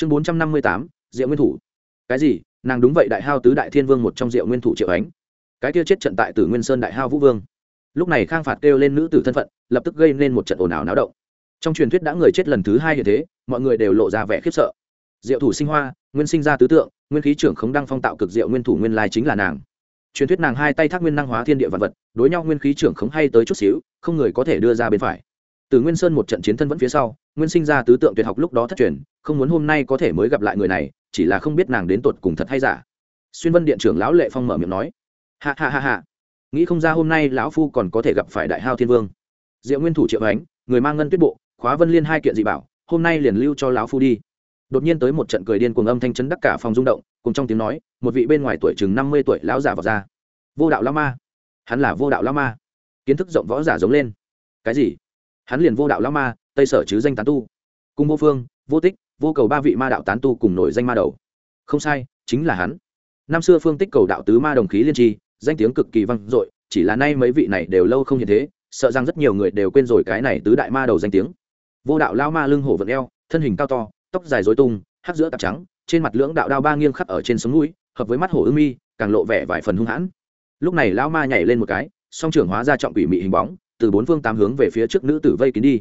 chương bốn trăm năm mươi tám, diệu nguyên thủ. Cái gì? Nàng đúng vậy, đại hao tứ đại thiên vương một trong diệu nguyên thủ triệu ánh. Cái kia chết trận tại tử nguyên sơn đại hao vũ vương. Lúc này khang phạt kêu lên nữ tử thân phận, lập tức gây nên một trận ồn ào náo động. Trong truyền thuyết đã người chết lần thứ hai như thế, mọi người đều lộ ra vẻ khiếp sợ. Diệu thủ sinh hoa, nguyên sinh ra tứ tượng, nguyên khí trưởng khống đăng phong tạo cực diệu nguyên thủ nguyên lai chính là nàng. Truyền thuyết nàng hai tay thác nguyên năng hóa thiên địa vật vật, đối nhau nguyên khí trưởng khống hay tới chút xíu, không người có thể đưa ra bên phải. Từ nguyên sơn một trận chiến thân vẫn phía sau nguyên sinh ra tứ tượng tuyệt học lúc đó thất truyền, không muốn hôm nay có thể mới gặp lại người này, chỉ là không biết nàng đến tột cùng thật hay giả. Xuyên vân điện trưởng lão lệ phong mở miệng nói hạ ha ha hạ nghĩ không ra hôm nay lão phu còn có thể gặp phải đại hao thiên vương. Diệu nguyên thủ triệu ánh, người mang ngân tuyết bộ, khóa vân liên hai kiện dị bảo, hôm nay liền lưu cho lão phu đi. Đột nhiên tới một trận cười điên cuồng âm thanh chấn đắc cả phòng rung động, cùng trong tiếng nói, một vị bên ngoài tuổi chừng năm mươi tuổi lão giả vào ra. Vô đạo lão ma. Hắn là vô đạo lão ma. Kiến thức rộng võ giả giống lên. Cái gì? Hắn liền vô đạo lão ma tây sở chứ danh tán tu. Cung vô phương, vô tích, vô cầu ba vị ma đạo tán tu cùng nổi danh ma đầu. Không sai, chính là hắn. Năm xưa phương tích cầu đạo tứ ma đồng khí liên tri, danh tiếng cực kỳ vang dội, chỉ là nay mấy vị này đều lâu không hiện thế, sợ rằng rất nhiều người đều quên rồi cái này tứ đại ma đầu danh tiếng. Vô đạo lao ma lưng hổ vận eo, thân hình cao to, tóc dài dối tung, hắc giữa tạp trắng, trên mặt lưỡng đạo đao ba nghiêng khắc ở trên sống mũi hợp với mắt hổ ưng mi, càng lộ vẻ vài phần hung hãn. Lúc này lao ma nhảy lên một cái, song trưởng hóa ra trọng quỷ mị hình bóng, từ bốn phương tám hướng về phía trước nữ tử vây kín đi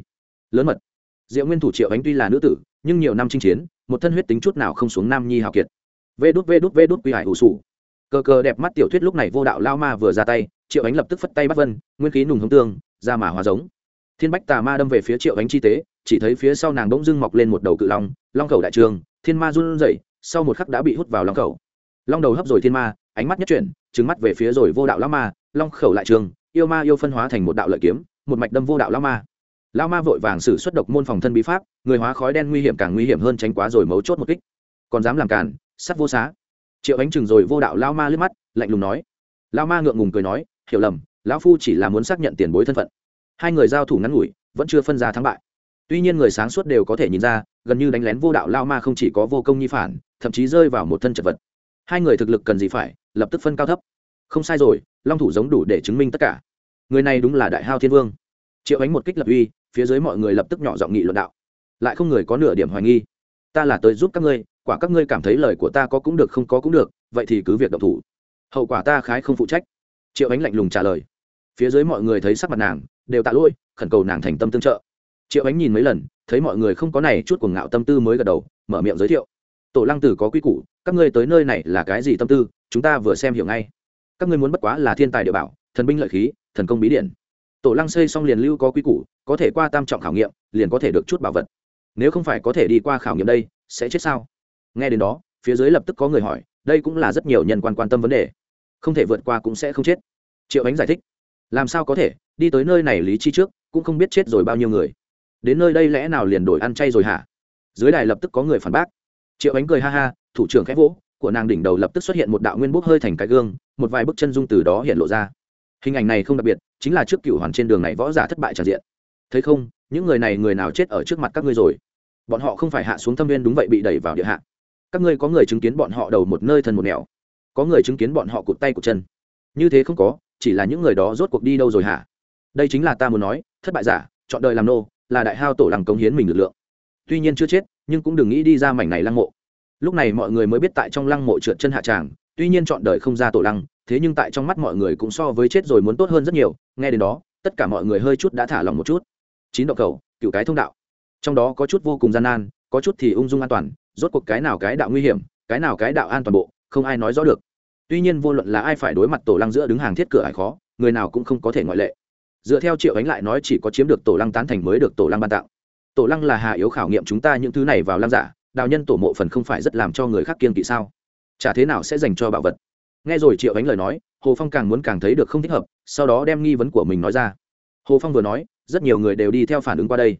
lớn mật. Diệu nguyên thủ triệu ánh tuy là nữ tử, nhưng nhiều năm chinh chiến, một thân huyết tính chút nào không xuống nam nhi hào kiệt. Vê đút vê đút vê đút quy hải ủ sủ. Cờ cờ đẹp mắt tiểu thuyết lúc này vô đạo lao ma vừa ra tay, triệu ánh lập tức phất tay bắt vân, nguyên khí nùng hống tương ra mà hóa giống. Thiên bách tà ma đâm về phía triệu ánh chi tế, chỉ thấy phía sau nàng bỗng dưng mọc lên một đầu cự long long khẩu đại trường, thiên ma run rẩy, sau một khắc đã bị hút vào long khẩu. Long đầu hấp rồi thiên ma, ánh mắt nhất chuyển trứng mắt về phía rồi vô đạo lao ma, long khẩu lại trường, yêu ma yêu phân hóa thành một đạo lợi kiếm, một mạch đâm vô đạo lao ma lao ma vội vàng xử xuất độc môn phòng thân bí pháp, người hóa khói đen nguy hiểm càng nguy hiểm hơn tránh quá rồi mấu chốt một kích. Còn dám làm cản sắt vô xá. Triệu ánh chừng rồi vô đạo lao ma liếc mắt, lạnh lùng nói. Lao ma ngượng ngùng cười nói, hiểu lầm, lão phu chỉ là muốn xác nhận tiền bối thân phận. Hai người giao thủ ngắn ngủi, vẫn chưa phân ra thắng bại. Tuy nhiên người sáng suốt đều có thể nhìn ra, gần như đánh lén vô đạo lao ma không chỉ có vô công nhi phản, thậm chí rơi vào một thân chật vật. Hai người thực lực cần gì phải, lập tức phân cao thấp. Không sai rồi, long thủ giống đủ để chứng minh tất cả. Người này đúng là đại hao thiên vương. Triệu ánh một kích lập uy phía dưới mọi người lập tức nhỏ giọng nghị luận đạo. Lại không người có nửa điểm hoài nghi. Ta là tới giúp các ngươi, quả các ngươi cảm thấy lời của ta có cũng được, không có cũng được, vậy thì cứ việc động thủ. Hậu quả ta khái không phụ trách. Triệu ánh lạnh lùng trả lời. Phía dưới mọi người thấy sắc mặt nàng, đều tạ lỗi, khẩn cầu nàng thành tâm tương trợ. Triệu ánh nhìn mấy lần, thấy mọi người không có này chút cuồng ngạo tâm tư mới gật đầu, mở miệng giới thiệu. Tổ lăng tử có quy củ, các ngươi tới nơi này là cái gì tâm tư, chúng ta vừa xem hiểu ngay. Các ngươi muốn bất quá là thiên tài địa bảo, thần binh lợi khí, thần công bí điện tổ lăng xây xong liền lưu có quy củ, có thể qua tam trọng khảo nghiệm, liền có thể được chút bảo vật. Nếu không phải có thể đi qua khảo nghiệm đây, sẽ chết sao? Nghe đến đó, phía dưới lập tức có người hỏi, đây cũng là rất nhiều nhân quan quan tâm vấn đề. Không thể vượt qua cũng sẽ không chết. Triệu ánh giải thích, làm sao có thể, đi tới nơi này lý chi trước, cũng không biết chết rồi bao nhiêu người. Đến nơi đây lẽ nào liền đổi ăn chay rồi hả? Dưới đài lập tức có người phản bác. Triệu ánh cười ha ha, thủ trưởng khẽ vỗ, của nàng đỉnh đầu lập tức xuất hiện một đạo nguyên bốc hơi thành cái gương, một vài bức chân dung từ đó hiện lộ ra. Hình ảnh này không đặc biệt chính là trước cựu hoàn trên đường này võ giả thất bại tràn diện. Thấy không, những người này người nào chết ở trước mặt các ngươi rồi? Bọn họ không phải hạ xuống thâm viên đúng vậy bị đẩy vào địa hạ. Các ngươi có người chứng kiến bọn họ đầu một nơi thân một nẻo. Có người chứng kiến bọn họ cụt tay cụt chân. Như thế không có, chỉ là những người đó rốt cuộc đi đâu rồi hả? Đây chính là ta muốn nói, thất bại giả, chọn đời làm nô, là đại hao tổ làng cống hiến mình lực lượng. Tuy nhiên chưa chết, nhưng cũng đừng nghĩ đi ra mảnh này lăng mộ lúc này mọi người mới biết tại trong lăng mộ trượt chân hạ tràng, tuy nhiên chọn đời không ra tổ lăng, thế nhưng tại trong mắt mọi người cũng so với chết rồi muốn tốt hơn rất nhiều, nghe đến đó, tất cả mọi người hơi chút đã thả lòng một chút. Chín động cầu, cựu cái thông đạo. Trong đó có chút vô cùng gian nan, có chút thì ung dung an toàn, rốt cuộc cái nào cái đạo nguy hiểm, cái nào cái đạo an toàn bộ, không ai nói rõ được. Tuy nhiên vô luận là ai phải đối mặt tổ lăng giữa đứng hàng thiết cửa hải khó, người nào cũng không có thể ngoại lệ. Dựa theo triệu ánh lại nói chỉ có chiếm được tổ lăng tán thành mới được tổ lăng ban tặng. Tổ lăng là hạ yếu khảo nghiệm chúng ta những thứ này vào lăng giả đào nhân tổ mộ phần không phải rất làm cho người khác kiên kỵ sao? Chả thế nào sẽ dành cho bảo vật? Nghe rồi triệu ánh lời nói, hồ phong càng muốn càng thấy được không thích hợp, sau đó đem nghi vấn của mình nói ra. Hồ phong vừa nói, rất nhiều người đều đi theo phản ứng qua đây.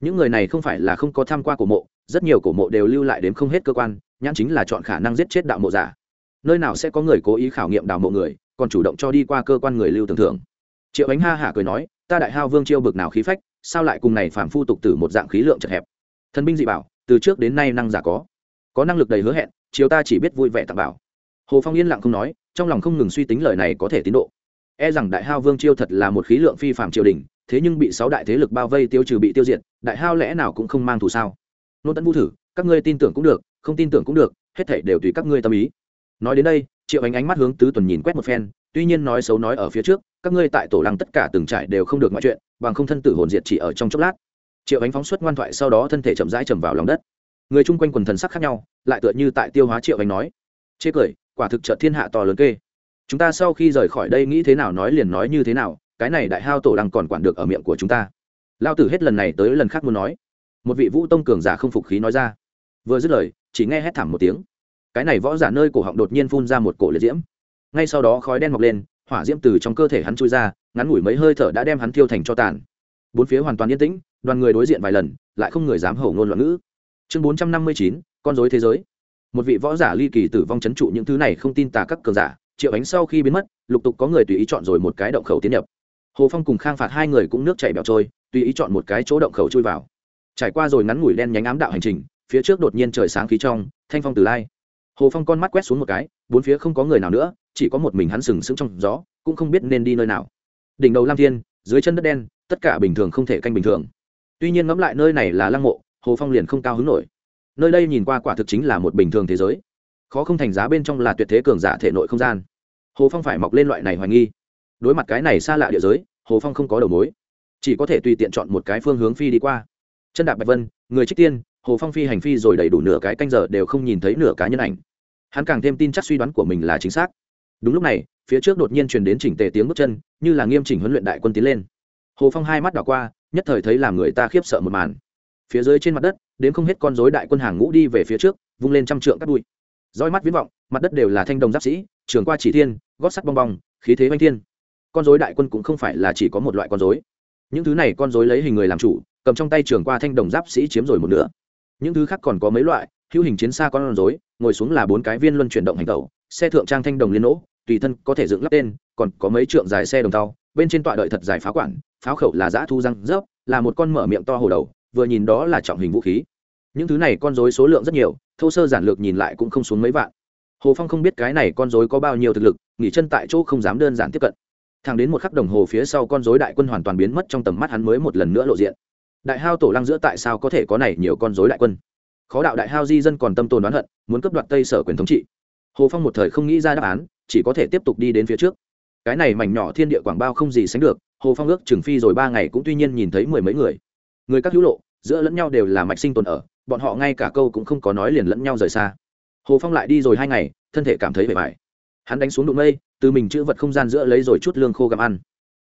Những người này không phải là không có tham q u a cổ mộ, rất nhiều cổ mộ đều lưu lại đến không hết cơ quan, nhãn chính là chọn khả năng giết chết đạo mộ giả. Nơi nào sẽ có người cố ý khảo nghiệm đào mộ người, còn chủ động cho đi qua cơ quan người lưu tưởng thưởng. Triệu ánh ha hả cười nói, ta đại hao vương chiêu bực nào khí phách, sao lại cùng này phản phu tục tử một dạng khí lượng chật hẹp? Thần binh dị bảo từ trước đến nay năng giả có. Có năng lực đầy hứa hẹn, chiều ta chỉ biết vui vẻ tặng bảo. Hồ phong yên lặng không nói, trong lòng không ngừng suy tính lời này có thể tín độ. E rằng đại hao vương chiêu thật là một khí lượng phi phạm triều đình, thế nhưng bị sáu đại thế lực bao vây tiêu trừ bị tiêu diệt, đại hao lẽ nào cũng không mang thù sao? Nô tấn vũ thử, các ngươi tin tưởng cũng được, không tin tưởng cũng được, hết thảy đều tùy các ngươi tâm ý. Nói đến đây, triệu ánh ánh mắt hướng tứ tuần nhìn quét một phen, tuy nhiên nói xấu nói ở phía trước, các ngươi tại tổ lăng tất cả từng trải đều không được mọi chuyện, bằng không thân tử hồn diệt chỉ ở trong chốc lát triệu ánh phóng xuất ngoan thoại sau đó thân thể chậm rãi chầm vào lòng đất. Người chung quanh quần thần sắc khác nhau, lại tựa như tại tiêu hóa triệu ánh nói. Chê cười, quả thực trợ thiên hạ to lớn kê. Chúng ta sau khi rời khỏi đây nghĩ thế nào nói liền nói như thế nào, cái này đại hao tổ đang còn quản được ở miệng của chúng ta. Lao tử hết lần này tới lần khác muốn nói. Một vị vũ tông cường giả không phục khí nói ra. Vừa dứt lời, chỉ nghe hét thảm một tiếng. Cái này võ giả nơi cổ họng đột nhiên phun ra một cổ liệt diễm. Ngay sau đó khói đen mọc lên, hỏa diễm từ trong cơ thể hắn chui ra, ngắn ngủi mấy hơi thở đã đem hắn thiêu thành cho tàn. Bốn phía hoàn toàn yên tĩnh đoàn người đối diện vài lần, lại không người dám hầu ngôn loạn ngữ. Chương bốn trăm năm mươi chín, con dối thế giới. Một vị võ giả ly kỳ tử vong c h ấ n trụ những thứ này không tin tà các cường giả, triệu ánh sau khi biến mất, lục tục có người tùy ý chọn rồi một cái động khẩu tiến nhập. Hồ phong cùng khang phạt hai người cũng nước chảy bẹo trôi, tùy ý chọn một cái chỗ động khẩu chui vào. Trải qua rồi ngắn ngủi đen nhánh ám đạo hành trình, phía trước đột nhiên trời sáng khí trong, thanh phong từ lai. Hồ phong con mắt quét xuống một cái, bốn phía không có người nào nữa, chỉ có một mình hắn sừng sững trong gió, cũng không biết nên đi nơi nào. Đỉnh đầu lam thiên, dưới chân đất đen, tất cả bình thường không thể canh bình thường tuy nhiên ngẫm lại nơi này là lăng mộ, hồ phong liền không cao hứng nổi. Nơi đây nhìn qua quả thực chính là một bình thường thế giới. Khó không thành giá bên trong là tuyệt thế cường giả thể nội không gian. Hồ phong phải mọc lên loại này hoài nghi. Đối mặt cái này xa lạ địa giới, hồ phong không có đầu mối. Chỉ có thể tùy tiện chọn một cái phương hướng phi đi qua. Chân đạp bạch vân, người trích tiên, hồ phong phi hành phi rồi đầy đủ nửa cái canh giờ đều không nhìn thấy nửa cá nhân ảnh. Hắn càng thêm tin chắc suy đoán của mình là chính xác. Đúng lúc này, phía trước đột nhiên truyền đến chỉnh tề tiếng bước chân, như là nghiêm chỉnh huấn luyện đại quân tiến lên. Hồ phong hai mắt đảo qua nhất thời thấy làm người ta khiếp sợ một màn. Phía dưới trên mặt đất, đến không hết con rối đại quân hàng ngũ đi về phía trước, vung lên trăm trượng cắt bụi. Roi mắt viễn vọng, mặt đất đều là thanh đồng giáp sĩ, trường qua chỉ thiên, gót sắt bong bong, khí thế oanh thiên. Con rối đại quân cũng không phải là chỉ có một loại con rối. Những thứ này con rối lấy hình người làm chủ, cầm trong tay trường qua thanh đồng giáp sĩ chiếm rồi một nửa. Những thứ khác còn có mấy loại, hữu hình chiến xa con rối, ngồi xuống là bốn cái viên luân chuyển động hành tẩu, xe thượng trang thanh đồng liên nỗ tùy thân có thể dựng lắp tên, còn có mấy trượng dài xe đồng tàu, bên trên tọa đợi thật dài pháo quản, pháo khẩu là giã thu răng rớp, là một con mở miệng to hồ đầu, vừa nhìn đó là trọng hình vũ khí. Những thứ này con dối số lượng rất nhiều, thô sơ giản lược nhìn lại cũng không xuống mấy vạn. Hồ phong không biết cái này con dối có bao nhiêu thực lực, nghỉ chân tại chỗ không dám đơn giản tiếp cận. Thẳng đến một khắc đồng hồ phía sau con dối đại quân hoàn toàn biến mất trong tầm mắt hắn mới một lần nữa lộ diện. Đại hao tổ lăng giữa tại sao có thể có này nhiều con dối đại quân? Khó đạo đại hao di dân còn tâm tồn đoán hận, muốn cấp đoạt tây sở quyền thống trị. Hồ phong một thời không nghĩ ra đáp án chỉ có thể tiếp tục đi đến phía trước. Cái này mảnh nhỏ thiên địa quảng bao không gì sánh được, hồ phong ước trừng phi rồi ba ngày cũng tuy nhiên nhìn thấy mười mấy người. Người các hữu lộ, giữa lẫn nhau đều là mạch sinh tồn ở, bọn họ ngay cả câu cũng không có nói liền lẫn nhau rời xa. Hồ phong lại đi rồi hai ngày, thân thể cảm thấy bề bài hắn đánh xuống đụng mây, từ mình chữ vật không gian giữa lấy rồi chút lương khô gặm ăn.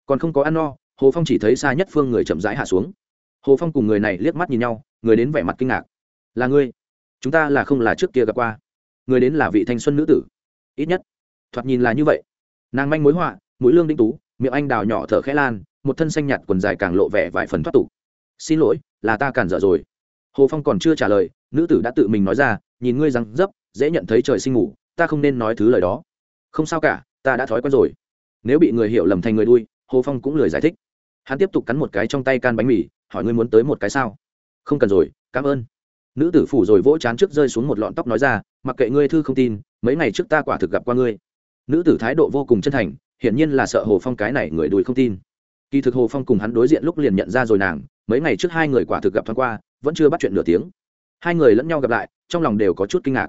Còn không có ăn no, hồ phong chỉ thấy xa nhất phương người chậm rãi hạ xuống. Hồ phong cùng người này liếc mắt nhìn nhau, người đến vẻ mặt kinh ngạc. Là ngươi? Chúng ta là không là trước kia gặp qua. Người đến là vị thanh xuân nữ tử. Ít nhất thoạt nhìn là như vậy. Nàng manh mối họa, mũi lương đinh tú, miệng anh đào nhỏ thở khẽ lan, một thân xanh nhạt quần dài càng lộ vẻ vài phần thoát tục. Xin lỗi, là ta cản dở rồi. Hồ phong còn chưa trả lời, nữ tử đã tự mình nói ra, nhìn ngươi răng dấp, dễ nhận thấy trời sinh ngủ, ta không nên nói thứ lời đó. Không sao cả, ta đã thói quen rồi. Nếu bị người hiểu lầm thành người đuôi, hồ phong cũng lười giải thích. Hắn tiếp tục cắn một cái trong tay can bánh mì, hỏi ngươi muốn tới một cái sao? Không cần rồi, cảm ơn. Nữ tử phủ rồi vỗ chán trước rơi xuống một lọn tóc nói ra, mặc kệ ngươi thư không tin, mấy ngày trước ta quả thực gặp qua ngươi nữ tử thái độ vô cùng chân thành, hiển nhiên là sợ hồ phong cái này người đùi không tin. Kỳ thực hồ phong cùng hắn đối diện lúc liền nhận ra rồi nàng, mấy ngày trước hai người quả thực gặp thoáng qua, vẫn chưa bắt chuyện nửa tiếng. Hai người lẫn nhau gặp lại, trong lòng đều có chút kinh ngạc.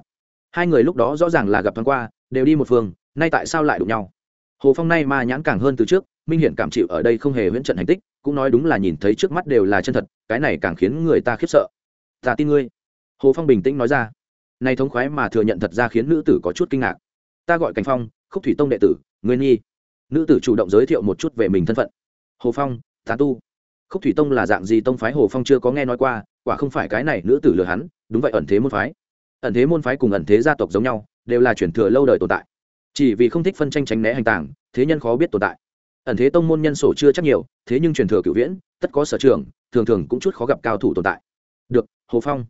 Hai người lúc đó rõ ràng là gặp thoáng qua, đều đi một phương, nay tại sao lại đụng nhau? Hồ phong nay ma nhãn càng hơn từ trước, minh hiển cảm chịu ở đây không hề huyễn trận hành tích, cũng nói đúng là nhìn thấy trước mắt đều là chân thật, cái này càng khiến người ta khiếp sợ. Ta tin ngươi. Hồ phong bình tĩnh nói ra. Nay thống khoái mà thừa nhận thật ra khiến nữ tử có chút kinh ngạc. Ta gọi cảnh phong khúc thủy tông đệ tử nguyên nhi. Nữ tử chủ động giới thiệu một chút về mình thân phận. Hồ phong tán tu. Khúc thủy tông là dạng gì tông phái hồ phong chưa có nghe nói qua, quả không phải cái này nữ tử lừa hắn, đúng vậy ẩn thế môn phái. Ẩn thế môn phái cùng ẩn thế gia tộc giống nhau, đều là chuyển thừa lâu đời tồn tại. Chỉ vì không thích phân tranh tránh né hành tàng, thế nhân khó biết tồn tại. Ẩn thế tông môn nhân sổ chưa chắc nhiều, thế nhưng truyền thừa cựu viễn, tất có sở trường, thường thường cũng chút khó gặp cao thủ tồn tại. Được, hồ phong,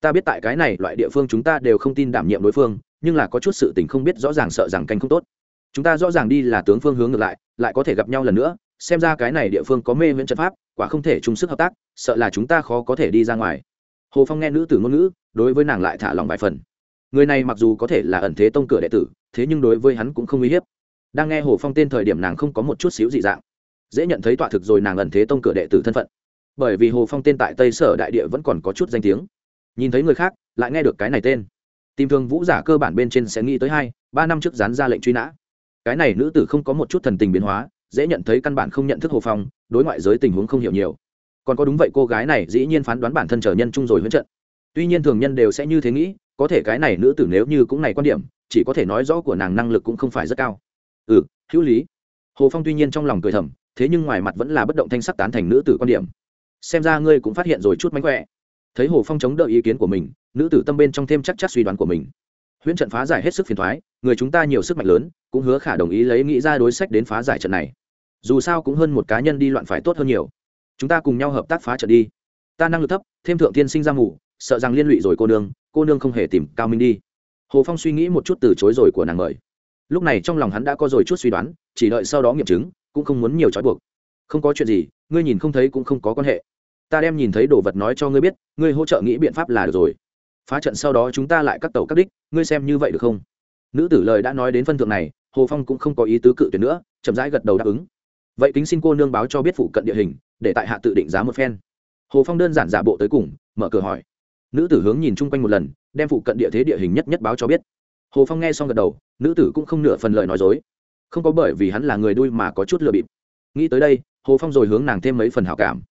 ta biết tại cái này loại địa phương chúng ta đều không tin đảm nhiệm đối phương nhưng là có chút sự tình không biết rõ ràng sợ rằng canh không tốt. Chúng ta rõ ràng đi là tướng phương hướng ngược lại lại có thể gặp nhau lần nữa, xem ra cái này địa phương có mê miễn trận pháp, quả không thể chung sức hợp tác, sợ là chúng ta khó có thể đi ra ngoài. Hồ phong nghe nữ tử ngôn ngữ, đối với nàng lại thả lòng vài phần. Người này mặc dù có thể là ẩn thế tông cửa đệ tử, thế nhưng đối với hắn cũng không uy hiếp. Đang nghe hồ phong tên thời điểm nàng không có một chút xíu dị dạng. Dễ nhận thấy tọa thực rồi nàng ẩn thế tông cửa đệ tử thân phận. Bởi vì hồ phong tên tại tây sở đại địa vẫn còn có chút danh tiếng. Nhìn thấy người khác, lại nghe được cái này tên tìm thường vũ giả cơ bản bên trên sẽ nghĩ tới hai, ba năm trước dán ra lệnh truy nã. Cái này nữ tử không có một chút thần tình biến hóa, dễ nhận thấy căn bản không nhận thức hồ phong, đối ngoại giới tình huống không hiểu nhiều. Còn có đúng vậy cô gái này dĩ nhiên phán đoán bản thân trở nhân chung rồi huấn trận. Tuy nhiên thường nhân đều sẽ như thế nghĩ, có thể cái này nữ tử nếu như cũng này quan điểm, chỉ có thể nói rõ của nàng năng lực cũng không phải rất cao. Ừ hữu lý. Hồ phong tuy nhiên trong lòng cười thầm, thế nhưng ngoài mặt vẫn là bất động thanh sắc tán thành nữ tử quan điểm. Xem ra ngươi cũng phát hiện rồi chút mánh khỏe. Thấy hồ phong chống đỡ ý kiến của mình nữ tử tâm bên trong thêm chắc chắc suy đoán của mình. Huyễn trận phá giải hết sức phiền thoái, người chúng ta nhiều sức mạnh lớn, cũng hứa khả đồng ý lấy nghĩ ra đối sách đến phá giải trận này. Dù sao cũng hơn một cá nhân đi loạn phải tốt hơn nhiều. Chúng ta cùng nhau hợp tác phá trận đi. Ta năng lực thấp, thêm thượng tiên sinh ra mù, sợ rằng liên lụy rồi cô nương cô nương không hề tìm cao minh đi. Hồ phong suy nghĩ một chút từ chối rồi của nàng mời. Lúc này trong lòng hắn đã có rồi chút suy đoán, chỉ đợi sau đó nghiệm chứng, cũng không muốn nhiều trói buộc. Không có chuyện gì, ngươi nhìn không thấy cũng không có quan hệ. Ta đem nhìn thấy đồ vật nói cho ngươi biết, ngươi hỗ trợ nghĩ biện pháp là được rồi phá trận sau đó chúng ta lại cắt tàu cắt đích, ngươi xem như vậy được không? Nữ tử lời đã nói đến phân thượng này, hồ phong cũng không có ý tứ cự tuyệt nữa, chậm rãi gật đầu đáp ứng. Vậy kính xin cô nương báo cho biết phụ cận địa hình, để tại hạ tự định giá một phen. Hồ phong đơn giản giả bộ tới cùng, mở cửa hỏi. Nữ tử hướng nhìn chung quanh một lần, đem phụ cận địa thế địa hình nhất nhất báo cho biết. Hồ phong nghe xong gật đầu, nữ tử cũng không nửa phần lời nói dối. Không có bởi vì hắn là người đuôi mà có chút lừa bịp. Nghĩ tới đây, hồ phong rồi hướng nàng thêm mấy phần hảo cảm.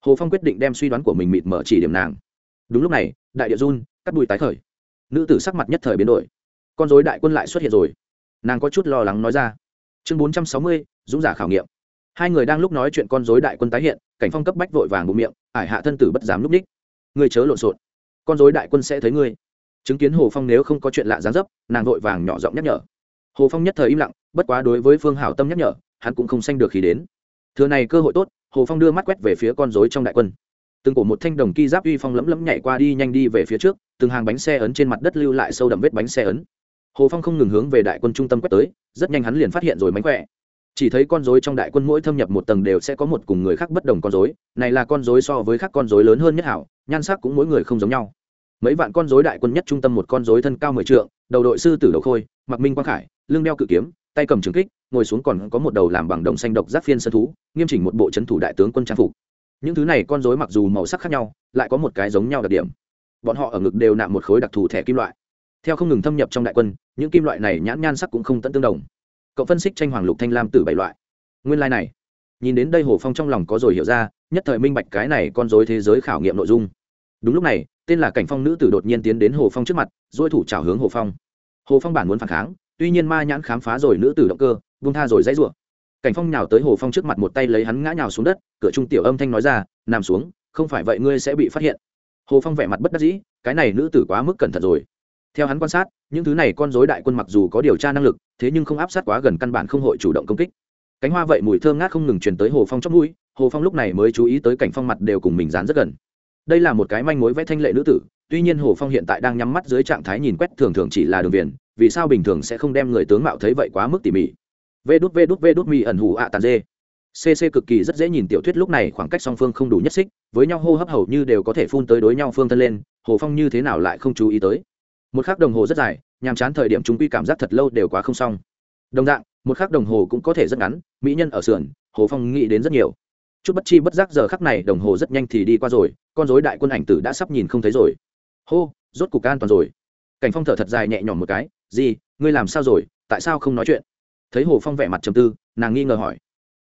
Hồ phong quyết định đem suy đoán của mình mịt mở chỉ điểm nàng. Đúng lúc này, đại địa run cắt đùi tái khởi. Nữ tử sắc mặt nhất thời biến đổi. Con dối đại quân lại xuất hiện rồi. Nàng có chút lo lắng nói ra. Chương bốn trăm sáu mươi, dũng giả khảo nghiệm. Hai người đang lúc nói chuyện con dối đại quân tái hiện, cảnh phong cấp bách vội vàng bụng miệng, ải hạ thân tử bất dám lúc ních Người chớ lộn xộn. Con dối đại quân sẽ thấy ngươi. Chứng kiến hồ phong nếu không có chuyện lạ gián dấp, nàng vội vàng nhỏ giọng nhắc nhở. Hồ phong nhất thời im lặng, bất quá đối với phương hảo tâm nhắc nhở, hắn cũng không sanh được khí đến. Thừa này cơ hội tốt, hồ phong đưa mắt quét về phía con dối trong đại quân từng cổ một thanh đồng ki giáp uy phong lẫm lẫm nhảy qua đi nhanh đi về phía trước, từng hàng bánh xe ấn trên mặt đất lưu lại sâu đậm vết bánh xe ấn. Hồ phong không ngừng hướng về đại quân trung tâm quét tới, rất nhanh hắn liền phát hiện rồi mánh khỏe. Chỉ thấy con dối trong đại quân mỗi thâm nhập một tầng đều sẽ có một cùng người khác bất đồng con dối này là con dối so với các con dối lớn hơn nhất hảo, nhan sắc cũng mỗi người không giống nhau. Mấy vạn con dối đại quân nhất trung tâm một con dối thân cao mười trượng, đầu đội sư tử đầu khôi, mặc minh quang khải, lưng đeo cự kiếm, tay cầm trường kích, ngồi xuống còn có một đầu làm bằng đồng xanh độc giáp phiên sân thú, nghiêm chỉnh một bộ c thủ đại tướng quân trang phục những thứ này con dối mặc dù màu sắc khác nhau, lại có một cái giống nhau đặc điểm. Bọn họ ở ngực đều nạm một khối đặc thù thẻ kim loại. Theo không ngừng thâm nhập trong đại quân, những kim loại này nhãn nhan sắc cũng không tận tương đồng. Cậu phân xích tranh hoàng lục thanh lam từ bảy loại. Nguyên lai、like、này, nhìn đến đây hồ phong trong lòng có rồi hiểu ra, nhất thời minh bạch cái này con dối thế giới khảo nghiệm nội dung. Đúng lúc này, tên là cảnh phong nữ tử đột nhiên tiến đến hồ phong trước mặt dỗi thủ trào hướng hồ phong. Hồ phong bản muốn phản kháng, tuy nhiên ma nhãn khám phá rồi nữ tử động cơ vung tha rồi dãy rủa cảnh phong nhào tới hồ phong trước mặt một tay lấy hắn ngã nhào xuống đất, cửa trung tiểu âm thanh nói ra, nằm xuống, không phải vậy ngươi sẽ bị phát hiện. Hồ phong vẻ mặt bất đắc dĩ, cái này nữ tử quá mức cẩn thận rồi. Theo hắn quan sát, những thứ này con dối đại quân mặc dù có điều tra năng lực, thế nhưng không áp sát quá gần căn bản không hội chủ động công kích. Cánh hoa vậy mùi thơm ngát không ngừng truyền tới hồ phong trong mũi, hồ phong lúc này mới chú ý tới cảnh phong mặt đều cùng mình dán rất gần. Đây là một cái manh mối vẽ thanh lệ nữ tử, tuy nhiên hồ phong hiện tại đang nhắm mắt dưới trạng thái nhìn quét thường thường chỉ là đường viền, vì sao bình thường sẽ không đem người tướng mạo thấy vậy quá mức tỉ mỉ vê đút vê đút vê đút mi ẩn hủ ạ tàn dê. Cc cực kỳ rất dễ nhìn tiểu thuyết lúc này khoảng cách song phương không đủ nhất xích, với nhau hô hấp hầu như đều có thể phun tới đối nhau phương thân lên, hồ phong như thế nào lại không chú ý tới. Một khắc đồng hồ rất dài, nhàm chán thời điểm chúng quy cảm giác thật lâu đều quá không xong. Đồng dạng, một khắc đồng hồ cũng có thể rất ngắn, mỹ nhân ở sườn, hồ phong nghĩ đến rất nhiều. Chút bất chi bất giác giờ khắc này đồng hồ rất nhanh thì đi qua rồi, con dối đại quân ảnh tử đã sắp nhìn không thấy rồi. Hô, rốt cục an toàn rồi. Cảnh phong thở thật dài nhẹ nhõm một cái, gì, ngươi làm sao rồi? Tại sao không nói chuyện? Thấy hồ phong vẻ mặt trầm tư, nàng nghi ngờ hỏi,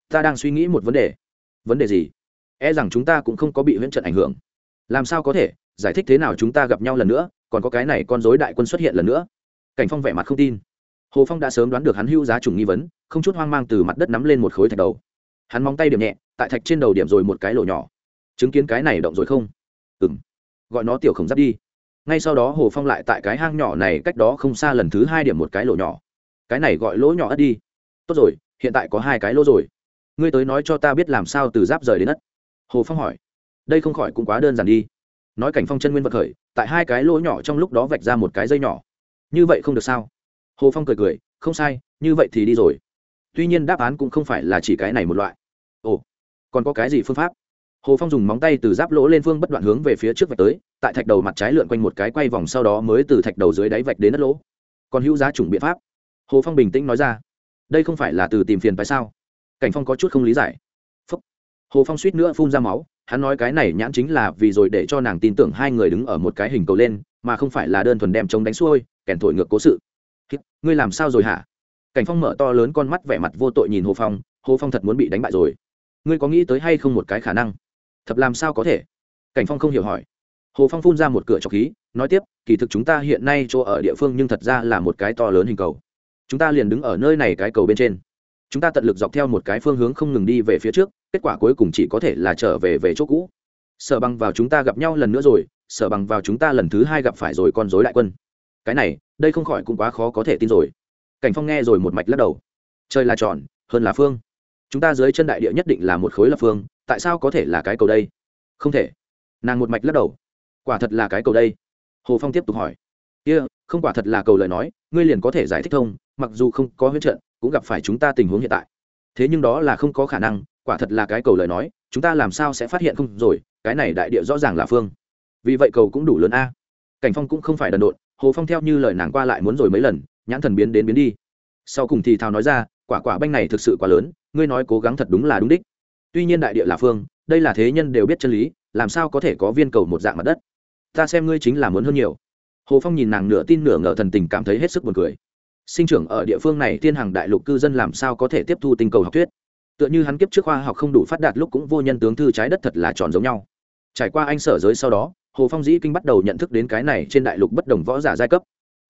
ta đang suy nghĩ một vấn đề. Vấn đề gì? E rằng chúng ta cũng không có bị huyễn trận ảnh hưởng. Làm sao có thể? Giải thích thế nào chúng ta gặp nhau lần nữa, còn có cái này con dối đại quân xuất hiện lần nữa? Cảnh phong vẻ mặt không tin. Hồ phong đã sớm đoán được hắn hưu giá trùng nghi vấn, không chút hoang mang từ mặt đất nắm lên một khối thạch đầu. Hắn móng tay điểm nhẹ, tại thạch trên đầu điểm rồi một cái lỗ nhỏ. Chứng kiến cái này động rồi không? Ừ m gọi nó tiểu khổng giáp đi. Ngay sau đó hồ phong lại tại cái hang nhỏ này cách đó không xa lần thứ hai điểm một cái lỗ nhỏ cái này gọi lỗ nhỏ ất đi. Tốt rồi, hiện tại có hai cái lỗ rồi. Ngươi tới nói cho ta biết làm sao từ giáp rời đến ất. Hồ phong hỏi. Đây không khỏi cũng quá đơn giản đi. Nói cảnh phong chân nguyên vật khởi, tại hai cái lỗ nhỏ trong lúc đó vạch ra một cái dây nhỏ. Như vậy không được sao? Hồ phong cười cười, không sai, như vậy thì đi rồi. Tuy nhiên đáp án cũng không phải là chỉ cái này một loại. Ồ, còn có cái gì phương pháp? Hồ phong dùng móng tay từ giáp lỗ lên phương bất đoạn hướng về phía trước vạch tới, tại thạch đầu mặt trái lượn quanh một cái quay vòng sau đó mới từ thạch đầu dưới đáy vạch đến đất lỗ. Còn hữu giá chủng biện pháp hồ phong bình tĩnh nói ra đây không phải là từ tìm phiền phải sao cảnh phong có chút không lý giải Phúc. hồ phong suýt nữa phun ra máu hắn nói cái này nhãn chính là vì rồi để cho nàng tin tưởng hai người đứng ở một cái hình cầu lên mà không phải là đơn thuần đem chống đánh xuôi kèn thổi ngược cố sự ngươi làm sao rồi hả cảnh phong mở to lớn con mắt vẻ mặt vô tội nhìn hồ phong hồ phong thật muốn bị đánh bại rồi ngươi có nghĩ tới hay không một cái khả năng thật làm sao có thể cảnh phong không hiểu hỏi hồ phong phun ra một cửa trọc khí nói tiếp kỳ thực chúng ta hiện nay chỗ ở địa phương nhưng thật ra là một cái to lớn hình cầu chúng ta liền đứng ở nơi này cái cầu bên trên. Chúng ta tận lực dọc theo một cái phương hướng không ngừng đi về phía trước kết quả cuối cùng chỉ có thể là trở về về chỗ cũ. Sở bằng vào chúng ta gặp nhau lần nữa rồi sở bằng vào chúng ta lần thứ hai gặp phải rồi con dối đại quân. Cái này đây không khỏi cũng quá khó có thể tin rồi. Cảnh phong nghe rồi một mạch lắc đầu. Trời là tròn hơn là phương. Chúng ta dưới chân đại địa nhất định là một khối lập phương tại sao có thể là cái cầu đây? Không thể. Nàng một mạch lắc đầu. Quả thật là cái cầu đây. Hồ phong tiếp tục hỏi. Kia、yeah, không quả thật là cầu lời nói ngươi liền có thể giải thích thông mặc dù không có huyết trận, cũng gặp phải chúng ta tình huống hiện tại. Thế nhưng đó là không có khả năng, quả thật là cái cầu lời nói, chúng ta làm sao sẽ phát hiện không rồi, cái này đại địa rõ ràng là phương. Vì vậy cầu cũng đủ lớn a. Cảnh phong cũng không phải đần độn, hồ phong theo như lời nàng qua lại muốn rồi mấy lần, nhãn thần biến đến biến đi. Sau cùng thì thào nói ra, quả quả banh này thực sự quá lớn, ngươi nói cố gắng thật đúng là đúng đích. Tuy nhiên đại địa là phương, đây là thế nhân đều biết chân lý, làm sao có thể có viên cầu một dạng mặt đất? Ta xem ngươi chính là muốn hơn nhiều. Hồ phong nhìn nàng nửa tin nửa ngờ thần tình cảm thấy hết sức buồn cười sinh trưởng ở địa phương này thiên hàng đại lục cư dân làm sao có thể tiếp thu tinh cầu học thuyết? Tựa như hắn kiếp trước khoa học không đủ phát đạt lúc cũng vô nhân tướng thư trái đất thật là tròn giống nhau. Trải qua anh sở giới sau đó, hồ phong dĩ kinh bắt đầu nhận thức đến cái này trên đại lục bất đồng võ giả giai cấp.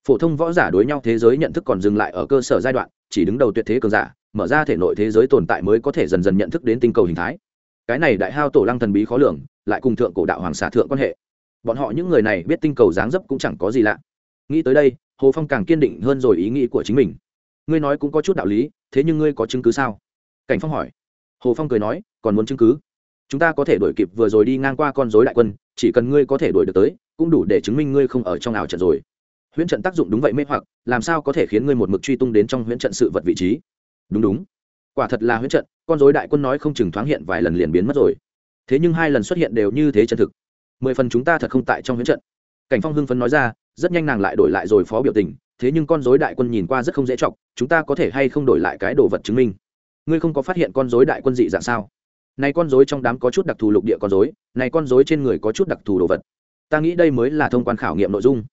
Phổ thông võ giả đối nhau thế giới nhận thức còn dừng lại ở cơ sở giai đoạn, chỉ đứng đầu tuyệt thế cường giả, mở ra thể nội thế giới tồn tại mới có thể dần dần nhận thức đến tinh cầu hình thái. Cái này đại hao tổ lăng thần bí khó lường, lại cùng thượng cổ đạo hoàng xả thượng quan hệ. Bọn họ những người này biết tinh cầu dáng dấp cũng chẳng có gì lạ. Nghĩ tới đây hồ phong càng kiên định hơn rồi ý nghĩ của chính mình. Ngươi nói cũng có chút đạo lý, thế nhưng ngươi có chứng cứ sao? Cảnh phong hỏi. Hồ phong cười nói, còn muốn chứng cứ? Chúng ta có thể đổi kịp vừa rồi đi ngang qua con dối đại quân, chỉ cần ngươi có thể đổi được tới, cũng đủ để chứng minh ngươi không ở trong ảo trận rồi. Huyễn trận tác dụng đúng vậy mê hoặc, làm sao có thể khiến ngươi một mực truy tung đến trong huyễn trận sự vật vị trí? Đúng đúng. Quả thật là huyễn trận, con dối đại quân nói không chừng thoáng hiện vài lần liền biến mất rồi. Thế nhưng hai lần xuất hiện đều như thế chân thực. Mười phần chúng ta thật không tại trong huyễn trận. Cảnh phong hưng phấn nói ra rất nhanh nàng lại đổi lại rồi phó biểu tình, thế nhưng con dối đại quân nhìn qua rất không dễ chọc, chúng ta có thể hay không đổi lại cái đồ vật chứng minh? Ngươi không có phát hiện con dối đại quân dị dạng sao? Này con dối trong đám có chút đặc thù lục địa con dối này con dối trên người có chút đặc thù đồ vật. Ta nghĩ đây mới là thông quan khảo nghiệm nội dung.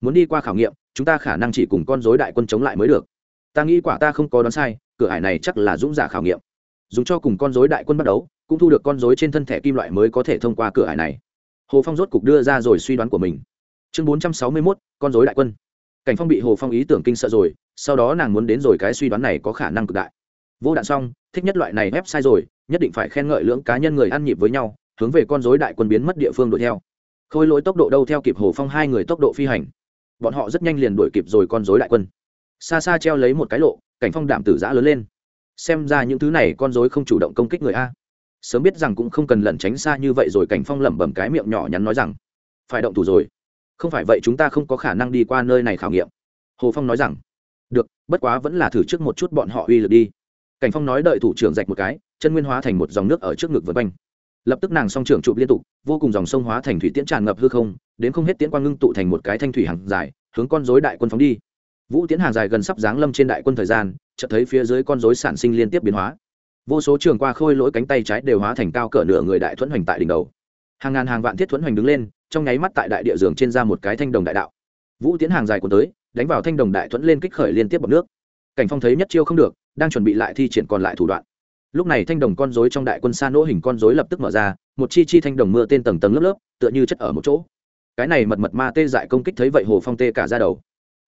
Muốn đi qua khảo nghiệm, chúng ta khả năng chỉ cùng con dối đại quân chống lại mới được. Ta nghĩ quả ta không có đoán sai, cửa hải này chắc là dũng giả khảo nghiệm. Dùng cho cùng con dối đại quân bắt đấu cũng thu được con dối trên thân thể kim loại mới có thể thông qua cửa hải này. Hồ phong rốt cục đưa ra rồi suy đoán của mình chương bốn trăm sáu mươi mốt, con dối đại quân. Cảnh phong bị hồ phong ý tưởng kinh sợ rồi, sau đó nàng muốn đến rồi, cái suy đoán này có khả năng cực đại. Vô đạn xong, thích nhất loại này ép sai rồi, nhất định phải khen ngợi lưỡng cá nhân người ăn nhịp với nhau, hướng về con dối đại quân biến mất địa phương đuổi theo. Khôi lỗi tốc độ đâu theo kịp hồ phong hai người tốc độ phi hành. Bọn họ rất nhanh liền đuổi kịp rồi con dối đại quân. Xa xa treo lấy một cái lộ, cảnh phong đảm tử giã lớn lên. Xem ra những thứ này con dối không chủ động công kích người a. Sớm biết rằng cũng không cần lẩn tránh xa như vậy rồi, cảnh phong lẩm bẩm cái miệng nhỏ nhắn nói rằng, phải động thủ rồi không phải vậy chúng ta không có khả năng đi qua nơi này khảo nghiệm. Hồ phong nói rằng, được, bất quá vẫn là thử trước một chút bọn họ uy lực đi. Cảnh phong nói đợi thủ trưởng rạch một cái, chân nguyên hóa thành một dòng nước ở trước ngực vượt banh lập tức nàng song trưởng chụp liên tục, vô cùng dòng sông hóa thành thủy tiễn tràn ngập hư không, đến không hết tiễn quang ngưng tụ thành một cái thanh thủy hàng dài, hướng con dối đại quân phóng đi. Vũ tiễn hàng dài gần sắp giáng lâm trên đại quân thời gian, chợt thấy phía dưới con dối sản sinh liên tiếp biến hóa. Vô số trường qua khôi lỗi cánh tay trái đều hóa thành cao cỡ nửa người đại thuẫn hoành tại đỉnh đầu. Hàng ngàn hàng vạn thiết thuẫn hoành đứng lên trong nháy mắt tại đại địa giường trên ra một cái thanh đồng đại đạo. Vũ tiến hàng dài của tới, đánh vào thanh đồng đại thuẫn lên kích khởi liên tiếp bọc nước. Cảnh phong thấy nhất chiêu không được, đang chuẩn bị lại thi triển còn lại thủ đoạn. Lúc này thanh đồng con rối trong đại quân xa nỗ hình con rối lập tức mở ra, một chi chi thanh đồng mưa tên tầng tầng lớp lớp, tựa như chất ở một chỗ. Cái này mật mật ma tê dại công kích thấy vậy hồ phong tê cả ra đầu.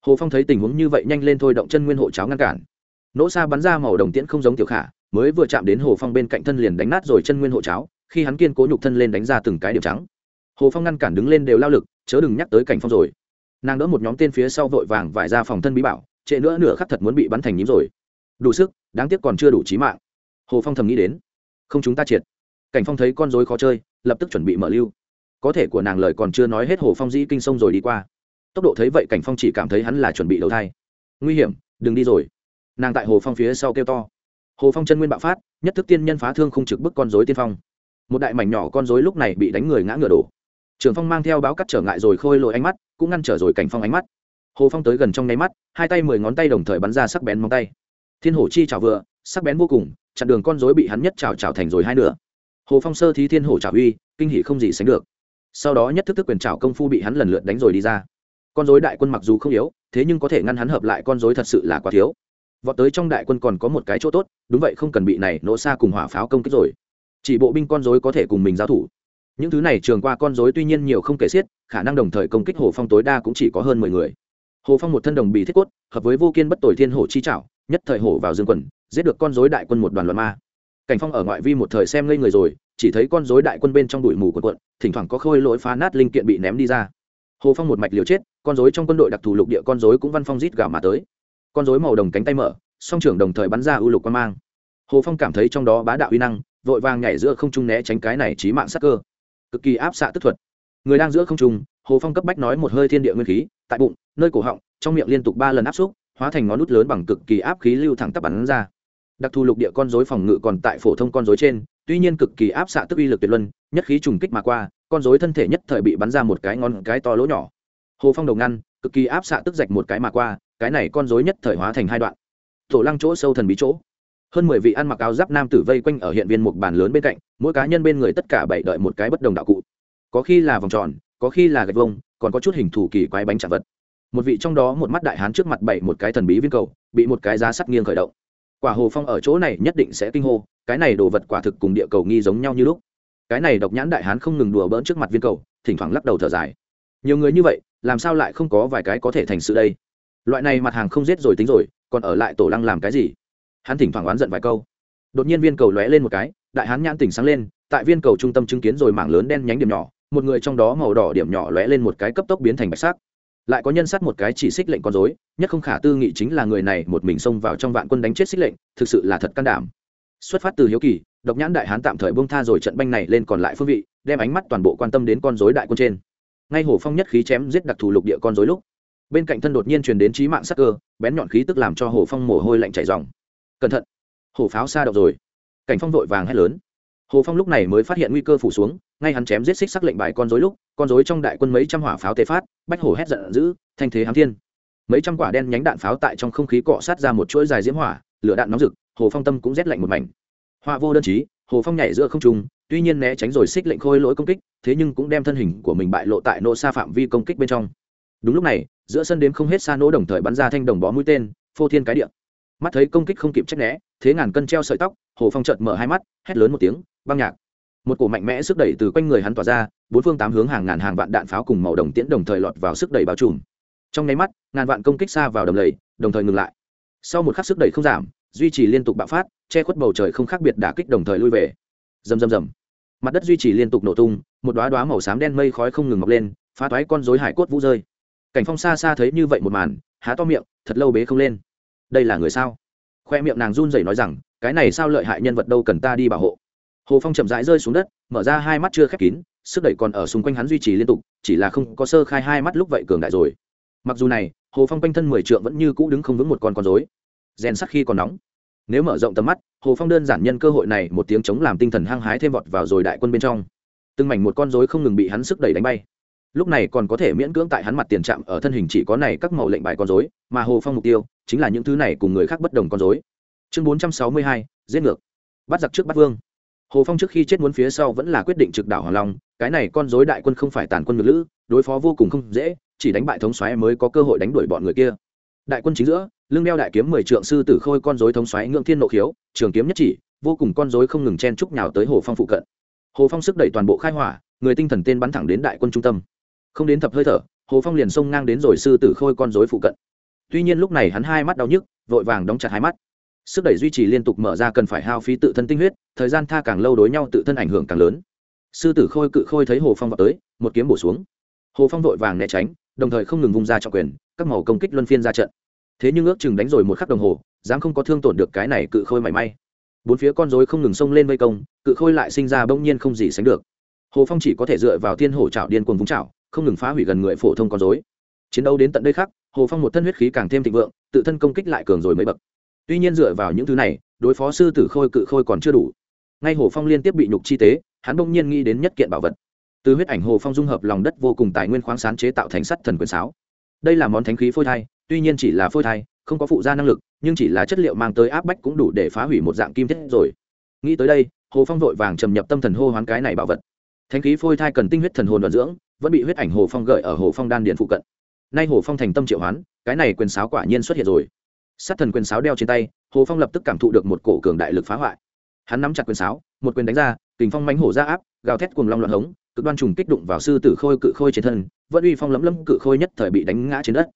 Hồ phong thấy tình huống như vậy nhanh lên thôi động chân nguyên hộ cháo ngăn cản. Nỗ xa bắn ra màu đồng tiễn không giống tiểu khả, mới vừa chạm đến hồ phong bên cạnh thân liền đánh nát rồi chân nguyên hộ cháo, khi hắn kiên cố nhục thân lên đánh ra từng cái điểm trắng hồ phong ngăn cản đứng lên đều lao lực, chớ đừng nhắc tới cảnh phong rồi. Nàng đỡ một nhóm tên phía sau vội vàng vải ra phòng thân bí bảo, trễ nữa nửa khắc thật muốn bị bắn thành nhím rồi. Đủ sức, đáng tiếc còn chưa đủ trí mạng. Hồ phong thầm nghĩ đến. Không chúng ta triệt. Cảnh phong thấy con dối khó chơi, lập tức chuẩn bị mở lưu. Có thể của nàng lời còn chưa nói hết hồ phong dĩ kinh sông rồi đi qua. Tốc độ thấy vậy cảnh phong chỉ cảm thấy hắn là chuẩn bị đầu thai. Nguy hiểm, đừng đi rồi. Nàng tại hồ phong phía sau kêu to. Hồ phong chân nguyên bạo phát, nhất thức tiên nhân phá thương không trực bức con dối tiên phong. Một đại mảnh nhỏ con dối lúc này bị đánh người ngã ngựa đổ trường phong mang theo báo cắt trở ngại rồi khôi lội ánh mắt, cũng ngăn trở rồi cảnh phong ánh mắt. Hồ phong tới gần trong nháy mắt, hai tay mười ngón tay đồng thời bắn ra sắc bén móng tay. Thiên hổ chi chảo vừa, sắc bén vô cùng, chặn đường con rối bị hắn nhất chảo chảo thành rồi hai nửa. Hồ phong sơ thí thiên hổ chảo uy, kinh hỉ không gì sánh được. Sau đó nhất thức thức quyền chảo công phu bị hắn lần lượt đánh rồi đi ra. Con rối đại quân mặc dù không yếu, thế nhưng có thể ngăn hắn hợp lại con rối thật sự là quá thiếu. Vọt tới trong đại quân còn có một cái chỗ tốt, đúng vậy không cần bị này nổ xa cùng hỏa pháo công kích rồi. Chỉ bộ binh con rối có thể cùng mình giao thủ những thứ này trường qua con dối tuy nhiên nhiều không kể xiết, khả năng đồng thời công kích hồ phong tối đa cũng chỉ có hơn mười người. Hồ phong một thân đồng bị thiết cốt, hợp với vô kiên bất tội thiên hổ chi trảo nhất thời hổ vào dương quần, giết được con dối đại quân một đoàn loạn ma. Cảnh phong ở ngoại vi một thời xem ngây người rồi, chỉ thấy con dối đại quân bên trong đùi mù của quận thỉnh thoảng có khôi lỗi phá nát linh kiện bị ném đi ra. Hồ phong một mạch liều chết, con dối trong quân đội đặc thù lục địa con dối cũng văn phong rít gào mà tới. Con dối màu đồng cánh tay mở, song trưởng đồng thời bắn ra ưu lục quan mang. Hồ phong cảm thấy trong đó bá đạo uy năng, vội vàng nhảy giữa không trung né tránh cái này trí mạng sắc cơ cực kỳ áp xạ tức thuật. Người đang giữa không trung, hồ phong cấp bách nói một hơi thiên địa nguyên khí, tại bụng, nơi cổ họng, trong miệng liên tục ba lần áp xúc, hóa thành ngón nút lớn bằng cực kỳ áp khí lưu thẳng tắp bắn ra. Đặc thù lục địa con dối phòng ngự còn tại phổ thông con dối trên, tuy nhiên cực kỳ áp xạ tức uy lực tuyệt luân, nhất khí trùng kích mà qua, con dối thân thể nhất thời bị bắn ra một cái ngón cái to lỗ nhỏ. Hồ phong đầu ngăn, cực kỳ áp xạ tức rạch một cái mà qua, cái này con dối nhất thời hóa thành hai đoạn. Tổ lăng chỗ sâu thần bí chỗ hơn mười vị ăn mặc áo giáp nam tử vây quanh ở hiện viên một bàn lớn bên cạnh, mỗi cá nhân bên người tất cả bảy đợi một cái bất đồng đạo cụ. Có khi là vòng tròn, có khi là gạch vông còn có chút hình thủ kỳ quái bánh chạm vật. Một vị trong đó một mắt đại hán trước mặt bảy một cái thần bí viên cầu, bị một cái giá sắt nghiêng khởi động. Quả hồ phong ở chỗ này nhất định sẽ kinh hô, cái này đồ vật quả thực cùng địa cầu nghi giống nhau như lúc. Cái này độc nhãn đại hán không ngừng đùa bỡn trước mặt viên cầu, thỉnh thoảng lắc đầu thở dài. Nhiều người như vậy, làm sao lại không có vài cái có thể thành sự đây? Loại này mặt hàng không giết rồi tính rồi, còn ở lại tổ lăng làm cái gì? Hắn thỉnh thoảng oán giận vài câu. Đột nhiên viên cầu lóe lên một cái, đại hán nhãn tỉnh sáng lên, tại viên cầu trung tâm chứng kiến rồi mảng lớn đen nhánh điểm nhỏ, một người trong đó màu đỏ điểm nhỏ lóe lên một cái cấp tốc biến thành bạch sắc. Lại có nhân sát một cái chỉ xích lệnh con dối nhất không khả tư nghị chính là người này một mình xông vào trong vạn quân đánh chết xích lệnh, thực sự là thật can đảm. Xuất phát từ hiếu kỳ, độc nhãn đại hán tạm thời bông tha rồi trận banh này lên còn lại phương vị, đem ánh mắt toàn bộ quan tâm đến con dối đại quân trên. Ngay hồ phong nhất khí chém giết đặc thù lục địa con dối lúc, bên cạnh thân đột nhiên truyền đến trí mạng sắc cơ, bén nhọn khí tức làm cho hồ phong mồ hôi lạnh chảy dòng cẩn thận. Hổ pháo xa đậu rồi. Cảnh phong vội vàng hét lớn. Hồ phong lúc này mới phát hiện nguy cơ phủ xuống, ngay hắn chém giết xích sắc lệnh bài con dối lúc, con dối trong đại quân mấy trăm hỏa pháo tê phát, bách hổ hét giận dữ, thanh thế hám thiên. Mấy trăm quả đen nhánh đạn pháo tại trong không khí cọ sát ra một chuỗi dài diễm hỏa, lửa đạn nóng rực, hồ phong tâm cũng rét lạnh một mảnh. Họa vô đơn chí, hồ phong nhảy giữa không trung, tuy nhiên né tránh rồi xích lệnh khôi lỗi công kích, thế nhưng cũng đem thân hình của mình bại lộ tại nỗ xa phạm vi công kích bên trong. Đúng lúc này, giữa sân đếm không hết xa nỗ đồng thời bắn ra thanh đồng bó mũi tên, phô thiên cái điện mắt thấy công kích không kịp trách né, thế ngàn cân treo sợi tóc, hồ phong chợt mở hai mắt, hét lớn một tiếng, băng nhạc. Một cổ mạnh mẽ sức đẩy từ quanh người hắn tỏa ra, bốn phương tám hướng hàng ngàn hàng vạn đạn pháo cùng màu đồng tiễn đồng thời lọt vào sức đẩy bao trùm. Trong nháy mắt, ngàn vạn công kích xa vào đầm lầy, đồng thời ngừng lại. Sau một khắc sức đẩy không giảm, duy trì liên tục bạo phát, che khuất bầu trời không khác biệt đả kích đồng thời lui về. Rầm rầm rầm. Mặt đất duy trì liên tục nổ tung, một đoá đoá màu xám đen mây khói không ngừng mọc lên, phá toái con rối hải cốt vũ rơi. Cảnh phong xa xa thấy như vậy một màn, há to miệng, thật lâu bế không lên đây là người sao? Khoe miệng nàng run rẩy nói rằng, cái này sao lợi hại nhân vật đâu cần ta đi bảo hộ? Hồ phong chậm rãi rơi xuống đất, mở ra hai mắt chưa khép kín, sức đẩy còn ở xung quanh hắn duy trì liên tục, chỉ là không có sơ khai hai mắt lúc vậy cường đại rồi. Mặc dù này, hồ phong quanh thân mười trượng vẫn như cũ đứng không vững một con con dối rèn sắc khi còn nóng. Nếu mở rộng tầm mắt, hồ phong đơn giản nhân cơ hội này một tiếng chống làm tinh thần hăng hái thêm vọt vào rồi đại quân bên trong. Từng mảnh một con dối không ngừng bị hắn sức đẩy đánh bay lúc này còn có thể miễn cưỡng tại hắn mặt tiền chạm ở thân hình chỉ có này các màu lệnh bài con dối mà hồ phong mục tiêu chính là những thứ này cùng người khác bất đồng con dối chương bốn trăm sáu mươi hai, giết ngược. Bắt giặc trước bắt vương. Hồ phong trước khi chết muốn phía sau vẫn là quyết định trực đảo hoàng long, cái này con dối đại quân không phải tàn quân ngược lữ, đối phó vô cùng không dễ, chỉ đánh bại thống xoáy mới có cơ hội đánh đuổi bọn người kia. Đại quân chính giữa, lưng đeo đại kiếm mười trượng sư tử khôi con dối thống xoáy ngưỡng thiên nộ khiếu, trường kiếm nhất chỉ, vô cùng con dối không ngừng chen chúc nhào tới hồ phong phụ cận. Hồ phong sức đẩy toàn bộ khai hỏa, người tinh thần tên bắn thẳng đến đại quân trung tâm không đến thập hơi thở, hồ phong liền xông ngang đến rồi sư tử khôi con dối phụ cận. Tuy nhiên lúc này hắn hai mắt đau nhức, vội vàng đóng chặt hai mắt. Sức đẩy duy trì liên tục mở ra cần phải hao phí tự thân tinh huyết, thời gian tha càng lâu đối nhau tự thân ảnh hưởng càng lớn. Sư tử khôi cự khôi thấy hồ phong vào tới, một kiếm bổ xuống. Hồ phong vội vàng né tránh, đồng thời không ngừng vung ra trọng quyền, các màu công kích luân phiên ra trận. Thế nhưng ước chừng đánh rồi một khắc đồng hồ, dám không có thương tổn được cái này cự khôi mảy may. Bốn phía con rối không ngừng xông lên vây công, cự khôi lại sinh ra bỗng nhiên không gì sánh được. Hồ phong chỉ có thể dựa vào thiên hổ trảo điên cuồng vung trảo không ngừng phá hủy gần người phổ thông con rối. Chiến đấu đến tận đây khác hồ phong một thân huyết khí càng thêm thịnh vượng, tự thân công kích lại cường rồi mấy bậc. Tuy nhiên dựa vào những thứ này, đối phó sư tử khôi cự khôi còn chưa đủ. Ngay hồ phong liên tiếp bị nhục chi tế, hắn bỗng nhiên nghĩ đến nhất kiện bảo vật. Từ huyết ảnh hồ phong dung hợp lòng đất vô cùng tài nguyên khoáng sán chế tạo thành sắt thần quyền sáo. Đây là món thánh khí phôi thai, tuy nhiên chỉ là phôi thai, không có phụ gia năng lực, nhưng chỉ là chất liệu mang tới áp bách cũng đủ để phá hủy một dạng kim thiết rồi. Nghĩ tới đây, hồ phong vội vàng trầm nhập tâm thần hô hoán cái này bảo vật. Thánh khí phôi thai cần tinh huyết thần hồn vận dưỡng vẫn bị huyết ảnh hồ phong gợi ở hồ phong đan điện phụ cận. Nay hồ phong thành tâm triệu hoán, cái này quyền sáo quả nhiên xuất hiện rồi. Sát thần quyền sáo đeo trên tay, hồ phong lập tức cảm thụ được một cổ cường đại lực phá hoại. Hắn nắm chặt quyền sáo, một quyền đánh ra, kình phong mánh hổ ra áp, gào thét cùng long loạn hống, cực đoan trùng kích đụng vào sư tử khôi, cự khôi trên thân, vẫn uy phong lấm lấm cự khôi nhất thời bị đánh ngã trên đất.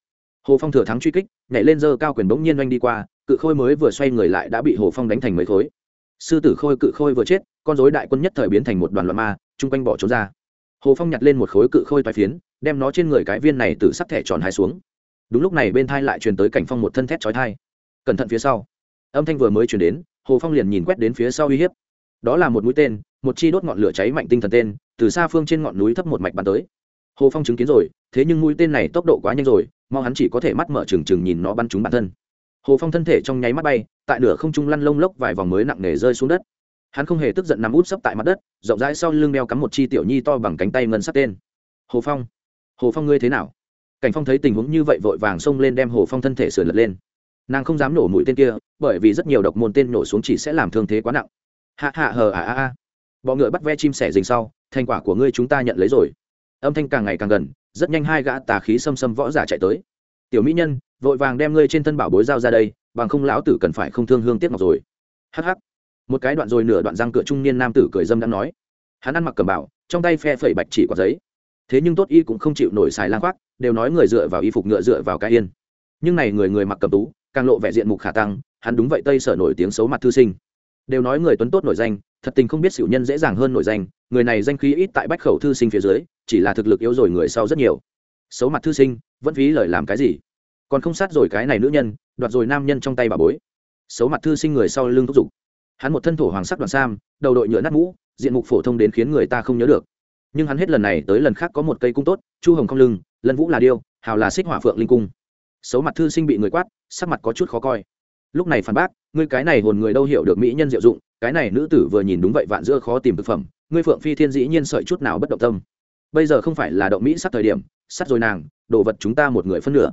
Hồ phong thừa thắng truy kích, nhảy lên dơ cao quyền bỗng nhiên oanh đi qua, cự khôi mới vừa xoay người lại đã bị hồ phong đánh thành mấy khối. Sư tử khôi, cự khôi vừa chết, con dối đại quân nhất thời biến thành một đoàn loạn ma, chung quanh bỏ trốn ra hồ phong nhặt lên một khối cự khôi toái phiến, đem nó trên người cái viên này từ sắc thẻ tròn hai xuống. Đúng lúc này bên thai lại truyền tới cảnh phong một thân thét trói thai cẩn thận phía sau. Âm thanh vừa mới chuyển đến, hồ phong liền nhìn quét đến phía sau uy hiếp. Đó là một mũi tên, một chi đốt ngọn lửa cháy mạnh tinh thần tên, từ xa phương trên ngọn núi thấp một mạch bắn tới. Hồ phong chứng kiến rồi, thế nhưng mũi tên này tốc độ quá nhanh rồi, mau hắn chỉ có thể mắt mở trừng trừng nhìn nó bắn trúng bản thân. Hồ phong thân thể trong nháy mắt bay, tại nửa không trung lăn lông lốc vài vòng mới nặng nề rơi xuống đất hắn không hề tức giận nằm út sấp tại mặt đất, rộng rãi sau lưng đeo cắm một chi tiểu nhi to bằng cánh tay ngân sắt tên. Hồ phong hồ phong ngươi thế nào? Cảnh phong thấy tình huống như vậy vội vàng xông lên đem hồ phong thân thể sửa lật lên. Nàng không dám nổ mũi tên kia, bởi vì rất nhiều độc môn tên nổ xuống chỉ sẽ làm thương thế quá nặng. Hạ hạ hờ à à à bọ ngựa bắt ve chim sẻ dình sau, thành quả của ngươi chúng ta nhận lấy rồi. Âm thanh càng ngày càng gần, rất nhanh hai gã tà khí xâm xâm võ giả chạy tới. Tiểu mỹ nhân, vội vàng đem ngươi trên thân bảo bối giao ra đây, bằng không lão tử cần phải không thương hương tiếc ngọc rồi. Hh một cái đoạn rồi nửa đoạn răng cửa trung niên nam tử cười dâm đã nói. Hắn ăn mặc cầm bảo trong tay phe phẩy bạch chỉ quả giấy. Thế nhưng tốt y cũng không chịu nổi xài lang khoác, đều nói người dựa vào y phục ngựa dựa vào cái yên. Nhưng này người người mặc cầm tú, càng lộ vẻ diện mục khả tăng, hắn đúng vậy tây sở nổi tiếng xấu mặt thư sinh. Đều nói người tuấn tốt nổi danh, thật tình không biết xỉu nhân dễ dàng hơn nổi danh, người này danh khí ít tại bách khẩu thư sinh phía dưới, chỉ là thực lực yếu rồi người sau rất nhiều. Xấu mặt thư sinh, vẫn phí lời làm cái gì? Còn không sát rồi cái này nữ nhân, đoạt rồi nam nhân trong tay bà bối. Xấu mặt thư sinh người sau lưng thúc giục hắn một thân thổ hoàng sắc đoàn sam, đầu đội nhựa nát mũ, diện mục phổ thông đến khiến người ta không nhớ được. Nhưng hắn hết lần này tới lần khác có một cây cung tốt, chu hồng không lưng, lân vũ là điêu, hào là xích hỏa phượng linh cung. Xấu mặt thư sinh bị người quát, sắc mặt có chút khó coi. Lúc này phản bác, ngươi cái này hồn người đâu hiểu được mỹ nhân diệu dụng, cái này nữ tử vừa nhìn đúng vậy vạn giữa khó tìm thực phẩm, ngươi phượng phi thiên dĩ nhiên sợi chút nào bất động tâm. Bây giờ không phải là động mỹ sắp thời điểm sắp rồi nàng, đồ vật chúng ta một người phân nửa.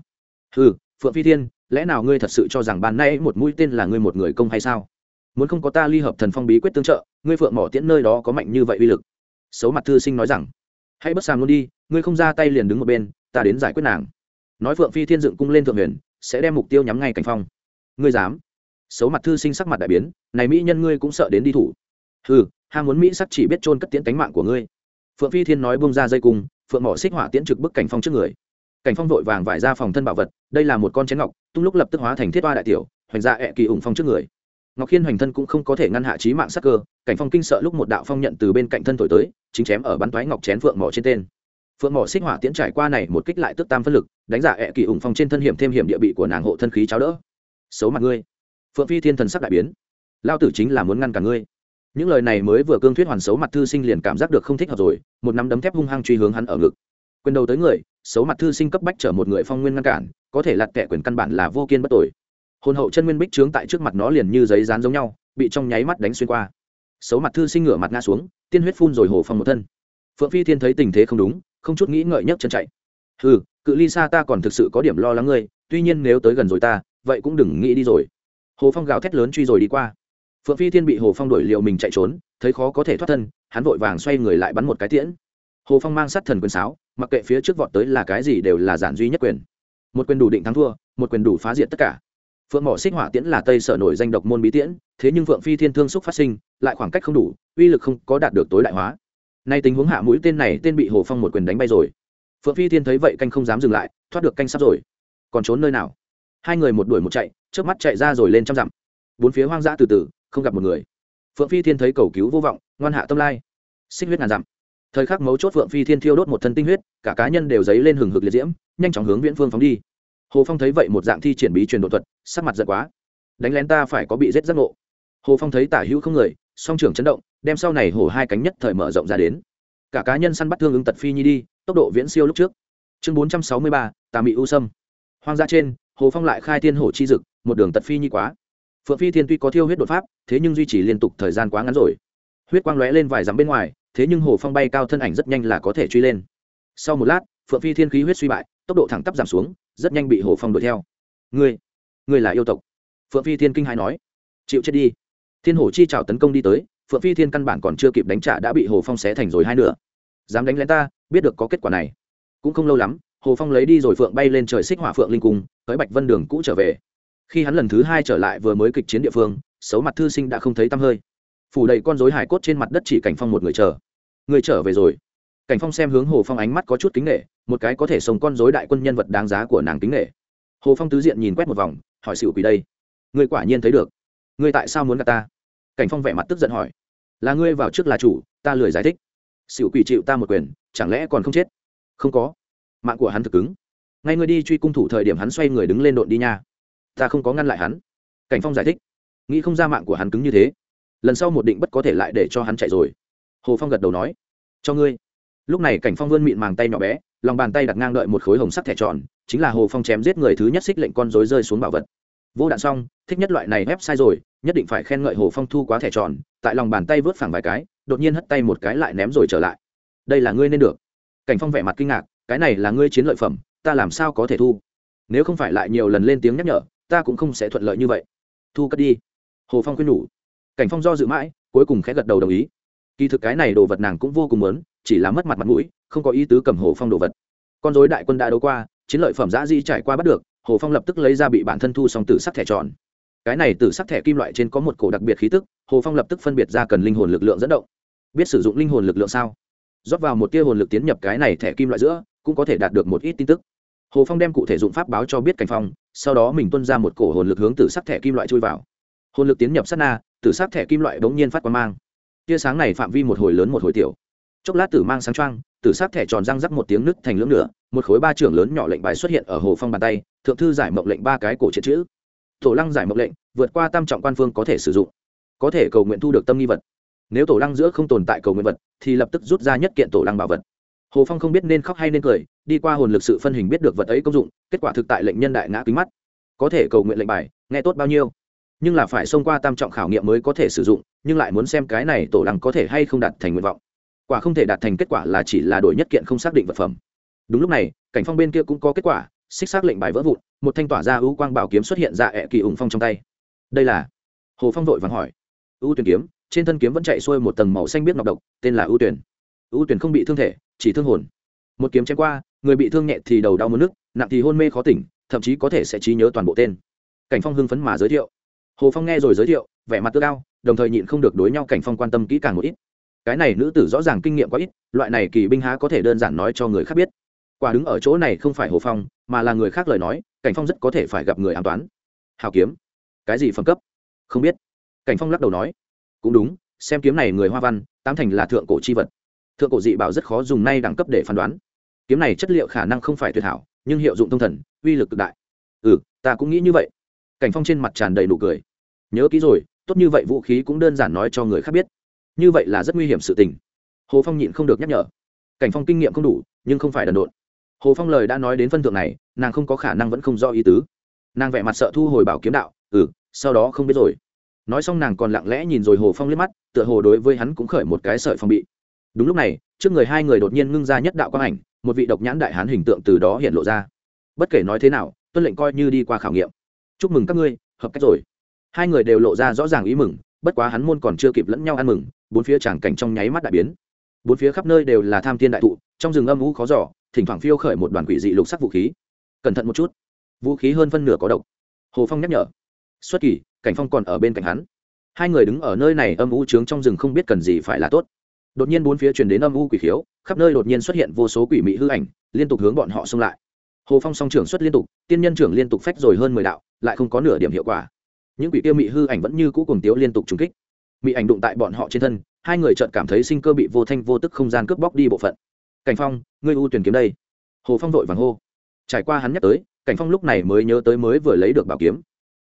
Ừ phượng phi thiên, lẽ nào ngươi thật sự cho rằng ban nay một mũi tên là ngươi một người công hay sao? Muốn không có ta ly hợp thần phong bí quyết tương trợ, ngươi phượng mỏ tiễn nơi đó có mạnh như vậy uy lực. Xấu mặt thư sinh nói rằng, hãy bất sàm luôn đi, ngươi không ra tay liền đứng một bên, ta đến giải quyết nàng. Nói phượng phi thiên dựng cung lên thượng huyền, sẽ đem mục tiêu nhắm ngay cảnh phong. Ngươi dám? Xấu mặt thư sinh sắc mặt đại biến, này mỹ nhân ngươi cũng sợ đến đi thủ. Ừ ham muốn mỹ sắc chỉ biết trôn cất tiễn cánh mạng của ngươi. Phượng phi thiên nói bông ra dây cung, phượng mỏ xích hỏa tiễn trực bức cảnh phong trước người. Cảnh phong vội vàng vải ra phòng thân bảo vật, đây là một con chén ngọc, tung lúc lập tức hóa thành thiết hoa đại tiểu, hoành ra ẹ kỳ ủng phong trước người ngọc khiên hoành thân cũng không có thể ngăn hạ trí mạng sắc cơ, cảnh phong kinh sợ lúc một đạo phong nhận từ bên cạnh thân thổi tới, chính chém ở bắn toái ngọc chén phượng mỏ trên tên. Phượng mỏ xích hỏa tiễn trải qua này một kích lại tức tam phân lực, đánh giả ẹ kỳ ủng phong trên thân hiểm thêm hiểm địa bị của nàng hộ thân khí cháo đỡ. Xấu mặt ngươi. Phượng phi thiên thần sắc đại biến. Lao tử chính là muốn ngăn cả ngươi. Những lời này mới vừa cương thuyết hoàn xấu mặt thư sinh liền cảm giác được không thích hợp rồi, một nắm đấm thép hung hăng truy hướng hắn ở ngực. Quyền đầu tới người, xấu mặt thư sinh cấp bách chở một người phong nguyên ngăn cản, có thể lặt kẻ quyền căn bản là vô kiên bất tội hồn hậu chân nguyên bích trướng tại trước mặt nó liền như giấy dán giống nhau, bị trong nháy mắt đánh xuyên qua. Xấu mặt thư sinh ngửa mặt ngã xuống, tiên huyết phun rồi hồ phong một thân. Phượng phi thiên thấy tình thế không đúng, không chút nghĩ ngợi nhấc chân chạy. Ừ cự ly xa ta còn thực sự có điểm lo lắng ngươi, tuy nhiên nếu tới gần rồi ta, vậy cũng đừng nghĩ đi rồi. Hồ phong gào thét lớn truy rồi đi qua. Phượng phi thiên bị hồ phong đổi liệu mình chạy trốn, thấy khó có thể thoát thân, hắn vội vàng xoay người lại bắn một cái tiễn. Hồ phong mang sát thần quyền sáo, mặc kệ phía trước vọt tới là cái gì đều là giản duy nhất quyền. Một quyền đủ định thắng thua, một quyền đủ phá diệt tất cả phượng mỏ xích hỏa tiễn là tây sở nổi danh độc môn bí tiễn, thế nhưng phượng phi thiên thương xúc phát sinh, lại khoảng cách không đủ, uy lực không có đạt được tối đại hóa. Nay tình huống hạ mũi tên này tên bị hồ phong một quyền đánh bay rồi. Phượng phi thiên thấy vậy canh không dám dừng lại, thoát được canh sắp rồi. Còn trốn nơi nào? Hai người một đuổi một chạy trước mắt chạy ra rồi lên trăm dặm. Bốn phía hoang dã từ từ, không gặp một người. Phượng phi thiên thấy cầu cứu vô vọng, ngoan hạ tâm lai. Xích huyết ngàn dặm. Thời khắc mấu chốt phượng phi thiên thiêu đốt một thân tinh huyết, cả cá nhân đều dấy lên hừng hực liệt diễm, nhanh chóng hướng viễn phương phóng đi hồ phong thấy vậy một dạng thi triển bí truyền đột thuật, sắc mặt giận quá. Đánh lén ta phải có bị giết giấc ngộ. Hồ phong thấy tả hữu không người, song trưởng chấn động, đem sau này hổ hai cánh nhất thời mở rộng ra đến. Cả cá nhân săn bắt thương ứng tật phi nhi đi, tốc độ viễn siêu lúc trước. Chương bốn trăm sáu mươi ba, tà mị u sâm. Hoang dã trên, hồ phong lại khai thiên hổ chi dực, một đường tật phi nhi quá. Phượng phi thiên tuy có thiêu huyết đột pháp, thế nhưng duy trì liên tục thời gian quá ngắn rồi. Huyết quang lóe lên vài dặm bên ngoài, thế nhưng hồ phong bay cao thân ảnh rất nhanh là có thể truy lên. Sau một lát, phượng phi thiên khí huyết suy bại, tốc độ thẳng tắp giảm xuống rất nhanh bị hồ phong đuổi theo. Ngươi ngươi là yêu tộc. Phượng phi thiên kinh hai nói. Chịu chết đi. Thiên hổ chi trào tấn công đi tới, phượng phi thiên căn bản còn chưa kịp đánh trả đã bị hồ phong xé thành rồi hai nửa. Dám đánh lén ta, biết được có kết quả này. Cũng không lâu lắm, hồ phong lấy đi rồi phượng bay lên trời xích hỏa phượng linh cung, tới bạch vân đường cũ trở về. Khi hắn lần thứ hai trở lại vừa mới kịch chiến địa phương, xấu mặt thư sinh đã không thấy tăm hơi. Phủ đầy con rối hải cốt trên mặt đất chỉ cảnh phong một người chờ. Người trở về rồi. Cảnh phong xem hướng hồ phong ánh mắt có chút kính nghệ một cái có thể sống con rối đại quân nhân vật đáng giá của nàng kính nghệ hồ phong tứ diện nhìn quét một vòng, hỏi xịu quỷ đây. Ngươi quả nhiên thấy được. Ngươi tại sao muốn gặp ta? Cảnh phong vẻ mặt tức giận hỏi. Là ngươi vào trước là chủ, ta lười giải thích. Xịu quỷ chịu ta một quyền, chẳng lẽ còn không chết? Không có. Mạng của hắn thực cứng. Ngay ngươi đi truy cung thủ thời điểm hắn xoay người đứng lên độn đi nha. Ta không có ngăn lại hắn. Cảnh phong giải thích. Nghĩ không ra mạng của hắn cứng như thế. Lần sau một định bất có thể lại để cho hắn chạy rồi. Hồ phong gật đầu nói. Cho ngươi. Lúc này cảnh phong vươn mịn màng tay nhỏ bé lòng bàn tay đặt ngang đợi một khối hồng sắc thẻ tròn, chính là hồ phong chém giết người thứ nhất xích lệnh con dối rơi xuống bảo vật. Vô đạn xong, thích nhất loại này ép sai rồi, nhất định phải khen ngợi hồ phong thu quá thẻ tròn, tại lòng bàn tay vớt phẳng vài cái, đột nhiên hất tay một cái lại ném rồi trở lại. Đây là ngươi nên được. Cảnh phong vẻ mặt kinh ngạc, cái này là ngươi chiến lợi phẩm, ta làm sao có thể thu? Nếu không phải lại nhiều lần lên tiếng nhắc nhở, ta cũng không sẽ thuận lợi như vậy. Thu cất đi. Hồ phong khuyên nhủ. Cảnh phong do dự mãi, cuối cùng khẽ gật đầu đồng ý kỳ thực cái này đồ vật nàng cũng vô cùng lớn chỉ là mất mặt mặt mũi, không có ý tứ cầm hồ phong đồ vật. Con dối đại quân đã đấu qua, chiến lợi phẩm giã di trải qua bắt được, hồ phong lập tức lấy ra bị bản thân thu xong tử sắc thẻ tròn. Cái này tử sắc thẻ kim loại trên có một cổ đặc biệt khí tức, hồ phong lập tức phân biệt ra cần linh hồn lực lượng dẫn động. Biết sử dụng linh hồn lực lượng sao? Rót vào một tia hồn lực tiến nhập cái này thẻ kim loại giữa, cũng có thể đạt được một ít tin tức. Hồ phong đem cụ thể dụng pháp báo cho biết cảnh phong, sau đó mình tuân ra một cổ hồn lực hướng từ sắc thẻ kim loại chui vào. Hồn lực tiến nhập sát na từ sắc thẻ kim loại bỗng nhiên phát quang mang tia sáng này phạm vi một hồi lớn một hồi tiểu. Chốc lát tử mang sáng trăng tử sắc thẻ tròn răng rắc một tiếng nứt thành lưỡng nửa, một khối ba trưởng lớn nhỏ lệnh bài xuất hiện ở hồ phong bàn tay, thượng thư giải mộng lệnh ba cái cổ triệt chữ. Tổ lăng giải mộng lệnh, vượt qua tam trọng quan phương có thể sử dụng. Có thể cầu nguyện thu được tâm nghi vật. Nếu tổ lăng giữa không tồn tại cầu nguyện vật, thì lập tức rút ra nhất kiện tổ lăng bảo vật. Hồ phong không biết nên khóc hay nên cười, đi qua hồn lực sự phân hình biết được vật ấy công dụng, kết quả thực tại lệnh nhân đại ngã kính mắt. Có thể cầu nguyện lệnh bài, nghe tốt bao nhiêu? Nhưng là phải xông qua tam trọng khảo nghiệm mới có thể sử dụng, nhưng lại muốn xem cái này tổ lăng có thể hay không đạt thành nguyện vọng. Quả không thể đạt thành kết quả là chỉ là đổi nhất kiện không xác định vật phẩm. Đúng lúc này, cảnh phong bên kia cũng có kết quả, xích xác lệnh bài vỡ vụn, một thanh tỏa ra ưu quang bảo kiếm xuất hiện ra ẹ kỳ ủng phong trong tay. Đây là? Hồ phong vội vàng hỏi. Ưu tuyển kiếm, trên thân kiếm vẫn chạy xuôi một tầng màu xanh biết ngọc độc, tên là ưu tuyển ưu tuyển không bị thương thể, chỉ thương hồn. Một kiếm chém qua, người bị thương nhẹ thì đầu đau mất nước nặng thì hôn mê khó tỉnh, thậm chí có thể sẽ trí nhớ toàn bộ tên. Cảnh phong hưng phấn mà giới thiệu hồ phong nghe rồi giới thiệu, vẻ mặt tươi cao, đồng thời nhịn không được đối nhau cảnh phong quan tâm kỹ càng một ít. Cái này nữ tử rõ ràng kinh nghiệm quá ít, loại này kỳ binh há có thể đơn giản nói cho người khác biết. Quả đứng ở chỗ này không phải hồ phong, mà là người khác lời nói, cảnh phong rất có thể phải gặp người an toán hào kiếm. Cái gì phẩm cấp? Không biết. Cảnh phong lắc đầu nói. Cũng đúng, xem kiếm này người hoa văn, tám thành là thượng cổ chi vật. Thượng cổ dị bảo rất khó dùng nay đẳng cấp để phán đoán. Kiếm này chất liệu khả năng không phải tuyệt hảo, nhưng hiệu dụng thông thần, uy lực cực đại. Ừ ta cũng nghĩ như vậy cảnh phong trên mặt tràn đầy nụ cười. Nhớ kỹ rồi, tốt như vậy vũ khí cũng đơn giản nói cho người khác biết. Như vậy là rất nguy hiểm sự tình. Hồ phong nhịn không được nhắc nhở. Cảnh phong kinh nghiệm không đủ, nhưng không phải đần độn. Hồ phong lời đã nói đến phân thượng này, nàng không có khả năng vẫn không do ý tứ. Nàng vẻ mặt sợ thu hồi bảo kiếm đạo ừ sau đó không biết rồi. Nói xong nàng còn lặng lẽ nhìn rồi hồ phong liếc mắt, tựa hồ đối với hắn cũng khởi một cái sợi phong bị. Đúng lúc này, trước người hai người đột nhiên ngưng ra nhất đạo quang ảnh, một vị độc nhãn đại hán hình tượng từ đó hiện lộ ra. Bất kể nói thế nào, tuân lệnh coi như đi qua khảo nghiệm chúc mừng các ngươi, hợp cách rồi. Hai người đều lộ ra rõ ràng ý mừng, bất quá hắn môn còn chưa kịp lẫn nhau ăn mừng, bốn phía tràng cảnh trong nháy mắt đại biến. Bốn phía khắp nơi đều là tham thiên đại thụ, trong rừng âm u khó giỏ thỉnh thoảng phiêu khởi một đoàn quỷ dị lục sắc vũ khí. Cẩn thận một chút. Vũ khí hơn phân nửa có độc. Hồ phong nhắc nhở. Xuất kỳ, cảnh phong còn ở bên cạnh hắn. Hai người đứng ở nơi này âm u trướng trong rừng không biết cần gì phải là tốt. Đột nhiên bốn phía truyền đến âm u quỷ khiếu, khắp nơi đột nhiên xuất hiện vô số quỷ mị hư ảnh, liên tục hướng bọn họ xông lại. Hồ phong song trưởng xuất liên tục, tiên nhân trưởng liên tục phách rồi hơn mười đạo lại không có nửa điểm hiệu quả. Những quỷ tiêu mị hư ảnh vẫn như cũ cùng tiếu liên tục trúng kích. Mị ảnh đụng tại bọn họ trên thân, hai người chợt cảm thấy sinh cơ bị vô thanh vô tức không gian cướp bóc đi bộ phận. Cảnh phong, ngươi ưu tuyển kiếm đây. Hồ phong vội vàng hô. Trải qua hắn nhắc tới, cảnh phong lúc này mới nhớ tới mới vừa lấy được bảo kiếm.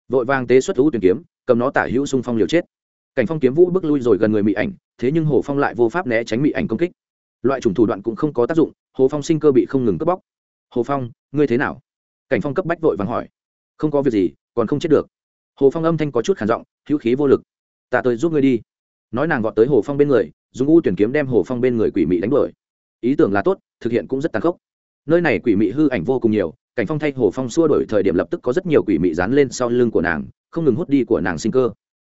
Vội vàng tế xuất ưu tuyển kiếm, cầm nó tả hữu xung phong liều chết. Cảnh phong kiếm vũ bước lui rồi gần người mị ảnh, thế nhưng hồ phong lại vô pháp né tránh mị ảnh công kích. Loại chủng thủ đoạn cũng không có tác dụng, hồ phong sinh cơ bị không ngừng cướp bóc. Hồ phong, ngươi thế nào? Cảnh phong cấp bách vội vàng hỏi không có việc gì, còn không chết được. Hồ phong âm thanh có chút khản giọng, hữu khí vô lực. Ta tới giúp ngươi đi. Nói nàng gọt tới hồ phong bên người, dùng u tuyển kiếm đem hồ phong bên người quỷ mị đánh đuổi. Ý tưởng là tốt, thực hiện cũng rất tàn khốc. Nơi này quỷ mị hư ảnh vô cùng nhiều, cảnh phong thay hồ phong xua đổi thời điểm lập tức có rất nhiều quỷ mị dán lên sau lưng của nàng, không ngừng hút đi của nàng sinh cơ.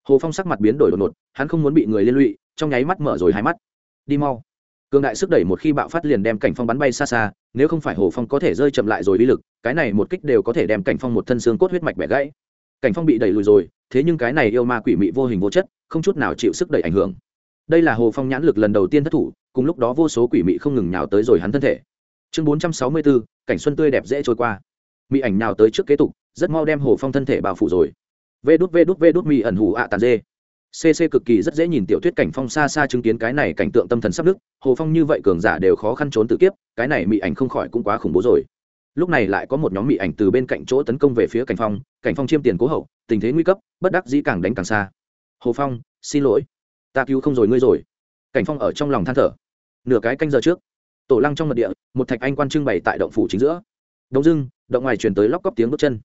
Hồ phong sắc mặt biến đổi đột ngột, hắn không muốn bị người liên lụy, trong nháy mắt mở rồi hai mắt. Đi mau cường đại sức đẩy một khi bạo phát liền đem cảnh phong bắn bay xa xa, nếu không phải hồ phong có thể rơi chậm lại rồi uy lực, cái này một kích đều có thể đem cảnh phong một thân xương cốt huyết mạch bẻ gãy. Cảnh phong bị đẩy lùi rồi, thế nhưng cái này yêu ma quỷ mị vô hình vô chất, không chút nào chịu sức đẩy ảnh hưởng. Đây là hồ phong nhãn lực lần đầu tiên thất thủ, cùng lúc đó vô số quỷ mị không ngừng nhào tới rồi hắn thân thể. Chương bốn trăm sáu mươi bốn cảnh xuân tươi đẹp dễ trôi qua. Mị ảnh nào tới trước kế tục, rất mau đem hồ phong thân thể bao phủ rồi. Vê đút vê đút vê đút, mị ẩn hủ ạ tàn dê cc cực kỳ rất dễ nhìn tiểu thuyết cảnh phong xa xa chứng kiến cái này cảnh tượng tâm thần sắp đức hồ phong như vậy cường giả đều khó khăn trốn tự kiếp, cái này mị ảnh không khỏi cũng quá khủng bố rồi. Lúc này lại có một nhóm mị ảnh từ bên cạnh chỗ tấn công về phía cảnh phong cảnh phong chiêm tiền cố hậu, tình thế nguy cấp, bất đắc dĩ càng đánh càng xa. Hồ phong, xin lỗi, ta cứu không rồi ngươi rồi. Cảnh phong ở trong lòng than thở. Nửa cái canh giờ trước, tổ lăng trong mật địa, một thạch anh quan trưng bày tại động phủ chính giữa. Đông dưng động ngoài truyền tới lóc cóc tiếng bước chân.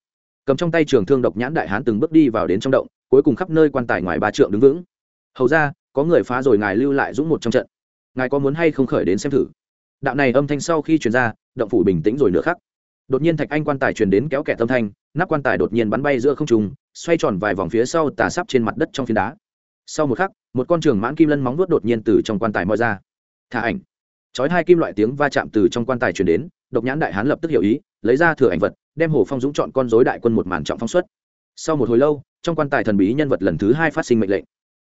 Cầm trong tay trường thương độc nhãn đại hán từng bước đi vào đến trong động cuối cùng khắp nơi quan tài ngoài ba trượng đứng vững. Hầu ra, có người phá rồi ngài lưu lại dũng một trong trận. Ngài có muốn hay không khởi đến xem thử? Đạo này âm thanh sau khi truyền ra, động phủ bình tĩnh rồi nửa khắc. Đột nhiên thạch anh quan tài truyền đến kéo kẻ tâm thanh, nắp quan tài đột nhiên bắn bay giữa không trùng xoay tròn vài vòng phía sau tà sắp trên mặt đất trong phiến đá. Sau một khắc, một con trường mãn kim lân móng vuốt đột nhiên từ trong quan tài moi ra. Thả ảnh. Chói hai kim loại tiếng va chạm từ trong quan tài truyền đến, độc nhãn đại hán lập tức hiểu ý, lấy ra thừa ảnh vật, đem hồ phong dũng chọn con dối đại quân một màn trọng phong xuất sau một hồi lâu, trong quan tài thần bí nhân vật lần thứ hai phát sinh mệnh lệnh.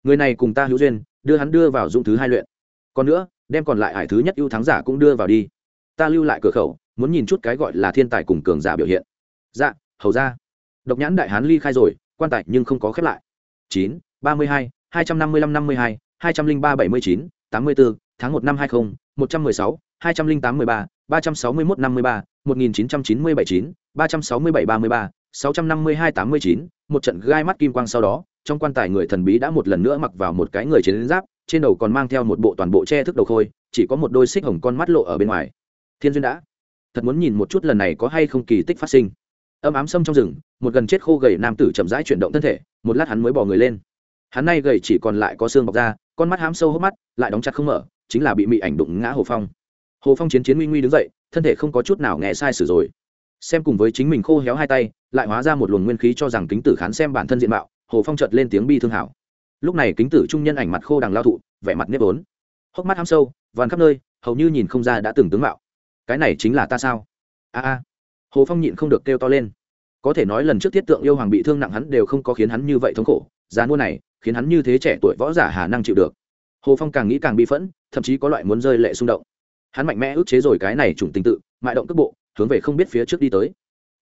Người này cùng ta hữu duyên, đưa hắn đưa vào dụng thứ hai luyện. Còn nữa, đem còn lại hải thứ nhất ưu thắng giả cũng đưa vào đi. Ta lưu lại cửa khẩu, muốn nhìn chút cái gọi là thiên tài cùng cường giả biểu hiện. Dạ hầu ra. Độc nhãn đại hán ly khai rồi, quan tài nhưng không có khép lại. Chín, ba mươi hai hai trăm năm mươi lăm năm mươi hai hai trăm linh ba bảy mươi chín, tám mươi bốn tháng một năm hai mươi một trăm mười sáu, hai trăm linh tám mười ba ba trăm sáu mươi mốt năm mươi ba, một nghìn chín trăm chín mươi bảy chín, ba trăm sáu mươi bảy ba mươi ba sáu trăm năm mươi hai tám mươi chín, một trận gai mắt kim quang sau đó, trong quan tài người thần bí đã một lần nữa mặc vào một cái người chiến giáp, trên đầu còn mang theo một bộ toàn bộ che thức đầu khôi, chỉ có một đôi xích hồng con mắt lộ ở bên ngoài. Thiên duyên đã thật muốn nhìn một chút lần này có hay không kỳ tích phát sinh. Âm ám sâm trong rừng, một gần chết khô gầy nam tử chậm rãi chuyển động thân thể, một lát hắn mới bò người lên. Hắn nay gầy chỉ còn lại có xương bọc da, con mắt hám sâu hốc mắt, lại đóng chặt không mở, chính là bị mị ảnh đụng ngã hồ phong. Hồ phong chiến chiến nguy nguy đứng dậy, thân thể không có chút nào nghe sai sử rồi xem cùng với chính mình khô héo hai tay, lại hóa ra một luồng nguyên khí cho rằng kính tử khán xem bản thân diện mạo, hồ phong chợt lên tiếng bi thương hảo. Lúc này kính tử trung nhân ảnh mặt khô đằng lao thụ, vẻ mặt nếp ốn hốc mắt hám sâu, vàn khắp nơi, hầu như nhìn không ra đã từng tướng mạo. Cái này chính là ta sao? A a. Hồ phong nhịn không được kêu to lên. Có thể nói lần trước thiết tượng yêu hoàng bị thương nặng hắn đều không có khiến hắn như vậy thống khổ giá mua này, khiến hắn như thế trẻ tuổi võ giả hà năng chịu được. Hồ phong càng nghĩ càng bị phẫn, thậm chí có loại muốn rơi lệ xung động. Hắn mạnh mẽ ức chế rồi cái này chủng tình tự, mại động cước bộ hướng về không biết phía trước đi tới.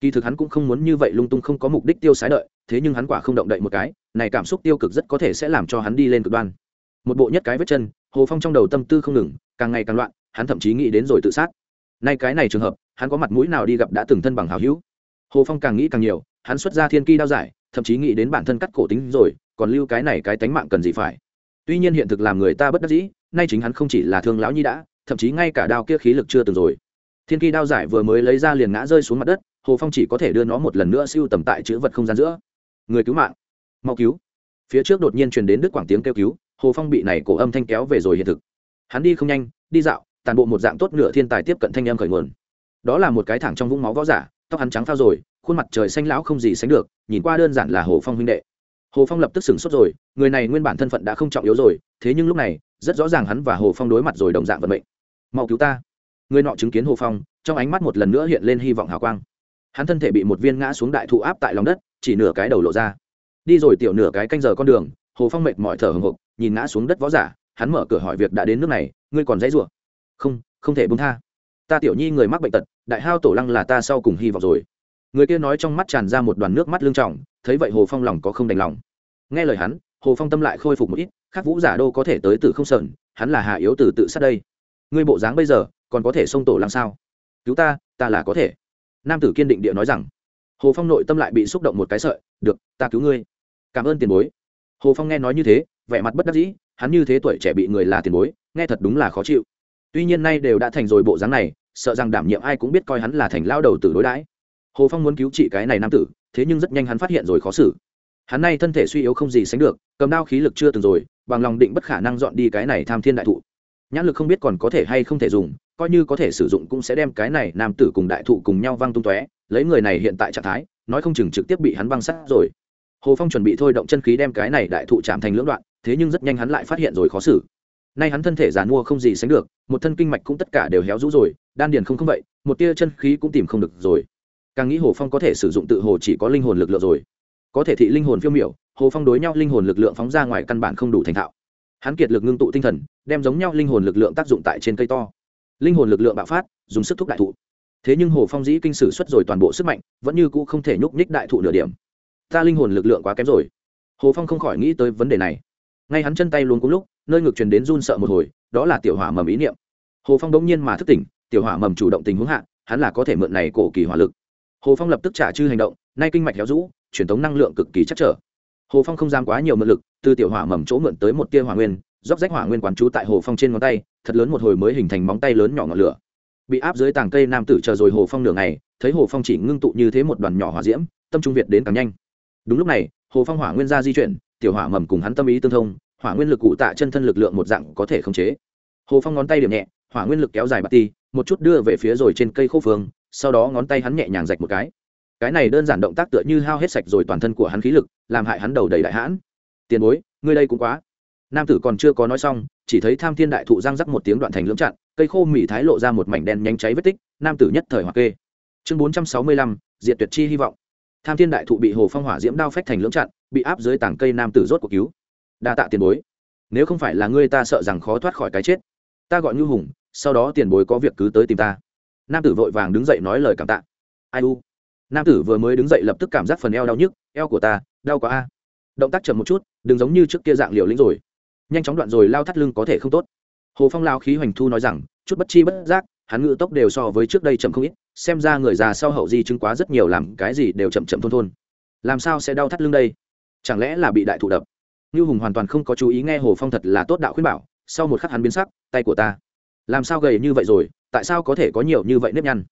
Kỳ thực hắn cũng không muốn như vậy lung tung không có mục đích tiêu sái đợi, thế nhưng hắn quả không động đậy một cái, này cảm xúc tiêu cực rất có thể sẽ làm cho hắn đi lên cực đoan. Một bộ nhất cái vết chân, hồ phong trong đầu tâm tư không ngừng, càng ngày càng loạn, hắn thậm chí nghĩ đến rồi tự sát. Nay cái này trường hợp, hắn có mặt mũi nào đi gặp đã từng thân bằng hào hữu? Hồ phong càng nghĩ càng nhiều, hắn xuất ra thiên ki đao giải, thậm chí nghĩ đến bản thân cắt cổ tính rồi, còn lưu cái này cái tánh mạng cần gì phải? Tuy nhiên hiện thực làm người ta bất đắc dĩ, nay chính hắn không chỉ là thương lão nhi đã, thậm chí ngay cả đao kia khí lực chưa từng rồi thiên kỳ đao giải vừa mới lấy ra liền ngã rơi xuống mặt đất, hồ phong chỉ có thể đưa nó một lần nữa siêu tầm tại chữ vật không gian giữa. Người cứu mạng. Mau cứu. Phía trước đột nhiên truyền đến đức quảng tiếng kêu cứu, hồ phong bị này cổ âm thanh kéo về rồi hiện thực. Hắn đi không nhanh, đi dạo, tàn bộ một dạng tốt nửa thiên tài tiếp cận thanh âm khởi nguồn. Đó là một cái thẳng trong vũng máu võ giả, tóc hắn trắng phao rồi, khuôn mặt trời xanh lão không gì sánh được, nhìn qua đơn giản là hồ phong huynh đệ. Hồ phong lập tức sửng sốt rồi, người này nguyên bản thân phận đã không trọng yếu rồi, thế nhưng lúc này, rất rõ ràng hắn và hồ phong đối mặt rồi đồng dạng vận mệnh. Mau cứu ta người nọ chứng kiến hồ phong, trong ánh mắt một lần nữa hiện lên hy vọng hào quang. Hắn thân thể bị một viên ngã xuống đại thụ áp tại lòng đất, chỉ nửa cái đầu lộ ra. Đi rồi tiểu nửa cái canh giờ con đường, hồ phong mệt mỏi thở hồng hộc, nhìn ngã xuống đất võ giả, hắn mở cửa hỏi việc đã đến nước này, ngươi còn dãy rủa? Không không thể bung tha. Ta tiểu nhi người mắc bệnh tật, đại hao tổ lăng là ta sau cùng hy vọng rồi. Người kia nói trong mắt tràn ra một đoàn nước mắt lương trọng, thấy vậy hồ phong lòng có không đành lòng. Nghe lời hắn, hồ phong tâm lại khôi phục một ít, khắc vũ giả đô có thể tới từ không sợn hắn là hạ yếu từ tự sát đây. Ngươi bộ dáng bây giờ còn có thể xông tổ làm sao? Cứu ta ta là có thể. Nam tử kiên định địa nói rằng. Hồ phong nội tâm lại bị xúc động một cái sợi. Được, ta cứu ngươi. Cảm ơn tiền bối. Hồ phong nghe nói như thế, vẻ mặt bất đắc dĩ, hắn như thế tuổi trẻ bị người là tiền bối, nghe thật đúng là khó chịu. Tuy nhiên nay đều đã thành rồi bộ dáng này, sợ rằng đảm nhiệm ai cũng biết coi hắn là thành lao đầu tử đối đãi. Hồ phong muốn cứu trị cái này nam tử, thế nhưng rất nhanh hắn phát hiện rồi khó xử. Hắn nay thân thể suy yếu không gì sánh được, cầm đao khí lực chưa từng rồi, bằng lòng định bất khả năng dọn đi cái này tham thiên đại thụ. Nhãn lực không biết còn có thể hay không thể dùng coi như có thể sử dụng cũng sẽ đem cái này nam tử cùng đại thụ cùng nhau văng tung tóe, lấy người này hiện tại trạng thái, nói không chừng trực tiếp bị hắn băng sát rồi. Hồ phong chuẩn bị thôi động chân khí đem cái này đại thụ chạm thành lưỡng đoạn, thế nhưng rất nhanh hắn lại phát hiện rồi khó xử. Nay hắn thân thể giàn mua không gì sánh được, một thân kinh mạch cũng tất cả đều héo rũ rồi, đan điền không không vậy, một tia chân khí cũng tìm không được rồi. Càng nghĩ hồ phong có thể sử dụng tự hồ chỉ có linh hồn lực lượng rồi. Có thể thị linh hồn phiêu miểu, hồ phong đối nhau linh hồn lực lượng phóng ra ngoài căn bản không đủ thành thạo. Hắn kiệt lực ngưng tụ tinh thần, đem giống nhau linh hồn lực lượng tác dụng tại trên cây to linh hồn lực lượng bạo phát, dùng sức thúc đại thụ. Thế nhưng hồ phong dĩ kinh sử xuất rồi toàn bộ sức mạnh, vẫn như cũ không thể nhúc nhích đại thụ nửa điểm. Ta linh hồn lực lượng quá kém rồi. Hồ phong không khỏi nghĩ tới vấn đề này. Ngay hắn chân tay luôn cùng lúc, nơi ngực truyền đến run sợ một hồi, đó là tiểu hỏa mầm ý niệm. Hồ phong đống nhiên mà thức tỉnh, tiểu hỏa mầm chủ động tình huống hạ, hắn là có thể mượn này cổ kỳ hỏa lực. Hồ phong lập tức trả chư hành động, nay kinh mạch héo rũ, truyền thống năng lượng cực kỳ chắc trở. Hồ phong không dám quá nhiều mượn lực, từ tiểu hỏa mầm chỗ mượn tới một tia hỏa nguyên, dốc rách hỏa nguyên quán trú tại hồ phong trên ngón tay thật lớn một hồi mới hình thành móng tay lớn nhỏ ngọn lửa. Bị áp dưới tàng cây nam tử chờ rồi hồ phong nửa ngày, thấy hồ phong chỉ ngưng tụ như thế một đoàn nhỏ hỏa diễm, tâm trung việt đến càng nhanh. Đúng lúc này, hồ phong hỏa nguyên ra di chuyển, tiểu hỏa mầm cùng hắn tâm ý tương thông, hỏa nguyên lực cụ tạ chân thân lực lượng một dạng có thể khống chế. Hồ phong ngón tay điểm nhẹ, hỏa nguyên lực kéo dài bạt ti, một chút đưa về phía rồi trên cây khô phương, sau đó ngón tay hắn nhẹ nhàng rạch một cái. Cái này đơn giản động tác tựa như hao hết sạch rồi toàn thân của hắn khí lực, làm hại hắn đầu đầy đại hãn. Tiền bối, ngươi đây cũng quá. Nam tử còn chưa có nói xong chỉ thấy tham thiên đại thụ răng rắc một tiếng đoạn thành lưỡng chặn, cây khô mỉ thái lộ ra một mảnh đen nhanh cháy vết tích, nam tử nhất thời hoặc kê. Chương bốn trăm sáu mươi lăm diện tuyệt chi hy vọng. Tham thiên đại thụ bị hồ phong hỏa diễm đao phách thành lưỡng chặn, bị áp dưới tảng cây nam tử rốt cuộc cứu. Đa tạ tiền bối. Nếu không phải là ngươi ta sợ rằng khó thoát khỏi cái chết. Ta gọi ngư hùng, sau đó tiền bối có việc cứ tới tìm ta. Nam tử vội vàng đứng dậy nói lời cảm tạ. Ai u? Nam tử vừa mới đứng dậy lập tức cảm giác phần eo đau nhức, eo của ta, đau quá a. Động tác chậm một chút, đừng giống như trước kia dạng liều lĩnh rồi nhanh chóng đoạn rồi lao thắt lưng có thể không tốt. Hồ phong lao khí hoành thu nói rằng, chút bất chi bất giác, hắn ngự tốc đều so với trước đây chậm không ít, xem ra người già sau hậu di chứng quá rất nhiều làm cái gì đều chậm chậm thôn thôn. Làm sao sẽ đau thắt lưng đây? Chẳng lẽ là bị đại thụ đập? Như hùng hoàn toàn không có chú ý nghe hồ phong thật là tốt đạo khuyên bảo, sau một khắc hắn biến sắc, tay của ta. Làm sao gầy như vậy rồi, tại sao có thể có nhiều như vậy nếp nhăn?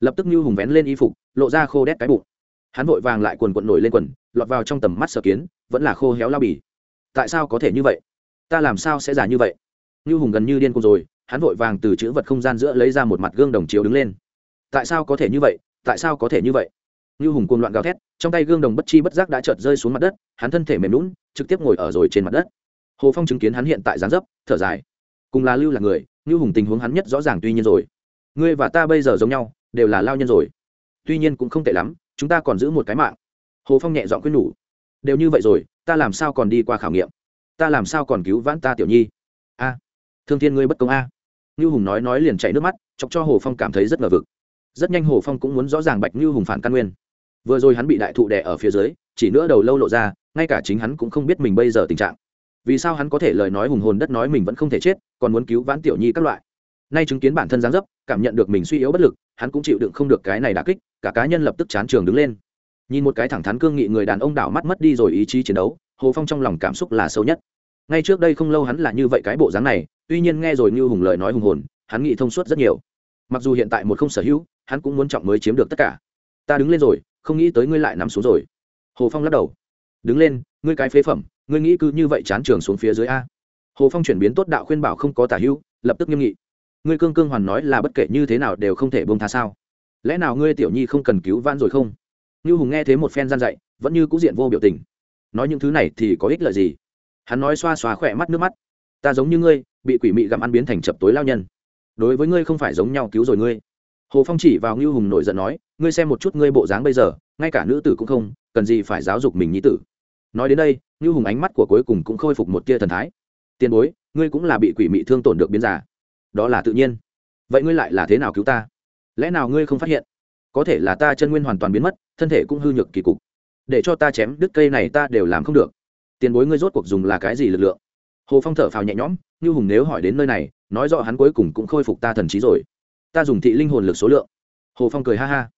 Lập tức như hùng vén lên y phục, lộ ra khô đét cái bụng. Hắn vội vàng lại quần quận nổi lên quần, lọt vào trong tầm mắt sở kiến, vẫn là khô héo lao bì. Tại sao có thể như vậy? Ta làm sao sẽ giả như vậy? Như hùng gần như điên cuồng rồi, hắn vội vàng từ chữ vật không gian giữa lấy ra một mặt gương đồng chiếu đứng lên. Tại sao có thể như vậy? Tại sao có thể như vậy? Như hùng cuồng loạn gào thét, trong tay gương đồng bất chi bất giác đã chợt rơi xuống mặt đất, hắn thân thể mềm lún trực tiếp ngồi ở rồi trên mặt đất. Hồ phong chứng kiến hắn hiện tại dán dấp, thở dài. Cùng là lưu là người, như hùng tình huống hắn nhất rõ ràng tuy nhiên rồi. Ngươi và ta bây giờ giống nhau, đều là lao nhân rồi. Tuy nhiên cũng không tệ lắm, chúng ta còn giữ một cái mạng. Hồ phong nhẹ dọn quyết nhủ. Đều như vậy rồi, ta làm sao còn đi qua khảo nghiệm? Ta làm sao còn cứu vãn ta tiểu nhi? A, thương thiên ngươi bất công a. À. như hùng nói nói liền chảy nước mắt, chọc cho hồ phong cảm thấy rất ngờ vực. Rất nhanh hồ phong cũng muốn rõ ràng bạch như hùng phản căn nguyên. Vừa rồi hắn bị đại thụ đè ở phía dưới, chỉ nữa đầu lâu lộ ra, ngay cả chính hắn cũng không biết mình bây giờ tình trạng. Vì sao hắn có thể lời nói hùng hồn đất nói mình vẫn không thể chết, còn muốn cứu vãn tiểu nhi các loại? Nay chứng kiến bản thân giáng dấp, cảm nhận được mình suy yếu bất lực, hắn cũng chịu đựng không được cái này đà kích, cả cá nhân lập tức chán trường đứng lên. Nhìn một cái thẳng thắn cương nghị người đàn ông đảo mắt mất đi rồi ý chí chiến đấu hồ phong trong lòng cảm xúc là sâu nhất. Ngay trước đây không lâu hắn là như vậy cái bộ dáng này, tuy nhiên nghe rồi như hùng lời nói hùng hồn, hắn nghĩ thông suốt rất nhiều. Mặc dù hiện tại một không sở hữu, hắn cũng muốn trọng mới chiếm được tất cả. Ta đứng lên rồi, không nghĩ tới ngươi lại nằm xuống rồi. Hồ phong lắc đầu. Đứng lên, ngươi cái phế phẩm, ngươi nghĩ cứ như vậy chán trường xuống phía dưới a. Hồ phong chuyển biến tốt đạo khuyên bảo không có tả hữu, lập tức nghiêm nghị. Ngươi cương cương hoàn nói là bất kể như thế nào đều không thể bông tha sao? Lẽ nào ngươi tiểu nhi không cần cứu van rồi không? Như hùng nghe thế một phen gian dạy, vẫn như cũ diện vô biểu tình nói những thứ này thì có ích lợi gì? Hắn nói xoa xoa khỏe mắt nước mắt. Ta giống như ngươi, bị quỷ mị gặm ăn biến thành chập tối lao nhân. Đối với ngươi không phải giống nhau cứu rồi ngươi. Hồ phong chỉ vào ngưu hùng nổi giận nói, ngươi xem một chút ngươi bộ dáng bây giờ, ngay cả nữ tử cũng không, cần gì phải giáo dục mình nhi tử. Nói đến đây, ngưu hùng ánh mắt của cuối cùng cũng khôi phục một tia thần thái. Tiền bối, ngươi cũng là bị quỷ mị thương tổn được biến giả. Đó là tự nhiên. Vậy ngươi lại là thế nào cứu ta? Lẽ nào ngươi không phát hiện? Có thể là ta chân nguyên hoàn toàn biến mất, thân thể cũng hư nhược kỳ cục để cho ta chém đứt cây này ta đều làm không được. Tiền bối ngươi rốt cuộc dùng là cái gì lực lượng? Hồ phong thở phào nhẹ nhõm như hùng nếu hỏi đến nơi này, nói rõ hắn cuối cùng cũng khôi phục ta thần trí rồi. Ta dùng thị linh hồn lực số lượng. Hồ phong cười ha ha.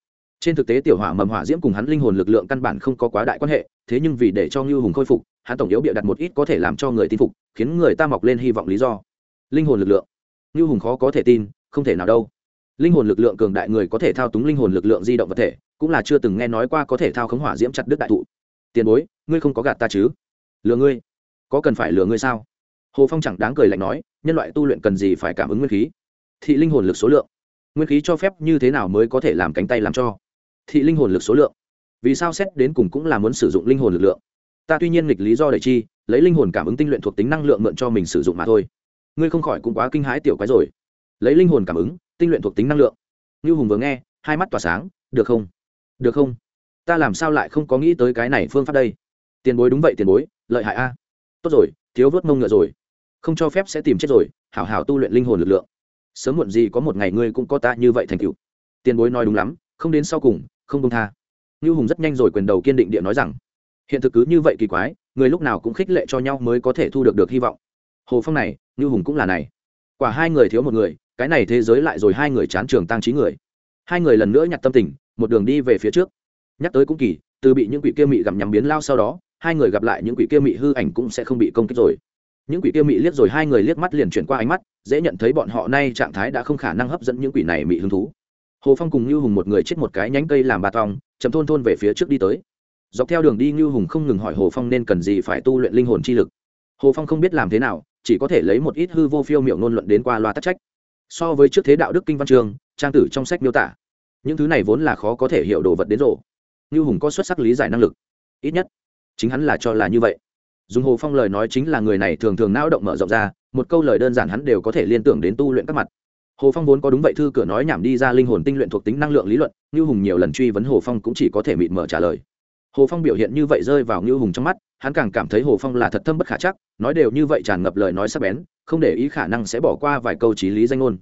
Trên thực tế tiểu hỏa mầm hỏa diễm cùng hắn linh hồn lực lượng căn bản không có quá đại quan hệ, thế nhưng vì để cho ngưu hùng khôi phục, hắn tổng yếu bịa đặt một ít có thể làm cho người tin phục, khiến người ta mọc lên hy vọng lý do. Linh hồn lực lượng. Ngưu hùng khó có thể tin, không thể nào đâu linh hồn lực lượng cường đại người có thể thao túng linh hồn lực lượng di động vật thể, cũng là chưa từng nghe nói qua có thể thao khống hỏa diễm chặt đứt đại thụ. Tiền bối, ngươi không có gạt ta chứ? Lừa ngươi? Có cần phải lừa ngươi sao? Hồ phong chẳng đáng cười lạnh nói, nhân loại tu luyện cần gì phải cảm ứng nguyên khí? Thị linh hồn lực số lượng. Nguyên khí cho phép như thế nào mới có thể làm cánh tay làm cho? Thị linh hồn lực số lượng. Vì sao xét đến cùng cũng là muốn sử dụng linh hồn lực lượng? Ta tuy nhiên nghịch lý do đầy chi, lấy linh hồn cảm ứng tinh luyện thuộc tính năng lượng mượn cho mình sử dụng mà thôi. Ngươi không khỏi cũng quá kinh hãi tiểu quái rồi. Lấy linh hồn cảm ứng tinh luyện thuộc tính năng lượng. Như hùng vừa nghe, hai mắt tỏa sáng, được không? Được không? Ta làm sao lại không có nghĩ tới cái này phương pháp đây? Tiền bối đúng vậy tiền bối, lợi hại a. Tốt rồi, thiếu vớt mông ngựa rồi. Không cho phép sẽ tìm chết rồi, hảo hảo tu luyện linh hồn lực lượng. Sớm muộn gì có một ngày ngươi cũng có ta như vậy thành cựu tiền bối nói đúng lắm, không đến sau cùng, không công tha. Như hùng rất nhanh rồi quyền đầu kiên định địa nói rằng, hiện thực cứ như vậy kỳ quái, người lúc nào cũng khích lệ cho nhau mới có thể thu được được hy vọng. Hồ phong này, như hùng cũng là này. Quả hai người thiếu một người cái này thế giới lại rồi hai người chán trường tăng trí người. Hai người lần nữa nhặt tâm tình, một đường đi về phía trước. Nhắc tới cũng kỳ, từ bị những quỷ kia mị gặm nhắm biến lao sau đó, hai người gặp lại những quỷ kia mị hư ảnh cũng sẽ không bị công kích rồi. Những quỷ kia mị liếc rồi, hai người liếc mắt liền chuyển qua ánh mắt, dễ nhận thấy bọn họ nay trạng thái đã không khả năng hấp dẫn những quỷ này mị hứng thú. Hồ phong cùng như hùng một người chết một cái nhánh cây làm ba tòng chấm thôn thôn về phía trước đi tới. Dọc theo đường đi như hùng không ngừng hỏi hồ phong nên cần gì phải tu luyện linh hồn chi lực. Hồ phong không biết làm thế nào, chỉ có thể lấy một ít hư vô phiêu miệng ngôn luận đến qua loa tắc trách so với trước thế đạo đức kinh văn trường, trang tử trong sách miêu tả, những thứ này vốn là khó có thể hiểu đồ vật đến rộ. Như hùng có xuất sắc lý giải năng lực, ít nhất chính hắn là cho là như vậy. Dùng hồ phong lời nói chính là người này thường thường não động mở rộng ra, một câu lời đơn giản hắn đều có thể liên tưởng đến tu luyện các mặt. Hồ phong vốn có đúng vậy thư cửa nói nhảm đi ra linh hồn tinh luyện thuộc tính năng lượng lý luận, như hùng nhiều lần truy vấn hồ phong cũng chỉ có thể mịt mở trả lời. Hồ phong biểu hiện như vậy rơi vào như hùng trong mắt, hắn càng cảm thấy hồ phong là thật thâm bất khả chắc, nói đều như vậy tràn ngập lời nói sắc bén không để ý khả năng sẽ bỏ qua vài câu trí lý danh ngôn.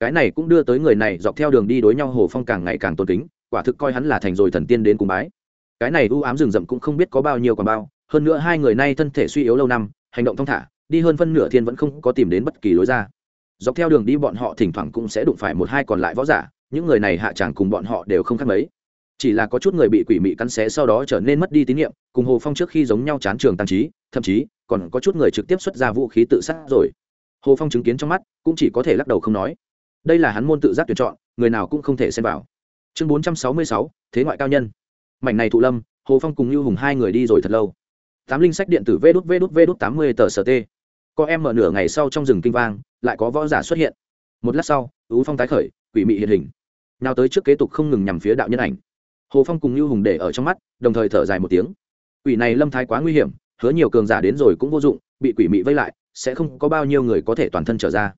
Cái này cũng đưa tới người này dọc theo đường đi đối nhau hồ phong càng ngày càng tôn kính, quả thực coi hắn là thành rồi thần tiên đến cùng bái. Cái này u ám rừng rậm cũng không biết có bao nhiêu còn bao, hơn nữa hai người nay thân thể suy yếu lâu năm, hành động thong thả, đi hơn phân nửa thiên vẫn không có tìm đến bất kỳ lối ra. Dọc theo đường đi bọn họ thỉnh thoảng cũng sẽ đụng phải một hai còn lại võ giả, những người này hạ tràng cùng bọn họ đều không khác mấy. Chỉ là có chút người bị quỷ mị cắn xé sau đó trở nên mất đi tín nhiệm, cùng hồ phong trước khi giống nhau chán trường tăng trí, thậm chí còn có chút người trực tiếp xuất ra vũ khí tự sát rồi hồ phong chứng kiến trong mắt, cũng chỉ có thể lắc đầu không nói. Đây là hắn môn tự giác tuyển chọn, người nào cũng không thể xem vào. Chương bốn trăm sáu mươi sáu, thế ngoại cao nhân. Mảnh này thụ lâm, hồ phong cùng Lưu hùng hai người đi rồi thật lâu. Tám linh sách điện tử vê đút vê đút vê đút tám mươi tờ sở t. có em mở nửa ngày sau trong rừng kinh vang, lại có võ giả xuất hiện. Một lát sau ứ phong tái khởi, quỷ mị hiện hình. Nào tới trước kế tục không ngừng nhằm phía đạo nhân ảnh. Hồ phong cùng Lưu hùng để ở trong mắt, đồng thời thở dài một tiếng. Quỷ này lâm thái quá nguy hiểm, hứa nhiều cường giả đến rồi cũng vô dụng, bị quỷ mị vây lại sẽ không có bao nhiêu người có thể toàn thân trở ra.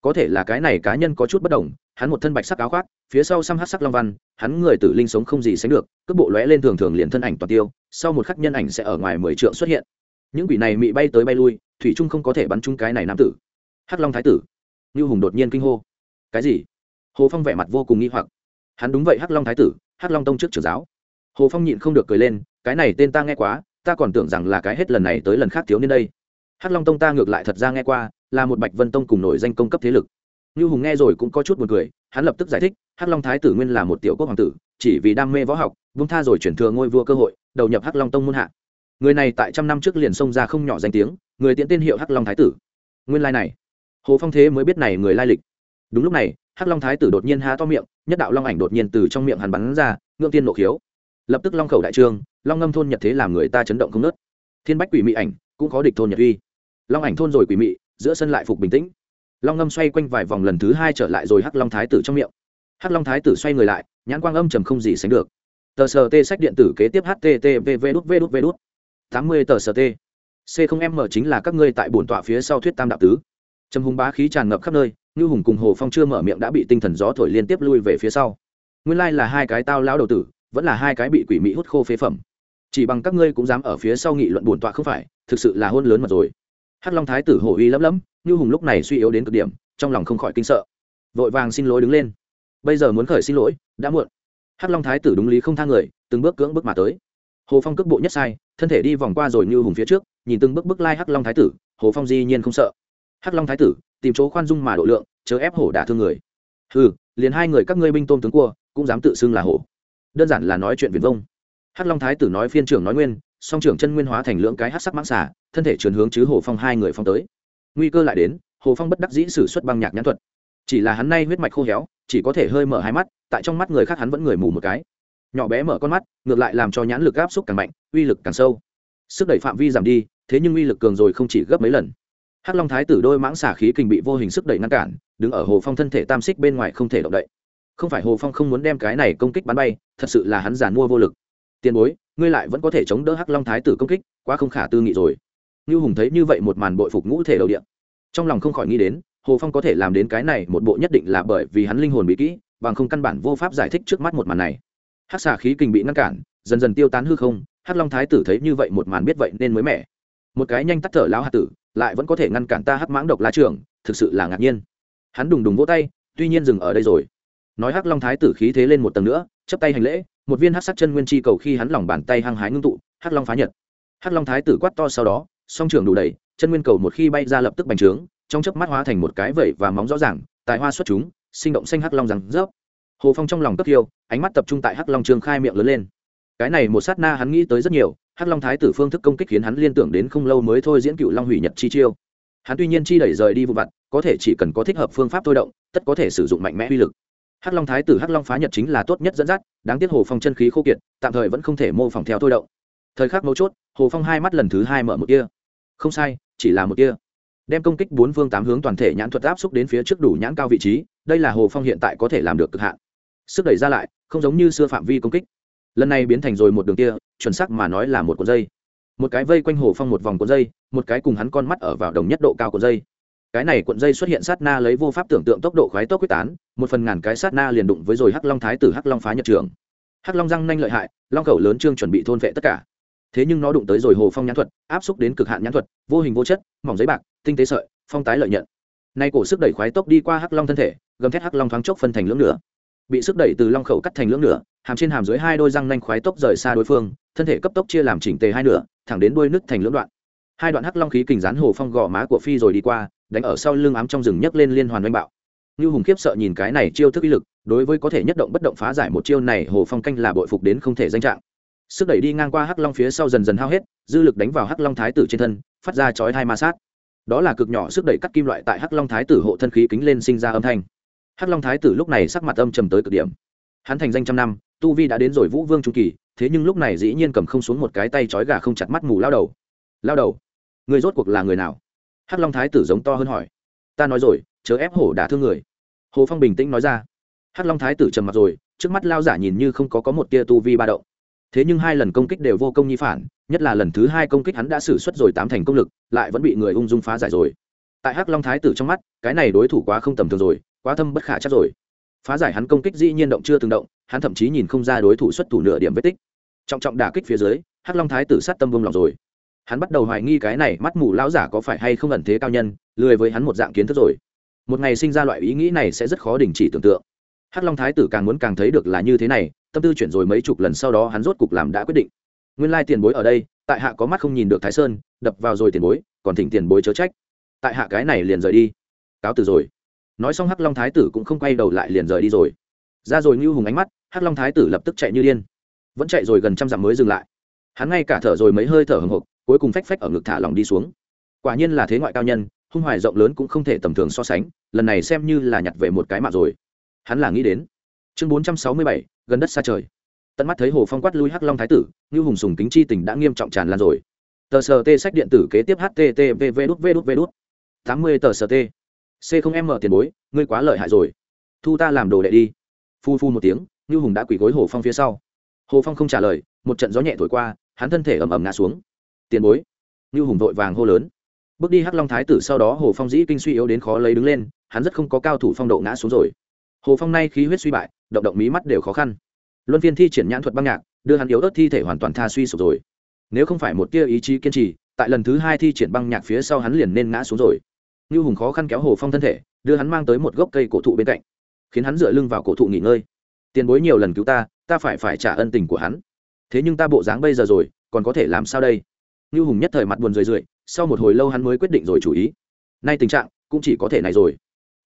Có thể là cái này cá nhân có chút bất đồng, hắn một thân bạch sắc áo khoác, phía sau xăm hát sắc long văn, hắn người tử linh sống không gì sánh được, cước bộ lóe lên thường thường liền thân ảnh toàn tiêu, sau một khắc nhân ảnh sẽ ở ngoài mười trượng xuất hiện. Những quỷ này mị bay tới bay lui, thủy trung không có thể bắn trúng cái này nam tử. Hắc long thái tử. Như hùng đột nhiên kinh hô. Cái gì? Hồ phong vẻ mặt vô cùng nghi hoặc. Hắn đúng vậy hắc long thái tử, hắc long tông trước trưởng giáo. Hồ phong nhịn không được cười lên, cái này tên ta nghe quá, ta còn tưởng rằng là cái hết lần này tới lần khác thiếu niên đây hắc long tông ta ngược lại thật ra nghe qua, là một bạch vân tông cùng nổi danh công cấp thế lực. Như hùng nghe rồi cũng có chút buồn cười, hắn lập tức giải thích, hắc long thái tử nguyên là một tiểu quốc hoàng tử, chỉ vì đam mê võ học, vung tha rồi chuyển thừa ngôi vua cơ hội, đầu nhập hắc long tông muôn hạ. Người này tại trăm năm trước liền xông ra không nhỏ danh tiếng, người tiễn tên hiệu hắc long thái tử. Nguyên lai này, hồ phong thế mới biết này người lai lịch. Đúng lúc này, hắc long thái tử đột nhiên há to miệng, nhất đạo long ảnh đột nhiên từ trong miệng hắn bắn ra, ngưỡng tiên nộ khiếu. Lập tức long khẩu đại trương, long ngâm thôn nhật thế làm người ta chấn động không nớt thiên bách quỷ mị ảnh, cũng có địch thôn nhật uy long ảnh thôn rồi quỷ mị, giữa sân lại phục bình tĩnh. Long ngâm xoay quanh vài vòng lần thứ hai trở lại rồi hắc long thái tử trong miệng. Hắc long thái tử xoay người lại, nhãn quang âm trầm không gì sánh được. Tờ sờ t sách điện tử kế tiếp http v đút v đút v đút. Tám mươi tờ sờ t c không m chính là các ngươi tại bổn tọa phía sau thuyết tam đạo tứ. Trầm hùng bá khí tràn ngập khắp nơi như hùng cùng hồ phong chưa mở miệng đã bị tinh thần gió thổi liên tiếp lui về phía sau. Nguyên lai là hai cái tao lão đầu tử, vẫn là hai cái bị quỷ mỹ hút khô phế phẩm. Chỉ bằng các ngươi cũng dám ở phía sau nghị luận bổn tọa không phải, thực sự là hôn lớn mật rồi hắc long thái tử hổ uy lấm lấm như hùng lúc này suy yếu đến cực điểm, trong lòng không khỏi kinh sợ. Vội vàng xin lỗi đứng lên. Bây giờ muốn khởi xin lỗi, đã muộn. Hắc long thái tử đúng lý không tha người, từng bước cưỡng bước mà tới. Hồ phong cước bộ nhất sai, thân thể đi vòng qua rồi như hùng phía trước, nhìn từng bước bước lai hắc long thái tử, hồ phong di nhiên không sợ. Hắc long thái tử, tìm chỗ khoan dung mà độ lượng, chớ ép hổ đả thương người. Ừ liền hai người các ngươi binh tôm tướng cua, cũng dám tự xưng là hổ. Đơn giản là nói chuyện viền vông. Hắc long thái tử nói phiên trưởng nói nguyên, song trưởng chân nguyên hóa thành lưỡng cái hắc sắc mãng xả thân thể truyền hướng chứ hồ phong hai người phong tới. Nguy cơ lại đến, hồ phong bất đắc dĩ sử xuất băng nhạc nhãn thuật. Chỉ là hắn nay huyết mạch khô héo, chỉ có thể hơi mở hai mắt, tại trong mắt người khác hắn vẫn người mù một cái. Nhỏ bé mở con mắt, ngược lại làm cho nhãn lực áp xúc càng mạnh, uy lực càng sâu. Sức đẩy phạm vi giảm đi, thế nhưng uy lực cường rồi không chỉ gấp mấy lần. Hắc long thái tử đôi mãng xả khí kình bị vô hình sức đẩy ngăn cản, đứng ở hồ phong thân thể tam xích bên ngoài không thể động đậy. Không phải hồ phong không muốn đem cái này công kích bắn bay, thật sự là hắn giàn mua vô lực. Tiền bối, ngươi lại vẫn có thể chống đỡ hắc long thái tử công kích, quá không khả tư nghị rồi như hùng thấy như vậy một màn bội phục ngũ thể đầu điện trong lòng không khỏi nghĩ đến, hồ phong có thể làm đến cái này một bộ nhất định là bởi vì hắn linh hồn bị kỹ, bằng không căn bản vô pháp giải thích trước mắt một màn này. Hắc xà khí kình bị ngăn cản, dần dần tiêu tán hư không, hắc long thái tử thấy như vậy một màn biết vậy nên mới mẻ. Một cái nhanh tắt thở lão hạ tử, lại vẫn có thể ngăn cản ta hắc mãng độc la trường, thực sự là ngạc nhiên. Hắn đùng đùng vỗ tay, tuy nhiên dừng ở đây rồi. Nói hắc long thái tử khí thế lên một tầng nữa chấp tay hành lễ, một viên hắc sắc chân nguyên chi cầu khi hắn lòng bàn tay hăng hái ngưng tụ, hắc long phá nhật. Hắc long thái tử quát to sau đó song trường đủ đầy, chân nguyên cầu một khi bay ra lập tức bành trướng, trong chớp mắt hóa thành một cái vẩy và móng rõ ràng, tài hoa xuất chúng, sinh động xanh hắc long rằng rớp. Hồ phong trong lòng cấp thiêu ánh mắt tập trung tại hắc long trường khai miệng lớn lên. Cái này một sát na hắn nghĩ tới rất nhiều, hắc long thái tử phương thức công kích khiến hắn liên tưởng đến không lâu mới thôi diễn cựu long hủy nhật chi chiêu. Hắn tuy nhiên chi đẩy rời đi vụ vặt, có thể chỉ cần có thích hợp phương pháp thôi động, tất có thể sử dụng mạnh mẽ uy lực. Hắc long thái tử hắc long phá nhật chính là tốt nhất dẫn dắt, đáng tiếc hồ phong chân khí khô kiệt, tạm thời vẫn không thể mô phỏng theo thôi động. Thời khắc mấu chốt, hồ phong hai mắt lần thứ hai mở một kia không sai, chỉ là một kia đem công kích bốn phương tám hướng toàn thể nhãn thuật áp xúc đến phía trước đủ nhãn cao vị trí, đây là hồ phong hiện tại có thể làm được cực hạn. Sức đẩy ra lại, không giống như xưa phạm vi công kích. Lần này biến thành rồi một đường kia chuẩn sắc mà nói là một cuộn dây. Một cái vây quanh hồ phong một vòng cuộn dây, một cái cùng hắn con mắt ở vào đồng nhất độ cao cuộn dây. Cái này cuộn dây xuất hiện sát na lấy vô pháp tưởng tượng tốc độ khoái tốc quyết tán, một phần ngàn cái sát na liền đụng với rồi hắc long thái tử hắc long phá nhật trường. Hắc long răng nanh lợi hại, long khẩu lớn trương chuẩn bị thôn vệ tất cả thế nhưng nó đụng tới rồi hồ phong nhãn thuật, áp xúc đến cực hạn nhãn thuật, vô hình vô chất, mỏng giấy bạc, tinh tế sợi, phong tái lợi nhận. Nay cổ sức đẩy khoái tốc đi qua hắc long thân thể, gầm thét hắc long thoáng chốc phân thành lưỡng nửa. Bị sức đẩy từ long khẩu cắt thành lưỡng nửa, hàm trên hàm dưới hai đôi răng nanh khoái tốc rời xa đối phương, thân thể cấp tốc chia làm chỉnh tề hai nửa, thẳng đến đuôi nứt thành lưỡng đoạn. Hai đoạn hắc long khí kình rán hồ phong gò má của phi rồi đi qua, đánh ở sau lưng ám trong rừng nhấc lên liên hoàn oanh bạo. Như hùng khiếp sợ nhìn cái này chiêu thức uy lực, đối với có thể nhất động bất động phá giải một chiêu này, hồ phong canh là bội phục đến không thể danh trạng sức đẩy đi ngang qua hắc long phía sau dần dần hao hết, dư lực đánh vào hắc long thái tử trên thân, phát ra chói hai ma sát. Đó là cực nhỏ sức đẩy cắt kim loại tại hắc long thái tử hộ thân khí kính lên sinh ra âm thanh. Hắc long thái tử lúc này sắc mặt âm trầm tới cực điểm. Hắn thành danh trăm năm, tu vi đã đến rồi vũ vương trung kỳ, thế nhưng lúc này dĩ nhiên cầm không xuống một cái tay trói gà không chặt mắt mù lao đầu. Lao đầu người rốt cuộc là người nào? Hắc long thái tử giống to hơn hỏi. Ta nói rồi, chớ ép hổ đả thương người. Hồ phong bình tĩnh nói ra. Hắc long thái tử trầm mặt rồi, trước mắt lao giả nhìn như không có có một tia tu vi ba động thế nhưng hai lần công kích đều vô công nhi phản, nhất là lần thứ hai công kích hắn đã xử suất rồi tám thành công lực, lại vẫn bị người ung dung phá giải rồi. Tại hắc long thái tử trong mắt, cái này đối thủ quá không tầm thường rồi, quá thâm bất khả chắc rồi. Phá giải hắn công kích dĩ nhiên động chưa từng động, hắn thậm chí nhìn không ra đối thủ xuất thủ nửa điểm vết tích. Trọng trọng đả kích phía dưới, hắc long thái tử sát tâm vông lòng rồi. Hắn bắt đầu hoài nghi cái này mắt mù lão giả có phải hay không ẩn thế cao nhân, lười với hắn một dạng kiến thức rồi. Một ngày sinh ra loại ý nghĩ này sẽ rất khó đình chỉ tưởng tượng. Hắc long thái tử càng muốn càng thấy được là như thế này tâm tư chuyển rồi mấy chục lần sau đó hắn rốt cục làm đã quyết định. Nguyên lai tiền bối ở đây, tại hạ có mắt không nhìn được thái sơn, đập vào rồi tiền bối, còn thỉnh tiền bối chớ trách. Tại hạ cái này liền rời đi. Cáo từ rồi. Nói xong hắc long thái tử cũng không quay đầu lại liền rời đi rồi. Ra rồi như hùng ánh mắt, hắc long thái tử lập tức chạy như điên. Vẫn chạy rồi gần trăm dặm mới dừng lại. Hắn ngay cả thở rồi mấy hơi thở hồng hộc cuối cùng phách phách ở ngực thả lòng đi xuống. Quả nhiên là thế ngoại cao nhân, hung hoài rộng lớn cũng không thể tầm thường so sánh, lần này xem như là nhặt về một cái mạng rồi. Hắn là nghĩ đến chương bốn trăm sáu mươi bảy, gần đất xa trời. Tận mắt thấy hồ phong quát lui hắc long thái tử như hùng sùng kính chi tình đã nghiêm trọng tràn lan rồi. Tờ sờ t sách điện tử kế tiếp httv đút v đút v đút. tám mươi tờ sờ t c không m tiền bối, ngươi quá lợi hại rồi. Thu ta làm đồ đệ đi. Phu phu một tiếng như hùng đã quỳ gối hồ phong phía sau. Hồ phong không trả lời, một trận gió nhẹ thổi qua, hắn thân thể ầm ầm ngã xuống. Tiền bối. Như hùng vội vàng hô lớn. Bước đi hắc long thái tử, sau đó hồ phong dĩ kinh suy yếu đến khó lấy đứng lên, hắn rất không có cao thủ phong độ ngã xuống rồi hồ phong nay khí huyết suy bại, động động mí mắt đều khó khăn. Luân phiên thi triển nhãn thuật băng nhạc, đưa hắn yếu ớt thi thể hoàn toàn tha suy sụp rồi. Nếu không phải một tia ý chí kiên trì, tại lần thứ hai thi triển băng nhạc phía sau hắn liền nên ngã xuống rồi. Như hùng khó khăn kéo hồ phong thân thể, đưa hắn mang tới một gốc cây cổ thụ bên cạnh, khiến hắn dựa lưng vào cổ thụ nghỉ ngơi. Tiền bối nhiều lần cứu ta ta phải phải trả ân tình của hắn. Thế nhưng ta bộ dáng bây giờ rồi, còn có thể làm sao đây? Như hùng nhất thời mặt buồn rười rượi, sau một hồi lâu hắn mới quyết định rồi chủ ý. Nay tình trạng cũng chỉ có thể này rồi.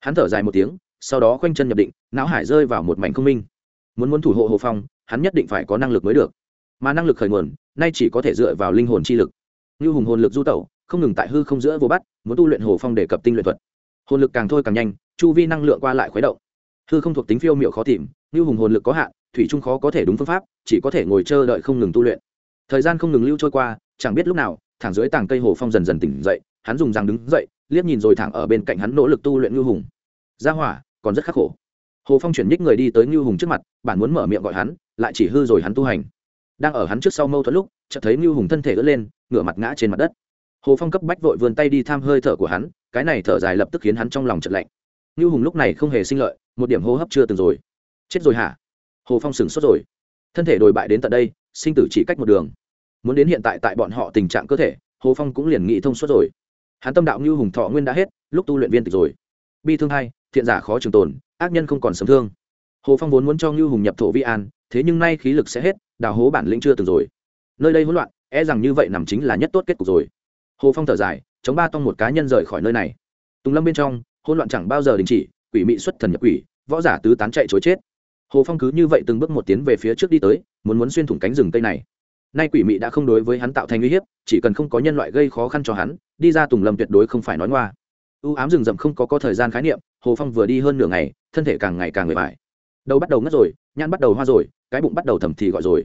Hắn thở dài một tiếng sau đó khoanh chân nhập định, não hải rơi vào một mảnh không minh. Muốn muốn thủ hộ hồ phong, hắn nhất định phải có năng lực mới được. Mà năng lực khởi nguồn, nay chỉ có thể dựa vào linh hồn chi lực. Như hùng hồn lực du tẩu, không ngừng tại hư không giữa vô bắt, muốn tu luyện hồ phong để cập tinh luyện thuật. Hồn lực càng thôi càng nhanh, chu vi năng lượng qua lại khuấy động. Hư không thuộc tính phiêu m i ệ u khó tìm, như hùng hồn lực có hạn, thủy trung khó có thể đúng phương pháp, chỉ có thể ngồi chờ đợi không ngừng tu luyện. Thời gian không ngừng lưu trôi qua, chẳng biết lúc nào, thẳng dưới tảng cây hồ phong dần dần tỉnh dậy, hắn dùng răng đứng dậy, liếc nhìn rồi thẳng ở bên cạnh hắn nỗ lực tu luyện ngư hùng. Ra hỏa còn rất khắc khổ. Hồ phong chuyển nhích người đi tới ngưu hùng trước mặt, bản muốn mở miệng gọi hắn, lại chỉ hư rồi hắn tu hành. Đang ở hắn trước sau mâu thuẫn lúc, chợt thấy ngưu hùng thân thể ướt lên, ngửa mặt ngã trên mặt đất. Hồ phong cấp bách vội vươn tay đi tham hơi thở của hắn, cái này thở dài lập tức khiến hắn trong lòng chợt lạnh. Ngưu hùng lúc này không hề sinh lợi, một điểm hô hấp chưa từng rồi. Chết rồi hả? Hồ phong sửng sốt rồi. Thân thể đồi bại đến tận đây, sinh tử chỉ cách một đường. Muốn đến hiện tại tại bọn họ tình trạng cơ thể, hồ phong cũng liền nghĩ thông suốt rồi. Hắn tâm đạo ngưu hùng thọ nguyên đã hết, lúc tu luyện viên tịch rồi bi thương hai, thiện giả khó trường tồn, ác nhân không còn sớm thương. Hồ phong vốn muốn cho ngưu hùng nhập thổ vi an, thế nhưng nay khí lực sẽ hết, đào hố bản lĩnh chưa từng rồi. Nơi đây hỗn loạn e rằng như vậy nằm chính là nhất tốt kết cục rồi. Hồ phong thở dài, chống ba tông một cá nhân rời khỏi nơi này. Tùng lâm bên trong, hỗn loạn chẳng bao giờ đình chỉ, quỷ mị xuất thần nhập quỷ, võ giả tứ tán chạy chối chết. Hồ phong cứ như vậy từng bước một tiến về phía trước đi tới, muốn muốn xuyên thủng cánh rừng cây này. Nay quỷ mị đã không đối với hắn tạo thành uy hiếp, chỉ cần không có nhân loại gây khó khăn cho hắn, đi ra tùng lâm tuyệt đối không phải nói ngoa u ám rừng rậm không có có thời gian khái niệm, hồ phong vừa đi hơn nửa ngày, thân thể càng ngày càng người mỏi. Đầu bắt đầu ngất rồi nhăn bắt đầu hoa rồi, cái bụng bắt đầu thầm thì gọi rồi.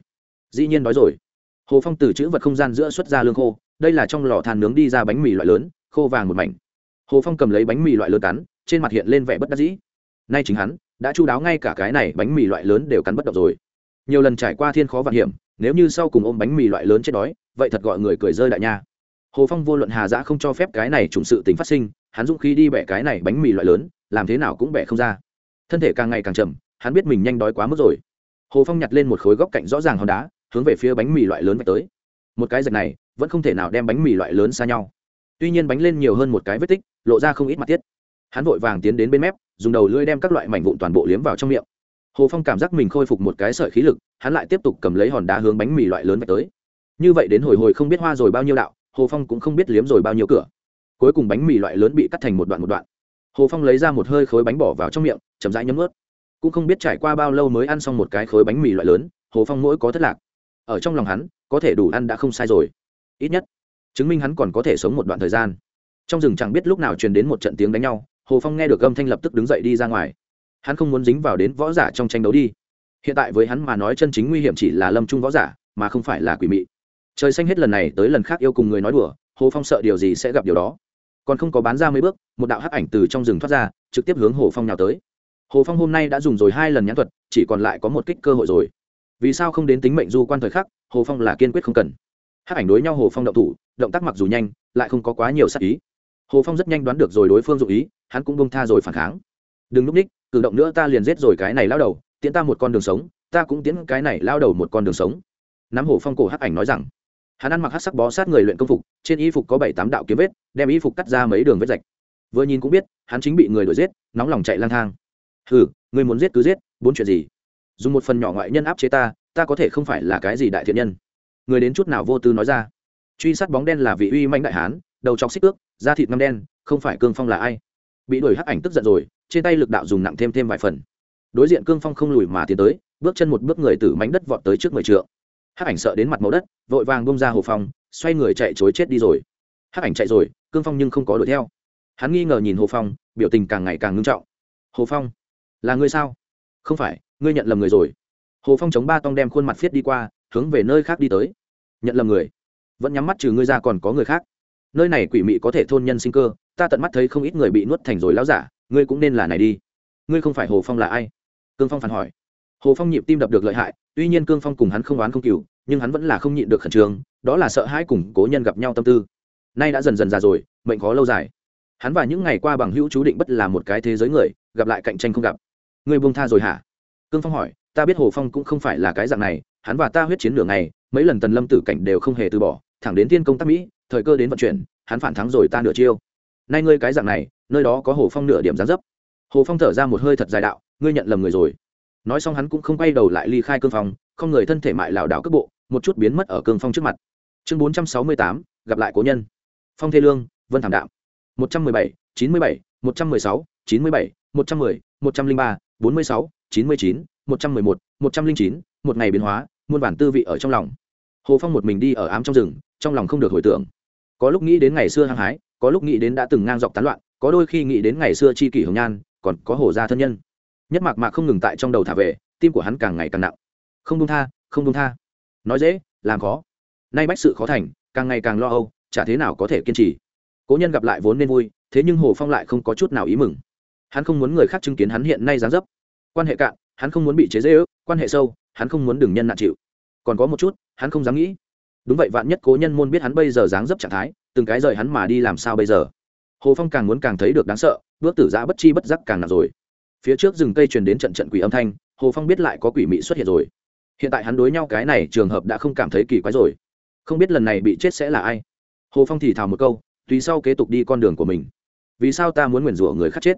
Dĩ nhiên đói rồi. Hồ phong từ chữ vật không gian giữa xuất ra lương khô, đây là trong lò than nướng đi ra bánh mì loại lớn, khô vàng một mảnh. Hồ phong cầm lấy bánh mì loại lớn cắn, trên mặt hiện lên vẻ bất đắc dĩ. Nay chính hắn, đã chu đáo ngay cả cái này bánh mì loại lớn đều cắn bất động rồi. Nhiều lần trải qua thiên khó vạn hiểm, nếu như sau cùng ôm bánh mì loại lớn chết đói, vậy thật gọi người cười rơi đại nha. Hồ phong vô luận hà giã không cho phép cái này trùng sự tính phát sinh hắn dũng khí đi bẻ cái này bánh mì loại lớn, làm thế nào cũng bẻ không ra. Thân thể càng ngày càng chậm, hắn biết mình nhanh đói quá mức rồi. Hồ phong nhặt lên một khối góc cạnh rõ ràng hòn đá, hướng về phía bánh mì loại lớn vạch tới. Một cái giật này, vẫn không thể nào đem bánh mì loại lớn xa nhau. Tuy nhiên bánh lên nhiều hơn một cái vết tích, lộ ra không ít mặt tiết. Hắn vội vàng tiến đến bên mép, dùng đầu lưỡi đem các loại mảnh vụn toàn bộ liếm vào trong miệng. Hồ phong cảm giác mình khôi phục một cái sợi khí lực, hắn lại tiếp tục cầm lấy hòn đá hướng bánh mì loại lớn vạch tới. Như vậy đến hồi hồi không biết hoa rồi bao nhiêu đạo, hồ phong cũng không biết liếm rồi bao nhiêu cửa cuối cùng bánh mì loại lớn bị cắt thành một đoạn một đoạn. Hồ phong lấy ra một hơi khối bánh bỏ vào trong miệng, chậm rãi nhấm ướt cũng không biết trải qua bao lâu mới ăn xong một cái khối bánh mì loại lớn, hồ phong mỗi có thất lạc. Ở trong lòng hắn, có thể đủ ăn đã không sai rồi. Ít nhất, chứng minh hắn còn có thể sống một đoạn thời gian. Trong rừng chẳng biết lúc nào truyền đến một trận tiếng đánh nhau, hồ phong nghe được âm thanh lập tức đứng dậy đi ra ngoài. Hắn không muốn dính vào đến võ giả trong tranh đấu đi. Hiện tại với hắn mà nói chân chính nguy hiểm chỉ là lâm trung võ giả, mà không phải là quỷ mị. Trời xanh hết lần này tới lần khác yêu cùng người nói đùa, hồ phong sợ điều gì sẽ gặp điều đó còn không có bán ra mấy bước, một đạo hắc ảnh từ trong rừng thoát ra, trực tiếp hướng hồ phong nhào tới. Hồ phong hôm nay đã dùng rồi hai lần nhãn thuật, chỉ còn lại có một kích cơ hội rồi. Vì sao không đến tính mệnh du quan thời khắc, hồ phong là kiên quyết không cần. Hắc ảnh đối nhau hồ phong động thủ, động tác mặc dù nhanh, lại không có quá nhiều sắc ý. Hồ phong rất nhanh đoán được rồi đối phương dụ ý, hắn cũng bông tha rồi phản kháng. Đừng núp ních, cử động nữa ta liền giết rồi cái này lao đầu, tiễn ta một con đường sống, ta cũng tiễn cái này lao đầu một con đường sống. Nắm hồ phong cổ hắc ảnh nói rằng. Hắn ăn mặc hát sắc bó sát người luyện công phục, trên y phục có bảy tám đạo kiếm vết đem y phục cắt ra mấy đường vết rạch. Vừa nhìn cũng biết, hắn chính bị người đuổi giết, nóng lòng chạy lang thang. Hừ, người muốn giết cứ giết, bốn chuyện gì? Dùng một phần nhỏ ngoại nhân áp chế ta ta có thể không phải là cái gì đại thiện nhân. Người đến chút nào vô tư nói ra. Truy sát bóng đen là vị uy manh đại hán, đầu chọc xích ước, da thịt ngâm đen, không phải cương phong là ai? Bị đuổi hắc ảnh tức giận rồi, trên tay lực đạo dùng nặng thêm thêm vài phần. Đối diện cương phong không lùi mà tiến tới, bước chân một bước người từ mảnh đất vọt tới trước mười trượng. Hắc ảnh sợ đến mặt màu đất, vội vàng bông ra hồ phong, xoay người chạy chối chết đi rồi. Hắc ảnh chạy rồi cương phong nhưng không có đuổi theo. Hắn nghi ngờ nhìn hồ phong, biểu tình càng ngày càng ngưng trọng. Hồ phong, là ngươi sao? Không phải, ngươi nhận lầm người rồi. Hồ phong chống ba tông đem khuôn mặt viết đi qua, hướng về nơi khác đi tới. Nhận lầm người? Vẫn nhắm mắt trừ ngươi ra còn có người khác? Nơi này quỷ mị có thể thôn nhân sinh cơ, ta tận mắt thấy không ít người bị nuốt thành rồi láo giả, ngươi cũng nên là này đi. Ngươi không phải hồ phong là ai? Cương phong phản hỏi. Hồ phong nhịp tim đập được lợi hại, tuy nhiên cương phong cùng hắn không oán không cừu, nhưng hắn vẫn là không nhịn được khẩn trương, đó là sợ hãi cùng cố nhân gặp nhau tâm tư nay đã dần dần già rồi, mệnh khó lâu dài. Hắn và những ngày qua bằng hữu chú định bất là một cái thế giới người, gặp lại cạnh tranh không gặp. Ngươi buông tha rồi hả? Cương phong hỏi, ta biết hồ phong cũng không phải là cái dạng này, hắn và ta huyết chiến nửa ngày, mấy lần tần lâm tử cảnh đều không hề từ bỏ, thẳng đến thiên công tác mỹ, thời cơ đến vận chuyển, hắn phản thắng rồi ta nửa chiêu. Nay ngươi cái dạng này, nơi đó có hồ phong nửa điểm gián dấp. Hồ phong thở ra một hơi thật dài đạo, ngươi nhận lầm người rồi. Nói xong hắn cũng không quay đầu lại ly khai cương phong, không người thân thể mại lảo đảo cước bộ, một chút biến mất ở cương phong trước mặt. Chương bốn trăm sáu mươi tám, gặp lại cố nhân phong thê lương, vân thảm đạm. Một trăm mười bảy, chín mươi bảy, một trăm mười sáu, chín mươi bảy, một trăm mười, một trăm linh ba, bốn mươi sáu, chín mươi chín, một trăm mười một một trăm linh chín, một ngày biến hóa, muôn bản tư vị ở trong lòng. Hồ phong một mình đi ở ám trong rừng, trong lòng không được hồi tưởng. Có lúc nghĩ đến ngày xưa hăng hái, có lúc nghĩ đến đã từng ngang dọc tán loạn, có đôi khi nghĩ đến ngày xưa chi kỷ hồng nhan, còn có hồ gia thân nhân. Nhất mạc mạc không ngừng tại trong đầu thả về, tim của hắn càng ngày càng nặng. Không đông tha, không đông tha. Nói dễ, làm khó. Nay bách sự khó thành, càng ngày càng lo âu chả thế nào có thể kiên trì. Cố nhân gặp lại vốn nên vui, thế nhưng hồ phong lại không có chút nào ý mừng. Hắn không muốn người khác chứng kiến hắn hiện nay dáng dấp. Quan hệ cạn, hắn không muốn bị chế dễ ước quan hệ sâu, hắn không muốn đừng nhân nạn chịu. Còn có một chút, hắn không dám nghĩ. Đúng vậy vạn nhất cố nhân môn biết hắn bây giờ dáng dấp trạng thái, từng cái rời hắn mà đi làm sao bây giờ? Hồ phong càng muốn càng thấy được đáng sợ, bước tử giã bất chi bất giác càng nặng rồi. Phía trước rừng cây truyền đến trận trận quỷ âm thanh, hồ phong biết lại có quỷ mị xuất hiện rồi. Hiện tại hắn đối nhau cái này trường hợp đã không cảm thấy kỳ quái rồi. Không biết lần này bị chết sẽ là ai hồ phong thì thào một câu, tùy sau kế tục đi con đường của mình. Vì sao ta muốn nguyền rủa người khác chết?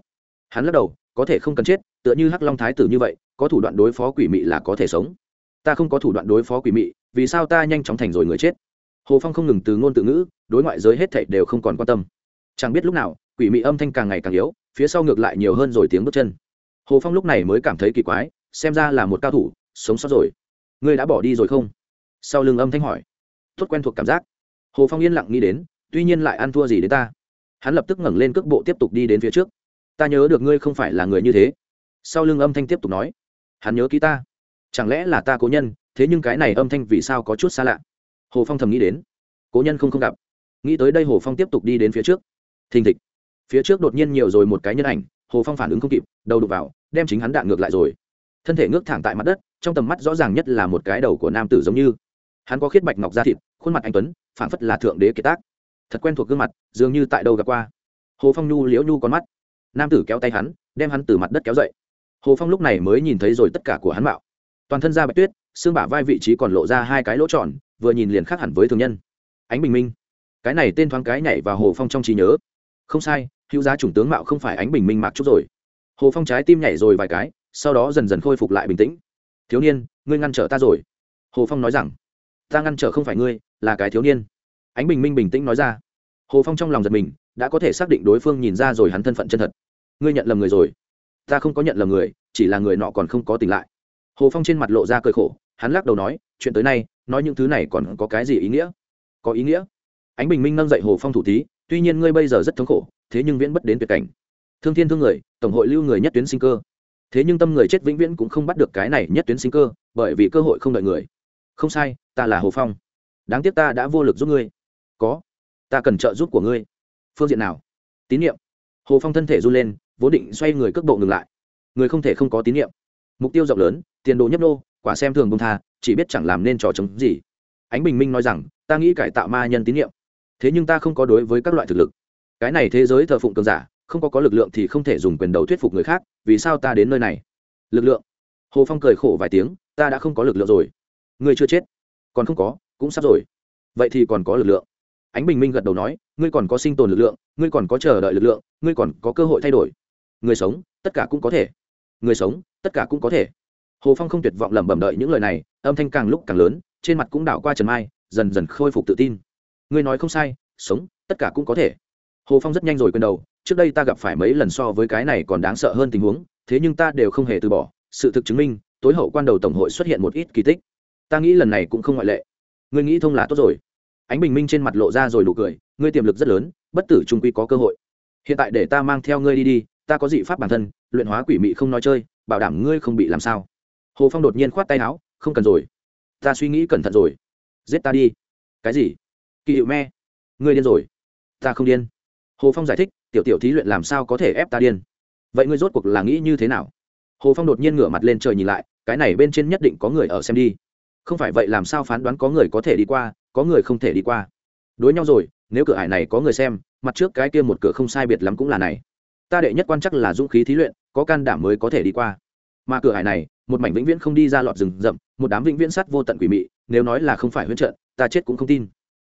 Hắn lắc đầu, có thể không cần chết, tựa như hắc long thái tử như vậy, có thủ đoạn đối phó quỷ mị là có thể sống. Ta không có thủ đoạn đối phó quỷ mị, vì sao ta nhanh chóng thành rồi người chết? Hồ phong không ngừng từ ngôn từ ngữ, đối ngoại giới hết thảy đều không còn quan tâm. Chẳng biết lúc nào, quỷ mị âm thanh càng ngày càng yếu, phía sau ngược lại nhiều hơn rồi tiếng bước chân. Hồ phong lúc này mới cảm thấy kỳ quái, xem ra là một cao thủ, sống sót rồi. Ngươi đã bỏ đi rồi không? Sau lưng âm thanh hỏi. Tốt quen thuộc cảm giác hồ phong yên lặng nghĩ đến, tuy nhiên lại ăn thua gì đến ta. Hắn lập tức ngẩng lên cước bộ tiếp tục đi đến phía trước. Ta nhớ được ngươi không phải là người như thế. Sau lưng âm thanh tiếp tục nói. Hắn nhớ ký ta. Chẳng lẽ là ta cố nhân, thế nhưng cái này âm thanh vì sao có chút xa lạ? Hồ phong thầm nghĩ đến. Cố nhân không không gặp. Nghĩ tới đây hồ phong tiếp tục đi đến phía trước. Thình thịch. Phía trước đột nhiên nhiều rồi một cái nhân ảnh, hồ phong phản ứng không kịp, đầu đục vào, đem chính hắn đạn ngược lại rồi. Thân thể ngước thẳng tại mặt đất, trong tầm mắt rõ ràng nhất là một cái đầu của nam tử giống như hắn có khiết bạch ngọc da thịt, khuôn mặt anh tuấn, phảng phất là thượng đế kiệt tác. Thật quen thuộc gương mặt, dường như tại đâu gặp qua. Hồ phong nhu liễu nhu con mắt. Nam tử kéo tay hắn, đem hắn từ mặt đất kéo dậy. Hồ phong lúc này mới nhìn thấy rồi tất cả của hắn mạo toàn thân da bạch tuyết, xương bả vai vị trí còn lộ ra hai cái lỗ tròn, vừa nhìn liền khác hẳn với thường nhân. Ánh bình minh. Cái này tên thoáng cái nhảy vào hồ phong trong trí nhớ. Không sai, hữu giá chủng tướng mạo không phải ánh bình minh mạc chút rồi. Hồ phong trái tim nhảy rồi vài cái, sau đó dần dần khôi phục lại bình tĩnh. Thiếu niên, ngươi ngăn trở ta rồi. Hồ phong nói rằng ta ngăn trở không phải ngươi, là cái thiếu niên. Ánh bình minh bình tĩnh nói ra. Hồ phong trong lòng giật mình, đã có thể xác định đối phương nhìn ra rồi hắn thân phận chân thật. Ngươi nhận lầm người rồi. Ta không có nhận lầm người, chỉ là người nọ còn không có tỉnh lại. Hồ phong trên mặt lộ ra cơi khổ, hắn lắc đầu nói, chuyện tới nay, nói những thứ này còn có cái gì ý nghĩa? Có ý nghĩa? Ánh bình minh nâng dậy hồ phong thủ tí tuy nhiên ngươi bây giờ rất thống khổ, thế nhưng viễn bất đến tuyệt cảnh. Thương thiên thương người, tổng hội lưu người nhất tuyến sinh cơ. Thế nhưng tâm người chết vĩnh viễn cũng không bắt được cái này nhất tuyến sinh cơ, bởi vì cơ hội không đợi người không sai, ta là hồ phong. Đáng tiếc ta đã vô lực giúp ngươi. Có. Ta cần trợ giúp của ngươi. Phương diện nào? Tín nhiệm. Hồ phong thân thể run lên, vốn định xoay người cước bộ ngừng lại. Người không thể không có tín nhiệm. Mục tiêu rộng lớn, tiền đồ nhấp nô, quả xem thường bông tha, chỉ biết chẳng làm nên trò chống gì. Ánh bình minh nói rằng, ta nghĩ cải tạo ma nhân tín nhiệm. Thế nhưng ta không có đối với các loại thực lực. Cái này thế giới thờ phụng cường giả, không có có lực lượng thì không thể dùng quyền đầu thuyết phục người khác, vì sao ta đến nơi này? Lực lượng. Hồ phong cười khổ vài tiếng, ta đã không có lực lượng rồi ngươi chưa chết, còn không có, cũng sắp rồi. Vậy thì còn có lực lượng. Ánh bình minh gật đầu nói, ngươi còn có sinh tồn lực lượng, ngươi còn có chờ đợi lực lượng, ngươi còn có cơ hội thay đổi. Người sống, tất cả cũng có thể. Người sống, tất cả cũng có thể. Hồ phong không tuyệt vọng lẩm bẩm đợi những lời này, âm thanh càng lúc càng lớn, trên mặt cũng đảo qua trần mai, dần dần khôi phục tự tin. Ngươi nói không sai, sống, tất cả cũng có thể. Hồ phong rất nhanh rồi quên đầu, trước đây ta gặp phải mấy lần so với cái này còn đáng sợ hơn tình huống, thế nhưng ta đều không hề từ bỏ. Sự thực chứng minh, tối hậu quan đầu tổng hội xuất hiện một ít kỳ tích ta nghĩ lần này cũng không ngoại lệ. Ngươi nghĩ thông là tốt rồi. Ánh bình minh trên mặt lộ ra rồi nụ cười, ngươi tiềm lực rất lớn, bất tử trung quy có cơ hội. Hiện tại để ta mang theo ngươi đi đi, ta có dị pháp bản thân, luyện hóa quỷ mị không nói chơi, bảo đảm ngươi không bị làm sao. Hồ phong đột nhiên khoát tay áo, không cần rồi. Ta suy nghĩ cẩn thận rồi. Giết ta đi. Cái gì? Kỳ hiệu me. Ngươi điên rồi. Ta không điên. Hồ phong giải thích, tiểu tiểu thí luyện làm sao có thể ép ta điên? Vậy ngươi rốt cuộc là nghĩ như thế nào? Hồ phong đột nhiên ngửa mặt lên trời nhìn lại, cái này bên trên nhất định có người ở xem đi không phải vậy làm sao phán đoán có người có thể đi qua, có người không thể đi qua. Đối nhau rồi, nếu cửa hải này có người xem, mặt trước cái kia một cửa không sai biệt lắm cũng là này. Ta đệ nhất quan chắc là dũng khí thí luyện, có can đảm mới có thể đi qua. Mà cửa hải này, một mảnh vĩnh viễn không đi ra lọt rừng rậm, một đám vĩnh viễn sắt vô tận quỷ mị, nếu nói là không phải huyễn trận, ta chết cũng không tin.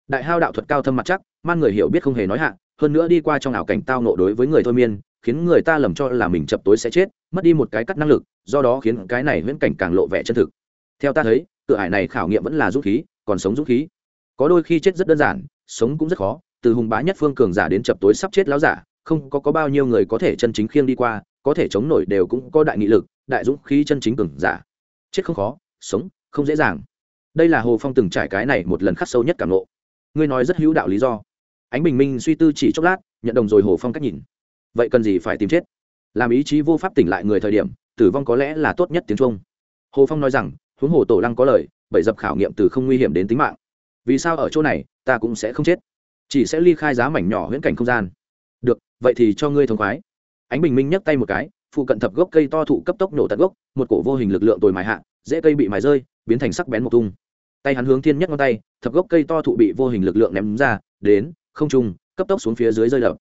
Đại hao đạo thuật cao thâm mặt chắc man người hiểu biết không hề nói hạ, hơn nữa đi qua trong ảo cảnh tao nộ đối với người thôi miên, khiến người ta lầm cho là mình chập tối sẽ chết, mất đi một cái cắt năng lực, do đó khiến cái này huyễn cảnh càng lộ vẻ chân thực. Theo ta thấy cửa hải này khảo nghiệm vẫn là dũng khí còn sống dũng khí. Có đôi khi chết rất đơn giản sống cũng rất khó. Từ hùng bá nhất phương cường giả đến chập tối sắp chết láo giả không có, có bao nhiêu người có thể chân chính khiêng đi qua có thể chống nổi đều cũng có đại nghị lực đại dũng khí chân chính cường giả. Chết không khó sống không dễ dàng. Đây là hồ phong từng trải cái này một lần khắc sâu nhất cảm lộ ngươi nói rất hữu đạo lý do. Ánh bình minh suy tư chỉ chốc lát nhận đồng rồi hồ phong cách nhìn. Vậy cần gì phải tìm chết? Làm ý chí vô pháp tỉnh lại người thời điểm tử vong có lẽ là tốt nhất tiếng trung. Hồ phong nói rằng huống hồ tổ lăng có lời bảy dập khảo nghiệm từ không nguy hiểm đến tính mạng. Vì sao ở chỗ này, ta cũng sẽ không chết. Chỉ sẽ ly khai giá mảnh nhỏ huyễn cảnh không gian. Được, vậy thì cho ngươi thông khoái. Ánh bình minh nhấc tay một cái, phụ cận thập gốc cây to thụ cấp tốc nổ tận gốc, một cổ vô hình lực lượng tồi mài hạ, dễ cây bị mài rơi, biến thành sắc bén một tung. Tay hắn hướng thiên nhất ngón tay, thập gốc cây to thụ bị vô hình lực lượng ném ra, đến, không trung, cấp tốc xuống phía dưới rơi đập.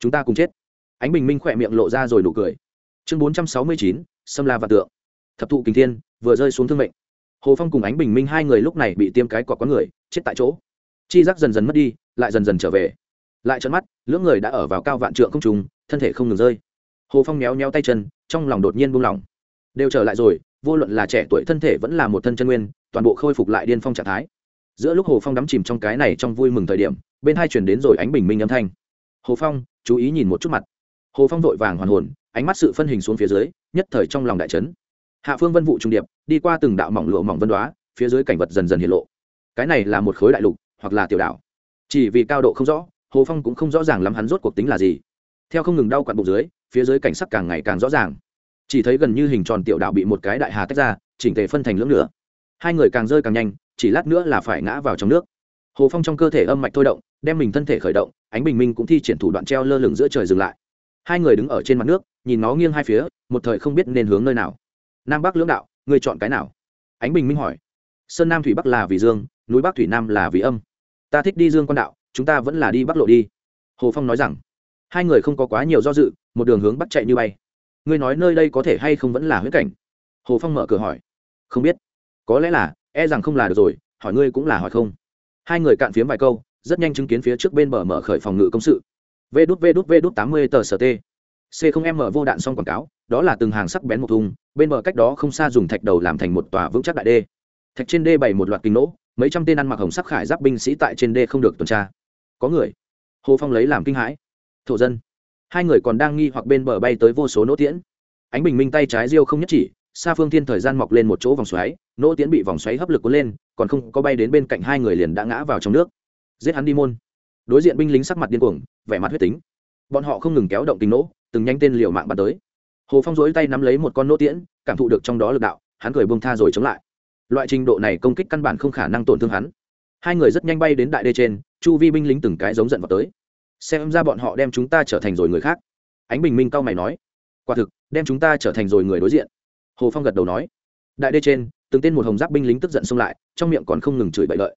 Chúng ta cùng chết. Ánh bình minh khỏe miệng lộ ra rồi nụ cười. Chương bốn trăm sáu mươi chín xâm la và tượng thập thụ kình thiên, vừa rơi xuống thương mệnh. Hồ phong cùng ánh bình minh hai người lúc này bị tiêm cái cọc có người, chết tại chỗ. Chi giác dần dần mất đi, lại dần dần trở về. Lại trận mắt, lưỡng người đã ở vào cao vạn trượng không trùng thân thể không ngừng rơi. Hồ phong méo méo tay chân, trong lòng đột nhiên buông lỏng. Đều trở lại rồi, vô luận là trẻ tuổi thân thể vẫn là một thân chân nguyên, toàn bộ khôi phục lại điên phong trạng thái. Giữa lúc hồ phong đắm chìm trong cái này trong vui mừng thời điểm, bên hai chuyển đến rồi ánh bình minh âm thanh. Hồ phong, chú ý nhìn một chút mặt. Hồ phong vội vàng hoàn hồn, ánh mắt sự phân hình xuống phía dưới, nhất thời trong lòng đại trấn hạ phương vân vụ trung điệp, đi qua từng đạo mỏng lụa mỏng vân đoá, phía dưới cảnh vật dần dần hiện lộ. Cái này là một khối đại lục, hoặc là tiểu đảo. Chỉ vì cao độ không rõ, hồ phong cũng không rõ ràng lắm hắn rốt cuộc tính là gì. Theo không ngừng đau quặn bụng dưới, phía dưới cảnh sắc càng ngày càng rõ ràng. Chỉ thấy gần như hình tròn tiểu đảo bị một cái đại hà tách ra, chỉnh thể phân thành lưỡng lửa hai người càng rơi càng nhanh, chỉ lát nữa là phải ngã vào trong nước. Hồ phong trong cơ thể âm mạch thôi động, đem mình thân thể khởi động, ánh bình minh cũng thi triển thủ đoạn treo lơ lửng giữa trời dừng lại. Hai người đứng ở trên mặt nước, nhìn nó nghiêng hai phía, một thời không biết nên hướng nơi nào nam bắc lưỡng đạo người chọn cái nào? Ánh bình minh hỏi. Sơn nam thủy bắc là vì dương, núi bắc thủy nam là vì âm. Ta thích đi dương quan đạo, chúng ta vẫn là đi bắc lộ đi. Hồ phong nói rằng. Hai người không có quá nhiều do dự, một đường hướng bắc chạy như bay. Ngươi nói nơi đây có thể hay không vẫn là huyết cảnh? Hồ phong mở cửa hỏi. Không biết. Có lẽ là e rằng không là được rồi, hỏi ngươi cũng là hỏi không. Hai người cạn phiếm vài câu, rất nhanh chứng kiến phía trước bên bờ mở khởi phòng ngự công sự. Vê đút vê đút vê đút tám mươi tờ sở t c không m vô đạn xong quảng cáo, đó là từng hàng sắc bén một thùng, bên bờ cách đó không xa dùng thạch đầu làm thành một tòa vững chắc đại đê. Thạch trên đê bày một loạt kinh nỗ mấy trăm tên ăn mặc hồng sắc khải giáp binh sĩ tại trên đê không được tuần tra. Có người, hồ phong lấy làm kinh hãi. Thổ dân, hai người còn đang nghi hoặc bên bờ bay tới vô số nỗ tiễn. Ánh bình minh tay trái riêu không nhất chỉ, xa phương thiên thời gian mọc lên một chỗ vòng xoáy, nỗ tiễn bị vòng xoáy hấp lực cuốn lên, còn không có bay đến bên cạnh hai người liền đã ngã vào trong nước. Giết hắn đi môn. Đối diện binh lính sắc mặt điên cuồng, vẻ mặt huyết tính. Bọn họ không ngừng kéo động tình nỗ từng nhanh tên liều mạng bắn tới. Hồ phong dối tay nắm lấy một con nỗ tiễn, cảm thụ được trong đó lực đạo, hắn cười bông tha rồi chống lại. Loại trình độ này công kích căn bản không khả năng tổn thương hắn. Hai người rất nhanh bay đến đại đê trên, chu vi binh lính từng cái giống giận vào tới. Xem ra bọn họ đem chúng ta trở thành rồi người khác. Ánh bình minh cao mày nói. Quả thực, đem chúng ta trở thành rồi người đối diện. Hồ phong gật đầu nói. Đại đê trên, từng tên một hồng giáp binh lính tức giận xông lại, trong miệng còn không ngừng chửi bậy lợi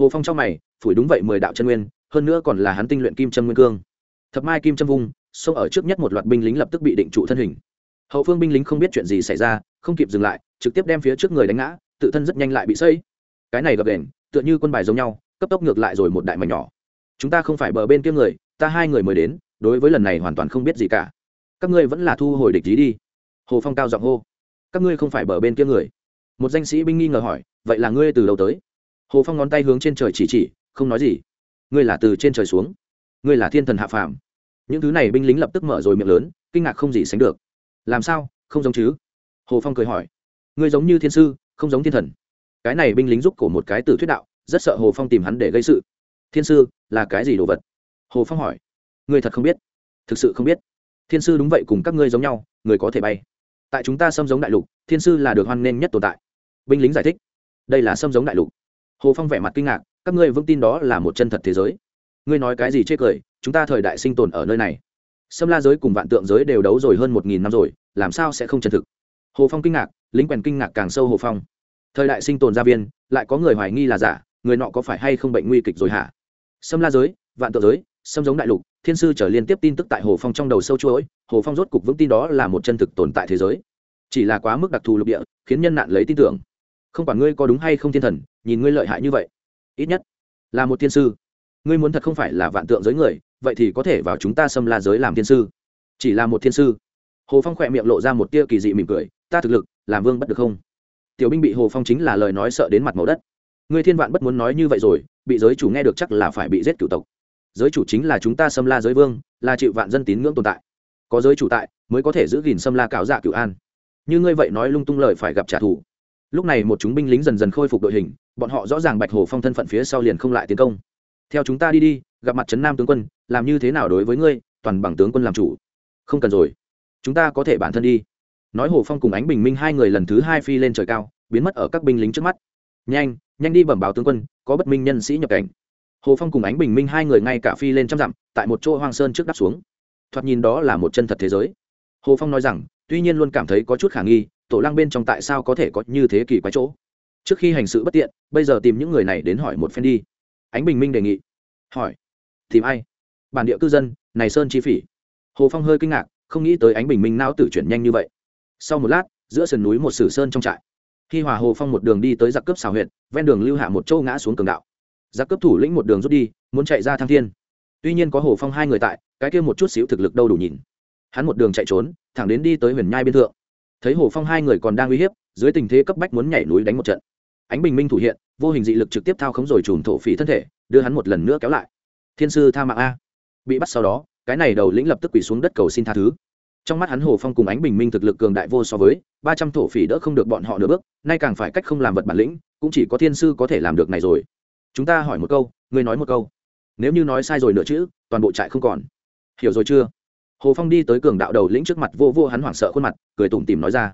hồ phong trong mày, phủi đúng vậy mười đạo chân nguyên, hơn nữa còn là hắn tinh luyện kim trâm nguyên cương. Thập mai kim trâm vung xông ở trước nhất một loạt binh lính lập tức bị định trụ thân hình. Hậu phương binh lính không biết chuyện gì xảy ra, không kịp dừng lại, trực tiếp đem phía trước người đánh ngã, tự thân rất nhanh lại bị xây. Cái này gập đền, tựa như quân bài giống nhau, cấp tốc ngược lại rồi một đại mảnh nhỏ. Chúng ta không phải bờ bên kia người, ta hai người mới đến, đối với lần này hoàn toàn không biết gì cả. Các ngươi vẫn là thu hồi địch ý đi. Hồ phong cao giọng hô. Các ngươi không phải bờ bên kia người. Một danh sĩ binh nghi ngờ hỏi, vậy là ngươi từ đầu tới? Hồ phong ngón tay hướng trên trời chỉ chỉ, không nói gì. Ngươi là từ trên trời xuống. Ngươi là thiên thần hạ phàm những thứ này binh lính lập tức mở rồi miệng lớn, kinh ngạc không gì sánh được. Làm sao? Không giống chứ? Hồ phong cười hỏi. Ngươi giống như thiên sư, không giống thiên thần. Cái này binh lính giúp cổ một cái từ thuyết đạo, rất sợ hồ phong tìm hắn để gây sự. Thiên sư, là cái gì đồ vật? Hồ phong hỏi. Ngươi thật không biết. Thực sự không biết. Thiên sư đúng vậy cùng các ngươi giống nhau, người có thể bay. Tại chúng ta xâm giống đại lục, thiên sư là được hoan nghênh nhất tồn tại. Binh lính giải thích. Đây là xâm giống đại lục. Hồ phong vẻ mặt kinh ngạc, các ngươi vững tin đó là một chân thật thế giới ngươi nói cái gì chê cười, chúng ta thời đại sinh tồn ở nơi này. Sâm la giới cùng vạn tượng giới đều đấu rồi hơn một nghìn năm rồi, làm sao sẽ không chân thực? Hồ phong kinh ngạc, lính quèn kinh ngạc càng sâu hồ phong. Thời đại sinh tồn gia viên, lại có người hoài nghi là giả, người nọ có phải hay không bệnh nguy kịch rồi hả? Sâm la giới, vạn tượng giới, sâm giống đại lục, thiên sư trở liên tiếp tin tức tại hồ phong trong đầu sâu chuỗi, hồ phong rốt cục vững tin đó là một chân thực tồn tại thế giới. Chỉ là quá mức đặc thù lục địa, khiến nhân nạn lấy tin tưởng. Không quản ngươi có đúng hay không thiên thần, nhìn ngươi lợi hại như vậy. Ít nhất là một thiên sư ngươi muốn thật không phải là vạn tượng giới người, vậy thì có thể vào chúng ta xâm la giới làm thiên sư. Chỉ là một thiên sư. Hồ phong khỏe miệng lộ ra một tia kỳ dị mỉm cười, ta thực lực, làm vương bất được không? Tiểu binh bị hồ phong chính là lời nói sợ đến mặt màu đất. Ngươi thiên vạn bất muốn nói như vậy rồi, bị giới chủ nghe được chắc là phải bị giết cửu tộc. Giới chủ chính là chúng ta xâm la giới vương, là chịu vạn dân tín ngưỡng tồn tại. Có giới chủ tại, mới có thể giữ gìn xâm la cạo dạ cửu an. Như ngươi vậy nói lung tung lời phải gặp trả thù. Lúc này một chúng binh lính dần dần khôi phục đội hình, bọn họ rõ ràng bạch hồ phong thân phận phía sau liền không lại tiến công theo chúng ta đi đi, gặp mặt trấn nam tướng quân, làm như thế nào đối với ngươi, toàn bằng tướng quân làm chủ. Không cần rồi. Chúng ta có thể bản thân đi. Nói hồ phong cùng ánh bình minh hai người lần thứ hai phi lên trời cao, biến mất ở các binh lính trước mắt. Nhanh nhanh đi bẩm báo tướng quân, có bất minh nhân sĩ nhập cảnh. Hồ phong cùng ánh bình minh hai người ngay cả phi lên trăm dặm, tại một chỗ hoang sơn trước đắp xuống. Thoạt nhìn đó là một chân thật thế giới. Hồ phong nói rằng, tuy nhiên luôn cảm thấy có chút khả nghi, tổ lăng bên trong tại sao có thể có như thế kỳ quái chỗ. Trước khi hành sự bất tiện, bây giờ tìm những người này đến hỏi một phen đi ánh bình minh đề nghị. Hỏi. Tìm ai? Bản địa cư dân, này sơn chi phỉ. Hồ phong hơi kinh ngạc, không nghĩ tới ánh bình minh não tử chuyển nhanh như vậy. Sau một lát, giữa sườn núi một sử sơn trong trại. Khi hòa hồ phong một đường đi tới giặc cướp xào huyện ven đường lưu hạ một châu ngã xuống cường đạo. Giặc cướp thủ lĩnh một đường rút đi, muốn chạy ra thăng thiên. Tuy nhiên có hồ phong hai người tại, cái kia một chút xíu thực lực đâu đủ nhìn. Hắn một đường chạy trốn, thẳng đến đi tới huyền nhai biên thượng. Thấy hồ phong hai người còn đang uy hiếp, dưới tình thế cấp bách muốn nhảy núi đánh một trận ánh bình minh thủ hiện, vô hình dị lực trực tiếp thao khống rồi trùm thổ phỉ thân thể, đưa hắn một lần nữa kéo lại. Thiên sư tha mạng a. Bị bắt sau đó, cái này đầu lĩnh lập tức quỳ xuống đất cầu xin tha thứ. Trong mắt hắn hồ phong cùng ánh bình minh thực lực cường đại vô so với, ba trăm thổ phỉ đỡ không được bọn họ nửa bước, nay càng phải cách không làm vật bản lĩnh, cũng chỉ có thiên sư có thể làm được này rồi. Chúng ta hỏi một câu, ngươi nói một câu. Nếu như nói sai rồi nửa chữ, toàn bộ trại không còn. Hiểu rồi chưa? Hồ phong đi tới cường đạo đầu lĩnh trước mặt, vô vô hắn hoảng sợ khuôn mặt, cười tủm tìm nói ra.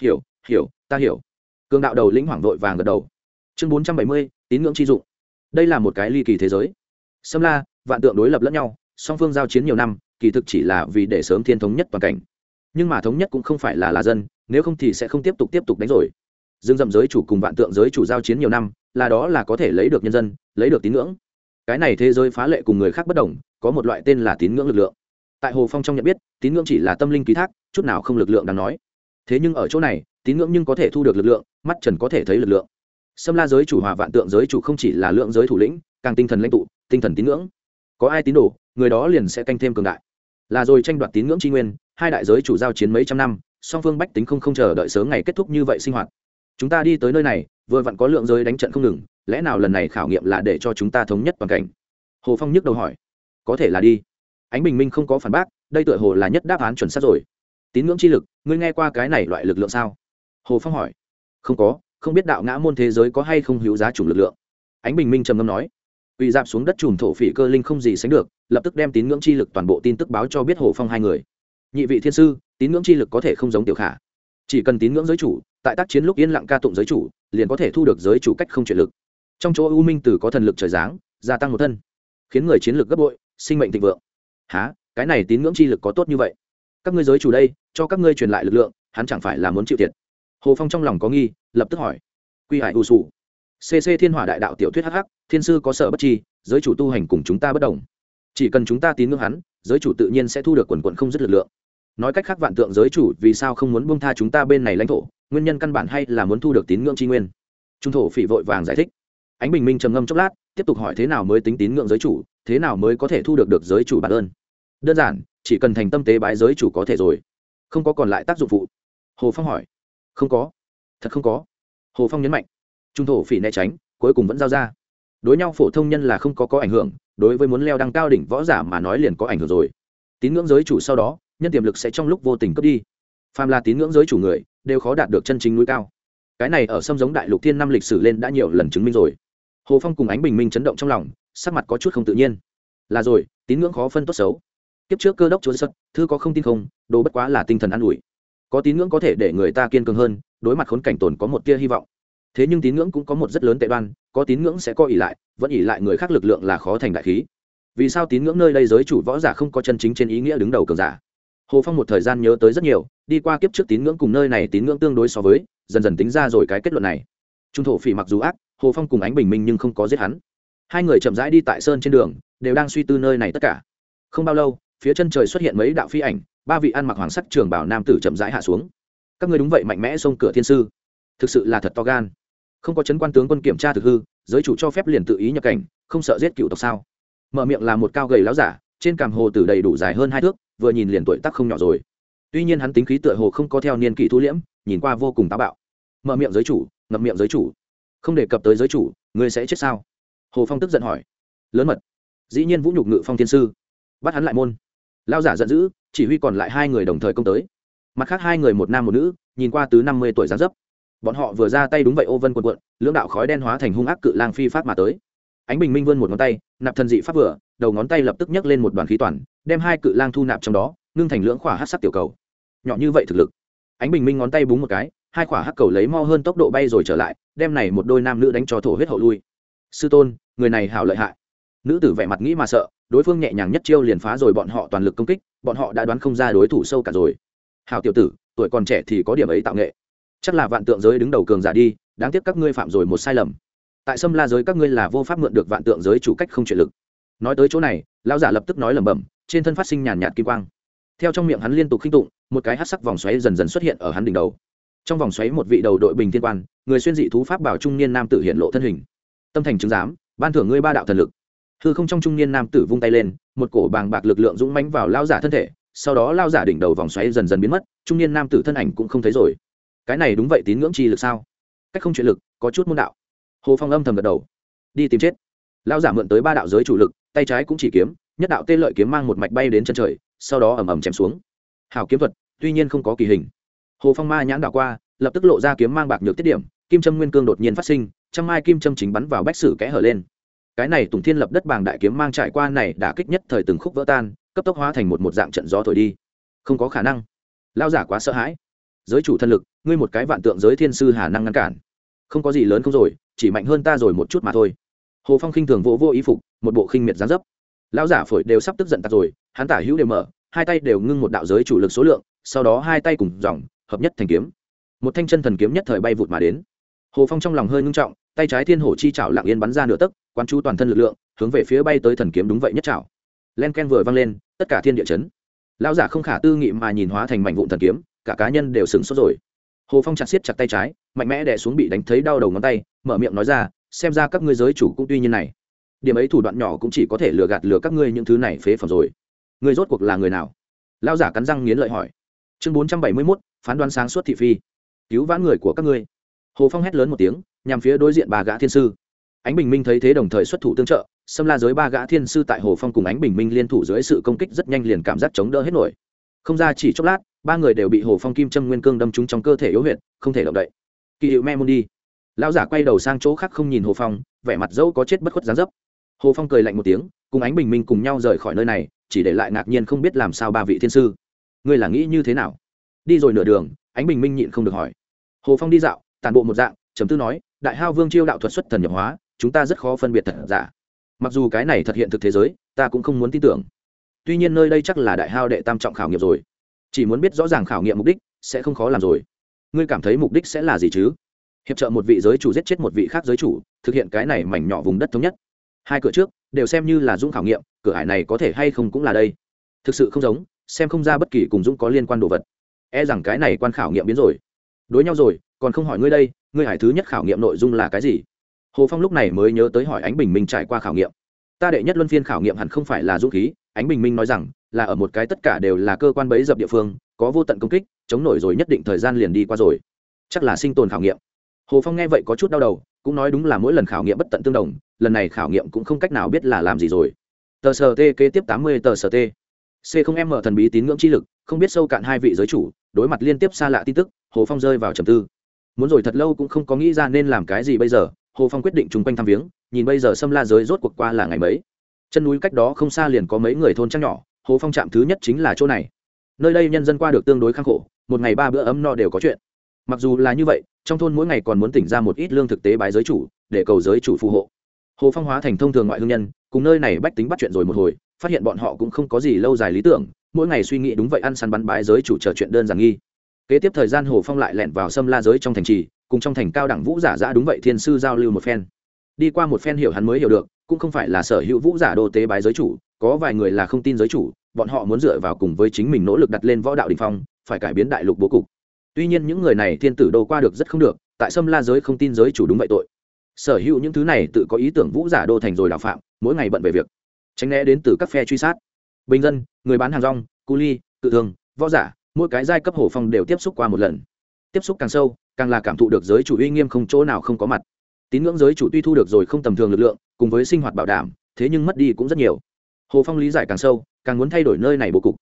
Hiểu hiểu, ta hiểu cường đạo đầu lĩnh hoảng vội vàng gật đầu. Chương bốn trăm bảy mươi, tín ngưỡng chi dụng. Đây là một cái ly kỳ thế giới. Sâm la, vạn tượng đối lập lẫn nhau, song phương giao chiến nhiều năm, kỳ thực chỉ là vì để sớm thiên thống nhất toàn cảnh. Nhưng mà thống nhất cũng không phải là là dân, nếu không thì sẽ không tiếp tục tiếp tục đánh rồi. Dương dậm giới chủ cùng vạn tượng giới chủ giao chiến nhiều năm, là đó là có thể lấy được nhân dân, lấy được tín ngưỡng. Cái này thế giới phá lệ cùng người khác bất đồng, có một loại tên là tín ngưỡng lực lượng. Tại hồ phong trong nhận biết, tín ngưỡng chỉ là tâm linh ký thác, chút nào không lực lượng đáng nói. Thế nhưng ở chỗ này, tín ngưỡng nhưng có thể thu được lực lượng mắt trần có thể thấy lực lượng. Xâm la giới chủ hòa vạn tượng giới chủ không chỉ là lượng giới thủ lĩnh, càng tinh thần lãnh tụ, tinh thần tín ngưỡng. Có ai tín đồ, người đó liền sẽ canh thêm cường đại. Là rồi tranh đoạt tín ngưỡng tri nguyên, hai đại giới chủ giao chiến mấy trăm năm, song phương bách tính không không chờ đợi sớm ngày kết thúc như vậy sinh hoạt. Chúng ta đi tới nơi này, vừa vặn có lượng giới đánh trận không ngừng, lẽ nào lần này khảo nghiệm là để cho chúng ta thống nhất toàn cảnh? Hồ phong nhức đầu hỏi. Có thể là đi. Ánh bình minh không có phản bác, đây tựa hồ là nhất đáp án chuẩn xác rồi. Tín ngưỡng chi lực, ngươi nghe qua cái này loại lực lượng sao? Hồ phong hỏi không có, không biết đạo ngã môn thế giới có hay không hữu giá chủng lực lượng. Ánh bình minh trầm ngâm nói, quỳ dạp xuống đất chùm thổ phỉ cơ linh không gì sánh được, lập tức đem tín ngưỡng chi lực toàn bộ tin tức báo cho biết hồ phong hai người. Nhị vị thiên sư, tín ngưỡng chi lực có thể không giống tiểu khả. Chỉ cần tín ngưỡng giới chủ, tại tác chiến lúc yên lặng ca tụng giới chủ, liền có thể thu được giới chủ cách không chuyển lực. Trong chỗ u minh tử có thần lực trời giáng, gia tăng một thân, khiến người chiến lực gấp bội, sinh mệnh thịnh vượng. Há, cái này tín ngưỡng chi lực có tốt như vậy? Các ngươi giới chủ đây, cho các ngươi truyền lại lực lượng, hắn chẳng phải là muốn chịu thiệt hồ phong trong lòng có nghi, lập tức hỏi. Quy hải ưu sụ cc thiên hỏa đại đạo tiểu thuyết hh thiên sư có sở bất chi, giới chủ tu hành cùng chúng ta bất đồng. Chỉ cần chúng ta tín ngưỡng hắn, giới chủ tự nhiên sẽ thu được quần quận không dứt lực lượng. Nói cách khác vạn tượng giới chủ vì sao không muốn buông tha chúng ta bên này lãnh thổ, nguyên nhân căn bản hay là muốn thu được tín ngưỡng tri nguyên. Trung thổ phỉ vội vàng giải thích. Ánh bình minh trầm ngâm chốc lát, tiếp tục hỏi thế nào mới tính tín ngưỡng giới chủ, thế nào mới có thể thu được được giới chủ bản ơn? Đơn giản, chỉ cần thành tâm tế bái giới chủ có thể rồi. Không có còn lại tác dụng phụ. Hồ phong hỏi không có. Thật không có. Hồ phong nhấn mạnh. Trung thổ phỉ né tránh, cuối cùng vẫn giao ra. Đối nhau phổ thông nhân là không có có ảnh hưởng, đối với muốn leo đăng cao đỉnh võ giả mà nói liền có ảnh hưởng rồi. Tín ngưỡng giới chủ sau đó, nhân tiềm lực sẽ trong lúc vô tình cướp đi. Phàm là tín ngưỡng giới chủ người, đều khó đạt được chân chính núi cao. Cái này ở sâm giống đại lục thiên năm lịch sử lên đã nhiều lần chứng minh rồi. Hồ phong cùng ánh bình minh chấn động trong lòng, sắc mặt có chút không tự nhiên. Là rồi, tín ngưỡng khó phân tốt xấu. Kiếp trước cơ đốc chúa sật thư có không tin không, đồ bất quá là tinh thần an ủi có tín ngưỡng có thể để người ta kiên cường hơn, đối mặt khốn cảnh tồn có một tia hy vọng. Thế nhưng tín ngưỡng cũng có một rất lớn tệ đoan, có tín ngưỡng sẽ có ỉ lại, vẫn ỉ lại người khác lực lượng là khó thành đại khí. Vì sao tín ngưỡng nơi đây giới chủ võ giả không có chân chính trên ý nghĩa đứng đầu cường giả? Hồ phong một thời gian nhớ tới rất nhiều, đi qua kiếp trước tín ngưỡng cùng nơi này tín ngưỡng tương đối so với, dần dần tính ra rồi cái kết luận này. Trung thổ phỉ mặc dù ác, hồ phong cùng ánh bình minh nhưng không có giết hắn. Hai người chậm rãi đi tại sơn trên đường, đều đang suy tư nơi này tất cả. Không bao lâu, phía chân trời xuất hiện mấy đạo phi ảnh ba vị ăn mặc hoàng sắc trường bảo nam tử chậm rãi hạ xuống. Các người đúng vậy, mạnh mẽ xông cửa thiên sư. Thực sự là thật to gan. Không có chấn quan tướng quân kiểm tra thực hư, giới chủ cho phép liền tự ý nhập cảnh, không sợ giết cựu tộc sao? Mở miệng là một cao gầy láo giả, trên cằm hồ tử đầy đủ dài hơn hai thước, vừa nhìn liền tuổi tác không nhỏ rồi. Tuy nhiên hắn tính khí tựa hồ không có theo niên kỷ thu liễm, nhìn qua vô cùng táo bạo. Mở miệng giới chủ, ngậm miệng giới chủ. Không đề cập tới giới chủ, ngươi sẽ chết sao? Hồ phong tức giận hỏi. Lớn mật. Dĩ nhiên vũ nhục ngự phong thiên sư. Bắt hắn lại môn lao giả giận dữ, chỉ huy còn lại hai người đồng thời công tới. Mặt khác hai người một nam một nữ, nhìn qua tứ năm mươi tuổi gián dấp. Bọn họ vừa ra tay đúng vậy ô vân quần quận, lưỡng đạo khói đen hóa thành hung ác cự lang phi phát mà tới. Ánh bình minh vươn một ngón tay, nạp thần dị pháp vừa, đầu ngón tay lập tức nhấc lên một đoàn khí toàn, đem hai cự lang thu nạp trong đó, ngưng thành lưỡng khỏa hát sắc tiểu cầu. Nhỏ như vậy thực lực. Ánh bình minh ngón tay búng một cái, hai khỏa hắc cầu lấy mo hơn tốc độ bay rồi trở lại, đem này một đôi nam nữ đánh cho thổ huyết hậu lui. Sư tôn, người này hảo lợi hại. Nữ tử vẻ mặt nghĩ mà sợ đối phương nhẹ nhàng nhất chiêu liền phá rồi bọn họ toàn lực công kích, bọn họ đã đoán không ra đối thủ sâu cả rồi. Hảo tiểu tử, tuổi còn trẻ thì có điểm ấy tạo nghệ. Chắc là vạn tượng giới đứng đầu cường giả đi, đáng tiếc các ngươi phạm rồi một sai lầm. Tại sâm la giới các ngươi là vô pháp mượn được vạn tượng giới chủ cách không chuyển lực. Nói tới chỗ này, lão giả lập tức nói lẩm bẩm, trên thân phát sinh nhàn nhạt kim quang. Theo trong miệng hắn liên tục khinh tụng, một cái hát sắc vòng xoáy dần dần xuất hiện ở hắn đỉnh đầu. Trong vòng xoáy một vị đầu đội bình thiên quan, người xuyên dị thú pháp bảo trung niên nam tử hiện lộ thân hình. Tâm thành chứng giám, ban thưởng ngươi ba đạo thần lực hư không trong trung niên nam tử vung tay lên, một cổ bàng bạc lực lượng dũng mãnh vào lao giả thân thể, sau đó lao giả đỉnh đầu vòng xoáy dần dần biến mất, trung niên nam tử thân ảnh cũng không thấy rồi. Cái này đúng vậy tín ngưỡng chi lực sao? Cách không chuyện lực, có chút môn đạo. Hồ phong âm thầm gật đầu. Đi tìm chết. Lao giả mượn tới ba đạo giới chủ lực, tay trái cũng chỉ kiếm, nhất đạo tê lợi kiếm mang một mạch bay đến chân trời, sau đó ầm ầm chém xuống. Hào kiếm thuật, tuy nhiên không có kỳ hình. Hồ phong ma nhãn đảo qua, lập tức lộ ra kiếm mang bạc nhược tiết điểm, kim trâm nguyên cương đột nhiên phát sinh, trăm mai kim trâm chính bắn vào bách sử kẽ hở lên cái này tùng thiên lập đất bàng đại kiếm mang trải qua này đã kích nhất thời từng khúc vỡ tan cấp tốc hóa thành một một dạng trận gió thổi đi. Không có khả năng. Lao giả quá sợ hãi. Giới chủ thân lực ngươi một cái vạn tượng giới thiên sư hà năng ngăn cản. Không có gì lớn không rồi chỉ mạnh hơn ta rồi một chút mà thôi. Hồ phong khinh thường vỗ vô, vô ý phục một bộ khinh miệt gián dấp. Lão giả phổi đều sắp tức giận tạt rồi hắn tả hữu đều mở hai tay đều ngưng một đạo giới chủ lực số lượng sau đó hai tay cùng dòng hợp nhất thành kiếm. Một thanh chân thần kiếm nhất thời bay vụt mà đến hồ phong trong lòng hơi ngưng trọng, tay trái thiên hổ chi chảo lặng yên bắn ra nửa tấc quan chú toàn thân lực lượng, hướng về phía bay tới thần kiếm đúng vậy nhất chảo. Len ken vừa vang lên, tất cả thiên địa chấn. Lão giả không khả tư nghị mà nhìn hóa thành mảnh vụn thần kiếm, cả cá nhân đều sửng sốt rồi. Hồ phong chặt siết chặt tay trái, mạnh mẽ đè xuống bị đánh thấy đau đầu ngón tay, mở miệng nói ra, xem ra các ngươi giới chủ cũng tuy như này, điểm ấy thủ đoạn nhỏ cũng chỉ có thể lừa gạt lừa các ngươi những thứ này phế phẩm rồi. Ngươi rốt cuộc là người nào? Lão giả cắn răng nghiến lợi hỏi. Chương bốn trăm bảy mươi mốt, phán đoán sáng suốt thị phi. Cứu vãn người của các ngươi hồ phong hét lớn một tiếng, nhằm phía đối diện ba gã thiên sư. Ánh bình minh thấy thế đồng thời xuất thủ tương trợ, xâm la giới ba gã thiên sư tại hồ phong cùng ánh bình minh liên thủ dưới sự công kích rất nhanh liền cảm giác chống đỡ hết nổi. Không ra chỉ chốc lát, ba người đều bị hồ phong kim châm nguyên cương đâm trúng trong cơ thể yếu huyệt, không thể động đậy. Kỳ hiệu me môn đi. Lão giả quay đầu sang chỗ khác không nhìn hồ phong, vẻ mặt dẫu có chết bất khuất gián dấp. Hồ phong cười lạnh một tiếng, cùng ánh bình minh cùng nhau rời khỏi nơi này, chỉ để lại ngạc nhiên không biết làm sao ba vị thiên sư. Ngươi là nghĩ như thế nào? Đi rồi nửa đường, ánh bình minh nhịn không được hỏi. Hồ phong đi dạo tàn bộ một dạng chấm tư nói, đại hao vương chiêu đạo thuật xuất thần nhập hóa, chúng ta rất khó phân biệt thật giả. Mặc dù cái này thật hiện thực thế giới, ta cũng không muốn tin tưởng. Tuy nhiên nơi đây chắc là đại hao đệ tam trọng khảo nghiệm rồi. Chỉ muốn biết rõ ràng khảo nghiệm mục đích, sẽ không khó làm rồi. Ngươi cảm thấy mục đích sẽ là gì chứ? Hiệp trợ một vị giới chủ giết chết một vị khác giới chủ, thực hiện cái này mảnh nhỏ vùng đất thống nhất. Hai cửa trước, đều xem như là dũng khảo nghiệm, cửa hải này có thể hay không cũng là đây. Thực sự không giống, xem không ra bất kỳ cùng dũng có liên quan đồ vật. E rằng cái này quan khảo nghiệm biến rồi. Đối nhau rồi còn không hỏi ngươi đây, ngươi hải thứ nhất khảo nghiệm nội dung là cái gì? Hồ phong lúc này mới nhớ tới hỏi ánh bình minh trải qua khảo nghiệm. Ta đệ nhất luân phiên khảo nghiệm hẳn không phải là dũng khí, ánh bình minh nói rằng, là ở một cái tất cả đều là cơ quan bấy dập địa phương, có vô tận công kích, chống nổi rồi nhất định thời gian liền đi qua rồi. Chắc là sinh tồn khảo nghiệm. Hồ phong nghe vậy có chút đau đầu, cũng nói đúng là mỗi lần khảo nghiệm bất tận tương đồng, lần này khảo nghiệm cũng không cách nào biết là làm gì rồi. Tờ sờ t kế tiếp tám mươi tờ sờ t c không m thần bí tín ngưỡng chi lực, không biết sâu cạn hai vị giới chủ, đối mặt liên tiếp xa lạ tin tức, hồ phong rơi vào trầm tư muốn rồi thật lâu cũng không có nghĩ ra nên làm cái gì bây giờ, hồ phong quyết định chung quanh thăm viếng, nhìn bây giờ xâm la giới rốt cuộc qua là ngày mấy. Chân núi cách đó không xa liền có mấy người thôn trăng nhỏ, hồ phong chạm thứ nhất chính là chỗ này. Nơi đây nhân dân qua được tương đối khang khổ, một ngày ba bữa ấm no đều có chuyện. Mặc dù là như vậy, trong thôn mỗi ngày còn muốn tỉnh ra một ít lương thực tế bái giới chủ, để cầu giới chủ phù hộ. Hồ phong hóa thành thông thường ngoại hương nhân, cùng nơi này bách tính bắt chuyện rồi một hồi, phát hiện bọn họ cũng không có gì lâu dài lý tưởng, mỗi ngày suy nghĩ đúng vậy ăn săn bắn bái giới chủ trò chuyện đơn giản nghi kế tiếp thời gian hồ phong lại lẻn vào xâm la giới trong thành trì, cùng trong thành cao đẳng vũ giả giã đúng vậy thiên sư giao lưu một phen. Đi qua một phen hiểu hắn mới hiểu được, cũng không phải là sở hữu vũ giả đô tế bái giới chủ, có vài người là không tin giới chủ, bọn họ muốn dựa vào cùng với chính mình nỗ lực đặt lên võ đạo đình phong, phải cải biến đại lục bố cục. Tuy nhiên những người này thiên tử đô qua được rất không được, tại xâm la giới không tin giới chủ đúng vậy tội. Sở hữu những thứ này tự có ý tưởng vũ giả đô thành rồi đào phạm, mỗi ngày bận về việc. Tránh né đến từ các phe truy sát. Bình dân, người bán hàng rong, cu ly tự thương, võ giả mỗi cái giai cấp hổ phong đều tiếp xúc qua một lần. Tiếp xúc càng sâu, càng là cảm thụ được giới chủ uy nghiêm không chỗ nào không có mặt. Tín ngưỡng giới chủ tuy thu được rồi không tầm thường lực lượng, cùng với sinh hoạt bảo đảm, thế nhưng mất đi cũng rất nhiều. Hồ phong lý giải càng sâu, càng muốn thay đổi nơi này bố cục.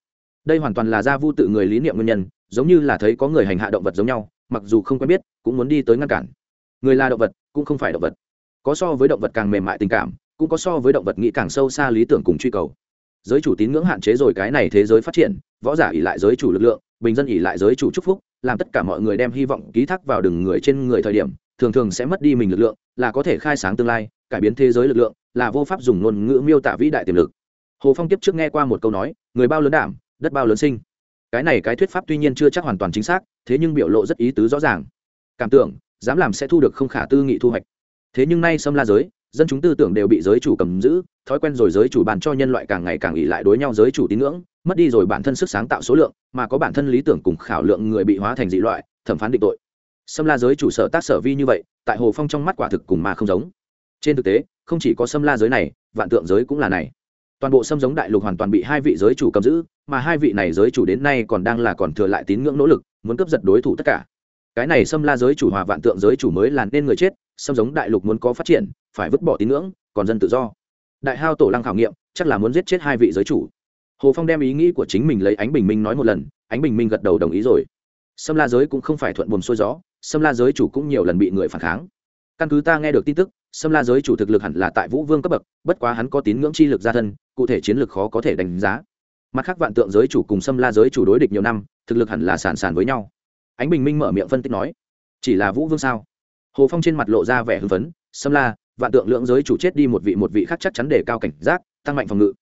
Đây hoàn toàn là gia vu tự người lý niệm nguyên nhân, giống như là thấy có người hành hạ động vật giống nhau, mặc dù không quen biết, cũng muốn đi tới ngăn cản. Người là động vật, cũng không phải động vật. Có so với động vật càng mềm mại tình cảm, cũng có so với động vật nghĩ càng sâu xa lý tưởng cùng truy cầu giới chủ tín ngưỡng hạn chế rồi cái này thế giới phát triển, võ giả ỉ lại giới chủ lực lượng, bình dân ỉ lại giới chủ chúc phúc, làm tất cả mọi người đem hy vọng ký thác vào đừng người trên người thời điểm, thường thường sẽ mất đi mình lực lượng, là có thể khai sáng tương lai, cải biến thế giới lực lượng, là vô pháp dùng ngôn ngữ miêu tả vĩ đại tiềm lực. Hồ phong tiếp trước nghe qua một câu nói, người bao lớn đảm, đất bao lớn sinh. Cái này cái thuyết pháp tuy nhiên chưa chắc hoàn toàn chính xác, thế nhưng biểu lộ rất ý tứ rõ ràng. Cảm tưởng, dám làm sẽ thu được không khả tư nghị thu hoạch. Thế nhưng nay xâm la giới dân chúng tư tưởng đều bị giới chủ cầm giữ, thói quen rồi giới chủ bàn cho nhân loại càng ngày càng ỉ lại đối nhau giới chủ tín ngưỡng, mất đi rồi bản thân sức sáng tạo số lượng, mà có bản thân lý tưởng cùng khảo lượng người bị hóa thành dị loại, thẩm phán định tội. Xâm la giới chủ sở tác sở vi như vậy, tại hồ phong trong mắt quả thực cùng mà không giống. Trên thực tế, không chỉ có xâm la giới này, vạn tượng giới cũng là này. Toàn bộ xâm giống đại lục hoàn toàn bị hai vị giới chủ cầm giữ, mà hai vị này giới chủ đến nay còn đang là còn thừa lại tín ngưỡng nỗ lực, muốn cướp giật đối thủ tất cả. Cái này xâm la giới chủ hòa vạn tượng giới chủ mới là nên người chết xâm giống đại lục muốn có phát triển, phải vứt bỏ tín ngưỡng, còn dân tự do. Đại hao tổ lăng khảo nghiệm, chắc là muốn giết chết hai vị giới chủ. Hồ phong đem ý nghĩ của chính mình lấy ánh bình minh nói một lần, ánh bình minh gật đầu đồng ý rồi. Xâm la giới cũng không phải thuận buồm xuôi gió xâm la giới chủ cũng nhiều lần bị người phản kháng. Căn cứ ta nghe được tin tức xâm la giới chủ thực lực hẳn là tại vũ vương cấp bậc, bất quá hắn có tín ngưỡng chi lực gia thân, cụ thể chiến lược khó có thể đánh giá. Mặt khác vạn tượng giới chủ cùng xâm la giới chủ đối địch nhiều năm, thực lực hẳn là sàn sàn với nhau. Ánh bình minh mở miệng phân tích nói, chỉ là vũ vương sao? Hồ phong trên mặt lộ ra vẻ hưng phấn xâm la, vạn tượng lượng giới chủ chết đi một vị một vị khác chắc chắn để cao cảnh giác, tăng mạnh phòng ngự.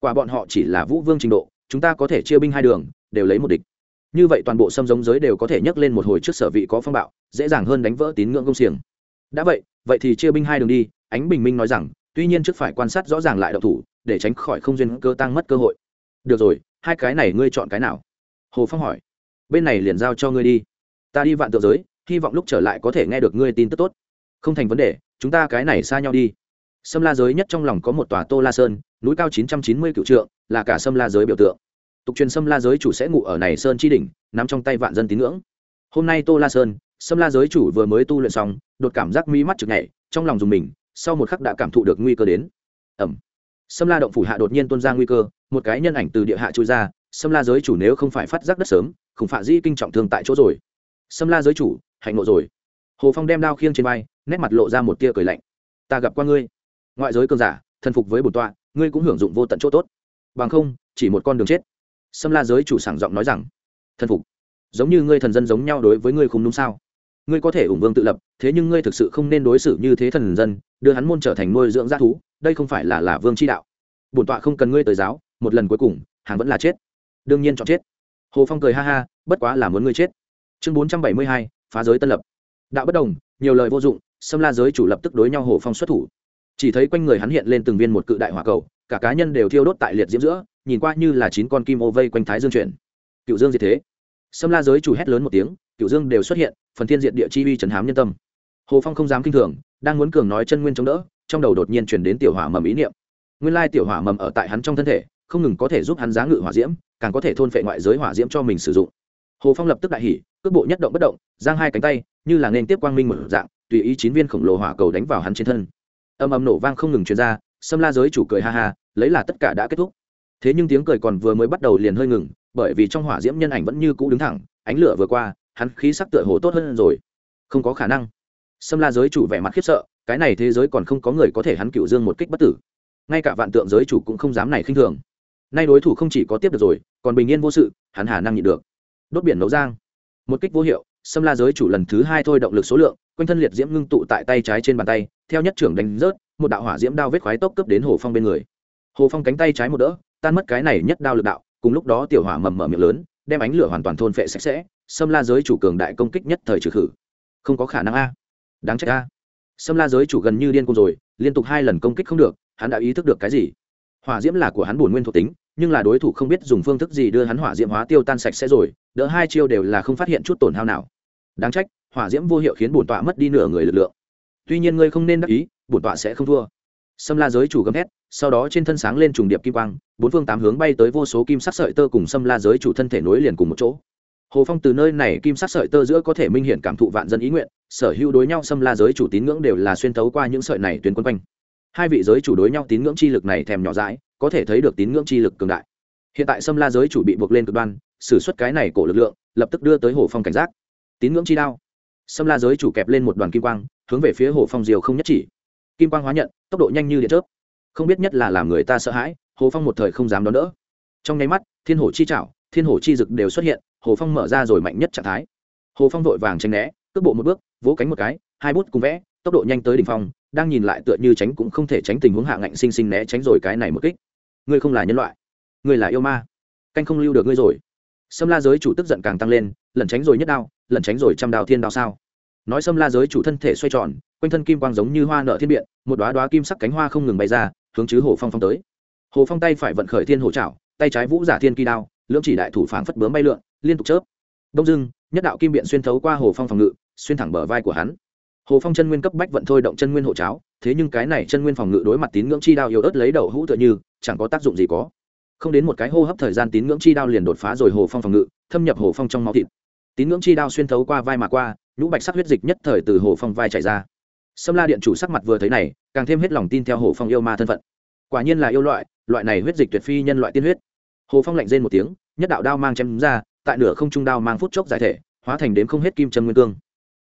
Quả bọn họ chỉ là vũ vương trình độ, chúng ta có thể chia binh hai đường, đều lấy một địch. Như vậy toàn bộ xâm giống giới đều có thể nhấc lên một hồi trước sở vị có phong bạo, dễ dàng hơn đánh vỡ tín ngưỡng công xiềng. Đã vậy vậy thì chia binh hai đường đi, ánh bình minh nói rằng, tuy nhiên trước phải quan sát rõ ràng lại độc thủ, để tránh khỏi không duyên cơ tăng mất cơ hội. Được rồi, hai cái này ngươi chọn cái nào? Hồ phong hỏi. Bên này liền giao cho ngươi đi. Ta đi vạn tượng giới hy vọng lúc trở lại có thể nghe được ngươi tin tức tốt. Không thành vấn đề, chúng ta cái này xa nhau đi. Sâm la giới nhất trong lòng có một tòa tô la sơn, núi cao chín trăm chín mươi cựu trượng, là cả sâm la giới biểu tượng. Tục truyền sâm la giới chủ sẽ ngủ ở này sơn chi đỉnh nằm trong tay vạn dân tín ngưỡng. Hôm nay tô la sơn, sâm la giới chủ vừa mới tu luyện xong, đột cảm giác mi mắt chực nhảy, trong lòng dùng mình, sau một khắc đã cảm thụ được nguy cơ đến. Ẩm. Sâm la động phủ hạ đột nhiên tuôn ra nguy cơ, một cái nhân ảnh từ địa hạ trôi ra, sâm la giới chủ nếu không phải phát giác đất sớm, khủng phạ di kinh trọng thương tại chỗ rồi. Sâm la giới chủ hạnh nộ rồi. Hồ phong đem đao khiêng trên vai, nét mặt lộ ra một tia cười lạnh. Ta gặp qua ngươi. Ngoại giới cơn giả, thần phục với bổn tọa, ngươi cũng hưởng dụng vô tận chỗ tốt. Bằng không, chỉ một con đường chết. Sâm la giới chủ sảng giọng nói rằng, thần phục. Giống như ngươi thần dân giống nhau đối với ngươi không đúng sao? Ngươi có thể ủng vương tự lập, thế nhưng ngươi thực sự không nên đối xử như thế thần dân, đưa hắn môn trở thành nuôi dưỡng g thú, đây không phải là là vương chi đạo. Bổn tọa không cần ngươi tới giáo, một lần cuối cùng, hàng vẫn là chết. Đương nhiên chọn chết. Hồ phong cười ha ha, bất quá là muốn ngươi chết. Chương bốn trăm bảy mươi hai phá giới tân lập. Đạo bất đồng, nhiều lời vô dụng xâm la giới chủ lập tức đối nhau hồ phong xuất thủ. Chỉ thấy quanh người hắn hiện lên từng viên một cự đại hỏa cầu, cả cá nhân đều thiêu đốt tại liệt diễm giữa, nhìn qua như là chín con kim ô vây quanh thái dương chuyển. Cựu dương diệt thế. Xâm la giới chủ hét lớn một tiếng, cựu dương đều xuất hiện, phần thiên diện địa chi uy trấn hám nhân tâm. Hồ phong không dám kinh thường, đang muốn cường nói chân nguyên chống đỡ, trong đầu đột nhiên chuyển đến tiểu hỏa mầm ý niệm. Nguyên lai tiểu hỏa mầm ở tại hắn trong thân thể, không ngừng có thể giúp hắn giá ngự hỏa diễm, càng có thể thôn phệ ngoại giới hỏa diễm cho mình sử dụng hồ phong lập tức đại hỉ cước bộ nhất động bất động giang hai cánh tay như là nên tiếp quang minh một dạng tùy ý chín viên khổng lồ hỏa cầu đánh vào hắn trên thân âm âm nổ vang không ngừng truyền ra xâm la giới chủ cười ha ha lấy là tất cả đã kết thúc thế nhưng tiếng cười còn vừa mới bắt đầu liền hơi ngừng bởi vì trong hỏa diễm nhân ảnh vẫn như cũ đứng thẳng ánh lửa vừa qua hắn khí sắc tựa hồ tốt hơn rồi không có khả năng xâm la giới chủ vẻ mặt khiếp sợ cái này thế giới còn không có người có thể hắn cựu dương một kích bất tử ngay cả vạn tượng giới chủ cũng không dám này khinh thường nay đối thủ không chỉ có tiếp được rồi còn bình yên vô sự hắn hà năng nhịn được đốt biển nấu giang một kích vô hiệu xâm la giới chủ lần thứ hai thôi động lực số lượng, quanh thân liệt diễm ngưng tụ tại tay trái trên bàn tay, theo nhất trưởng đánh rớt, một đạo hỏa diễm đao vết khoái tốc cấp đến hồ phong bên người. Hồ phong cánh tay trái một đỡ, tan mất cái này nhất đao lực đạo, cùng lúc đó tiểu hỏa mầm mở miệng lớn, đem ánh lửa hoàn toàn thôn phệ sạch sẽ xâm la giới chủ cường đại công kích nhất thời trừ khử. Không có khả năng a. Đáng trách a. Xâm la giới chủ gần như điên cuồng rồi, liên tục hai lần công kích không được, hắn đã ý thức được cái gì? Hỏa diễm là của hắn bổn nguyên thuộc tính, nhưng là đối thủ không biết dùng phương thức gì đưa hắn hỏa diễm hóa tiêu tan sạch sẽ rồi đỡ hai chiêu đều là không phát hiện chút tổn hao nào đáng trách hỏa diễm vô hiệu khiến bổn tọa mất đi nửa người lực lượng tuy nhiên ngươi không nên đắc ý bổn tọa sẽ không thua Sâm La giới chủ gầm hét, sau đó trên thân sáng lên trùng điệp kim quang, bốn phương tám hướng bay tới vô số kim sắc sợi tơ cùng Sâm La giới chủ thân thể nối liền cùng một chỗ. Hồ Phong từ nơi này kim sắc sợi tơ giữa có thể minh hiện cảm thụ vạn dân ý nguyện, sở hữu đối nhau Sâm La giới chủ tín ngưỡng đều là xuyên thấu qua những sợi này tuyến quân quanh. Hai vị giới chủ đối nhau tín ngưỡng chi lực này thèm nhỏ dãi, có thể thấy được tín ngưỡng chi lực cường đại. Hiện tại Sâm La giới chủ bị buộc lên cực đoan, sử xuất cái này cổ lực lượng, lập tức đưa tới Hồ Phong cảnh giác. Tín ngưỡng chi đao. Sâm La giới chủ kẹp lên một đoàn kim quang, hướng về phía Hồ Phong diều không nhất chỉ. Kim quang hóa nhận tốc độ nhanh như điện chớp. Không biết nhất là làm người ta sợ hãi hồ phong một thời không dám đón đỡ. Trong nháy mắt thiên hồ chi trảo thiên hồ chi dực đều xuất hiện hồ phong mở ra rồi mạnh nhất trạng thái. Hồ phong vội vàng tranh né cước bộ một bước vỗ cánh một cái hai bút cùng vẽ tốc độ nhanh tới đỉnh phong đang nhìn lại tựa như tránh cũng không thể tránh tình huống hạ ngạnh sinh sinh né tránh rồi cái này một kích. Ngươi không là nhân loại ngươi là yêu ma canh không lưu được ngươi rồi. Sâm La giới chủ tức giận càng tăng lên, lần tránh rồi nhất đao, lần tránh rồi trăm đao thiên đao sao? nói Sâm la giới chủ thân thể xoay tròn quanh thân kim quang giống như hoa nợ thiên biện một đoá đoá kim sắc cánh hoa không ngừng bay ra hướng chứ hồ phong phong tới. Hồ phong tay phải vận khởi thiên hồ trảo tay trái vũ giả thiên kỳ đao lưỡng chỉ đại thủ phảng phất bướm bay lượn liên tục chớp. Đông dưng nhất đạo kim biện xuyên thấu qua hồ phong phòng ngự xuyên thẳng bờ vai của hắn. Hồ phong chân nguyên cấp bách vận thôi động chân nguyên hộ cháo thế nhưng cái này chân nguyên phòng ngự đối mặt tín ngưỡng chi đao yếu ớt lấy đầu hũ tựa như chẳng có tác dụng gì có không đến một cái hô hấp thời gian tín ngưỡng chi đao liền đột phá rồi hồ phong phòng ngự, thâm nhập hồ phong trong máu thịt. Tín ngưỡng chi đao xuyên thấu qua vai mà qua, nhũ bạch sắc huyết dịch nhất thời từ hồ phong vai chạy ra. Sâm la điện chủ sắc mặt vừa thấy này, càng thêm hết lòng tin theo hồ phong yêu ma thân phận. Quả nhiên là yêu loại loại này huyết dịch tuyệt phi nhân loại tiên huyết. Hồ phong lạnh rên một tiếng, nhất đạo đao mang chém ra, tại nửa không trung đao mang phút chốc giải thể, hóa thành đếm không hết kim chân nguyên cương.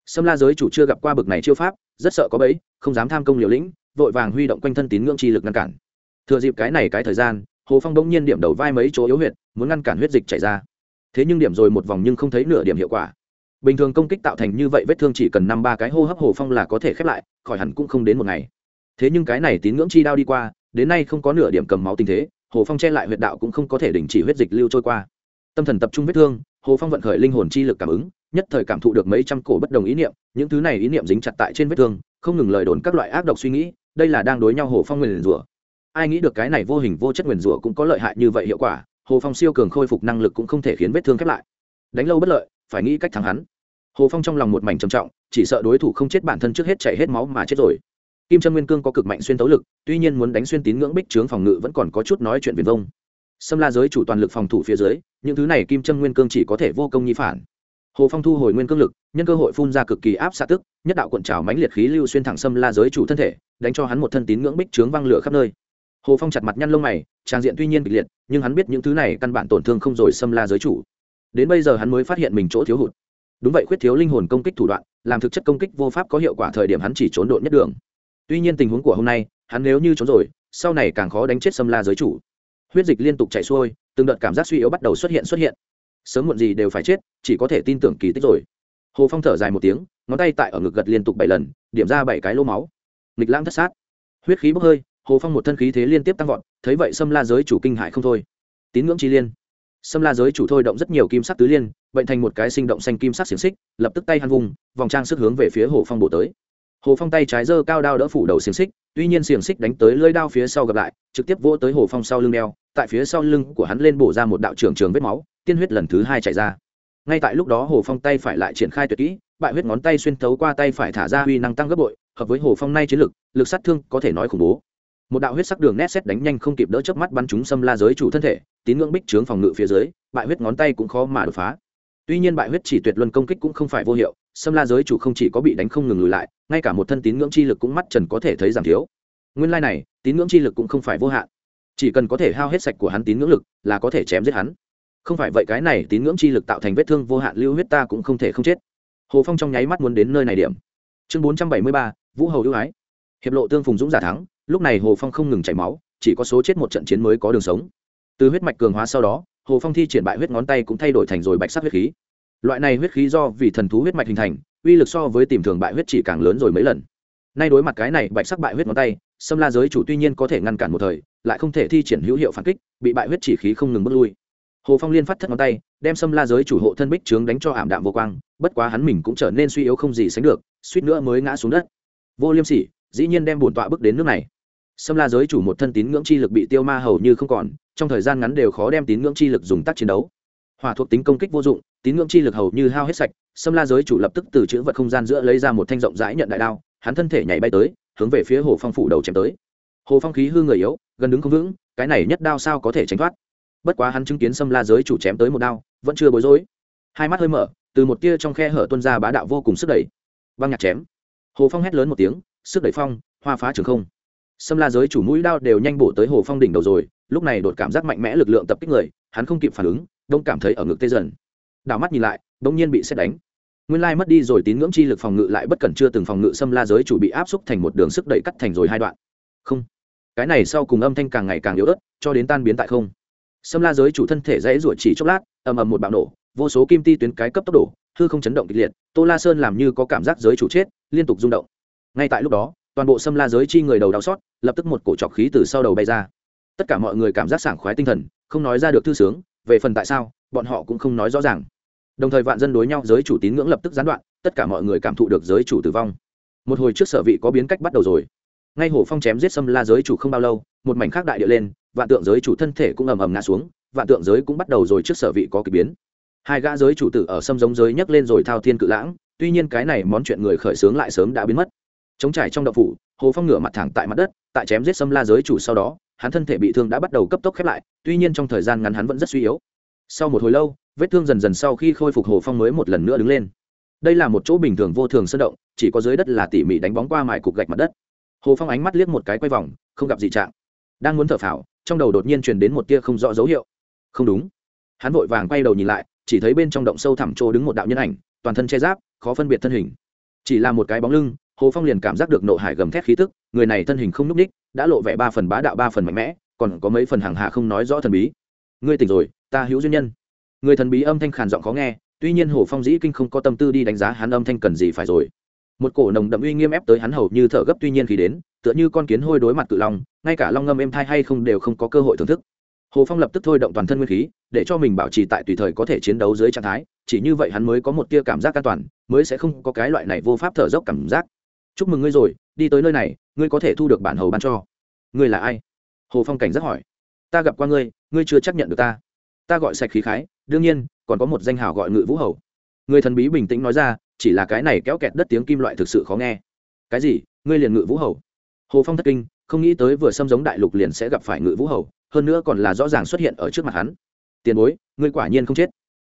Sâm la giới chủ chưa gặp qua bực này chiêu pháp, rất sợ có bẫy, không dám tham công liều lĩnh, vội vàng huy động quanh thân tín ngưỡng chi lực ngăn cản. Thừa dịp cái này cái thời gian hồ phong bỗng nhiên điểm đầu vai mấy chỗ yếu huyệt, muốn ngăn cản huyết dịch chảy ra. Thế nhưng điểm rồi một vòng nhưng không thấy nửa điểm hiệu quả. Bình thường công kích tạo thành như vậy vết thương chỉ cần năm ba cái hô hấp hồ phong là có thể khép lại, khỏi hẳn cũng không đến một ngày. Thế nhưng cái này tín ngưỡng chi đao đi qua, đến nay không có nửa điểm cầm máu tình thế, hồ phong che lại huyệt đạo cũng không có thể đình chỉ huyết dịch lưu trôi qua. Tâm thần tập trung vết thương, hồ phong vận khởi linh hồn chi lực cảm ứng, nhất thời cảm thụ được mấy trăm cổ bất đồng ý niệm, những thứ này ý niệm dính chặt tại trên vết thương, không ngừng lời đồn các loại ác độc suy nghĩ, đây là đang đối nhau hồ phong nguyền rủa ai nghĩ được cái này vô hình vô chất nguyền rủa cũng có lợi hại như vậy hiệu quả, hồ phong siêu cường khôi phục năng lực cũng không thể khiến vết thương khép lại. Đánh lâu bất lợi, phải nghĩ cách thắng hắn. Hồ phong trong lòng một mảnh trầm trọng, chỉ sợ đối thủ không chết bản thân trước hết chạy hết máu mà chết rồi. Kim trân nguyên cương có cực mạnh xuyên tấu lực, tuy nhiên muốn đánh xuyên tín ngưỡng bích trướng phòng ngự vẫn còn có chút nói chuyện viền vông. Xâm la giới chủ toàn lực phòng thủ phía dưới, những thứ này kim trâm nguyên cương chỉ có thể vô công nhi phản. Hồ phong thu hồi nguyên cương lực, nhân cơ hội phun ra cực kỳ áp xạ tức, nhất đạo cuộn trào mãnh liệt khí lưu xuyên thẳng xâm la giới chủ thân thể, đánh cho hắn một thân tín ngưỡng bích trướng văng lửa khắp nơi hồ phong chặt mặt nhăn lông mày, trang diện tuy nhiên kịch liệt, nhưng hắn biết những thứ này căn bản tổn thương không rồi xâm la giới chủ. Đến bây giờ hắn mới phát hiện mình chỗ thiếu hụt. Đúng vậy, khuyết thiếu linh hồn công kích thủ đoạn, làm thực chất công kích vô pháp có hiệu quả thời điểm hắn chỉ trốn độn nhất đường. Tuy nhiên tình huống của hôm nay, hắn nếu như trốn rồi, sau này càng khó đánh chết xâm la giới chủ. Huyết dịch liên tục chạy xuôi, từng đợt cảm giác suy yếu bắt đầu xuất hiện xuất hiện. Sớm muộn gì đều phải chết, chỉ có thể tin tưởng kỳ tích rồi. Hồ phong thở dài một tiếng, ngón tay tại ở ngực gật liên tục bảy lần, điểm ra bảy cái lô máu. Nghịch lãng thất sát. Huyết khí bốc hơi hồ phong một thân khí thế liên tiếp tăng vọt, thấy vậy xâm la giới chủ kinh hại không thôi. Tín ngưỡng chi liên. Xâm la giới chủ thôi động rất nhiều kim sắc tứ liên, bệnh thành một cái sinh động xanh kim sắc xiềng xích, lập tức tay hăn vùng, vòng trang sức hướng về phía hồ phong bổ tới. Hồ phong tay trái giơ cao đao đỡ phủ đầu xiềng xích, tuy nhiên xiềng xích đánh tới lưỡi đao phía sau gặp lại, trực tiếp vỗ tới hồ phong sau lưng đeo, tại phía sau lưng của hắn lên bổ ra một đạo trường trường vết máu, tiên huyết lần thứ hai chạy ra. Ngay tại lúc đó hồ phong tay phải lại triển khai tuyệt kỹ, bại huyết ngón tay xuyên thấu qua tay phải thả ra uy năng tăng gấp bội, hợp với hồ phong nay chiến lực lực sát thương có thể nói khủng bố một đạo huyết sắc đường nét xét đánh nhanh không kịp đỡ chớp mắt bắn chúng xâm la giới chủ thân thể, tín ngưỡng bích trướng phòng ngự phía dưới, bại huyết ngón tay cũng khó mà đột phá. Tuy nhiên bại huyết chỉ tuyệt luân công kích cũng không phải vô hiệu, xâm la giới chủ không chỉ có bị đánh không ngừng lùi lại, ngay cả một thân tín ngưỡng chi lực cũng mắt trần có thể thấy giảm thiếu. Nguyên lai này, tín ngưỡng chi lực cũng không phải vô hạn. Chỉ cần có thể hao hết sạch của hắn tín ngưỡng lực, là có thể chém giết hắn. Không phải vậy cái này tín ngưỡng chi lực tạo thành vết thương vô hạn lưu huyết ta cũng không thể không chết. Hồ phong trong nháy mắt muốn đến nơi này điểm. Chương bốn trăm bảy mươi ba, vũ hầu ưu ái. Hiệp lộ tương phùng dũng giả thắng lúc này hồ phong không ngừng chảy máu, chỉ có số chết một trận chiến mới có đường sống. Từ huyết mạch cường hóa sau đó, hồ phong thi triển bại huyết ngón tay cũng thay đổi thành rồi bạch sắc huyết khí. Loại này huyết khí do vì thần thú huyết mạch hình thành, uy lực so với tìm thường bại huyết chỉ càng lớn rồi mấy lần. Nay đối mặt cái này bạch sắc bại huyết ngón tay xâm la giới chủ tuy nhiên có thể ngăn cản một thời, lại không thể thi triển hữu hiệu phản kích, bị bại huyết chỉ khí không ngừng bước lui. Hồ phong liên phát thất ngón tay, đem xâm la giới chủ hộ thân bích trướng đánh cho ảm đạm vô quang, bất quá hắn mình cũng trở nên suy yếu không gì sánh được, suýt nữa mới ngã xuống đất. Vô liêm sỉ, dĩ nhiên đem bổn tọa bước đến nước này. Sâm la giới chủ một thân tín ngưỡng chi lực bị tiêu ma hầu như không còn, trong thời gian ngắn đều khó đem tín ngưỡng chi lực dùng tác chiến đấu. Hỏa thuộc tính công kích vô dụng, tín ngưỡng chi lực hầu như hao hết sạch, Sâm la giới chủ lập tức từ chữ vật không gian giữa lấy ra một thanh rộng rãi nhận đại đao, hắn thân thể nhảy bay tới, hướng về phía hồ phong phủ đầu chém tới. Hồ phong khí hư người yếu, gần đứng không vững, cái này nhất đao sao có thể tránh thoát? Bất quá hắn chứng kiến Sâm la giới chủ chém tới một đao, vẫn chưa bối rối. Hai mắt hơi mở, từ một tia trong khe hở tuôn ra bá đạo vô cùng sức đẩy. Băng nhạc chém. Hồ phong hét lớn một tiếng, sức đẩy phong, hoa phá trường không. Sâm la giới chủ mũi đao đều nhanh bổ tới hồ phong đỉnh đầu rồi, lúc này đột cảm giác mạnh mẽ lực lượng tập kích người, hắn không kịp phản ứng, đông cảm thấy ở ngực tê dần. Đảo mắt nhìn lại, đông nhiên bị xét đánh. Nguyên lai mất đi rồi tín ngưỡng chi lực phòng ngự lại bất cần chưa từng phòng ngự Sâm la giới chủ bị áp xúc thành một đường sức đẩy cắt thành rồi hai đoạn. Không, cái này sau cùng âm thanh càng ngày càng yếu ớt, cho đến tan biến tại không. Sâm la giới chủ thân thể dãy rủa chỉ chốc lát, ầm ầm một bạo nổ, vô số kim ti tuyến cái cấp tốc độ hư không chấn động kịch liệt, tô la sơn làm như có cảm giác giới chủ chết, liên tục rung động. Ngay tại lúc đó toàn bộ xâm la giới chi người đầu đau xót, lập tức một cổ trọc khí từ sau đầu bay ra. Tất cả mọi người cảm giác sảng khoái tinh thần, không nói ra được thư sướng, về phần tại sao, bọn họ cũng không nói rõ ràng. Đồng thời vạn dân đối nhau, giới chủ tín ngưỡng lập tức gián đoạn, tất cả mọi người cảm thụ được giới chủ tử vong. Một hồi trước sở vị có biến cách bắt đầu rồi. Ngay hổ phong chém giết xâm la giới chủ không bao lâu, một mảnh khác đại địa lên, vạn tượng giới chủ thân thể cũng ầm ầm ngã xuống, vạn tượng giới cũng bắt đầu rồi trước sở vị có k ỳ biến. Hai gã giới chủ tử ở xâm giống giới nhấc lên rồi thao thiên cự lãng, tuy nhiên cái này món chuyện người khởi xướng lại sớm đã biến mất chống trải trong đậu phủ, hồ phong ngửa mặt thẳng tại mặt đất, tại chém giết xâm la giới chủ sau đó, hắn thân thể bị thương đã bắt đầu cấp tốc khép lại, tuy nhiên trong thời gian ngắn hắn vẫn rất suy yếu. Sau một hồi lâu, vết thương dần dần sau khi khôi phục hồ phong mới một lần nữa đứng lên. Đây là một chỗ bình thường vô thường sơn động, chỉ có dưới đất là tỉ mỉ đánh bóng qua mài cục gạch mặt đất. Hồ phong ánh mắt liếc một cái quay vòng, không gặp gì trạng. Đang muốn thở phào, trong đầu đột nhiên truyền đến một tia không rõ dấu hiệu. Không đúng. Hắn vội vàng quay đầu nhìn lại, chỉ thấy bên trong động sâu thẳm trô đứng một đạo nhân ảnh, toàn thân che giáp, khó phân biệt thân hình. Chỉ là một cái bóng lưng hồ phong liền cảm giác được nộ hải gầm thét khí tức, người này thân hình không núp ních đã lộ vẻ ba phần bá đạo ba phần mạnh mẽ, còn có mấy phần hàng hạ không nói rõ thần bí. Ngươi tỉnh rồi, ta hữu duyên nhân. Người thần bí âm thanh khàn giọng khó nghe, tuy nhiên hồ phong dĩ kinh không có tâm tư đi đánh giá hắn âm thanh cần gì phải rồi. Một cổ nồng đậm uy nghiêm ép tới hắn hầu như thở gấp tuy nhiên khi đến, tựa như con kiến hôi đối mặt cự long, ngay cả long ngâm êm thai hay không đều không có cơ hội thưởng thức. Hồ phong lập tức thôi động toàn thân nguyên khí, để cho mình bảo trì tại tùy thời có thể chiến đấu dưới trạng thái, chỉ như vậy hắn mới có một tia cảm giác an toàn, mới sẽ không có cái loại này vô pháp thở dốc cảm giác chúc mừng ngươi rồi, đi tới nơi này, ngươi có thể thu được bản hầu ban cho. Ngươi là ai? Hồ phong cảnh rất hỏi. Ta gặp qua ngươi ngươi chưa chấp nhận được ta. Ta gọi sạch khí khái, đương nhiên, còn có một danh hào gọi ngự vũ hầu. Người thần bí bình tĩnh nói ra, chỉ là cái này kéo kẹt đất tiếng kim loại thực sự khó nghe. Cái gì? Ngươi liền ngự vũ hầu? Hồ phong thất kinh, không nghĩ tới vừa xâm giống đại lục liền sẽ gặp phải ngự vũ hầu, hơn nữa còn là rõ ràng xuất hiện ở trước mặt hắn. Tiền bối, ngươi quả nhiên không chết.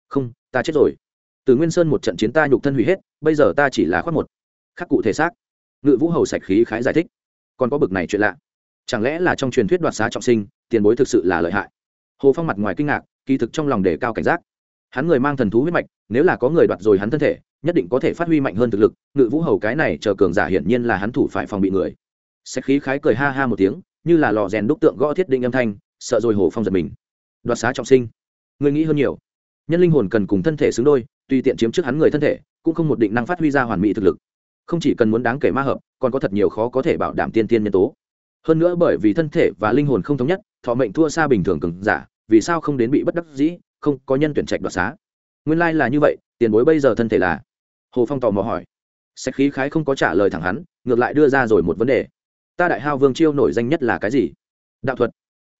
Không, ta chết rồi. Từ nguyên sơn một trận chiến ta nhục thân hủy hết, bây giờ ta chỉ là khoác một. Khắc cụ thể xác ngự vũ hầu sạch khí khái giải thích. Còn có bực này chuyện lạ. Chẳng lẽ là trong truyền thuyết đoạt xá trọng sinh, tiền bối thực sự là lợi hại? Hồ phong mặt ngoài kinh ngạc, kỳ thực trong lòng đề cao cảnh giác. Hắn người mang thần thú huyết mạch, nếu là có người đoạt rồi hắn thân thể, nhất định có thể phát huy mạnh hơn thực lực, ngự vũ hầu cái này chờ cường giả hiển nhiên là hắn thủ phải phòng bị người. Sách khí khái cười ha ha một tiếng, như là lò rèn đúc tượng gõ thiết định âm thanh, sợ rồi hồ phong giật mình. Đoạt xá trọng sinh. Người nghĩ hơn nhiều. Nhân linh hồn cần cùng thân thể xứng đôi, tùy tiện chiếm trước hắn người thân thể, cũng không một định năng phát huy ra hoàn mỹ thực lực không chỉ cần muốn đáng kể ma hợp, còn có thật nhiều khó có thể bảo đảm tiên tiên nhân tố. Hơn nữa bởi vì thân thể và linh hồn không thống nhất, thọ mệnh thua xa bình thường cứng giả, vì sao không đến bị bất đắc dĩ, không có nhân tuyển trạch đoạt xá? Nguyên lai là như vậy, tiền bối bây giờ thân thể là? Hồ phong tò mò hỏi. Sách khí khái không có trả lời thẳng hắn, ngược lại đưa ra rồi một vấn đề. Ta đại hao vương chiêu nổi danh nhất là cái gì? Đạo thuật.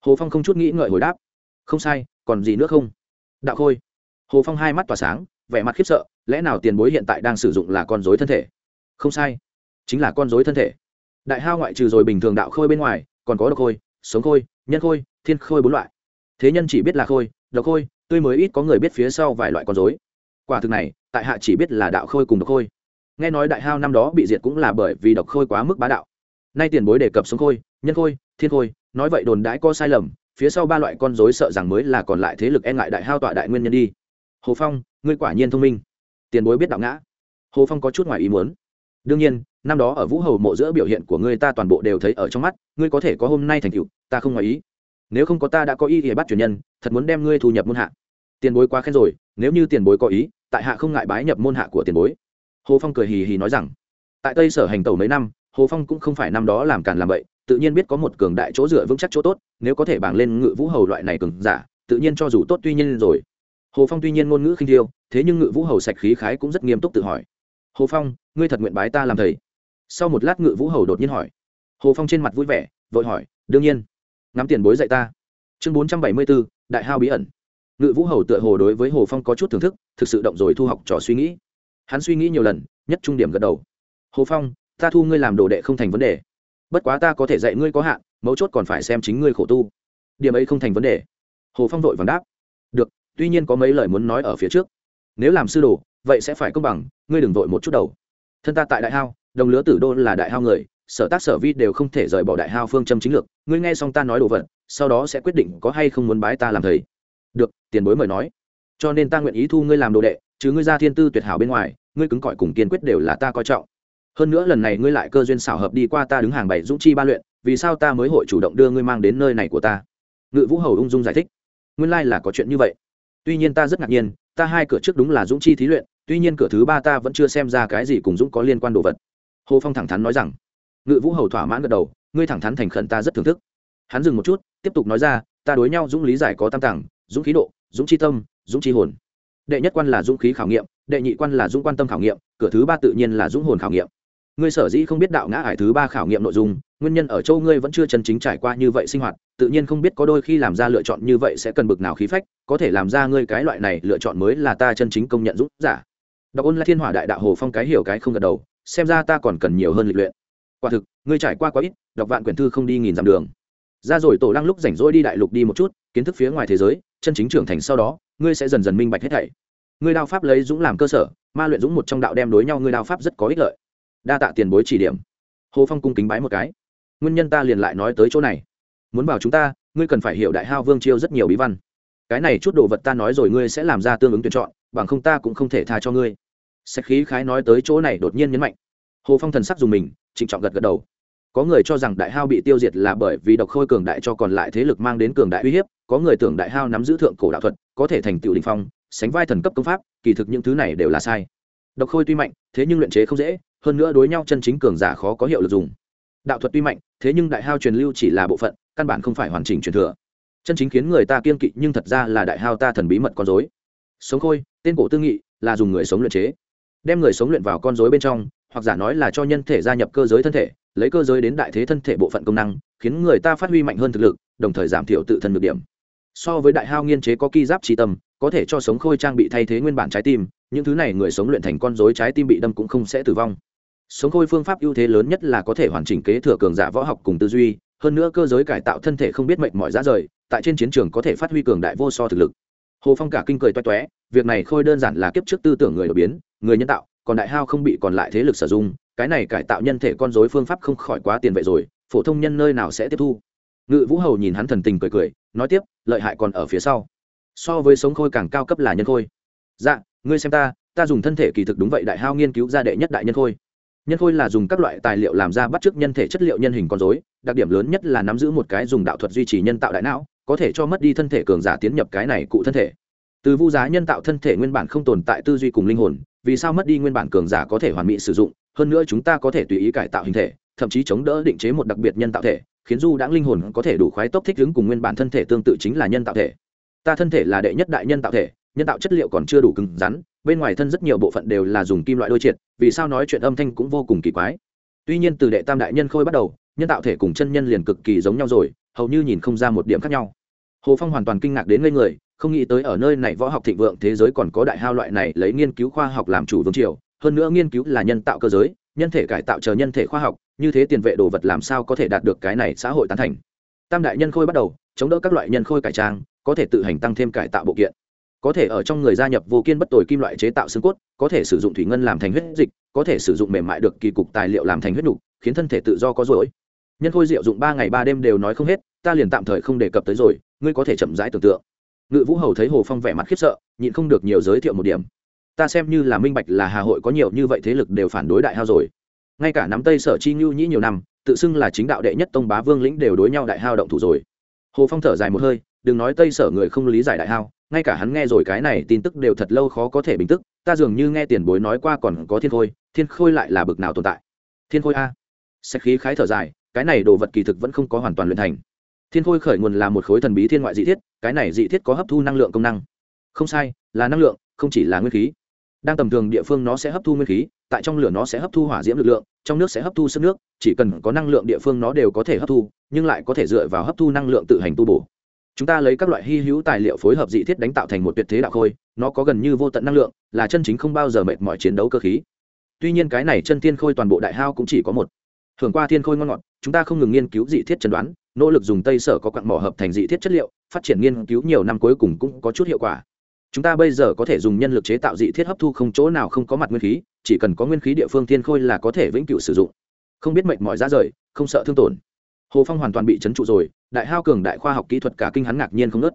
Hồ phong không chút nghĩ ngợi hồi đáp. Không sai, còn gì nữa không? Đạo khôi. Hồ phong hai mắt tỏa sáng, vẻ mặt khiếp sợ, lẽ nào tiền bối hiện tại đang sử dụng là con dối thân thể? Không sai. Chính là con dối thân thể. Đại hao ngoại trừ rồi bình thường đạo khôi bên ngoài, còn có độc khôi, sống khôi, nhân khôi, thiên khôi bốn loại. Thế nhân chỉ biết là khôi, độc khôi, tươi mới ít có người biết phía sau vài loại con dối quả thực này, tại hạ chỉ biết là đạo khôi cùng độc khôi. Nghe nói đại hao năm đó bị diệt cũng là bởi vì độc khôi quá mức bá đạo. Nay tiền bối đề cập sống khôi, nhân khôi, thiên khôi, nói vậy đồn đãi có sai lầm, phía sau ba loại con dối sợ rằng mới là còn lại thế lực e ngại đại hao tọa đại nguyên nhân đi. Hồ phong, ngươi quả nhiên thông minh. Tiền bối biết đạo ngã. Hồ phong có chút ngoài ý muốn đương nhiên, năm đó ở vũ hầu mộ giữa biểu hiện của ngươi ta toàn bộ đều thấy ở trong mắt, ngươi có thể có hôm nay thành tựu, ta không ngoài ý. Nếu không có ta đã có ý thì bắt truyền nhân, thật muốn đem ngươi thu nhập môn hạ. Tiền bối quá khen rồi, nếu như tiền bối có ý, tại hạ không ngại bái nhập môn hạ của tiền bối. Hồ phong cười hì hì nói rằng, tại tây sở hành tẩu mấy năm, hồ phong cũng không phải năm đó làm càn làm bậy, tự nhiên biết có một cường đại chỗ dựa vững chắc chỗ tốt, nếu có thể bảng lên ngự vũ hầu loại này cường giả, tự nhiên cho dù tốt tuy nhiên rồi. Hồ phong tuy nhiên ngôn ngữ khinh thiêu, thế nhưng ngự vũ hầu sạch khí khái cũng rất nghiêm túc tự hỏi hồ phong, ngươi thật nguyện bái ta làm thầy. Sau một lát ngự vũ hầu đột nhiên hỏi. Hồ phong trên mặt vui vẻ, vội hỏi, đương nhiên, ngắm tiền bối dạy ta. Chương bốn trăm bảy mươi bốn đại hao bí ẩn. Ngự vũ hầu tựa hồ đối với hồ phong có chút thưởng thức, thực sự động rồi thu học trò suy nghĩ. Hắn suy nghĩ nhiều lần, nhất trung điểm gật đầu. Hồ phong, ta thu ngươi làm đồ đệ không thành vấn đề. Bất quá ta có thể dạy ngươi có hạn, mấu chốt còn phải xem chính ngươi khổ tu. Điểm ấy không thành vấn đề. Hồ phong vội vàng đáp. Được, tuy nhiên có mấy lời muốn nói ở phía trước. Nếu làm sư đồ vậy sẽ phải công bằng, ngươi đừng vội một chút đầu. Thân ta tại đại hao, đồng lứa tử đô là đại hao người, sở tác sở vi đều không thể rời bỏ đại hao phương châm chính lược. Ngươi nghe xong ta nói đồ vật, sau đó sẽ quyết định có hay không muốn bái ta làm thầy. Được, tiền bối mời nói. Cho nên ta nguyện ý thu ngươi làm đồ đệ, chứ ngươi ra thiên tư tuyệt hảo bên ngoài, ngươi cứng cỏi cùng kiên quyết đều là ta coi trọng. Hơn nữa lần này ngươi lại cơ duyên xảo hợp đi qua ta đứng hàng bảy dũng chi ba luyện, vì sao ta mới hội chủ động đưa ngươi mang đến nơi này của ta? Ngự vũ hầu ung dung giải thích. Nguyên lai là có chuyện như vậy. Tuy nhiên ta rất ngạc nhiên, ta hai cửa trước đúng là dũng chi thí luyện tuy nhiên cửa thứ ba ta vẫn chưa xem ra cái gì cùng dũng có liên quan đồ vật. Hồ phong thẳng thắn nói rằng, ngự vũ hầu thỏa mãn gật đầu, ngươi thẳng thắn thành khẩn ta rất thưởng thức. Hắn dừng một chút, tiếp tục nói ra, ta đối nhau dũng lý giải có tam tặng dũng khí độ, dũng chi tâm, dũng chi hồn. Đệ nhất quan là dũng khí khảo nghiệm, đệ nhị quan là dũng quan tâm khảo nghiệm, cửa thứ ba tự nhiên là dũng hồn khảo nghiệm. Ngươi sở dĩ không biết đạo ngã ải thứ ba khảo nghiệm nội dung, nguyên nhân ở châu ngươi vẫn chưa chân chính trải qua như vậy sinh hoạt, tự nhiên không biết có đôi khi làm ra lựa chọn như vậy sẽ cần bực nào khí phách, có thể làm ra ngươi cái loại này lựa chọn mới là ta chân chính công nhận dũng giả đọc ôn là thiên hỏa đại đạo hồ phong cái hiểu cái không gật đầu, xem ra ta còn cần nhiều hơn lịch luyện. Quả thực, ngươi trải qua quá ít, đọc vạn quyển thư không đi nghìn dặm đường. Ra rồi tổ lăng lúc rảnh rỗi đi đại lục đi một chút, kiến thức phía ngoài thế giới, chân chính trưởng thành sau đó, ngươi sẽ dần dần minh bạch hết thảy. Ngươi đao pháp lấy dũng làm cơ sở, ma luyện dũng một trong đạo đem đối nhau ngươi đao pháp rất có ích lợi. Đa tạ tiền bối chỉ điểm. Hồ phong cung kính bái một cái. Nguyên nhân ta liền lại nói tới chỗ này. Muốn bảo chúng ta, ngươi cần phải hiểu đại hao vương chiêu rất nhiều bí văn. Cái này chút đồ vật ta nói rồi ngươi sẽ làm ra tương ứng tuyển chọn, bằng không ta cũng không thể tha cho ngươi sách khí khái nói tới chỗ này đột nhiên nhấn mạnh. Hồ phong thần sắc dùng mình, trịnh trọng gật gật đầu. Có người cho rằng đại hao bị tiêu diệt là bởi vì độc khôi cường đại cho còn lại thế lực mang đến cường đại uy hiếp, có người tưởng đại hao nắm giữ thượng cổ đạo thuật, có thể thành tựu đình phong, sánh vai thần cấp công pháp, kỳ thực những thứ này đều là sai. Độc khôi tuy mạnh, thế nhưng luyện chế không dễ, hơn nữa đối nhau chân chính cường giả khó có hiệu lực dùng. Đạo thuật tuy mạnh, thế nhưng đại hao truyền lưu chỉ là bộ phận, căn bản không phải hoàn chỉnh truyền thừa. Chân chính khiến người ta kiên kỵ nhưng thật ra là đại hao ta thần bí mật con dối sống khôi, tên cổ tư nghị, là dùng người sống luyện chế đem người sống luyện vào con dối bên trong, hoặc giả nói là cho nhân thể gia nhập cơ giới thân thể, lấy cơ giới đến đại thế thân thể bộ phận công năng, khiến người ta phát huy mạnh hơn thực lực, đồng thời giảm thiểu tự thân được điểm. So với đại hao nghiên chế có ki giáp trí tâm, có thể cho sống khôi trang bị thay thế nguyên bản trái tim, những thứ này người sống luyện thành con dối trái tim bị đâm cũng không sẽ tử vong. Sống khôi phương pháp ưu thế lớn nhất là có thể hoàn chỉnh kế thừa cường giả võ học cùng tư duy, hơn nữa cơ giới cải tạo thân thể không biết mệnh mọi giá rời, tại trên chiến trường có thể phát huy cường đại vô so thực lực. Hồ phong cả kinh cười toét toé, việc này khôi đơn giản là kiếp trước tư tưởng người đột biến người nhân tạo, còn đại hao không bị còn lại thế lực sử dụng, cái này cải tạo nhân thể con dối phương pháp không khỏi quá tiền vệ rồi, phổ thông nhân nơi nào sẽ tiếp thu? Ngự vũ hầu nhìn hắn thần tình cười cười, nói tiếp, lợi hại còn ở phía sau. So với sống khôi càng cao cấp là nhân khôi. Dạ ngươi xem ta ta dùng thân thể kỳ thực đúng vậy đại hao nghiên cứu ra đệ nhất đại nhân khôi. Nhân khôi là dùng các loại tài liệu làm ra bắt chước nhân thể chất liệu nhân hình con dối đặc điểm lớn nhất là nắm giữ một cái dùng đạo thuật duy trì nhân tạo đại não, có thể cho mất đi thân thể cường giả tiến nhập cái này cụ thân thể. Từ vu giá nhân tạo thân thể nguyên bản không tồn tại tư duy cùng linh hồn vì sao mất đi nguyên bản cường giả có thể hoàn mỹ sử dụng, hơn nữa chúng ta có thể tùy ý cải tạo hình thể, thậm chí chống đỡ định chế một đặc biệt nhân tạo thể, khiến du đãng linh hồn có thể đủ khoái tốc thích ứng cùng nguyên bản thân thể tương tự chính là nhân tạo thể. Ta thân thể là đệ nhất đại nhân tạo thể, nhân tạo chất liệu còn chưa đủ cứng rắn, bên ngoài thân rất nhiều bộ phận đều là dùng kim loại đôi triệt, vì sao nói chuyện âm thanh cũng vô cùng kỳ quái. Tuy nhiên từ đệ tam đại nhân khôi bắt đầu, nhân tạo thể cùng chân nhân liền cực kỳ giống nhau rồi, hầu như nhìn không ra một điểm khác nhau. Hồ phong hoàn toàn kinh ngạc đến ngây người không nghĩ tới ở nơi này võ học thịnh vượng thế giới còn có đại hao loại này lấy nghiên cứu khoa học làm chủ vương triều hơn nữa nghiên cứu là nhân tạo cơ giới nhân thể cải tạo chờ nhân thể khoa học như thế tiền vệ đồ vật làm sao có thể đạt được cái này xã hội tán thành. Tam đại nhân khôi bắt đầu chống đỡ các loại nhân khôi cải trang có thể tự hành tăng thêm cải tạo bộ kiện. Có thể ở trong người gia nhập vô kiên bất tồi kim loại chế tạo xương cốt có thể sử dụng thủy ngân làm thành huyết dịch có thể sử dụng mềm mại được kỳ cục tài liệu làm thành huyết đủ, khiến thân thể tự do có rối nhân khôi diệu dụng ba ngày ba đêm đều nói không hết ta liền tạm thời không đề cập tới rồi ngươi có thể chậm rãi tưởng tượng ngự vũ hầu thấy hồ phong vẻ mặt khiếp sợ, nhịn không được nhiều giới thiệu một điểm. Ta xem như là minh bạch là hà hội có nhiều như vậy thế lực đều phản đối đại hao rồi. Ngay cả nắm tây sở chi ngưu nhĩ nhiều năm, tự xưng là chính đạo đệ nhất tông bá vương lĩnh đều đối nhau đại hao động thủ rồi. Hồ phong thở dài một hơi, đừng nói tây sở người không lý giải đại hao, ngay cả hắn nghe rồi cái này tin tức đều thật lâu khó có thể bình tức, ta dường như nghe tiền bối nói qua còn có thiên khôi thiên khôi lại là bực nào tồn tại. Thiên khôi a. Sách khí khái thở dài, cái này đồ vật kỳ thực vẫn không có hoàn toàn luyện thành thiên khôi khởi nguồn là một khối thần bí thiên ngoại dị thiết, cái này dị thiết có hấp thu năng lượng công năng. Không sai, là năng lượng, không chỉ là nguyên khí. Đang tầm thường địa phương nó sẽ hấp thu nguyên khí, tại trong lửa nó sẽ hấp thu hỏa diễm lực lượng, trong nước sẽ hấp thu sức nước, chỉ cần có năng lượng địa phương nó đều có thể hấp thu, nhưng lại có thể dựa vào hấp thu năng lượng tự hành tu bổ. Chúng ta lấy các loại hy hữu tài liệu phối hợp dị thiết đánh tạo thành một tuyệt thế đạo khôi, nó có gần như vô tận năng lượng, là chân chính không bao giờ mệt mỏi chiến đấu cơ khí. Tuy nhiên cái này chân thiên khôi toàn bộ đại hao cũng chỉ có một thường qua thiên khôi ngon ngọt, chúng ta không ngừng nghiên cứu dị thiết chẩn đoán, nỗ lực dùng tây sở có quặng mỏ hợp thành dị thiết chất liệu, phát triển nghiên cứu nhiều năm cuối cùng cũng có chút hiệu quả. Chúng ta bây giờ có thể dùng nhân lực chế tạo dị thiết hấp thu không chỗ nào không có mặt nguyên khí, chỉ cần có nguyên khí địa phương thiên khôi là có thể vĩnh cửu sử dụng. Không biết mệnh mọi ra rời, không sợ thương tổn. Hồ phong hoàn toàn bị trấn trụ rồi, đại hao cường đại khoa học kỹ thuật cả kinh hắn ngạc nhiên không nớt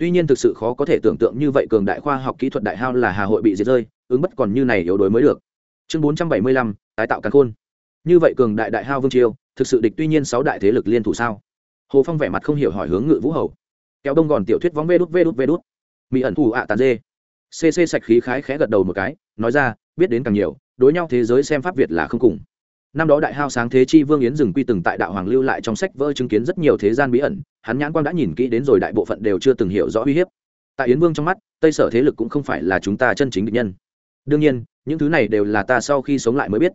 tuy nhiên thực sự khó có thể tưởng tượng như vậy cường đại khoa học kỹ thuật đại hao là hà hội bị diệt rơi, ứng bất còn như này yếu đuối mới được. Chương bốn trăm bảy mươi lăm, tái tạo cắn khôn như vậy cường đại đại hao vương triều, thực sự địch tuy nhiên sáu đại thế lực liên thủ sao? Hồ phong vẻ mặt không hiểu hỏi hướng ngự vũ hầu. Kéo đông gòn tiểu thuyết vóng vê đút vê đút vê đút. Mỹ ẩn thủ ạ tàn dê. Cc sạch khí khái khẽ gật đầu một cái, nói ra, biết đến càng nhiều, đối nhau thế giới xem pháp việt là không cùng. Năm đó đại hao sáng thế chi vương yến dừng quy từng tại đạo hoàng lưu lại trong sách vỡ chứng kiến rất nhiều thế gian bí ẩn, hắn nhãn quang đã nhìn kỹ đến rồi đại bộ phận đều chưa từng hiểu rõ uy hiếp. Tại yến vương trong mắt, tây sở thế lực cũng không phải là chúng ta chân chính định nhân. Đương nhiên, những thứ này đều là ta sau khi sống lại mới biết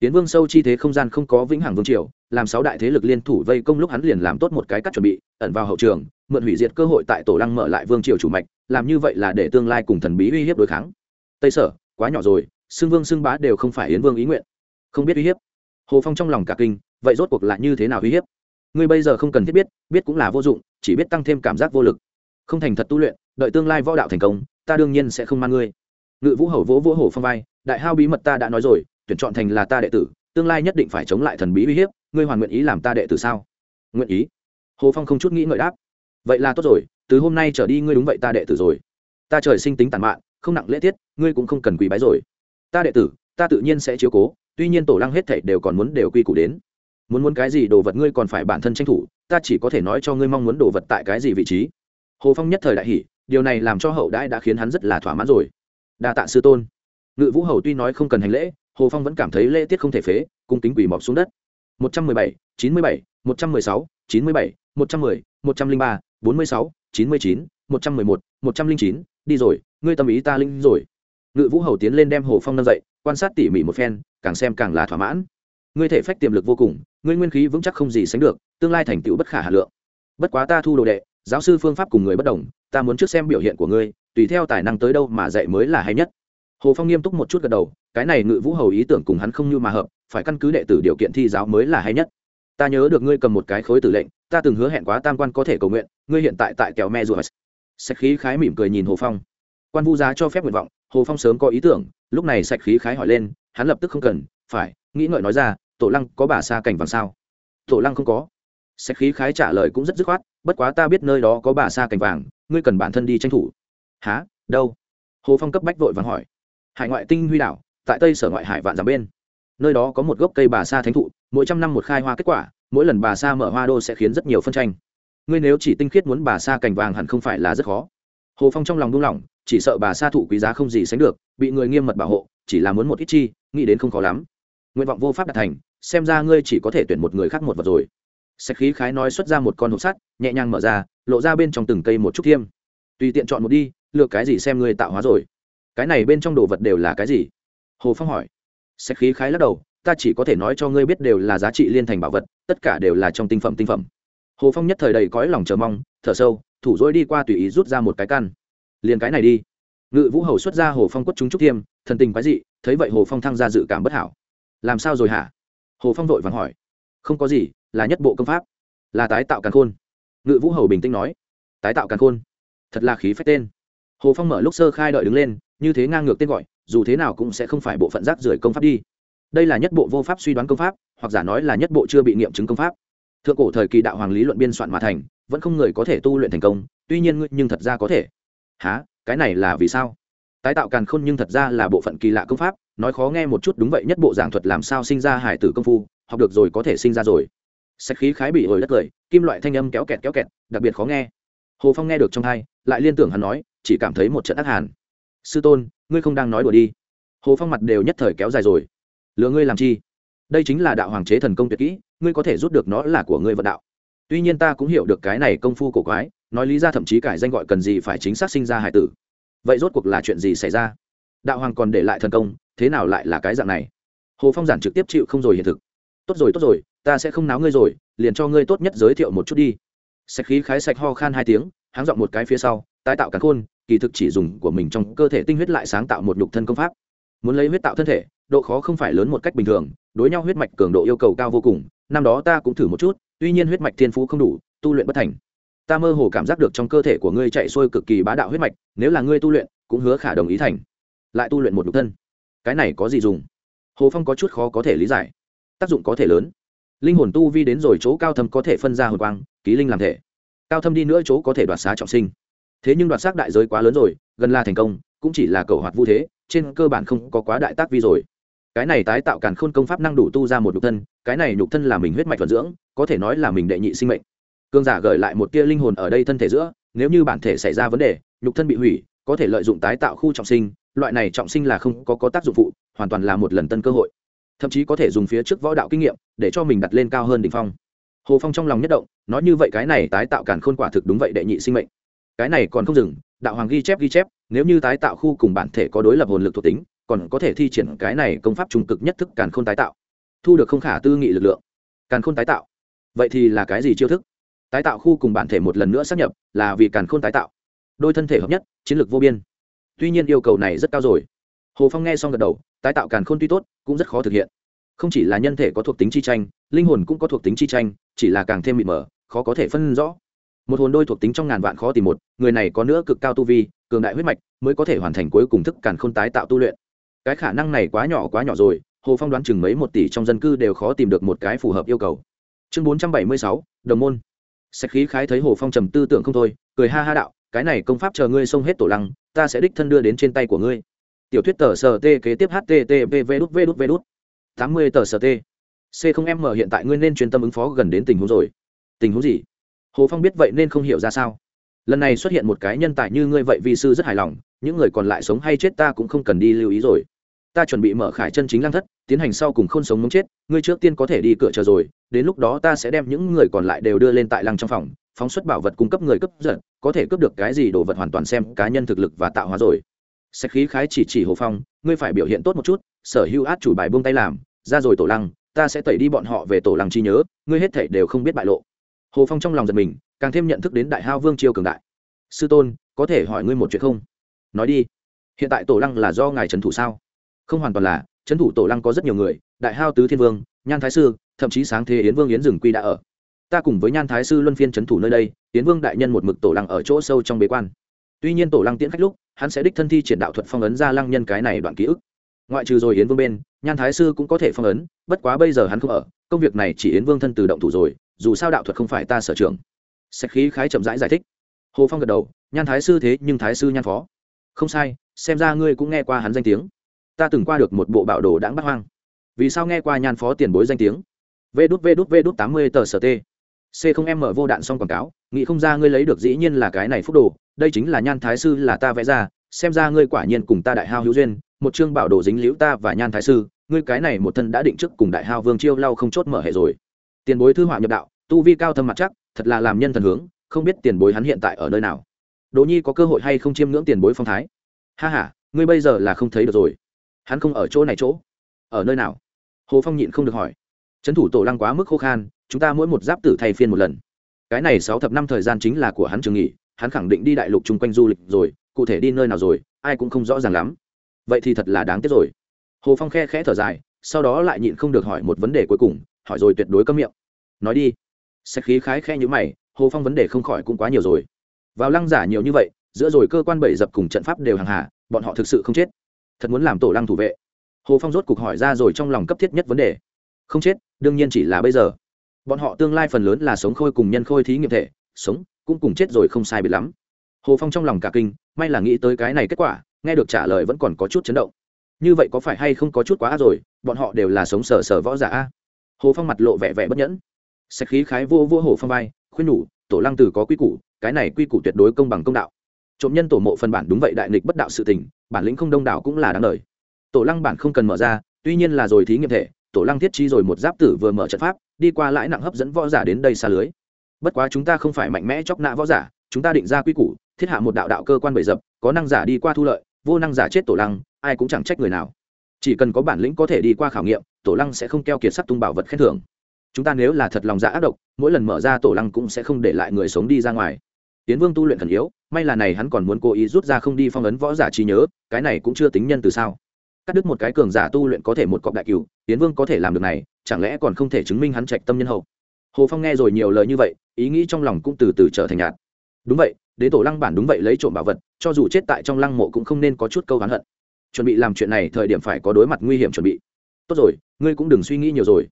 tiến vương sâu chi thế không gian không có vĩnh hằng vương triều, làm sáu đại thế lực liên thủ vây công lúc hắn liền làm tốt một cái cắt chuẩn bị, ẩn vào hậu trường, mượn hủy diệt cơ hội tại tổ lăng mở lại vương triều chủ mạch, làm như vậy là để tương lai cùng thần bí uy hiếp đối kháng. Tây sở, quá nhỏ rồi xưng vương xưng bá đều không phải yến vương ý nguyện. Không biết uy hiếp. Hồ phong trong lòng cả kinh, vậy rốt cuộc là như thế nào uy hiếp? Ngươi bây giờ không cần thiết biết biết cũng là vô dụng, chỉ biết tăng thêm cảm giác vô lực. Không thành thật tu luyện, đợi tương lai võ đạo thành công, ta đương nhiên sẽ không mang ngươi. Ngự vũ hầu vỗ vỗ hổ phong vai, đại hao bí mật ta đã nói rồi tuyển chọn thành là ta đệ tử, tương lai nhất định phải chống lại thần bí uy hiếp, ngươi hoàn nguyện ý làm ta đệ tử sao? Nguyện ý. Hồ phong không chút nghĩ ngợi đáp. Vậy là tốt rồi, từ hôm nay trở đi ngươi đúng vậy ta đệ tử rồi. Ta trời sinh tính tàn mạn, không nặng lễ tiết, ngươi cũng không cần quỳ bái rồi. Ta đệ tử, ta tự nhiên sẽ chiếu cố, tuy nhiên tổ lăng hết thảy đều còn muốn đều quy củ đến. Muốn muốn cái gì đồ vật ngươi còn phải bản thân tranh thủ, ta chỉ có thể nói cho ngươi mong muốn đồ vật tại cái gì vị trí. Hồ phong nhất thời đại hỷ điều này làm cho hậu đãi đã khiến hắn rất là thỏa mãn rồi. Đa tạ sư tôn. Ngự vũ hầu tuy nói không cần hành lễ hồ phong vẫn cảm thấy lễ tiết không thể phế, cung kính quỳ mọc xuống đất. Một trăm mười bảy, chín mươi bảy, một trăm mười sáu, chín mươi bảy, một trăm mười, một trăm linh ba, bốn mươi sáu, chín mươi chín, một trăm mười một một trăm linh chín, đi rồi, ngươi tâm ý ta linh rồi. Ngự vũ hầu tiến lên đem hồ phong nâng dậy, quan sát tỉ mỉ một phen, càng xem càng là thỏa mãn. Ngươi thể phách tiềm lực vô cùng, ngươi nguyên khí vững chắc không gì sánh được, tương lai thành tựu bất khả hà lượng. Bất quá ta thu đồ đệ, giáo sư phương pháp cùng người bất đồng, ta muốn trước xem biểu hiện của ngươi, tùy theo tài năng tới đâu mà dạy mới là hay nhất hồ phong nghiêm túc một chút gật đầu, cái này ngự vũ hầu ý tưởng cùng hắn không như mà hợp, phải căn cứ đệ tử điều kiện thi giáo mới là hay nhất. Ta nhớ được ngươi cầm một cái khối tử lệnh, ta từng hứa hẹn quá tam quan có thể cầu nguyện, ngươi hiện tại tại kèo me rùa. Sạch khí khái mỉm cười nhìn hồ phong. Quan vu giá cho phép nguyện vọng, hồ phong sớm có ý tưởng, lúc này sạch khí khái hỏi lên, hắn lập tức không cần, phải, nghĩ ngợi nói ra, tổ lăng có bà xa cảnh vàng sao? Tổ lăng không có. Sạch khí khái trả lời cũng rất dứt khoát, bất quá ta biết nơi đó có bà xa cảnh vàng, ngươi cần bản thân đi tranh thủ. Há đâu? Hồ phong cấp bách vội vàng hỏi hải ngoại tinh huy đảo, tại tây sở ngoại hải vạn giảm bên. Nơi đó có một gốc cây bà sa thánh thụ, mỗi trăm năm một khai hoa kết quả, mỗi lần bà sa mở hoa đô sẽ khiến rất nhiều phân tranh. Ngươi nếu chỉ tinh khiết muốn bà sa cành vàng hẳn không phải là rất khó. Hồ phong trong lòng đung lòng chỉ sợ bà sa thụ quý giá không gì sánh được, bị người nghiêm mật bảo hộ, chỉ là muốn một ít chi, nghĩ đến không khó lắm. Nguyện vọng vô pháp đạt thành, xem ra ngươi chỉ có thể tuyển một người khác một vật rồi. Sạch khí khái nói xuất ra một con hộp sắt, nhẹ nhàng mở ra, lộ ra bên trong từng cây một chút thiêm. Tùy tiện chọn một đi, lựa cái gì xem ngươi tạo hóa rồi cái này bên trong đồ vật đều là cái gì? Hồ phong hỏi. Sạch khí khái lắc đầu, ta chỉ có thể nói cho ngươi biết đều là giá trị liên thành bảo vật, tất cả đều là trong tinh phẩm tinh phẩm. Hồ phong nhất thời đầy cõi lòng chờ mong, thở sâu, thủ dỗi đi qua tùy ý rút ra một cái căn liền cái này đi. Ngự vũ hầu xuất ra hồ phong quất chúng trúc thiêm thần tình quái dị, thấy vậy hồ phong thăng ra dự cảm bất hảo. Làm sao rồi hả? Hồ phong vội vàng hỏi. Không có gì, là nhất bộ công pháp. Là tái tạo càn khôn. Ngự vũ hầu bình tĩnh nói. Tái tạo càn khôn. Thật là khí phách tên. Hồ phong mở lúc sơ khai đợi đứng lên như thế ngang ngược tên gọi, dù thế nào cũng sẽ không phải bộ phận rác rưởi công pháp đi. Đây là nhất bộ vô pháp suy đoán công pháp, hoặc giả nói là nhất bộ chưa bị nghiệm chứng công pháp. Thượng cổ thời kỳ đạo hoàng lý luận biên soạn mà thành, vẫn không người có thể tu luyện thành công, tuy nhiên nhưng thật ra có thể. Há cái này là vì sao? Tái tạo càn khôn nhưng thật ra là bộ phận kỳ lạ công pháp, nói khó nghe một chút đúng vậy, nhất bộ giảng thuật làm sao sinh ra hải tử công phu, học được rồi có thể sinh ra rồi. Sách khí khái bị hồi đất cười, kim loại thanh âm kéo kẹt kéo kẹt, đặc biệt khó nghe. Hồ phong nghe được trong hai, lại liên tưởng hắn nói, chỉ cảm thấy một trận ác hàn sư tôn, ngươi không đang nói đùa đi. Hồ phong mặt đều nhất thời kéo dài rồi. Lừa ngươi làm chi? Đây chính là đạo hoàng chế thần công tuyệt kỹ, ngươi có thể rút được nó là của ngươi vận đạo. Tuy nhiên ta cũng hiểu được cái này công phu cổ quái, nói lý ra thậm chí cải danh gọi cần gì phải chính xác sinh ra hải tử. Vậy rốt cuộc là chuyện gì xảy ra? Đạo hoàng còn để lại thần công, thế nào lại là cái dạng này? Hồ phong giản trực tiếp chịu không rồi hiện thực. Tốt rồi tốt rồi, ta sẽ không náo ngươi rồi, liền cho ngươi tốt nhất giới thiệu một chút đi. Sạch khí khái sạch ho khan hai tiếng, háng dọn một cái phía sau, tái tạo cắn khôn kỳ thực chỉ dùng của mình trong cơ thể tinh huyết lại sáng tạo một nhục thân công pháp. Muốn lấy huyết tạo thân thể, độ khó không phải lớn một cách bình thường, đối nhau huyết mạch cường độ yêu cầu cao vô cùng, năm đó ta cũng thử một chút, tuy nhiên huyết mạch thiên phú không đủ, tu luyện bất thành. Ta mơ hồ cảm giác được trong cơ thể của ngươi chạy xuôi cực kỳ bá đạo huyết mạch, nếu là ngươi tu luyện, cũng hứa khả đồng ý thành. Lại tu luyện một nhục thân. Cái này có gì dùng? Hồ phong có chút khó có thể lý giải. Tác dụng có thể lớn. Linh hồn tu vi đến rồi chỗ cao thâm có thể phân ra hồn quang, ký linh làm thể. Cao thâm đi nữa chỗ có thể đoạt xá trọng sinh thế nhưng đoạt xác đại giới quá lớn rồi gần là thành công cũng chỉ là cầu hoạt vu thế trên cơ bản không có quá đại tác vi rồi. Cái này tái tạo càn khôn công pháp năng đủ tu ra một nhục thân cái này nhục thân là mình huyết mạch vận dưỡng có thể nói là mình đệ nhị sinh mệnh. Cương giả gợi lại một tia linh hồn ở đây thân thể giữa nếu như bản thể xảy ra vấn đề nhục thân bị hủy có thể lợi dụng tái tạo khu trọng sinh loại này trọng sinh là không có, có tác dụng phụ hoàn toàn là một lần tân cơ hội. Thậm chí có thể dùng phía trước võ đạo kinh nghiệm để cho mình đặt lên cao hơn đ ỉ n h phong. Hồ phong trong lòng nhất động nói như vậy cái này tái tạo càn khôn quả thực đúng vậy đệ nhị sinh mệnh cái này còn không dừng, đạo hoàng ghi chép ghi chép, nếu như tái tạo khu cùng bản thể có đối lập hồn lực thuộc tính, còn có thể thi triển cái này công pháp trung cực nhất thức càn khôn tái tạo. Thu được không khả tư nghị lực lượng. Càn khôn tái tạo. Vậy thì là cái gì chiêu thức? Tái tạo khu cùng bản thể một lần nữa sắp nhập, là vì càn khôn tái tạo. Đôi thân thể hợp nhất, chiến lược vô biên. Tuy nhiên yêu cầu này rất cao rồi. Hồ phong nghe xong gật đầu, tái tạo càn khôn tuy tốt, cũng rất khó thực hiện. Không chỉ là nhân thể có thuộc tính chi tranh, linh hồn cũng có thuộc tính chi tranh, chỉ là càng thêm mịt mờ, khó có thể phân rõ một hồn đôi thuộc tính trong ngàn vạn khó tìm một, người này có nữa cực cao tu vi, cường đại huyết mạch, mới có thể hoàn thành cuối cùng thức càn khôn tái tạo tu luyện. Cái khả năng này quá nhỏ quá nhỏ rồi, hồ phong đoán chừng mấy một tỷ trong dân cư đều khó tìm được một cái phù hợp yêu cầu. Chương bốn trăm bảy mươi sáu, đồng môn. Sạch khí khái thấy hồ phong trầm tư tưởng không thôi, cười ha ha đạo, cái này công pháp chờ ngươi xông hết tổ lăng, ta sẽ đích thân đưa đến trên tay của ngươi. Tiểu thuyết tờ sờ t kế tiếp http v đút v đút v đút. tám mươi tờ sờ t c không m hiện tại ngươi nên chuyên tâm ứng phó gần đến tình huống rồi. Tình huống gì? Hồ phong biết vậy nên không hiểu ra sao. Lần này xuất hiện một cái nhân tài như ngươi vậy vi sư rất hài lòng, những người còn lại sống hay chết ta cũng không cần đi lưu ý rồi. Ta chuẩn bị mở khải chân chính lang thất, tiến hành sau cùng không sống muốn chết, ngươi trước tiên có thể đi cửa chờ rồi, đến lúc đó ta sẽ đem những người còn lại đều đưa lên tại lăng trong phòng, phóng xuất bảo vật cung cấp người cấp giật, có thể cướp được cái gì đồ vật hoàn toàn xem cá nhân thực lực và tạo hóa rồi. Sách khí khái chỉ chỉ hồ phong, ngươi phải biểu hiện tốt một chút, sở hữu át chủ bài buông tay làm, ra rồi tổ lăng, ta sẽ tẩy đi bọn họ về tổ lăng chi nhớ, ngươi hết thảy đều không biết bại lộ hồ phong trong lòng giật mình, càng thêm nhận thức đến đại hao vương triều cường đại. Sư tôn, có thể hỏi ngươi một chuyện không? Nói đi. Hiện tại tổ lăng là do ngài trấn thủ sao? Không hoàn toàn là, trấn thủ tổ lăng có rất nhiều người, đại hao tứ thiên vương, nhan thái sư, thậm chí sáng thế yến vương yến rừng quy đã ở. Ta cùng với nhan thái sư luân phiên trấn thủ nơi đây, yến vương đại nhân một mực tổ lăng ở chỗ sâu trong bế quan. Tuy nhiên tổ lăng tiễn khách lúc, hắn sẽ đích thân thi triển đạo thuật phong ấn ra lăng nhân cái này đoạn ký ức. Ngoại trừ rồi yến vương bên, nhan thái sư cũng có thể phong ấn, bất quá bây giờ hắn không ở, công việc này chỉ yến vương thân từ động thủ rồi dù sao đạo thuật không phải ta sở trường. Sách khí khái chậm rãi giải, giải thích. Hồ phong gật đầu nhan thái sư thế nhưng thái sư nhan phó. Không sai xem ra ngươi cũng nghe qua hắn danh tiếng. Ta từng qua được một bộ bảo đồ đáng bắt hoang. Vì sao nghe qua nhan phó tiền bối danh tiếng? Vê đút vê đút vê đút tám mươi tờ sở t c không em mở vô đạn xong quảng cáo nghĩ không ra ngươi lấy được dĩ nhiên là cái này phúc đồ đây chính là nhan thái sư là ta vẽ ra xem ra ngươi quả nhiên cùng ta đại hao hữu duyên một chương bảo đồ dính liễu ta và nhan thái sư ngươi cái này một thân đã định trước cùng đại hao vương chiêu lau không chốt mở hệ rồi tiền bối thư họa nhập đạo, tu vi cao thâm mặt chắc, thật là làm nhân thần hướng, không biết tiền bối hắn hiện tại ở nơi nào. Đỗ nhi có cơ hội hay không chiêm ngưỡng tiền bối phong thái? Ha h a ngươi bây giờ là không thấy được rồi. Hắn không ở chỗ này chỗ. Ở nơi nào? Hồ phong nhịn không được hỏi. Trấn thủ tổ lăng quá mức khô khan, chúng ta mỗi một giáp tử thay phiên một lần. Cái này sáu thập năm thời gian chính là của hắn trường nghỉ, hắn khẳng định đi đại lục chung quanh du lịch rồi, cụ thể đi nơi nào rồi, ai cũng không rõ ràng lắm. Vậy thì thật là đáng tiếc rồi. Hồ phong khe khẽ thở dài, sau đó lại nhịn không được hỏi một vấn đề cuối cùng hỏi rồi tuyệt đối cấm miệng. Nói đi. Sạch khí khái khe như mày, hồ phong vấn đề không khỏi cũng quá nhiều rồi. Vào lăng giả nhiều như vậy, giữa rồi cơ quan bảy dập cùng trận pháp đều hàng hà, bọn họ thực sự không chết. Thật muốn làm tổ lăng thủ vệ. Hồ phong rốt cục hỏi ra rồi trong lòng cấp thiết nhất vấn đề. Không chết, đương nhiên chỉ là bây giờ. Bọn họ tương lai phần lớn là sống khôi cùng nhân khôi thí nghiệm thể, sống, cũng cùng chết rồi không sai biệt lắm. Hồ phong trong lòng cả kinh, may là nghĩ tới cái này kết quả, nghe được trả lời vẫn còn có chút chấn động. Như vậy có phải hay không có chút quá rồi, bọn họ đều là sống sờ sờ võ giả hồ phong mặt lộ vẻ vẻ bất nhẫn. Sạch khí khái vô vô hồ phong vai, khuyên nhủ, tổ lăng tử có quy củ, cái này quy củ tuyệt đối công bằng công đạo. Trộm nhân tổ mộ phần bản đúng vậy đại nghịch bất đạo sự tình, bản lĩnh không đông đảo cũng là đáng lời. tổ lăng bản không cần mở ra, tuy nhiên là rồi thí nghiệm thể, tổ lăng thiết chi rồi một giáp tử vừa mở trận pháp, đi qua lãi nặng hấp dẫn võ giả đến đây xa lưới. Bất quá chúng ta không phải mạnh mẽ chóc nạ võ giả, chúng ta định ra quy củ, thiết hạ một đạo đạo cơ quan bầy dập, có năng giả đi qua thu lợi, vô năng giả chết tổ lăng, ai cũng chẳng trách người nào. Chỉ cần có bản lĩnh có thể đi qua khảo nghiệm tổ lăng sẽ không keo kiệt sắc tung bảo vật khen thưởng. Chúng ta nếu là thật lòng dạ ác độc, mỗi lần mở ra tổ lăng cũng sẽ không để lại người sống đi ra ngoài. Tiến vương tu luyện thần yếu, may là này hắn còn muốn cố ý rút ra không đi phong ấn võ giả trí nhớ, cái này cũng chưa tính nhân từ sao. Cắt đứt một cái cường giả tu luyện có thể một cọc đại cửu, tiến vương có thể làm được này, chẳng lẽ còn không thể chứng minh hắn trạch tâm nhân hậu? Hồ phong nghe rồi nhiều lời như vậy, ý nghĩ trong lòng cũng từ từ trở thành nhạt. Đúng vậy đến tổ lăng bản đúng vậy lấy trộm bảo vật, cho dù chết tại trong lăng mộ cũng không nên có chút câu hắn hận. Chuẩn bị làm chuyện này thời điểm phải có đối mặt nguy hiểm chuẩn bị. Tốt rồi ngươi cũng đừng suy nghĩ nhiều rồi.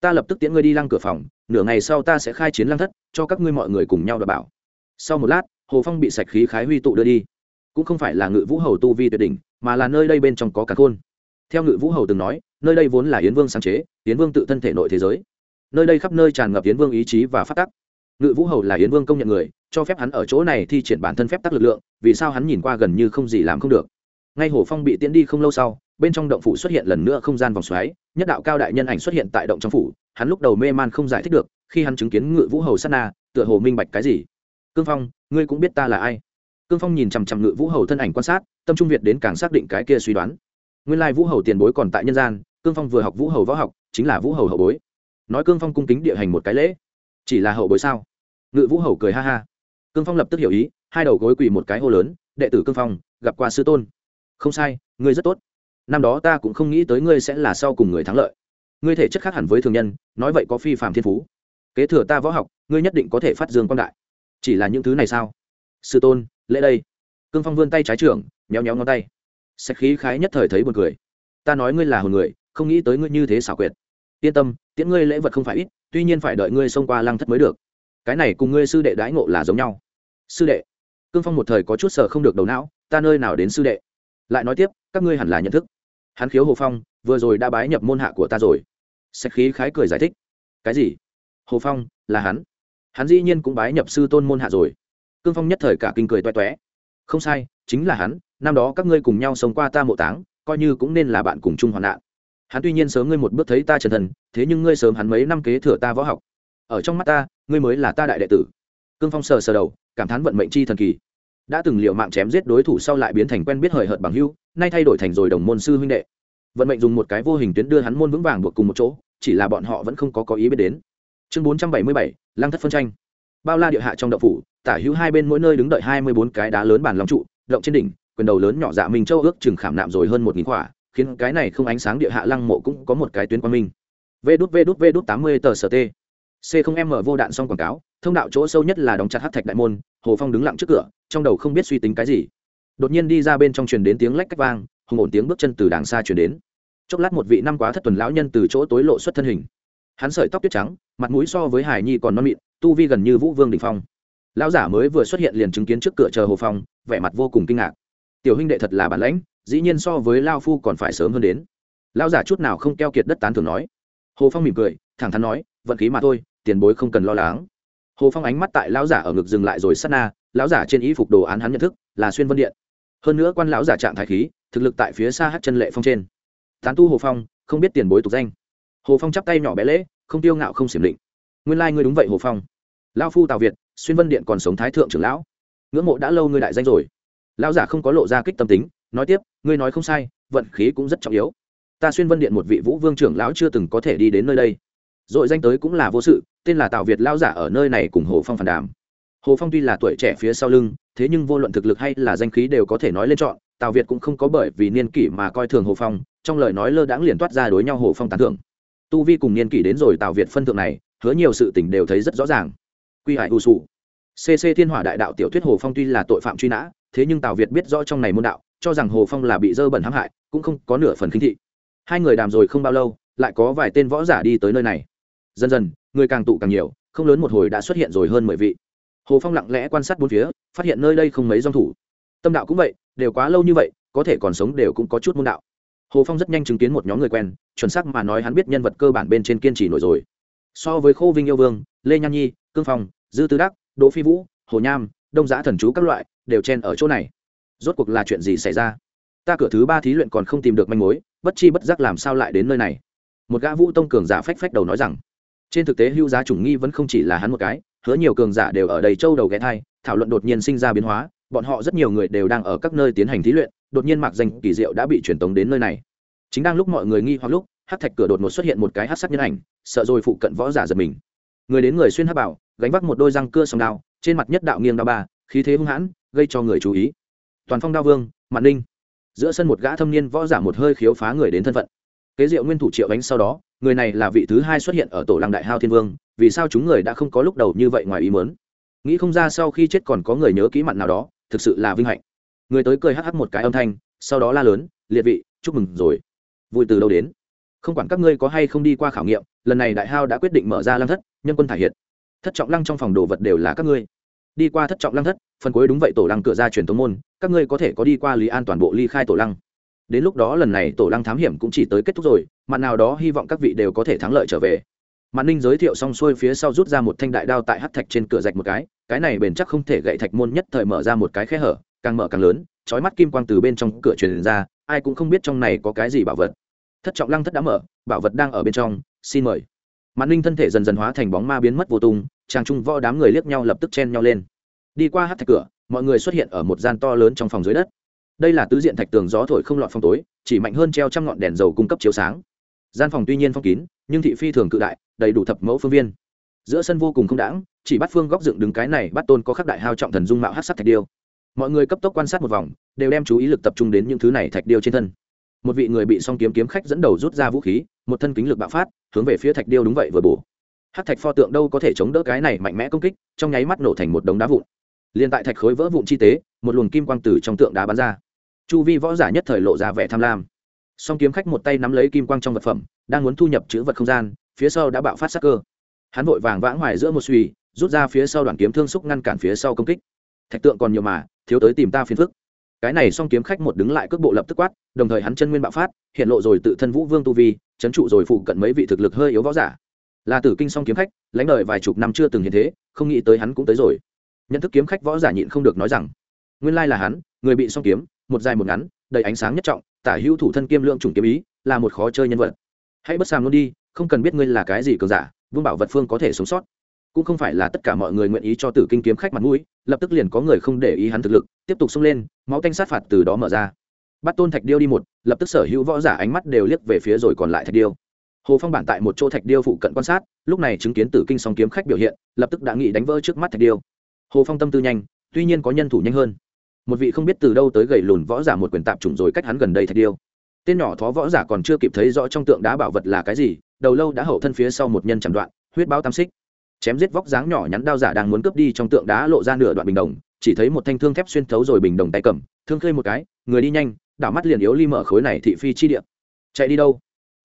Ta lập tức tiễn ngươi đi lăng cửa phòng, nửa ngày sau ta sẽ khai chiến lăng thất, cho các ngươi mọi người cùng nhau đảm bảo. Sau một lát, hồ phong bị sạch khí khái huy tụ đưa đi. Cũng không phải là ngự vũ hầu tu vi tuyệt đỉnh, mà là nơi đây bên trong có cả khôn. Theo ngự vũ hầu từng nói, nơi đây vốn là yến vương sáng chế, yến vương tự thân thể nội thế giới. Nơi đây khắp nơi tràn ngập yến vương ý chí và phát tắc. Ngự vũ hầu là yến vương công nhận người, cho phép hắn ở chỗ này thi triển bản thân phép tắc lực lượng, vì sao hắn nhìn qua gần như không gì làm không được. Ngay hồ phong bị tiễn đi không lâu sau bên trong động phủ xuất hiện lần nữa không gian vòng xoáy, nhất đạo cao đại nhân ảnh xuất hiện tại động trong phủ, hắn lúc đầu mê man không giải thích được, khi hắn chứng kiến ngự vũ hầu sát na, tựa hồ minh bạch cái gì. Cương phong, ngươi cũng biết ta là ai? Cương phong nhìn chằm chằm ngự vũ hầu thân ảnh quan sát, tâm trung việt đến càng xác định cái kia suy đoán. Nguyên lai vũ hầu tiền bối còn tại nhân gian, cương phong vừa học vũ hầu võ học, chính là vũ hầu hậu bối. Nói cương phong cung kính địa hành một cái lễ. Chỉ là hậu bối sao? Ngự vũ hầu cười ha ha. Cương phong lập tức hiểu ý, hai đầu gối quỳ một cái hô lớn, đệ tử cương phong, gặp qua sư tôn. Không sai, ngươi rất tốt năm đó ta cũng không nghĩ tới ngươi sẽ là sau cùng người thắng lợi. Ngươi thể chất khác hẳn với thường nhân, nói vậy có phi phạm thiên phú. Kế thừa ta võ học, ngươi nhất định có thể phát dương quan đại. Chỉ là những thứ này sao? Sư tôn, lễ đây. Cương phong vươn tay trái trưởng nhéo nhéo ngón tay. Sạch khí khái nhất thời thấy buồn cười. Ta nói ngươi là hồn người, không nghĩ tới ngươi như thế xảo quyệt. Yên tâm, tiễn ngươi lễ vật không phải ít, tuy nhiên phải đợi ngươi xông qua lăng thất mới được. Cái này cùng ngươi sư đệ đãi ngộ là giống nhau. Sư đệ. Cương phong một thời có chút sợ không được đầu não, ta nơi nào đến sư đệ? Lại nói tiếp các ngươi hẳn là nhận thức. Hắn khiếu hồ phong, vừa rồi đã bái nhập môn hạ của ta rồi. Sạch khí khái cười giải thích. Cái gì? Hồ phong, là hắn. Hắn dĩ nhiên cũng bái nhập sư tôn môn hạ rồi. Cương phong nhất thời cả kinh cười toe toé. Không sai, chính là hắn, năm đó các ngươi cùng nhau sống qua ta mộ táng, coi như cũng nên là bạn cùng chung hoạn nạn. Hắn tuy nhiên sớm ngươi một bước thấy ta trần thần, thế nhưng ngươi sớm hắn mấy năm kế thừa ta võ học. Ở trong mắt ta, ngươi mới là ta đại đệ tử. Cương phong sờ sờ đầu, cảm thán vận mệnh chi thần kỳ đã từng liệu mạng chém giết đối thủ sau lại biến thành quen biết hời hợt bằng hưu, nay thay đổi thành rồi đồng môn sư huynh đệ. Vận mệnh dùng một cái vô hình tuyến đưa hắn môn vững vàng buộc cùng một chỗ, chỉ là bọn họ vẫn không có có ý biết đến. Chương bốn trăm bảy mươi bảy, lăng thất phân tranh. Bao la địa hạ trong đậu phủ, tả hữu hai bên mỗi nơi đứng đợi hai mươi bốn cái đá lớn bàn lòng trụ, động trên đỉnh, quyền đầu lớn nhỏ dạ minh châu ước chừng khảm nạm rồi hơn một nghìn quả khiến cái này không ánh sáng địa hạ lăng mộ cũng có một cái tuyến quang minh. Vê đút vê đút vê đút tám mươi tờ sở t c không m vô đạn xong quảng cáo thông đạo chỗ sâu nhất là đóng chặt hát thạch đại môn, hồ phong đứng lặng trước cửa, trong đầu không biết suy tính cái gì. Đột nhiên đi ra bên trong truyền đến tiếng lách cách vang, hùng ổn tiếng bước chân từ đàng xa truyền đến. Chốc lát một vị năm quá thất tuần lão nhân từ chỗ tối lộ xuất thân hình. Hắn sợi tóc tuyết trắng, mặt mũi so với hải nhi còn non mịn, tu vi gần như vũ vương đình phong. Lão giả mới vừa xuất hiện liền chứng kiến trước cửa chờ hồ phong, vẻ mặt vô cùng kinh ngạc. Tiểu huynh đệ thật là bản lãnh, dĩ nhiên so với lao phu còn phải sớm hơn đến. Lão giả chút nào không keo kiệt đất tán thường nói. Hồ phong mỉm cười, thẳng thắn nói, vận khí mà thôi, tiền bối không cần lo lắng hồ phong ánh mắt tại lão giả ở ngực dừng lại rồi sát na, lão giả trên y phục đồ án hắn nhận thức là xuyên vân điện. Hơn nữa quan lão giả trạng thái khí, thực lực tại phía xa hát chân lệ phong trên. Tán tu hồ phong, không biết tiền bối tục danh. Hồ phong chắp tay nhỏ bé lễ, không tiêu ngạo không xiểm định. Nguyên lai、like、ngươi đúng vậy hồ phong. Lao phu tào việt, xuyên vân điện còn sống thái thượng trưởng lão. Ngưỡng mộ đã lâu ngươi đại danh rồi. Lão giả không có lộ ra kích tâm tính, nói tiếp, ngươi nói không sai, vận khí cũng rất trọng yếu. Ta xuyên vân điện một vị vũ vương trưởng lão chưa từng có thể đi đến nơi đây. Dội danh tới cũng là vô sự tên là tào việt lao giả ở nơi này cùng hồ phong phản đàm. Hồ phong tuy là tuổi trẻ phía sau lưng, thế nhưng vô luận thực lực hay là danh khí đều có thể nói lên chọn, tào việt cũng không có bởi vì niên kỷ mà coi thường hồ phong, trong lời nói lơ đãng liền toát ra đối nhau hồ phong tán thưởng. Tu vi cùng niên kỷ đến rồi tào việt phân thượng này, hứa nhiều sự tình đều thấy rất rõ ràng. Quy hải u sụ cc thiên hỏa đại đạo tiểu thuyết hồ phong tuy là tội phạm truy nã, thế nhưng tào việt biết rõ trong này môn đạo, cho rằng hồ phong là bị dơ bẩn hãm hại, cũng không có nửa phần khinh thị. Hai người đàm rồi không bao lâu, lại có vài tên võ giả đi tới nơi này dần dần, người càng tụ càng nhiều, không lớn một hồi đã xuất hiện rồi hơn mười vị. Hồ phong lặng lẽ quan sát bốn phía, phát hiện nơi đây không mấy dòng thủ. Tâm đạo cũng vậy, đều quá lâu như vậy, có thể còn sống đều cũng có chút môn đạo. Hồ phong rất nhanh chứng kiến một nhóm người quen, chuẩn xác mà nói hắn biết nhân vật cơ bản bên trên kiên trì nổi rồi. So với khô vinh yêu vương, lê nhan nhi, cương phong, dư tư đắc, đỗ phi vũ, hồ nham, đông giã thần chú các loại, đều chen ở chỗ này. Rốt cuộc là chuyện gì xảy ra? Ta cửa thứ ba thí luyện còn không tìm được manh mối, bất chi bất giác làm sao lại đến nơi này? Một gã vũ tông cường giả phách phách đầu nói rằng trên thực tế hưu giá chủng nghi vẫn không chỉ là hắn một cái, hứa nhiều cường giả đều ở đầy châu đầu ghé thai, thảo luận đột nhiên sinh ra biến hóa, bọn họ rất nhiều người đều đang ở các nơi tiến hành thí luyện, đột nhiên mạc danh kỳ diệu đã bị truyền tống đến nơi này. Chính đang lúc mọi người nghi hoặc lúc, hát thạch cửa đột ngột xuất hiện một cái hát sắc nhân ảnh, sợ rồi phụ cận võ giả giật mình. Người đến người xuyên hát bảo, gánh vác một đôi răng cưa sòng đao, trên mặt nhất đạo nghiêng đao ba, khí thế hung hãn, gây cho người chú ý. Toàn phong đao vương, mạn ninh. Giữa sân một gã thâm niên võ giả một hơi khiếu phá người đến thân phận kế diệu nguyên thủ triệu đánh sau đó, người này là vị thứ hai xuất hiện ở tổ lăng đại hao thiên vương, vì sao chúng người đã không có lúc đầu như vậy ngoài ý mớn nghĩ không ra sau khi chết còn có người nhớ kỹ mặn nào đó, thực sự là vinh hạnh. Người tới cười hắc hắc một cái âm thanh, sau đó la lớn, liệt vị, chúc mừng rồi. Vui từ đâu đến? Không quản các ngươi có hay không đi qua khảo nghiệm, lần này đại hao đã quyết định mở ra lăng thất, nhân quân thải hiện. Thất trọng lăng trong phòng đồ vật đều là các ngươi. Đi qua thất trọng lăng thất, phần cuối đúng vậy tổ lăng cửa ra truyền thống môn, các ngươi có thể có đi qua lý an toàn bộ ly khai tổ lăng đến lúc đó lần này tổ lăng thám hiểm cũng chỉ tới kết thúc rồi mặt nào đó hy vọng các vị đều có thể thắng lợi trở về. Mạn ninh giới thiệu xong xuôi phía sau rút ra một thanh đại đao tại hát thạch trên cửa rạch một cái cái này bền chắc không thể gậy thạch môn nhất thời mở ra một cái khe hở, càng mở càng lớn trói mắt kim quang từ bên trong cửa truyền ra, ai cũng không biết trong này có cái gì bảo vật. Thất trọng lăng thất đã mở, bảo vật đang ở bên trong, xin mời. Mạn ninh thân thể dần dần hóa thành bóng ma biến mất vô tung trang trung võ đám người liếc nhau lập tức chen nhau lên. Đi qua hát thạch cửa, mọi người xuất hiện ở một gian to lớn trong phòng dưới đất đây là tứ diện thạch tường gió thổi không lọt phong tối, chỉ mạnh hơn treo trăm ngọn đèn dầu cung cấp chiếu sáng. Gian phòng tuy nhiên phong kín, nhưng thị phi thường cự đại, đầy đủ thập mẫu phương viên. Giữa sân vô cùng không đãng, chỉ bắt phương góc dựng đứng cái này bắt tôn có khắc đại hao trọng thần dung mạo hát sắc thạch điêu. Mọi người cấp tốc quan sát một vòng, đều đem chú ý lực tập trung đến những thứ này thạch điêu trên thân. Một vị người bị song kiếm kiếm khách dẫn đầu rút ra vũ khí, một thân kính lực bạo phát, hướng về phía thạch điêu đúng vậy vừa bổ. Hát thạch pho tượng đâu có thể chống đỡ cái này mạnh mẽ công kích, trong nháy mắt nổ thành một đống đá vụn liền tại thạch khối vỡ vụn chi tế, một luồng kim quang tử trong tượng đá bắn ra. Chu vi võ giả nhất thời lộ ra vẻ tham lam. Song kiếm khách một tay nắm lấy kim quang trong vật phẩm, đang muốn thu nhập chữ vật không gian, phía sau đã bạo phát sắc cơ. Hắn vội vàng vãng hoài giữa một suy, rút ra phía sau đoàn kiếm thương xúc ngăn cản phía sau công kích. Thạch tượng còn nhiều mà, thiếu tới tìm ta phiền phức. Cái này song kiếm khách một đứng lại cước bộ lập tức quát, đồng thời hắn chân nguyên bạo phát, hiện lộ rồi tự thân vũ vương tu vi, chấn trụ rồi phụ cận mấy vị thực lực hơi yếu võ giả. Là tử kinh song kiếm khách, lãnh đời vài chục năm chưa từng hiện thế, không nghĩ tới hắn cũng tới rồi nhận thức kiếm khách võ giả nhịn không được nói rằng, nguyên lai là hắn, người bị song kiếm, một dài một ngắn, đầy ánh sáng nhất trọng, tả hữu thủ thân kiêm lượng chủng kiếm ý, là một khó chơi nhân vật. Hãy bất sàng luôn đi, không cần biết ngươi là cái gì cường giả, vương bảo vật phương có thể sống sót. Cũng không phải là tất cả mọi người nguyện ý cho tử kinh kiếm khách mặt mũi, lập tức liền có người không để ý hắn thực lực, tiếp tục xông lên, máu tanh sát phạt từ đó mở ra. Bắt tôn thạch điêu đi một, lập tức sở hữu võ giả ánh mắt đều liếc về phía rồi còn lại thạch điêu. Hồ phong bản tại một chỗ thạch điêu phụ cận quan sát, lúc này chứng kiến tử kinh song kiếm khách biểu hiện, lập tức đã nghĩ đánh vỡ trước mắt thạch điêu hồ phong tâm tư nhanh, tuy nhiên có nhân thủ nhanh hơn. Một vị không biết từ đâu tới gầy lùn võ giả một quyền tạp trùng rồi cách hắn gần đây thạch điêu. Tên nhỏ thó võ giả còn chưa kịp thấy rõ trong tượng đá bảo vật là cái gì, đầu lâu đã hậu thân phía sau một nhân chẳng đoạn, huyết báo tam xích. Chém giết vóc dáng nhỏ nhắn đao giả đang muốn cướp đi trong tượng đá lộ ra nửa đoạn bình đồng, chỉ thấy một thanh thương thép xuyên thấu rồi bình đồng tay cầm, thương khơi một cái, người đi nhanh, đảo mắt liền yếu ly mở khối này thị phi chi địa. Chạy đi đâu?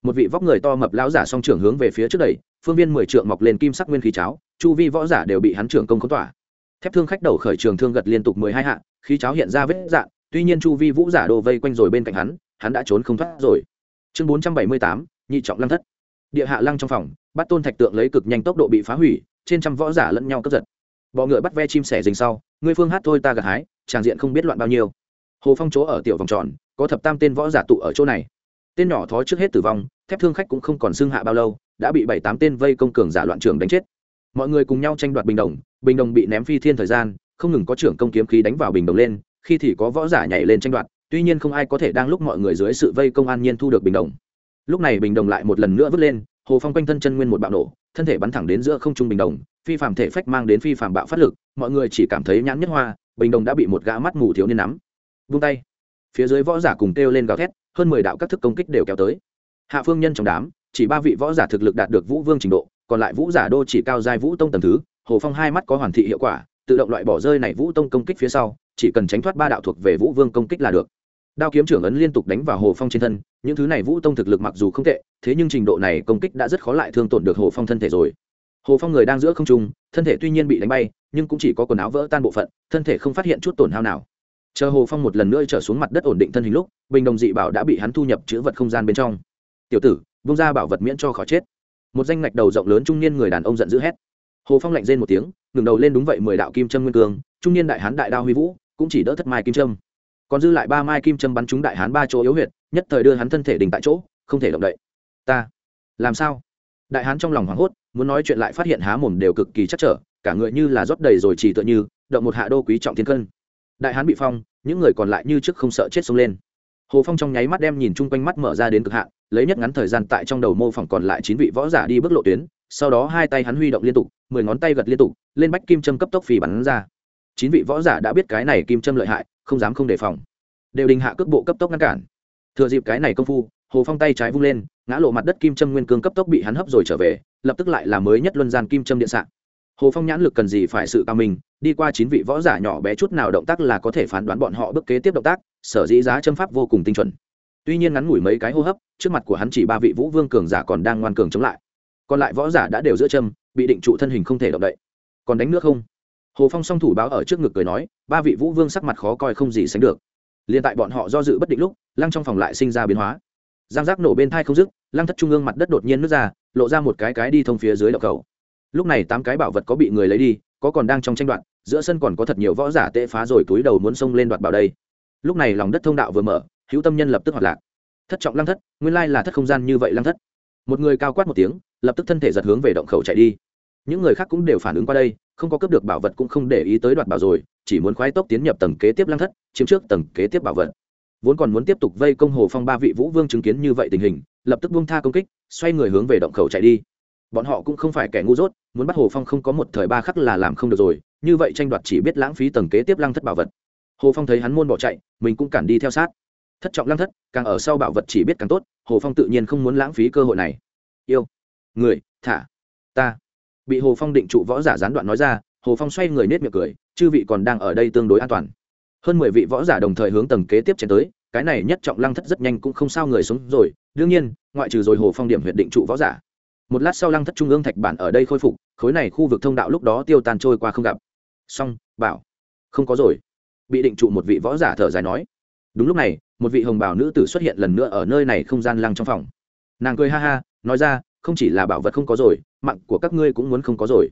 Một vị vóc người to mập lão giả song trưởng hướng về phía trước đẩy, phương viên mười trượng mọc lên kim sắc nguyên khí cháo, chu vi võ giả đều bị hắn trưởng công khống tỏa thép thương khách đầu khởi trường thương gật liên tục mười hai hạ, khí cháo hiện ra vết dạn tuy nhiên chu vi vũ giả đồ vây quanh rồi bên cạnh hắn hắn đã trốn không thoát rồi. Chương bốn trăm bảy mươi tám, nhị trọng lăng thất. Địa hạ lăng trong phòng, bắt tôn thạch tượng lấy cực nhanh tốc độ bị phá hủy, trên trăm võ giả lẫn nhau cướp giật. Bọ ngựa bắt ve chim sẻ dình sau, ngươi phương hát thôi ta gặt hái tràng diện không biết loạn bao nhiêu. Hồ phong chỗ ở tiểu vòng tròn, có thập tam tên võ giả tụ ở chỗ này. Tên nhỏ thó trước hết tử vong, thép thương khách cũng không còn xưng hạ bao lâu, đã bị bảy tám tên vây công cường giả loạn trường đánh chết. Mọi người cùng nhau tranh đoạt bình đồng bình đồng bị ném phi thiên thời gian, không ngừng có trưởng công kiếm khí đánh vào bình đồng lên, khi thì có võ giả nhảy lên tranh đoạt, tuy nhiên không ai có thể đang lúc mọi người dưới sự vây công an nhiên thu được bình đồng. Lúc này bình đồng lại một lần nữa vứt lên, hồ phong quanh thân chân nguyên một bạo nổ, thân thể bắn thẳng đến giữa không trung bình đồng, phi phạm thể phách mang đến phi phạm bạo phát lực, mọi người chỉ cảm thấy nhãn nhất hoa, bình đồng đã bị một gã mắt mù thiếu niên nắm. Vung tay. Phía dưới võ giả cùng kêu lên gào thét, hơn mười đạo các thức công kích đều kéo tới. Hạ phương nhân trong đám, chỉ ba vị võ giả thực lực đạt được vũ vương trình độ, còn lại vũ giả đô chỉ cao giai vũ tông tầm thứ hồ phong hai mắt có hoàn thị hiệu quả, tự động loại bỏ rơi này vũ tông công kích phía sau, chỉ cần tránh thoát ba đạo thuộc về vũ vương công kích là được. Đao kiếm trưởng ấn liên tục đánh vào hồ phong trên thân, những thứ này vũ tông thực lực mặc dù không tệ, thế nhưng trình độ này công kích đã rất khó lại thương tổn được hồ phong thân thể rồi. Hồ phong người đang giữa không trung, thân thể tuy nhiên bị đánh bay, nhưng cũng chỉ có quần áo vỡ tan bộ phận, thân thể không phát hiện chút tổn hao nào. Chờ hồ phong một lần nữa trở xuống mặt đất ổn định thân hình lúc, bình đồng dị bảo đã bị hắn thu nhập chữ vật không gian bên trong. Tiểu tử vung ra bảo vật miễn cho khỏi chết. Một danh ngạch đầu rộng lớn trung niên người đàn ông giận dữ hét hồ phong lạnh rên một tiếng ngừng đầu lên đúng vậy mười đạo kim trâm nguyên cương, trung niên đại hán đại đao huy vũ, cũng chỉ đỡ thất mai kim trâm còn dư lại ba mai kim trâm bắn trúng đại hán ba chỗ yếu huyệt, nhất thời đưa hắn thân thể đình tại chỗ, không thể động đậy. Ta, làm sao? Đại hán trong lòng hoảng hốt, muốn nói chuyện lại phát hiện há mồm đều cực kỳ chắc trở, cả người như là rót đầy rồi chỉ tựa như, động một hạ đô quý trọng thiên cân. Đại hán bị phong, những người còn lại như trước không sợ chết xông lên. Hồ phong trong nháy mắt đem nhìn chung quanh mắt mở ra đến cực hạn, lấy nhất ngắn thời gian tại trong đầu mô phỏng còn lại chín vị võ giả đi bước lộ tuyến sau đó hai tay hắn huy động liên tục, mười ngón tay gật liên tục, lên bách kim châm cấp tốc phì bắn ra. Chín vị võ giả đã biết cái này kim châm lợi hại, không dám không đề phòng. Đều đình hạ cước bộ cấp tốc ngăn cản. Thừa dịp cái này công phu, hồ phong tay trái vung lên, ngã lộ mặt đất kim châm nguyên cương cấp tốc bị hắn hấp rồi trở về, lập tức lại là mới nhất luân gian kim châm điện s hồ phong nhãn lực cần gì phải sự cao mình, đi qua chín vị võ giả nhỏ bé chút nào động tác là có thể phán đoán bọn họ bước kế tiếp động tác, sở dĩ giá châm pháp vô cùng tinh chuẩn. Tuy nhiên ngắn ngủi mấy cái hô hấp, trước mặt của hắn chỉ ba vị vũ vương cường giả còn đang ngoan cường chống lại còn lại võ giả đã đều giữa châm, bị định trụ thân hình không thể động đậy. Còn đánh nước không? Hồ phong song thủ báo ở trước ngực cười nói, ba vị vũ vương sắc mặt khó coi không gì sánh được. Liền tại bọn họ do dự bất định lúc, lăng trong phòng lại sinh ra biến hóa. Giang giác nổ bên thai không dứt, lăng thất trung ương mặt đất đột nhiên nước ra, lộ ra một cái cái đi thông phía dưới đậu cầu. Lúc này tám cái bảo vật có bị người lấy đi, có còn đang trong tranh đoạn giữa sân còn có thật nhiều võ giả tệ phá rồi túi đầu muốn xông lên đoạt bảo đây. Lúc này lòng đất thông đạo vừa mở, hữu tâm nhân lập tức hoạt lạc. Thất trọng lăng thất, nguyên lai là thất không gian như vậy lăng thất. Một người cao quát một tiếng lập tức thân thể giật hướng về động khẩu chạy đi. Những người khác cũng đều phản ứng qua đây, không có cướp được bảo vật cũng không để ý tới đoạt bảo rồi, chỉ muốn khoái tốc tiến nhập tầng kế tiếp lăng thất, chiếm trước tầng kế tiếp bảo vật. Vốn còn muốn tiếp tục vây công hồ phong ba vị vũ vương chứng kiến như vậy tình hình, lập tức buông tha công kích, xoay người hướng về động khẩu chạy đi. Bọn họ cũng không phải kẻ ngu dốt, muốn bắt hồ phong không có một thời ba khắc là làm không được rồi, như vậy tranh đoạt chỉ biết lãng phí tầng kế tiếp lăng thất bảo vật. Hồ phong thấy hắn môn bỏ chạy, mình cũng cản đi theo sát. Thất trọng lăng thất, càng ở sau bảo vật chỉ biết càng tốt, hồ phong tự nhiên không muốn lãng phí cơ hội này. Yêu người, thả. Ta. Bị hồ phong định trụ võ giả gián đoạn nói ra, hồ phong xoay người nết miệng cười, chư vị còn đang ở đây tương đối an toàn. Hơn mười vị võ giả đồng thời hướng tầng kế tiếp chạy tới, cái này nhất trọng lăng thất rất nhanh cũng không sao người xuống rồi. Đương nhiên, ngoại trừ rồi hồ phong điểm huyện định trụ võ giả. Một lát sau lăng thất trung ương thạch bản ở đây khôi phục, khối này khu vực thông đạo lúc đó tiêu tan trôi qua không gặp. Xong, bảo. Không có rồi. Bị định trụ một vị võ giả thở dài nói. Đúng lúc này, một vị hồng bảo nữ tử xuất hiện lần nữa ở nơi này không gian lăng trong phòng. Nàng cười ha ha, nói ra không chỉ là bảo vật không có rồi, mạng của các ngươi cũng muốn không có rồi.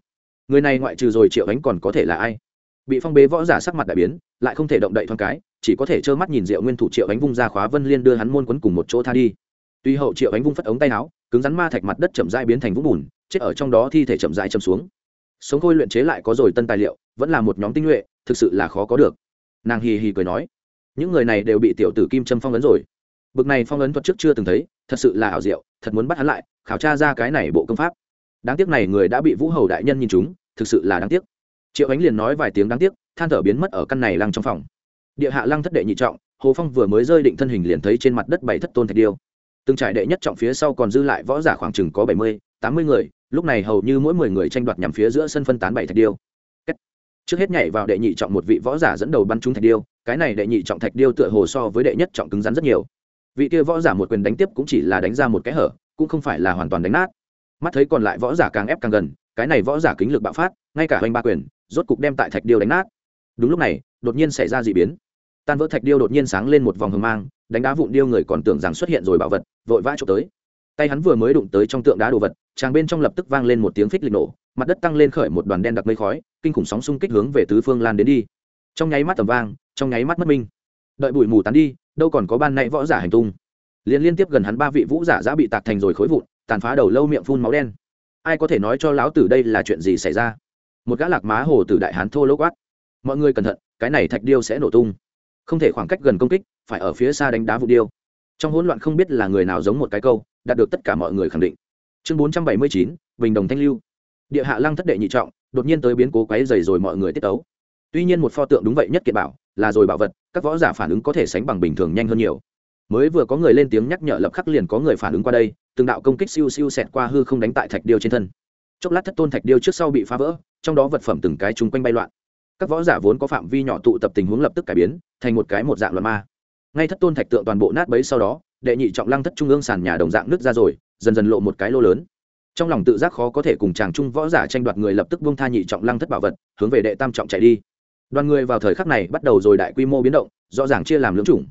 Người này ngoại trừ rồi triệu ánh còn có thể là ai? Bị phong bế võ giả sắc mặt đại biến, lại không thể động đậy thoáng cái, chỉ có thể trơ mắt nhìn diệu nguyên thủ triệu ánh vung ra khóa vân liên đưa hắn môn quấn cùng một chỗ tha đi. Tuy hậu triệu ánh vung phất ống tay áo, cứng rắn ma thạch mặt đất chậm rãi biến thành vũng bùn, chết ở trong đó thi thể chậm rãi chậm xuống. Sống khôi luyện chế lại có rồi tân tài liệu, vẫn là một nhóm tinh nhuệ, thực sự là khó có được. Nàng hì hì cười nói, những người này đều bị tiểu tử kim châm phong ấn rồi bực này phong ấn thuật trước chưa từng thấy, thật sự là ảo diệu, thật muốn bắt hắn lại, khảo tra ra cái này bộ công pháp. Đáng tiếc này người đã bị vũ hầu đại nhân nhìn chúng, thực sự là đáng tiếc. Triệu ánh liền nói vài tiếng đáng tiếc, than thở biến mất ở căn này lăng trong phòng. Địa hạ lăng thất đệ nhị trọng, hồ phong vừa mới rơi định thân hình liền thấy trên mặt đất bảy thất tôn thạch điêu. Từng trải đệ nhất trọng phía sau còn dư lại võ giả khoảng chừng có bảy mươi, tám mươi người, lúc này hầu như mỗi mười người tranh đoạt nhằm phía giữa sân phân tán bảy thạch điêu. Trước hết nhảy vào đệ nhị trọng một vị võ giả dẫn đầu bắn trúng thạch điêu, cái này đệ nhị trọng thạch điêu tựa hồ so với đệ nhất trọng cứng rắn rất nhiều vị kia võ giả một quyền đánh tiếp cũng chỉ là đánh ra một cái hở, cũng không phải là hoàn toàn đánh nát. Mắt thấy còn lại võ giả càng ép càng gần, cái này võ giả kính lực bạo phát, ngay cả hoành ba quyền, rốt cục đem tại thạch điêu đánh nát. Đúng lúc này, đột nhiên xảy ra d ị biến. Tan vỡ thạch điêu đột nhiên sáng lên một vòng hờ mang, đánh đá vụn điêu người còn tưởng rằng xuất hiện rồi bảo vật, vội vã trộm tới. Tay hắn vừa mới đụng tới trong tượng đá đồ vật tràng bên trong lập tức vang lên một tiếng phích lịch nổ, mặt đất tăng lên khởi một đoàn đen đặc mây khói, kinh khủng sóng xung kích hướng về tứ phương lan đến đi. Trong nháy mắt tầm vang, trong nháy mắt mất minh đợi bụi mù tán đi, đâu còn có ban nãy võ giả hành tung. Liên liên tiếp gần hắn ba vị vũ giả đã bị tạc thành rồi khối vụn, tàn phá đầu lâu miệng phun máu đen. Ai có thể nói cho lão tử đây là chuyện gì xảy ra? Một gã lạc má hồ tử đại hán thô lỗ quát. Mọi người cẩn thận, cái này thạch điêu sẽ nổ tung. Không thể khoảng cách gần công kích, phải ở phía xa đánh đá vụ điêu. Trong hỗn loạn không biết là người nào giống một cái câu, đạt được tất cả mọi người khẳng định. Chương bốn trăm bảy mươi chín, bình đồng thanh lưu. Địa hạ lăng thất đệ nhị trọng, đột nhiên tới biến cố quáy dày rồi mọi người tiết tấu. Tuy nhiên một pho tượng đúng vậy nhất kiện bảo là rồi bảo vật, các võ giả phản ứng có thể sánh bằng bình thường nhanh hơn nhiều. Mới vừa có người lên tiếng nhắc nhở lập khắc liền có người phản ứng qua đây, từng đạo công kích siêu siêu xẹt qua hư không đánh tại thạch điêu trên thân. Chốc lát thất tôn thạch điêu trước sau bị phá vỡ, trong đó vật phẩm từng cái chung quanh bay loạn. Các võ giả vốn có phạm vi nhỏ tụ tập tình huống lập tức cải biến, thành một cái một dạng loạn ma. Ngay thất tôn thạch tượng toàn bộ nát bấy sau đó, đệ nhị trọng lăng thất trung ương sàn nhà đồng dạng nước ra rồi, dần dần lộ một cái lô lớn. Trong lòng tự giác khó có thể cùng chàng trung võ giả tranh đoạt người lập tức buông tha nhị trọng lăng thất bảo vật, hướng về đệ tam trọng chạy đi đoàn người vào thời khắc này bắt đầu rồi đại quy mô biến động, rõ ràng chia làm lưỡng chủng.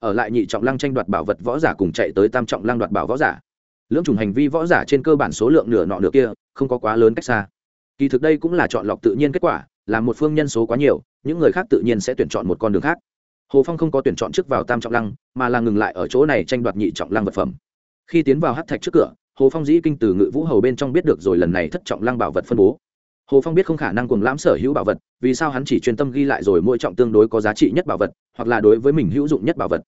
Ở lại nhị trọng lăng tranh đoạt bảo vật võ giả cùng chạy tới tam trọng lăng đoạt bảo võ giả. Lưỡng chủng hành vi võ giả trên cơ bản số lượng nửa nọ nửa kia, không có quá lớn cách xa. Kỳ thực đây cũng là chọn lọc tự nhiên kết quả, là một phương nhân số quá nhiều, những người khác tự nhiên sẽ tuyển chọn một con đường khác. Hồ phong không có tuyển chọn trước vào tam trọng lăng, mà là ngừng lại ở chỗ này tranh đoạt nhị trọng lăng vật phẩm. Khi tiến vào hát thạch trước cửa, hồ phong dĩ kinh từ ngự vũ hầu bên trong biết được rồi lần này thất trọng lăng bảo vật phân bố hồ phong biết không khả năng cùng lãm sở hữu bảo vật, vì sao hắn chỉ chuyên tâm ghi lại rồi mỗi trọng tương đối có giá trị nhất bảo vật, hoặc là đối với mình hữu dụng nhất bảo vật.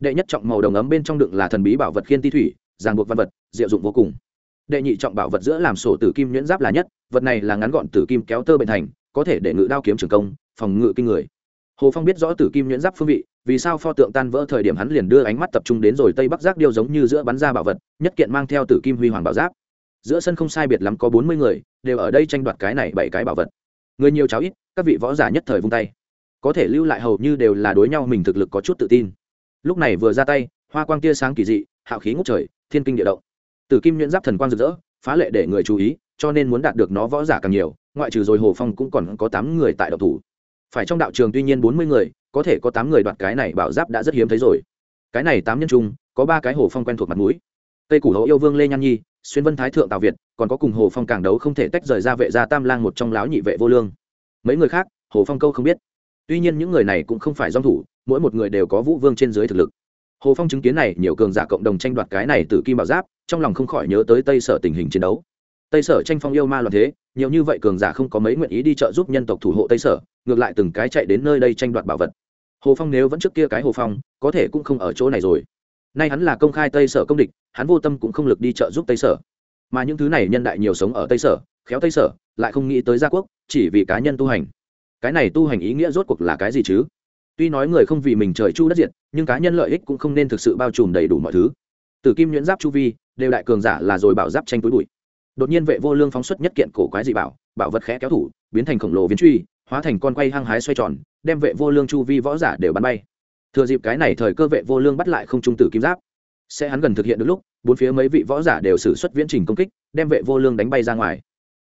Đệ nhất trọng màu đồng ấm bên trong đựng là thần bí bảo vật khiên ti thủy, ràng buộc văn vật, diệu dụng vô cùng. Đệ nhị trọng bảo vật giữa làm sổ tử kim nhuyễn giáp là nhất, vật này là ngắn gọn tử kim kéo tơ bệnh thành, có thể để ngự đao kiếm trường công, phòng ngự kinh người. Hồ phong biết rõ tử kim nhuyễn giáp phương vị, vì sao pho tượng tan vỡ thời điểm hắn liền đưa ánh mắt tập trung đến rồi tây bắc giác điêu giống như giữa bắn ra bảo vật, nhất kiện mang theo tử kim huy hoàng bảo giáp giữa sân không sai biệt lắm có bốn mươi người, đều ở đây tranh đoạt cái này bảy cái bảo vật. Người nhiều cháu ít, các vị võ giả nhất thời vung tay. Có thể lưu lại hầu như đều là đối nhau mình thực lực có chút tự tin. Lúc này vừa ra tay, hoa quang tia sáng kỳ dị, hạo khí ngút trời, thiên kinh địa động. Tử kim nhuyễn giáp thần quang rực rỡ, phá lệ để người chú ý, cho nên muốn đạt được nó võ giả càng nhiều, ngoại trừ rồi hồ phong cũng còn có tám người tại độc thủ. Phải trong đạo trường tuy nhiên bốn mươi người, có thể có tám người đoạt cái này bảo giáp đã rất hiếm thấy rồi. Cái này tám nhân chung có ba cái hồ phong quen thuộc mặt mũi. Tây củ hậu yêu vương lê nhan nhi xuyên vân thái thượng tào việt, còn có cùng hồ phong càng đấu không thể tách rời ra vệ gia tam lang một trong láo nhị vệ vô lương. Mấy người khác, hồ phong câu không biết. Tuy nhiên những người này cũng không phải dong thủ, mỗi một người đều có vũ vương trên dưới thực lực. Hồ phong chứng kiến này, nhiều cường giả cộng đồng tranh đoạt cái này từ kim bảo giáp, trong lòng không khỏi nhớ tới tây sở tình hình chiến đấu. Tây sở tranh phong yêu ma loạn thế, nhiều như vậy cường giả không có mấy nguyện ý đi trợ giúp nhân tộc thủ hộ tây sở, ngược lại từng cái chạy đến nơi đây tranh đoạt bảo vật. Hồ phong nếu vẫn trước kia cái hồ phong, có thể cũng không ở chỗ này rồi. Nay hắn là công khai tây sở công địch hắn vô tâm cũng không lực đi trợ giúp tây sở. Mà những thứ này nhân đại nhiều sống ở tây sở, khéo tây sở, lại không nghĩ tới gia quốc, chỉ vì cá nhân tu hành. Cái này tu hành ý nghĩa rốt cuộc là cái gì chứ? Tuy nói người không vì mình trời chu đất diệt, nhưng cá nhân lợi ích cũng không nên thực sự bao trùm đầy đủ mọi thứ. Từ kim nhuyễn giáp chu vi, đều đại cường giả là rồi bảo giáp tranh túi bụi. Đột nhiên vệ vô lương phóng xuất nhất kiện cổ quái dị bảo bảo vật khẽ kéo thủ, biến thành khổng lồ viên truy, hóa thành con quay hăng hái xoay tròn, đem vệ vô lương chu vi võ giả đều bắn bay. Thừa dịp cái này thời cơ vệ vô lương bắt lại không trung tử kim giáp sẽ hắn gần thực hiện được lúc, bốn phía mấy vị võ giả đều xử suất viễn trình công kích, đem vệ vô lương đánh bay ra ngoài.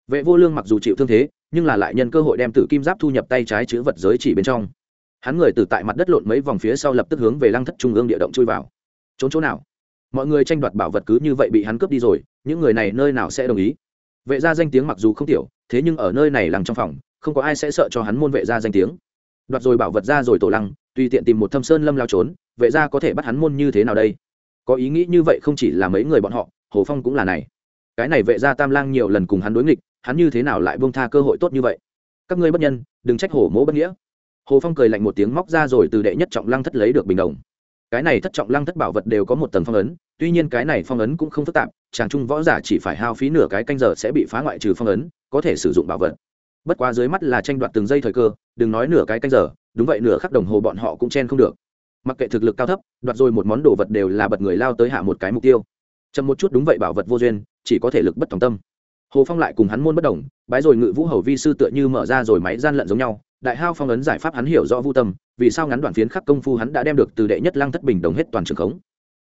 Vệ vô lương mặc dù chịu thương thế, nhưng là lại nhân cơ hội đem tử kim giáp thu nhập tay trái chữ vật giới chỉ bên trong. Hắn người từ tại mặt đất lộn mấy vòng phía sau lập tức hướng về lăng thất trung ương địa động chui vào. Trốn chỗ nào? Mọi người tranh đoạt bảo vật cứ như vậy bị hắn cướp đi rồi, những người này nơi nào sẽ đồng ý? Vệ gia danh tiếng mặc dù không tiểu, thế nhưng ở nơi này lằng trong phòng, không có ai sẽ sợ cho hắn môn vệ gia danh tiếng. Đoạt rồi bảo vật ra rồi tổ lăng, tùy tiện tìm một thâm sơn lâm lao trốn, vệ gia có thể bắt hắn môn như thế nào đây? Có ý nghĩ như vậy không chỉ là mấy người bọn họ, hồ phong cũng là này. Cái này vệ gia tam lang nhiều lần cùng hắn đối nghịch, hắn như thế nào lại buông tha cơ hội tốt như vậy? Các ngươi bất nhân, đừng trách hổ mỗ bất nghĩa. Hồ phong cười lạnh một tiếng móc ra rồi từ đệ nhất trọng lăng thất lấy được bình đồng. Cái này thất trọng lăng thất bảo vật đều có một tầng phong ấn, tuy nhiên cái này phong ấn cũng không phức tạp, chàng trung võ giả chỉ phải hao phí nửa cái canh giờ sẽ bị phá ngoại trừ phong ấn, có thể sử dụng bảo vật. Bất quá dưới mắt là tranh đoạt từng giây thời cơ, đừng nói nửa cái canh giờ, đúng vậy nửa khắc đồng hồ bọn họ cũng chen không được mặc kệ thực lực cao thấp, đoạt rồi một món đồ vật đều là bật người lao tới hạ một cái mục tiêu. Chậm một chút đúng vậy bảo vật vô duyên, chỉ có thể lực bất tòng tâm. Hồ phong lại cùng hắn môn bất đồng, bái rồi ngự vũ hầu vi sư tựa như mở ra rồi máy gian lận giống nhau, đại hao phong ấn giải pháp hắn hiểu rõ vô tâm, vì sao ngắn đoạn phiến khắc công phu hắn đã đem được từ đệ nhất lăng thất bình đồng hết toàn trường khống.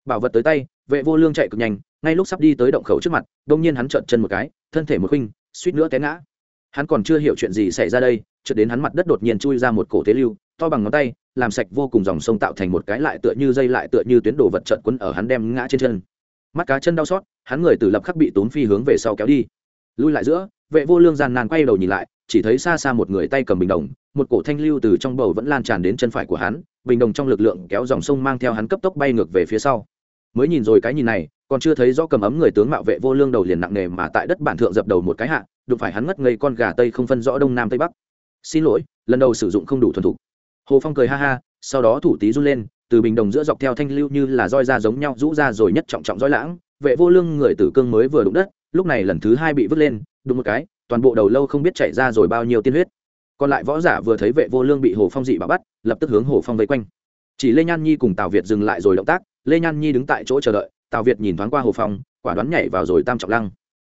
Bảo vật tới tay, vệ vô lương chạy cực nhanh, ngay lúc sắp đi tới động khẩu trước mặt, đông nhiên hắn trợn chân một cái, thân thể một khinh, suýt nữa té ngã. Hắn còn chưa hiểu chuyện gì xảy ra đây, chợt đến hắn mặt đất đột nhiên chui ra một cổ tế lưu, to bằng ngón tay làm sạch vô cùng dòng sông tạo thành một cái lại tựa như dây lại tựa như tuyến đồ vật trận quấn ở hắn đem ngã trên chân. Mắt cá chân đau xót, hắn người từ lập khắc bị tốn phi hướng về sau kéo đi. Lui lại giữa, vệ vô lương gian nan quay đầu nhìn lại, chỉ thấy xa xa một người tay cầm bình đồng, một cổ thanh lưu từ trong bầu vẫn lan tràn đến chân phải của hắn, bình đồng trong lực lượng kéo dòng sông mang theo hắn cấp tốc bay ngược về phía sau. Mới nhìn rồi cái nhìn này, còn chưa thấy rõ cầm ấm người tướng mạo vệ vô lương đầu liền nặng nề mà tại đất bản thượng dập đầu một cái hạ, đụng phải hắn ngất ngây con gà tây không phân rõ đông nam tây bắc. Xin lỗi, lần đầu sử dụng không đủ thuần thục hồ phong cười ha ha, sau đó thủ tí run lên, từ bình đồng giữa dọc theo thanh lưu như là roi ra giống nhau rũ ra rồi nhất trọng trọng roi lãng, vệ vô lương người tử cương mới vừa đụng đất, lúc này lần thứ hai bị vứt lên, đụng một cái, toàn bộ đầu lâu không biết chạy ra rồi bao nhiêu tiên huyết. Còn lại võ giả vừa thấy vệ vô lương bị hồ phong dị bạo bắt, lập tức hướng hồ phong vây quanh. Chỉ lê nhan nhi cùng tào việt dừng lại rồi động tác, lê nhan nhi đứng tại chỗ chờ đợi, tào việt nhìn thoáng qua hồ phong, quả đoán nhảy vào rồi tam trọng lăng.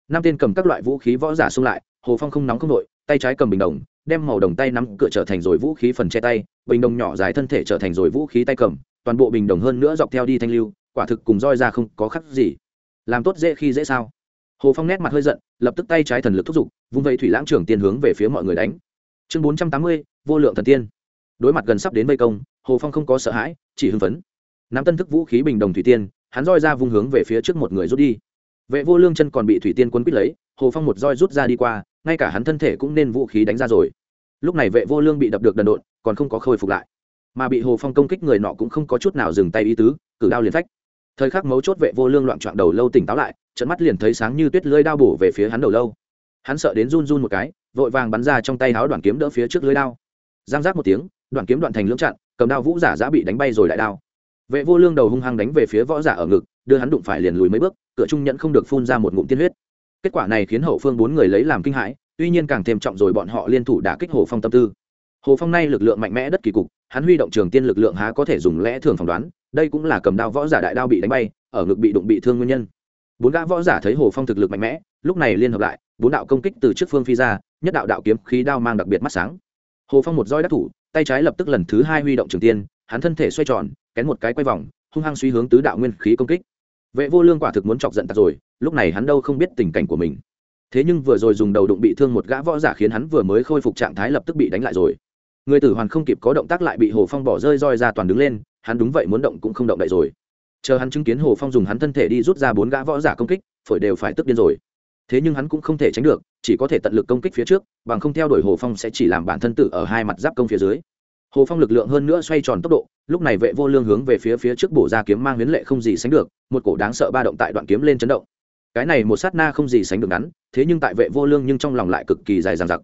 Năm tên cầm các loại vũ khí võ giả xung lại, hồ phong không nóng không nội, tay trái cầm bình đồng đem màu đồng tay nắm cửa trở thành rồi vũ khí phần che tay, bình đồng nhỏ dài thân thể trở thành rồi vũ khí tay cầm, toàn bộ bình đồng hơn nữa dọc theo đi thanh lưu, quả thực cùng roi ra không có khắc gì. Làm tốt dễ khi dễ sao? Hồ phong nét mặt hơi giận, lập tức tay trái thần lực thúc giục, vung vây thủy lãng trưởng tiên hướng về phía mọi người đánh. Chương bốn trăm tám mươi, vô lượng thần tiên. Đối mặt gần sắp đến vây công, hồ phong không có sợ hãi, chỉ hưng phấn. Nắm tân thức vũ khí bình đồng thủy tiên, hắn roi ra vung hướng về phía trước một người rút đi. Vệ vô lương chân còn bị thủy tiên quấn quýt lấy, hồ phong một roi rút ra đi qua ngay cả hắn thân thể cũng nên vũ khí đánh ra rồi. Lúc này vệ vô lương bị đập được đần độn, còn không có khôi phục lại. Mà bị hồ phong công kích người nọ cũng không có chút nào dừng tay ý tứ, cử đao liền phách. Thời khắc mấu chốt vệ vô lương loạn trọn đầu lâu tỉnh táo lại, trận mắt liền thấy sáng như tuyết lưới đao bổ về phía hắn đầu lâu. Hắn sợ đến run run một cái, vội vàng bắn ra trong tay háo đoạn kiếm đỡ phía trước lưới đao. Giang giác một tiếng, đoạn kiếm đoạn thành lưỡng chặn, cầm đao vũ giả giã bị đánh bay rồi đại đao. Vệ vô lương đầu hung hăng đánh về phía võ giả ở ngực, đưa hắn đụng phải liền lùi mấy bước, cửa trung nhẫn không được phun ra một ngụm tiên huyết kết quả này khiến hậu phương bốn người lấy làm kinh hãi, tuy nhiên càng thêm trọng rồi bọn họ liên thủ đã kích hồ phong tâm tư. Hồ phong nay lực lượng mạnh mẽ đất kỳ cục, hắn huy động trường tiên lực lượng há có thể dùng lẽ thường phỏng đoán, đây cũng là cầm đao võ giả đại đao bị đánh bay, ở ngực bị đụng bị thương nguyên nhân. Bốn gã võ giả thấy hồ phong thực lực mạnh mẽ, lúc này liên hợp lại, bốn đạo công kích từ trước phương phi ra, nhất đạo đạo kiếm khí đao mang đặc biệt mắt sáng. Hồ phong một roi đắc thủ, tay trái lập tức lần thứ hai huy động trường tiên, hắn thân thể xoay tròn, kén một cái quay vòng, hung hăng suy hướng tứ đạo nguyên khí công kích vệ vô lương quả thực muốn chọc giận tặc rồi, lúc này hắn đâu không biết tình cảnh của mình. Thế nhưng vừa rồi dùng đầu đụng bị thương một gã võ giả khiến hắn vừa mới khôi phục trạng thái lập tức bị đánh lại rồi. Người tử hoàn không kịp có động tác lại bị hồ phong bỏ rơi roi ra toàn đứng lên, hắn đúng vậy muốn động cũng không động đậy rồi. Chờ hắn chứng kiến hồ phong dùng hắn thân thể đi rút ra bốn gã võ giả công kích, phổi đều phải tức điên rồi. Thế nhưng hắn cũng không thể tránh được, chỉ có thể tận lực công kích phía trước, bằng không theo đuổi hồ phong sẽ chỉ làm bản thân tử ở hai mặt giáp công phía dưới hồ phong lực lượng hơn nữa xoay tròn tốc độ lúc này vệ vô lương hướng về phía phía trước bổ ra kiếm mang huyến lệ không gì sánh được một cổ đáng sợ ba động tại đoạn kiếm lên chấn động. Cái này một sát na không gì sánh được ngắn thế nhưng tại vệ vô lương nhưng trong lòng lại cực kỳ dài dằng dặc.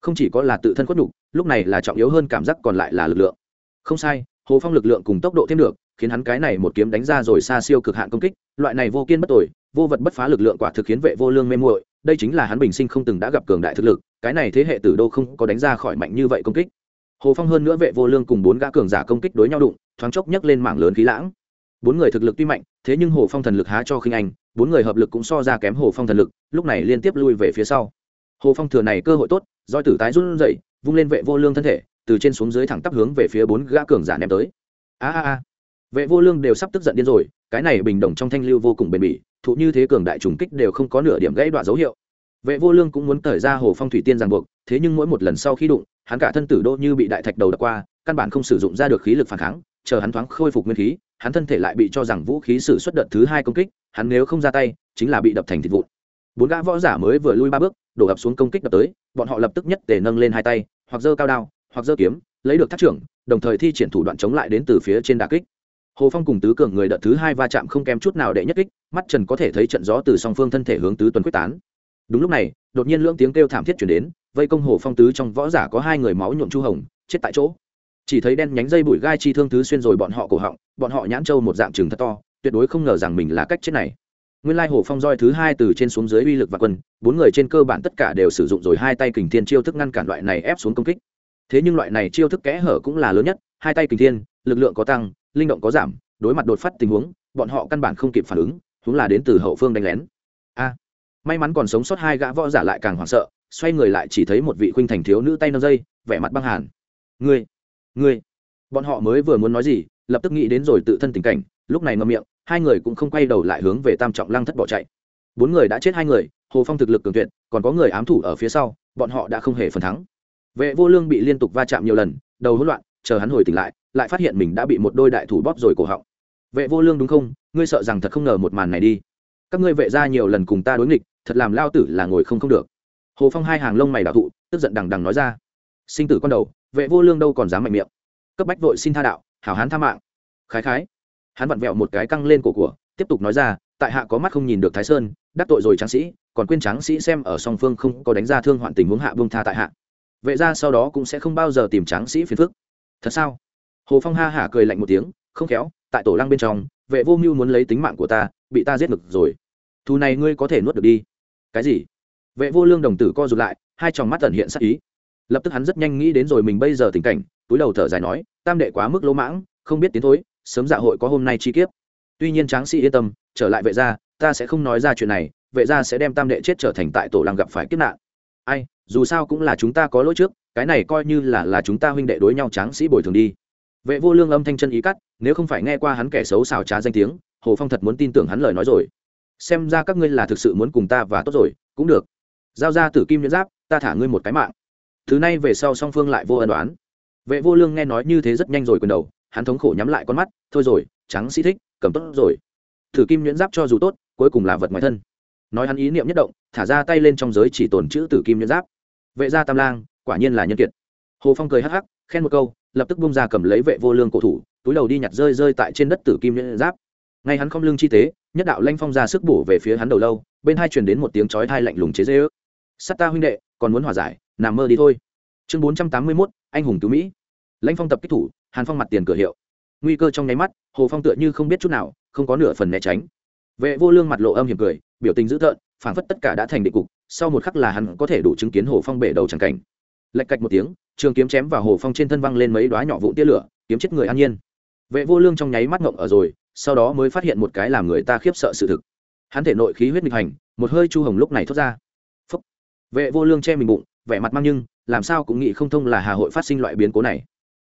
Không chỉ có là tự thân khuất đủ, lúc này là trọng yếu hơn cảm giác còn lại là lực lượng. Không sai hồ phong lực lượng cùng tốc độ thêm được khiến hắn cái này một kiếm đánh ra rồi xa siêu cực hạn công kích loại này vô kiên bất tội vô vật bất phá lực lượng quả thực khiến vệ vô lương mê muội đây chính là hắn bình sinh không từng đã gặp cường đại thực lực cái này thế hệ tử đô không có đánh ra khỏi mạnh như vậy công kích hồ phong hơn nữa vệ vô lương cùng bốn gã cường giả công kích đối nhau đụng, thoáng chốc nhấc lên mảng lớn khí lãng. Bốn người thực lực tuy mạnh, thế nhưng hồ phong thần lực há cho khinh anh, bốn người hợp lực cũng so ra kém hồ phong thần lực, lúc này liên tiếp lui về phía sau. Hồ phong thừa này cơ hội tốt, doi tử tái run dậy vung lên vệ vô lương thân thể, từ trên xuống dưới thẳng tắp hướng về phía bốn gã cường giả ném tới. A a a. Vệ vô lương đều sắp tức giận điên rồi, cái này bình đồng trong thanh lưu vô cùng bền bỉ, thụ như thế cường đại trùng kích đều không có nửa điểm gãy đoạn dấu hiệu vệ vô lương cũng muốn thời ra hồ phong thủy tiên ràng buộc, thế nhưng mỗi một lần sau khi đụng, hắn cả thân tử đô như bị đại thạch đầu đập qua, căn bản không sử dụng ra được khí lực phản kháng, chờ hắn thoáng khôi phục nguyên khí, hắn thân thể lại bị cho rằng vũ khí sử xuất đợt thứ hai công kích, hắn nếu không ra tay, chính là bị đập thành thịt vụn. Bốn gã võ giả mới vừa lui ba bước, đổ ập xuống công kích đập tới, bọn họ lập tức nhất để nâng lên hai tay, hoặc giơ cao đao, hoặc giơ kiếm, lấy được thác trưởng, đồng thời thi triển thủ đoạn chống lại đến từ phía trên đà kích. Hồ phong cùng tứ cường người đợt thứ hai va chạm không kém chút nào đệ nhất kích, mắt trần có thể thấy trận gió từ song phương thân thể hướng tứ tuần quyết tán đúng lúc này, đột nhiên lưỡng tiếng kêu thảm thiết chuyển đến, vây công hồ phong tứ trong võ giả có hai người máu nhuộm chu hồng, chết tại chỗ. Chỉ thấy đen nhánh dây bụi gai chi thương thứ xuyên rồi bọn họ cổ họng, bọn họ nhãn trâu một dạng chừng thật to, tuyệt đối không ngờ rằng mình là cách chết này. Nguyên lai hồ phong roi thứ hai từ trên xuống dưới uy lực và quân, bốn người trên cơ bản tất cả đều sử dụng rồi hai tay kình thiên chiêu thức ngăn cản loại này ép xuống công kích. Thế nhưng loại này chiêu thức kẽ hở cũng là lớn nhất, hai tay kình thiên, lực lượng có tăng, linh động có giảm, đối mặt đột phát tình huống, bọn họ căn bản không kịp phản ứng chúng là đến từ hậu phương đánh lén. A! May mắn còn sống sót hai gã võ giả lại càng hoảng sợ, xoay người lại chỉ thấy một vị khuynh thành thiếu nữ tay nâng dây, vẻ mặt băng hàn. Ngươi ngươi. Bọn họ mới vừa muốn nói gì, lập tức nghĩ đến rồi tự thân tình cảnh, lúc này ngậm miệng, hai người cũng không quay đầu lại hướng về tam trọng lăng thất bỏ chạy. Bốn người đã chết hai người, hồ phong thực lực cường tuyệt, còn có người ám thủ ở phía sau, bọn họ đã không hề phần thắng. Vệ vô lương bị liên tục va chạm nhiều lần, đầu hỗn loạn, chờ hắn hồi tỉnh lại lại phát hiện mình đã bị một đôi đại thủ bóp rồi cổ họng. Vệ vô lương đúng không? Ngươi sợ rằng thật không ngờ một màn này đi. Các ngươi vệ ra nhiều lần cùng ta đối nghịch thật làm lao tử là ngồi không không được. Hồ phong hai hàng lông mày đạo thụ, tức giận đằng đằng nói ra. Sinh tử con đầu, vệ vô lương đâu còn dám mạnh miệng. Cấp bách vội xin tha đạo, hảo hán tha mạng. Khái khái. Hắn vặn vẹo một cái căng lên cổ của, tiếp tục nói ra, tại hạ có mắt không nhìn được thái sơn, đắc tội rồi tráng sĩ, còn quên tráng sĩ xem ở song phương không có đánh ra thương hoạn tình huống hạ vương tha tại hạ. Vệ ra sau đó cũng sẽ không bao giờ tìm tráng sĩ phiền phức. Thật sao? Hồ phong ha hả cười lạnh một tiếng, không khéo, tại tổ lăng bên trong, vệ vô mưu muốn lấy tính mạng của ta, bị ta giết ngực rồi. Thù này ngươi có thể nuốt được đi cái gì? Vệ vô lương đồng tử co rụt lại, hai tròng mắt tẩn hiện sắc ý. Lập tức hắn rất nhanh nghĩ đến rồi mình bây giờ tình cảnh, túi đầu thở dài nói, tam đệ quá mức lỗ mãng, không biết tiến thối, sớm dạ hội có hôm nay chi kiếp. Tuy nhiên tráng sĩ yên tâm, trở lại vệ gia, ta sẽ không nói ra chuyện này, vệ gia sẽ đem tam đệ chết trở thành tại tổ lăng gặp phải kiếp nạn. Ai, dù sao cũng là chúng ta có lỗi trước, cái này coi như là là chúng ta huynh đệ đối nhau tráng sĩ bồi thường đi. Vệ vô lương âm thanh chân ý cắt, nếu không phải nghe qua hắn kẻ xấu xào trá danh tiếng, hồ phong thật muốn tin tưởng hắn lời nói rồi xem ra các ngươi là thực sự muốn cùng ta và tốt rồi, cũng được. Giao ra tử kim nhẫn giáp, ta thả ngươi một cái mạng. Thứ này về sau song phương lại vô ân đoán. Vệ vô lương nghe nói như thế rất nhanh rồi quần đầu, hắn thống khổ nhắm lại con mắt, thôi rồi, trắng sĩ thích, cầm tốt rồi. Thử kim nhuyễn giáp cho dù tốt, cuối cùng là vật ngoài thân. Nói hắn ý niệm nhất động, thả ra tay lên trong giới chỉ tồn chữ tử kim nhuyễn giáp. Vệ gia tam lang, quả nhiên là nhân kiệt. Hồ phong cười hắc hắc, khen một câu, lập tức bung ra cầm lấy vệ vô lương cổ thủ, túi đầu đi nhặt rơi rơi tại trên đất tử kim nhuyễn giáp. Ngay hắn không lương chi tế nhất đạo lanh phong ra sức bổ về phía hắn đầu lâu, bên hai truyền đến một tiếng chói thai lạnh lùng chế dễ ước sắt ta huynh đệ, còn muốn hòa giải, nằm mơ đi thôi. Chương bốn trăm tám mươi mốt, anh hùng cứu mỹ. Lãnh phong tập kích thủ, hàn phong mặt tiền cửa hiệu. Nguy cơ trong nháy mắt, hồ phong tựa như không biết chút nào, không có nửa phần né tránh. Vệ vô lương mặt lộ âm hiểm cười, biểu tình dữ tợn, phảng phất tất cả đã thành định cục, sau một khắc là hắn có thể đủ chứng kiến hồ phong bể đầu c cảnh. Lạch cạch một tiếng, trường kiếm chém vào hồ phong trên thân văng lên mấy đoá nhỏ vụn tia lửa, kiếm chết người an nhiên vệ vô lương trong nháy mắt ngộng ở rồi, sau đó mới phát hiện một cái làm người ta khiếp sợ sự thực. Hắn thể nội khí huyết nghịch hành, một hơi chu hồng lúc này thốt ra. Phúc. vệ vô lương che mình bụng, vẻ mặt mang nhưng, làm sao cũng nghĩ không thông là hà hội phát sinh loại biến cố này.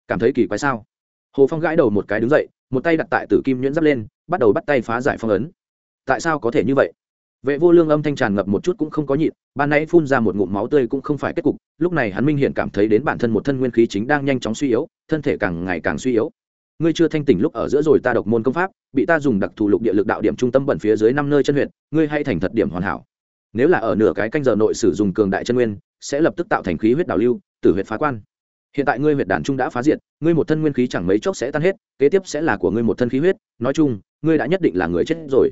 Cảm thấy kỳ quái sao? Hồ phong gãi đầu một cái đứng dậy, một tay đặt tại tử kim nhuyễn giáp lên, bắt đầu bắt tay phá giải phong ấn. Tại sao có thể như vậy? Vệ vô lương âm thanh tràn ngập một chút cũng không có nhịn, ban nãy phun ra một ngụm máu tươi cũng không phải kết cục, lúc này hắn minh hiện cảm thấy đến bản thân một thân nguyên khí chính đang nhanh chóng suy yếu, thân thể càng ngày càng suy yếu ngươi chưa thanh tỉnh lúc ở giữa rồi ta độc môn công pháp, bị ta dùng đặc thù lục địa lực đạo điểm trung tâm bẩn phía dưới năm nơi chân huyện ngươi hay thành thật điểm hoàn hảo. Nếu là ở nửa cái canh giờ nội sử dụng cường đại chân nguyên, sẽ lập tức tạo thành khí huyết đảo lưu, tử huyết phá quan. Hiện tại ngươi huyệt đàn trung đã phá diệt, ngươi một thân nguyên khí chẳng mấy chốc sẽ tan hết, kế tiếp sẽ là của ngươi một thân khí huyết. Nói chung, ngươi đã nhất định là người chết rồi.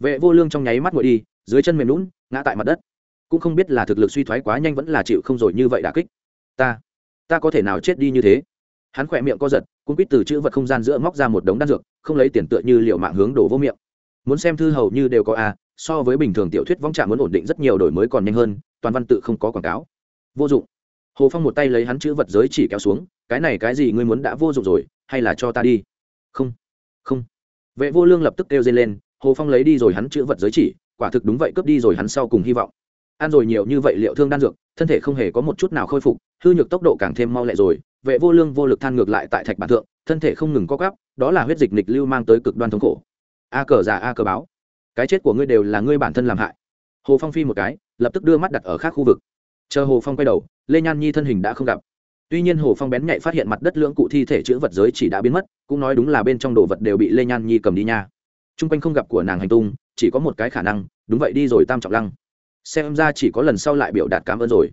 Vệ vô lương trong nháy mắt ngồi đi, dưới chân mềm lún, ngã tại mặt đất. Cũng không biết là thực lực suy thoái quá nhanh vẫn là chịu không rồi như vậy đả kích. Ta ta có thể nào chết đi như thế? Hắn khỏe miệng co giật cũng quýt từ chữ vật không gian giữa móc ra một đống đan dược, không lấy tiền tựa như liệu mạng hướng đổ vô miệng. Muốn xem thư hầu như đều có a so với bình thường tiểu thuyết vong trạm muốn ổn định rất nhiều đổi mới còn nhanh hơn, toàn văn tự không có quảng cáo. Vô dụng. Hồ phong một tay lấy hắn chữ vật giới chỉ kéo xuống, cái này cái gì ngươi muốn đã vô dụng rồi, hay là cho ta đi? Không. Không. Vệ vô lương lập tức kêu dây lên, hồ phong lấy đi rồi hắn chữ vật giới chỉ, quả thực đúng vậy cướp đi rồi hắn sau cùng hy vọng. Ăn rồi nhiều như vậy liệu thương đan dược, thân thể không hề có một chút nào khôi phục, hư nhược tốc độ càng thêm mau lẹ rồi vệ vô lương vô lực than ngược lại tại thạch bản thượng, thân thể không ngừng co gắp đó là huyết dịch nịch lưu mang tới cực đoan thống khổ. A cờ giả a cờ báo, cái chết của ngươi đều là ngươi bản thân làm hại. Hồ phong phi một cái, lập tức đưa mắt đặt ở khác khu vực. Chờ hồ phong quay đầu, lê nhan nhi thân hình đã không gặp. Tuy nhiên hồ phong bén nhạy phát hiện mặt đất lưỡng cụ thi thể chữ vật giới chỉ đã biến mất, cũng nói đúng là bên trong đồ vật đều bị lê nhan nhi cầm đi nha. T r u n g quanh không gặp của nàng hành tung, chỉ có một cái khả năng, đúng vậy đi rồi tam trọng lăng. Xem ra chỉ có lần sau lại biểu đạt cảm ơn rồi.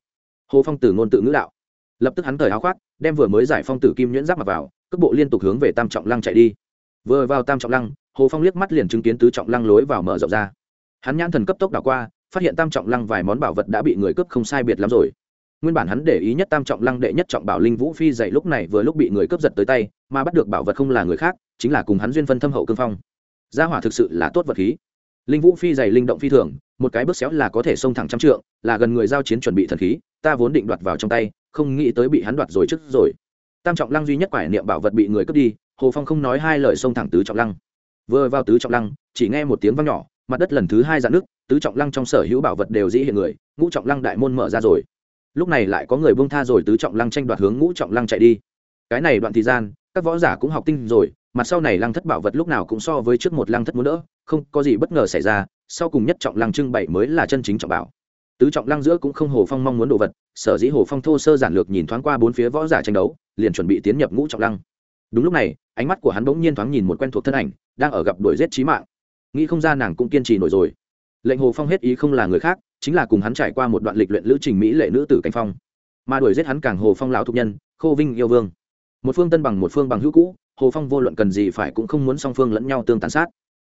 Hồ phong từ ngôn tự ngữ đạo lập tức hắn thời áo khoác, đem vừa mới giải phong tử kim nhuyễn giáp mặc vào, cước bộ liên tục hướng về tam trọng lăng chạy đi. Vừa vào tam trọng lăng, hồ phong liếc mắt liền chứng kiến tứ trọng lăng lối vào mở rộng ra. Hắn nhãn thần cấp tốc đảo qua, phát hiện tam trọng lăng vài món bảo vật đã bị người cướp không sai biệt lắm rồi. Nguyên bản hắn để ý nhất tam trọng lăng đệ nhất trọng bảo linh vũ phi dạy lúc này vừa lúc bị người cướp giật tới tay, mà bắt được bảo vật không là người khác, chính là cùng hắn duyên phân thâm hậu cương phong. Gia hỏa thực sự là tốt vật khí. Linh vũ phi dày linh động phi thường, một cái bước xéo là có thể xông thẳng trăm trượng, là gần người giao chiến chuẩn bị thần khí, ta vốn định đoạt vào trong tay không nghĩ tới bị hắn đoạt rồi trước rồi. Tam trọng lăng duy nhất quải niệm bảo vật bị người cướp đi, hồ phong không nói hai lời xông thẳng tứ trọng lăng. Vừa vào tứ trọng lăng, chỉ nghe một tiếng vang nhỏ, mặt đất lần thứ hai dạn nước tứ trọng lăng trong sở hữu bảo vật đều dĩ hiện người, ngũ trọng lăng đại môn mở ra rồi. Lúc này lại có người buông tha rồi tứ trọng lăng tranh đoạt hướng ngũ trọng lăng chạy đi. Cái này đoạn thời gian, các võ giả cũng học tinh rồi, mặt sau này lăng thất bảo vật lúc nào cũng so với trước một lăng thất muốn đỡ, không có gì bất ngờ xảy ra, sau cùng nhất trọng lăng trưng bày mới là chân chính trọng bảo. Tứ trọng lăng giữa cũng không hồ phong mong muốn đồ vật sở dĩ hồ phong thô sơ giản lược nhìn thoáng qua bốn phía võ giả tranh đấu, liền chuẩn bị tiến nhập ngũ trọng lăng. Đúng lúc này, ánh mắt của hắn bỗng nhiên thoáng nhìn một quen thuộc thân ảnh, đang ở gặp đuổi giết trí mạng. Nghĩ không ra nàng cũng kiên trì nổi rồi. Lệnh hồ phong hết ý không là người khác, chính là cùng hắn trải qua một đoạn lịch luyện lữ trình mỹ lệ nữ tử canh phong. Mà đuổi giết hắn càng hồ phong lão thục nhân, khô vinh yêu vương. Một phương tân bằng một phương bằng hữu cũ, hồ phong vô luận cần gì phải cũng không muốn song phương lẫn nhau tương tàn sát.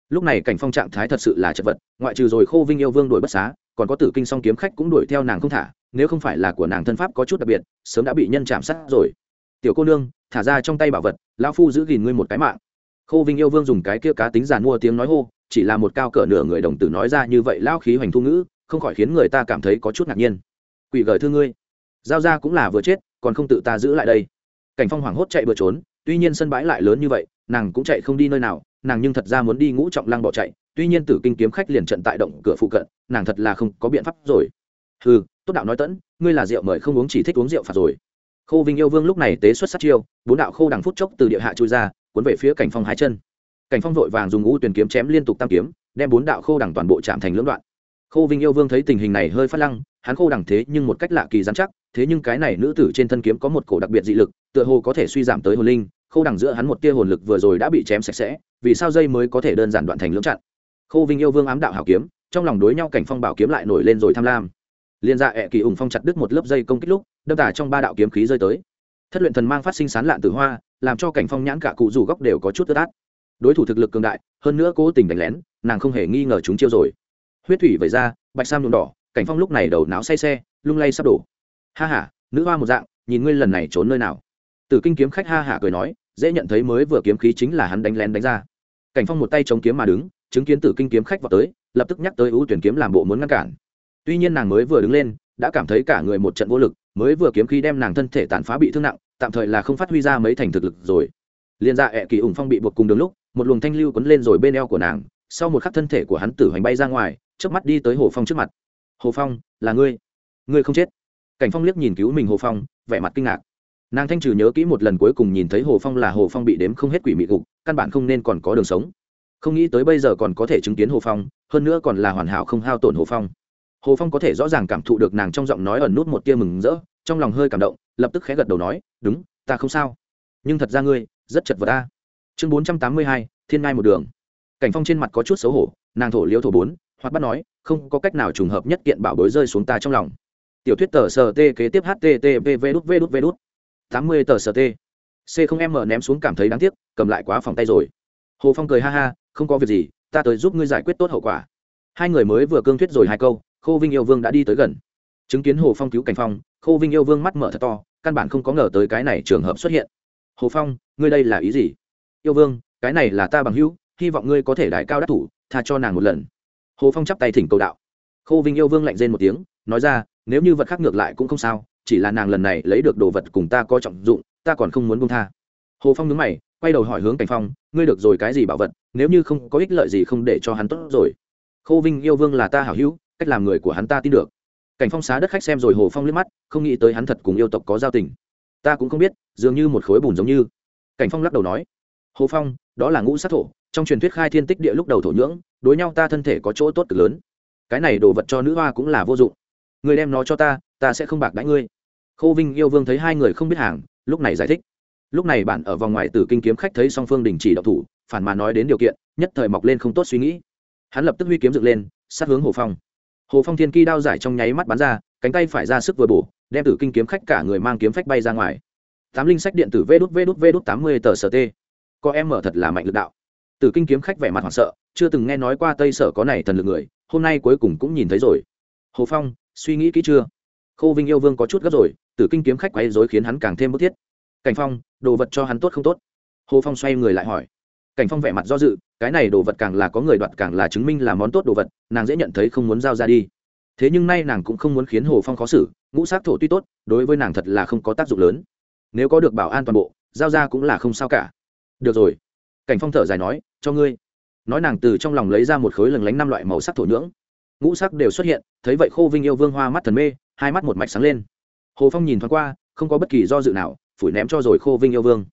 Lúc này cảnh phong trạng thái thật sự là chật vật, ngoại trừ rồi khô vinh yêu vương đuổi bất xá, còn có tử kinh song kiếm khách cũng đuổi theo nàng không thả nếu không phải là của nàng thân pháp có chút đặc biệt, sớm đã bị nhân chạm sát rồi. Tiểu cô nương, thả ra trong tay bảo vật, lão phu giữ gìn ngươi một cái mạng. Khô vinh yêu vương dùng cái kia cá tính giàn mua tiếng nói hô, chỉ là một cao cỡ nửa người đồng tử nói ra như vậy lao khí hoành thu ngữ, không khỏi khiến người ta cảm thấy có chút ngạc nhiên. Quỷ gởi thương ngươi, giao ra cũng là vừa chết, còn không tự ta giữ lại đây. Cảnh phong hoảng hốt chạy vừa trốn, tuy nhiên sân bãi lại lớn như vậy, nàng cũng chạy không đi nơi nào, nàng nhưng thật ra muốn đi ngũ trọng lăng bỏ chạy, tuy nhiên tử kinh kiếm khách liền trận tại động cửa phụ cận, nàng thật là không có biện pháp rồi ừ tốt đạo nói tẫn, ngươi là rượu mời không uống chỉ thích uống rượu phạt rồi. Khô vinh yêu vương lúc này tế xuất sát chiêu, bốn đạo khô đằng phút chốc từ địa hạ chui ra, cuốn về phía cảnh phong hai chân. Cảnh phong vội vàng dùng ngũ tuyển kiếm chém liên tục tam kiếm, đem bốn đạo khô đằng toàn bộ chạm thành lưỡng đoạn. Khô vinh yêu vương thấy tình hình này hơi phát lăng, hắn khô đằng thế nhưng một cách lạ kỳ dán chắc, thế nhưng cái này nữ tử trên thân kiếm có một cổ đặc biệt dị lực, tựa hồ có thể suy giảm tới hồn linh, khô đằng giữa hắn một tia hồn lực vừa rồi đã bị chém sạch sẽ, vì sao dây mới có thể đơn giản đoạn thành lưỡng chặn? Khô vinh yêu vương ám đạo hảo kiếm, trong lòng đối nhau cảnh phong bảo kiếm lại nổi lên rồi tham lam liên dạ ẹ kỳ ủng phong chặt đứt một lớp dây công kích lúc, đâm tả trong ba đạo kiếm khí rơi tới. Thất luyện thần mang phát sinh sán lạn từ hoa, làm cho cảnh phong nhãn cả cụ dù góc đều có chút tơ tát đối thủ thực lực cường đại, hơn nữa cố tình đánh lén, nàng không hề nghi ngờ chúng chiêu rồi. Huyết thủy vẩy ra, bạch sam nhuộm đỏ, cảnh phong lúc này đầu não say xe, lung lay sắp đổ. Ha h a nữ hoa một dạng, nhìn ngươi lần này trốn nơi nào. Từ kinh kiếm khách ha hả cười nói, dễ nhận thấy mới vừa kiếm khí chính là hắn đánh lén đánh ra. Cảnh phong một tay chống kiếm mà đứng, chứng kiến tử kinh kiếm khách vào tới, lập tức nhắc tới ưu tuyển kiếm làm bộ muốn ngăn cản tuy nhiên nàng mới vừa đứng lên, đã cảm thấy cả người một trận vô lực, mới vừa kiếm khí đem nàng thân thể tàn phá bị thương nặng, tạm thời là không phát huy ra mấy thành thực lực rồi. Liền ra ẹ kỳ ủng phong bị buộc cùng đường lúc, một luồng thanh lưu quấn lên rồi bên eo của nàng, sau một khắc thân thể của hắn tử hoành bay ra ngoài trước mắt đi tới hồ phong trước mặt. Hồ phong, là ngươi. Ngươi không chết. Cảnh phong liếc nhìn cứu mình hồ phong, vẻ mặt kinh ngạc. Nàng thanh trừ nhớ kỹ một lần cuối cùng nhìn thấy hồ phong là hồ phong bị đếm không hết quỷ mị gục, căn bản không nên còn có đường sống. Không nghĩ tới bây giờ còn có thể chứng kiến hồ phong, hơn nữa còn là hoàn hảo không hao tổn hồ phong hồ phong có thể rõ ràng cảm thụ được nàng trong giọng nói ẩn nút một tia mừng rỡ, trong lòng hơi cảm động, lập tức khẽ gật đầu nói, đúng, ta không sao. Nhưng thật ra ngươi, rất chật vật ta chương bốn trăm tám mươi hai, thiên ngai một đường. Cảnh phong trên mặt có chút xấu hổ, nàng thổ liêu thổ bốn, hoặc bắt nói, không có cách nào trùng hợp nhất kiện bảo bối rơi xuống ta trong lòng. Tiểu thuyết tờ sờ t kế tiếp http v đút v đút v đút. tám mươi tờ sờ t c không m ném xuống cảm thấy đáng tiếc, cầm lại quá phòng tay rồi. Hồ phong cười ha ha, không có việc gì, ta tới giúp ngươi giải quyết tốt hậu quả. Hai người mới vừa cương thuyết rồi hai câu khô vinh yêu vương đã đi tới gần. Chứng kiến hồ phong cứu cảnh phong, khô vinh yêu vương mắt mở thật to, căn bản không có ngờ tới cái này trường hợp xuất hiện. Hồ phong, ngươi đây là ý gì? Yêu vương, cái này là ta bằng hữu, hy vọng ngươi có thể đại cao đắc thủ, tha cho nàng một lần. Hồ phong chắp tay thỉnh cầu đạo. Khô vinh yêu vương lạnh rên một tiếng, nói ra, nếu như vật khác ngược lại cũng không sao, chỉ là nàng lần này lấy được đồ vật cùng ta có trọng dụng, ta còn không muốn buông tha. Hồ phong nhướng mày, quay đầu hỏi hướng cảnh phong, ngươi được rồi cái gì bảo vật, nếu như không có ích lợi gì không để cho hắn tốt rồi. Khô vinh yêu vương là ta hảo hữu cách làm người của hắn ta tin được. Cảnh phong xá đất khách xem rồi hồ phong liếc mắt, không nghĩ tới hắn thật cùng yêu tộc có giao tình. Ta cũng không biết, dường như một khối bùn giống như. Cảnh phong lắc đầu nói, hồ phong, đó là ngũ sát thổ, trong truyền thuyết khai thiên tích địa lúc đầu thổ nhưỡng, đối nhau ta thân thể có chỗ tốt cực lớn. Cái này đồ vật cho nữ hoa cũng là vô dụng. Người đem nó cho ta ta sẽ không bạc đãi ngươi. Khô vinh yêu vương thấy hai người không biết hàng, lúc này giải thích. Lúc này bạn ở vòng ngoài tử kinh kiếm khách thấy song phương đình chỉ độc thủ, phản mà nói đến điều kiện, nhất thời mọc lên không tốt suy nghĩ. Hắn lập tức huy kiếm dựng lên, sát hướng hồ phong hồ phong thiên kỳ đao giải trong nháy mắt bắn ra, cánh tay phải ra sức vừa bổ, đem tử kinh kiếm khách cả người mang kiếm phách bay ra ngoài. Tám linh sách điện tử vê đút vê đút vê đút tám mươi tờ sở t có em mở thật là mạnh lực đạo. Tử kinh kiếm khách vẻ mặt hoảng sợ, chưa từng nghe nói qua tây sở có này thần lực người, hôm nay cuối cùng cũng nhìn thấy rồi. Hồ phong, suy nghĩ kỹ chưa? Khô vinh yêu vương có chút gấp rồi, tử kinh kiếm khách quấy dối khiến hắn càng thêm bức thiết. Cảnh phong, đồ vật cho hắn tốt không tốt? Hồ phong xoay người lại hỏi. Cảnh phong vẻ mặt do dự cái này đồ vật càng là có người đoạt càng là chứng minh là món tốt đồ vật, nàng dễ nhận thấy không muốn giao ra đi. Thế nhưng nay nàng cũng không muốn khiến hồ phong khó xử, ngũ sát thổ tuy tốt, đối với nàng thật là không có tác dụng lớn. Nếu có được bảo an toàn bộ, giao ra cũng là không sao cả. Được rồi. Cảnh phong thở dài nói, cho ngươi. Nói nàng từ trong lòng lấy ra một khối lừng lánh năm loại màu sắc thổ nhưỡng. Ngũ sắc đều xuất hiện, thấy vậy khô vinh yêu vương hoa mắt thần mê, hai mắt một mạch sáng lên. Hồ phong nhìn thoáng qua, không có bất kỳ do dự nào, phủi ném cho rồi khô vinh yêu vương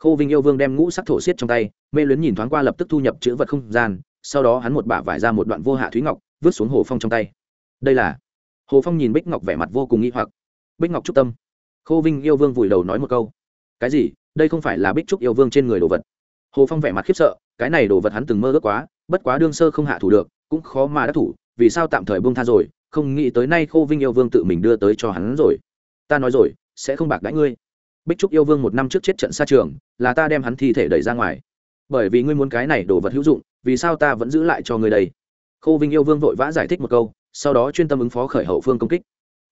khô vinh yêu vương đem ngũ sắc thổ xiết trong tay, mê luyến nhìn thoáng qua lập tức thu nhập chữ vật không gian, sau đó hắn một bả vải ra một đoạn vô hạ thúy ngọc, vứt xuống hồ phong trong tay. Đây là? Hồ phong nhìn bích ngọc vẻ mặt vô cùng nghi hoặc. Bích ngọc trúc tâm. Khô vinh yêu vương vùi đầu nói một câu. Cái gì? Đây không phải là bích trúc yêu vương trên người đồ vật. Hồ phong vẻ mặt khiếp sợ, cái này đồ vật hắn từng mơ ước quá, bất quá đương sơ không hạ thủ được, cũng khó mà đắc thủ, vì sao tạm thời buông tha rồi, không nghĩ tới nay khô vinh yêu vương tự mình đưa tới cho hắn rồi. Ta nói rồi, sẽ không bạc đãi ngươi bích trúc yêu vương một năm trước chết trận xa trường, là ta đem hắn thi thể đẩy ra ngoài. Bởi vì ngươi muốn cái này đồ vật hữu dụng, vì sao ta vẫn giữ lại cho ngươi đây? Khô vinh yêu vương vội vã giải thích một câu, sau đó chuyên tâm ứng phó khởi hậu phương công kích.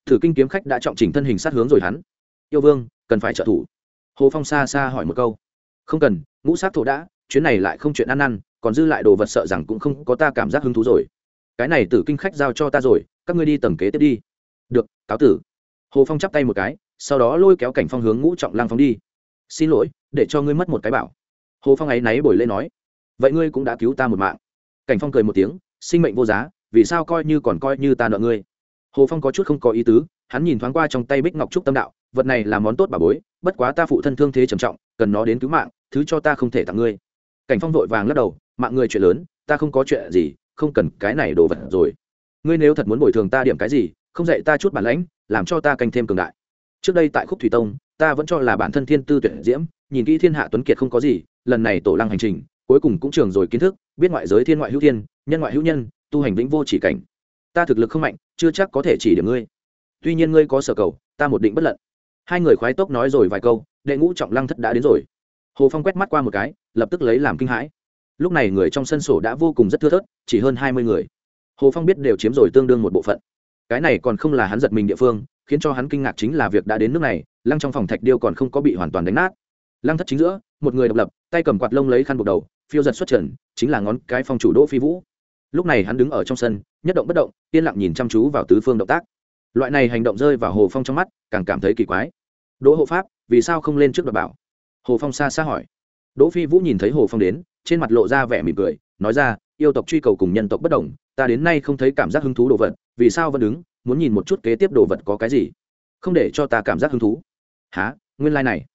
Thử kinh kiếm khách đã trọng chỉnh thân hình sát hướng rồi hắn. Yêu vương, cần phải trợ thủ. Hồ phong xa xa hỏi một câu. Không cần, ngũ sát thổ đã, chuyến này lại không chuyện ăn năn, còn dư lại đồ vật sợ rằng cũng không có ta cảm giác hứng thú rồi. Cái này tử kinh khách giao cho ta rồi, các ngươi đi tầng kế tiếp đi. Được, cáo tử. Hồ phong chắp tay một cái sau đó lôi kéo cảnh phong hướng ngũ trọng lang phong đi. Xin lỗi, để cho ngươi mất một cái bảo. Hồ phong ấy náy bồi lên nói. Vậy ngươi cũng đã cứu ta một mạng. Cảnh phong cười một tiếng, sinh mệnh vô giá, vì sao coi như còn coi như ta nợ ngươi? Hồ phong có chút không có ý tứ, hắn nhìn thoáng qua trong tay bích ngọc trúc tâm đạo, vật này là món tốt bà bối, bất quá ta phụ thân thương thế trầm trọng, cần nó đến cứu mạng, thứ cho ta không thể tặng ngươi. Cảnh phong vội vàng lắc đầu, mạng ngươi chuyện lớn, ta không có chuyện gì, không cần cái này đồ vật rồi. Ngươi nếu thật muốn bồi thường ta điểm cái gì, không dạy ta chút bản lãnh, làm cho ta canh thêm cường đại trước đây tại khúc thủy tông, ta vẫn cho là bản thân thiên tư tuyển diễm, nhìn kỹ thiên hạ tuấn kiệt không có gì, lần này tổ lăng hành trình, cuối cùng cũng trường rồi kiến thức, biết ngoại giới thiên ngoại hữu thiên, nhân ngoại hữu nhân, tu hành vĩnh vô chỉ cảnh. Ta thực lực không mạnh, chưa chắc có thể chỉ điểm ngươi. Tuy nhiên ngươi có sở cầu, ta một định bất lận. Hai người khoái tốc nói rồi vài câu, đệ ngũ trọng lăng thất đã đến rồi. Hồ phong quét mắt qua một cái, lập tức lấy làm kinh hãi. Lúc này người trong sân sổ đã vô cùng rất thưa thớt, chỉ hơn hai mươi người. Hồ phong biết đều chiếm rồi tương đương một bộ phận. Cái này còn không là hắn giật mình địa phương khiến cho hắn kinh ngạc chính là việc đã đến nước này, lăng trong phòng thạch điêu còn không có bị hoàn toàn đánh nát. Lăng thất chính giữa, một người độc lập, tay cầm quạt lông lấy khăn buộc đầu, phiêu giật xuất trần, chính là ngón cái phong chủ đỗ phi vũ. Lúc này hắn đứng ở trong sân, nhất động bất động, yên lặng nhìn chăm chú vào tứ phương động tác. Loại này hành động rơi vào hồ phong trong mắt, càng cảm thấy kỳ quái. Đỗ hộ pháp, vì sao không lên trước đ bảo? Hồ phong xa xa hỏi. Đỗ phi vũ nhìn thấy hồ phong đến, trên mặt lộ ra vẻ mỉm cười, nói ra, yêu tộc truy cầu cùng nhân tộc bất đồng, ta đến nay không thấy cảm giác hứng thú đồ vật, vì sao vẫn đứng muốn nhìn một chút kế tiếp đồ vật có cái gì. Không để cho ta cảm giác hứng thú. Há nguyên lai、like、này.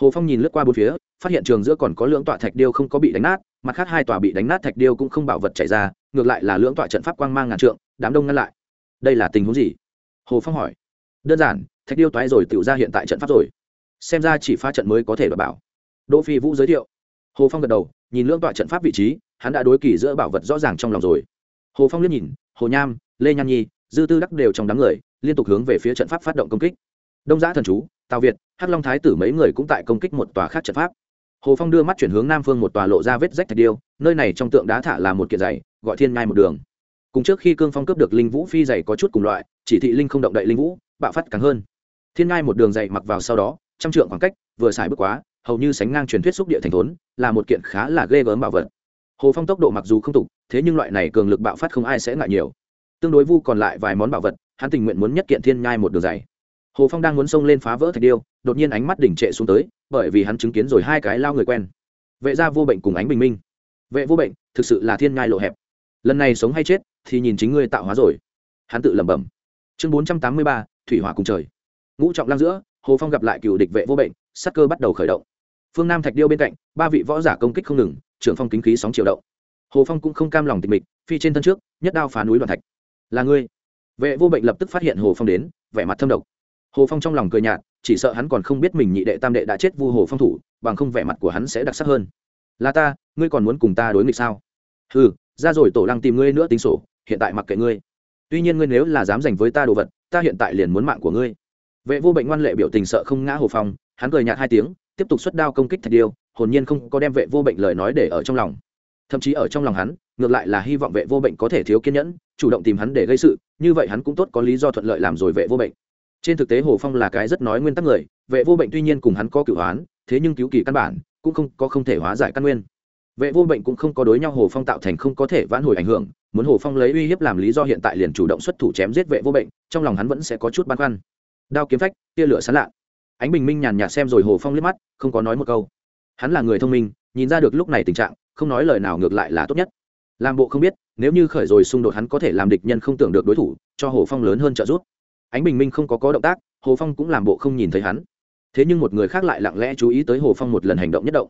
Hồ phong nhìn lướt qua bốn phía, phát hiện trường giữa còn có lưỡng tọa thạch điêu không có bị đánh nát, mặt khác hai tòa bị đánh nát thạch điêu cũng không bảo vật chảy ra, ngược lại là lưỡng tọa trận pháp quang mang ngàn trượng, đám đông ngăn lại. Đây là tình huống gì? Hồ phong hỏi. Đơn giản, thạch điêu toái rồi tự ra hiện tại trận pháp rồi. Xem ra chỉ phá trận mới có thể đảm bảo. Đỗ phi vũ giới thiệu. Hồ phong gật đầu, nhìn lưỡng tọa trận pháp vị trí, hắn đã đối kỳ giữa bảo vật rõ ràng trong lòng rồi. Hồ phong liếc nhìn, hồ nham, lê nhan nhi dư tư đắc đều trong đám người, liên tục hướng về phía trận pháp phát động công kích. Đông giã thần chú, tào việt, hắc long thái tử mấy người cũng tại công kích một tòa khác trận pháp. Hồ phong đưa mắt chuyển hướng nam phương một tòa lộ ra vết rách thạch điêu, nơi này trong tượng đá thả là một kiện dày gọi thiên ngai một đường. Cùng trước khi cương phong cướp được linh vũ phi dày có chút cùng loại, chỉ thị linh không động đậy linh vũ, bạo phát càng hơn. Thiên ngai một đường dày mặc vào sau đó, trăm trượng khoảng cách, vừa xài bước quá, hầu như sánh ngang truyền thuyết xúc địa thành thốn, là một kiện khá là ghê gớm bảo vật. Hồ phong tốc độ mặc dù không tục, thế nhưng loại này cường lực bạo phát không ai sẽ ngại nhiều tương đối vu còn lại vài món bảo vật, hắn tình nguyện muốn nhất kiện thiên nhai một đường dày hồ phong đang muốn xông lên phá vỡ thạch điêu, đột nhiên ánh mắt đỉnh trệ xuống tới, bởi vì hắn chứng kiến rồi hai cái lao người quen. Vệ gia vô bệnh cùng ánh bình minh. Vệ vô bệnh, thực sự là thiên nhai lộ hẹp. Lần này sống hay chết, thì nhìn chính ngươi tạo hóa rồi. Hắn tự lẩm bẩm. Chương bốn trăm tám mươi ba, thủy hỏa cùng trời. Ngũ trọng lang giữa, hồ phong gặp lại cựu địch vệ vô bệnh, sắc cơ bắt đầu khởi động. Phương nam thạch điêu bên cạnh, ba vị võ giả công kích không ngừng, trưởng phong kính khí sóng chiều động. Hồ phong cũng không cam lòng tịch mịch, phi trên thân trước, nhất đao phá núi đoạn thạch là ngươi? Vệ vô bệnh lập tức phát hiện hồ phong đến, vẻ mặt thâm độc. Hồ phong trong lòng cười nhạt, chỉ sợ hắn còn không biết mình nhị đệ tam đệ đã chết vu hồ phong thủ, bằng không vẻ mặt của hắn sẽ đặc sắc hơn. Là ta, ngươi còn muốn cùng ta đối nghịch sao? Ừ ra rồi tổ lăng tìm ngươi nữa tính sổ, hiện tại mặc kệ ngươi. Tuy nhiên ngươi nếu là dám giành với ta đồ vật, ta hiện tại liền muốn mạng của ngươi. Vệ vô bệnh ngoan lệ biểu tình sợ không ngã hồ phong, hắn cười nhạt hai tiếng, tiếp tục xuất đao công kích thạch điêu, hồn nhiên không có đem vệ vô bệnh lời nói để ở trong lòng. Thậm chí ở trong lòng hắn, ngược lại là hy vọng vệ vô bệnh có thể thiếu kiên nhẫn chủ động tìm hắn để gây sự, như vậy hắn cũng tốt có lý do thuận lợi làm rồi vệ vô bệnh. Trên thực tế hồ phong là cái rất nói nguyên tắc người, vệ vô bệnh tuy nhiên cùng hắn có cửu hoán thế nhưng cứu kỳ căn bản, cũng không có không thể hóa giải căn nguyên. Vệ vô bệnh cũng không có đối nhau hồ phong tạo thành không có thể vãn hồi ảnh hưởng, muốn hồ phong lấy uy hiếp làm lý do hiện tại liền chủ động xuất thủ chém giết vệ vô bệnh, trong lòng hắn vẫn sẽ có chút băn khoăn. Đao kiếm phách, tia lửa sán lạ. Ánh bình minh nhàn nhạt xem rồi hồ phong liếc mắt, không có nói một câu. Hắn là người thông minh, nhìn ra được lúc này tình trạng, không nói lời nào ngược lại là tốt nhất làm bộ không biết, nếu như khởi rồi xung đột hắn có thể làm địch nhân không tưởng được đối thủ, cho hồ phong lớn hơn trợ giúp. Ánh bình minh không có có động tác, hồ phong cũng làm bộ không nhìn thấy hắn. Thế nhưng một người khác lại lặng lẽ chú ý tới hồ phong một lần hành động nhất động.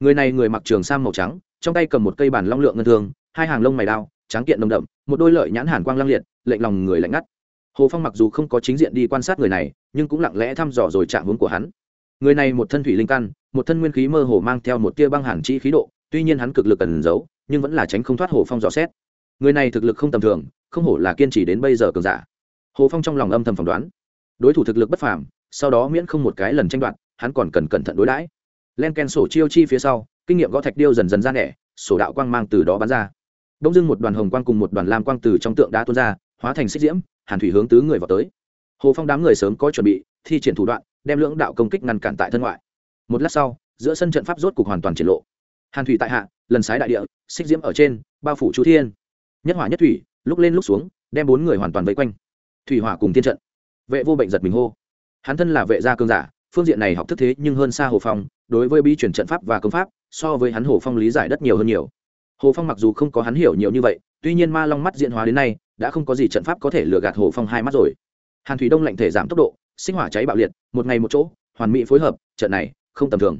Người này người mặc trường sam màu trắng, trong tay cầm một cây bản long lượng ngân thương, hai hàng lông mày đao, tráng kiện nồng đậm, một đôi lợi nhãn hàn quang lăng liệt, lệnh lòng người lạnh ngắt. Hồ phong mặc dù không có chính diện đi quan sát người này, nhưng cũng lặng lẽ thăm dò rồi chạm hướng của hắn. Người này một thân thủy linh căn, một thân nguyên khí mơ hồ mang theo một tia băng hàn chi khí độ, tuy nhiên hắn cực lực cần giấu nhưng vẫn là tránh không thoát hồ phong dò xét. Người này thực lực không tầm thường, không hổ là kiên trì đến bây giờ cường giả. Hồ phong trong lòng âm thầm phỏng đoán. Đối thủ thực lực bất phàm, sau đó miễn không một cái lần tranh đoạt, hắn còn cần cẩn thận đối đãi. Len ken sổ chiêu chi phía sau, kinh nghiệm gõ thạch điêu dần dần ra nẻ, sổ đạo quang mang từ đó bắn ra. Đông dưng một đoàn hồng quang cùng một đoàn lam quang từ trong tượng đã tuôn ra, hóa thành xích diễm, hàn thủy hướng tứ người vào tới. Hồ phong đám người sớm có chuẩn bị, thi triển thủ đoạn, đem lưỡng đạo công kích ngăn cản tại thân ngoại. Một lát sau, giữa sân trận pháp rốt cục hoàn toàn triển lộ hàn thủy tại hạ, lần sái đại địa, xích diễm ở trên, bao phủ chú thiên. Nhất hỏa nhất thủy, lúc lên lúc xuống, đem bốn người hoàn toàn vây quanh. Thủy hỏa cùng tiên trận. Vệ vô bệnh giật mình hô. Hắn thân là vệ gia cương giả, phương diện này học thức thế nhưng hơn xa hồ phong, đối với bi chuyển trận pháp và công pháp, so với hắn hồ phong lý giải đất nhiều hơn nhiều. Hồ phong mặc dù không có hắn hiểu nhiều như vậy, tuy nhiên ma long mắt diện hóa đến nay, đã không có gì trận pháp có thể lừa gạt hồ phong hai mắt rồi. Hàn thủy đông lạnh thể giảm tốc độ, sinh hỏa cháy bạo liệt, một ngày một chỗ, hoàn mỹ phối hợp, trận này không tầm thường.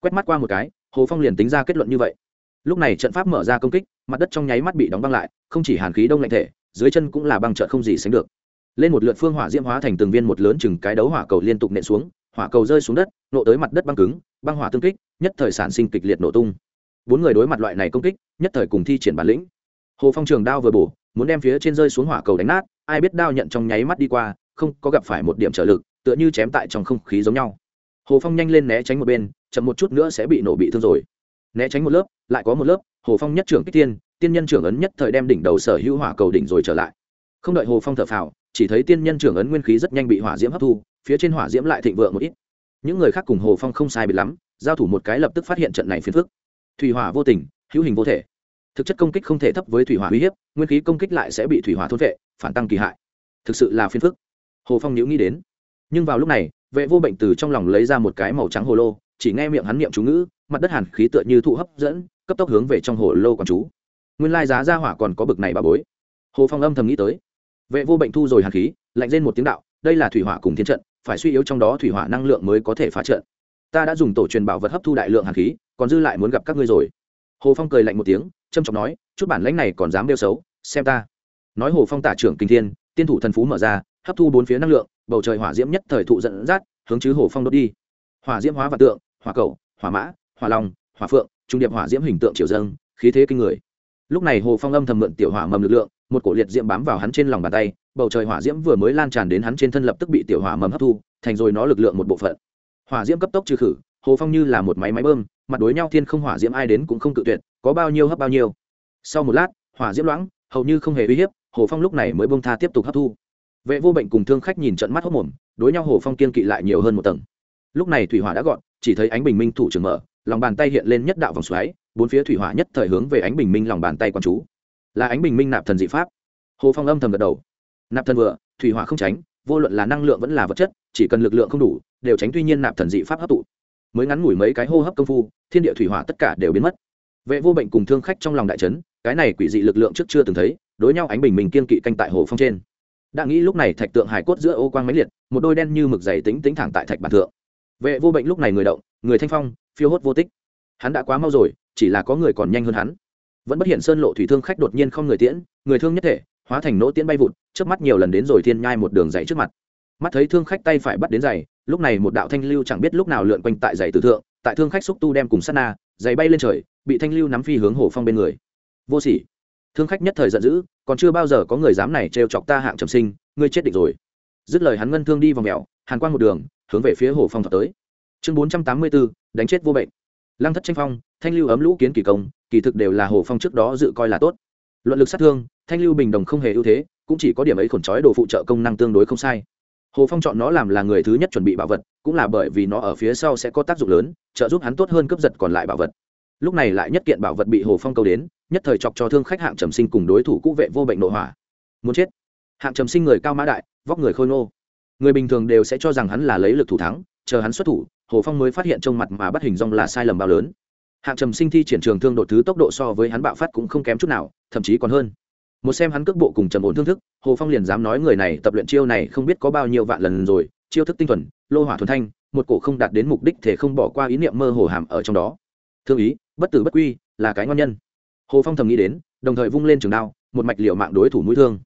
Quét mắt qua một cái hồ phong liền tính ra kết luận như vậy. Lúc này trận pháp mở ra công kích, mặt đất trong nháy mắt bị đóng băng lại, không chỉ hàn khí đông lạnh thể, dưới chân cũng là băng trợ không gì sánh được. Lên một lượt phương hỏa diễm hóa thành từng viên một lớn chừng cái đấu hỏa cầu liên tục nện xuống, hỏa cầu rơi xuống đất, nộ tới mặt đất băng cứng, băng hỏa tương kích, nhất thời sản sinh kịch liệt nổ tung. Bốn người đối mặt loại này công kích, nhất thời cùng thi triển bản lĩnh. Hồ phong trường đao vừa bổ, muốn đem phía trên rơi xuống hỏa cầu đánh nát, ai biết đao nhận trong nháy mắt đi qua, không có gặp phải một điểm trở lực, tựa như chém tại trong không khí giống nhau. Hồ phong nhanh lên né tránh một bên chậm một chút nữa sẽ bị nổ bị thương rồi. Né tránh một lớp, lại có một lớp, hồ phong nhất trưởng kích tiên tiên nhân trưởng ấn nhất thời đem đỉnh đầu sở hữu hỏa cầu đỉnh rồi trở lại. Không đợi hồ phong thở phào, chỉ thấy tiên nhân trưởng ấn nguyên khí rất nhanh bị hỏa diễm hấp thu, phía trên hỏa diễm lại thịnh vượng một ít. Những người khác cùng hồ phong không sai biệt lắm, giao thủ một cái lập tức phát hiện trận này phiền phức. Thủy hỏa vô tình, hữu hình vô thể. Thực chất công kích không thể thấp với thủy hỏa uy hiếp, nguyên khí công kích lại sẽ bị thủy hỏa thôn vệ, phản tăng kỳ hại. Thực sự là phiền phức. Hồ phong nhữ nghĩ đến. Nhưng vào lúc này, vệ vô bệnh từ trong lòng lấy ra một cái màu trắng hồ lô chỉ nghe miệng hắn niệm chú ngữ, mặt đất hàn khí tựa như thụ hấp dẫn, cấp tốc hướng về trong hồ lô quan chú. Nguyên lai giá ra hỏa còn có bực này bà bối. Hồ phong âm thầm nghĩ tới. Vệ vô bệnh thu rồi hàn khí, lạnh lên một tiếng đạo, đây là thủy hỏa cùng thiên trận, phải suy yếu trong đó thủy hỏa năng lượng mới có thể phá trận. Ta đã dùng tổ truyền bảo vật hấp thu đại lượng hàn khí, còn dư lại muốn gặp các ngươi rồi. Hồ phong cười lạnh một tiếng trâm trọng nói, chút bản lãnh này còn dám đeo xấu, xem ta. Nói hồ phong tả trưởng kinh thiên, tiên thủ thần phú mở ra, hấp thu bốn phía năng lượng, bầu trời hỏa diễm nhất thời thụ dẫn dắt, hướng chứ hồ phong đốt đi. Hỏa diễm hóa và tượng hỏa cầu, hỏa mã, hỏa long, hỏa phượng, trung điệp hỏa diễm hình tượng triều dâng, khí thế kinh người. Lúc này hồ phong âm thầm mượn tiểu hỏa mầm lực lượng, một cổ liệt diễm bám vào hắn trên lòng bàn tay, bầu trời hỏa diễm vừa mới lan tràn đến hắn trên thân lập tức bị tiểu hỏa mầm hấp thu, thành rồi nó lực lượng một bộ phận. Hỏa diễm cấp tốc trừ khử, hồ phong như là một máy máy bơm, mặt đối nhau thiên không hỏa diễm ai đến cũng không cự tuyệt, có bao nhiêu hấp bao nhiêu. Sau một lát, hỏa diễm loãng, hầu như không hề uy hiếp, hồ phong lúc này mới bông tha tiếp tục hấp thu. Vệ vô bệnh cùng thương khách nhìn trận mắt hốc mồm, đối nhau hồ phong kiên kỵ lại nhiều hơn một tầng. Lúc này thủy hỏa đã gọn chỉ thấy ánh bình minh thủ trưởng mở, lòng bàn tay hiện lên nhất đạo vòng xoáy, bốn phía thủy hỏa nhất thời hướng về ánh bình minh lòng bàn tay quan chú. Là ánh bình minh nạp thần dị pháp. Hồ phong âm thầm gật đầu. Nạp thần vừa, thủy hỏa không tránh, vô luận là năng lượng vẫn là vật chất, chỉ cần lực lượng không đủ, đều tránh tuy nhiên nạp thần dị pháp hấp tụ. Mới ngắn ngủi mấy cái hô hấp công phu, thiên địa thủy hỏa tất cả đều biến mất. Vệ vô bệnh cùng thương khách trong lòng đại trấn cái này quỷ dị lực lượng trước chưa từng thấy, đối nhau ánh bình minh kiên kỵ canh tại hồ phong trên. Đã nghĩ lúc này thạch tượng hải cốt giữa ô quang máy liệt, một đôi đen như mực dày tính tính thẳng tại thạch bản thượng vệ vô bệnh lúc này người động, người thanh phong, phiêu hốt vô tích. Hắn đã quá mau rồi, chỉ là có người còn nhanh hơn hắn. Vẫn bất hiện sơn lộ thủy thương khách đột nhiên không người tiễn, người thương nhất thể, hóa thành nỗ tiễn bay vụt trước mắt nhiều lần đến rồi thiên nhai một đường dày trước mặt. Mắt thấy thương khách tay phải bắt đến giày, lúc này một đạo thanh lưu chẳng biết lúc nào lượn quanh tại giày tử thượng, tại thương khách xúc tu đem cùng sát na, giày bay lên trời, bị thanh lưu nắm phi hướng hồ phong bên người. Vô sỉ. Thương khách nhất thời giận dữ, còn chưa bao giờ có người dám này trêu chọc ta hạng trầm sinh, ngươi chết định rồi. Dứt lời hắn ngân thương đi vào mèo, hàn quang một đường hướng về phía hồ phong thọ tới. Chương bốn trăm tám mươi bốn, đánh chết vô bệnh. Lăng thất tranh phong, thanh lưu ấm lũ kiến kỳ công, kỳ thực đều là hồ phong trước đó dự coi là tốt. Luận lực sát thương, thanh lưu bình đồng không hề ưu thế, cũng chỉ có điểm ấy khổn trói đồ phụ trợ công năng tương đối không sai. Hồ phong chọn nó làm là người thứ nhất chuẩn bị bảo vật, cũng là bởi vì nó ở phía sau sẽ có tác dụng lớn, trợ giúp hắn tốt hơn cướp giật còn lại bảo vật. Lúc này lại nhất kiện bảo vật bị hồ phong câu đến, nhất thời chọc cho thương khách hạng trầm sinh cùng đối thủ cũ vệ vô bệnh nội hỏa. Muốn chết. Hạng trầm sinh người cao mã đại, vóc người khôi nô người bình thường đều sẽ cho rằng hắn là lấy lực thủ thắng, chờ hắn xuất thủ, hồ phong mới phát hiện trong mặt mà bắt hình dong là sai lầm bao lớn. Hạng trầm sinh thi triển trường thương đột thứ tốc độ so với hắn bạo phát cũng không kém chút nào, thậm chí còn hơn. Một xem hắn cước bộ cùng trầm ổn thương thức, hồ phong liền dám nói người này tập luyện chiêu này không biết có bao nhiêu vạn lần rồi, chiêu thức tinh thuần, lô hỏa thuần thanh, một cổ không đạt đến mục đích thể không bỏ qua ý niệm mơ hồ hàm ở trong đó. Thương ý, bất tử bất quy, là cái ngon nhân. Hồ phong thầm nghĩ đến, đồng thời vung lên trường đao, một mạch liệu mạng đối thủ mũi thương.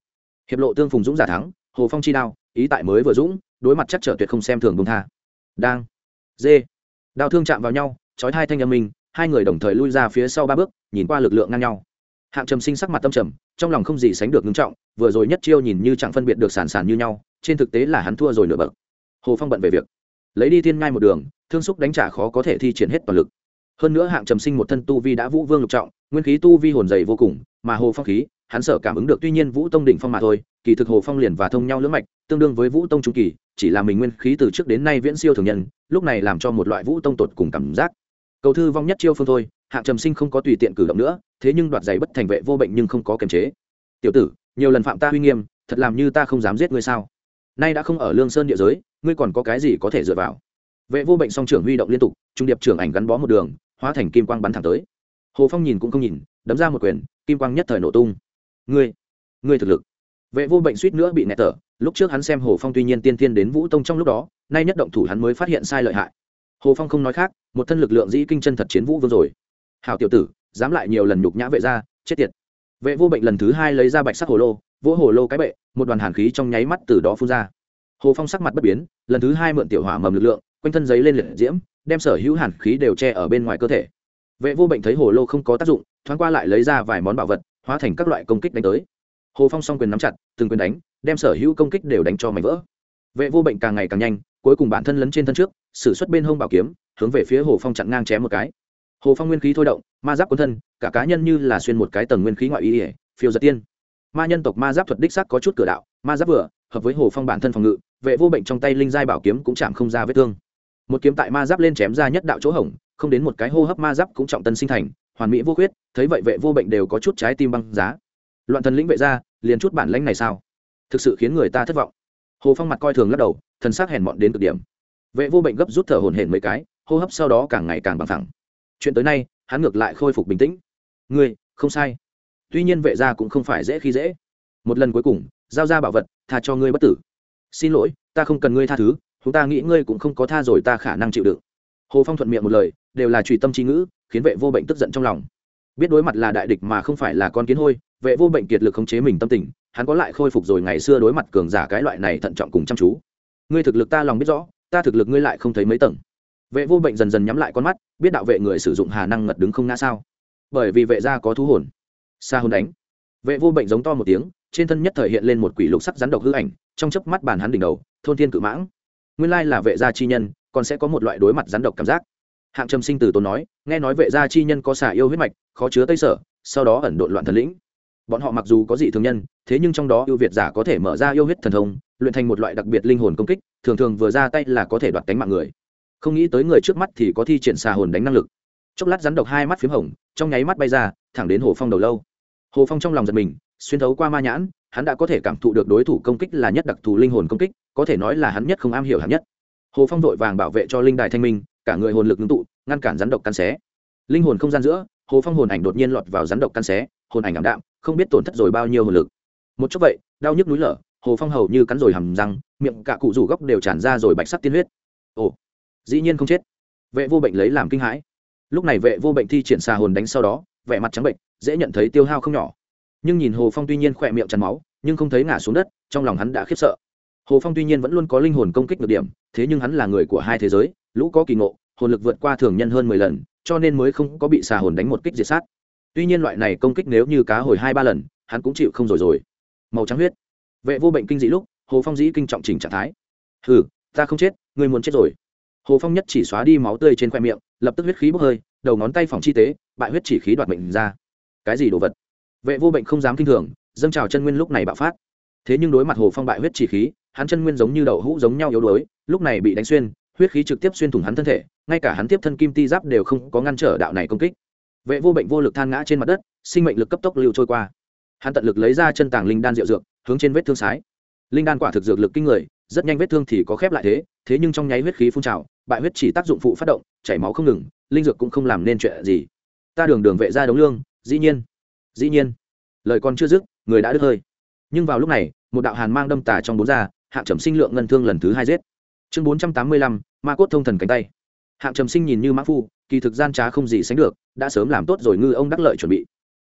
Hiệp lộ tương phùng dũng giả thắng, hồ phong chi đao ý tại mới vừa dũng, đối mặt chắc trở tuyệt không xem thường bông tha. Đang. Dê. Đao thương chạm vào nhau trói hai thanh âm minh hai người đồng thời lui ra phía sau ba bước, nhìn qua lực lượng ngang nhau. Hạng trầm sinh sắc mặt tâm trầm, trong lòng không gì sánh được ngưng trọng, vừa rồi nhất chiêu nhìn như chẳng phân biệt được sản sản như nhau, trên thực tế là hắn thua rồi nửa bậc. Hồ phong bận về việc. Lấy đi thiên ngai một đường, thương xúc đánh trả khó có thể thi triển hết toàn lực. Hơn nữa hạng trầm sinh một thân tu vi đã vũ vương lục trọng, nguyên khí tu vi hồn dày vô cùng, mà hồ phong khí hắn sở cảm ứng được tuy nhiên vũ tông đỉnh phong mà thôi, kỳ thực hồ phong liền và thông nhau lưỡng mạch, tương đương với vũ tông trung kỳ, chỉ là mình nguyên khí từ trước đến nay viễn siêu thường nhân, lúc này làm cho một loại vũ tông tột cùng cảm giác. Cầu thư vong nhất chiêu phương thôi, hạng trầm sinh không có tùy tiện cử động nữa, thế nhưng đoạt giày bất thành vệ vô bệnh nhưng không có kiềm chế. Tiểu tử, nhiều lần phạm ta uy nghiêm, thật làm như ta không dám giết ngươi sao? Nay đã không ở lương sơn địa giới, ngươi còn có cái gì có thể dựa vào? Vệ vô bệnh song trưởng huy động liên tục, trung điệp trưởng ảnh gắn bó một đường, hóa thành kim quang bắn thẳng tới. Hồ phong nhìn cũng không nhìn, đấm ra một quyền, kim quang nhất thời nổ tung ngươi ngươi thực lực. Vệ vô bệnh suýt nữa bị nẹt tở lúc trước hắn xem hồ phong tuy nhiên tiên tiên đến vũ tông trong lúc đó, nay nhất động thủ hắn mới phát hiện sai lợi hại. Hồ phong không nói khác, một thân lực lượng dĩ kinh chân thật chiến vũ vương rồi. Hào tiểu tử, dám lại nhiều lần nhục nhã vệ ra chết tiệt. Vệ vô bệnh lần thứ hai lấy ra bạch sắc hồ lô, vỗ hồ lô cái bệ, một đoàn hàn khí trong nháy mắt từ đó phun ra. Hồ phong sắc mặt bất biến, lần thứ hai mượn tiểu hỏa mầm lực lượng, quanh thân giấy lên liệt diễm, đem sở hữu hàn khí đều che ở bên ngoài cơ thể. Vệ vô bệnh thấy hồ lô không có tác dụng, thoáng qua lại lấy ra vài món bảo vật hóa thành các loại công kích đánh tới. Hồ phong s quyền nắm chặt, từng quyền đánh, đem sở hữu công kích đều đánh cho mảnh vỡ. Vệ vô bệnh càng ngày càng nhanh, cuối cùng bản thân lấn trên thân trước xử suất bên hông bảo kiếm, hướng về phía hồ phong chặn ngang chém một cái. Hồ phong nguyên khí thôi động, ma giáp quân thân, cả cá nhân như là xuyên một cái tầng nguyên khí ngoại ý ỉa phiêu giật tiên. Ma nhân tộc ma giáp thuật đích sắc có chút cửa đạo, ma giáp vừa, hợp với hồ phong bản thân phòng ngự, vệ vô bệnh trong tay linh giai bảo kiếm cũng chạm không ra vết thương. Một kiếm tại ma giáp lên chém ra nhất đạo chỗ hỏng không đến một cái hô hấp ma giáp cũng trọng tân sinh thành hoàn mỹ vô khuyết, thấy vậy vệ vô bệnh đều có chút trái tim băng giá. Loạn thần lĩnh vệ ra, liền chút bản lãnh này sao? Thực sự khiến người ta thất vọng. Hồ phong mặt coi thường lắc đầu, thần sắc hèn mọn đến cực điểm. Vệ vô bệnh gấp rút thở hổn hển mấy cái, hô hấp sau đó càng ngày càng bằng thẳng. Chuyện tới nay, hắn ngược lại khôi phục bình tĩnh. Ngươi, không sai. Tuy nhiên vệ gia cũng không phải dễ khi dễ. Một lần cuối cùng, giao ra bảo vật, tha cho ngươi bất tử. Xin lỗi, ta không cần ngươi tha thứ, chúng ta nghĩ ngươi cũng không có tha rồi ta khả năng chịu đựng hồ phong thuận miệng một lời, đều là trùy tâm trí ngữ, khiến vệ vô bệnh tức giận trong lòng. Biết đối mặt là đại địch mà không phải là con kiến hôi, vệ vô bệnh kiệt lực khống chế mình tâm tình, hắn có lại khôi phục rồi ngày xưa đối mặt cường giả cái loại này thận trọng cùng chăm chú. Ngươi thực lực ta lòng biết rõ, ta thực lực ngươi lại không thấy mấy tầng. Vệ vô bệnh dần dần nhắm lại con mắt, biết đạo vệ người sử dụng hà năng ngật đứng không ngã sao. Bởi vì vệ gia có thú hồn. Xa hồn đánh. Vệ vô bệnh giống to một tiếng, trên thân nhất thời hiện lên một quỷ lục sắc rắn độc hư ảnh, trong chớp mắt bàn hắn đỉnh đầu, thôn thiên cự mãng nguyên lai là vệ gia chi nhân, còn sẽ có một loại đối mặt rắn độc cảm giác. Hạng trầm sinh từ tốn nói, nghe nói vệ gia chi nhân có xả yêu huyết mạch, khó chứa tây sở, sau đó ẩn độn loạn thần lĩnh. Bọn họ mặc dù có dị thường nhân, thế nhưng trong đó yêu việt giả có thể mở ra yêu huyết thần thông, luyện thành một loại đặc biệt linh hồn công kích, thường thường vừa ra tay là có thể đoạt cánh mạng người. Không nghĩ tới người trước mắt thì có thi triển xà hồn đánh năng lực. Chốc lát rắn độc hai mắt p h í m hồng, trong nháy mắt bay ra, thẳng đến hồ phong đầu lâu. Hồ phong trong lòng giật mình, xuyên thấu qua ma nhãn, hắn đã có thể cảm thụ được đối thủ công kích là nhất đặc thù linh hồn công kích có thể nói là hắn nhất không am hiểu hắn nhất. Hồ phong vội vàng bảo vệ cho linh đài thanh minh, cả người hồn lực ngưng tụ, ngăn cản rắn độc căn xé. Linh hồn không gian giữa, hồ phong hồn ảnh đột nhiên lọt vào rắn độc căn xé, hồn ảnh ảm đạm, không biết tổn thất rồi bao nhiêu hồn lực. Một chút vậy, đau nhức núi lở, hồ phong hầu như cắn rồi hầm răng, miệng cả cụ rủ góc đều tràn ra rồi bạch sắc tiên huyết. Ồ, dĩ nhiên không chết. Vệ vô bệnh lấy làm kinh hãi. Lúc này vệ vô bệnh thi triển xà hồn đánh sau đó, vẻ mặt trắng bệnh, dễ nhận thấy tiêu hao không nhỏ. Nhưng nhìn hồ phong tuy nhiên khỏe miệng chắn máu, nhưng không thấy ngã xuống đất, trong lòng hắn đã khiếp sợ hồ phong tuy nhiên vẫn luôn có linh hồn công kích được điểm, thế nhưng hắn là người của hai thế giới, lũ có kỳ ngộ, hồn lực vượt qua thường nhân hơn mười lần, cho nên mới không có bị xà hồn đánh một kích diệt sát. Tuy nhiên loại này công kích nếu như cá hồi hai ba lần, hắn cũng chịu không rồi rồi. Màu trắng huyết. Vệ vô bệnh kinh dị lúc, hồ phong dĩ kinh trọng trình trạng thái. Hừ, ta không chết người muốn chết rồi. Hồ phong nhất chỉ xóa đi máu tươi trên khoe miệng, lập tức huyết khí bốc hơi, đầu ngón tay phòng chi tế, bại huyết chỉ khí đoạt bệnh ra. Cái gì đồ vật? Vệ vô bệnh không dám kinh thường, dâng trào chân nguyên lúc này bạo phát. Thế nhưng đối mặt hồ phong bại huyết chỉ khí hắn chân nguyên giống như đậu hũ giống nhau yếu đuối, lúc này bị đánh xuyên, huyết khí trực tiếp xuyên thủng hắn thân thể, ngay cả hắn tiếp thân kim ti giáp đều không có ngăn trở đạo này công kích. Vệ vô bệnh vô lực than ngã trên mặt đất, sinh mệnh lực cấp tốc lưu trôi qua. Hắn tận lực lấy ra chân tàng linh đan rượu dược, hướng trên vết thương sái. Linh đan quả thực dược lực kinh người, rất nhanh vết thương thì có khép lại thế thế nhưng trong nháy huyết khí phun trào, bại huyết chỉ tác dụng phụ phát động, chảy máu không ngừng, linh dược cũng không làm nên chuyện gì. Ta đường đường vệ ra đống lương, dĩ nhiên dĩ nhiên. Lời còn chưa dứt, người đã đứt hơi. Nhưng vào lúc này, một đạo hàn mang đâm tả trong bốn da hạng trầm sinh lượng ngân thương lần thứ hai giết. Chương bốn trăm tám mươi lăm, ma cốt thông thần cánh tay. Hạng trầm sinh nhìn như mã phu, kỳ thực gian trá không gì sánh được, đã sớm làm tốt rồi ngư ông đắc lợi chuẩn bị.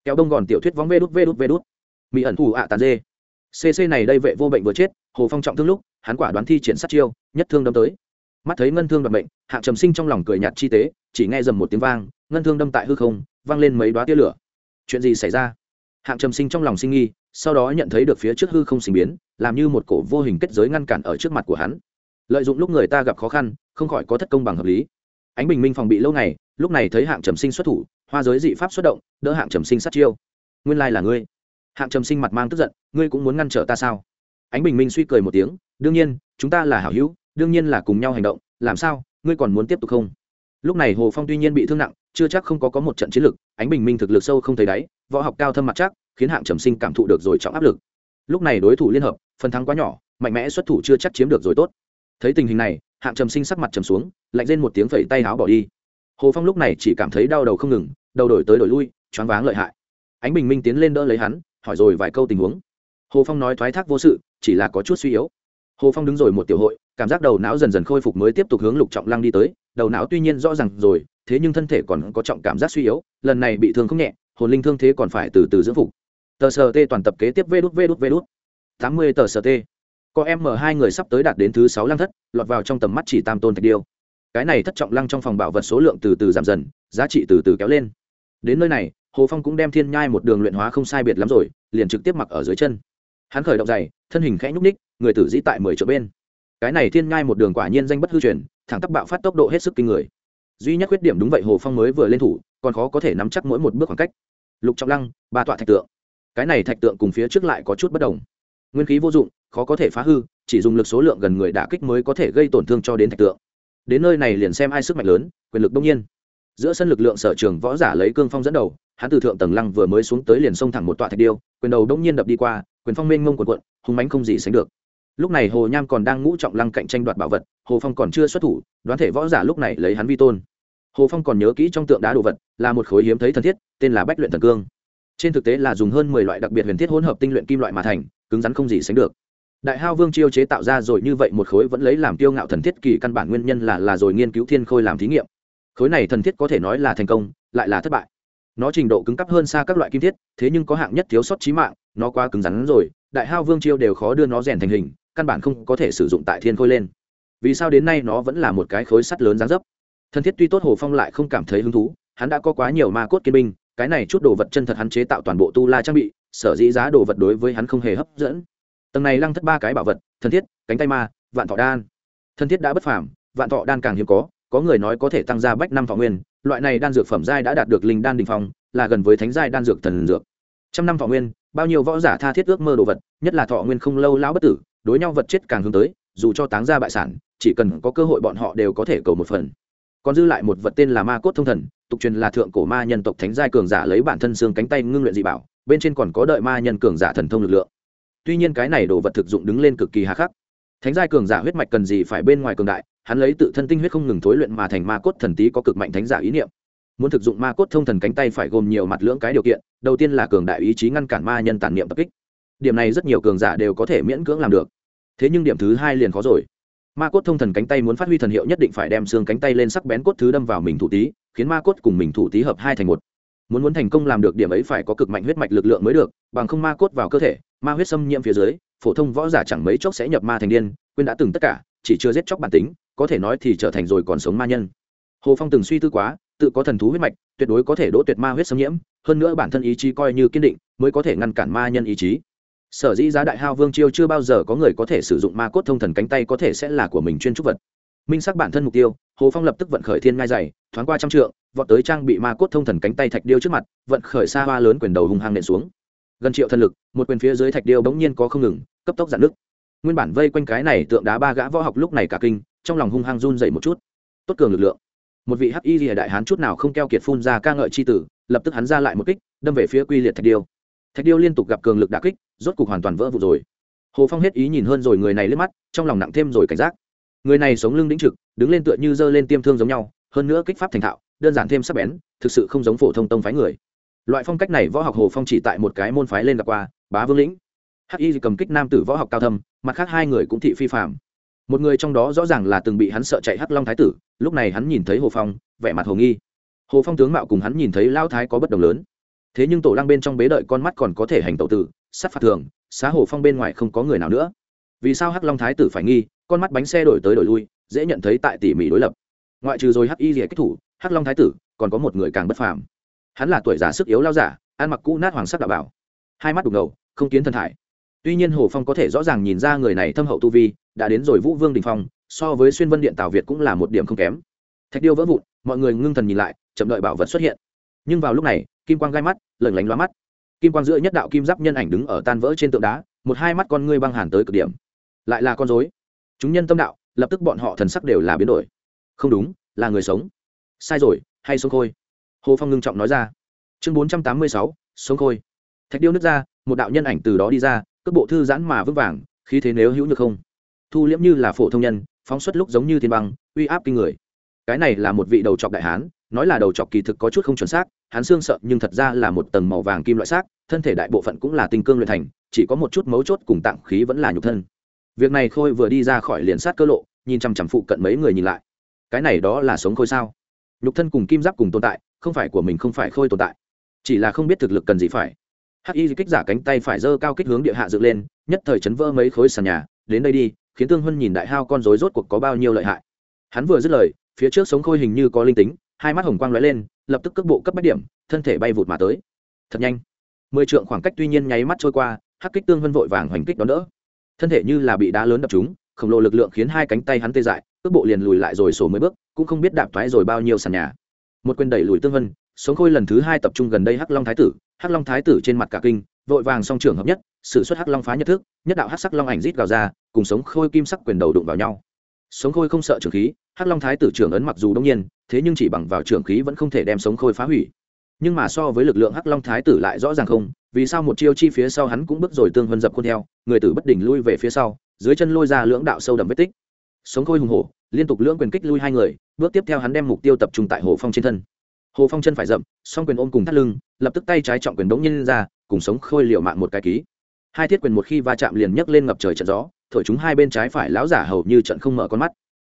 Kéo đông gòn tiểu thuyết vóng vê đút vê đút vê đút. Mỹ ẩn thủ ạ tàn dê. Cc này đây vệ vô bệnh vừa chết, hồ phong trọng thương lúc, hắn quả đoán thi triển sát chiêu, nhất thương đâm tới. Mắt thấy ngân thương đoạt bệnh hạng trầm sinh trong lòng cười nhạt chi tế, chỉ nghe dầm một tiếng vang, ngân thương đâm tại hư không vang lên mấy đoá tia lửa. Chuyện gì xảy ra? Hạng trầm sinh trong lòng sinh nghi sau đó nhận thấy được phía trước hư không sinh biến, làm như một cổ vô hình kết giới ngăn cản ở trước mặt của hắn. Lợi dụng lúc người ta gặp khó khăn, không khỏi có thất công bằng hợp lý. Ánh bình minh phòng bị lâu ngày, lúc này thấy hạng trầm sinh xuất thủ, hoa giới dị pháp xuất động, đỡ hạng trầm sinh sát chiêu. Nguyên lai là ngươi. Hạng trầm sinh mặt mang tức giận, ngươi cũng muốn ngăn trở ta sao? Ánh bình minh suy cười một tiếng, đương nhiên, chúng ta là hảo hữu, đương nhiên là cùng nhau hành động, làm sao, ngươi còn muốn tiếp tục không? Lúc này hồ phong tuy nhiên bị thương nặng chưa chắc không có có một trận chiến lực, ánh bình minh thực lực sâu không thấy đáy, võ học cao thâm mặt chắc, khiến hạng trầm sinh cảm thụ được rồi trọng áp lực. Lúc này đối thủ liên hợp, phần thắng quá nhỏ, mạnh mẽ xuất thủ chưa chắc chiếm được rồi tốt. Thấy tình hình này, hạng trầm sinh sắc mặt trầm xuống, lạnh lên một tiếng phẩy tay áo bỏ đi. Hồ phong lúc này chỉ cảm thấy đau đầu không ngừng, đầu đổi tới đổi lui, choáng váng lợi hại. Ánh bình minh tiến lên đỡ lấy hắn, hỏi rồi vài câu tình huống. Hồ phong nói thoái thác vô sự, chỉ là có chút suy yếu. Hồ phong đứng rồi một tiểu hội, cảm giác đầu não dần dần khôi phục mới tiếp tục hướng lục trọng lăng đi tới, đầu não tuy nhiên rõ ràng rồi thế nhưng thân thể còn có trọng cảm giác suy yếu, lần này bị thương không nhẹ, hồn linh thương thế còn phải từ từ dưỡng phục. Tờ sờ t toàn tập kế tiếp vê đút vê đút vê đút. Tám mươi tờ sờ t có em m hai người sắp tới đạt đến thứ sáu lăng thất, lọt vào trong tầm mắt chỉ tam tôn thạch điêu. Cái này thất trọng lăng trong phòng bảo vật số lượng từ từ giảm dần, giá trị từ từ kéo lên. Đến nơi này, hồ phong cũng đem thiên nhai một đường luyện hóa không sai biệt lắm rồi, liền trực tiếp mặc ở dưới chân. Hắn khởi động dày thân hình khẽ nhúc ních người tử dĩ tại mười chỗ bên. Cái này thiên nhai một đường quả nhiên danh bất hư truyền, thẳng tắp bạo phát tốc độ hết sức kinh người duy nhất khuyết điểm đúng vậy hồ phong mới vừa lên thủ, còn khó có thể nắm chắc mỗi một bước khoảng cách. Lục trọng lăng, ba tọa thạch tượng. Cái này thạch tượng cùng phía trước lại có chút bất đồng. Nguyên khí vô dụng, khó có thể phá hư, chỉ dùng lực số lượng gần người đả kích mới có thể gây tổn thương cho đến thạch tượng. Đến nơi này liền xem ai sức mạnh lớn, quyền lực đông nhiên. Giữa sân lực lượng sở trường võ giả lấy cương phong dẫn đầu, hắn từ thượng tầng lăng vừa mới xuống tới liền xông thẳng một tọa thạch điêu, quyền đầu đông nhiên đập đi qua, quyền phong mênh mông quần quận hùng mánh không gì sánh được lúc này hồ nham còn đang ngũ trọng lăng cạnh tranh đoạt bảo vật, hồ phong còn chưa xuất thủ, đoán thể võ giả lúc này lấy hắn vi tôn. Hồ phong còn nhớ kỹ trong tượng đá đồ vật, là một khối hiếm thấy thần thiết, tên là bách luyện thần cương. Trên thực tế là dùng hơn mười loại đặc biệt huyền thiết hỗn hợp tinh luyện kim loại mà thành, cứng rắn không gì sánh được. Đại hao vương chiêu chế tạo ra rồi như vậy một khối vẫn lấy làm tiêu ngạo thần thiết kỳ căn bản nguyên nhân là là rồi nghiên cứu thiên khôi làm thí nghiệm. Khối này thần thiết có thể nói là thành công, lại là thất bại. Nó trình độ cứng cấp hơn xa các loại kim thiết, thế nhưng có hạng nhất thiếu sót trí mạng, nó quá cứng rắn rồi, đại hao vương chiêu đều khó đưa nó rèn thành hình căn bản không có thể sử dụng tại thiên khôi lên. Vì sao đến nay nó vẫn là một cái khối sắt lớn dáng dấp? Thân thiết tuy tốt hồ phong lại không cảm thấy hứng thú, hắn đã có quá nhiều ma cốt kiên binh, cái này chút đồ vật chân thật hắn chế tạo toàn bộ tu la trang bị, sở dĩ giá đồ vật đối với hắn không hề hấp dẫn. Tầng này lăng thất ba cái bảo vật thân thiết, cánh tay ma, vạn thọ đan. Thân thiết đã bất phàm, vạn thọ đan càng hiếm có có người nói có thể tăng ra bách năm thọ nguyên, loại này đan dược phẩm giai đã đạt được linh đan đình phong, là gần với thánh giai đan dược thần dược. Trăm năm thọ nguyên, bao nhiêu võ giả tha thiết ước mơ đồ vật, nhất là thọ nguyên không lâu lão bất tử đối nhau vật chết càng hướng tới, dù cho táng ra bại sản, chỉ cần có cơ hội bọn họ đều có thể cầu một phần. Còn dư lại một vật tên là ma cốt thông thần, tục truyền là thượng cổ ma nhân tộc thánh giai cường giả lấy bản thân xương cánh tay ngưng luyện dị bảo, bên trên còn có đợi ma nhân cường giả thần thông lực lượng. Tuy nhiên cái này đồ vật thực dụng đứng lên cực kỳ hà khắc. Thánh giai cường giả huyết mạch cần gì phải bên ngoài cường đại, hắn lấy tự thân tinh huyết không ngừng thối luyện mà thành ma cốt thần tí có cực mạnh thánh giả ý niệm. Muốn thực dụng ma cốt thông thần cánh tay phải gồm nhiều mặt lưỡng cái điều kiện, đầu tiên là cường đại ý chí ngăn cản ma nhân tàn niệm tập kích điểm này rất nhiều cường giả đều có thể miễn cưỡng làm được. Thế nhưng điểm thứ hai liền khó rồi. Ma cốt thông thần cánh tay muốn phát huy thần hiệu nhất định phải đem xương cánh tay lên sắc bén cốt thứ đâm vào mình thủ tí, khiến ma cốt cùng mình thủ tí hợp hai thành một. Muốn muốn thành công làm được điểm ấy phải có cực mạnh huyết mạch lực lượng mới được, bằng không ma cốt vào cơ thể, ma huyết xâm nhiễm phía dưới, phổ thông võ giả chẳng mấy chốc sẽ nhập ma thành điên, quên đã từng tất cả, chỉ chưa giết chóc bản tính, có thể nói thì trở thành rồi còn sống ma nhân. Hồ phong từng suy tư quá, tự có thần thú huyết mạch, tuyệt đối có thể đỗ tuyệt ma huyết xâm nhiễm, hơn nữa bản thân ý chí coi như kiên định, mới có thể ngăn cản ma nhân ý chí sở dĩ giá đại hao vương chiêu chưa bao giờ có người có thể sử dụng ma cốt thông thần cánh tay có thể sẽ là của mình chuyên trúc vật. Minh sắc bản thân mục tiêu, hồ phong lập tức vận khởi thiên ngai dày, thoáng qua trăm trượng, vọt tới trang bị ma cốt thông thần cánh tay thạch điêu trước mặt, vận khởi xa hoa lớn quyền đầu hung hăng nện xuống. Gần triệu thần lực, một quyền phía dưới thạch điêu bỗng nhiên có không ngừng, cấp tốc dạn nước nguyên bản vây quanh cái này tượng đá ba gã võ học lúc này cả kinh, trong lòng hung hăng run dậy một chút. Tốt cường lực lượng. Một vị hắc y rìa đại hán chút nào không keo kiệt phun ra ca ngợi c h i tử, lập tức hắn ra lại một kích, đâm về phía quy liệt thạch điêu thạch điêu liên tục gặp cường lực đà kích, rốt cục hoàn toàn vỡ vụ rồi. Hồ phong hết ý nhìn hơn rồi người này lên mắt, trong lòng nặng thêm rồi cảnh giác. Người này sống lưng đĩnh trực, đứng lên tựa như giơ lên tiêm thương giống nhau, hơn nữa kích pháp thành thạo, đơn giản thêm sắc bén, thực sự không giống phổ thông tông phái người. Loại phong cách này võ học hồ phong chỉ tại một cái môn phái lên gặp qua, bá vương lĩnh. Hắc y cầm kích nam tử võ học cao thâm, mặt khác hai người cũng thị phi phạm một người trong đó rõ ràng là từng bị hắn sợ chạy hắc long thái tử, lúc này hắn nhìn thấy hồ phong, vẻ mặt hồ nghi. Hồ phong tướng mạo cùng hắn nhìn thấy lao thái có bất đồng lớn thế nhưng tổ lăng bên trong bế đợi con mắt còn có thể hành tẩu tử sát phạt thường, xá hồ phong bên ngoài không có người nào nữa. Vì sao hắc long thái tử phải nghi, con mắt bánh xe đổi tới đổi lui, dễ nhận thấy tại tỉ mỉ đối lập. Ngoại trừ rồi hắc y rỉa kết thủ, hắc long thái tử, còn có một người càng bất phàm. Hắn là tuổi già sức yếu lao giả, ăn mặc cũ nát hoàng sắc đạo bảo. Hai mắt đục ngầu, không kiến thân thải. Tuy nhiên hồ phong có thể rõ ràng nhìn ra người này thâm hậu tu vi, đã đến rồi vũ vương đình phong, so với xuyên vân điện tào việt cũng là một điểm không kém. Thạch điêu vỡ vụn, mọi người ngưng thần nhìn lại, chậm đợi bảo vật xuất hiện. Nhưng vào lúc này kim quang gai mắt lẩn lánh loa mắt. Kim quang giữa nhất đạo kim giáp nhân ảnh đứng ở tan vỡ trên tượng đá, một hai mắt con ngươi băng hàn tới cực điểm. Lại là con dối chúng nhân tâm đạo, lập tức bọn họ thần sắc đều là biến đổi. Không đúng, là người sống. Sai rồi, hay sống khôi. Hồ phong ngưng trọng nói ra. Chương bốn trăm tám mươi sáu, sống khôi. Thạch điêu nước ra, một đạo nhân ảnh từ đó đi ra, cước bộ thư giãn mà vững vàng, khí thế nếu hữu nhược không. Thu liễm như là phổ thông nhân, phóng xuất lúc giống như thiên băng, uy áp kinh người. Cái này là một vị đầu trọc đại hán nói là đầu trọc kỳ thực có chút không chuẩn xác, hắn xương sợ nhưng thật ra là một tầng màu vàng kim loại xác, thân thể đại bộ phận cũng là tinh cương luyện thành, chỉ có một chút mấu chốt cùng tạng khí vẫn là nhục thân. Việc này khôi vừa đi ra khỏi liền sát cơ lộ, nhìn chằm chằm phụ cận mấy người nhìn lại. Cái này đó là sống khôi sao? Nhục thân cùng kim giáp cùng tồn tại, không phải của mình không phải khôi tồn tại. Chỉ là không biết thực lực cần gì phải. Hắc y kích giả cánh tay phải giơ cao kích hướng địa hạ dựng lên, nhất thời chấn vỡ mấy khối sàn nhà, đến đây đi, khiến tương huân nhìn đại hao con rối rốt cuộc có bao nhiêu lợi hại. Hắn vừa dứt lời, phía trước sống khôi hình như có linh tính hai mắt hồng quang lóe lên, lập tức cước bộ cấp bách điểm, thân thể bay vụt mà tới. Thật nhanh. Mười trượng khoảng cách tuy nhiên nháy mắt trôi qua, hắc kích tương vân vội vàng hoành kích đón đỡ. Thân thể như là bị đá lớn đập trúng, khổng lồ lực lượng khiến hai cánh tay hắn tê dại, cước bộ liền lùi lại rồi sổ mấy bước, cũng không biết đạp thoái rồi bao nhiêu sàn nhà. Một quyền đẩy lùi tương vân, sống khôi lần thứ hai tập trung gần đây hắc long thái tử, hắc long thái tử trên mặt cả kinh, vội vàng song trưởng hợp nhất, sử xuất hắc long phá nhất thức nhất đạo hắc sắc long ảnh rít gào ra, cùng sống khôi kim sắc quyền đầu đụng vào nhau sống khôi không sợ trường khí, hắc long thái tử trưởng ấn mặc dù đông nhiên, thế nhưng chỉ bằng vào trường khí vẫn không thể đem sống khôi phá hủy. Nhưng mà so với lực lượng hắc long thái tử lại rõ ràng không, vì sao một chiêu chi phía sau hắn cũng bước rồi tương vân dập khuôn theo, người tử bất đỉnh lui về phía sau, dưới chân lôi ra lưỡng đạo sâu đậm vết tích. Sống khôi hùng hổ, liên tục lưỡng quyền kích lui hai người, bước tiếp theo hắn đem mục tiêu tập trung tại hồ phong trên thân. Hồ phong chân phải rậm, song quyền ôm cùng thắt lưng, lập tức tay trái trọng quyền đống nhiên ra, cùng sống khôi liệu mạng một cái ký. Hai thiết quyền một khi va chạm liền nhấc lên ngập trời trận gió thổi chúng hai bên trái phải lão giả hầu như trận không mở con mắt.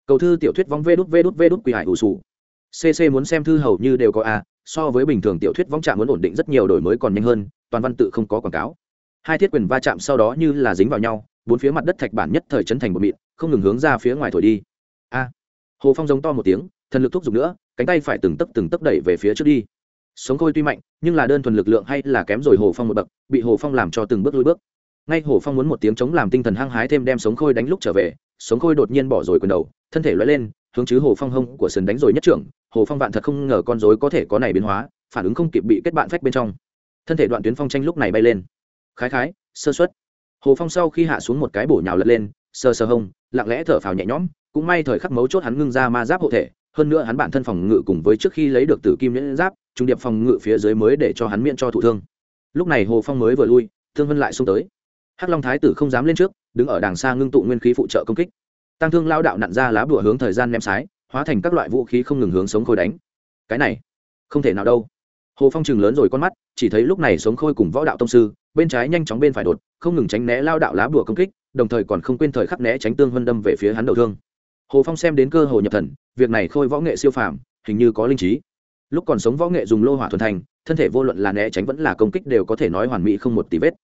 Cầu thư tiểu thuyết vong vê đút vê đút vê đút quỷ hải ủ sù cc muốn xem thư hầu như đều có a, so với bình thường tiểu thuyết vong chạm muốn ổn định rất nhiều đổi mới còn nhanh hơn, toàn văn tự không có quảng cáo. Hai thiết quyền va chạm sau đó như là dính vào nhau, bốn phía mặt đất thạch bản nhất thời chấn thành một mịn, không ngừng hướng ra phía ngoài thổi đi. A. Hồ phong giống to một tiếng, thần lực thúc giục nữa, cánh tay phải từng tấc từng tấc đẩy về phía trước đi. Sống khôi tuy mạnh, nhưng là đơn thuần lực lượng hay là kém rồi hồ phong một bậc, bị hồ phong làm cho từng bước lui bước ngay hồ phong muốn một tiếng chống làm tinh thần hăng hái thêm đem sống khôi đánh lúc trở về, sống khôi đột nhiên bỏ rồi quyền đầu, thân thể loay lên, hướng chứ hồ phong hông của sườn đánh rồi nhất trưởng. Hồ phong vạn thật không ngờ con dối có thể có này biến hóa, phản ứng không kịp bị kết bạn phách bên trong. Thân thể đoạn tuyến phong tranh lúc này bay lên. Khái khái, sơ xuất hồ phong sau khi hạ xuống một cái bổ nhào lật lên sơ sơ hông, lặng lẽ thở phào nhẹ nhõm, cũng may thời khắc mấu chốt hắn ngưng ra ma giáp hộ thể, hơn nữa hắn bản thân phòng ngự cùng với trước khi lấy được tử kim nhẫn giáp, trung điệp phòng ngự phía dưới mới để cho hắn miễn cho thụ thương. Lúc này hồ phong mới vừa lui, thương vân lại xông tới hắc long thái tử không dám lên trước, đứng ở đàng xa ngưng tụ nguyên khí phụ trợ công kích. Tăng thương lao đạo nặn ra lá bùa hướng thời gian ném sái, hóa thành các loại vũ khí không ngừng hướng sống khôi đánh. Cái này, không thể nào đâu. Hồ phong chừng lớn rồi con mắt, chỉ thấy lúc này sống khôi cùng võ đạo tông sư, bên trái nhanh chóng bên phải đột, không ngừng tránh né lao đạo lá bùa công kích, đồng thời còn không quên thời khắc né tránh tương vân đâm về phía hắn đầu thương. Hồ phong xem đến cơ hồ nhập thần, việc này khôi võ nghệ siêu phàm, hình như có linh trí. Lúc còn sống võ nghệ dùng lô hỏa thuần thành, thân thể vô luận là né tránh vẫn là công kích đều có thể nói hoàn mỹ không một tí vết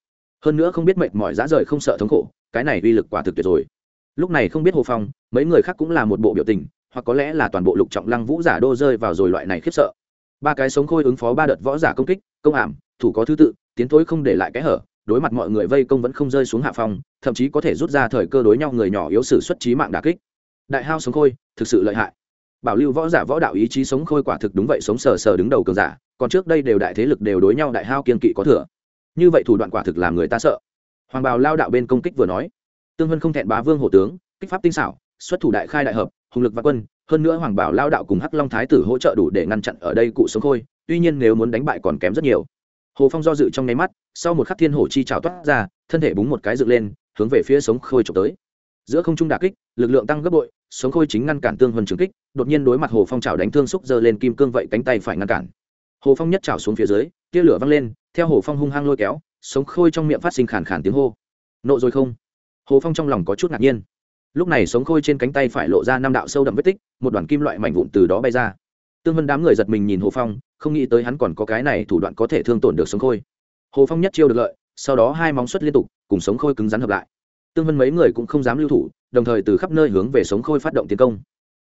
hơn nữa không biết mệt mỏi dã rời không sợ thống khổ, cái này uy lực quả thực tuyệt rồi. Lúc này không biết hồ phong, mấy người khác cũng là một bộ biểu tình, hoặc có lẽ là toàn bộ lục trọng lăng vũ giả đô rơi vào rồi loại này khiếp sợ. Ba cái sống khôi ứng phó ba đợt võ giả công kích, công ảm thủ có thứ tự, tiến thối không để lại cái hở, đối mặt mọi người vây công vẫn không rơi xuống hạ phong, thậm chí có thể rút ra thời cơ đối nhau người nhỏ yếu sử xuất trí mạng đà kích. Đại hao sống khôi, thực sự lợi hại. Bảo lưu võ giả võ đạo ý chí sống khôi quả thực đúng vậy, sống sờ sờ đứng đầu cường giả, còn trước đây đều đại thế lực đều đối nhau đại hao kiên kỵ có thừa như vậy thủ đoạn quả thực làm người ta sợ. Hoàng bào lao đạo bên công kích vừa nói. Tương vân không thẹn bá vương hổ tướng, kích pháp tinh xảo, xuất thủ đại khai đại hợp, hùng lực và quân, hơn nữa hoàng bảo lao đạo cùng hắc long thái tử hỗ trợ đủ để ngăn chặn ở đây cụ sống khôi, tuy nhiên nếu muốn đánh bại còn kém rất nhiều. Hồ phong do dự trong nháy mắt, sau một khắc thiên hổ chi trào toát ra, thân thể búng một cái dựng lên, hướng về phía sống khôi trộm tới. Giữa không trung đà kích, lực lượng tăng gấp bội, sống khôi chính ngăn cản tương huân trường kích, đột nhiên đối mặt hồ phong trào đánh thương xúc giơ lên kim cương vậy cánh tay phải ngăn cản. Hồ phong nhất trào xuống phía dưới tia lửa văng lên, theo hồ phong hung hăng lôi kéo, sống khôi trong miệng phát sinh khàn khàn tiếng hô. Nộ rồi không? Hồ phong trong lòng có chút ngạc nhiên. Lúc này sống khôi trên cánh tay phải lộ ra năm đạo sâu đậm vết tích, một đoàn kim loại mảnh vụn từ đó bay ra. Tương vân đám người giật mình nhìn hồ phong, không nghĩ tới hắn còn có cái này thủ đoạn có thể thương tổn được sống khôi. Hồ phong nhất chiêu được lợi, sau đó hai móng xuất liên tục, cùng sống khôi cứng rắn hợp lại. Tương vân mấy người cũng không dám lưu thủ, đồng thời từ khắp nơi hướng về sống khôi phát động tiến công.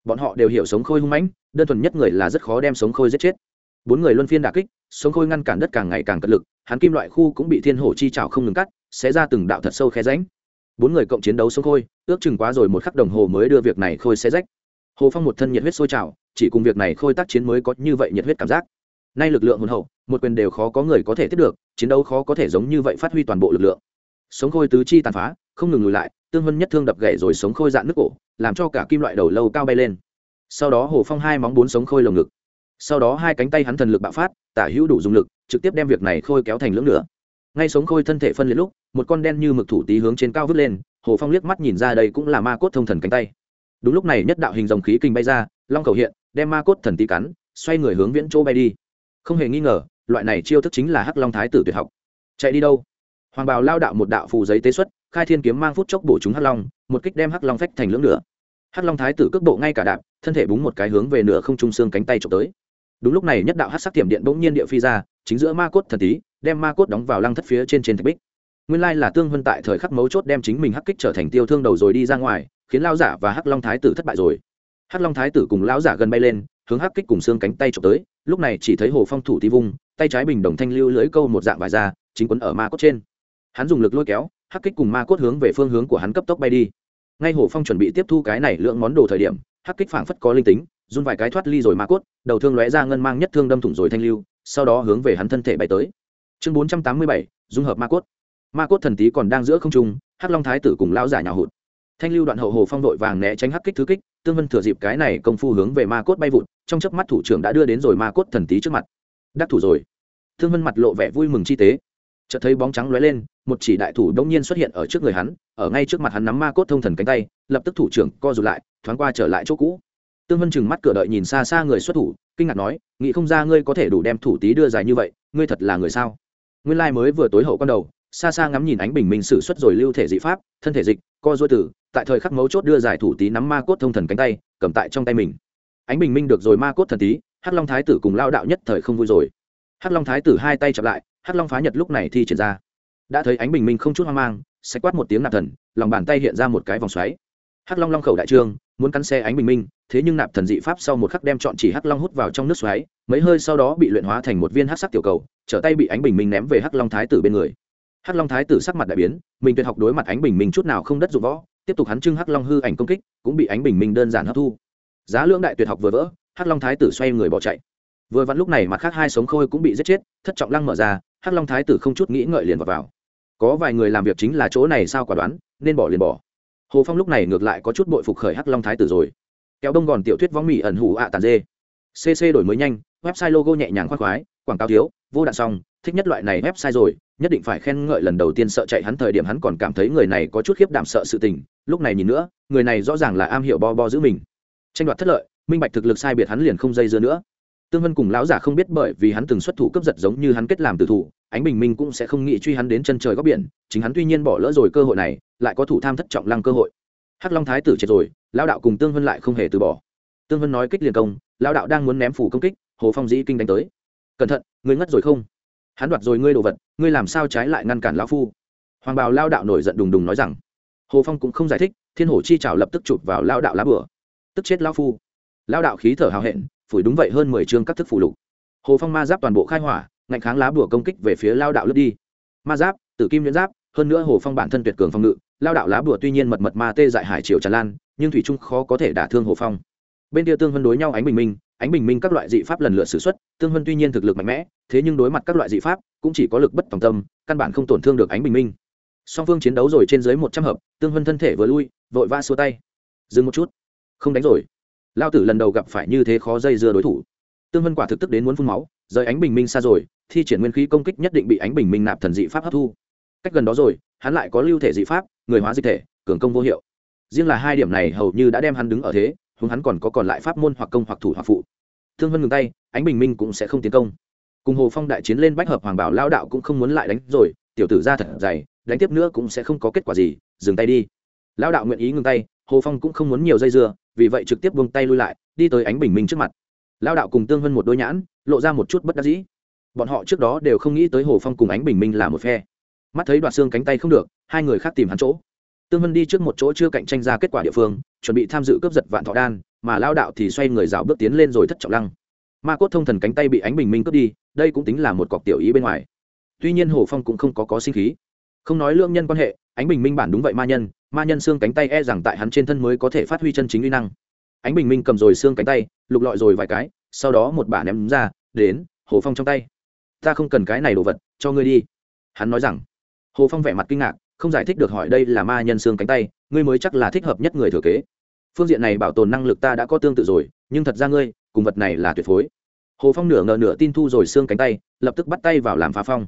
Bọn họ đều hiểu sống khôi hung mãnh, đơn thuần nhất người là rất khó đem sống khôi giết chết bốn người luân phiên đà kích, sống khôi ngăn cản đất càng ngày càng cật lực, hắn kim loại khu cũng bị thiên hổ chi trào không ngừng cắt sẽ ra từng đạo thật sâu khe ránh bốn người cộng chiến đấu sống khôi, ước chừng quá rồi một khắc đồng hồ mới đưa việc này khôi xe rách. Hồ phong một thân nhiệt huyết sôi trào, chỉ cùng việc này khôi tác chiến mới có như vậy nhiệt huyết cảm giác. Nay lực lượng hồn hậu, một quyền đều khó có người có thể tiếp được, chiến đấu khó có thể giống như vậy phát huy toàn bộ lực lượng. Sống khôi tứ chi tàn phá, không ngừng lùi lại, tương hân nhất thương đập gậy rồi sống khôi dạn nước cổ, làm cho cả kim loại đầu lâu cao bay lên. Sau đó hồ phong hai móng bốn sống khôi lồng ngực sau đó hai cánh tay hắn thần lực bạo phát, tả hữu đủ dùng lực, trực tiếp đem việc này khôi kéo thành lưỡng lửa. Ngay sống khôi thân thể phân liệt lúc, một con đen như mực thủ tí hướng trên cao vứt lên, hồ phong liếc mắt nhìn ra đây cũng là ma cốt thông thần cánh tay. Đúng lúc này nhất đạo hình dòng khí kinh bay ra, long cầu hiện, đem ma cốt thần tí cắn, xoay người hướng viễn chỗ bay đi. Không hề nghi ngờ, loại này chiêu thức chính là hắc long thái tử tuyệt học. Chạy đi đâu? Hoàng bào lao đạo một đạo phù giấy tế xuất, khai thiên kiếm mang phút chốc bổ chúng hắc long, một kích đem hắc long phách thành lưỡng nửa hắc long thái tử cước bộ ngay cả đạp, thân thể búng một cái hướng về nửa không trung xương cánh tay trộm tới đúng lúc này nhất đạo hát sắc tiệm điện bỗng nhiên địa phi ra, chính giữa ma cốt thần tí, đem ma cốt đóng vào lăng thất phía trên trên thạch bích. Nguyên lai là tương vân tại thời khắc mấu chốt đem chính mình hắc kích trở thành tiêu thương đầu rồi đi ra ngoài, khiến lao giả và hắc long thái tử thất bại rồi. Hắc long thái tử cùng lão giả gần bay lên, hướng hắc kích cùng xương cánh tay trộm tới, lúc này chỉ thấy hồ phong thủ tí vung, tay trái bình đồng thanh lưu lưới câu một dạng vải ra, chính quấn ở ma cốt trên. Hắn dùng lực lôi kéo, hắc kích cùng ma cốt hướng về phương hướng của hắn cấp tốc bay đi. Ngay hồ phong chuẩn bị tiếp thu cái này lượng món đồ thời điểm, hắc kích phảng phất có linh tính run vài cái thoát ly rồi ma cốt, đầu thương lóe ra ngân mang nhất thương đâm thủng rồi thanh lưu, sau đó hướng về hắn thân thể bay tới. Chương bốn trăm tám mươi bảy, dung hợp ma cốt. Ma cốt thần tí còn đang giữa không trung, hắc long thái tử cùng lão giả nhà hụt. Thanh lưu đoạn hậu hồ phong đội vàng né tránh hắc kích thứ kích, tương vân thừa dịp cái này công phu hướng về ma cốt bay vụt, trong chớp mắt thủ trưởng đã đưa đến rồi ma cốt thần tí trước mặt. Đắc thủ rồi. Tương vân mặt lộ vẻ vui mừng chi tế. Chợt thấy bóng trắng lóe lên, một chỉ đại thủ đông nhiên xuất hiện ở trước người hắn, ở ngay trước mặt hắn nắm ma cốt thông thần cánh tay, lập tức thủ trưởng co rụt lại, thoáng qua trở lại chỗ cũ tương vân chừng mắt cửa đợi nhìn xa xa người xuất thủ, kinh ngạc nói, nghĩ không ra ngươi có thể đủ đem thủ tí đưa dài như vậy, ngươi thật là người sao? Nguyên lai mới vừa tối hậu con đầu, xa xa ngắm nhìn ánh bình minh sử xuất rồi lưu thể dị pháp, thân thể dịch, co dôi tử, tại thời khắc mấu chốt đưa giải thủ tí nắm ma cốt thông thần cánh tay, cầm tại trong tay mình. Ánh bình minh được rồi ma cốt thần tí, hắc long thái tử cùng lao đạo nhất thời không vui rồi. Hắc long thái tử hai tay chặp lại, hắc long phá nhật lúc này thi triển ra. Đã thấy ánh bình minh không chút hoang mang sẽ quát một tiếng nạp thần, lòng bàn tay hiện ra một cái vòng xoáy. Hắc long long khẩu đại trương, muốn cắn xe ánh bình minh thế nhưng nạp thần dị pháp sau một khắc đem chọn chỉ hắc long hút vào trong nước xoáy mấy hơi sau đó bị luyện hóa thành một viên hắc sắc tiểu cầu trở tay bị ánh bình minh ném về hắc long thái tử bên người. Hắc long thái tử sắc mặt đại biến mình tuyệt học đối mặt ánh bình minh chút nào không đất dụng võ tiếp tục hắn trưng hắc long hư ảnh công kích cũng bị ánh bình minh đơn giản hấp thu. Giá lưỡng đại tuyệt học vừa vỡ hắc long thái tử xoay người bỏ chạy. Vừa vặn lúc này mặt khác hai sống khôi cũng bị giết chết thất trọng lăng mở ra hắc long thái tử không chút nghĩ ngợi liền vào, vào. có vài người làm việc chính là chỗ này sao quả đoán nên bỏ liền bỏ. Hồ phong lúc này ngược lại có chút bội phục khởi hắc long thái tử rồi kéo đông gòn tiểu thuyết võng mỹ ẩn hủ ạ tàn dê. Cc đổi mới nhanh, website logo nhẹ nhàng khoác khoái, quảng cáo thiếu, vô đạn xong, thích nhất loại này website rồi, nhất định phải khen ngợi lần đầu tiên sợ chạy hắn thời điểm hắn còn cảm thấy người này có chút khiếp đảm sợ sự tình, lúc này nhìn nữa, người này rõ ràng là am hiểu bo bo giữ mình. Tranh đoạt thất lợi, minh bạch thực lực sai biệt hắn liền không dây dưa nữa. Tương vân cùng lão giả không biết bởi vì hắn từng xuất thủ cấp giật giống như hắn kết làm từ thủ, ánh bình minh cũng sẽ không nghĩ truy hắn đến chân trời góc biển, chính hắn tuy nhiên bỏ lỡ rồi cơ hội này, lại có thủ tham thất trọng lăng cơ hội. Hắc long thái tử chết rồi lão đạo cùng tương vân lại không hề từ bỏ. Tương vân nói kích liền công, lão đạo đang muốn ném phủ công kích, hồ phong dĩ kinh đánh tới. Cẩn thận, ngươi ngất rồi không? Hắn đoạt rồi ngươi đồ vật, ngươi làm sao trái lại ngăn cản lão phu? Hoàng bào lao đạo nổi giận đùng đùng nói rằng. Hồ phong cũng không giải thích, thiên hổ chi trào lập tức chụp vào lao đạo lá bửa tức chết lao phu. Lao đạo khí thở hào hẹn, phủi đúng vậy hơn mười chương các thức phủ lục. Hồ phong ma giáp toàn bộ khai hỏa, ngạnh kháng lá bửa công kích về phía lao đạo lướt đi. Ma giáp, tử kim nhuyễn giáp, hơn nữa hồ phong bản thân tuyệt cường phong ngự lao đạo lá bùa tuy nhiên mật mật ma tê dại hải triều tràn lan, nhưng thủy trung khó có thể đả thương hồ phong. Bên kia tương hân đối nhau ánh bình minh, ánh bình minh các loại dị pháp lần lượt xử x u ấ t tương hân tuy nhiên thực lực mạnh mẽ, thế nhưng đối mặt các loại dị pháp, cũng chỉ có lực bất tòng tâm, căn bản không tổn thương được ánh bình minh. Song phương chiến đấu rồi trên dưới một trăm hợp, tương hân thân thể vừa lui, vội vã xua tay. Dừng một chút, không đánh rồi. Lao tử lần đầu gặp phải như thế khó dây dưa đối thủ. Tương hân quả thực tức đến muốn phun máu, rời ánh bình minh xa rồi, thi triển nguyên khí công kích nhất định bị ánh bình minh nạp thần dị pháp hấp thu. Cách gần đó rồi hắn lại có lưu thể dị pháp, người hóa dịch thể, cường công vô hiệu. Riêng là hai điểm này hầu như đã đem hắn đứng ở thế hướng hắn còn có còn lại pháp môn hoặc công hoặc thủ hoặc phụ. Thương vân ngừng tay, ánh bình minh cũng sẽ không tiến công. Cùng hồ phong đại chiến lên bách hợp hoàng bảo lao đạo cũng không muốn lại đánh rồi, tiểu tử ra thật dày, đánh tiếp nữa cũng sẽ không có kết quả gì, dừng tay đi. Lao đạo nguyện ý ngừng tay, hồ phong cũng không muốn nhiều dây dưa, vì vậy trực tiếp buông tay lui lại, đi tới ánh bình minh trước mặt. Lao đạo cùng tương vân một đôi nhãn, lộ ra một chút bất đắc dĩ. Bọn họ trước đó đều không nghĩ tới hồ phong cùng ánh bình minh là một phe mắt thấy đoạt xương cánh tay không được, hai người khác tìm hắn chỗ. Tương vân đi trước một chỗ chưa cạnh tranh ra kết quả địa phương, chuẩn bị tham dự cướp giật vạn thọ đan, mà lao đạo thì xoay người rào bước tiến lên rồi thất trọng lăng. Ma cốt thông thần cánh tay bị ánh bình minh cướp đi, đây cũng tính là một cọc tiểu ý bên ngoài. Tuy nhiên hồ phong cũng không có có sinh khí. Không nói lương nhân quan hệ, ánh bình minh bản đúng vậy ma nhân ma nhân xương cánh tay e rằng tại hắn trên thân mới có thể phát huy chân chính uy năng. Ánh bình minh cầm rồi xương cánh tay, lục lọi rồi vài cái, sau đó một bả ném ra, đến hồ phong trong tay. Ta không cần cái này đồ vật, cho ngươi đi. Hắn nói rằng hồ phong vẻ mặt kinh ngạc, không giải thích được hỏi đây là ma nhân xương cánh tay, ngươi mới chắc là thích hợp nhất người thừa kế. Phương diện này bảo tồn năng lực ta đã có tương tự rồi, nhưng thật ra ngươi, cùng vật này là tuyệt phối. Hồ phong nửa ngờ nửa tin thu rồi xương cánh tay, lập tức bắt tay vào làm phá phong.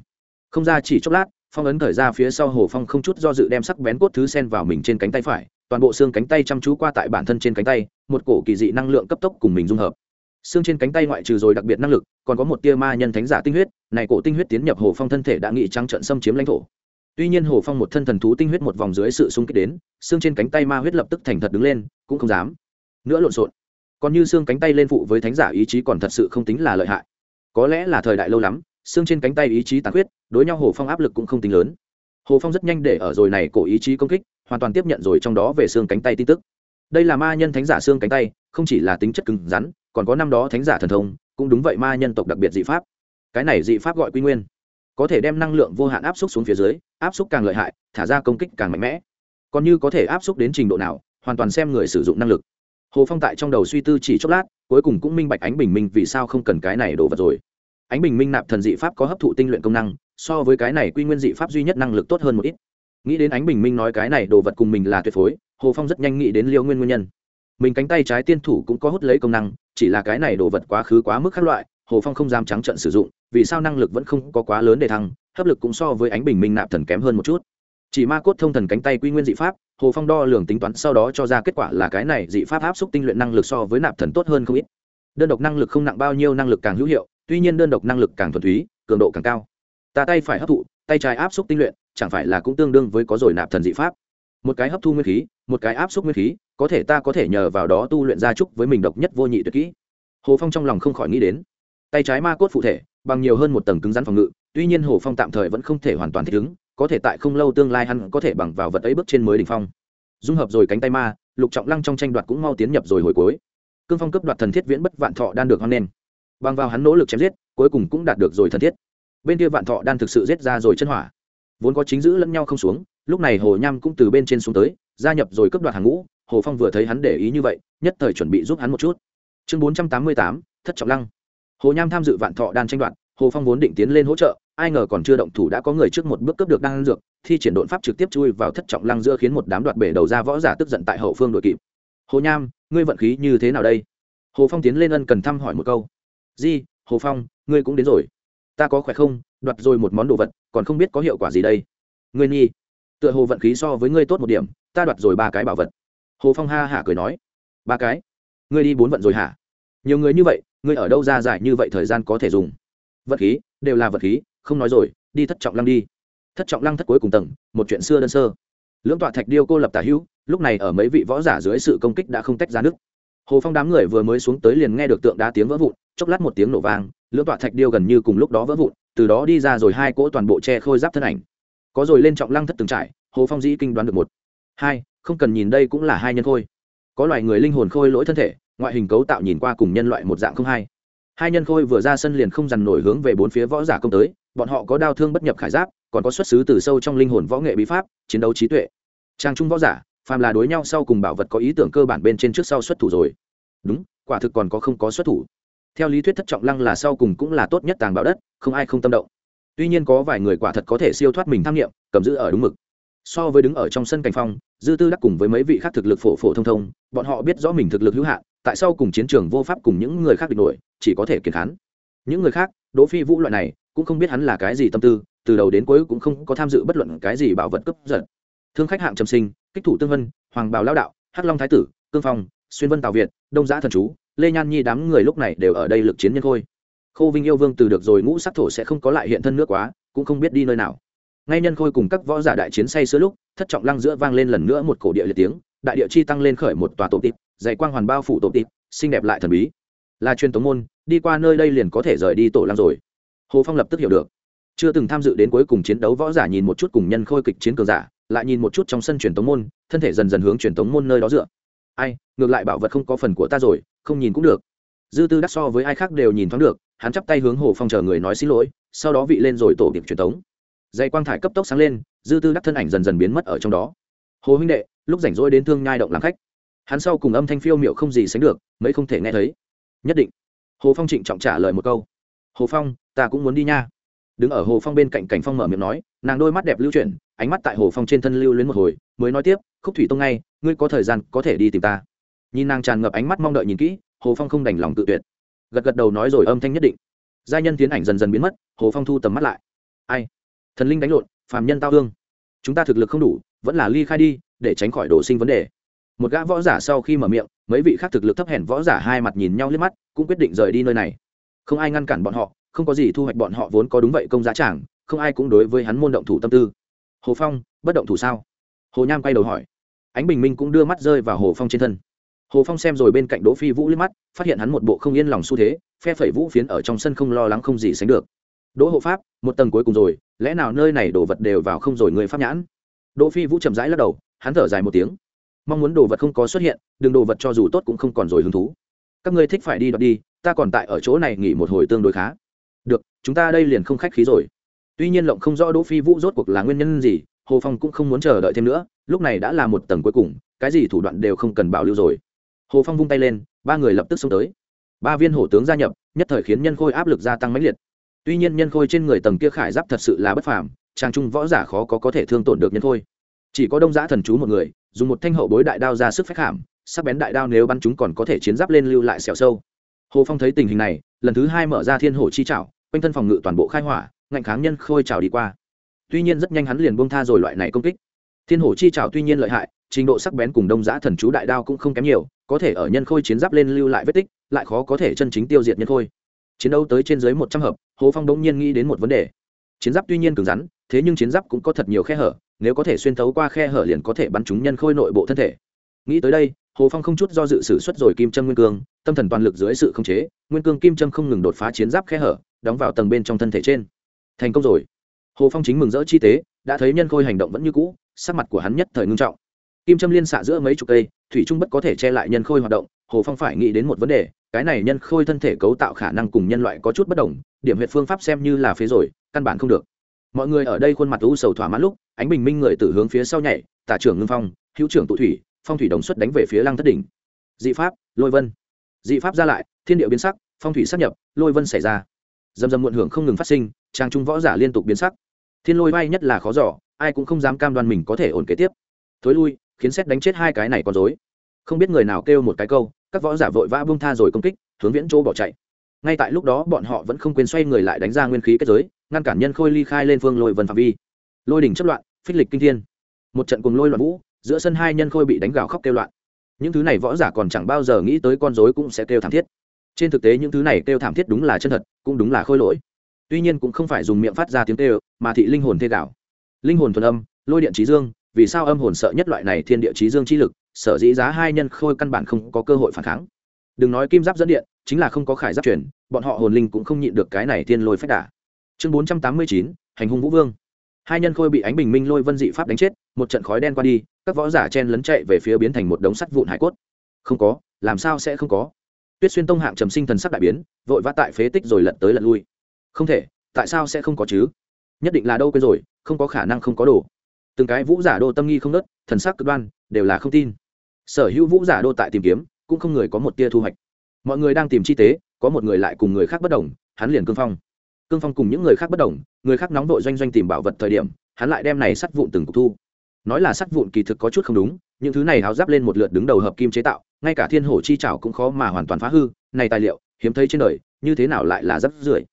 Không ra chỉ chốc lát, phong ấn thời ra phía sau hồ phong không chút do dự đem sắc bén cốt thứ sen vào mình trên cánh tay phải, toàn bộ xương cánh tay chăm chú qua tại bản thân trên cánh tay, một cổ kỳ dị năng lượng cấp tốc cùng mình dung hợp. Xương trên cánh tay ngoại trừ rồi đặc biệt năng lực, còn có một tia ma nhân thánh giả tinh huyết, này cổ tinh huyết tiến nhập hồ phong thân thể đã nghị trăng trận xâm chiếm lãnh thổ tuy nhiên hồ phong một thân thần thú tinh huyết một vòng dưới sự xung kích đến, xương trên cánh tay ma huyết lập tức thành thật đứng lên, cũng không dám nữa lộn xộn. Còn như xương cánh tay lên phụ với thánh giả ý chí còn thật sự không tính là lợi hại. Có lẽ là thời đại lâu lắm, xương trên cánh tay ý chí tàn huyết đối nhau hồ phong áp lực cũng không tính lớn. Hồ phong rất nhanh để ở rồi này cổ ý chí công kích, hoàn toàn tiếp nhận rồi trong đó về xương cánh tay tin tức. Đây là ma nhân thánh giả xương cánh tay, không chỉ là tính chất cứng rắn, còn có năm đó thánh giả thần thông, cũng đúng vậy ma nhân tộc đặc biệt dị pháp. Cái này dị pháp gọi quy nguyên có thể đem năng lượng vô hạn áp suất xuống phía dưới, áp suất càng lợi hại, thả ra công kích càng mạnh mẽ. Còn như có thể áp suất đến trình độ nào, hoàn toàn xem người sử dụng năng lực. Hồ phong tại trong đầu suy tư chỉ chốc lát, cuối cùng cũng minh bạch ánh bình minh vì sao không cần cái này đổ vật rồi. Ánh bình minh nạp thần dị pháp có hấp thụ tinh luyện công năng, so với cái này quy nguyên dị pháp duy nhất năng lực tốt hơn một ít. Nghĩ đến ánh bình minh nói cái này đồ vật cùng mình là tuyệt phối, hồ phong rất nhanh nghĩ đến liêu nguyên nguyên nhân. Mình cánh tay trái tiên thủ cũng có hút lấy công năng, chỉ là cái này đồ vật quá khứ quá mức khác loại, hồ phong không dám trắng trận sử dụng vì sao năng lực vẫn không có quá lớn để thăng, hấp lực cũng so với ánh bình minh nạp thần kém hơn một chút. Chỉ ma cốt thông thần cánh tay quy nguyên dị pháp, hồ phong đo lường tính toán sau đó cho ra kết quả là cái này dị pháp áp xúc tinh luyện năng lực so với nạp thần tốt hơn không ít. Đơn độc năng lực không nặng bao nhiêu năng lực càng hữu hiệu, tuy nhiên đơn độc năng lực càng thuần túy, cường độ càng cao. Ta tay phải hấp thụ, tay trái áp xúc tinh luyện, chẳng phải là cũng tương đương với có rồi nạp thần dị pháp. Một cái hấp thu nguyên khí, một cái áp xúc nguyên khí, có thể ta có thể nhờ vào đó tu luyện gia trúc với mình độc nhất vô nhị tuyệt kỹ. Hồ phong trong lòng không khỏi nghĩ đến. Tay trái ma cốt phụ thể bằng nhiều hơn một tầng cứng rắn phòng ngự, tuy nhiên hồ phong tạm thời vẫn không thể hoàn toàn thích ứng, có thể tại không lâu tương lai hắn có thể bằng vào vật ấy bước trên mới đ ỉ n h phong. Dung hợp rồi cánh tay ma, lục trọng lăng trong tranh đoạt cũng mau tiến nhập rồi hồi cuối. Cương phong cấp đoạt thần thiết viễn bất vạn thọ đan được hoan nen bằng vào hắn nỗ lực chém giết, cuối cùng cũng đạt được rồi thần thiết. Bên kia vạn thọ đan thực sự giết ra rồi chân hỏa. Vốn có chính giữ lẫn nhau không xuống, lúc này hồ nham cũng từ bên trên xuống tới, gia nhập rồi cấp đoạt hàng ngũ, hồ phong vừa thấy hắn để ý như vậy, nhất thời chuẩn bị giúp hắn một chút. Chương bốn trăm tám mươi tám, thất trọng lăng hồ nham tham dự vạn thọ đan tranh đoạt hồ phong vốn định tiến lên hỗ trợ ai ngờ còn chưa động thủ đã có người trước một bước cướp được đan dược thi triển đột pháp trực tiếp chui vào thất trọng lăng giữa khiến một đám đoạt bể đầu ra võ giả tức giận tại hậu phương đội kịp. Hồ nham ngươi vận khí như thế nào đây? Hồ phong tiến lên ân cần thăm hỏi một câu. Di hồ phong ngươi cũng đến rồi. Ta có khỏe không? Đoạt rồi một món đồ vật còn không biết có hiệu quả gì đây. Ngươi Nhi, tựa hồ vận khí so với ngươi tốt một điểm ta đoạt rồi ba cái bảo vật. Hồ phong ha hả cười nói. Ba cái? Ngươi đi bốn vận rồi hả? Nhiều người như vậy ngươi ở đâu ra dài như vậy thời gian có thể dùng? Vật khí, đều là vật khí, không nói rồi, đi thất trọng lăng đi. Thất trọng lăng thất cuối cùng tầng, một chuyện xưa đơn sơ. Lưỡng tọa thạch điêu cô lập tả hữu, lúc này ở mấy vị võ giả dưới sự công kích đã không tách ra nước. Hồ phong đám người vừa mới xuống tới liền nghe được tượng đá tiếng vỡ vụn, chốc lát một tiếng nổ vang, lưỡng tọa thạch điêu gần như cùng lúc đó vỡ vụn, từ đó đi ra rồi hai cỗ toàn bộ che khôi giáp thân ảnh. Có rồi lên trọng lăng thất từng trải, hồ phong dĩ kinh đoán được một. Hai, không cần nhìn đây cũng là hai nhân khôi. Có loài người linh hồn khôi lỗi thân thể ngoại hình cấu tạo nhìn qua cùng nhân loại một dạng không hai. Hai nhân khôi vừa ra sân liền không dằn nổi hướng về bốn phía võ giả công tới, bọn họ có đao thương bất nhập khải giáp, còn có xuất xứ từ sâu trong linh hồn võ nghệ bí pháp, chiến đấu trí tuệ. Trang trung võ giả, phàm là đối nhau sau cùng bảo vật có ý tưởng cơ bản bên trên trước sau xuất thủ rồi. Đúng, quả thực còn có không có xuất thủ. Theo lý thuyết thất trọng lăng là sau cùng cũng là tốt nhất tàng bảo đất, không ai không tâm động. Tuy nhiên có vài người quả thật có thể siêu thoát mình tham nghiệm, cầm giữ ở đúng mực. So với đứng ở trong sân cảnh phong, dư tư đắc cùng với mấy vị khác thực lực phổ phổ thông thông, bọn họ biết rõ mình thực lực hữu hạn tại sao cùng chiến trường vô pháp cùng những người khác địch nổi, chỉ có thể kiệt khán. Những người khác, đỗ phi vũ loại này, cũng không biết hắn là cái gì tâm tư, từ đầu đến cuối cũng không có tham dự bất luận cái gì bảo vật cấp giật. Thương khách hạng trầm sinh, kích thủ tương vân, hoàng bào lao đạo, hắc long thái tử, cương phong, xuyên vân tào việt, đông giã thần chú, lê nhan nhi đám người lúc này đều ở đây lực chiến nhân khôi. Khô vinh yêu vương từ được rồi ngũ sắc thổ sẽ không có lại hiện thân nước quá, cũng không biết đi nơi nào. Ngay nhân khôi cùng các võ giả đại chiến say sưa lúc, thất trọng lăng giữa vang lên lần nữa một cổ địa liệt tiếng, đại địa chi tăng lên khởi một tòa tổ tịp dạy quang hoàn bao phủ tổ tịp, xinh đẹp lại thần bí. Là truyền tống môn, đi qua nơi đây liền có thể rời đi tổ lăng rồi. Hồ phong lập tức hiểu được. Chưa từng tham dự đến cuối cùng chiến đấu võ giả nhìn một chút cùng nhân khôi kịch chiến cường giả, lại nhìn một chút trong sân truyền tống môn, thân thể dần dần hướng truyền tống môn nơi đó dựa. Ai, ngược lại bảo vật không có phần của ta rồi, không nhìn cũng được. Dư tư đắc so với ai khác đều nhìn thoáng được, hắn chắp tay hướng hồ phong chờ người nói xin lỗi, sau đó vị lên rồi tổ tiệp truyền tống. Dây quang thải cấp tốc sáng lên, dư tư đắc thân ảnh dần dần biến mất ở trong đó. Hồ huynh đệ, lúc rảnh rỗi đến thương nhai động làm khách hắn sau cùng âm thanh phiêu miệu không gì sánh được, mấy không thể nghe thấy. Nhất định. Hồ phong trịnh trọng trả lời một câu. Hồ phong, ta cũng muốn đi nha. Đứng ở hồ phong bên cạnh cảnh phong mở miệng nói, nàng đôi mắt đẹp lưu chuyển, ánh mắt tại hồ phong trên thân lưu luyến một hồi, mới nói tiếp, khúc thủy tông ngay, ngươi có thời gian có thể đi tìm ta. Nhìn nàng tràn ngập ánh mắt mong đợi nhìn kỹ, hồ phong không đành lòng tự tuyệt. Gật gật đầu nói rồi âm thanh nhất định. Gia nhân tiến ảnh dần dần biến mất, hồ phong thu tầm mắt lại. Ai? Thần linh đánh lộn, phàm nhân tao hương. Chúng ta thực lực không đủ, vẫn là ly khai đi, để tránh khỏi đổ sinh vấn đề một gã võ giả sau khi mở miệng, mấy vị khác thực lực thấp hèn võ giả hai mặt nhìn nhau liếc mắt, cũng quyết định rời đi nơi này. Không ai ngăn cản bọn họ, không có gì thu hoạch bọn họ vốn có đúng vậy công giá trảng không ai cũng đối với hắn môn động thủ tâm tư. Hồ phong, bất động thủ sao? Hồ nham quay đầu hỏi. Ánh bình minh cũng đưa mắt rơi vào hồ phong trên thân. Hồ phong xem rồi bên cạnh đỗ phi vũ liếc mắt, phát hiện hắn một bộ không yên lòng xu thế, phe phẩy vũ phiến ở trong sân không lo lắng không gì sánh được. Đỗ hộ pháp, một tầng cuối cùng rồi, lẽ nào nơi này đồ vật đều vào không rồi người pháp nhãn? Đỗ phi vũ chậm rãi lắc đầu, hắn thở dài một tiếng mong muốn đồ vật không có xuất hiện, đừng đồ vật cho dù tốt cũng không còn rồi hứng thú. Các ngươi thích phải đi đoạt đi, ta còn tại ở chỗ này nghỉ một hồi tương đối khá. Được, chúng ta đây liền không khách khí rồi. Tuy nhiên lộng không rõ đỗ phi vũ rốt cuộc là nguyên nhân gì, hồ phong cũng không muốn chờ đợi thêm nữa, lúc này đã là một tầng cuối cùng, cái gì thủ đoạn đều không cần bảo lưu rồi. Hồ phong vung tay lên, ba người lập tức xông tới. Ba viên hổ tướng gia nhập, nhất thời khiến nhân khôi áp lực gia tăng mãnh liệt. Tuy nhiên nhân khôi trên người tầng kia khải giáp thật sự là bất phàm trang trung võ giả khó có có thể thương tổn được nhân khôi. Chỉ có đông giã thần chú một người dùng một thanh hậu bối đại đao ra sức phách hàm sắc bén đại đao nếu bắn chúng còn có thể chiến giáp lên lưu lại sẹo sâu. Hồ phong thấy tình hình này, lần thứ hai mở ra thiên hồ chi trảo quanh thân phòng ngự toàn bộ khai hỏa, ngạnh kháng nhân khôi trào đi qua. Tuy nhiên rất nhanh hắn liền buông tha rồi loại này công kích. Thiên hồ chi trảo tuy nhiên lợi hại, trình độ sắc bén cùng đông giã thần chú đại đao cũng không kém nhiều, có thể ở nhân khôi chiến giáp lên lưu lại vết tích, lại khó có thể chân chính tiêu diệt nhân khôi. Chiến đấu tới trên dưới một trăm hợp, hồ phong đống nhiên nghĩ đến một vấn đề chiến giáp tuy nhiên cứng rắn, thế nhưng chiến giáp cũng có thật nhiều khe hở, nếu có thể xuyên thấu qua khe hở liền có thể bắn chúng nhân khôi nội bộ thân thể. Nghĩ tới đây, hồ phong không chút do dự sử xuất rồi kim trâm nguyên cương, tâm thần toàn lực dưới sự khống chế, nguyên cương kim trâm không ngừng đột phá chiến giáp khe hở, đóng vào tầng bên trong thân thể trên. Thành công rồi. Hồ phong chính mừng rỡ chi tế, đã thấy nhân khôi hành động vẫn như cũ, sắc mặt của hắn nhất thời ngưng trọng. Kim trâm liên xạ giữa mấy chục cây, thủy trung bất có thể che lại nhân khôi hoạt động, hồ phong phải nghĩ đến một vấn đề, cái này nhân khôi thân thể cấu tạo khả năng cùng nhân loại có chút bất đồng, điểm huyệt phương pháp xem như là phế rồi căn bản không được. Mọi người ở đây khuôn mặt u sầu thỏa mãn lúc, ánh bình minh người từ hướng phía sau nhảy, tả trưởng ngưng phong, hữu trưởng tụ thủy, phong thủy đồng xuất đánh về phía lăng thất đỉnh. Dị pháp, lôi vân. Dị pháp ra lại, thiên địa biến sắc, phong thủy sắp nhập, lôi vân xảy ra. Dầm dầm muộn hưởng không ngừng phát sinh, trang trung võ giả liên tục biến sắc. Thiên lôi bay nhất là khó giỏ ai cũng không dám cam đoan mình có thể ổn kế tiếp. Thối lui, khiến xét đánh chết hai cái này còn dối không biết người nào kêu một cái câu, các võ giả vội vã bung tha rồi công kích, hướng viễn chỗ bỏ chạy. Ngay tại lúc đó bọn họ vẫn không quên xoay người lại đánh ra nguyên khí kết giới ngăn cản nhân khôi ly khai lên phương lôi vân phạm vi. Lôi đỉnh chất loạn, phích lịch kinh thiên. Một trận cùng lôi loạn vũ, giữa sân hai nhân khôi bị đánh gào khóc kêu loạn. Những thứ này võ giả còn chẳng bao giờ nghĩ tới con dối cũng sẽ kêu thảm thiết. Trên thực tế những thứ này kêu thảm thiết đúng là chân thật, cũng đúng là khôi lỗi. Tuy nhiên cũng không phải dùng miệng phát ra tiếng kêu, mà thị linh hồn thê gạo. Linh hồn thuần âm, lôi điện trí dương, vì sao âm hồn sợ nhất loại này thiên địa trí dương chi lực, sở dĩ giá hai nhân khôi căn bản không có cơ hội phản kháng. Đừng nói kim giáp dẫn điện, chính là không có khải giáp chuyển bọn họ hồn linh cũng không nhịn được cái này thiên lôi phách đả chương bốn trăm tám mươi chín, hành hung vũ vương. Hai nhân khôi bị ánh bình minh lôi vân dị pháp đánh chết, một trận khói đen qua đi, các võ giả chen lấn chạy về phía biến thành một đống sắt vụn hải cốt. Không có, làm sao sẽ không có? Tuyết xuyên tông hạng trầm sinh thần sắc đại biến, vội vã tại phế tích rồi lật tới lật lui. Không thể, tại sao sẽ không có chứ? Nhất định là đâu quên rồi, không có khả năng không có đồ. Từng cái vũ giả đô tâm nghi không nớt thần sắc cực đoan, đều là không tin. Sở hữu vũ giả đô tại tìm kiếm, cũng không người có một tia thu hoạch. Mọi người đang tìm chi tế, có một người lại cùng người khác bất đồng, hắn liền cương phong cương phong cùng những người khác bất đồng, người khác nóng vội doanh doanh tìm bảo vật thời điểm, hắn lại đem này sắt vụn từng cục thu. Nói là sắt vụn kỳ thực có chút không đúng, những thứ này háo giáp lên một lượt đứng đầu hợp kim chế tạo, ngay cả thiên hổ chi trảo cũng khó mà hoàn toàn phá hư, này tài liệu, hiếm thấy trên đời, như thế nào lại là rất rưởi.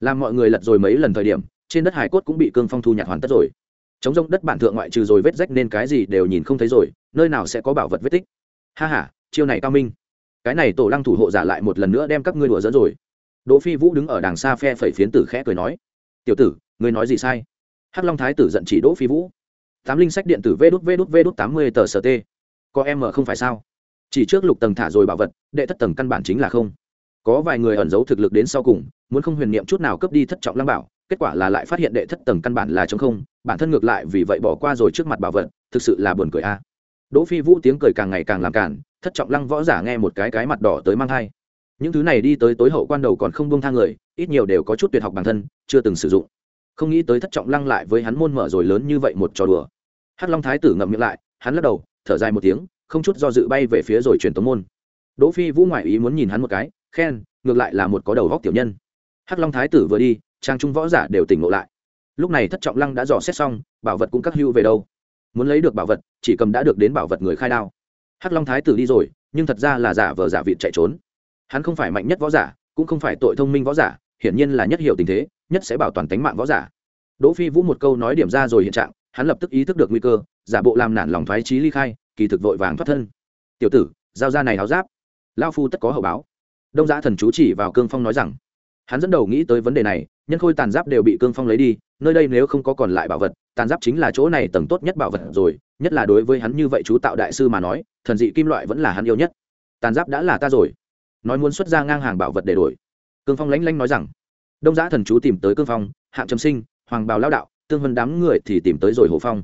Làm mọi người lật rồi mấy lần thời điểm, trên đất hải cốt cũng bị cương phong thu nhặt hoàn tất rồi. Chống rông đất bản thượng ngoại trừ rồi vết rách nên cái gì đều nhìn không thấy rồi, nơi nào sẽ có bảo vật vết tích. Ha ha, chiêu này cao minh. Cái này tổ lăng thủ hộ giả lại một lần nữa đem các ngươi đùa dẫn rồi đỗ phi vũ đứng ở đằng xa phe phẩy phiến tử khẽ cười nói, tiểu tử, ngươi nói gì sai? Hắc long thái tử giận chỉ đỗ phi vũ, tám linh sách điện tử vê đút vê đút vê đút tám mươi tờ st có em mở không phải sao? Chỉ trước lục tầng thả rồi bảo vật, đệ thất tầng căn bản chính là không. Có vài người ẩn giấu thực lực đến sau cùng, muốn không huyền niệm chút nào cướp đi thất trọng lăng bảo, kết quả là lại phát hiện đệ thất tầng căn bản là chống không, bản thân ngược lại vì vậy bỏ qua rồi trước mặt bảo vật, thực sự là buồn cười a. Đỗ phi vũ tiếng cười càng ngày càng làm cản thất trọng lăng võ giả nghe một cái cái mặt đỏ tới mang hai những thứ này đi tới tối hậu quan đầu còn không buông tha người, ít nhiều đều có chút tuyệt học bản thân, chưa từng sử dụng. Không nghĩ tới thất trọng lăng lại với hắn môn mở rồi lớn như vậy một trò đùa. Hắc long thái tử ngậm miệng lại, hắn lắc đầu, thở dài một tiếng, không chút do dự bay về phía rồi truyền tống môn. Đỗ phi vũ ngoại ý muốn nhìn hắn một cái, khen, ngược lại là một có đầu góc tiểu nhân. Hắc long thái tử vừa đi, trang trung võ giả đều tỉnh ngộ lại. Lúc này thất trọng lăng đã dò xét xong, bảo vật cũng các hưu về đâu. Muốn lấy được bảo vật, chỉ cầm đã được đến bảo vật người khai đao. Hắc long thái tử đi rồi, nhưng thật ra là giả vờ giả vịt chạy trốn hắn không phải mạnh nhất võ giả, cũng không phải tội thông minh võ giả, hiển nhiên là nhất hiểu tình thế, nhất sẽ bảo toàn tính mạng võ giả. Đỗ phi vũ một câu nói điểm ra rồi hiện trạng, hắn lập tức ý thức được nguy cơ, giả bộ làm nản lòng thoái trí ly khai, kỳ thực vội vàng thoát thân. Tiểu tử, giao ra này áo giáp. Lao phu tất có hậu báo. Đông giã thần chú chỉ vào cương phong nói rằng, hắn dẫn đầu nghĩ tới vấn đề này, nhân khôi tàn giáp đều bị cương phong lấy đi, nơi đây nếu không có còn lại bảo vật, tàn giáp chính là chỗ này tầng tốt nhất bảo vật rồi, nhất là đối với hắn như vậy chú tạo đại sư mà nói, thần dị kim loại vẫn là hắn yêu nhất. Tàn giáp đã là ta rồi nói muốn xuất ra ngang hàng bảo vật để đổi. Cương phong lánh lánh nói rằng, đông giã thần chú tìm tới cương phong hạng trầm sinh, hoàng bào lao đạo, tương vân đám người thì tìm tới rồi hồ phong.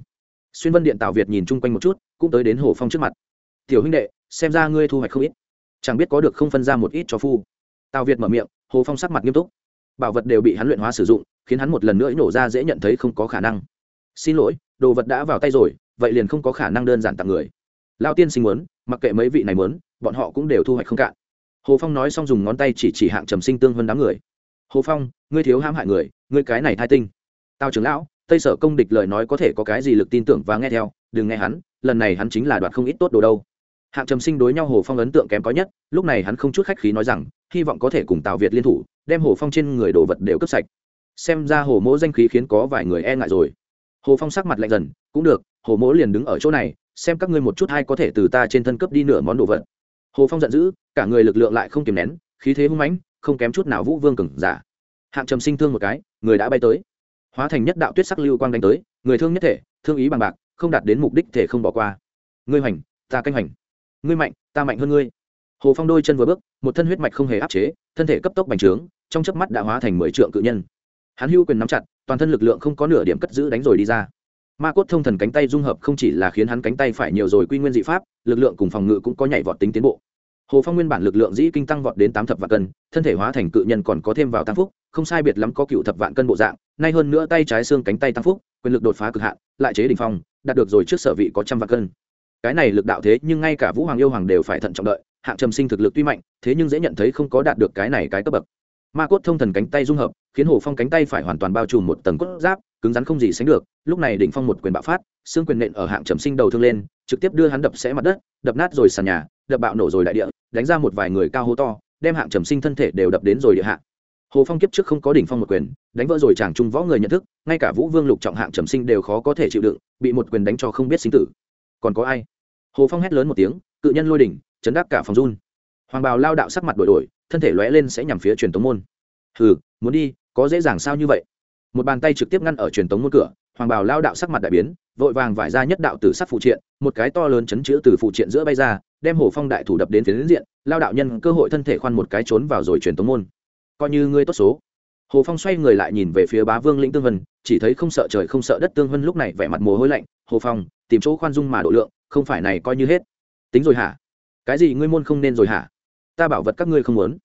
Xuyên vân điện tào việt nhìn chung quanh một chút, cũng tới đến hồ phong trước mặt. Tiểu huynh đệ, xem ra ngươi thu hoạch không ít. Chẳng biết có được không phân ra một ít cho phu. Tào việt mở miệng, hồ phong sắc mặt nghiêm túc. Bảo vật đều bị hắn luyện hóa sử dụng, khiến hắn một lần nữa nổ ra dễ nhận thấy không có khả năng. Xin lỗi, đồ vật đã vào tay rồi, vậy liền không có khả năng đơn giản tặng người. Lao tiên sinh muốn, mặc kệ mấy vị này muốn, bọn họ cũng đều thu hoạch không cạn hồ phong nói xong dùng ngón tay chỉ chỉ hạng trầm sinh tương hơn đám người. Hồ phong, ngươi thiếu hãm hại người, ngươi cái này thai tinh. Tao trưởng lão, tây sở công địch lời nói có thể có cái gì lực tin tưởng và nghe theo, đừng nghe hắn, lần này hắn chính là đoạt không ít tốt đồ đâu. Hạng trầm sinh đối nhau hồ phong ấn tượng kém có nhất, lúc này hắn không chút khách khí nói rằng, hy vọng có thể cùng tào việt liên thủ, đem hồ phong trên người đồ vật đều cướp sạch. Xem ra hồ mỗ danh khí khiến có vài người e ngại rồi. Hồ phong sắc mặt lạnh dần, cũng được, hồ mỗ liền đứng ở chỗ này, xem các ngươi một chút hay có thể từ ta trên thân cướp đi nửa món đồ vật hồ phong giận dữ, cả người lực lượng lại không kiềm nén, khí thế hung mãnh, không kém chút nào vũ vương cừng giả. Hạng trầm sinh thương một cái, người đã bay tới. Hóa thành nhất đạo tuyết sắc lưu quang đánh tới, người thương nhất thể, thương ý bằng bạc, không đạt đến mục đích thể không bỏ qua. Ngươi hoành, ta canh hoành. Ngươi mạnh, ta mạnh hơn ngươi. Hồ phong đôi chân vừa bước, một thân huyết mạch không hề áp chế, thân thể cấp tốc bành trướng, trong chớp mắt đã hóa thành mười trượng cự nhân. Hắn hưu quyền nắm chặt, toàn thân lực lượng không có nửa điểm cất giữ đánh rồi đi ra ma cốt thông thần cánh tay dung hợp không chỉ là khiến hắn cánh tay phải nhiều rồi quy nguyên dị pháp, lực lượng cùng phòng ngự cũng có nhảy vọt tính tiến bộ. Hồ phong nguyên bản lực lượng dĩ kinh tăng vọt đến tám thập vạn cân, thân thể hóa thành cự nhân còn có thêm vào tăng phúc, không sai biệt lắm có cựu thập vạn cân bộ dạng, nay hơn nữa tay trái xương cánh tay tăng phúc, quyền lực đột phá cực hạn, lại chế đình phong, đạt được rồi trước sở vị có trăm vạn cân. Cái này lực đạo thế nhưng ngay cả vũ hoàng yêu hoàng đều phải thận trọng đợi, hạng trầm sinh thực lực tuy mạnh, thế nhưng dễ nhận thấy không có đạt được cái này cái cấp bậc. Ma cốt thông thần cánh tay dung hợp, khiến hồ phong cánh tay phải hoàn toàn bao trùm một tầng cốt giáp cứng rắn không gì sánh được, lúc này đỉnh phong một quyền bạo phát, xương quyền nện ở hạng trầm sinh đầu thương lên, trực tiếp đưa hắn đập sẽ mặt đất, đập nát rồi sàn nhà, đập bạo nổ rồi đại địa, đánh ra một vài người cao hô to, đem hạng trầm sinh thân thể đều đập đến rồi địa hạ. Hồ phong kiếp trước không có đỉnh phong một quyền, đánh vỡ rồi chàng trung võ người nhận thức, ngay cả vũ vương lục trọng hạng trầm sinh đều khó có thể chịu đựng, bị một quyền đánh cho không biết sinh tử. Còn có ai? Hồ phong hét lớn một tiếng, cự nhân lôi đỉnh, chấn đắc cả phòng run. Hoàng bào lao đạo sắc mặt đổi đổi, thân thể lóe lên sẽ nhằm phía truyền tống môn. Hừ, muốn đi, có dễ dàng sao như vậy? Một bàn tay trực tiếp ngăn ở truyền tống môn cửa, hoàng bào lao đạo sắc mặt đại biến, vội vàng vải ra nhất đạo tử sắc phụ triện, một cái to lớn chấn chữ từ phụ triện giữa bay ra, đem hồ phong đại thủ đập đến phía đến diện, lao đạo nhân cơ hội thân thể khoan một cái trốn vào rồi truyền tống môn. Coi như ngươi tốt số. Hồ phong xoay người lại nhìn về phía bá vương lĩnh tương vân, chỉ thấy không sợ trời không sợ đất tương vân lúc này vẻ mặt mồ hôi lạnh, hồ phong, tìm chỗ khoan dung mà độ lượng, không phải này coi như hết. Tính rồi hả? Cái gì ngươi môn không nên rồi hả? Ta bảo vật các ngươi không muốn.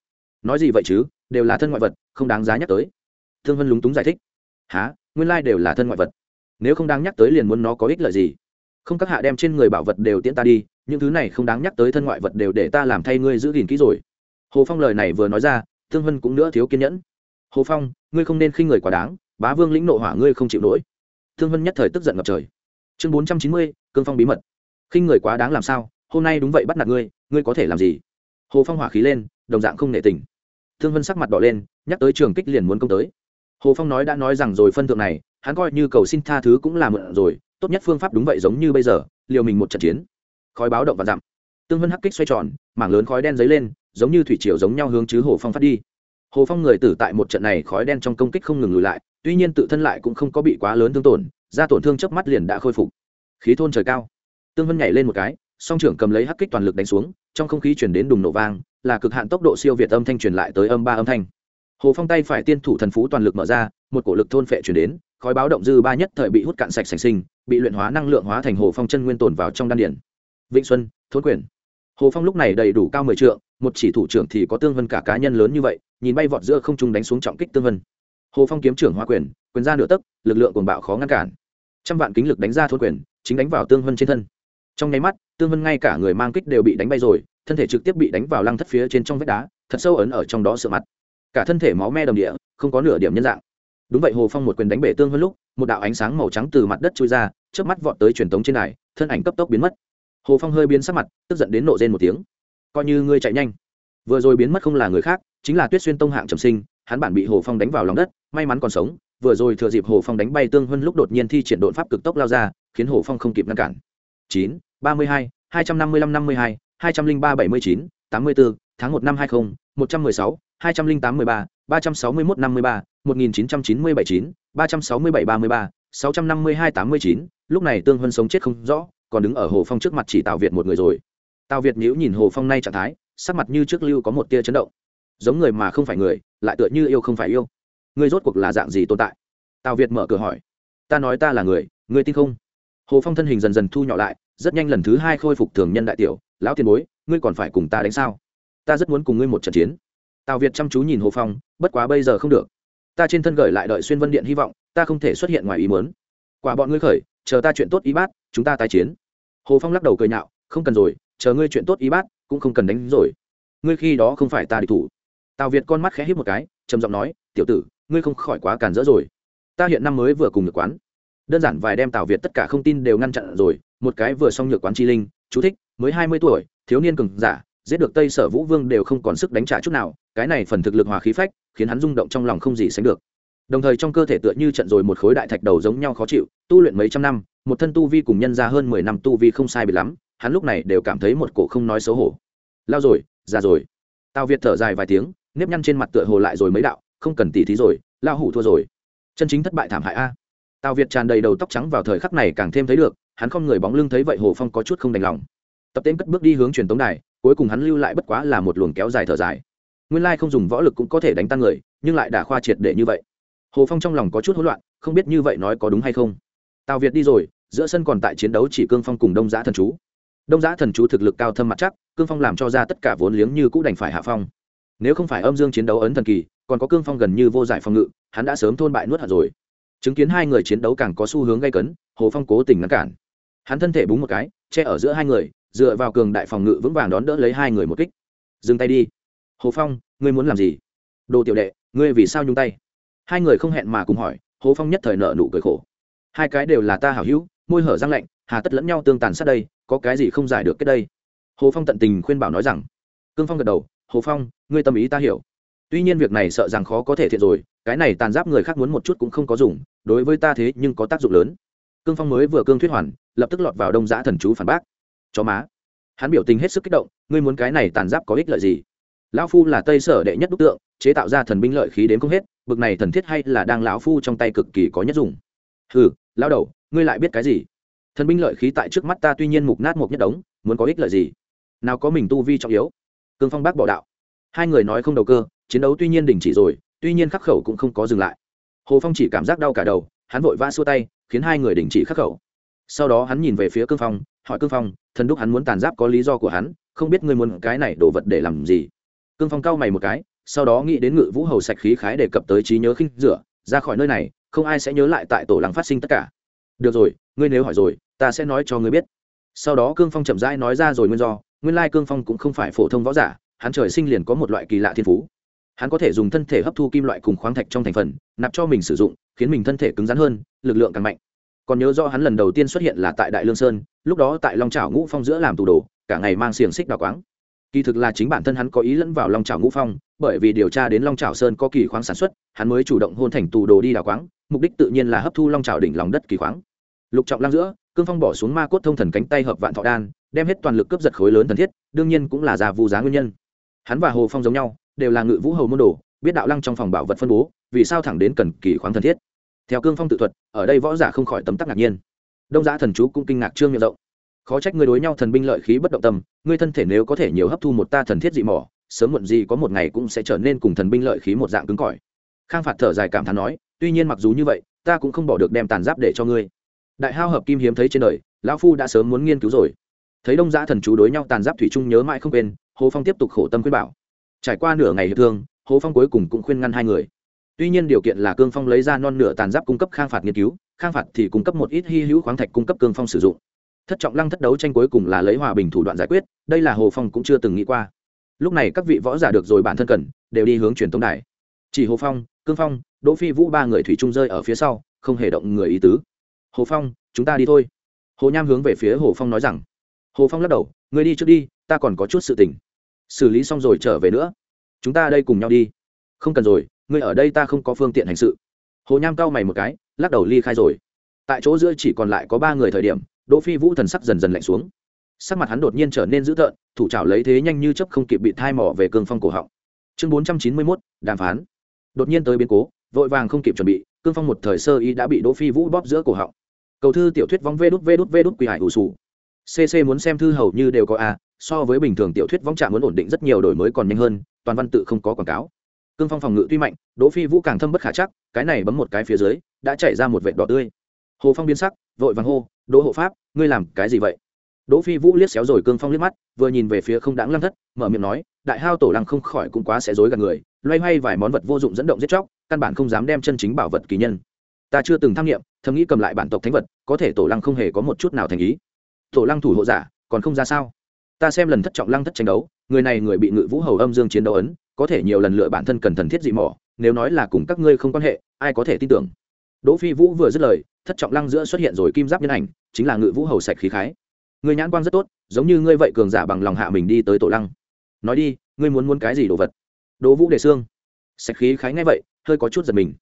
Nói gì vậy chứ? Đều là thân ngoại vật, không đáng giá nhắc tới. Thương vân lúng túng giải thích há nguyên lai đều là thân ngoại vật. Nếu không đáng nhắc tới liền muốn nó có ích lợi gì? Không các hạ đem trên người bảo vật đều tiễn ta đi, những thứ này không đáng nhắc tới thân ngoại vật đều để ta làm thay ngươi giữ gìn kỹ rồi. Hồ phong lời này vừa nói ra, thương vân cũng nữa thiếu kiên nhẫn. Hồ phong, ngươi không nên khinh người quá đáng, bá vương lĩnh nộ hỏa ngươi không chịu nổi. Thương vân nhất thời tức giận ngập trời. Chương bốn trăm chín mươi, cương phong bí mật. Khinh người quá đáng làm sao? Hôm nay đúng vậy bắt nạt ngươi ngươi có thể làm gì? Hồ phong hỏa khí lên, đồng dạng không nể tình. Thương vân sắc mặt đỏ lên, nhắc tới trường kích liền muốn công tới hồ phong nói đã nói rằng rồi phân thượng này, hắn coi như cầu xin tha thứ cũng là mượn rồi, tốt nhất phương pháp đúng vậy giống như bây giờ, liều mình một trận chiến. Khói báo động và dặm. Tương vân hắc kích xoay tròn, mảng lớn khói đen dấy lên, giống như thủy triều giống nhau hướng chứ hồ phong phát đi. Hồ phong người tử tại một trận này khói đen trong công kích không ngừng lùi lại, tuy nhiên tự thân lại cũng không có bị quá lớn thương tổn da tổn thương chớp mắt liền đã khôi phục. Khí thôn trời cao. Tương vân nhảy lên một cái, song trưởng cầm lấy hắc kích toàn lực đánh xuống, trong không khí chuyển đến đùng nổ vang, là cực hạn tốc độ siêu việt âm thanh truyền lại tới âm ba âm thanh hồ phong tay phải tiên thủ thần phú toàn lực mở ra, một cổ lực thôn phệ chuyển đến, khói báo động dư ba nhất thời bị hút cạn sạch sành sinh, bị luyện hóa năng lượng hóa thành hồ phong chân nguyên tồn vào trong đan điển Vịnh xuân thốn quyền. Hồ phong lúc này đầy đủ cao mười trượng, một chỉ thủ trưởng thì có tương vân cả cá nhân lớn như vậy, nhìn bay vọt giữa không trung đánh xuống trọng kích tương vân. Hồ phong kiếm trưởng hóa quyền quyền ra nửa tấc, lực lượng cuồng bạo khó ngăn cản. Trăm vạn kính lực đánh ra thôn quyền, chính đánh vào tương vân trên thân. Trong nháy mắt, tương vân ngay cả người mang kích đều bị đánh bay rồi, thân thể trực tiếp bị đánh vào lăng thất phía trên trong vách đá, thật sâu ấn ở trong đó sợ mặt cả thân thể máu me đồng địa, không có nửa điểm nhân dạng. Đúng vậy, hồ phong một quyền đánh bể tương hơn lúc, một đạo ánh sáng màu trắng từ mặt đất trôi ra trước mắt vọt tới truyền tống trên này thân ảnh cấp tốc biến mất. Hồ phong hơi biến sắc mặt, tức giận đến nộ rên một tiếng. Coi như ngươi chạy nhanh. Vừa rồi biến mất không là người khác, chính là tuyết xuyên tông hạng trầm sinh, hắn bản bị hồ phong đánh vào lòng đất, may mắn còn sống, vừa rồi thừa dịp hồ phong đánh bay tương huân lúc đột nhiên thi triển đột pháp cực tốc lao ra, khiến hồ phong không kịp ngăn cản. Chín, ba mươi hai hai trăm năm mươi lăm năm mươi hai hai trăm linh ba bảy mươi chín, tám mươi bốn tháng một năm hai mươi một trăm mười sáu hai trăm linh tám mươi ba ba trăm sáu mươi mốt năm mươi ba, một nghìn chín trăm chín mươi bảy chín, ba trăm sáu mươi bảy ba mươi ba, sáu trăm năm mươi hai tám mươi chín. Lúc này tương huân sống chết không rõ, còn đứng ở hồ phong trước mặt chỉ tào việt một người rồi. Tào việt nhíu nhìn hồ phong nay trạng thái, sắc mặt như trước lưu có một tia chấn động. Giống người mà không phải người, lại tựa như yêu không phải yêu. Ngươi rốt cuộc là dạng gì tồn tại? Tào việt mở cửa hỏi. Ta nói ta là người ngươi tin không? Hồ phong thân hình dần dần thu nhỏ lại, rất nhanh lần thứ hai khôi phục thường nhân đại tiểu. Lão tiền bối, ngươi còn phải cùng ta đánh sao? Ta rất muốn cùng ngươi một trận chiến tào việt chăm chú nhìn hồ phong, bất quá bây giờ không được. Ta trên thân gửi lại đợi xuyên vân điện hy vọng, ta không thể xuất hiện ngoài ý muốn. Quả bọn ngươi khởi, chờ ta chuyện tốt ý bát, chúng ta tái chiến. Hồ phong lắc đầu cười nhạo, không cần rồi, chờ ngươi chuyện tốt ý bát, cũng không cần đánh rồi. Ngươi khi đó không phải ta địch thủ. Tào việt con mắt khẽ hít một cái, trầm giọng nói, tiểu tử, ngươi không khỏi quá cản rỡ rồi. Ta hiện năm mới vừa cùng được quán. Đơn giản vài đem tào việt tất cả không tin đều ngăn chặn rồi, một cái vừa xong nhược quán chi linh, chú thích, mới hai mươi tuổi, thiếu niên cường giả, giết được tây sở vũ vương đều không còn sức đánh trả chút nào cái này phần thực lực hòa khí phách, khiến hắn rung động trong lòng không gì sánh được. Đồng thời trong cơ thể tựa như trận rồi một khối đại thạch đầu giống nhau khó chịu, tu luyện mấy trăm năm, một thân tu vi cùng nhân ra hơn mười năm tu vi không sai bị lắm, hắn lúc này đều cảm thấy một cổ không nói xấu hổ. Lao rồi, già rồi. Tào việt thở dài vài tiếng, nếp nhăn trên mặt tựa hồ lại rồi mấy đạo, không cần tỉ thí rồi, lao hủ thua rồi. Chân chính thất bại thảm hại a. Tào việt tràn đầy đầu tóc trắng vào thời khắc này càng thêm thấy được, hắn không người bóng lưng thấy vậy hồ phong có chút không đành lòng. Tập tên cất bước đi hướng truyền tống đài, cuối cùng hắn lưu lại bất quá là một luồng kéo dài thở dài nguyên lai không dùng võ lực cũng có thể đánh tan người, nhưng lại đả khoa triệt để như vậy. Hồ phong trong lòng có chút hỗn loạn, không biết như vậy nói có đúng hay không. Tào việt đi rồi, giữa sân còn tại chiến đấu chỉ cương phong cùng đông giã thần chú. Đông giã thần chú thực lực cao thâm mặt chắc, cương phong làm cho ra tất cả vốn liếng như cũ đành phải hạ phong. Nếu không phải âm dương chiến đấu ấn thần kỳ, còn có cương phong gần như vô giải phòng ngự, hắn đã sớm thôn bại nuốt hạt rồi. Chứng kiến hai người chiến đấu càng có xu hướng gây cấn, hồ phong cố tình ngăn cản. Hắn thân thể búng một cái, che ở giữa hai người, dựa vào cường đại phòng ngự vững vàng đón đỡ lấy hai người một kích. Dừng tay đi hồ phong, ngươi muốn làm gì? Đồ tiểu đệ, ngươi vì sao nhung tay? Hai người không hẹn mà cùng hỏi, hồ phong nhất thời nợ nụ cười khổ. Hai cái đều là ta hảo hữu, môi hở răng lạnh, hà tất lẫn nhau tương tàn sát đây, có cái gì không giải được cái đây? Hồ phong tận tình khuyên bảo nói rằng, cương phong gật đầu, hồ phong, ngươi tâm ý ta hiểu. Tuy nhiên việc này sợ rằng khó có thể thiện rồi, cái này tàn giáp người khác muốn một chút cũng không có dùng, đối với ta thế nhưng có tác dụng lớn. Cương phong mới vừa cương thuyết hoàn, lập tức lọt vào đông giã thần chú phản bác. Chó má. Hắn biểu tình hết sức kích động, ngươi muốn cái này tàn giáp có ích lợi gì? Lão phu là tây sở đệ nhất đúc tượng, chế tạo ra thần binh lợi khí đến không hết, bực này thần thiết hay là đang lão phu trong tay cực kỳ có nhất dùng. Hừ lao đầu, ngươi lại biết cái gì? Thần binh lợi khí tại trước mắt ta tuy nhiên mục nát một nhất đống, muốn có ích lợi gì? Nào có mình tu vi trọng yếu? Cương phong bác bỏ đạo. Hai người nói không đầu cơ, chiến đấu tuy nhiên đình chỉ rồi, tuy nhiên khắc khẩu cũng không có dừng lại. Hồ phong chỉ cảm giác đau cả đầu, hắn vội vã xua tay, khiến hai người đình chỉ khắc khẩu. Sau đó hắn nhìn về phía cương phong, hỏi cương phong, thần đúc hắn muốn tàn giáp có lý do của hắn, không biết ngươi muốn cái này đổ vật để làm gì? Cương phong cau mày một cái, sau đó nghĩ đến ngự vũ hầu sạch khí khái đề cập tới trí nhớ khinh rửa ra khỏi nơi này, không ai sẽ nhớ lại tại tổ làng phát sinh tất cả. Được rồi, ngươi nếu hỏi rồi, ta sẽ nói cho ngươi biết. Sau đó cương phong chậm rãi nói ra rồi nguyên do, nguyên lai cương phong cũng không phải phổ thông võ giả, hắn trời sinh liền có một loại kỳ lạ thiên phú. Hắn có thể dùng thân thể hấp thu kim loại cùng khoáng thạch trong thành phần, nạp cho mình sử dụng, khiến mình thân thể cứng rắn hơn, lực lượng càng mạnh. Còn nhớ do hắn lần đầu tiên xuất hiện là tại đại lương sơn, lúc đó tại long trào ngũ phong giữa làm tù đồ, cả ngày mang xiềng xích đào quáng kỳ thực là chính bản thân hắn có ý lẫn vào long trào ngũ phong, bởi vì điều tra đến long trào sơn có kỳ khoáng sản xuất, hắn mới chủ động hôn thành tù đồ đi đào quáng, mục đích tự nhiên là hấp thu long trào đỉnh lòng đất kỳ khoáng. Lục trọng lăng giữa, cương phong bỏ xuống ma cốt thông thần cánh tay hợp vạn thọ đan, đem hết toàn lực cướp giật khối lớn thần thiết, đương nhiên cũng là già vu giá nguyên nhân. Hắn và hồ phong giống nhau, đều là ngự vũ hầu môn đồ, biết đạo lăng trong phòng bảo vật phân bố, vì sao thẳng đến cần kỳ khoáng thần thiết. Theo cương phong tự thuật, ở đây võ giả không khỏi tấm tắc ngạc nhiên. Đông giã thần chú cũng kinh ngạc trương miệng rộng khó trách ngươi đối nhau thần binh lợi khí bất động tâm, ngươi thân thể nếu có thể nhiều hấp thu một ta thần thiết dị mỏ, sớm muộn gì có một ngày cũng sẽ trở nên cùng thần binh lợi khí một dạng cứng cỏi. Khang phạt thở dài cảm thán nói, tuy nhiên mặc dù như vậy, ta cũng không bỏ được đem tàn giáp để cho ngươi. Đại hao hợp kim hiếm thấy trên đời, lão phu đã sớm muốn nghiên cứu rồi. Thấy đông giã thần chú đối nhau tàn giáp thủy trung nhớ mãi không quên, hồ phong tiếp tục khổ tâm khuyên bảo. Trải qua nửa ngày hiệp thương, hồ phong cuối cùng cũng khuyên ngăn hai người. Tuy nhiên điều kiện là cương phong lấy ra non nửa tàn giáp cung cấp khang phạt nghiên cứu, khang phạt thì cung cấp một ít hy hữu khoáng thạch cung cấp cương phong sử dụng thất trọng lăng thất đấu tranh cuối cùng là lấy hòa bình thủ đoạn giải quyết, đây là hồ phong cũng chưa từng nghĩ qua. Lúc này các vị võ giả được rồi bản thân cần, đều đi hướng truyền tống đài. Chỉ hồ phong, cương phong, đỗ phi vũ ba người thủy trung rơi ở phía sau, không hề động người ý tứ. Hồ phong, chúng ta đi thôi. Hồ nham hướng về phía hồ phong nói rằng. Hồ phong lắc đầu người đi trước đi, ta còn có chút sự tình. Xử lý xong rồi trở về nữa. Chúng ta đây cùng nhau đi. Không cần rồi, ngươi ở đây ta không có phương tiện hành sự. Hồ nham cau mày một cái, lắc đầu ly khai rồi tại chỗ giữa chỉ còn lại có ba người thời điểm đỗ phi vũ thần sắc dần dần lạnh xuống. Sắc mặt hắn đột nhiên trở nên dữ tợn thủ trào lấy thế nhanh như chấp không kịp bị thai mỏ về cương phong cổ họng. Chương bốn trăm chín mươi 491, đàm phán. Đột nhiên tới biến cố vội vàng không kịp chuẩn bị cương phong một thời sơ ý đã bị đỗ phi vũ bóp giữa cổ họng. Cầu thư tiểu thuyết vong vê đút vê đút vê đút quỳ hải ủ sù. Cc muốn xem thư hầu như đều có a so với bình thường tiểu thuyết vong trạm muốn ổn định rất nhiều đổi mới còn nhanh hơn toàn văn tự không có quảng cáo. Cương phong phòng ngự tuy mạnh đỗ phi vũ càng thâm bất khả chắc cái này bấm một cái phía dưới đã chảy ra một vệt đỏ tươi hồ phong biến sắc, vội vàng hô, đỗ hộ pháp, ngươi làm cái gì vậy? Đỗ phi vũ liếc xéo rồi cương phong liếc mắt, vừa nhìn về phía không đáng lăng thất, mở miệng nói, đại hao tổ lăng không khỏi cũng quá sẽ dối gạt người, loay hoay vài món vật vô dụng dẫn động giết chóc, căn bản không dám đem chân chính bảo vật kỳ nhân. Ta chưa từng tham nghiệm, thầm nghĩ cầm lại bản tộc thánh vật, có thể tổ lăng không hề có một chút nào thành ý. Tổ lăng thủ hộ giả, còn không ra sao? Ta xem lần thất trọng lăng thất tranh đấu, người này người bị ngự vũ hầu âm dương chiến đấu ấn, có thể nhiều lần lựa bản thân cần thần thiết dị mỏ, nếu nói là cùng các ngươi không quan hệ, ai có thể tin tưởng? Đỗ phi vũ vừa dứt lời thất trọng lăng giữa xuất hiện rồi kim giáp nhân ảnh, chính là ngự vũ hầu sạch khí khái. Người nhãn quang rất tốt, giống như ngươi vậy cường giả bằng lòng hạ mình đi tới tổ lăng. Nói đi, ngươi muốn muốn cái gì đồ vật? Đồ vũ đề xương sạch khí khái ngay vậy, hơi có chút giật mình.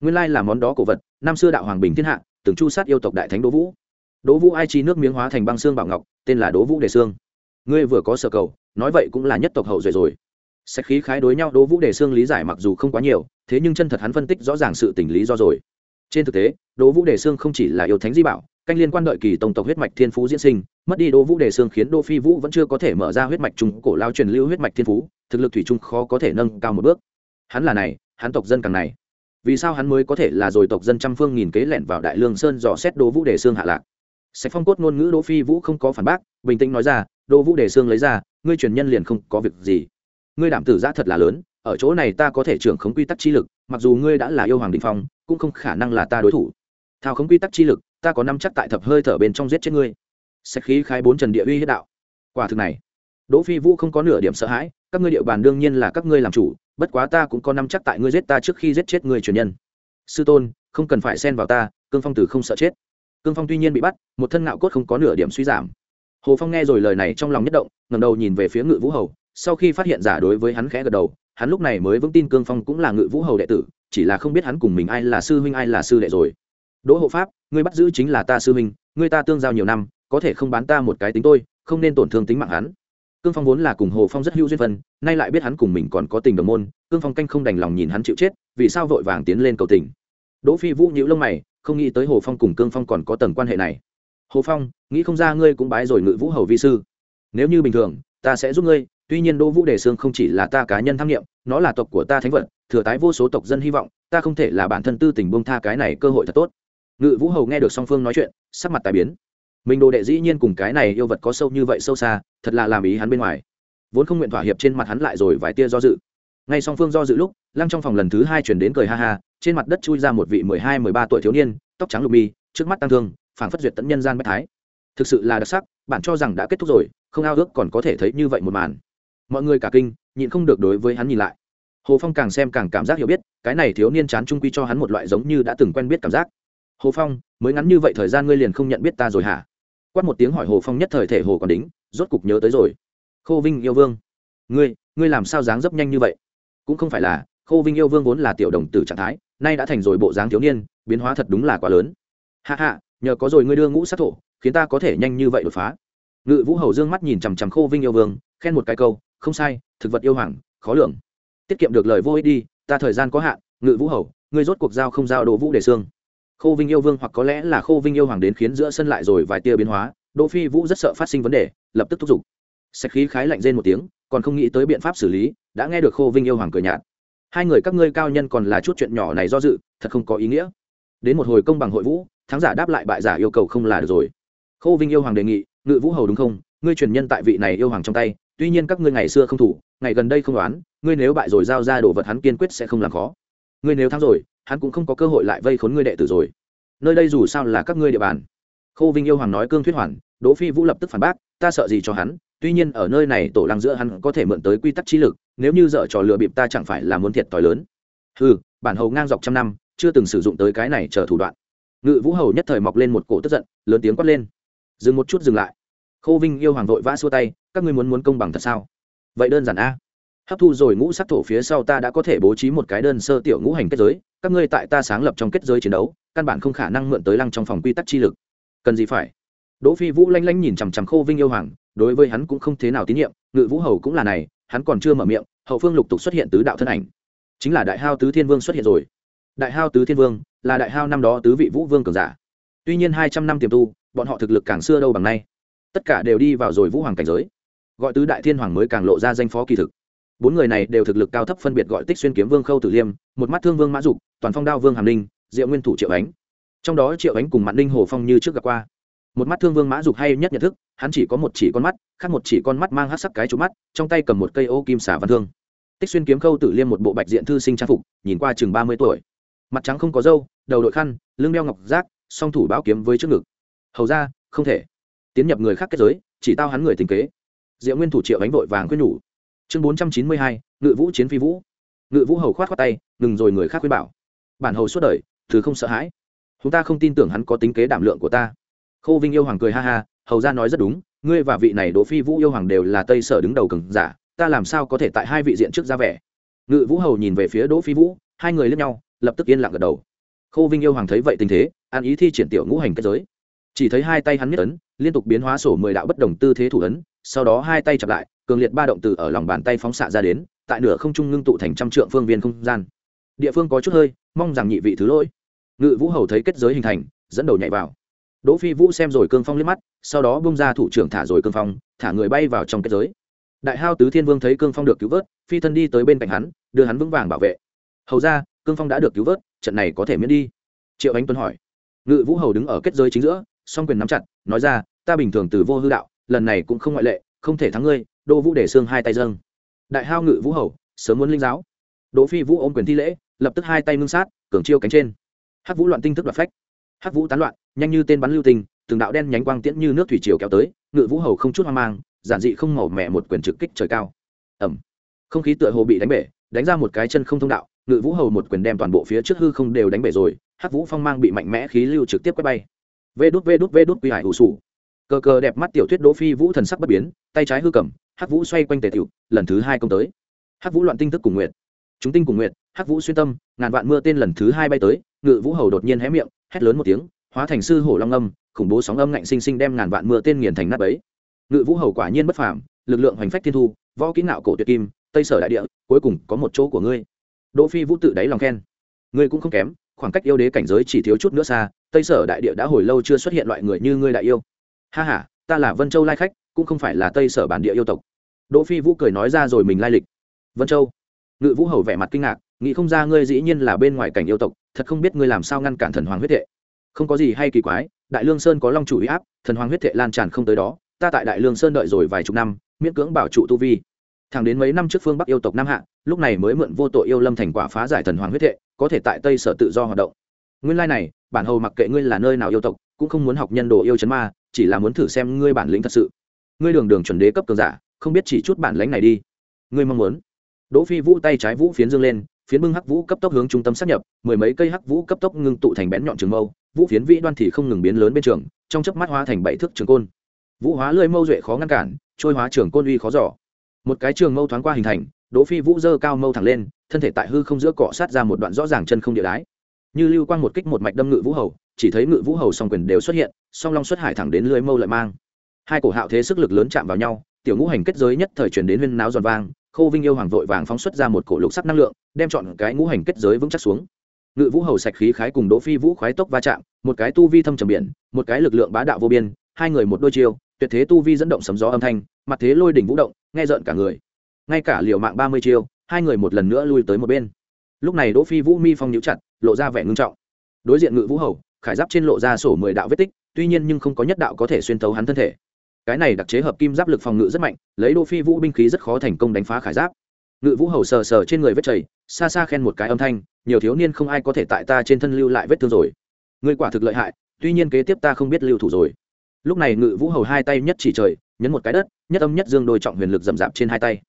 Nguyên lai là món đó cổ vật, năm xưa đạo hoàng bình thiên hạ, từng chu sát yêu tộc đại thánh đỗ vũ. Đỗ vũ ai chi nước miếng hóa thành băng xương bảo ngọc, tên là đỗ vũ đề xương ngươi vừa có sở cầu, nói vậy cũng là nhất tộc hậu duệ rồi. Sách khí khái đối nhau đỗ vũ đề xương lý giải mặc dù không quá nhiều, thế nhưng chân thật hắn phân tích rõ ràng sự tình lý do rồi trên thực tế, đỗ vũ đề xương không chỉ là yêu thánh di bảo, canh liên quan đợi kỳ tông tộc huyết mạch thiên phú diễn sinh, mất đi đỗ vũ đề xương khiến đỗ phi vũ vẫn chưa có thể mở ra huyết mạch trung cổ lao truyền lưu huyết mạch thiên phú, thực lực thủy trung khó có thể nâng cao một bước. Hắn là này, hắn tộc dân càng này. Vì sao hắn mới có thể là rồi tộc dân trăm phương nghìn kế lẻn vào đại lương sơn dò xét đỗ vũ đề xương hạ lạc? Sạch phong cốt ngôn ngữ đỗ phi vũ không có phản bác, bình tĩnh nói ra, đỗ vũ đề xương lấy ra, ngươi truyền nhân liền không có việc gì. Ngươi đảm tử giã thật là lớn ở chỗ này ta có thể trưởng khống quy tắc chi lực, mặc dù ngươi đã là yêu hoàng đình phong, cũng không khả năng là ta đối thủ. Thao khống quy tắc chi lực, ta có năm chắc tại thập hơi thở bên trong giết chết ngươi. Sách khí khai bốn trần địa uy hết đạo. Quả thực này, đỗ phi vũ không có nửa điểm sợ hãi, các ngươi địa bàn đương nhiên là các ngươi làm chủ, bất quá ta cũng có năm chắc tại ngươi giết ta trước khi giết chết người truyền nhân. Sư tôn, không cần phải xen vào ta, cương phong tử không sợ chết. Cương phong tuy nhiên bị bắt, một thân ngạo cốt không có nửa điểm suy giảm. Hồ phong nghe rồi lời này trong lòng nhất động ngầm đầu nhìn về phía ngự vũ hầu, sau khi phát hiện giả đối với hắn khẽ gật đầu hắn lúc này mới vững tin cương phong cũng là ngự vũ hầu đệ tử, chỉ là không biết hắn cùng mình ai là sư huynh ai là sư đệ rồi. Đỗ hộ pháp, ngươi bắt giữ chính là ta sư huynh, ngươi ta tương giao nhiều năm, có thể không bán ta một cái tính tôi, không nên tổn thương tính mạng hắn. Cương phong vốn là cùng hồ phong rất hữu duyên phân nay lại biết hắn cùng mình còn có tình đồng môn, cương phong canh không đành lòng nhìn hắn chịu chết, vì sao vội vàng tiến lên cầu tình. Đỗ phi vũ nhíu lông mày, không nghĩ tới hồ phong cùng cương phong còn có tầng quan hệ này. Hồ phong, nghĩ không ra ngươi cũng bái rồi ngự vũ hầu vi sư. Nếu như bình thường, ta sẽ giúp ngươi tuy nhiên đỗ vũ đề sương không chỉ là ta cá nhân tham nghiệm, nó là tộc của ta thánh vật, thừa tái vô số tộc dân hy vọng, ta không thể là bản thân tư tình buông tha cái này cơ hội thật tốt. Ngự vũ hầu nghe được song phương nói chuyện, sắc mặt tài biến. Mình đồ đệ dĩ nhiên cùng cái này yêu vật có sâu như vậy sâu xa, thật là làm ý hắn bên ngoài. Vốn không nguyện thỏa hiệp trên mặt hắn lại rồi vài tia do dự. Ngay song phương do dự lúc, lăng trong phòng lần thứ hai chuyển đến cười ha ha, trên mặt đất chui ra một vị mười hai, mười ba tuổi thiếu niên, tóc trắng lục mi, trước mắt tăng thương, phảng phất duyệt tận nhân gian bách thái. Thực sự là đặc sắc, bạn cho rằng đã kết thúc rồi, không ao ước còn có thể thấy như vậy một màn mọi người cả kinh, nhịn không được đối với hắn nhìn lại. Hồ phong càng xem càng cảm giác hiểu biết, cái này thiếu niên chán trung quy cho hắn một loại giống như đã từng quen biết cảm giác. Hồ phong, mới ngắn như vậy thời gian ngươi liền không nhận biết ta rồi hả? Quát một tiếng hỏi hồ phong nhất thời thể hồ còn đính, rốt cục nhớ tới rồi. Khô vinh yêu vương. Ngươi ngươi làm sao dáng dấp nhanh như vậy? Cũng không phải là, khô vinh yêu vương vốn là tiểu đồng tử trạng thái, nay đã thành rồi bộ dáng thiếu niên, biến hóa thật đúng là quá lớn. Hạ hạ nhờ có rồi ngươi đưa ngũ sát thổ, khiến ta có thể nhanh như vậy đột phá. Ngự vũ hầu dương mắt nhìn chằm chằm khô vinh yêu vương, khen một cái câu không sai, thực vật yêu hoàng, khó lường. Tiết kiệm được lời vô ích đi, ta thời gian có hạn, ngự vũ hầu, ngươi rốt cuộc giao không giao đỗ vũ để xương? Khô vinh yêu vương hoặc có lẽ là khô vinh yêu hoàng đến khiến giữa sân lại rồi vài tia biến hóa, đỗ phi vũ rất sợ phát sinh vấn đề, lập tức thúc giục. Sạch khí khái lạnh rên một tiếng, còn không nghĩ tới biện pháp xử lý, đã nghe được khô vinh yêu hoàng cười nhạt. Hai người các ngươi cao nhân còn là chút chuyện nhỏ này do dự, thật không có ý nghĩa. Đến một hồi công bằng hội vũ, thắng giả đáp lại bại giả yêu cầu không là được rồi. Khô vinh yêu hoàng đề nghị, ngự vũ hầu đúng không? Ngươi truyền nhân tại vị này yêu hoàng trong tay tuy nhiên các ngươi ngày xưa không thủ, ngày gần đây không đoán, ngươi nếu bại rồi giao ra đồ vật hắn kiên quyết sẽ không làm khó. Ngươi nếu thắng rồi, hắn cũng không có cơ hội lại vây khốn ngươi đệ tử rồi. Nơi đây dù sao là các ngươi địa bàn. Khâu vinh yêu hoàng nói cương thuyết hoàn, đỗ phi vũ lập tức phản bác, ta sợ gì cho hắn, tuy nhiên ở nơi này tổ lăng giữa hắn có thể mượn tới quy tắc trí lực, nếu như dở trò lừa bịp ta chẳng phải là muốn thiệt thòi lớn. Ừ bản hầu ngang dọc trăm năm, chưa từng sử dụng tới cái này chờ thủ đoạn. Ngự vũ hầu nhất thời mọc lên một cổ tức giận, lớn tiếng quát lên. Dừng một chút dừng lại. Khâu vinh yêu hoàng vội vã xua tay các ngươi muốn muốn công bằng thật sao? Vậy đơn giản a. Hấp thu rồi ngũ sắc thổ phía sau ta đã có thể bố trí một cái đơn sơ tiểu ngũ hành kết giới, các ngươi tại ta sáng lập trong kết giới chiến đấu, căn bản không khả năng mượn tới lăng trong phòng quy tắc chi lực. Cần gì phải? Đỗ phi vũ lanh lanh nhìn chằm chằm khô vinh yêu hoàng, đối với hắn cũng không thế nào tín nhiệm, ngự vũ hầu cũng là này, hắn còn chưa mở miệng, hậu phương lục tục xuất hiện tứ đạo thân ảnh. Chính là đại hao tứ thiên vương xuất hiện rồi. Đại hao tứ thiên vương, là đại hao năm đó tứ vị vũ vương cường giả. Tuy nhiên hai trăm năm tiềm tu, bọn họ thực lực càng xưa đâu bằng nay. Tất cả đều đi vào rồi vũ hoàng cảnh giới gọi tứ đại thiên hoàng mới càng lộ ra danh phó kỳ thực. Bốn người này đều thực lực cao thấp phân biệt gọi tích xuyên kiếm vương khâu tử liêm, một mắt thương vương mã dục, toàn phong đao vương hàm ninh, diệu nguyên thủ triệu ánh. Trong đó triệu ánh cùng mạn ninh hồ phong như trước gặp qua. Một mắt thương vương mã dục hay nhất nhận thức, hắn chỉ có một chỉ con mắt, khác một chỉ con mắt mang hát sắc cái trụ mắt, trong tay cầm một cây ô kim xả văn thương. Tích xuyên kiếm khâu tử liêm một bộ bạch diện thư sinh trang phục, nhìn qua chừng ba mươi tuổi. Mặt trắng không có râu, đầu đội khăn, lưng đeo ngọc giác song thủ báo kiếm với trước ngực. Hầu ra, không thể. Tiến nhập người khác kết giới, chỉ tao hắn người tình kế diệu nguyên thủ triệu ánh vội vàng khuyên nhủ. Chương bốn trăm chín mươi hai, ngự vũ chiến phi vũ. Ngự vũ hầu khoát khoát tay, ngừng rồi người khác khuyên bảo. Bản hầu suốt đời, thứ không sợ hãi. Chúng ta không tin tưởng hắn có tính kế đảm lượng của ta. Khâu vinh yêu hoàng cười ha ha, hầu ra nói rất đúng, ngươi và vị này đỗ phi vũ yêu hoàng đều là tây sở đứng đầu cường giả, ta làm sao có thể tại hai vị diện trước ra vẻ? Ngự vũ hầu nhìn về phía đỗ phi vũ, hai người lướt nhau, lập tức yên lặng gật đầu. Khâu vinh yêu hoàng thấy vậy tình thế, an ý thi triển tiểu ngũ hành kết giới. Chỉ thấy hai tay hắn nhất ấn, liên tục biến hóa sổ mười đạo bất đồng tư thế thủ ấn sau đó hai tay chặp lại, cường liệt ba động từ ở lòng bàn tay phóng xạ ra đến, tại nửa không trung ngưng tụ thành trăm trượng phương viên không gian. Địa phương có chút hơi, mong rằng nhị vị thứ lỗi. Ngự vũ hầu thấy kết giới hình thành, dẫn đầu nhảy vào. Đỗ phi vũ xem rồi cương phong liếc mắt, sau đó bung ra thủ trưởng thả rồi cương phong, thả người bay vào trong kết giới. Đại hao tứ thiên vương thấy cương phong được cứu vớt, phi thân đi tới bên cạnh hắn, đưa hắn vững vàng bảo vệ. Hầu ra cương phong đã được cứu vớt, trận này có thể miễn đi? Triệu ánh tuấn hỏi. Ngự vũ hầu đứng ở kết giới chính giữa, song quyền nắm chặt, nói ra, ta bình thường từ vô hư đạo lần này cũng không ngoại lệ không thể thắng ngươi đô vũ để xương hai tay dâng. Đại hao ngự vũ hầu sớm muốn linh giáo. Đỗ phi vũ ôm quyền thi lễ lập tức hai tay ngưng sát cường chiêu cánh trên. Hắc vũ loạn tinh thức đoạt phách. Hắc vũ tán loạn nhanh như tên bắn lưu tình, từng đạo đen nhánh quang tiễn như nước thủy triều kéo tới ngự vũ hầu không chút hoang mang giản dị không màu mẹ một quyền trực kích trời cao. Ẩm không khí tựa hồ bị đánh bể đánh ra một cái chân không thông đạo ngự vũ hầu một quyền đem toàn bộ phía trước hư không đều đánh bể rồi hắc vũ phong mang bị mạnh mẽ khí lưu trực tiếp quét bay. Vê đút vê đút vê đút quy hải ủ sủ cờ cờ đẹp mắt tiểu thuyết đỗ phi vũ thần sắc bất biến, tay trái hư cầm, hắc vũ xoay quanh tề tiểu, lần thứ hai công tới. Hắc vũ loạn tinh thức cùng nguyện chúng tinh cùng nguyện hắc vũ xuyên tâm, ngàn vạn mưa tên lần thứ hai bay tới, ngự vũ hầu đột nhiên hé miệng, hét lớn một tiếng, hóa thành sư hổ long âm, khủng bố sóng âm ngạnh sinh sinh đem ngàn vạn mưa tên nghiền thành nát bấy. Ngự vũ hầu quả nhiên bất phàm, lực lượng hoành phách thiên thu, võ kỹ nạo cổ tuyệt kim, tây sở đại địa, cuối cùng có một chỗ của ngươi. Đỗ phi vũ tự đáy lòng khen. Ngươi cũng không kém, khoảng cách yêu đế cảnh giới chỉ thiếu chút nữa xa, tây sở đại địa đã hồi lâu chưa xuất hiện loại người như ngươi đại yêu ha ha, ta là vân châu lai khách, cũng không phải là tây sở bản địa yêu tộc. Đỗ phi vũ cười nói ra rồi mình lai lịch. Vân châu. Ngự vũ hầu vẻ mặt kinh ngạc, nghĩ không ra ngươi dĩ nhiên là bên ngoài cảnh yêu tộc, thật không biết ngươi làm sao ngăn cản thần hoàng huyết thệ không có gì hay kỳ quái, đại lương sơn có long chủ uy áp, thần hoàng huyết thệ lan tràn không tới đó, ta tại đại lương sơn đợi rồi vài chục năm, miễn cưỡng bảo trụ tu vi. Thẳng đến mấy năm trước phương bắc yêu tộc nam hạ, lúc này mới mượn vô tội yêu lâm thành quả phá giải thần hoàng huyết thệ có thể tại tây sở tự do hoạt động. Nguyên lai này, bản hầu mặc kệ ngươi là nơi nào yêu tộc, cũng không muốn học nhân đồ yêu chấn ma chỉ là muốn thử xem ngươi bản lĩnh thật sự. Ngươi đường đường chuẩn đế cấp cường giả, không biết chỉ chút bản lĩnh này đi. Ngươi mong muốn. Đỗ phi vũ tay trái vũ phiến dương lên, phiến bưng hắc vũ cấp tốc hướng trung tâm sát nhập, mười mấy cây hắc vũ cấp tốc ngưng tụ thành bén nhọn trường mâu, vũ phiến vĩ đoan thì không ngừng biến lớn bên trường, trong chớp mắt hóa thành bảy thước trường côn. Vũ hóa lưỡi mâu duệ khó ngăn cản, trôi hóa trường côn uy khó giỏ một cái trường mâu thoáng qua hình thành, đỗ phi vũ dơ cao mâu thẳng lên, thân thể tại hư không giữa cọ sát ra một đoạn rõ ràng chân không địa đái. Như lưu quang một kích một mạch đâm ngự vũ hầu chỉ thấy ngự vũ hầu song quyền đều xuất hiện, song long xuất hải thẳng đến lưới mâu lại mang. Hai cổ hạo thế sức lực lớn chạm vào nhau, tiểu ngũ hành kết giới nhất thời chuyển đến huyên náo giòn vang, khô vinh yêu hoàng vội vàng phóng xuất ra một cổ lục sắc năng lượng, đem chọn cái ngũ hành kết giới vững chắc xuống. Ngự vũ hầu sạch khí khái cùng đỗ phi vũ khoái tốc va chạm, một cái tu vi thâm trầm biển, một cái lực lượng bá đạo vô biên, hai người một đôi chiêu, tuyệt thế tu vi dẫn động sấm gió âm thanh, mặt thế lôi đỉnh vũ động, nghe rợn cả người. Ngay cả liều mạng ba mươi chiêu, hai người một lần nữa lui tới một bên. Lúc này đỗ phi vũ mi phong nhíu chặt, lộ ra vẻ ngưng trọng. Đối diện ngự vũ hầu khải giáp trên lộ ra sổ mười đạo vết tích, tuy nhiên nhưng không có nhất đạo có thể xuyên tấu hắn thân thể. Cái này đặc chế hợp kim giáp lực phòng ngự rất mạnh, lấy đỗ phi vũ binh khí rất khó thành công đánh phá khải giáp. Ngự vũ hầu sờ sờ trên người vết chảy, xa xa khen một cái âm thanh, nhiều thiếu niên không ai có thể tại ta trên thân lưu lại vết thương rồi. Người quả thực lợi hại, tuy nhiên kế tiếp ta không biết lưu thủ rồi. Lúc này ngự vũ hầu hai tay nhất chỉ trời, nhấn một cái đất, nhất âm nhất dương đôi trọng huyền lực rậm rạp trên hai tay.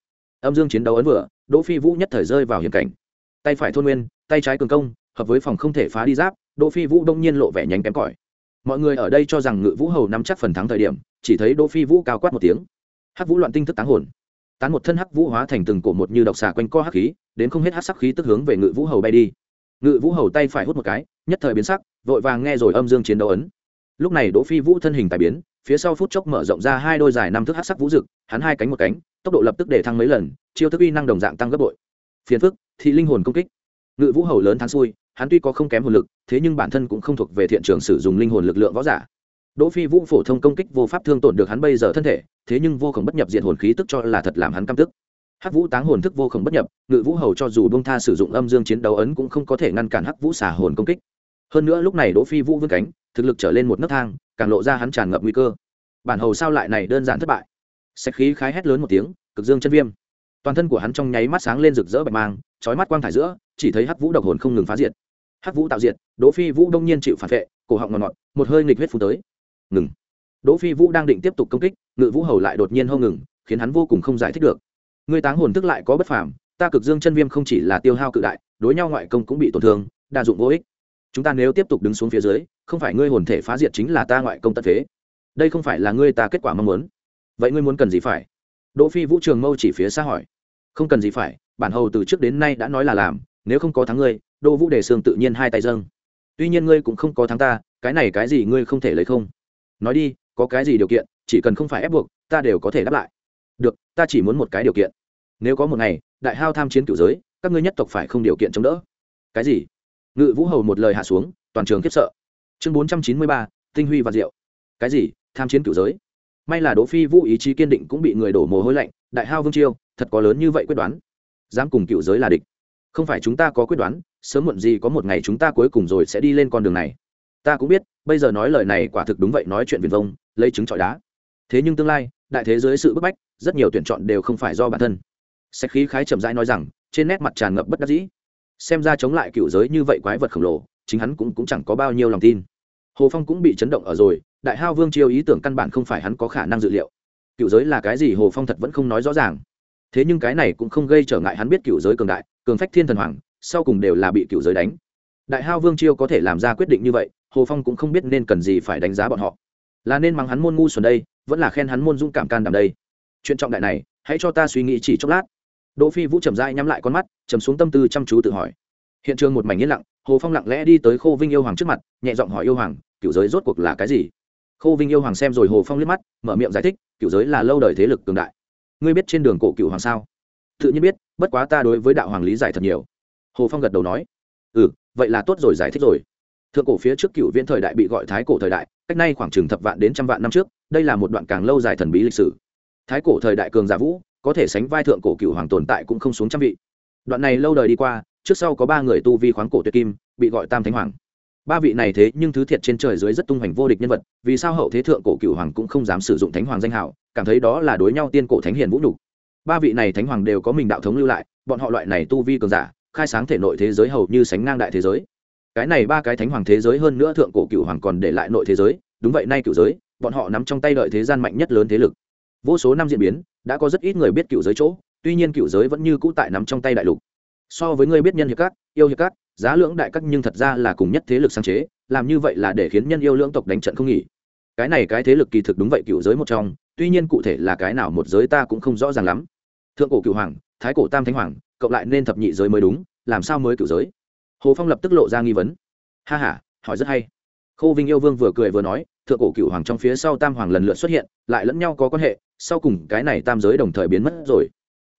Âm dương chiến đấu ấn vừa, đỗ phi vũ nhất thời rơi vào hiểm cảnh. Tay phải thôn nguyên, tay trái cường công, hợp với phòng không thể phá đi giáp đỗ phi vũ đông nhiên lộ vẻ nhánh kém cỏi. Mọi người ở đây cho rằng ngự vũ hầu nắm chắc phần thắng thời điểm, chỉ thấy đỗ phi vũ cao quát một tiếng. Hắc vũ loạn tinh thức táng hồn. Tán một thân hắc vũ hóa thành từng cổ một như độc xà quanh co hắc khí, đến không hết hắc sắc khí tức hướng về ngự vũ hầu bay đi. Ngự vũ hầu tay phải hút một cái, nhất thời biến sắc, vội vàng nghe rồi âm dương chiến đấu ấn. Lúc này đỗ phi vũ thân hình tài biến, phía sau phút chốc mở rộng ra hai đôi dài năm thước hắc sắc vũ rực hắn hai cánh một cánh, tốc độ lập tức để thăng mấy lần, chiêu thức uy năng đồng dạng tăng gấp bội. Phiền phức, thị linh hồn công kích. Ngự vũ hầu lớn thắng xui hắn tuy có không kém hồn lực, thế nhưng bản thân cũng không thuộc về thiện trường sử dụng linh hồn lực lượng võ giả. Đỗ phi vũ phổ thông công kích vô pháp thương tổn được hắn bây giờ thân thể, thế nhưng vô cùng bất nhập diện hồn khí tức cho là thật làm hắn căm tức. Hắc vũ táng hồn thức vô cùng bất nhập, ngự vũ hầu cho dù bông tha sử dụng âm dương chiến đấu ấn cũng không có thể ngăn cản hắc vũ xả hồn công kích. Hơn nữa lúc này đỗ phi vũ vươn cánh, thực lực trở lên một nấc thang, càng lộ ra hắn tràn ngập nguy cơ. Bản hầu sao lại này đơn giản thất bại? Sạch khí khái hét lớn một tiếng, cực dương chân viêm. Toàn thân của hắn trong nháy mắt sáng lên rực rỡ bạch mang, chói mắt quang thải giữa, chỉ thấy hắc vũ độc hồn không ngừng phá diệt hắc vũ tạo diệt, đỗ phi vũ đông nhiên chịu phản vệ, cổ họng ngọt ngọt, một hơi nghịch huyết phù tới. Ngừng. Đỗ phi vũ đang định tiếp tục công kích, ngự vũ hầu lại đột nhiên hô ngừng, khiến hắn vô cùng không giải thích được. Ngươi táng hồn thức lại có bất phàm, ta cực dương chân viêm không chỉ là tiêu hao cự đại, đối nhau ngoại công cũng bị tổn thương, đa dụng vô ích. Chúng ta nếu tiếp tục đứng xuống phía dưới, không phải ngươi hồn thể phá diệt chính là ta ngoại công tận phế. Đây không phải là ngươi ta kết quả mong muốn. Vậy ngươi muốn cần gì phải? Đỗ phi vũ trường mâu chỉ phía xa hỏi. Không cần gì phải, bản hầu từ trước đến nay đã nói là làm, nếu không có thắng ngươi đỗ vũ đề sương tự nhiên hai tay dâng. Tuy nhiên ngươi cũng không có thắng ta, cái này cái gì ngươi không thể lấy không? Nói đi, có cái gì điều kiện, chỉ cần không phải ép buộc, ta đều có thể đáp lại. Được, ta chỉ muốn một cái điều kiện. Nếu có một ngày, đại hao tham chiến cửu giới, các ngươi nhất tộc phải không điều kiện chống đỡ. Cái gì? Ngự vũ hầu một lời hạ xuống, toàn trường khiếp sợ. Chương bốn trăm chín mươi ba, tinh huy và diệu. Cái gì? Tham chiến cửu giới? May là đỗ phi vũ ý chí kiên định cũng bị người đổ mồ hôi lạnh, đại hao vương chiêu thật có lớn như vậy quyết đoán. Dám cùng cựu giới là địch không phải chúng ta có quyết đoán sớm muộn gì có một ngày chúng ta cuối cùng rồi sẽ đi lên con đường này. Ta cũng biết bây giờ nói lời này quả thực đúng vậy nói chuyện viền vông lấy trứng trọi đá. Thế nhưng tương lai đại thế giới sự bức bách rất nhiều tuyển chọn đều không phải do bản thân. Sách khí khái chậm rãi nói rằng trên nét mặt tràn ngập bất đắc dĩ. Xem ra chống lại cựu giới như vậy quái vật khổng lồ chính hắn cũng, cũng chẳng có bao nhiêu lòng tin. Hồ phong cũng bị chấn động ở rồi đại hao vương chiêu ý tưởng căn bản không phải hắn có khả năng dự liệu. Cựu giới là cái gì hồ phong thật vẫn không nói rõ ràng thế nhưng cái này cũng không gây trở ngại hắn biết cựu giới cường đại, cường phách thiên thần hoàng, sau cùng đều là bị cựu giới đánh. Đại hao vương chiêu có thể làm ra quyết định như vậy, hồ phong cũng không biết nên cần gì phải đánh giá bọn họ. Là nên mắng hắn môn ngu xuẩn đây, vẫn là khen hắn môn dũng cảm can đảm đây. Chuyện trọng đại này, hãy cho ta suy nghĩ chỉ chốc lát. Đỗ phi vũ chầm dai nhắm lại con mắt chầm xuống tâm tư chăm chú tự hỏi. Hiện trường một mảnh yên lặng, hồ phong lặng lẽ đi tới khô vinh yêu hoàng trước mặt, nhẹ giọng hỏi yêu hoàng, cựu giới rốt cuộc là cái gì? Khô vinh yêu hoàng xem rồi hồ phong liếc mắt, mở miệng giải thích, cựu giới là lâu đời thế lực cường đại ngươi biết trên đường cổ cựu hoàng sao? Tự nhiên biết, bất quá ta đối với đạo hoàng lý giải thật nhiều. Hồ phong gật đầu nói. Ừ vậy là tốt rồi, giải thích rồi. Thượng cổ phía trước cựu viễn thời đại bị gọi thái cổ thời đại, cách nay khoảng chừng thập vạn đến trăm vạn năm trước, đây là một đoạn càng lâu dài thần bí lịch sử. Thái cổ thời đại cường giả vũ, có thể sánh vai thượng cổ cựu hoàng tồn tại cũng không xuống trăm vị. Đoạn này lâu đời đi qua, trước sau có ba người tu vi khoáng cổ tuyệt kim, bị gọi tam thánh hoàng ba vị này thế nhưng thứ thiệt trên trời dưới rất tung hoành vô địch nhân vật, vì sao hậu thế thượng cổ cựu hoàng cũng không dám sử dụng thánh hoàng danh hảo, cảm thấy đó là đối nhau tiên cổ thánh hiền vũ nhục. Ba vị này thánh hoàng đều có mình đạo thống lưu lại, bọn họ loại này tu vi cường giả, khai sáng thể nội thế giới hầu như sánh ngang đại thế giới. Cái này ba cái thánh hoàng thế giới hơn nữa thượng cổ cựu hoàng còn để lại nội thế giới, đúng vậy nay cựu giới, bọn họ nắm trong tay đợi thế gian mạnh nhất lớn thế lực. Vô số năm diễn biến, đã có rất ít người biết cựu giới chỗ, tuy nhiên cựu giới vẫn như cũ tại nắm trong tay đại lục. So với người biết nhân hiệp các, yêu hiệp các giá lưỡng đại các nhưng thật ra là cùng nhất thế lực sáng chế, làm như vậy là để khiến nhân yêu lưỡng tộc đánh trận không nghỉ. Cái này cái thế lực kỳ thực đúng vậy, cựu giới một trong, tuy nhiên cụ thể là cái nào một giới ta cũng không rõ ràng lắm. Thượng cổ cựu hoàng, thái cổ tam thánh hoàng, cộng lại nên thập nhị giới mới đúng, làm sao mới cựu giới? Hồ phong lập tức lộ ra nghi vấn. Ha h a hỏi rất hay. Khô vinh yêu vương vừa cười vừa nói, thượng cổ cựu hoàng trong phía sau tam hoàng lần lượt xuất hiện, lại lẫn nhau có quan hệ, sau cùng cái này tam giới đồng thời biến mất rồi.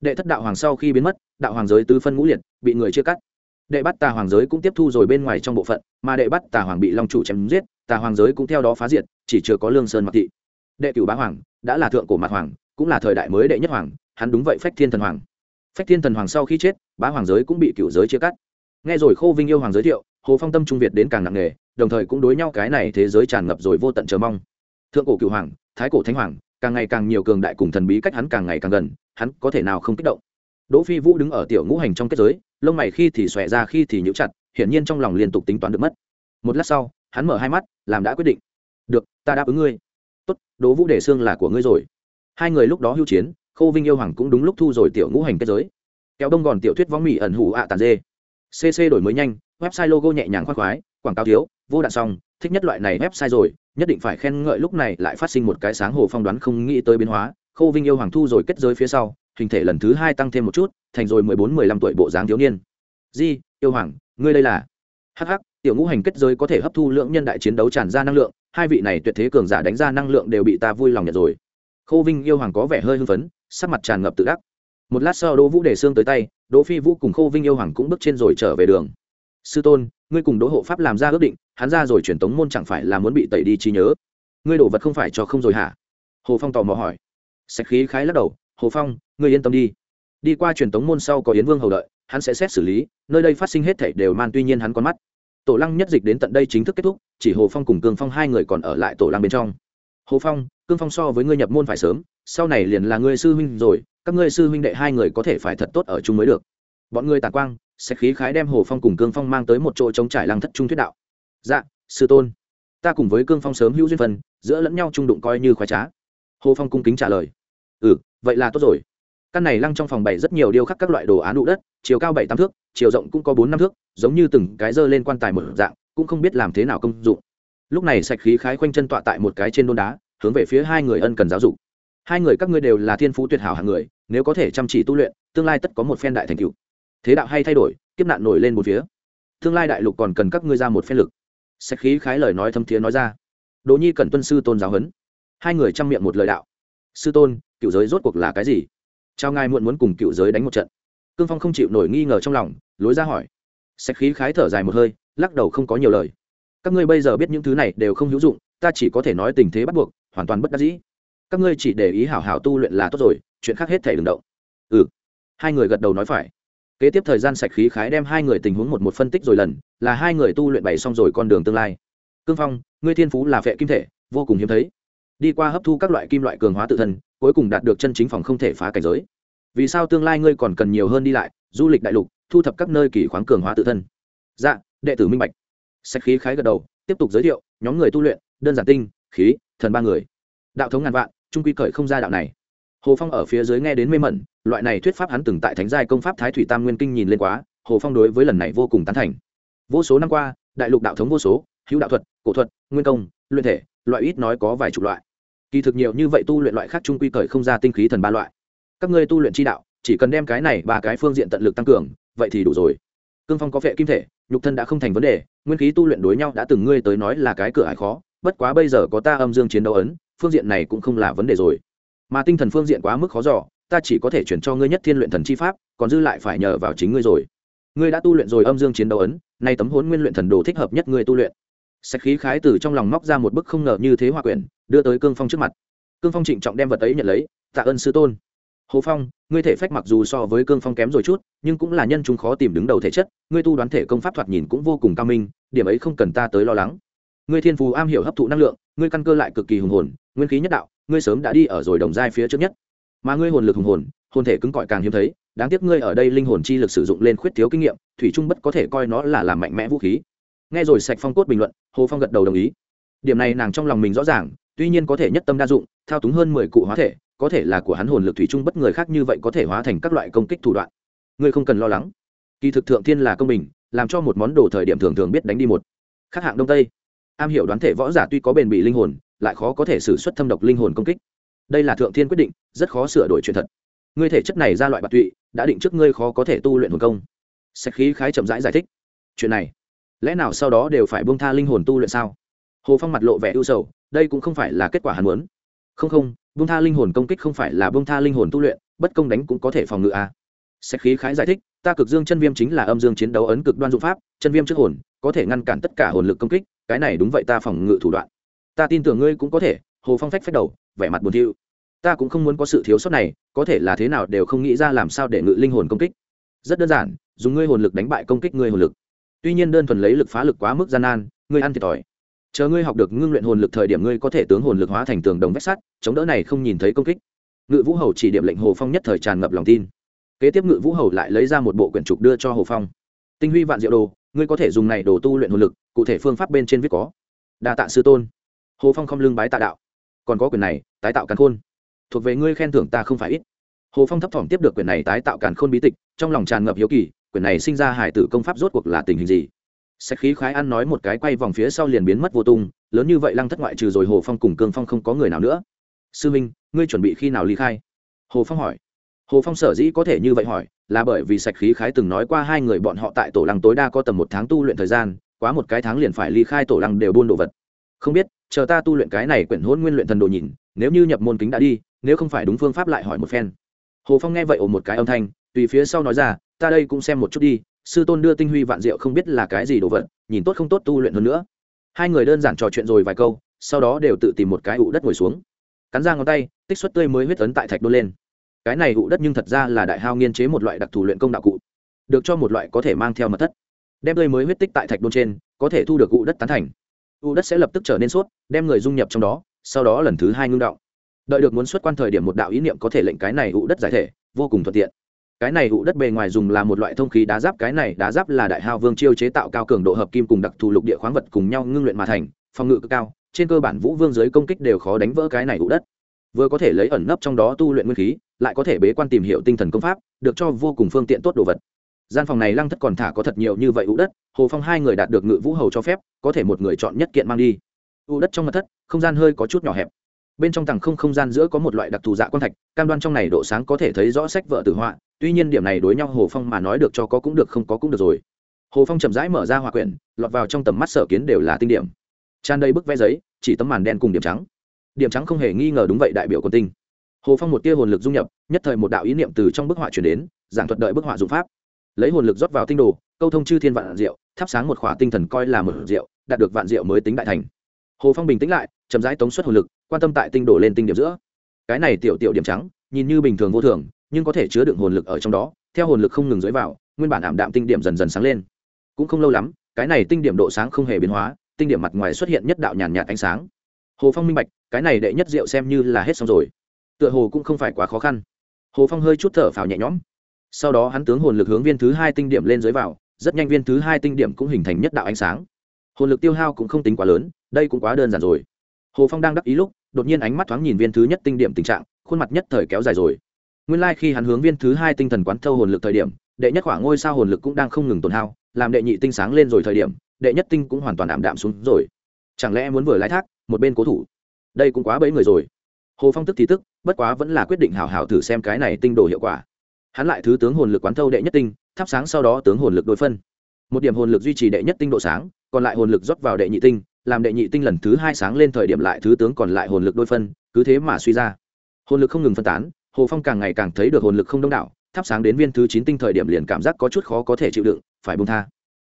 Đệ thất đạo hoàng sau khi biến mất, đạo hoàng giới tứ phân ngũ liệt, bị người chia cắt đệ bắt tà hoàng giới cũng tiếp thu rồi bên ngoài trong bộ phận, mà đệ bắt tà hoàng bị long chủ chém giết, tà hoàng giới cũng theo đó phá diệt, chỉ chưa có lương sơn mặc thị. Đệ cửu bá hoàng đã là thượng cổ mặt hoàng, cũng là thời đại mới đệ nhất hoàng, hắn đúng vậy phách thiên thần hoàng. Phách thiên thần hoàng sau khi chết, bá hoàng giới cũng bị cửu giới chia cắt. Nghe rồi khô vinh yêu hoàng giới thiệu, hồ phong tâm trung việt đến càng nặng nề, đồng thời cũng đối nhau cái này thế giới tràn ngập rồi vô tận chờ mong. Thượng cổ cửu hoàng, thái cổ thánh hoàng, càng ngày càng nhiều cường đại cùng thần bí cách hắn càng ngày càng gần, hắn có thể nào không kích động? Đỗ phi vũ đứng ở tiểu ngũ hành trong kết giới, lông mày khi thì xòe ra khi thì nhíu chặt, hiển nhiên trong lòng liên tục tính toán được mất. Một lát sau, hắn mở hai mắt, làm đã quyết định. Được, ta đáp ứng ngươi. Tốt, đỗ vũ để xương là của ngươi rồi. Hai người lúc đó hưu chiến, khâu vinh yêu hoàng cũng đúng lúc thu rồi tiểu ngũ hành kết giới. Kéo đông gòn tiểu thuyết võng mì ẩn hủ ạ tàn dê. Cc đổi mới nhanh, website logo nhẹ nhàng khoác khoái, quảng cáo thiếu, vô đạn xong, thích nhất loại này website rồi, nhất định phải khen ngợi lúc này lại phát sinh một cái sáng hồ phong đoán không nghĩ tới biến hóa khâu vinh yêu hoàng thu rồi kết giới phía sau, hình thể lần thứ hai tăng thêm một chút, thành rồi mười bốn, mười lăm tuổi bộ dáng thiếu niên. Di, yêu hoàng, ngươi đây là? Hh tiểu ngũ hành kết giới có thể hấp thu lượng nhân đại chiến đấu tràn ra năng lượng, hai vị này tuyệt thế cường giả đánh ra năng lượng đều bị ta vui lòng nhận rồi. Khâu vinh yêu hoàng có vẻ hơi hưng phấn, sắc mặt tràn ngập tự đắc. một lát sau đỗ vũ để xương tới tay, đỗ phi vũ cùng khâu vinh yêu hoàng cũng bước trên rồi trở về đường. Sư tôn, ngươi cùng đỗ hộ pháp làm ra ước định, hắn ra rồi truyền tống môn chẳng phải là muốn bị tẩy đi trí nhớ. Ngươi đổ vật không phải cho không rồi hả? Hồ phong tò mò hỏi sạch khí khái lắc đầu, hồ phong, ngươi yên tâm đi. Đi qua truyền tống môn sau có yến vương hầu đợi, hắn sẽ xét xử lý, nơi đây phát sinh hết thảy đều man tuy nhiên hắn con mắt. Tổ lăng nhất dịch đến tận đây chính thức kết thúc, chỉ hồ phong cùng cương phong hai người còn ở lại tổ lăng bên trong. Hồ phong, cương phong so với ngươi nhập môn phải sớm, sau này liền là ngươi sư huynh rồi, các ngươi sư huynh đệ hai người có thể phải thật tốt ở chung mới được. Bọn ngươi tà quang sẽ khí khái đem hồ phong cùng cương phong mang tới một chỗ chống trải lăng thất trung thuyết đạo. Dạ sư tôn. Ta cùng với cương phong sớm hữu duyên phần, giữa lẫn nhau trung đụng coi như khoái trá hồ phong cung kính trả lời. Ừ vậy là tốt rồi. Căn này lăng trong phòng bày rất nhiều điêu khắc các loại đồ án đụ đất, chiều cao bảy tám thước, chiều rộng cũng có bốn năm thước, giống như từng cái dơ lên quan tài một dạng, cũng không biết làm thế nào công dụng. Lúc này sạch khí khái khoanh chân tọa tại một cái trên đôn đá, hướng về phía hai người ân cần giáo dục. Hai người các ngươi đều là thiên phú tuyệt hảo hạng người, nếu có thể chăm chỉ tu luyện, tương lai tất có một phen đại thành cựu thế đạo hay thay đổi, kiếp nạn nổi lên một phía. Tương lai đại lục còn cần các ngươi ra một phen lực. Sạch khí khái lời nói thâm thiế nói ra. Đỗ nhi cần tuân sư tôn giáo huấn hai người chăm miệng một lời đạo. Sư tôn, cựu giới rốt cuộc là cái gì? Trao ngài muộn muốn cùng cựu giới đánh một trận. Cương phong không chịu nổi nghi ngờ trong lòng, lối ra hỏi. Sách khí khái thở dài một hơi, lắc đầu không có nhiều lời. Các ngươi bây giờ biết những thứ này đều không hữu dụng, ta chỉ có thể nói tình thế bắt buộc, hoàn toàn bất đắc dĩ. Các ngươi chỉ để ý hảo hảo tu luyện là tốt rồi, chuyện khác hết thể đừng động. Ừ. Hai người gật đầu nói phải. Kế tiếp thời gian sạch khí khái đem hai người tình huống một một phân tích rồi lần, là hai người tu luyện bày xong rồi con đường tương lai. Cương phong, ngươi thiên phú là vệ kim thể, vô cùng hiếm thấy đi qua hấp thu các loại kim loại cường hóa tự thân, cuối cùng đạt được chân chính phòng không thể phá cảnh giới. Vì sao tương lai ngươi còn cần nhiều hơn đi lại, du lịch đại lục, thu thập các nơi kỳ khoáng cường hóa tự thân? Dạ đệ tử minh bạch. Sách khí khái gật đầu, tiếp tục giới thiệu, nhóm người tu luyện, đơn giản tinh, khí, thần ba người. Đạo thống ngàn vạn, trung quy cởi không ra đạo này. Hồ phong ở phía dưới nghe đến mê mẩn, loại này thuyết pháp hắn từng tại thánh giai công pháp thái thủy tam nguyên kinh nhìn lên quá, hồ phong đối với lần này vô cùng tán thành. Vô số năm qua, đại lục đạo thống vô số, hữu đạo thuật, cổ thuật, nguyên công, luyện thể, loại ít nói có vài chục loại kỳ thực nhiều như vậy tu luyện loại khác trung quy cởi không ra tinh khí thần ba loại. Các ngươi tu luyện chi đạo, chỉ cần đem cái này ba cái phương diện tận lực tăng cường, vậy thì đủ rồi. Cương phong có vệ kim thể, nhục thân đã không thành vấn đề, nguyên khí tu luyện đối nhau đã từng ngươi tới nói là cái cửa hải khó, bất quá bây giờ có ta âm dương chiến đấu ấn, phương diện này cũng không là vấn đề rồi. Mà tinh thần phương diện quá mức khó dò, ta chỉ có thể chuyển cho ngươi nhất thiên luyện thần chi pháp, còn dư lại phải nhờ vào chính ngươi rồi. Ngươi đã tu luyện rồi âm dương chiến đấu ấn, nay tấm hốn nguyên luyện thần đồ thích hợp nhất ngươi tu luyện sạch khí khái từ trong lòng móc ra một bức không ngờ như thế hòa quyển, đưa tới cương phong trước mặt. Cương phong trịnh trọng đem vật ấy nhận lấy, tạ ơn sư tôn. Hồ phong, ngươi thể phách mặc dù so với cương phong kém rồi chút, nhưng cũng là nhân chúng khó tìm đứng đầu thể chất, ngươi tu đoán thể công pháp thoạt nhìn cũng vô cùng cao minh, điểm ấy không cần ta tới lo lắng. Ngươi thiên phù am hiểu hấp thụ năng lượng, ngươi căn cơ lại cực kỳ hùng hồn, nguyên khí nhất đạo, ngươi sớm đã đi ở rồi đồng giai phía trước nhất. Mà ngươi hồn lực hùng hồn hồn thể cứng cỏi càng hiếm thấy, đáng tiếc ngươi ở đây linh hồn chi lực sử dụng lên khuyết thiếu kinh nghiệm, thủy trung bất có thể coi nó là làm mạnh mẽ vũ khí nghe rồi sạch phong cốt bình luận hồ phong gật đầu đồng ý. Điểm này nàng trong lòng mình rõ ràng tuy nhiên có thể nhất tâm đa dụng thao túng hơn mười cụ hóa thể có thể là của hắn hồn lực thủy chung bất người khác như vậy có thể hóa thành các loại công kích thủ đoạn. Ngươi không cần lo lắng. Kỳ thực thượng thiên là công bình làm cho một món đồ thời điểm thường thường biết đánh đi một. Khác hạng đông tây. Am hiểu đoán thể võ giả tuy có bền bị linh hồn lại khó có thể xử suất thâm độc linh hồn công kích. Đây là thượng thiên quyết định rất khó sửa đổi chuyện thật. Ngươi thể chất này ra loại bạc tụy đã định trước ngươi khó có thể tu luyện hồn công. Sạch khí khái chậm rãi giải, giải thích. Chuyện này lẽ nào sau đó đều phải buông tha linh hồn tu luyện sao? Hồ phong mặt lộ vẻ ưu sầu, đây cũng không phải là kết quả hắn muốn. Không không, buông tha linh hồn công kích không phải là buông tha linh hồn tu luyện, bất công đánh cũng có thể phòng ngự à. sách khí khái giải thích, ta cực dương chân viêm chính là âm dương chiến đấu ấn cực đoan dụng pháp, chân viêm trước hồn, có thể ngăn cản tất cả hồn lực công kích, cái này đúng vậy ta phòng ngự thủ đoạn. Ta tin tưởng ngươi cũng có thể, hồ phong phách phách đầu, vẻ mặt buồn thiu. Ta cũng không muốn có sự thiếu sót này, có thể là thế nào đều không nghĩ ra làm sao để ngự linh hồn công kích. Rất đơn giản, dùng ngươi hồn lực đánh bại công kích ngươi hồn lực tuy nhiên đơn thuần lấy lực phá lực quá mức gian nan, ngươi ăn thiệt thòi. Chờ ngươi học được ngưng luyện hồn lực thời điểm ngươi có thể tướng hồn lực hóa thành tường đồng vách sắt, chống đỡ này không nhìn thấy công kích. Ngự vũ hầu chỉ điểm lệnh hồ phong nhất thời tràn ngập lòng tin. Kế tiếp ngự vũ hầu lại lấy ra một bộ quyển trục đưa cho hồ phong. Tinh huy vạn diệu đồ, ngươi có thể dùng này đồ tu luyện hồn lực, cụ thể phương pháp bên trên viết có. Đa tạ sư tôn. Hồ phong không lương bái tạ đạo. Còn có quyền này, tái tạo càn khôn. Thuộc về ngươi khen thưởng ta không phải ít. Hồ phong thấp thỏm tiếp được quyền này tái tạo càn khôn bí tịch, trong lòng tràn ngập hiếu kỳ Quyển này sinh ra hải tử công pháp rốt cuộc là tình hình gì? Sách khí khái ăn nói một cái quay vòng phía sau liền biến mất vô tung, lớn như vậy lăng thất ngoại trừ rồi hồ phong cùng cương phong không có người nào nữa. Sư minh, ngươi chuẩn bị khi nào ly khai? Hồ phong hỏi. Hồ phong sở dĩ có thể như vậy hỏi, là bởi vì sạch khí khái từng nói qua hai người bọn họ tại tổ lăng tối đa có tầm một tháng tu luyện thời gian, quá một cái tháng liền phải ly khai tổ lăng đều buôn đồ vật. Không biết, chờ ta tu luyện cái này quyển hôn nguyên luyện thần đồ nhìn, nếu như nhập môn kính đã đi, nếu không phải đúng phương pháp lại hỏi một phen. Hồ phong nghe vậy ồ một cái âm thanh, tùy phía sau nói ra ta đây cũng xem một chút đi, sư tôn đưa tinh huy vạn diệu không biết là cái gì đồ vật, nhìn tốt không tốt tu luyện hơn nữa. Hai người đơn giản trò chuyện rồi vài câu, sau đó đều tự tìm một cái ụ đất ngồi xuống. Cắn ra ngón tay, tích xuất tươi mới huyết tấn tại thạch đô lên. Cái này ụ đất nhưng thật ra là đại hao nghiên chế một loại đặc thù luyện công đạo cụ, được cho một loại có thể mang theo mật thất. Đem tươi mới huyết tích tại thạch đôn trên, có thể thu được ụ đất tán thành. Ụ đất sẽ lập tức trở nên suốt đem người dung nhập trong đó, sau đó lần thứ hai ngưng đạo đợi được muốn xuất quan thời điểm một đạo ý niệm có thể lệnh cái này ụ đất giải thể, vô cùng thuận tiện cái này ụ đất bề ngoài dùng là một loại thông khí đá giáp, cái này đá giáp là đại hao vương chiêu chế tạo cao cường độ hợp kim cùng đặc thù lục địa khoáng vật cùng nhau ngưng luyện mà thành, phòng ngự cực cao, trên cơ bản vũ vương giới công kích đều khó đánh vỡ cái này ụ đất. Vừa có thể lấy ẩn nấp trong đó tu luyện nguyên khí, lại có thể bế quan tìm hiểu tinh thần công pháp, được cho vô cùng phương tiện tốt đồ vật. Gian phòng này lăng thất còn thả có thật nhiều như vậy ụ đất, hồ phong hai người đạt được ngự vũ hầu cho phép, có thể một người chọn nhất kiện mang đi. Ụ đất trong mặt thất, không gian hơi có chút nhỏ hẹp. Bên trong tầng không không gian giữa có một loại đặc thù dạ quan thạch, cam đoan trong này độ sáng có thể thấy rõ sách vợ tử họa tuy nhiên điểm này đối nhau hồ phong mà nói được cho có cũng được, không có cũng được rồi. Hồ phong chậm rãi mở ra hòa quyển, lọt vào trong tầm mắt sở kiến đều là tinh điểm. Tràn đầy bức vẽ giấy, chỉ tấm màn đen cùng điểm trắng. Điểm trắng không hề nghi ngờ đúng vậy đại biểu quân tinh. Hồ phong một tia hồn lực dung nhập, nhất thời một đạo ý niệm từ trong bức họa chuyển đến, giảng thuật đợi bức họa dụng pháp. Lấy hồn lực rót vào tinh đồ, câu thông chư thiên vạn diệu, thắp sáng một khỏa tinh thần coi là một diệu, đạt được vạn diệu mới tính đại thành. Hồ phong bình tĩnh lại, chậm rãi tống suất hồn lực, quan tâm tại tinh đồ lên tinh điểm giữa. Cái này tiểu tiểu điểm trắng, nhìn như bình thường vô thường nhưng có thể chứa đựng hồn lực ở trong đó, theo hồn lực không ngừng dưới vào, nguyên bản ảm đạm tinh điểm dần dần sáng lên. Cũng không lâu lắm, cái này tinh điểm độ sáng không hề biến hóa, tinh điểm mặt ngoài xuất hiện nhất đạo nhàn nhạt ánh sáng. Hồ phong minh bạch, cái này đệ nhất rượu xem như là hết xong rồi. Tựa hồ cũng không phải quá khó khăn. Hồ phong hơi chút thở phào nhẹ nhõm. Sau đó hắn tướng hồn lực hướng viên thứ hai tinh điểm lên dưới vào, rất nhanh viên thứ hai tinh điểm cũng hình thành nhất đạo ánh sáng. Hồn lực tiêu hao cũng không tính quá lớn, đây cũng quá đơn giản rồi. Hồ phong đang đắc ý lúc, đột nhiên ánh mắt thoáng nhìn viên thứ nhất tinh điểm tình trạng, khuôn mặt nhất thời kéo dài rồi nguyên lai、like、khi hắn hướng viên thứ hai tinh thần quán thâu hồn lực thời điểm, đệ nhất khoảng ngôi sao hồn lực cũng đang không ngừng tồn hao, làm đệ nhị tinh sáng lên rồi thời điểm, đệ nhất tinh cũng hoàn toàn ảm đạm xuống rồi. Chẳng lẽ muốn vừa lái thác, một bên cố thủ? Đây cũng quá bẫy người rồi. Hồ phong tức thì tức, bất quá vẫn là quyết định hảo hảo thử xem cái này tinh đồ hiệu quả. Hắn lại thứ tướng hồn lực quán thâu đệ nhất tinh, thắp sáng sau đó tướng hồn lực đôi phân. Một điểm hồn lực duy trì đệ nhất tinh độ sáng, còn lại hồn lực rót vào đệ nhị tinh, làm đệ nhị tinh lần thứ hai sáng lên thời điểm lại thứ tướng còn lại hồn lực đôi phân, cứ thế mà suy ra. Hồn lực không ngừng phân tán hồ phong càng ngày càng thấy được hồn lực không đông đảo, thắp sáng đến viên thứ chín tinh thời điểm liền cảm giác có chút khó có thể chịu đựng, phải bung tha.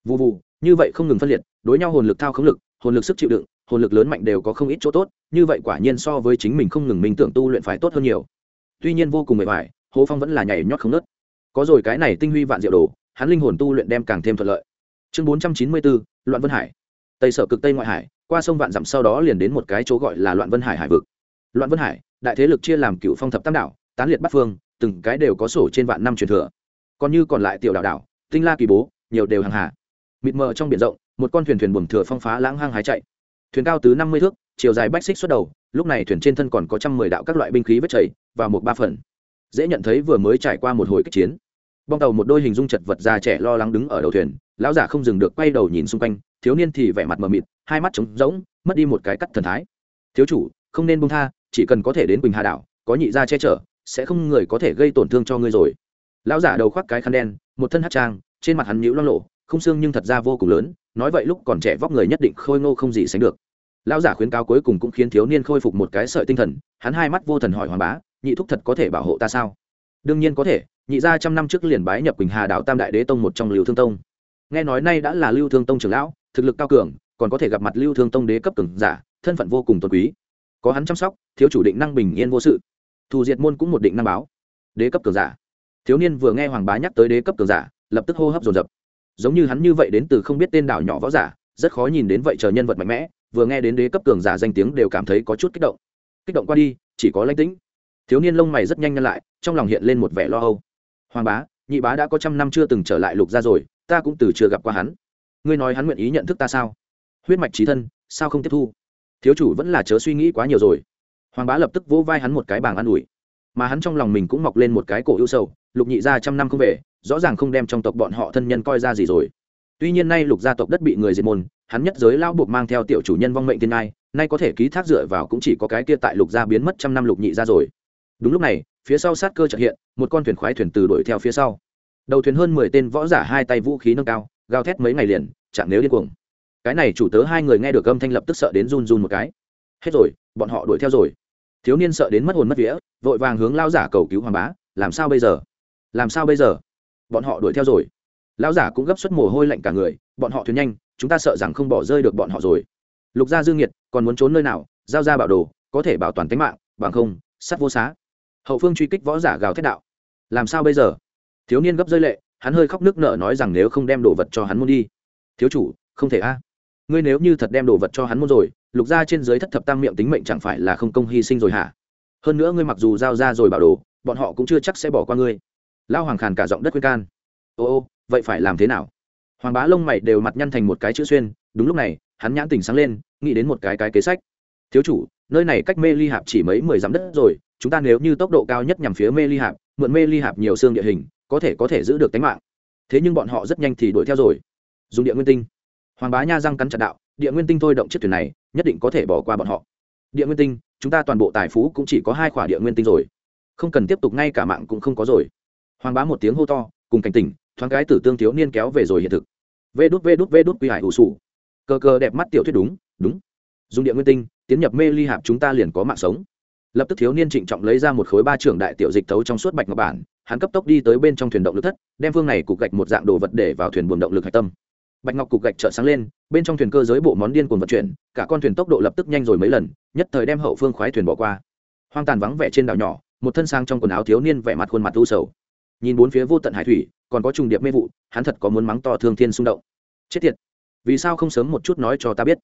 Vụ vụ như vậy không ngừng phân liệt, đối nhau hồn lực thao khống lực, hồn lực sức chịu đựng, hồn lực lớn mạnh đều có không ít chỗ tốt, như vậy quả nhiên so với chính mình không ngừng minh tưởng tu luyện phải tốt hơn nhiều. Tuy nhiên vô cùng mệt mỏi, hồ phong vẫn là nhảy nhót không nớt có rồi cái này tinh huy vạn diệu đồ, hắn linh hồn tu luyện đem càng thêm thuận lợi. Chương bốn trăm chín mươi bốn, loạn vân hải. Tây sở cực tây ngoại hải, qua sông vạn dặm sau đó liền đến một cái chỗ gọi là loạn vân hải hải vực. Loạn vân hải, đại thế lực chia làm cựu phong thập tam đảo tán liệt bắt phương, từng cái đều có sổ trên vạn năm truyền thừa. Còn như còn lại tiểu đảo đảo, tinh la kỳ bố, nhiều đều hàng hà. Mịt mờ trong biển rộng, một con thuyền thuyền buồm thừa phong phá lãng hang hái chạy. Thuyền cao từ năm mươi thước, chiều dài bách xích xuất đầu, lúc này thuyền trên thân còn có trăm mười đạo các loại binh khí vết chảy và một ba phần. Dễ nhận thấy vừa mới trải qua một hồi kích chiến. Bong tàu một đôi hình dung chật vật già trẻ lo lắng đứng ở đầu thuyền, lão giả không dừng được quay đầu nhìn xung quanh, thiếu niên thì vẻ mặt mờ mịt, hai mắt trống rỗng, mất đi một cái cắt thần thái. Thiếu chủ, không nên buông tha, chỉ cần có thể đến quỳnh hà đảo, có nhị gia che chở sẽ không người có thể gây tổn thương cho ngươi rồi. Lão giả đầu khoác cái khăn đen, một thân hát trang, trên mặt hắn nhũ lo lộ không xương nhưng thật ra vô cùng lớn, nói vậy lúc còn trẻ vóc người nhất định khôi ngô không gì sánh được. Lão giả khuyến cáo cuối cùng cũng khiến thiếu niên khôi phục một cái sợi tinh thần, hắn hai mắt vô thần hỏi hoàng bá, nhị thúc thật có thể bảo hộ ta sao? Đương nhiên có thể, nhị gia trăm năm trước liền bái nhập quỳnh hà đảo tam đại đế tông một trong lưu thương tông. Nghe nói nay đã là lưu thương tông trưởng lão, thực lực cao cường, còn có thể gặp mặt lưu thương tông đế cấp cường giả, thân phận vô cùng tôn quý. Có hắn chăm sóc, thiếu chủ định năng bình yên vô sự thù diệt môn cũng một định năng báo. Đế cấp cường giả. Thiếu niên vừa nghe hoàng bá nhắc tới đế cấp cường giả, lập tức hô hấp dồn dập. Giống như hắn như vậy đến từ không biết tên đảo nhỏ võ giả, rất khó nhìn đến vậy chờ nhân vật mạnh mẽ, vừa nghe đến đế cấp cường giả danh tiếng đều cảm thấy có chút kích động. Kích động qua đi, chỉ có lãnh tĩnh. Thiếu niên lông mày rất nhanh nhăn lại, trong lòng hiện lên một vẻ lo âu. Hoàng bá, nhị bá đã có trăm năm chưa từng trở lại lục gia rồi, ta cũng từ chưa gặp qua hắn. Ngươi nói hắn nguyện ý nhận thức ta sao? Huyết mạch trí thân, sao không tiếp thu? Thiếu chủ vẫn là chớ suy nghĩ quá nhiều rồi hoàng bá lập tức vỗ vai hắn một cái bảng an ủi. Mà hắn trong lòng mình cũng mọc lên một cái cổ ưu sâu lục nhị gia trăm năm không về, rõ ràng không đem trong tộc bọn họ thân nhân coi ra gì rồi. Tuy nhiên nay lục gia tộc đất bị người diệt môn, hắn nhất giới lao buộc mang theo tiểu chủ nhân vong mệnh thiên ai nay có thể ký thác dựa vào cũng chỉ có cái kia tại lục gia biến mất trăm năm lục nhị gia rồi. Đúng lúc này, phía sau sát cơ trợ hiện, một con thuyền khoái thuyền từ đuổi theo phía sau. Đầu thuyền hơn mười tên võ giả hai tay vũ khí nâng cao, gào thét mấy ngày liền chẳng nếu điên cuồng. Cái này chủ tớ hai người nghe được âm thanh lập tức sợ đến run run một cái. Hết rồi, bọn họ đuổi theo rồi thiếu niên sợ đến mất hồn mất vía, vội vàng hướng lao giả cầu cứu hoàng bá, làm sao bây giờ? Làm sao bây giờ? Bọn họ đuổi theo rồi. Lao giả cũng gấp suất mồ hôi lạnh cả người, bọn họ thuyền nhanh, chúng ta sợ rằng không bỏ rơi được bọn họ rồi. Lục gia dương nhiệt còn muốn trốn nơi nào? Giao ra bảo đồ, có thể bảo toàn tính mạng, bằng không, sắt vô xá. Hậu phương truy kích võ giả gào thét đạo, làm sao bây giờ? Thiếu niên gấp rơi lệ, hắn hơi khóc nước nở nói rằng nếu không đem đồ vật cho hắn muốn đi. Thiếu chủ, không thể a ngươi nếu như thật đem đồ vật cho hắn muốn rồi, lục ra trên dưới thất thập tam miệng tính mệnh chẳng phải là không công hy sinh rồi hả? Hơn nữa ngươi mặc dù giao ra rồi bảo đồ, bọn họ cũng chưa chắc sẽ bỏ qua ngươi. Lao hoàng khàn cả giọng đất khuyên can. Ô ô, vậy phải làm thế nào? Hoàng bá lông mày đều mặt nhăn thành một cái chữ xuyên, đúng lúc này, hắn nhãn tỉnh sáng lên, nghĩ đến một cái cái kế sách. Thiếu chủ, nơi này cách mê ly hạp chỉ mấy mười dặm đất rồi, chúng ta nếu như tốc độ cao nhất nhằm phía mê ly hạp, mượn mê ly hạp nhiều xương địa hình, có thể có thể giữ được tính mạng. Thế nhưng bọn họ rất nhanh thì đuổi theo rồi. Dùng địa nguyên tinh hoàng bá nha răng cắn chặt đạo, địa nguyên tinh thôi động chiếc thuyền này, nhất định có thể bỏ qua bọn họ. Địa nguyên tinh, chúng ta toàn bộ tài phú cũng chỉ có hai khoả địa nguyên tinh rồi. Không cần tiếp tục ngay cả mạng cũng không có rồi. Hoàng bá một tiếng hô to, cùng cảnh tỉnh, thoáng cái tử tương thiếu niên kéo về rồi hiện thực. Vê đút vê đút vê đút quy hải ủ sủ cơ cơ đẹp mắt tiểu thuyết đúng đúng. Dùng địa nguyên tinh, tiến nhập mê ly hạp chúng ta liền có mạng sống. Lập tức thiếu niên trịnh trọng lấy ra một khối ba trưởng đại tiểu dịch tấu trong suốt bạch ngọc bản, hắn cấp tốc đi tới bên trong thuyền động lực thất, đem phương này cục gạch một dạng đồ vật để vào thuyền buồm động lực hạch tâm bạch ngọc cục gạch trợ sáng lên, bên trong thuyền cơ giới bộ món điên cuồng vận chuyển, cả con thuyền tốc độ lập tức nhanh rồi mấy lần, nhất thời đem hậu phương khoái thuyền bỏ qua. Hoang tàn vắng vẻ trên đảo nhỏ, một thân sang trong quần áo thiếu niên vẻ mặt khuôn mặt u sầu. Nhìn bốn phía vô tận hải thủy, còn có trùng điệp mê vụ, hắn thật có muốn mắng to thương thiên xung động. Chết tiệt! Vì sao không sớm một chút nói cho ta biết?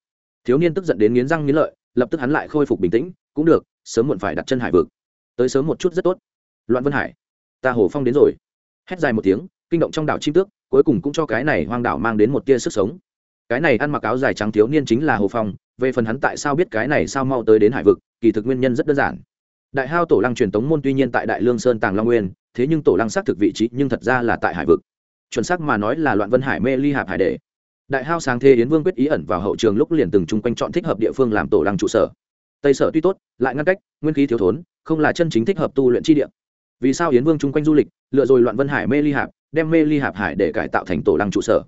Thiếu niên tức giận đến nghiến răng nghiến lợi, lập tức hắn lại khôi phục bình tĩnh, cũng được, sớm muộn phải đặt chân hải vực. Tới sớm một chút rất tốt. Loạn vân hải, ta hồ phong đến rồi. Hét dài một tiếng kinh động trong đảo chim tước, cuối cùng cũng cho cái này hoang đảo mang đến một tia sức sống. Cái này ăn mặc áo dài trắng thiếu niên chính là hồ phong, về phần hắn tại sao biết cái này sao mau tới đến hải vực, kỳ thực nguyên nhân rất đơn giản. Đại hao tổ lăng truyền tống môn tuy nhiên tại đại lương sơn tàng long nguyên, thế nhưng tổ lăng xác thực vị trí nhưng thật ra là tại hải vực. Chuẩn xác mà nói là loạn vân hải mê ly hạp hải đệ. Đại hao sáng thế yến vương quyết ý ẩn vào hậu trường lúc liền từng chung quanh chọn thích hợp địa phương làm tổ lăng trụ sở. Tây sở tuy tốt, lại ngăn cách, nguyên khí thiếu thốn, không là chân chính thích hợp tu luyện chi địa. Vì sao yến vương chung quanh du lịch, lựa rồi loạn vân hải mê ly hạp đem mê ly hạp hải để cải tạo thành tổ lăng trụ sở.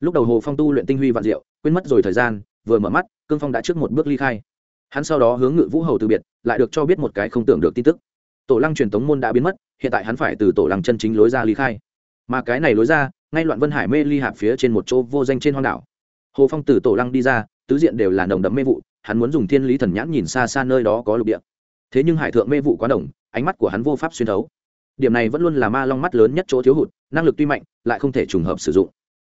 Lúc đầu hồ phong tu luyện tinh huy vạn diệu, quên mất rồi thời gian, vừa mở mắt, cương phong đã trước một bước ly khai. Hắn sau đó hướng ngự vũ hầu từ biệt, lại được cho biết một cái không tưởng được tin tức. Tổ lăng truyền tống môn đã biến mất, hiện tại hắn phải từ tổ lăng chân chính lối ra ly khai. Mà cái này lối ra, ngay loạn vân hải mê ly hạp phía trên một chỗ vô danh trên hoang đảo. Hồ phong từ tổ lăng đi ra, tứ diện đều là nồng đậm mê vụ, hắn muốn dùng thiên lý thần nhãn nhìn xa xa nơi đó có lục địa. Thế nhưng hải thượng mê vụ quá đồng, ánh mắt của hắn vô pháp xuyên thấu điểm này vẫn luôn là ma long mắt lớn nhất chỗ thiếu hụt, năng lực tuy mạnh, lại không thể trùng hợp sử dụng.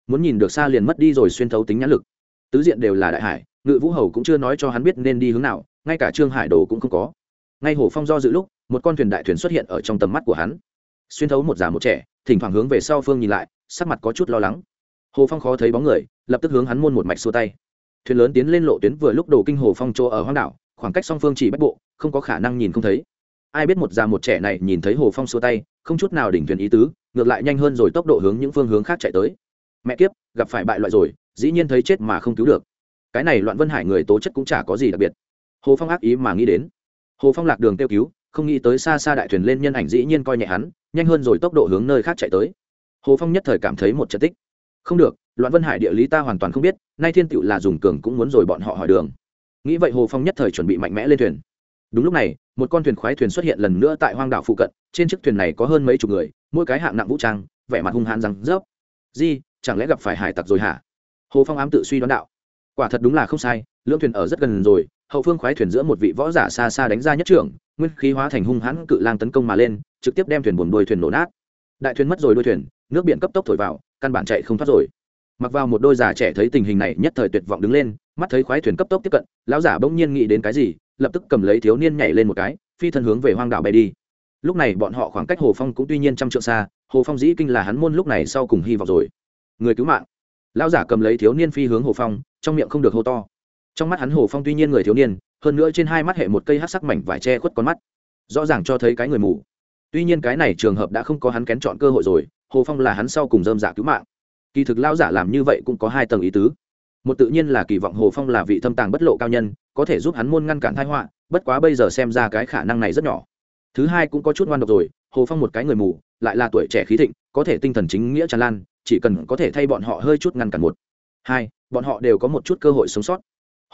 Muốn nhìn được xa liền mất đi rồi xuyên thấu tính nhãn lực. Tứ diện đều là đại hải, ngự vũ hầu cũng chưa nói cho hắn biết nên đi hướng nào, ngay cả trương hải đồ cũng không có. Ngay hồ phong do dự lúc, một con thuyền đại thuyền xuất hiện ở trong tầm mắt của hắn. Xuyên thấu một già một trẻ, thỉnh thoảng hướng về sau phương nhìn lại, sắc mặt có chút lo lắng. Hồ phong khó thấy bóng người, lập tức hướng hắn môn một mạch xua tay. Thuyền lớn tiến lên lộ tuyến vừa lúc đầu kinh hồ phong chỗ ở hoang đảo, khoảng cách song phương chỉ bách bộ, không có khả năng nhìn không thấy ai biết một già một trẻ này nhìn thấy hồ phong xua tay, không chút nào đỉnh thuyền ý tứ, ngược lại nhanh hơn rồi tốc độ hướng những phương hướng khác chạy tới. Mẹ kiếp, gặp phải bại loại rồi, dĩ nhiên thấy chết mà không cứu được. Cái này loạn vân hải người tố chất cũng chả có gì đặc biệt. Hồ phong ác ý mà nghĩ đến. Hồ phong lạc đường kêu cứu, không nghĩ tới xa xa đại thuyền lên nhân ảnh dĩ nhiên coi nhẹ hắn, nhanh hơn rồi tốc độ hướng nơi khác chạy tới. Hồ phong nhất thời cảm thấy một trận tích. Không được, loạn vân hải địa lý ta hoàn toàn không biết, nay thiên tựu là dùng cường cũng muốn rồi bọn họ hỏi đường. Nghĩ vậy hồ phong nhất thời chuẩn bị mạnh mẽ lên thuyền đúng lúc này, một con thuyền khoái thuyền xuất hiện lần nữa tại hoang đảo phụ cận, trên chiếc thuyền này có hơn mấy chục người, mỗi cái hạng nặng vũ trang, vẻ mặt hung hãn rằng rớp. Di, chẳng lẽ gặp phải hải tặc rồi hả? Hồ phong ám tự suy đoán đạo. Quả thật đúng là không sai, lưỡng thuyền ở rất gần rồi, hậu phương khoái thuyền giữa một vị võ giả xa xa đánh ra nhất trưởng, nguyên khí hóa thành hung hãn cự lang tấn công mà lên, trực tiếp đem thuyền buồn đuôi thuyền nổ nát. Đại thuyền mất rồi đuôi thuyền, nước biển cấp tốc thổi vào, căn bản chạy không thoát rồi. Mặc vào một đôi già trẻ thấy tình hình này nhất thời tuyệt vọng đứng lên, mắt thấy khoái thuyền cấp tốc tiếp cận, lão giả bỗng nhiên nghĩ đến cái gì lập tức cầm lấy thiếu niên nhảy lên một cái, phi thân hướng về hoang đảo bay đi. Lúc này bọn họ khoảng cách hồ phong cũng tuy nhiên trăm trượng xa, hồ phong dĩ kinh là hắn môn lúc này sau cùng hy vọng rồi. Người cứu mạng. Lão giả cầm lấy thiếu niên phi hướng hồ phong, trong miệng không được hô to. Trong mắt hắn hồ phong tuy nhiên người thiếu niên, hơn nữa trên hai mắt hệ một cây hát sắc mảnh vải che khuất con mắt. Rõ ràng cho thấy cái người mù. Tuy nhiên cái này trường hợp đã không có hắn kén chọn cơ hội rồi, hồ phong là hắn sau cùng dơm giả cứu mạng. Kỳ thực lão giả làm như vậy cũng có hai tầng ý tứ một tự nhiên là kỳ vọng hồ phong là vị thâm tàng bất lộ cao nhân, có thể giúp hắn môn ngăn cản thái họa, bất quá bây giờ xem ra cái khả năng này rất nhỏ. Thứ hai cũng có chút ngoan độc rồi, hồ phong một cái người mù, lại là tuổi trẻ khí thịnh, có thể tinh thần chính nghĩa tràn lan, chỉ cần có thể thay bọn họ hơi chút ngăn cản một. Hai, bọn họ đều có một chút cơ hội sống sót.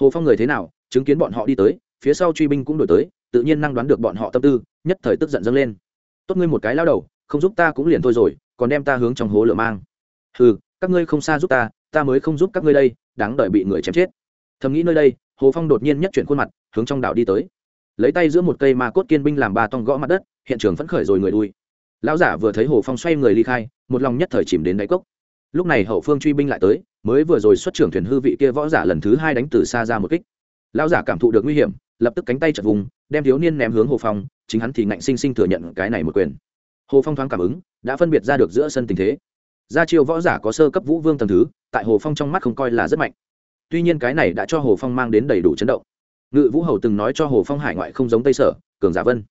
Hồ phong người thế nào, chứng kiến bọn họ đi tới, phía sau truy binh cũng đổi tới, tự nhiên năng đoán được bọn họ tâm tư, nhất thời tức giận dâng lên. Tốt ngươi một cái lao đầu, không giúp ta cũng liền thôi rồi, còn đem ta hướng trong hố lửa mang. Ừ các ngươi không xa giúp ta ta mới không giúp các ngươi đây đáng đợi bị người chém chết. Thầm nghĩ nơi đây, hồ phong đột nhiên nhất chuyển khuôn mặt, hướng trong đảo đi tới. Lấy tay giữa một cây ma cốt kiên binh làm ba tông gõ mặt đất, hiện trường phấn khởi rồi người đuôi lão giả vừa thấy hồ phong xoay người ly khai, một lòng nhất thời chìm đến đáy cốc. Lúc này hậu phương truy binh lại tới, mới vừa rồi xuất trưởng thuyền hư vị kia võ giả lần thứ hai đánh từ xa ra một kích. Lão giả cảm thụ được nguy hiểm, lập tức cánh tay chật vùng, đem thiếu niên ném hướng hồ phong, chính hắn thì ngạnh sinh sinh thừa nhận cái này một quyền. Hồ phong thoáng cảm ứng, đã phân biệt ra được giữa sân tình thế gia chiêu võ giả có sơ cấp vũ vương tầng thứ, tại hồ phong trong mắt không coi là rất mạnh. Tuy nhiên cái này đã cho hồ phong mang đến đầy đủ chấn động. Ngự vũ hầu từng nói cho hồ phong hải ngoại không giống tây sở, cường giả vân.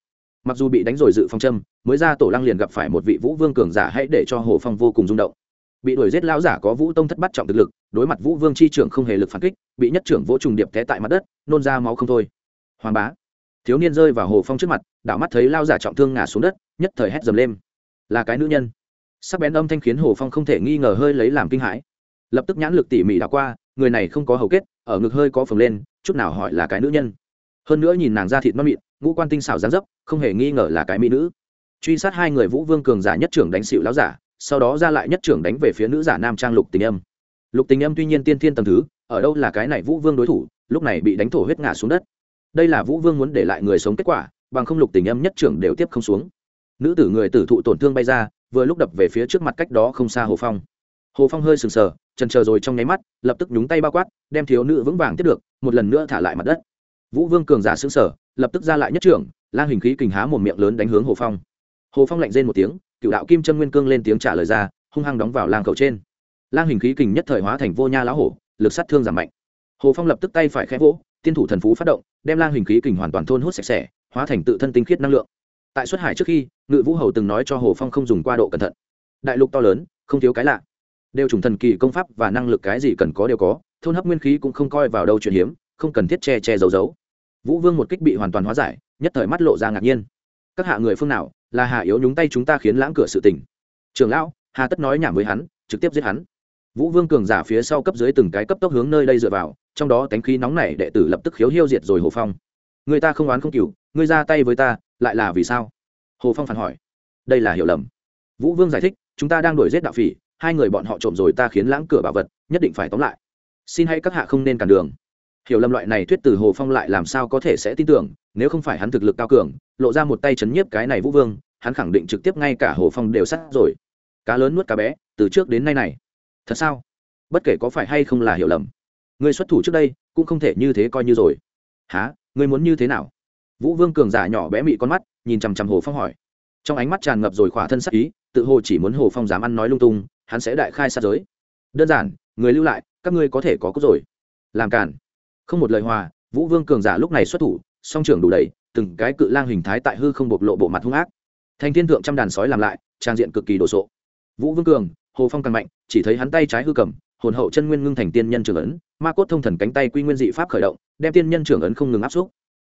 Mặc dù bị đánh rồi dự phong châm, mới ra tổ lăng liền gặp phải một vị vũ vương cường giả hãy để cho hồ phong vô cùng rung động. Bị đuổi giết lão giả có vũ tông thất bắt trọng thực lực, đối mặt vũ vương chi trưởng không hề lực phản kích, bị nhất trưởng vỗ trùng điệp té tại mặt đất, nôn ra máu không thôi. Hoàng bá. Thiếu niên rơi vào hồ phong trước mặt, đảo mắt thấy lao giả trọng thương ngã xuống đất, nhất thời hét dầm lên. Là cái nữ nhân sắc bén âm thanh khiến hồ phong không thể nghi ngờ hơi lấy làm kinh hãi. Lập tức nhãn lực tỉ mỉ đảo qua, người này không có hầu kết, ở ngực hơi có phồng lên, chút nào hỏi là cái nữ nhân. Hơn nữa nhìn nàng da thịt non mịn, ngũ quan tinh xảo dáng dấp, không hề nghi ngờ là cái mỹ nữ. Truy sát hai người vũ vương cường giả nhất trưởng đánh xịu láo giả, sau đó ra lại nhất trưởng đánh về phía nữ giả nam trang lục tình âm. Lục tình âm tuy nhiên tiên thiên tầm thứ, ở đâu là cái này vũ vương đối thủ, lúc này bị đánh thổ huyết ngã xuống đất. Đây là vũ vương muốn để lại người sống kết quả, bằng không lục tình âm nhất trưởng đều tiếp không xuống. Nữ tử người tử thụ tổn thương bay ra vừa lúc đập về phía trước mặt cách đó không xa hồ phong. Hồ phong hơi sừng sờ trần chờ rồi trong nháy mắt, lập tức nhúng tay bao quát, đem thiếu nữ vững vàng tiếp được, một lần nữa thả lại mặt đất. Vũ vương cường giả xứng sở lập tức ra lại nhất trưởng, lang hình khí kình há một miệng lớn đánh hướng hồ phong. Hồ phong lạnh rên một tiếng, cựu đạo kim chân nguyên cương lên tiếng trả lời ra, hung hăng đóng vào lang cầu trên. Lang hình khí kình nhất thời hóa thành vô nha lá hổ, lực sát thương giảm mạnh. Hồ phong lập tức tay phải khẽ vỗ, tiên thủ thần phú phát động, đem lang hình khí kình hoàn toàn thôn hút sạch sẽ, hóa thành tự thân tinh khiết năng lượng tại xuất hải trước khi, ngự vũ hầu từng nói cho hồ phong không dùng qua độ cẩn thận. Đại lục to lớn, không thiếu cái lạ. Đều trùng thần kỳ công pháp và năng lực cái gì cần có đều có, thôn hấp nguyên khí cũng không coi vào đâu chuyện hiếm, không cần thiết che che giấu giấu. Vũ vương một kích bị hoàn toàn hóa giải, nhất thời mắt lộ ra ngạc nhiên. Các hạ người phương nào, là hạ yếu nhúng tay chúng ta khiến lãng cửa sự tình. Trường lão, hà tất nói nhảm với hắn, trực tiếp giết hắn. Vũ vương cường giả phía sau cấp dưới từng cái cấp tốc hướng nơi đây dựa vào, trong đó tánh khí nóng này đệ tử lập tức khiếu hiêu diệt rồi hồ phong người ta không oán không cừu, ngươi ra tay với ta, lại là vì sao? Hồ phong phản hỏi. Đây là hiểu lầm. Vũ vương giải thích, chúng ta đang đuổi giết đạo phỉ, hai người bọn họ trộm rồi ta khiến lãng cửa bảo vật, nhất định phải tóm lại. Xin hãy các hạ không nên cản đường. Hiểu lầm loại này thuyết từ hồ phong lại làm sao có thể sẽ tin tưởng, nếu không phải hắn thực lực cao cường, lộ ra một tay chấn nhiếp cái này vũ vương, hắn khẳng định trực tiếp ngay cả hồ phong đều sắt rồi. Cá lớn nuốt cá bé, từ trước đến nay này. Thật sao? Bất kể có phải hay không là hiểu lầm. Người xuất thủ trước đây, cũng không thể như thế coi như rồi. Há người muốn như thế nào? Vũ vương cường giả nhỏ bé mị con mắt, nhìn chằm chằm hồ phong hỏi. Trong ánh mắt tràn ngập rồi khỏa thân sắc ý, tự hồ chỉ muốn hồ phong dám ăn nói lung tung, hắn sẽ đại khai sát giới. Đơn giản, người lưu lại, các ngươi có thể có cốt rồi. Làm cản không một lời hòa, vũ vương cường giả lúc này xuất thủ, song trưởng đủ đầy, từng cái cự lang hình thái tại hư không bộc lộ bộ mặt hung ác. Thành thiên thượng trăm đàn sói làm lại, trang diện cực kỳ đồ sộ. Vũ vương cường, hồ phong càng mạnh, chỉ thấy hắn tay trái hư cầm hồn hậu chân nguyên ngưng thành tiên nhân trưởng ấn, ma cốt thông thần cánh tay quy nguyên dị pháp khởi động, đem tiên nhân trưởng ấn không ngừng áp xúc.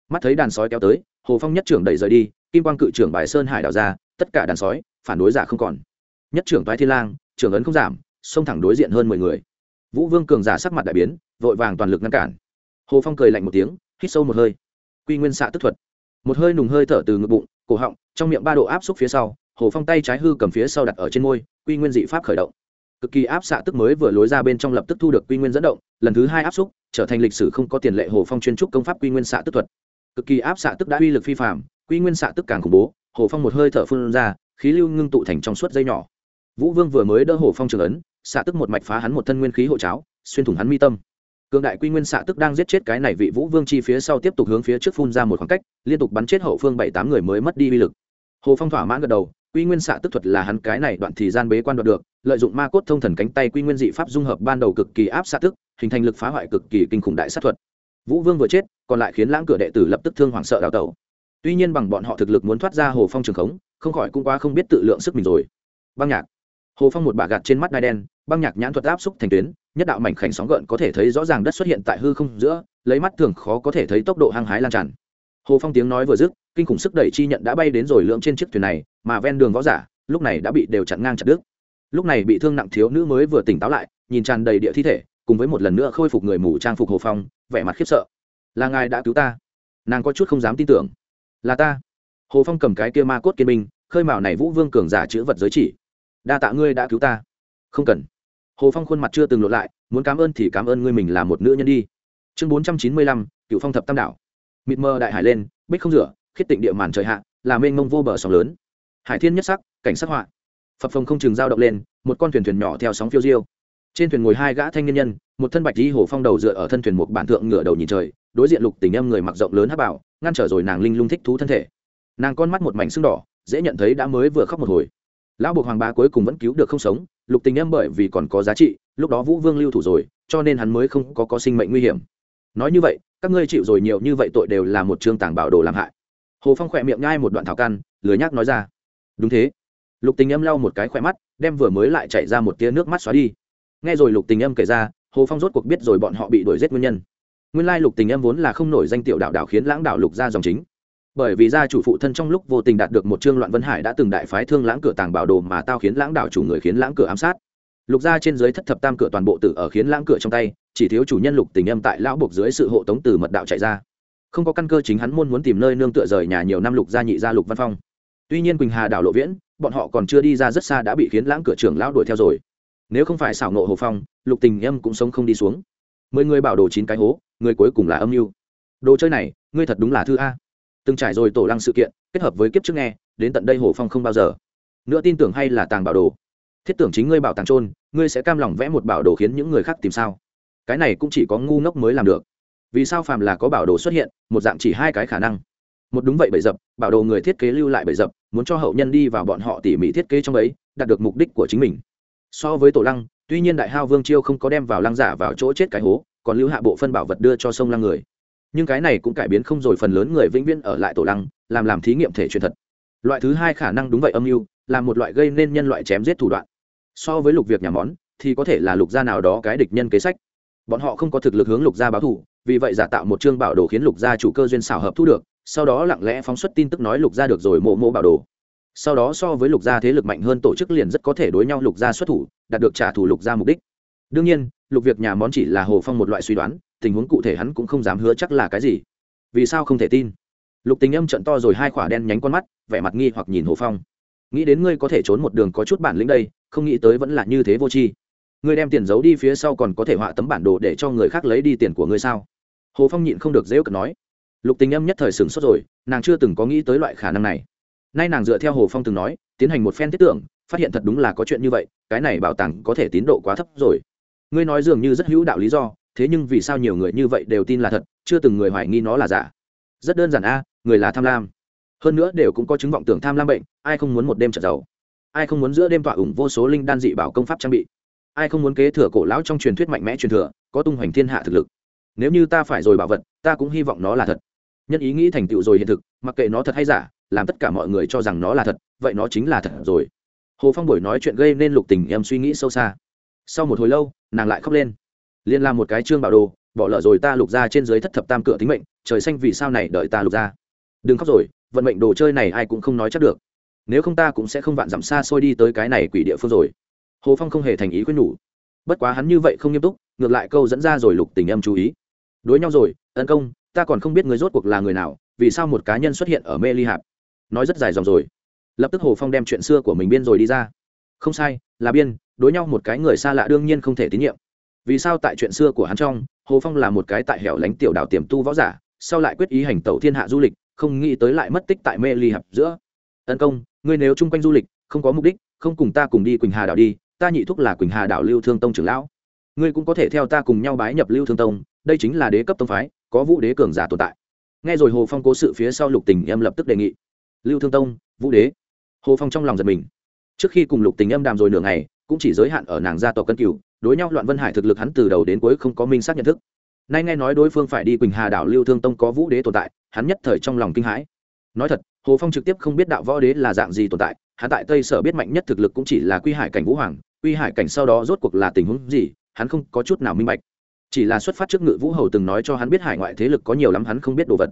Mắt thấy đàn sói kéo tới, hồ phong nhất trưởng đẩy rời đi, kim quang cự trưởng bài sơn hải đảo ra, tất cả đàn sói, phản đối giả không còn. Nhất trưởng toái thiên lang, trưởng ấn không giảm, xông thẳng đối diện hơn mười người. Vũ vương cường giả sắc mặt đại biến, vội vàng toàn lực ngăn cản. Hồ phong cười lạnh một tiếng, hít sâu một hơi. Quy nguyên xạ tức thuật. Một hơi nùng hơi thở từ ngực bụng, cổ họng, trong miệng ba độ áp xúc phía sau, hồ phong tay trái hư cầm phía sau đặt ở trên môi, quy nguyên dị pháp khởi động cực kỳ áp xạ tức mới vừa lối ra bên trong lập tức thu được quy nguyên dẫn động, lần thứ hai áp xúc, trở thành lịch sử không có tiền lệ hồ phong chuyên trúc công pháp quy nguyên xạ tức thuật. Cực kỳ áp xạ tức đã uy lực phi phạm quy nguyên xạ tức càng khủng bố, hồ phong một hơi thở phun ra, khí lưu ngưng tụ thành trong suốt dây nhỏ. Vũ vương vừa mới đỡ hồ phong trường ấn, xạ tức một mạch phá hắn một thân nguyên khí hộ cháo, xuyên thủng hắn mi tâm. Cường đại quy nguyên xạ tức đang giết chết cái này vị vũ vương chi phía sau tiếp tục hướng phía trước phun ra một khoảng cách, liên tục bắn chết hậu phương bảy tám người mới mất đi uy lực. Hồ phong thỏa mãn gật đầu quy nguyên xạ tức thuật là hắn cái này đoạn thì gian bế quan đoạt được, lợi dụng ma cốt thông thần cánh tay quy nguyên dị pháp dung hợp ban đầu cực kỳ áp xạ tức, hình thành lực phá hoại cực kỳ kinh khủng đại sát thuật. Vũ vương vừa chết, còn lại khiến lãng cửa đệ tử lập tức thương hoảng sợ đào tẩu. Tuy nhiên bằng bọn họ thực lực muốn thoát ra hồ phong trường khống, không khỏi cũng quá không biết tự lượng sức mình rồi. Băng nhạc. Hồ phong một bà gạt trên mắt đai đen, băng nhạc nhãn thuật áp xúc thành tuyến, nhất đạo mảnh khảnh sóng gợn có thể thấy rõ ràng đất xuất hiện tại hư không giữa, lấy mắt thường khó có thể thấy tốc độ hăng hái lan tràn. Hồ phong tiếng nói vừa dứt, kinh khủng sức đẩy chi nhận đã bay đến rồi lượng trên chiếc thuyền này mà ven đường võ giả, lúc này đã bị đều chặn ngang chặt đứt. Lúc này bị thương nặng thiếu nữ mới vừa tỉnh táo lại, nhìn tràn đầy địa thi thể, cùng với một lần nữa khôi phục người mù trang phục hồ phong, vẻ mặt khiếp sợ. Là ngài đã cứu ta? Nàng có chút không dám tin tưởng. Là ta. Hồ phong cầm cái kia ma cốt kiên minh khơi mào này vũ vương cường giả chữ vật giới chỉ. Đa tạ ngươi đã cứu ta. Không cần. Hồ phong khuôn mặt chưa từng lộ lại, muốn cảm ơn thì cảm ơn ngươi mình là một nữ nhân đi. Chương bốn trăm chín mươi lăm cựu phong thập tam đảo. Mịt mờ đại hải lên, bích không rửa khiết tịnh địa màn trời hạ, là mênh mông vô bờ sóng lớn hải thiên nhất sắc, cảnh sắc họa. Phập phồng không chừng dao động lên, một con thuyền thuyền nhỏ theo sóng phiêu diêu. Trên thuyền ngồi hai gã thanh niên nhân, một thân bạch di hồ phong đầu dựa ở thân thuyền một bản thượng ngửa đầu nhìn trời, đối diện lục tình em người mặc rộng lớn hấp bảo, ngăn trở rồi nàng linh lung thích thú thân thể. Nàng con mắt một mảnh sưng đỏ, dễ nhận thấy đã mới vừa khóc một hồi. Lão buộc hoàng bá cuối cùng vẫn cứu được không sống, lục tình em bởi vì còn có giá trị, lúc đó vũ vương lưu thủ rồi, cho nên hắn mới không có có sinh mệnh nguy hiểm. Nói như vậy, các ngươi chịu rồi nhiều như vậy tội đều là một chương tàng bảo đồ làm hại. Hồ phong khỏe miệng nhai một đoạn thảo căn, lười nhác nói ra đúng thế. Lục tình em lau một cái khỏe mắt, đem vừa mới lại chạy ra một tia nước mắt xóa đi. Nghe rồi lục tình em kể ra, hồ phong rốt cuộc biết rồi bọn họ bị đuổi giết nguyên nhân. Nguyên lai lục tình em vốn là không nổi danh tiểu đạo đạo khiến lãng đạo lục ra dòng chính. Bởi vì gia chủ phụ thân trong lúc vô tình đạt được một chương loạn vân hải đã từng đại phái thương lãng cửa tàng bảo đồ mà tao khiến lãng đạo chủ người khiến lãng cửa ám sát. Lục gia trên dưới thất thập tam cửa toàn bộ tử ở khiến lãng cửa trong tay, chỉ thiếu chủ nhân lục tình âm tại lão buộc dưới sự hộ tống từ mật đạo chạy ra. Không có căn cơ chính hắn muốn muốn tìm nơi nương tựa rời nhà nhiều năm lục gia nhị gia lục văn phong tuy nhiên quỳnh hà đảo lộ viễn, bọn họ còn chưa đi ra rất xa đã bị khiến lãng cửa trưởng lão đuổi theo rồi. Nếu không phải xảo nộ hồ phong, lục tình âm cũng sống không đi xuống. Mười người bảo đồ chín cái hố, người cuối cùng là âm mưu đồ chơi này, ngươi thật đúng là thư a. Từng trải rồi tổ lăng sự kiện, kết hợp với kiếp trước nghe, đến tận đây hồ phong không bao giờ. Nữa tin tưởng hay là tàng bảo đồ? Thiết tưởng chính ngươi bảo tàng trôn ngươi sẽ cam lòng vẽ một bảo đồ khiến những người khác tìm sao? Cái này cũng chỉ có ngu ngốc mới làm được. Vì sao phàm là có bảo đồ xuất hiện, một dạng chỉ hai cái khả năng? Một đúng vậy bậy dập, bảo đồ người thiết kế lưu lại bậy dập, muốn cho hậu nhân đi vào bọn họ tỉ mỉ thiết kế trong ấy, đạt được mục đích của chính mình. So với tổ lăng, tuy nhiên đại hao vương chiêu không có đem vào lăng giả vào chỗ chết cái hố, còn lưu hạ bộ phân bảo vật đưa cho sông lăng người. Nhưng cái này cũng cải biến không rồi phần lớn người vĩnh viễn ở lại tổ lăng, làm làm thí nghiệm thể truyền thật. Loại thứ hai khả năng đúng vậy âm mưu, là một loại gây nên nhân loại chém giết thủ đoạn. So với lục việc nhà món, thì có thể là lục gia nào đó cái địch nhân kế sách. Bọn họ không có thực lực hướng lục gia báo thù, vì vậy giả tạo một chương bảo đồ khiến lục gia chủ cơ duyên xảo hợp thu được sau đó lặng lẽ phóng xuất tin tức nói lục gia được rồi mộ mộ bảo đồ. Sau đó so với lục gia thế lực mạnh hơn tổ chức liền rất có thể đối nhau lục gia xuất thủ, đạt được trả thù lục gia mục đích. Đương nhiên, lục việc nhà món chỉ là hồ phong một loại suy đoán, tình huống cụ thể hắn cũng không dám hứa chắc là cái gì. Vì sao không thể tin? Lục tình âm trận to rồi hai khỏa đen nhánh con mắt, vẻ mặt nghi hoặc nhìn hồ phong. Nghĩ đến ngươi có thể trốn một đường có chút bản lĩnh đây, không nghĩ tới vẫn là như thế vô tri. Ngươi đem tiền giấu đi phía sau còn có thể họa tấm bản đồ để cho người khác lấy đi tiền của ngươi sao? Hồ phong nhịn không được dễ cận nói lục tình âm nhất thời sửng sốt rồi, nàng chưa từng có nghĩ tới loại khả năng này. Nay nàng dựa theo hồ phong từng nói, tiến hành một phen thiết tưởng, phát hiện thật đúng là có chuyện như vậy, cái này bảo tàng có thể tín độ quá thấp rồi. Ngươi nói dường như rất hữu đạo lý do, thế nhưng vì sao nhiều người như vậy đều tin là thật, chưa từng người hoài nghi nó là giả? Rất đơn giản a, người là tham lam. Hơn nữa đều cũng có chứng vọng tưởng tham lam bệnh, ai không muốn một đêm trở giàu? Ai không muốn giữa đêm tọa ủng vô số linh đan dị bảo công pháp trang bị? Ai không muốn kế thừa cổ lão trong truyền thuyết mạnh mẽ truyền thừa, có tung hoành thiên hạ thực lực? Nếu như ta phải rồi bảo vật, ta cũng hy vọng nó là thật nhân ý nghĩ thành tựu rồi hiện thực, mặc kệ nó thật hay giả, làm tất cả mọi người cho rằng nó là thật, vậy nó chính là thật rồi. Hồ phong buổi nói chuyện gây nên lục tình em suy nghĩ sâu xa. Sau một hồi lâu, nàng lại khóc lên. Liên làm một cái chương bảo đồ, bỏ lỡ rồi ta lục ra trên dưới thất thập tam cửa tính mệnh, trời xanh vì sao này đợi ta lục ra. Đừng khóc rồi, vận mệnh đồ chơi này ai cũng không nói chắc được. Nếu không ta cũng sẽ không vạn dặm xa xôi đi tới cái này quỷ địa phương rồi. Hồ phong không hề thành ý khuyên nhủ. Bất quá hắn như vậy không nghiêm túc, ngược lại câu dẫn ra rồi lục tình em chú ý. Đối nhau rồi, tấn công ta còn không biết người rốt cuộc là người nào, vì sao một cá nhân xuất hiện ở mê ly hạp? Nói rất dài dòng rồi. Lập tức hồ phong đem chuyện xưa của mình biên rồi đi ra. Không sai, là biên, đối nhau một cái người xa lạ đương nhiên không thể tín nhiệm. Vì sao tại chuyện xưa của hắn trong, hồ phong là một cái tại hẻo lánh tiểu đảo tiềm tu võ giả, sau lại quyết ý hành tẩu thiên hạ du lịch, không nghĩ tới lại mất tích tại mê ly hạp giữa. Tấn công, ngươi nếu chung quanh du lịch, không có mục đích, không cùng ta cùng đi quỳnh hà đảo đi, ta nhị thúc là quỳnh hà đảo lưu thương tông trưởng lão. Ngươi cũng có thể theo ta cùng nhau bái nhập lưu thương tông, đây chính là đế cấp tông phái có vũ đế cường giả tồn tại. Nghe rồi hồ phong cố sự phía sau lục tình em lập tức đề nghị. Lưu thương tông, vũ đế. Hồ phong trong lòng giật mình. Trước khi cùng lục tình em đàm rồi nửa ngày, cũng chỉ giới hạn ở nàng gia tộc cân cửu, đối nhau loạn vân hải thực lực hắn từ đầu đến cuối không có minh xác nhận thức. Nay nghe nói đối phương phải đi quỳnh hà đảo lưu thương tông có vũ đế tồn tại, hắn nhất thời trong lòng kinh hãi. Nói thật, hồ phong trực tiếp không biết đạo võ đế là dạng gì tồn tại, hắn tại tây sở biết mạnh nhất thực lực cũng chỉ là quy hải cảnh vũ hoàng, quy hải cảnh sau đó rốt cuộc là tình huống gì, hắn không có chút nào minh bạch chỉ là xuất phát trước ngự vũ hầu từng nói cho hắn biết hải ngoại thế lực có nhiều lắm hắn không biết đồ vật.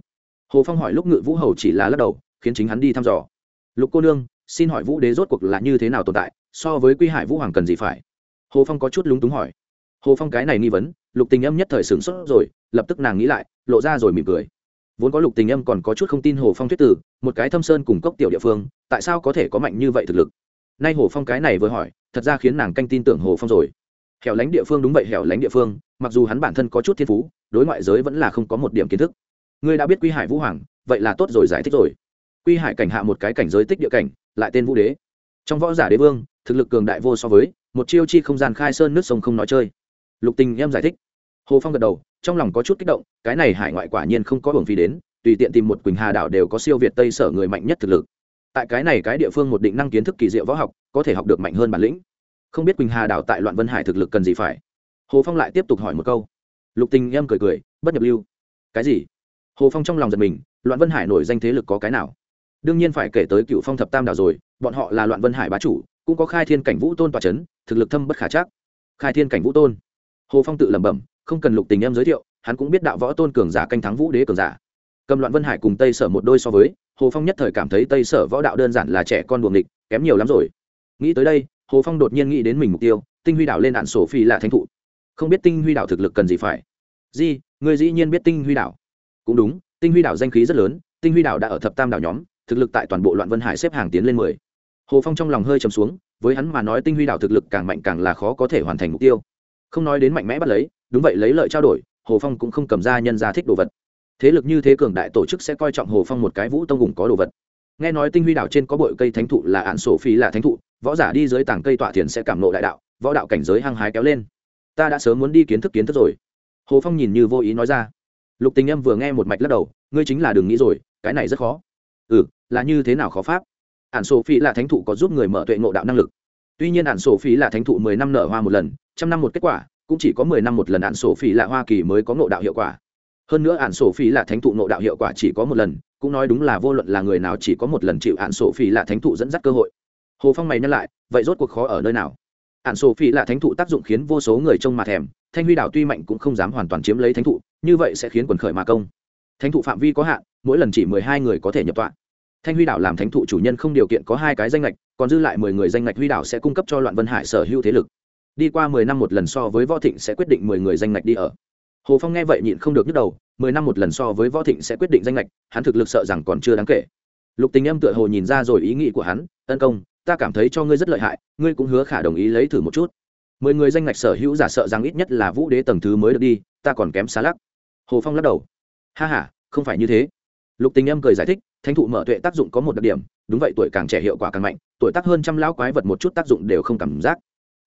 Hồ phong hỏi lúc ngự vũ hầu chỉ là lắc đầu, khiến chính hắn đi thăm dò. Lục cô nương, xin hỏi vũ đế rốt cuộc là như thế nào tồn tại, so với quy hải vũ hoàng cần gì phải? Hồ phong có chút lúng túng hỏi. Hồ phong cái này nghi vấn, lục tình âm nhất thời sửng sốt rồi, lập tức nàng nghĩ lại, lộ ra rồi mỉm cười. Vốn có lục tình âm còn có chút không tin hồ phong thuyết tử, một cái thâm sơn cùng cốc tiểu địa phương, tại sao có thể có mạnh như vậy thực lực? Nay hồ phong cái này vừa hỏi, thật ra khiến nàng canh tin tưởng hồ phong rồi hẻo lánh địa phương đúng vậy, hẻo lánh địa phương, mặc dù hắn bản thân có chút thiên phú, đối ngoại giới vẫn là không có một điểm kiến thức. Ngươi đã biết quy hải vũ hoàng, vậy là tốt rồi, giải thích rồi. Quy hải cảnh hạ một cái cảnh giới tích địa cảnh, lại tên vũ đế. Trong võ giả đế vương, thực lực cường đại vô so với, một chiêu chi không gian khai sơn nước sông không nói chơi. Lục tình em giải thích. Hồ phong gật đầu, trong lòng có chút kích động, cái này hải ngoại quả nhiên không có hưởng phí đến, tùy tiện tìm một quỳnh hà đảo đều có siêu việt tây sở người mạnh nhất thực lực. Tại cái này cái địa phương một định năng kiến thức kỳ diệu võ học, có thể học được mạnh hơn bản lĩnh không biết quỳnh hà đảo tại loạn vân hải thực lực cần gì phải. Hồ phong lại tiếp tục hỏi một câu. Lục tình em cười cười, bất nhập lưu. Cái gì? Hồ phong trong lòng giật mình, loạn vân hải nổi danh thế lực có cái nào? Đương nhiên phải kể tới cựu phong thập tam đảo rồi, bọn họ là loạn vân hải bá chủ, cũng có khai thiên cảnh vũ tôn tòa c h ấ n thực lực thâm bất khả chắc. Khai thiên cảnh vũ tôn. Hồ phong tự lẩm bẩm, không cần lục tình em giới thiệu, hắn cũng biết đạo võ tôn cường giả canh thắng vũ đế cường giả. Cầm loạn vân hải cùng tây sở một đôi so với, hồ phong nhất thời cảm thấy tây sở võ đạo đơn giản là trẻ con buồng địch kém nhiều lắm rồi. Nghĩ tới đây hồ phong đột nhiên nghĩ đến mình mục tiêu, tinh huy đảo lên đạn sổ phi là thánh thụ. Không biết tinh huy đảo thực lực cần gì phải? Di, người dĩ nhiên biết tinh huy đảo. Cũng đúng, tinh huy đảo danh khí rất lớn, tinh huy đảo đã ở thập tam đảo nhóm, thực lực tại toàn bộ loạn vân hải xếp hàng tiến lên mười. Hồ phong trong lòng hơi chầm xuống, với hắn mà nói tinh huy đảo thực lực càng mạnh càng là khó có thể hoàn thành mục tiêu. Không nói đến mạnh mẽ bắt lấy, đúng vậy lấy lợi trao đổi, hồ phong cũng không cầm ra nhân ra thích đồ vật. Thế lực như thế cường đại tổ chức sẽ coi trọng hồ phong một cái vũ tông cùng có đồ vật. Nghe nói tinh huy đảo trên có bội cây thánh thụ là ạn sổ phi là thánh thụ võ giả đi dưới tảng cây tọa thiền sẽ cảm nộ đại đạo, võ đạo cảnh giới hăng hái kéo lên. Ta đã sớm muốn đi kiến thức kiến thức rồi. Hồ phong nhìn như vô ý nói ra. Lục tình âm vừa nghe một mạch lắc đầu, ngươi chính là đừng nghĩ rồi, cái này rất khó. Ừ là như thế nào khó pháp? Ản sổ phi là thánh thụ có giúp người mở tuệ ngộ đạo năng lực. Tuy nhiên ản sổ phi là thánh thụ mười năm nở hoa một lần, trăm năm một kết quả, cũng chỉ có mười năm một lần ản sổ phi là hoa kỳ mới có ngộ đạo hiệu quả. Hơn nữa ản sổ phi là thánh thụ ngộ đạo hiệu quả chỉ có một lần, cũng nói đúng là vô luận là người nào chỉ có một lần chịu ản sổ phi là thánh thụ dẫn dắt cơ hội hồ phong mày nhắc lại, vậy rốt cuộc khó ở nơi nào? Ạn sổ phi là thánh thụ tác dụng khiến vô số người trông mà thèm, thanh huy đảo tuy mạnh cũng không dám hoàn toàn chiếm lấy thánh thụ, như vậy sẽ khiến quần khởi mà công. Thánh thụ phạm vi có hạn, mỗi lần chỉ mười hai người có thể nhập tọa. Thanh huy đảo làm thánh thụ chủ nhân không điều kiện có hai cái danh lệch còn dư lại mười người danh lệch huy đảo sẽ cung cấp cho loạn vân hải sở hữu thế lực. Đi qua mười năm một lần so với võ thịnh sẽ quyết định mười người danh lệch đi ở. Hồ phong nghe vậy nhịn không được nhức đầu, mười năm một lần so với võ thịnh sẽ quyết định danh lệch hắn thực lực sợ rằng còn chưa đáng kể. Lục tình âm tựa hồ nhìn ra rồi ý nghĩ của hắn, tấn công ta cảm thấy cho ngươi rất lợi hại, ngươi cũng hứa khả đồng ý lấy thử một chút. Mười người danh ngạch sở hữu giả sợ rằng ít nhất là vũ đế tầng thứ mới được đi, ta còn kém xa lắc. Hồ phong lắc đầu. Ha h a không phải như thế. Lục tình âm cười giải thích, thánh thụ mở tuệ tác dụng có một đặc điểm, đúng vậy tuổi càng trẻ hiệu quả càng mạnh, tuổi tác hơn trăm lão quái vật một chút tác dụng đều không cảm giác.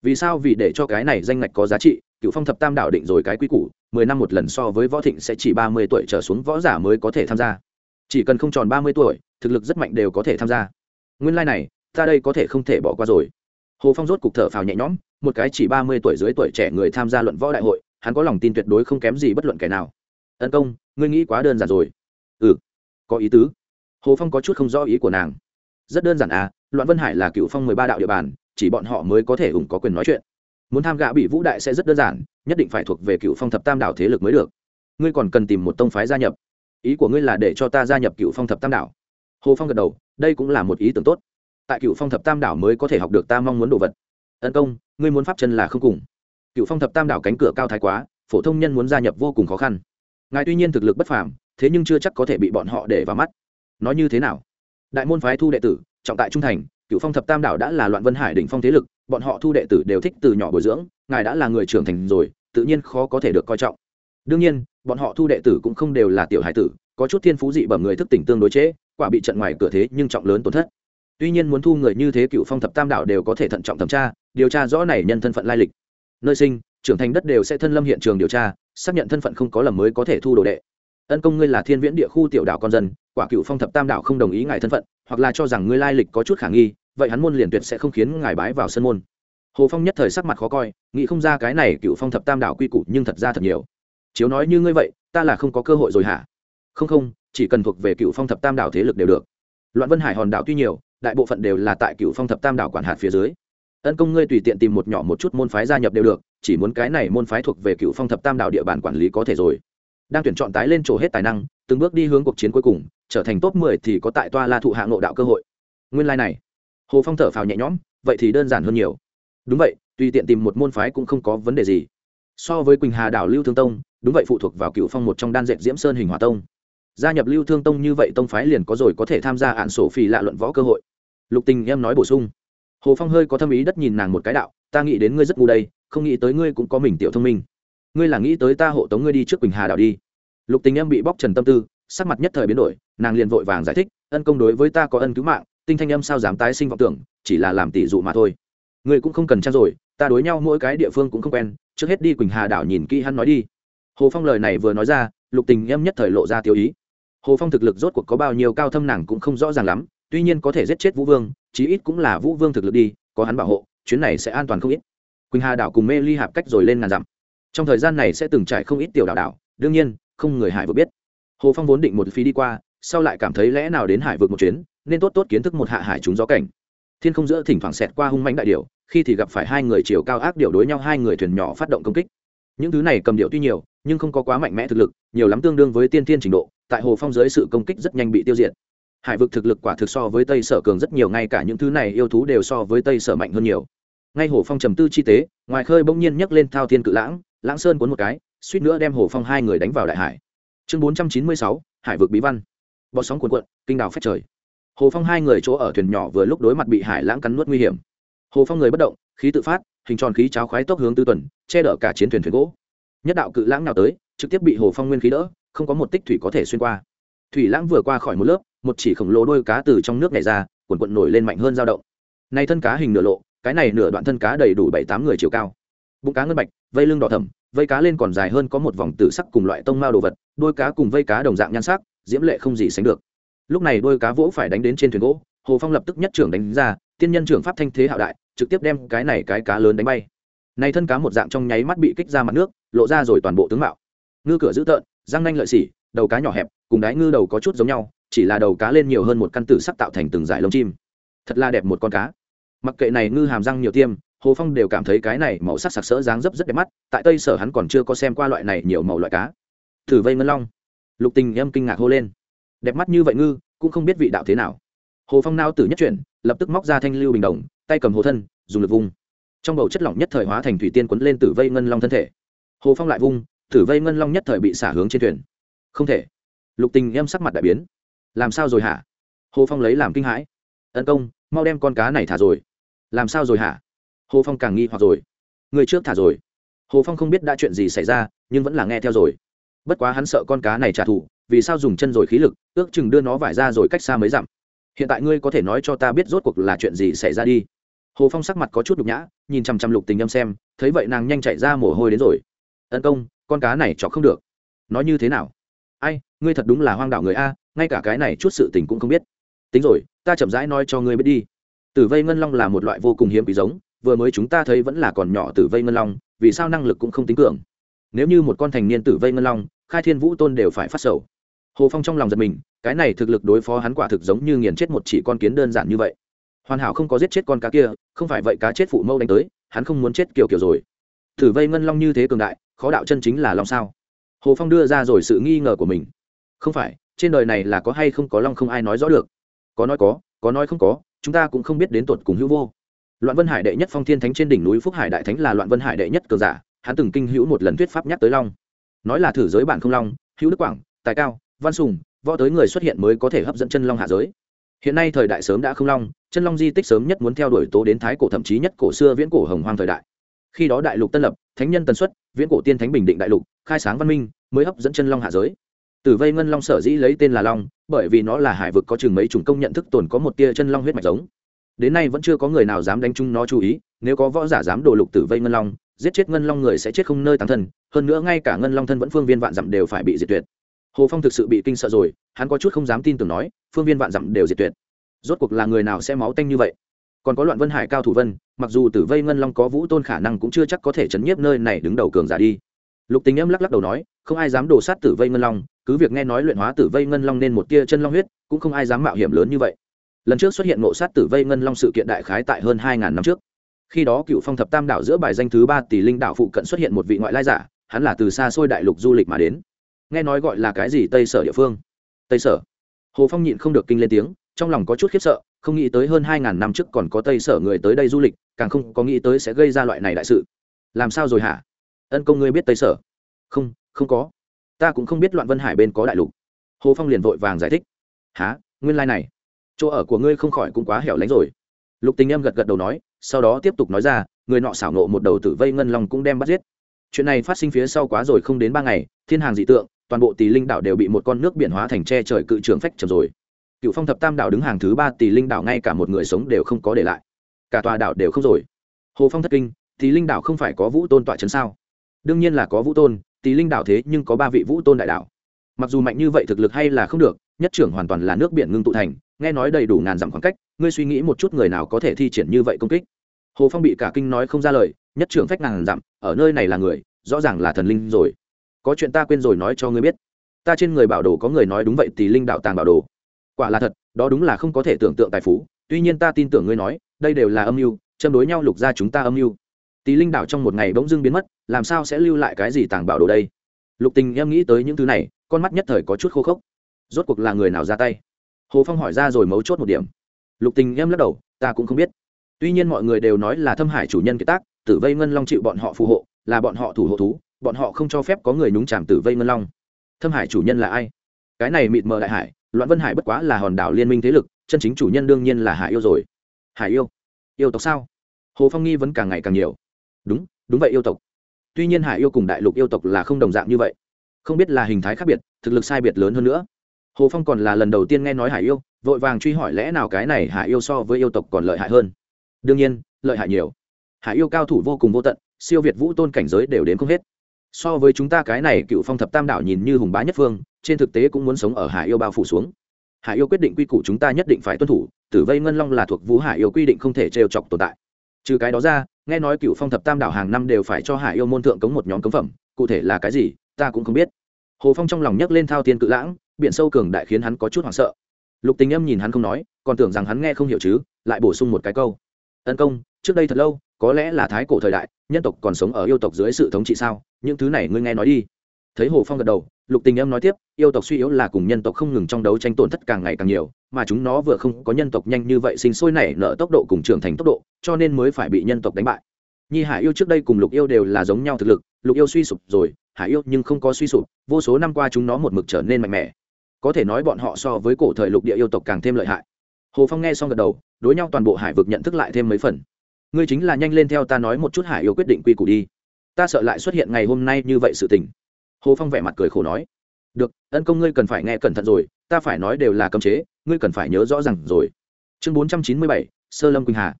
Vì sao? Vì để cho cái này danh ngạch có giá trị cựu phong thập tam đạo định rồi cái quy củ, mười năm một lần so với võ thịnh sẽ chỉ ba mươi tuổi trở xuống võ giả mới có thể tham gia. Chỉ cần không tròn ba mươi tuổi, thực lực rất mạnh đều có thể tham gia. Nguyên lai、like、này ta đây có thể không thể bỏ qua rồi. Hồ phong rốt cục thở phào nhẹ nhõm, một cái chỉ ba mươi tuổi dưới tuổi trẻ người tham gia luận võ đại hội, hắn có lòng tin tuyệt đối không kém gì bất luận kẻ nào. Tấn công, ngươi nghĩ quá đơn giản rồi. Ừ có ý tứ. Hồ phong có chút không rõ ý của nàng. Rất đơn giản à loạn vân hải là cựu phong mười ba đạo địa bàn, chỉ bọn họ mới có thể ủng có quyền nói chuyện. Muốn tham gạ bị vũ đại sẽ rất đơn giản, nhất định phải thuộc về cựu phong thập tam đảo thế lực mới được. Ngươi còn cần tìm một tông phái gia nhập. Ý của ngươi là để cho ta gia nhập cựu phong thập tam đảo. Hồ phong gật đầu, đây cũng là một ý tưởng tốt tại cựu phong thập tam đảo mới có thể học được ta mong muốn đồ vật tấn công ngươi muốn pháp chân là không cùng cựu phong thập tam đảo cánh cửa cao thái quá phổ thông nhân muốn gia nhập vô cùng khó khăn ngài tuy nhiên thực lực bất phàm thế nhưng chưa chắc có thể bị bọn họ để vào mắt nói như thế nào đại môn phái thu đệ tử trọng tại trung thành cựu phong thập tam đảo đã là loạn vân hải đỉnh phong thế lực bọn họ thu đệ tử đều thích từ nhỏ bồi dưỡng ngài đã là người trưởng thành rồi tự nhiên khó có thể được coi trọng đương nhiên bọn họ thu đệ tử cũng không đều là tiểu hải tử có chút thiên phú dị bẩm người thức tỉnh tương đối chế, quả bị trận ngoài cửa thế nhưng trọng lớn tổn thất tuy nhiên muốn thu người như thế cựu phong thập tam đảo đều có thể thận trọng thẩm tra, điều tra rõ này nhân thân phận lai lịch. Nơi sinh, trưởng thành đất đều sẽ thân lâm hiện trường điều tra, xác nhận thân phận không có lầm mới có thể thu đồ đệ. Ân công ngươi là thiên viễn địa khu tiểu đảo con dân, quả cựu phong thập tam đảo không đồng ý ngài thân phận, hoặc là cho rằng ngươi lai lịch có chút khả nghi, vậy hắn môn liền tuyệt sẽ không khiến ngài bái vào sân môn. Hồ phong nhất thời sắc mặt khó coi, nghĩ không ra cái này cựu phong thập tam đảo quy củ nhưng thật ra thật nhiều. Chiếu nói như ngươi vậy, ta là không có cơ hội rồi hả? Không không, chỉ cần thuộc về cựu phong thập tam đảo thế lực đều được. Loạn vân hải hòn đảo tuy nhiều đại bộ phận đều là tại cựu phong thập tam đảo quản hạt phía dưới. Ân công ngươi tùy tiện tìm một nhỏ một chút môn phái gia nhập đều được, chỉ muốn cái này môn phái thuộc về cựu phong thập tam đảo địa bàn quản lý có thể rồi. Đang tuyển chọn tái lên trổ hết tài năng, từng bước đi hướng cuộc chiến cuối cùng, trở thành top mười thì có tại toa la thụ hạ ngộ đạo cơ hội. Nguyên lai、like、này, hồ phong thở phào nhẹ nhõm, vậy thì đơn giản hơn nhiều. Đúng vậy, tùy tiện tìm một môn phái cũng không có vấn đề gì. So với quỳnh hà đảo lưu thương tông, đúng vậy phụ thuộc vào cựu phong một trong đan dệt diễm sơn hình hòa tông gia nhập lưu thương tông như vậy tông phái liền có rồi có thể tham gia ạn sổ phi lạ luận võ cơ hội. Lục tình em nói bổ sung, hồ phong hơi có thâm ý đất nhìn nàng một cái đạo, ta nghĩ đến ngươi rất ngu đây, không nghĩ tới ngươi cũng có mình tiểu thông minh. Ngươi là nghĩ tới ta hộ tống ngươi đi trước quỳnh hà đảo đi. Lục tình em bị bóc trần tâm tư, sắc mặt nhất thời biến đổi, nàng liền vội vàng giải thích, ân công đối với ta có ân cứu mạng, tinh thanh em sao dám tái sinh vọng tưởng, chỉ là làm tỷ dụ mà thôi. Ngươi cũng không cần trang rồi, ta đối nhau mỗi cái địa phương cũng không quen, trước hết đi quỳnh hà đảo nhìn kỹ hắn nói đi. Hồ phong lời này vừa nói ra, lục tình em nhất thời lộ ra tiêu ý hồ phong thực lực rốt cuộc có bao nhiêu cao thâm nàng cũng không rõ ràng lắm, tuy nhiên có thể giết chết vũ vương, chí ít cũng là vũ vương thực lực đi, có hắn bảo hộ, chuyến này sẽ an toàn không ít. Quỳnh hà đảo cùng mê ly hạp cách rồi lên ngàn dặm. Trong thời gian này sẽ từng trải không ít tiểu đảo đảo, đương nhiên, không người hải vực biết. Hồ phong vốn định một phí đi qua, sau lại cảm thấy lẽ nào đến hải vực một chuyến, nên tốt tốt kiến thức một hạ hải chúng gió cảnh. Thiên không giữa thỉnh thoảng xẹt qua hung mãnh đại điệu khi thì gặp phải hai người chiều cao ác điệu đối nhau, hai người thuyền nhỏ phát động công kích. Những thứ này cầm điệu tuy nhiều, nhưng không có quá mạnh mẽ thực lực, nhiều lắm tương đương với tiên thiên trình độ tại hồ phong dưới sự công kích rất nhanh bị tiêu diệt. Hải vực thực lực quả thực so với tây sở cường rất nhiều, ngay cả những thứ này yêu thú đều so với tây sở mạnh hơn nhiều. Ngay hồ phong trầm tư chi tế, ngoài khơi bỗng nhiên nhấc lên thao thiên cự lãng lãng sơn cuốn một cái, suýt nữa đem hồ phong hai người đánh vào đại hải. Chương bốn trăm chín mươi sáu, hải vực bí văn. Bọ sóng cuồn cuộn, kinh đào phách trời. Hồ phong hai người chỗ ở thuyền nhỏ vừa lúc đối mặt bị hải lãng cắn nuốt nguy hiểm. Hồ phong người bất động, khí tự phát, hình tròn khí cháo khoái tốc hướng tư tuần, che đỡ cả chiến thuyền thuyền gỗ. Nhất đạo cự lãng nào tới, trực tiếp bị hồ phong nguyên khí đỡ không có một tích thủy có thể xuyên qua. Thủy lãng vừa qua khỏi một lớp, một chỉ khổng lồ đôi cá từ trong nước này ra quần quận nổi lên mạnh hơn dao động. Nay thân cá hình nửa lộ, cái này nửa đoạn thân cá đầy đủ bảy tám người chiều cao. Bụng cá ngân bạch, vây lưng đỏ thẩm vây cá lên còn dài hơn có một vòng tử sắc cùng loại tông mao đồ vật, đôi cá cùng vây cá đồng dạng nhan sắc, diễm lệ không gì sánh được. Lúc này đôi cá vỗ phải đánh đến trên thuyền gỗ, hồ phong lập tức nhất trưởng đánh ra, tiên nhân trưởng pháp thanh thế hạo đại, trực tiếp đem cái này cái cá lớn đánh bay. Này thân cá một dạng trong nháy mắt bị kích ra mặt nước, lộ ra rồi toàn bộ tướng mạo. Ngư cửa dữ tợn răng nanh lợi xỉ, đầu cá nhỏ hẹp, cùng đáy ngư đầu có chút giống nhau, chỉ là đầu cá lên nhiều hơn một căn tử sắc tạo thành từng dải lông chim. Thật là đẹp một con cá. Mặc kệ này ngư hàm răng nhiều tiêm, hồ phong đều cảm thấy cái này màu sắc sặc sỡ dáng dấp rất đẹp mắt, tại tây sở hắn còn chưa có xem qua loại này nhiều màu loại cá. Thử vây ngân long. Lục tình em kinh ngạc hô lên. Đẹp mắt như vậy ngư, cũng không biết vị đạo thế nào. Hồ phong nao tử nhất chuyển, lập tức móc ra thanh lưu bình đồng, tay cầm hồ thân, dùng lực vung. Trong bầu chất lỏng nhất thời hóa thành thủy tiên quấn lên tử vây ngân long thân thể. Hồ phong lại vung tử vây ngân long nhất thời bị xả hướng trên thuyền. Không thể. Lục tình em sắc mặt đại biến. Làm sao rồi hả? Hồ phong lấy làm kinh hãi. Ân công, mau đem con cá này thả rồi. Làm sao rồi hả? Hồ phong càng nghi hoặc rồi. Người trước thả rồi. Hồ phong không biết đã chuyện gì xảy ra, nhưng vẫn là nghe theo rồi. Bất quá hắn sợ con cá này trả thù, vì sao dùng chân rồi khí lực, ước chừng đưa nó vải ra rồi cách xa mấy dặm. Hiện tại ngươi có thể nói cho ta biết rốt cuộc là chuyện gì xảy ra đi. Hồ phong sắc mặt có chút nhục nhã, nhìn chằm chằm lục tình âm xem, thấy vậy nàng nhanh chạy ra mồ hôi đến rồi ân công, con cá này chọc không được. Nói như thế nào? Ai, ngươi thật đúng là hoang đạo người a, ngay cả cái này chút sự tình cũng không biết. Tính rồi, ta chậm rãi nói cho ngươi biết đi. Tử vây ngân long là một loại vô cùng hiếm quý giống, vừa mới chúng ta thấy vẫn là còn nhỏ tử vây ngân long, vì sao năng lực cũng không tính cường? Nếu như một con thành niên tử vây ngân long, khai thiên vũ tôn đều phải phát sầu. Hồ phong trong lòng giật mình, cái này thực lực đối phó hắn quả thực giống như nghiền chết một chỉ con kiến đơn giản như vậy. Hoàn hảo không có giết chết con cá kia, không phải vậy cá chết phụ mâu đánh tới, hắn không muốn chết kiểu kiểu rồi. Tử vây ngân long như thế cường đại khó đạo chân chính là long sao? Hồ phong đưa ra rồi sự nghi ngờ của mình. Không phải, trên đời này là có hay không có long không ai nói rõ được. Có nói có có nói không có, chúng ta cũng không biết đến tuột cùng hữu vô. Loạn vân hải đệ nhất phong thiên thánh trên đỉnh núi phúc hải đại thánh là loạn vân hải đệ nhất cường giả, hắn từng kinh hữu một lần thuyết pháp nhắc tới long. Nói là thử giới bản không long, hữu đức quảng, tài cao, văn sùng, võ tới người xuất hiện mới có thể hấp dẫn chân long hạ giới. Hiện nay thời đại sớm đã không long, chân long di tích sớm nhất muốn theo đuổi tố đến thái cổ thậm chí nhất cổ xưa viễn cổ hồng hoang thời đại khi đó đại lục tân lập, thánh nhân tần suất, viễn cổ tiên thánh bình định đại lục, khai sáng văn minh, mới hấp dẫn chân long hạ giới. Tử vây ngân long sở dĩ lấy tên là long, bởi vì nó là hải vực có chừng mấy chủng công nhận thức tồn có một tia chân long huyết mạch giống. Đến nay vẫn chưa có người nào dám đánh chung nó chú ý, nếu có võ giả dám đổ lục tử vây ngân long, giết chết ngân long người sẽ chết không nơi tán thân, hơn nữa ngay cả ngân long thân vẫn phương viên vạn dặm đều phải bị diệt tuyệt. Hồ phong thực sự bị kinh sợ rồi, hắn có chút không dám tin tưởng nói, phương viên vạn dặm đều diệt tuyệt. Rốt cuộc là người nào sẽ máu tanh như vậy? Còn có loạn vân hải cao thủ vân, mặc dù tử vây ngân long có vũ tôn khả năng cũng chưa chắc có thể chấn nhiếp nơi này đứng đầu cường giả đi. Lục tình âm lắc lắc đầu nói, không ai dám đổ sát tử vây ngân long, cứ việc nghe nói luyện hóa tử vây ngân long nên một tia chân long huyết, cũng không ai dám mạo hiểm lớn như vậy. Lần trước xuất hiện ngộ sát tử vây ngân long sự kiện đại khái tại hơn hai ngàn năm trước. Khi đó cựu phong thập tam đảo giữa bài danh thứ ba tỷ linh đảo phụ cận xuất hiện một vị ngoại lai giả, hắn là từ xa xôi đại lục du lịch mà đến. Nghe nói gọi là cái gì tây sở địa phương? Tây sở. Hồ phong nhịn không được kinh lên tiếng trong lòng có chút khiếp sợ, không nghĩ tới hơn hai ngàn năm trước còn có tây sở người tới đây du lịch, càng không có nghĩ tới sẽ gây ra loại này đại sự. Làm sao rồi hả? Ân công ngươi biết tây sở? Không không có. Ta cũng không biết loạn vân hải bên có đại lục. Hồ phong liền vội vàng giải thích. Há nguyên lai、like、này. Chỗ ở của ngươi không khỏi cũng quá hẻo lánh rồi. Lục tình em gật gật đầu nói, sau đó tiếp tục nói ra, người nọ xảo nộ một đầu tử vây ngân long cũng đem bắt giết. Chuyện này phát sinh phía sau quá rồi không đến ba ngày, thiên hàng dị tượng, toàn bộ tỷ linh đảo đều bị một con nước biển hóa thành tre trời cự trường phách trầm rồi cựu phong thập tam đảo đứng hàng thứ ba tỷ linh đảo ngay cả một người sống đều không có để lại. Cả tòa đảo đều không rồi. Hồ phong thất kinh tỷ linh đảo không phải có vũ tôn tọa trấn sao? Đương nhiên là có vũ tôn tỷ linh đảo thế nhưng có ba vị vũ tôn đại đảo. Mặc dù mạnh như vậy thực lực hay là không được, nhất trưởng hoàn toàn là nước biển ngưng tụ thành, nghe nói đầy đủ ngàn dặm khoảng cách, ngươi suy nghĩ một chút người nào có thể thi triển như vậy công kích. Hồ phong bị cả kinh nói không ra lời, nhất trưởng phách ngàn dặm, ở nơi này là người, rõ ràng là thần linh rồi. Có chuyện ta quên rồi nói cho ngươi biết. Ta trên người bảo đồ có người nói đúng vậy tỷ linh đạo tàng bảo đồ quả là thật, đó đúng là không có thể tưởng tượng tài phú. Tuy nhiên ta tin tưởng ngươi nói, đây đều là âm mưu, châm đối nhau lục ra chúng ta âm mưu. Tý linh đảo trong một ngày bỗng dưng biến mất, làm sao sẽ lưu lại cái gì tàng bảo đồ đây? Lục tình em nghĩ tới những thứ này, con mắt nhất thời có chút khô khốc. Rốt cuộc là người nào ra tay? Hồ phong hỏi ra rồi mấu chốt một điểm. Lục tình em lắc đầu, ta cũng không biết. Tuy nhiên mọi người đều nói là thâm hải chủ nhân kiệt tác, tử vây ngân long chịu bọn họ phù hộ, là bọn họ thủ hộ thú, bọn họ không cho phép có người nhúng chàm tử vây ngân long. Thâm hải chủ nhân là ai? Cái này mịt mờ đại hải loạn vân hải bất quá là hòn đảo liên minh thế lực, chân chính chủ nhân đương nhiên là hải yêu rồi. Hải yêu? Yêu tộc sao? Hồ phong nghi vẫn càng ngày càng nhiều. Đúng đúng vậy yêu tộc. Tuy nhiên hải yêu cùng đại lục yêu tộc là không đồng dạng như vậy. Không biết là hình thái khác biệt, thực lực sai biệt lớn hơn nữa. Hồ phong còn là lần đầu tiên nghe nói hải yêu, vội vàng truy hỏi lẽ nào cái này hải yêu so với yêu tộc còn lợi hại hơn. Đương nhiên, lợi hại nhiều. Hải yêu cao thủ vô cùng vô tận, siêu việt vũ tôn cảnh giới đều đến không hết. So với chúng ta cái này cựu phong thập tam đảo nhìn như hùng bá nhất phương trên thực tế cũng muốn sống ở hải yêu bao phủ xuống. Hải yêu quyết định quy củ chúng ta nhất định phải tuân thủ, tử vây ngân long là thuộc vũ hải yêu quy định không thể trêu chọc tồn tại. Trừ cái đó ra, nghe nói cựu phong thập tam đảo hàng năm đều phải cho hải yêu môn thượng cống một nhóm cống phẩm, cụ thể là cái gì, ta cũng không biết. Hồ phong trong lòng nhấc lên thao tiên cự lãng, biển sâu cường đại khiến hắn có chút hoảng sợ. Lục tình âm nhìn hắn không nói, còn tưởng rằng hắn nghe không hiểu chứ, lại bổ sung một cái câu. Tấn công, trước đây thật lâu, có lẽ là thái cổ thời đại, nhân tộc còn sống ở yêu tộc dưới sự thống trị sao? Những thứ này ngươi nghe nói đi. Thấy hồ phong gật đầu lục tình em nói tiếp, yêu tộc suy yếu là cùng nhân tộc không ngừng trong đấu tranh tổn thất càng ngày càng nhiều, mà chúng nó vừa không có nhân tộc nhanh như vậy sinh sôi nảy nở tốc độ cùng trưởng thành tốc độ, cho nên mới phải bị nhân tộc đánh bại. Nhi hải yêu trước đây cùng lục yêu đều là giống nhau thực lực, lục yêu suy sụp rồi, hải yêu nhưng không có suy sụp, vô số năm qua chúng nó một mực trở nên mạnh mẽ. Có thể nói bọn họ so với cổ thời lục địa yêu tộc càng thêm lợi hại. Hồ phong nghe xong gật đầu, đối nhau toàn bộ hải vực nhận thức lại thêm mấy phần. Ngươi chính là nhanh lên theo ta nói một chút hải yêu quyết định quy củ đi. Ta sợ lại xuất hiện ngày hôm nay như vậy sự tình hồ phong vẻ mặt cười khổ nói, được, ân công ngươi cần phải nghe cẩn thận rồi, ta phải nói đều là cấm chế, ngươi cần phải nhớ rõ r à n g rồi. Chương bốn trăm chín mươi bảy, sơ lâm quỳnh hà.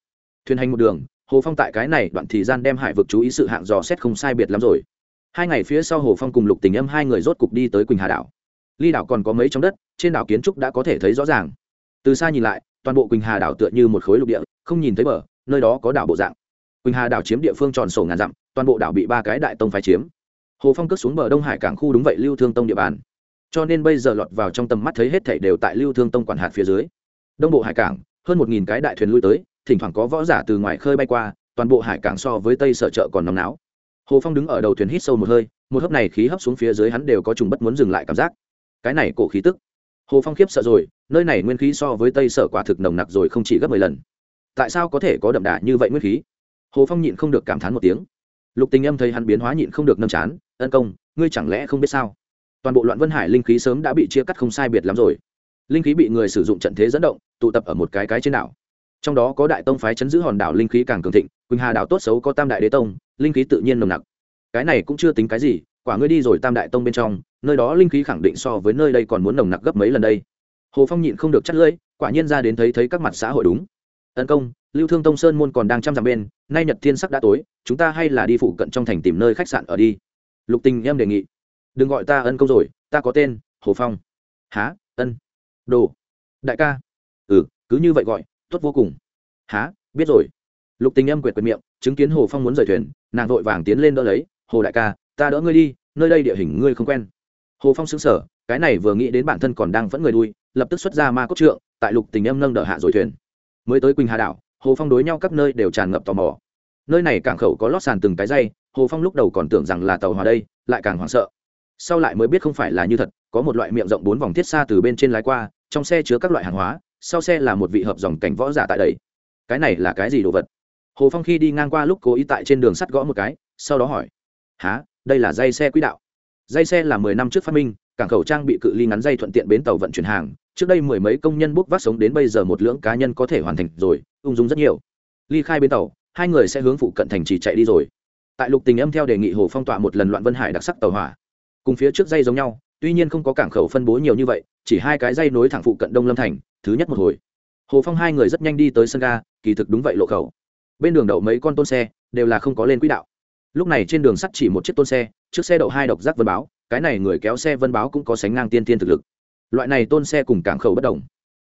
Thuyền hành một đường, hồ phong tại cái này đoạn thời gian đem hải vực chú ý sự hạng dò xét không sai biệt lắm rồi. Hai ngày phía sau hồ phong cùng lục tình âm hai người rốt cục đi tới quỳnh hà đảo. Ly đảo còn có mấy trong đất, trên đảo kiến trúc đã có thể thấy rõ ràng. Từ xa nhìn lại, toàn bộ quỳnh hà đảo tựa như một khối lục địa, không nhìn thấy bờ, nơi đó có đảo bộ dạng. Quỳnh hà đảo chiếm địa phương tròn sổ ngàn dặm, toàn bộ đảo bị ba cái đại tông phái chiếm hồ phong cất xuống bờ đông hải cảng khu đúng vậy lưu thương tông địa bàn. Cho nên bây giờ lọt vào trong tầm mắt thấy hết thảy đều tại lưu thương tông quản hạt phía dưới. Đông bộ hải cảng, hơn một nghìn cái đại thuyền lui tới, thỉnh thoảng có võ giả từ ngoài khơi bay qua, toàn bộ hải cảng so với tây sở chợ còn nóng náo. Hồ phong đứng ở đầu thuyền hít sâu một hơi, một hớp này khí hấp xuống phía dưới hắn đều có trùng bất muốn dừng lại cảm giác. Cái này cổ khí tức. Hồ phong khiếp sợ rồi, nơi này nguyên khí so với tây sở quả thực nồng nặc rồi không chỉ gấp mười lần. Tại sao có thể có đậm đà như vậy nguyên khí? Hồ phong nhịn không được cảm thán một tiếng. Lục tình âm thấy hắn biến hóa nhịn không được nâm chán ân công, ngươi chẳng lẽ không biết sao? Toàn bộ loạn vân hải linh khí sớm đã bị chia cắt không sai biệt lắm rồi. Linh khí bị người sử dụng trận thế dẫn động, tụ tập ở một cái cái trên đảo. Trong đó có đại tông phái chấn giữ hòn đảo linh khí càng cường thịnh, quỳnh hà đảo tốt xấu có tam đại đế tông, linh khí tự nhiên nồng nặc. Cái này cũng chưa tính cái gì, quả ngươi đi rồi tam đại tông bên trong, nơi đó linh khí khẳng định so với nơi đây còn muốn nồng nặc gấp mấy lần đây. Hồ phong nhịn không được chắt lưỡi, quả nhiên ra đến thấy thấy các mặt xã hội đúng. Tấn công, lưu thương tông sơn môn còn đang chăm dặm bên, nay nhật thiên sắc đã tối, chúng ta hay là đi phụ cận trong thành tìm nơi khách sạn ở đi lục tình em đề nghị, đừng gọi ta ân công rồi, ta có tên, hồ phong. Há ân? Đồ? Đại ca? Ừ cứ như vậy gọi, tốt vô cùng. Há biết rồi. Lục tình em quyệt quyệt miệng, chứng kiến hồ phong muốn rời thuyền, nàng vội vàng tiến lên đỡ lấy, hồ đại ca, ta đỡ ngươi đi, nơi đây địa hình ngươi không quen. Hồ phong xứng sở cái này vừa nghĩ đến bản thân còn đang vẫn người đuôi, lập tức xuất ra ma cốt trượng, tại lục tình em nâng đỡ hạ rồi thuyền. Mới tới quỳnh hà đảo, hồ phong đối nhau các nơi đều tràn ngập tò mò. Nơi này cảng khẩu có lót sàn từng cái dây hồ phong lúc đầu còn tưởng rằng là tàu hòa đây, lại càng hoảng sợ. Sau lại mới biết không phải là như thật, có một loại miệng rộng bốn vòng thiết xa từ bên trên lái qua, trong xe chứa các loại hàng hóa, sau xe là một vị hợp dòng cảnh võ giả tại đây. Cái này là cái gì đồ vật? Hồ phong khi đi ngang qua lúc cố ý tại trên đường sắt gõ một cái, sau đó hỏi há đây là dây xe quỹ đạo. Dây xe là mười năm trước phát minh, cảng khẩu trang bị cự ly ngắn dây thuận tiện bến tàu vận chuyển hàng. Trước đây mười mấy công nhân bốc vác sống đến bây giờ một lưỡng cá nhân có thể hoàn thành rồi, ung dung rất nhiều. Ly khai bến tàu, hai người sẽ hướng phụ cận thành trì chạy đi rồi tại lục tình âm theo đề nghị hồ phong tỏa một lần loạn vân hải đặc sắc tàu hỏa. Cùng phía trước dây giống nhau, tuy nhiên không có cảng khẩu phân bố nhiều như vậy, chỉ hai cái dây nối thẳng phụ cận đông lâm thành, thứ nhất một hồi. Hồ phong hai người rất nhanh đi tới sân ga, kỳ thực đúng vậy lộ khẩu. Bên đường đậu mấy con tôn xe, đều là không có lên quỹ đạo. Lúc này trên đường sắt chỉ một chiếc tôn xe, trước xe đậu hai độc giác vân báo, cái này người kéo xe vân báo cũng có sánh ngang tiên tiên thực lực. Loại này tôn xe cùng cảng khẩu bất đồng.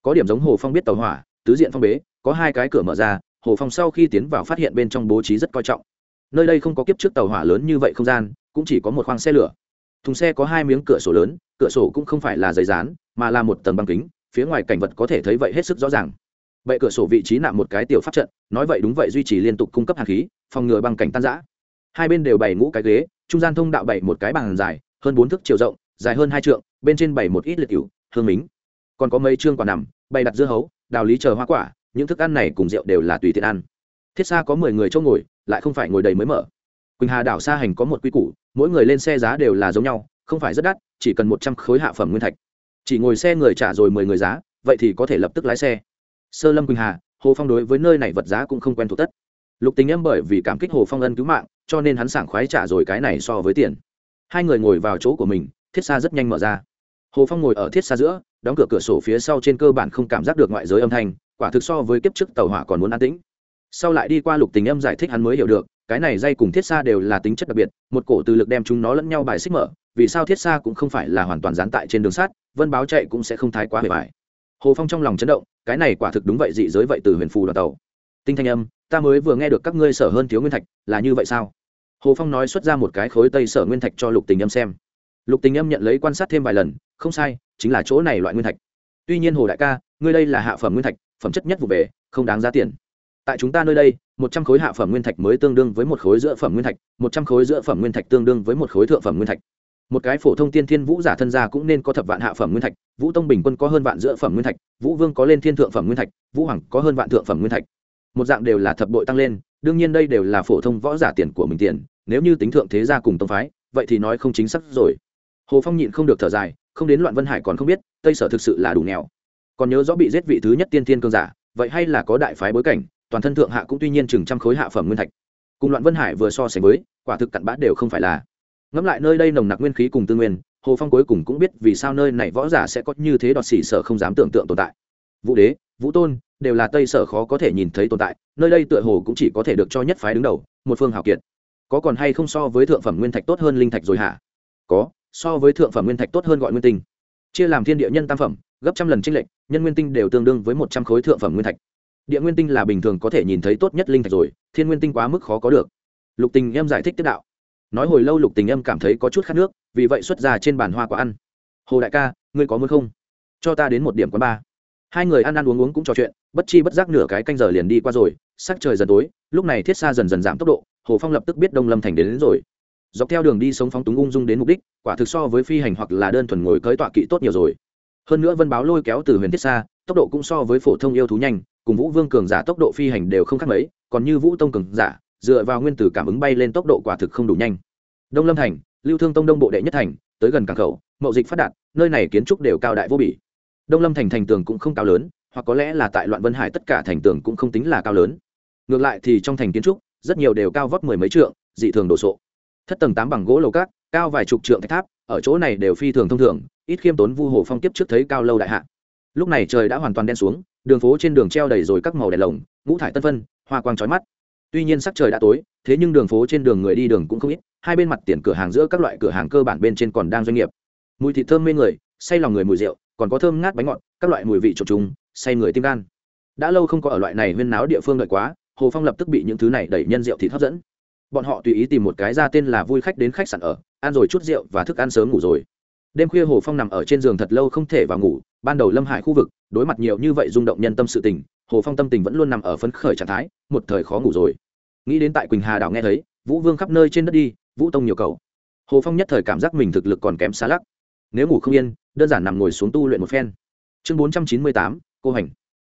Có điểm giống hồ phong biết tàu hỏa, tứ diện phong bế, có hai cái cửa mở ra, hồ phong sau khi tiến vào phát hiện bên trong bố trí rất coi trọng nơi đây không có kiếp trước tàu hỏa lớn như vậy không gian, cũng chỉ có một khoang xe lửa. Thùng xe có hai miếng cửa sổ lớn, cửa sổ cũng không phải là giấy dán, mà là một tầng băng kính, phía ngoài cảnh vật có thể thấy vậy hết sức rõ ràng. Vậy cửa sổ vị trí nạm một cái tiểu pháp trận, nói vậy đúng vậy duy trì liên tục cung cấp hạt khí, phòng ngừa băng cảnh tan giã hai bên đều bày ngũ cái ghế, trung gian thông đạo bày một cái bàn dài, hơn bốn thước chiều rộng, dài hơn hai trượng, bên trên bày một ít liệt cựu hương mính. Còn có mấy chương quả nằm, bày đặt dưa hấu, đào lý chờ hoa quả, những thức ăn này cùng rượu đều là tùy tiện ăn. Thiết xa có mười người chỗ ngồi lại không phải ngồi đầy mới mở. Quỳnh hà đảo xa hành có một quy củ, mỗi người lên xe giá đều là giống nhau, không phải rất đắt, chỉ cần một trăm khối hạ phẩm nguyên thạch. Chỉ ngồi xe người trả rồi mười người giá, vậy thì có thể lập tức lái xe. Sơ lâm quỳnh hà, hồ phong đối với nơi này vật giá cũng không quen thuộc tất. Lục tính em bởi vì cảm kích hồ phong ân cứu mạng, cho nên hắn sảng khoái trả rồi cái này so với tiền. Hai người ngồi vào chỗ của mình, thiết xa rất nhanh mở ra. Hồ phong ngồi ở thiết xa giữa, đóng cửa cửa sổ phía sau trên cơ bản không cảm giác được ngoại giới âm thanh, quả thực so với kiếp trước tàu hỏa còn muốn an tĩnh sau lại đi qua lục tình âm giải thích hắn mới hiểu được, cái này dây cùng thiết xa đều là tính chất đặc biệt, một cổ từ lực đem chúng nó lẫn nhau bài xích mở, vì sao thiết xa cũng không phải là hoàn toàn dán tại trên đường sắt, vân báo chạy cũng sẽ không thái quá bề bài. Hồ phong trong lòng chấn động, cái này quả thực đúng vậy dị giới vậy từ huyền phù đoàn tàu. Tinh thanh âm, ta mới vừa nghe được các ngươi sở hơn thiếu nguyên thạch, là như vậy sao? Hồ phong nói xuất ra một cái khối tây sở nguyên thạch cho lục tình âm xem. Lục tình âm nhận lấy quan sát thêm vài lần, không sai, chính là chỗ này loại nguyên thạch. Tuy nhiên hồ đại ca, ngươi đây là hạ phẩm nguyên thạch, phẩm chất nhất vụ về, không đáng giá tiền tại chúng ta nơi đây, một trăm khối hạ phẩm nguyên thạch mới tương đương với một khối giữa phẩm nguyên thạch, một trăm khối giữa phẩm nguyên thạch tương đương với một khối thượng phẩm nguyên thạch. Một cái phổ thông tiên thiên vũ giả thân gia cũng nên có thập vạn hạ phẩm nguyên thạch, vũ tông bình quân có hơn vạn giữa phẩm nguyên thạch, vũ vương có lên thiên thượng phẩm nguyên thạch, vũ hoàng có hơn vạn thượng phẩm nguyên thạch. Một dạng đều là thập bội tăng lên, đương nhiên đây đều là phổ thông võ giả tiền của mình tiền, nếu như tính thượng thế gia cùng tông phái, vậy thì nói không chính xác rồi. Hồ phong nhịn không được thở dài, không đến loạn vân hải còn không biết, tây sở thực sự là đủ nghèo. Còn nhớ rõ bị giết vị thứ nhất tiên thiên cương giả, vậy hay là có đại phái bối cảnh toàn thân thượng hạ cũng tuy nhiên chừng trăm khối hạ phẩm nguyên thạch. Cùng loạn vân hải vừa so sánh với, quả thực cặn bã đều không phải là. Ngẫm lại nơi đây nồng nặc nguyên khí cùng tư nguyên, hồ phong cuối cùng cũng biết vì sao nơi này võ giả sẽ có như thế đọt xỉ sở không dám tưởng tượng tồn tại. Vũ đế, vũ tôn, đều là tây sở khó có thể nhìn thấy tồn tại, nơi đây tựa hồ cũng chỉ có thể được cho nhất phái đứng đầu, một phương hào kiệt. Có còn hay không so với thượng phẩm nguyên thạch tốt hơn linh thạch rồi hả? Có, so với thượng phẩm nguyên thạch tốt hơn gọi nguyên tinh. Chia làm thiên địa nhân tam phẩm, gấp trăm lần trinh lệch, nhân nguyên tinh đều tương đương với một trăm khối thượng phẩm nguyên thạch địa nguyên tinh là bình thường có thể nhìn thấy tốt nhất linh thạch rồi thiên nguyên tinh quá mức khó có được. Lục tình em giải thích tiết đạo. Nói hồi lâu lục tình em cảm thấy có chút khát nước vì vậy xuất ra trên bàn hoa quả ăn. Hồ đại ca ngươi có muốn không? Cho ta đến một điểm quán ba. Hai người ăn ăn uống uống cũng trò chuyện bất chi bất giác nửa cái canh giờ liền đi qua rồi sắc trời dần tối lúc này thiết xa dần dần giảm tốc độ hồ phong lập tức biết đông lâm thành đến, đến rồi. Dọc theo đường đi sống phóng túng ung dung đến mục đích quả thực so với phi hành hoặc là đơn thuần ngồi cưới tọa kỵ tốt nhiều rồi. Hơn nữa vân báo lôi kéo từ huyền thiết xa tốc độ cũng so với phổ thông yêu thú nhanh, cùng vũ vương cường giả tốc độ phi hành đều không khác mấy, còn như vũ tông cường giả, dựa vào nguyên tử cảm ứng bay lên tốc độ quả thực không đủ nhanh. Đông lâm thành, lưu thương tông đông bộ đệ nhất thành, tới gần cảng khẩu, mậu dịch phát đạt, nơi này kiến trúc đều cao đại vô bỉ. Đông lâm thành thành tường cũng không cao lớn, hoặc có lẽ là tại loạn vân hải tất cả thành tường cũng không tính là cao lớn. Ngược lại thì trong thành kiến trúc, rất nhiều đều cao vóc mười mấy trượng, dị thường đồ sộ. Thất tầng tám bằng gỗ lầu cát, cao vài chục trượng thạch tháp, ở chỗ này đều phi thường thông thường, ít khiêm tốn vu hồ phong tiếp trước thấy cao lâu đại hạ lúc này trời đã hoàn toàn đen xuống, đường phố trên đường treo đầy rồi các màu đèn lồng, ngũ thải tân phân, hoa quang trói mắt. Tuy nhiên sắc trời đã tối, thế nhưng đường phố trên đường người đi đường cũng không ít, hai bên mặt tiền cửa hàng giữa các loại cửa hàng cơ bản bên trên còn đang doanh nghiệp. Mùi thịt thơm mê người, say lòng người mùi rượu, còn có thơm ngát bánh ngọt, các loại mùi vị trộn trùng say người tim gan. Đã lâu không có ở loại này huyên náo địa phương đợi quá, hồ phong lập tức bị những thứ này đẩy nhân rượu thịt hấp dẫn. Bọn họ tùy ý tìm một cái ra tên là vui khách đến khách sạn ở, ăn rồi chút rượu và thức ăn sớm ngủ rồi đêm khuya hồ phong nằm ở trên giường thật lâu không thể vào ngủ, ban đầu lâm hải khu vực, đối mặt nhiều như vậy rung động nhân tâm sự tình, hồ phong tâm tình vẫn luôn nằm ở phấn khởi trạng thái, một thời khó ngủ rồi. Nghĩ đến tại quỳnh hà đảo nghe thấy, vũ vương khắp nơi trên đất đi, vũ tông nhiều cầu. Hồ phong nhất thời cảm giác mình thực lực còn kém xa lắc. Nếu ngủ không yên, đơn giản nằm ngồi xuống tu luyện một phen. Chương bốn trăm chín mươi tám, cô hành.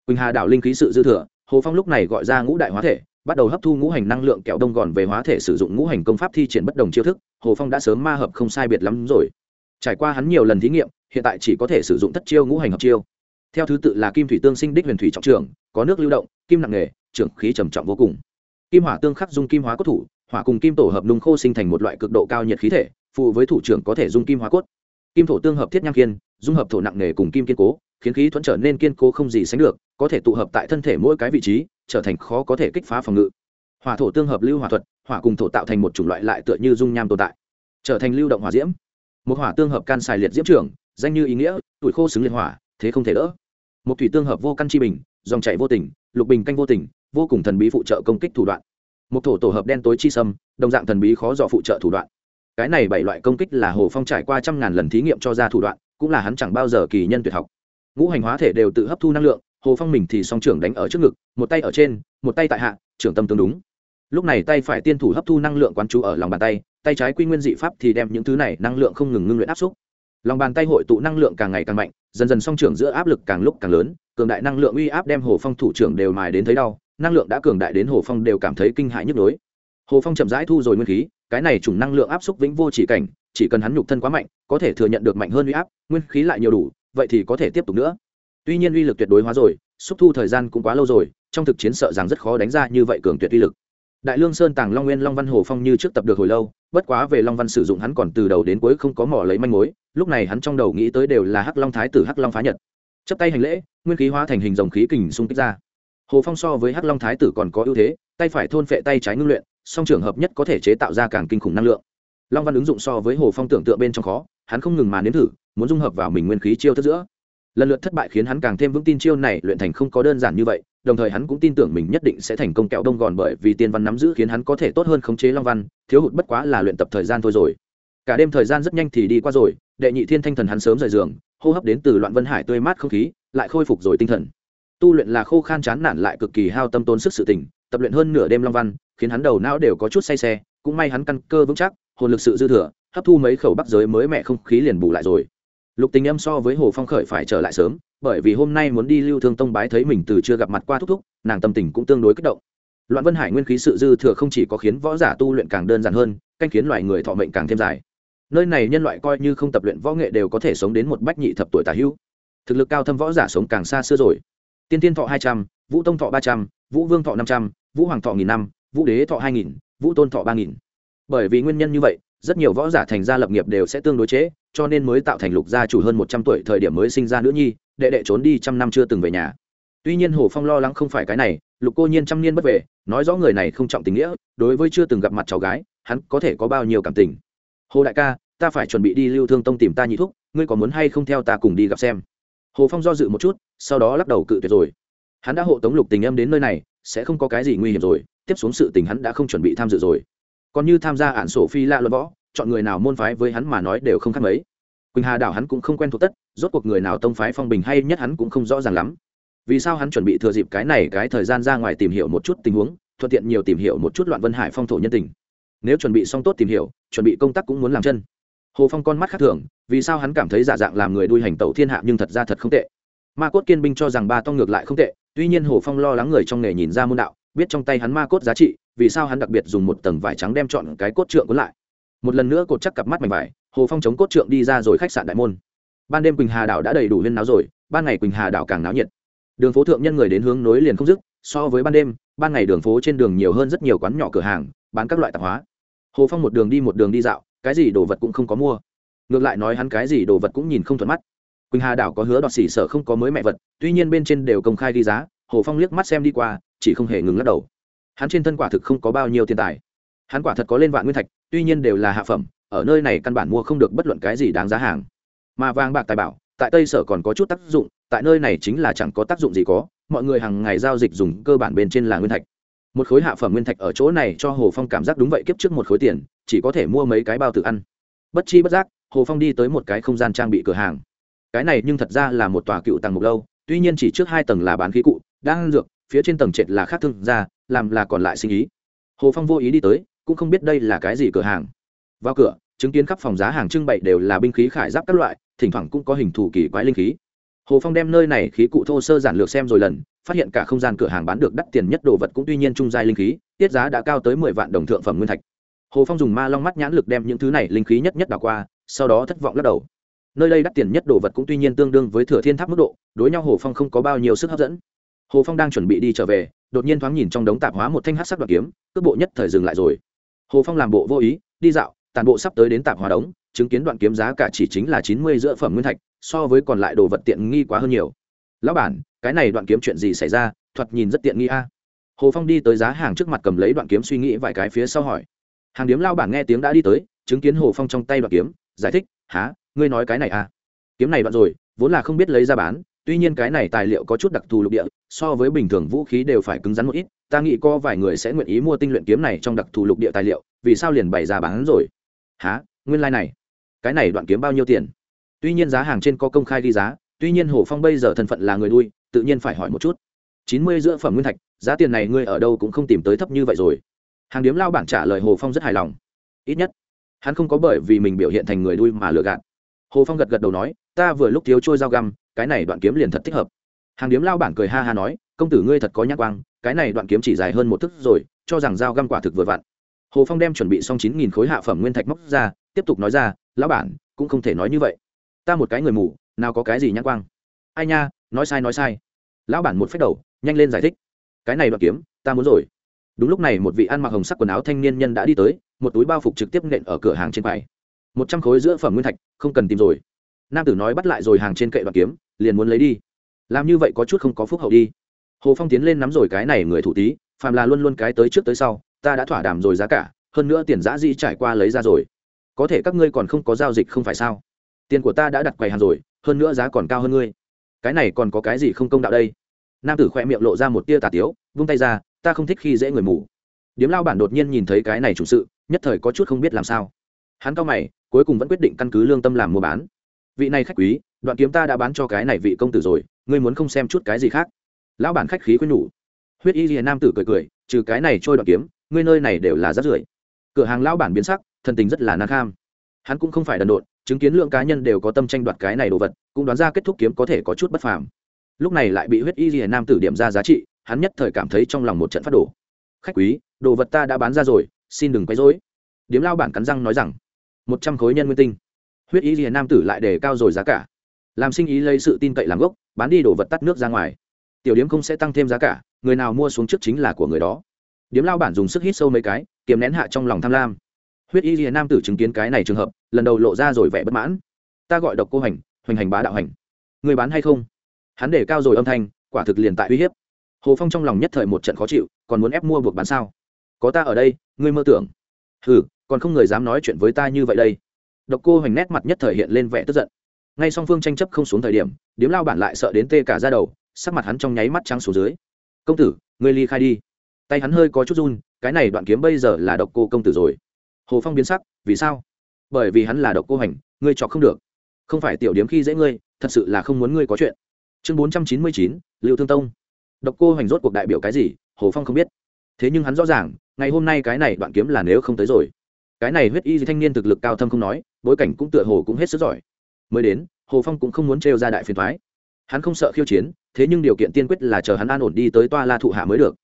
Quỳnh hà đảo linh khí sự dư thừa, hồ phong lúc này gọi ra ngũ đại hóa thể, bắt đầu hấp thu ngũ hành năng lượng kẹo đông gòn về hóa thể sử dụng ngũ hành công pháp thi triển bất đồng chiêu thức, hồ phong đã sớm ma hợp không sai biệt lắm rồi trải qua hắn nhiều lần thí nghiệm, hiện tại chỉ có thể sử dụng thất chiêu ngũ hành hợp chiêu. Theo thứ tự là kim thủy tương sinh đích huyền thủy trọng trường, có nước lưu động, kim nặng nghề, trưởng khí trầm trọng vô cùng. Kim hỏa tương khắc dung kim hóa cốt thủ, hỏa cùng kim tổ hợp nung khô sinh thành một loại cực độ cao nhiệt khí thể phụ với thủ trưởng có thể dung kim hóa cốt. Kim thổ tương hợp thiết nhang kiên, dung hợp thổ nặng nghề cùng kim kiên cố, khiến khí thuẫn trở nên kiên cố không gì sánh được, có thể tụ hợp tại thân thể mỗi cái vị trí, trở thành khó có thể kích phá phòng ngự. Hỏa thổ tương hợp lưu hỏa thuật, hỏa cùng thổ tạo thành một chủng loại lại tựa như dung nham tồn tại, trở thành lưu động hỏa diễm một hỏa tương hợp can xài liệt diễm trưởng danh như ý nghĩa, tuổi khô xứng liệt hỏa, thế không thể đỡ. Một thủy tương hợp vô căn chi bình, dòng chảy vô tình, lục bình canh vô tình, vô cùng thần bí phụ trợ công kích thủ đoạn. Một thổ tổ hợp đen tối chi sâm, đồng dạng thần bí khó dò phụ trợ thủ đoạn. Cái này bảy loại công kích là hồ phong trải qua trăm ngàn lần thí nghiệm cho ra thủ đoạn, cũng là hắn chẳng bao giờ kỳ nhân tuyệt học. Ngũ hành hóa thể đều tự hấp thu năng lượng, hồ phong mình thì song trưởng đánh ở trước ngực, một tay ở trên, một tay tại hạ, trưởng tâm tương đúng. Lúc này tay phải tiên thủ hấp thu năng lượng quán chú ở lòng bàn tay tay trái quy nguyên dị pháp thì đem những thứ này năng lượng không ngừng ngưng luyện áp xúc. Lòng bàn tay hội tụ năng lượng càng ngày càng mạnh, dần dần song trưởng giữa áp lực càng lúc càng lớn, cường đại năng lượng uy áp đem hồ phong thủ trưởng đều mài đến thấy đau, năng lượng đã cường đại đến hồ phong đều cảm thấy kinh hãi nhức nhối. Hồ phong chậm rãi thu rồi nguyên khí, cái này chủng năng lượng áp xúc vĩnh vô chỉ cảnh, chỉ cần hắn nhục thân quá mạnh, có thể thừa nhận được mạnh hơn uy áp, nguyên khí lại nhiều đủ, vậy thì có thể tiếp tục nữa. Tuy nhiên uy lực tuyệt đối hóa rồi, xúc thu thời gian cũng quá lâu rồi, trong thực chiến sợ rằng rất khó đánh ra như vậy cường tuyệt uy lực. Đại lương sơn tàng long nguyên long văn hồ phong như trước tập được hồi lâu bất quá về long văn sử dụng hắn còn từ đầu đến cuối không có mỏ lấy manh mối, lúc này hắn trong đầu nghĩ tới đều là hắc long thái tử, hắc long phá nhật. Chấp tay hành lễ, nguyên khí hóa thành hình dòng khí kình xung kích ra. Hồ phong so với hắc long thái tử còn có ưu thế, tay phải thôn phệ tay trái ngưng luyện, song trường hợp nhất có thể chế tạo ra càng kinh khủng năng lượng. Long văn ứng dụng so với hồ phong tưởng tượng bên trong khó, hắn không ngừng mà nếm thử, muốn dung hợp vào mình nguyên khí chiêu thức giữa. Lần lượt thất bại khiến hắn càng thêm vững tin chiêu này luyện thành không có đơn giản như vậy đồng thời hắn cũng tin tưởng mình nhất định sẽ thành công kẹo đông gòn bởi vì tiên văn nắm giữ khiến hắn có thể tốt hơn khống chế long văn, thiếu hụt bất quá là luyện tập thời gian thôi rồi. Cả đêm thời gian rất nhanh thì đi qua rồi, đệ nhị thiên thanh thần hắn sớm rời giường, hô hấp đến từ loạn vân hải tươi mát không khí, lại khôi phục rồi tinh thần. Tu luyện là khô khan chán nản lại cực kỳ hao tâm tốn sức sự tỉnh tập luyện hơn nửa đêm long văn, khiến hắn đầu não đều có chút say xe, cũng may hắn căn cơ vững chắc, hồn lực sự dư thừa, hấp thu mấy khẩu bắc giới mới mẹ không khí liền bù lại rồi lục tình âm so với hồ phong khởi phải trở lại sớm, bởi vì hôm nay muốn đi lưu thương tông bái thấy mình từ chưa gặp mặt qua thúc thúc, nàng tâm tình cũng tương đối kích động. Loạn vân hải nguyên khí sự dư thừa không chỉ có khiến võ giả tu luyện càng đơn giản hơn, canh khiến loài người thọ mệnh càng thêm dài. Nơi này nhân loại coi như không tập luyện võ nghệ đều có thể sống đến một bách nhị thập tuổi tả hữu. Thực lực cao thâm võ giả sống càng xa xưa rồi. Tiên tiên thọ hai trăm, vũ tông thọ ba trăm, vũ vương thọ năm trăm, vũ hoàng thọ nghìn năm, vũ đế thọ hai nghìn, vũ tôn thọ ba nghìn. Bởi vì nguyên nhân như vậy rất nhiều võ giả thành gia lập nghiệp đều sẽ tương đối chế, cho nên mới tạo thành lục gia chủ hơn một trăm tuổi thời điểm mới sinh ra nữ nhi đệ đệ trốn đi trăm năm chưa từng về nhà. Tuy nhiên hồ phong lo lắng không phải cái này lục cô nhiên trăm niên bất về nói rõ người này không trọng tình nghĩa đối với chưa từng gặp mặt cháu gái hắn có thể có bao nhiêu cảm tình. Hồ đại ca ta phải chuẩn bị đi lưu thương tông tìm ta nhị thúc ngươi có muốn hay không theo ta cùng đi gặp xem? Hồ phong do dự một chút sau đó lắc đầu cự tuyệt rồi. Hắn đã hộ tống lục tình em đến nơi này sẽ không có cái gì nguy hiểm rồi tiếp xuống sự tình hắn đã không chuẩn bị tham dự rồi còn như tham gia ạn sổ phi lạ luận võ, chọn người nào môn phái với hắn mà nói đều không khác mấy. Quỳnh hà đảo hắn cũng không quen thuộc tất, rốt cuộc người nào tông phái phong bình hay nhất hắn cũng không rõ ràng lắm. Vì sao hắn chuẩn bị thừa dịp cái này cái thời gian ra ngoài tìm hiểu một chút tình huống, thuận tiện nhiều tìm hiểu một chút loạn vân hải phong thổ nhân tình. Nếu chuẩn bị xong tốt tìm hiểu, chuẩn bị công tác cũng muốn làm chân. Hồ phong con mắt khác thường, vì sao hắn cảm thấy giả dạng làm người đuôi hành tẩu thiên hạ nhưng thật ra thật không tệ. Ma cốt kiên binh cho rằng ba tông ngược lại không tệ, tuy nhiên hồ phong lo lắng người trong nghề nhìn ra môn đạo biết trong tay hắn ma cốt giá trị, vì sao hắn đặc biệt dùng một tầng vải trắng đem chọn cái cốt trượng cuốn lại. Một lần nữa cột chắc cặp mắt mảnh vải, hồ phong chống cốt trượng đi ra rồi khách sạn đại môn. Ban đêm quỳnh hà đảo đã đầy đủ huyên náo rồi, ban ngày quỳnh hà đảo càng náo nhiệt. Đường phố thượng nhân người đến hướng nối liền không dứt, so với ban đêm, ban ngày đường phố trên đường nhiều hơn rất nhiều quán nhỏ cửa hàng, bán các loại tạp hóa. Hồ phong một đường đi một đường đi dạo, cái gì đồ vật cũng không có mua. Ngược lại nói hắn cái gì đồ vật cũng nhìn không thuận mắt. Quỳnh hà đảo có hứa đọt xỉ sở không có mới mẹ vật, tuy nhiên bên trên đều công khai ghi giá, hồ phong liếc mắt xem đi qua chỉ không hề ngừng lắc đầu. Hắn trên thân quả thực không có bao nhiêu tiền tài. Hắn quả thật có lên vạn nguyên thạch, tuy nhiên đều là hạ phẩm, ở nơi này căn bản mua không được bất luận cái gì đáng giá hàng. Mà vàng bạc tài bảo, tại tây sở còn có chút tác dụng, tại nơi này chính là chẳng có tác dụng gì có, mọi người hàng ngày giao dịch dùng cơ bản bên trên là nguyên thạch. Một khối hạ phẩm nguyên thạch ở chỗ này cho hồ phong cảm giác đúng vậy kiếp trước một khối tiền, chỉ có thể mua mấy cái bao tự ăn. Bất chi bất giác, hồ phong đi tới một cái không gian trang bị cửa hàng. Cái này nhưng thật ra là một tòa cựu tàng mục lâu, tuy nhiên chỉ trước hai tầng là bán khí cụ đang dược phía trên tầng trệt là khác thương gia, làm là còn lại sinh ý. Hồ phong vô ý đi tới, cũng không biết đây là cái gì cửa hàng. Vào cửa, chứng kiến khắp phòng giá hàng trưng bày đều là binh khí khải giáp các loại, thỉnh thoảng cũng có hình thù kỳ quái linh khí. Hồ phong đem nơi này khí cụ thô sơ giản lược xem rồi lần, phát hiện cả không gian cửa hàng bán được đắt tiền nhất đồ vật cũng tuy nhiên trung giai linh khí, tiết giá đã cao tới mười vạn đồng thượng phẩm nguyên thạch. Hồ phong dùng ma long mắt nhãn lực đem những thứ này linh khí nhất nhất đảo qua, sau đó thất vọng lắc đầu. Nơi đây đắt tiền nhất đồ vật cũng tuy nhiên tương đương với thừa thiên tháp mức độ, đối nhau hồ phong không có bao nhiêu sức hấp dẫn hồ phong đang chuẩn bị đi trở về, đột nhiên thoáng nhìn trong đống tạp hóa một thanh hát sắc đoạn kiếm, cước bộ nhất thời dừng lại rồi. Hồ phong làm bộ vô ý, đi dạo tàn bộ sắp tới đến tạp hóa đống, chứng kiến đoạn kiếm giá cả chỉ chính là chín mươi giữa phẩm nguyên thạch, so với còn lại đồ vật tiện nghi quá hơn nhiều. Lão bản, cái này đoạn kiếm chuyện gì xảy ra? Thoạt nhìn rất tiện nghi a. Hồ phong đi tới giá hàng trước mặt cầm lấy đoạn kiếm suy nghĩ vài cái phía sau hỏi. Hàng điếm lao bản nghe tiếng đã đi tới, chứng kiến hồ phong trong tay đoạn kiếm, giải thích há ngươi nói cái này à? Kiếm này đoạn rồi, vốn là không biết lấy ra bán, tuy nhiên cái này tài liệu có chút đặc thù lục địa so với bình thường vũ khí đều phải cứng rắn một ít, ta nghĩ có vài người sẽ nguyện ý mua tinh luyện kiếm này trong đặc thù lục địa tài liệu, vì sao liền bày ra bán rồi? Há nguyên lai、like、này, cái này đoạn kiếm bao nhiêu tiền? Tuy nhiên giá hàng trên có công khai ghi giá, tuy nhiên hồ phong bây giờ thân phận là người nuôi, tự nhiên phải hỏi một chút. Chín mươi giữa phẩm nguyên thạch, giá tiền này ngươi ở đâu cũng không tìm tới thấp như vậy rồi. Hàng điếm lao bản trả lời hồ phong rất hài lòng. Ít nhất, hắn không có bởi vì mình biểu hiện thành người nuôi mà lừa gạt. Hồ phong gật gật đầu nói, ta vừa lúc thiếu trôi dao găm, cái này đoạn kiếm liền thật thích hợp hàng điếm lao bản cười ha ha nói, công tử ngươi thật có nhắc quang, cái này đoạn kiếm chỉ dài hơn một thức rồi, cho rằng dao găm quả thực vừa vặn. Hồ phong đem chuẩn bị xong chín nghìn khối hạ phẩm nguyên thạch móc ra, tiếp tục nói ra, lão bản, cũng không thể nói như vậy. Ta một cái người mù, nào có cái gì nhắc quang? Ai nha, nói sai nói sai. Lão bản một phép đầu, nhanh lên giải thích. Cái này đoạn kiếm, ta muốn rồi. Đúng lúc này một vị ăn mặc hồng sắc quần áo thanh niên nhân đã đi tới, một túi bao phục trực tiếp nện ở cửa hàng trên quầy. Một trăm khối giữa phẩm nguyên thạch, không cần tìm rồi. Nam tử nói bắt lại rồi hàng trên kệ đoạn kiếm, liền muốn lấy đi làm như vậy có chút không có phúc hậu đi. Hồ phong tiến lên nắm rồi cái này người thủ tí phàm là luôn luôn cái tới trước tới sau, ta đã thỏa đàm rồi giá cả, hơn nữa tiền giã di trải qua lấy ra rồi. Có thể các ngươi còn không có giao dịch không phải sao? Tiền của ta đã đặt quầy hàng rồi, hơn nữa giá còn cao hơn ngươi. Cái này còn có cái gì không công đạo đây? Nam tử khoe miệng lộ ra một tia tà tiếu, vung tay ra, ta không thích khi dễ người mù. Điếm lao bản đột nhiên nhìn thấy cái này chủ sự, nhất thời có chút không biết làm sao. Hắn cao mày, cuối cùng vẫn quyết định căn cứ lương tâm làm mua bán. Vị này khách quý, đoạn kiếm ta đã bán cho cái này vị công tử rồi ngươi muốn không xem chút cái gì khác. Lão bản khách khí quên nhủ. Huyết y rìa nam tử cười cười, trừ cái này trôi đoạn kiếm, ngươi nơi này đều là rác rưởi. Cửa hàng lão bản biến sắc, thần tình rất là nan kham. Hắn cũng không phải đần độn, chứng kiến lượng cá nhân đều có tâm tranh đoạt cái này đồ vật, cũng đoán ra kết thúc kiếm có thể có chút bất phàm. Lúc này lại bị huyết y rìa nam tử điểm ra giá trị, hắn nhất thời cảm thấy trong lòng một trận phát đổ. Khách quý, đồ vật ta đã bán ra rồi, xin đừng quấy rối. Điếm lao bản cắn răng nói rằng, một trăm khối nhân nguyên tinh. Huyết y rìa nam tử lại đề cao rồi giá cả. Làm sinh ý lấy sự tin cậy làm gốc bán đi đồ vật tắt nước ra ngoài. Tiểu điếm không sẽ tăng thêm giá cả, người nào mua xuống trước chính là của người đó. Điếm lao bản dùng sức hít sâu mấy cái, kiềm nén hạ trong lòng tham lam. Huyết y rìa nam tử chứng kiến cái này trường hợp, lần đầu lộ ra rồi vẻ bất mãn. Ta gọi độc cô hành, hoành hành bá đạo hành. Người bán hay không? Hắn để cao rồi âm thanh, quả thực liền tại uy hiếp. Hồ phong trong lòng nhất thời một trận khó chịu, còn muốn ép mua buộc bán sao? Có ta ở đây, ngươi mơ tưởng. Hừ, còn không người dám nói chuyện với ta như vậy đây. Độc cô hoành nét mặt nhất thời hiện lên vẻ tức giận ngay song phương tranh chấp không xuống thời điểm, điếm lao bản lại sợ đến tê cả ra đầu, sắc mặt hắn trong nháy mắt trắng xuống dưới. Công tử, ngươi ly khai đi. Tay hắn hơi có chút run, cái này đoạn kiếm bây giờ là độc cô công tử rồi. Hồ phong biến sắc, vì sao? Bởi vì hắn là độc cô hành, ngươi chọc không được. Không phải tiểu điếm khi dễ ngươi, thật sự là không muốn ngươi có chuyện. Chương bốn trăm chín mươi chín liệu thương tông. Độc cô hành rốt cuộc đại biểu cái gì, hồ phong không biết. Thế nhưng hắn rõ ràng, ngày hôm nay cái này đoạn kiếm là nếu không tới rồi. Cái này huyết y thanh niên thực lực cao thâm không nói, bối cảnh cũng tựa hồ cũng hết sức giỏi mới đến, hồ phong cũng không muốn trêu ra đại phiền thoái hắn không sợ khiêu chiến, thế nhưng điều kiện tiên quyết là chờ hắn an ổn đi tới toa la thụ hạ mới được.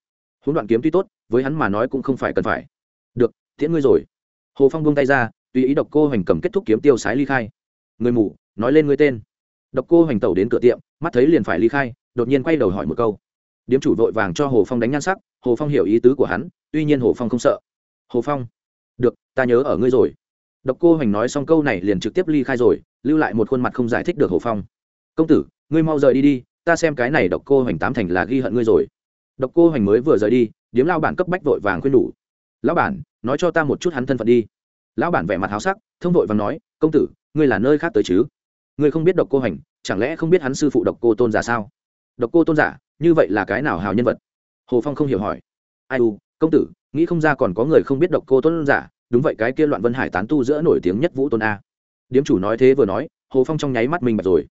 Huống đoạn kiếm tuy tốt, với hắn mà nói cũng không phải cần phải. Được, tiễn ngươi rồi. Hồ phong buông tay ra, tùy ý độc cô hoành cầm kết thúc kiếm tiêu sái ly khai. Người mù, nói lên ngươi tên. Độc cô hoành tẩu đến cửa tiệm, mắt thấy liền phải ly khai, đột nhiên quay đầu hỏi một câu. Điếm chủ vội vàng cho hồ phong đánh nhan sắc, hồ phong hiểu ý tứ của hắn, tuy nhiên hồ phong không sợ. Hồ phong, được, ta nhớ ở ngươi rồi độc cô hoành nói xong câu này liền trực tiếp ly khai rồi, lưu lại một khuôn mặt không giải thích được hồ phong. Công tử, ngươi mau rời đi đi, ta xem cái này độc cô hoành tám thành là ghi hận ngươi rồi. Độc cô hoành mới vừa rời đi, điếm lao bản cấp bách vội vàng khuyên đủ lão bản, nói cho ta một chút hắn thân phận đi. Lão bản vẻ mặt háo sắc, thông vội và nói, công tử, ngươi là nơi khác tới chứ? Ngươi không biết độc cô hành chẳng lẽ không biết hắn sư phụ độc cô tôn giả sao? Độc cô tôn giả, như vậy là cái nào hào nhân vật? Hồ phong không hiểu hỏi. Ai u, công tử, nghĩ không ra còn có người không biết độc cô tôn giả đúng vậy, cái kia loạn vân hải tán tu giữa nổi tiếng nhất vũ tôn a. Điếm chủ nói thế vừa nói, hồ phong trong nháy mắt mình bật rồi.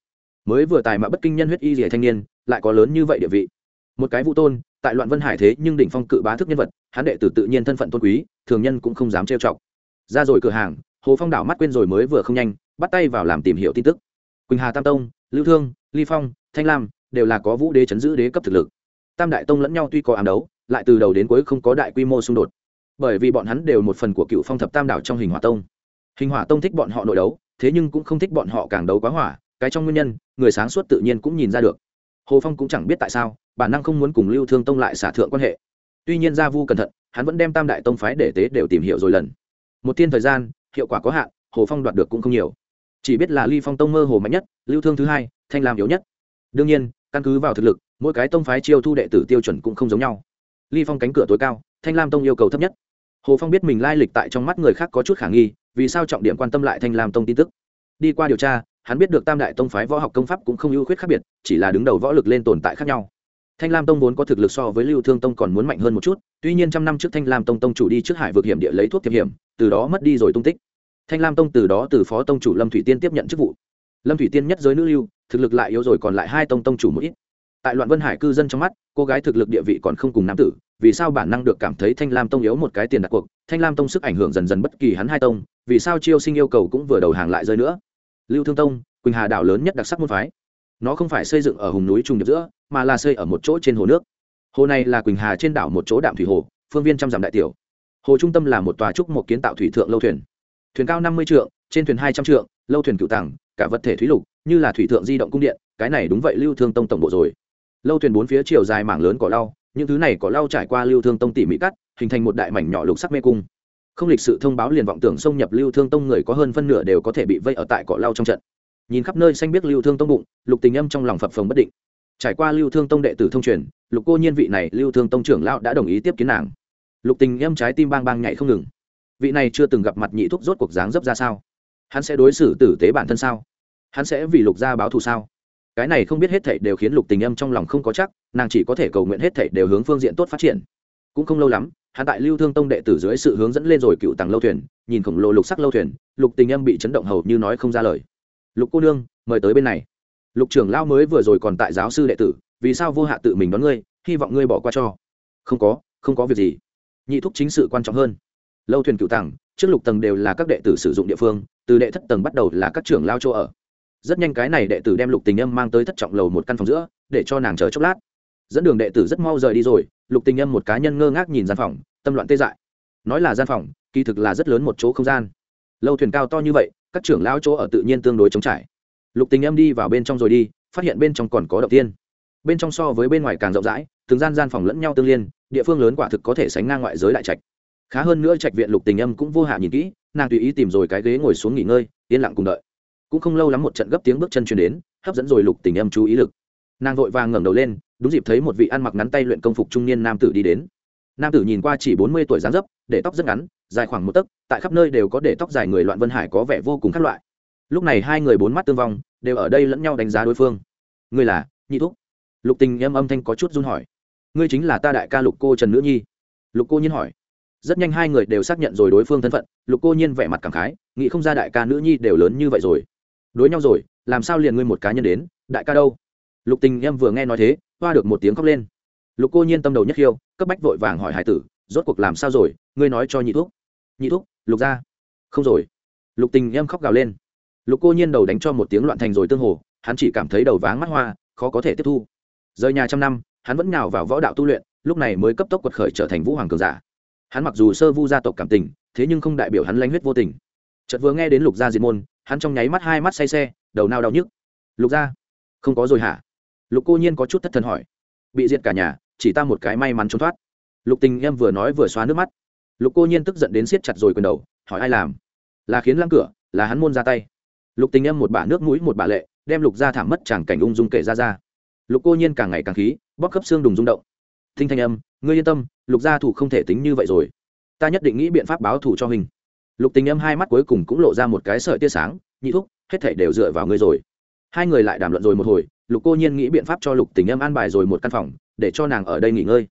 Mới vừa tài mà bất kinh nhân huyết y rỉa thanh niên, lại có lớn như vậy địa vị. Một cái vũ tôn, tại loạn vân hải thế nhưng đỉnh phong cự bá thức nhân vật, hắn đệ tử tự nhiên thân phận tôn quý, thường nhân cũng không dám trêu chọc. Ra rồi cửa hàng, hồ phong đảo mắt quên rồi mới vừa không nhanh, bắt tay vào làm tìm hiểu tin tức. Quỳnh hà tam tông, lưu thương, ly phong, thanh lam đều là có vũ đế chấn giữ đế cấp thực lực. Tam đại tông lẫn nhau tuy có ám đấu, lại từ đầu đến cuối không có đại quy mô xung đột bởi vì bọn hắn đều một phần của cựu phong thập tam đảo trong hình hỏa tông. Hình hỏa tông thích bọn họ nội đấu, thế nhưng cũng không thích bọn họ càng đấu quá hỏa, cái trong nguyên nhân, người sáng suốt tự nhiên cũng nhìn ra được. Hồ phong cũng chẳng biết tại sao, bản năng không muốn cùng lưu thương tông lại xả thượng quan hệ. Tuy nhiên gia vu cẩn thận, hắn vẫn đem tam đại tông phái để tế đều tìm hiểu rồi lần. Một thiên thời gian, hiệu quả có hạn, hồ phong đoạt được cũng không nhiều. Chỉ biết là ly phong tông mơ hồ mạnh nhất, lưu thương thứ hai, thanh lam yếu nhất. Đương nhiên, căn cứ vào thực lực, mỗi cái tông phái chiêu thu đệ tử tiêu chuẩn cũng không giống nhau. Ly phong cánh cửa tối cao, thanh lam tông yêu cầu thấp nhất hồ phong biết mình lai lịch tại trong mắt người khác có chút khả nghi, vì sao trọng điểm quan tâm lại thanh lam tông tin tức? Đi qua điều tra, hắn biết được tam đại tông phái võ học công pháp cũng không ưu khuyết khác biệt, chỉ là đứng đầu võ lực lên tồn tại khác nhau. Thanh lam tông vốn có thực lực so với lưu thương tông còn muốn mạnh hơn một chút, tuy nhiên trăm năm trước thanh lam tông tông chủ đi trước hải vực hiểm địa lấy thuốc thiệp hiểm, từ đó mất đi rồi tung tích. Thanh lam tông từ đó từ phó tông chủ lâm thủy tiên tiếp nhận chức vụ. Lâm thủy tiên nhất giới nữ lưu, thực lực lại yếu rồi còn lại hai tông tông chủ một ít. Tại loạn vân hải cư dân trong mắt, cô gái thực lực địa vị còn không cùng nam tử vì sao bản năng được cảm thấy thanh lam tông yếu một cái tiền đặt cuộc? Thanh lam tông sức ảnh hưởng dần dần bất kỳ hắn hai tông, vì sao chiêu sinh yêu cầu cũng vừa đầu hàng lại rơi nữa? Lưu thương tông, quỳnh hà đảo lớn nhất đặc sắc môn phái. Nó không phải xây dựng ở hùng núi trung điệp giữa, mà là xây ở một chỗ trên hồ nước. Hồ này là quỳnh hà trên đảo một chỗ đạm thủy hồ, phương viên trăm dặm đại tiểu. Hồ trung tâm là một tòa trúc một kiến tạo thủy thượng lâu thuyền. Thuyền cao năm mươi trượng, trên thuyền hai trăm trượng, lâu thuyền cựu tàng, cả vật thể thủy lục, như là thủy thượng di động cung điện, cái này đúng vậy lưu thương tông tổng bộ rồi. Lâu thuyền bốn phía chiều dài mảng lớn cỏ lau những thứ này có lau trải qua lưu thương tông tỉ mỹ cắt, hình thành một đại mảnh nhỏ lục sắc mê cung. Không lịch sự thông báo liền vọng tưởng xông nhập lưu thương tông người có hơn phân nửa đều có thể bị vây ở tại cỏ lau trong trận. Nhìn khắp nơi xanh biết lưu thương tông bụng, lục tình âm trong lòng phập phồng bất định. Trải qua lưu thương tông đệ tử thông truyền, lục cô nhiên vị này lưu thương tông trưởng lão đã đồng ý tiếp kiến nàng. Lục tình âm trái tim bang bang nhảy không ngừng. Vị này chưa từng gặp mặt nhị thúc rốt cuộc dáng dấp ra sao? Hắn sẽ đối xử tử tế bản thân sao? Hắn sẽ vì lục gia báo thù sao? Cái này không biết hết thảy đều khiến lục tình âm trong lòng không có chắc, nàng chỉ có thể cầu nguyện hết thảy đều hướng phương diện tốt phát triển. Cũng không lâu lắm, hắn tại lưu thương tông đệ tử dưới sự hướng dẫn lên rồi cựu tàng lâu thuyền, nhìn khổng lồ lục sắc lâu thuyền, lục tình âm bị chấn động hầu như nói không ra lời. Lục cô nương, mời tới bên này. Lục trưởng lao mới vừa rồi còn tại giáo sư đệ tử, vì sao vô hạ tự mình đón ngươi, hy vọng ngươi bỏ qua cho. Không có không có việc gì. Nhị thúc chính sự quan trọng hơn. Lâu thuyền cựu tàng trước lục tầng đều là các đệ tử sử dụng địa phương, từ đệ thất tầng bắt đầu là các trưởng lao chỗ ở rất nhanh cái này đệ tử đem lục tình âm mang tới thất trọng lầu một căn phòng giữa, để cho nàng chờ chốc lát. Dẫn đường đệ tử rất mau rời đi rồi, lục tình âm một cá nhân ngơ ngác nhìn gian phòng, tâm loạn tê dại. Nói là gian phòng, kỳ thực là rất lớn một chỗ không gian. Lâu thuyền cao to như vậy, các trưởng lão chỗ ở tự nhiên tương đối chống trải. Lục tình âm đi vào bên trong rồi đi, phát hiện bên trong còn có động tiên. Bên trong so với bên ngoài càng rộng rãi, từng gian gian phòng lẫn nhau tương liên, địa phương lớn quả thực có thể sánh ngang ngoại giới đại trạch. Khá hơn nữa trạch viện lục tình âm cũng vô hạ nhìn kỹ, nàng tùy ý tìm rồi cái ghế ngồi xuống nghỉ ngơi, yên lặng cùng đợi cũng không lâu lắm một trận gấp tiếng bước chân chuyển đến, hấp dẫn rồi lục tình âm chú ý lực. Nàng vội vàng ngẩng đầu lên, đúng dịp thấy một vị ăn mặc ngắn tay luyện công phục trung niên nam tử đi đến. Nam tử nhìn qua chỉ bốn mươi tuổi dáng dấp, để tóc rất ngắn, dài khoảng một tấc, tại khắp nơi đều có để tóc dài người loạn vân hải có vẻ vô cùng khác loại. Lúc này hai người bốn mắt tương vong, đều ở đây lẫn nhau đánh giá đối phương. Ngươi là nhị thúc? Lục tình em âm thanh có chút run hỏi. Ngươi chính là ta đại ca lục cô trần nữ nhi. Lục cô nhiên hỏi. Rất nhanh hai người đều xác nhận rồi đối phương thân phận, lục cô nhiên vẻ mặt cảm khái, nghĩ không ra đại ca nữ nhi đều lớn như vậy rồi đối nhau rồi, làm sao liền ngươi một cá nhân đến, đại ca đâu? Lục tình em vừa nghe nói thế, hoa được một tiếng khóc lên. Lục cô nhiên tâm đầu nhất khiêu, cấp bách vội vàng hỏi hải tử, rốt cuộc làm sao rồi, ngươi nói cho nhị thuốc nhị thuốc lục ra. Không rồi. Lục tình em khóc gào lên. Lục cô nhiên đầu đánh cho một tiếng loạn thành rồi tương hồ, hắn chỉ cảm thấy đầu váng mắt hoa, khó có thể tiếp thu. Rời nhà trăm năm, hắn vẫn nhào vào võ đạo tu luyện, lúc này mới cấp tốc quật khởi trở thành vũ hoàng cường giả. Hắn mặc dù sơ vu gia tộc cảm tình, thế nhưng không đại biểu hắn lanh huyết vô tình. Chợt vừa nghe đến lục gia diệt môn hắn trong nháy mắt hai mắt say xe, đầu nao đau nhức. Lục gia, không có rồi hả? Lục cô nhiên có chút thất thần hỏi. Bị diệt cả nhà, chỉ ta một cái may mắn trốn thoát. Lục tình em vừa nói vừa xóa nước mắt. Lục cô nhiên tức giận đến siết chặt rồi quần đầu, hỏi ai làm? Là khiến lăng cửa, là hắn môn ra tay. Lục tình em một bả nước mũi một bả lệ, đem lục ra thảm mất chẳng cảnh ung dung kể ra ra. Lục cô nhiên càng ngày càng khí, bóp khớp xương đùng rung động. Thinh thanh âm, ngươi yên tâm, lục gia thủ không thể tính như vậy rồi. Ta nhất định nghĩ biện pháp báo thù cho hình lục tình âm hai mắt cuối cùng cũng lộ ra một cái sợi tia sáng, nhị thúc, hết thể đều dựa vào ngươi rồi. Hai người lại đàm luận rồi một hồi, lục cô nhiên nghĩ biện pháp cho lục tình âm an bài rồi một căn phòng, để cho nàng ở đây nghỉ ngơi.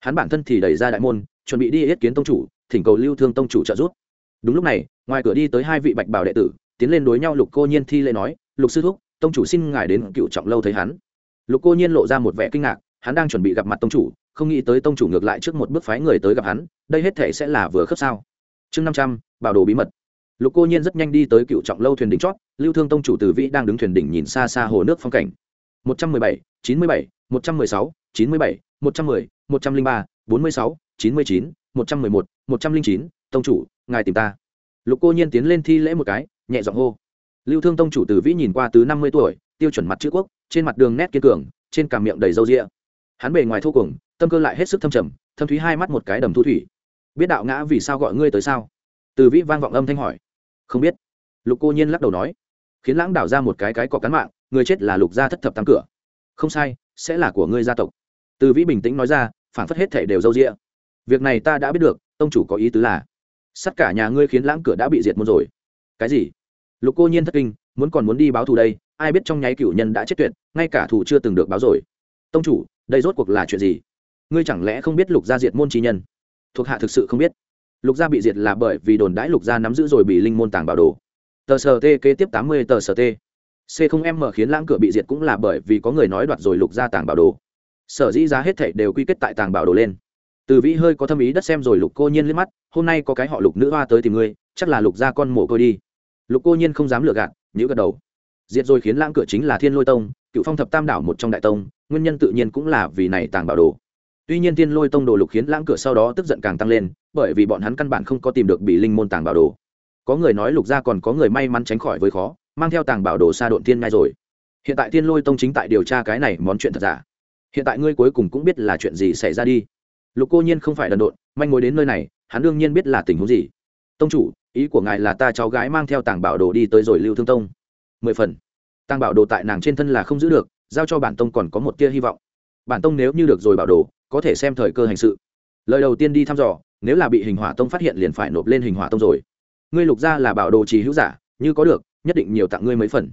Hắn bản thân thì đẩy ra đại môn, chuẩn bị đi yết kiến tông chủ, thỉnh cầu lưu thương tông chủ trợ giúp. Đúng lúc này, ngoài cửa đi tới hai vị bạch bảo đệ tử, tiến lên đối nhau lục cô nhiên thi lễ nói, lục sư thúc, tông chủ xin ngài đến cựu trọng lâu thấy hắn. Lục cô nhiên lộ ra một vẻ kinh ngạc, hắn đang chuẩn bị gặp mặt tông chủ, không nghĩ tới tông chủ ngược lại trước một bước phái người tới gặp hắn, đây hết thể sẽ là vừa khớp sao? Chương năm trăm, bảo đồ bí mật. Lục cô nhiên rất nhanh đi tới cựu trọng lâu thuyền đỉnh chót, lưu thương tông chủ từ vĩ đang đứng thuyền đỉnh nhìn xa xa hồ nước phong cảnh. một trăm mười bảy, chín mươi bảy, một trăm mười sáu, chín mươi bảy, một trăm mười, một trăm linh ba, bốn mươi sáu, chín mươi chín, một trăm mười một một trăm linh chín, tông chủ, ngài tìm ta. Lục cô nhiên tiến lên thi lễ một cái, nhẹ giọng hô. Lưu thương tông chủ từ vĩ nhìn qua từ năm mươi tuổi, tiêu chuẩn mặt chữ quốc, trên mặt đường nét kiên cường, trên cằm miệng đầy râu ria. Hắn bề ngoài thô cùng tâm cơ lại hết sức thâm trầm, thâm thúy hai mắt một cái đầm thu thủy biết đạo ngã vì sao gọi ngươi tới sao? Từ vĩ vang vọng âm thanh hỏi. Không biết. Lục cô nhiên lắc đầu nói. Khiến lãng đảo ra một cái cái cọ cán mạng, người chết là lục gia thất thập tam cửa. Không sai, sẽ là của ngươi gia tộc. Từ vĩ bình tĩnh nói ra, phản phất hết thể đều d â u rĩa việc này ta đã biết được, tông chủ có ý tứ là, sắt cả nhà ngươi khiến lãng cửa đã bị diệt môn rồi. Cái gì? Lục cô nhiên thất kinh, muốn còn muốn đi báo thù đây, ai biết trong nháy cửu nhân đã chết tuyệt, ngay cả thù chưa từng được báo rồi. Tông chủ, đây rốt cuộc là chuyện gì? Ngươi chẳng lẽ không biết lục gia diệt môn trí nhân? Thuộc hạ thực sự không biết. Lục gia bị diệt là bởi vì đồn đãi lục gia nắm giữ rồi bị linh môn tàng bảo đồ. Tờ sở t kế tiếp tám mươi tờ sở t c không m khiến lãng cửa bị diệt cũng là bởi vì có người nói đoạt rồi lục gia tàng bảo đồ. Sở dĩ giá hết thảy đều quy kết tại tàng bảo đồ lên. Từ vĩ hơi có thâm ý đất xem rồi lục cô nhiên liếc mắt, hôm nay có cái họ lục nữ hoa tới tìm ngươi, chắc là lục gia con mổ cô đi. Lục cô nhiên không dám lừa gạt nhữ gật đầu. Diệt rồi khiến lãng cửa chính là thiên lôi tông, cựu phong thập tam đảo một trong đại tông, nguyên nhân tự nhiên cũng là vì này tàng bảo đồ tuy nhiên thiên lôi tông đồ lục khiến lãng cửa sau đó tức giận càng tăng lên, bởi vì bọn hắn căn bản không có tìm được bị linh môn tàng bảo đồ. Có người nói lục gia còn có người may mắn tránh khỏi với khó, mang theo tàng bảo đồ xa độn thiên ngay rồi. Hiện tại thiên lôi tông chính tại điều tra cái này món chuyện thật giả. Hiện tại ngươi cuối cùng cũng biết là chuyện gì xảy ra đi. Lục cô nhiên không phải đần độn, manh mối đến nơi này, hắn đương nhiên biết là tình huống gì. Tông chủ, ý của ngài là ta cháu gái mang theo tàng bảo đồ đi tới rồi lưu thương tông. Mười phần. Tàng bảo đồ tại nàng trên thân là không giữ được, giao cho bản tông còn có một tia hy vọng. Bản tông nếu như được rồi bảo đồ có thể xem thời cơ hành sự. Lời đầu tiên đi thăm dò, nếu là bị hình hỏa tông phát hiện liền phải nộp lên hình hỏa tông rồi. Ngươi lục ra là bảo đồ trì hữu giả, như có được, nhất định nhiều tặng ngươi mấy phần.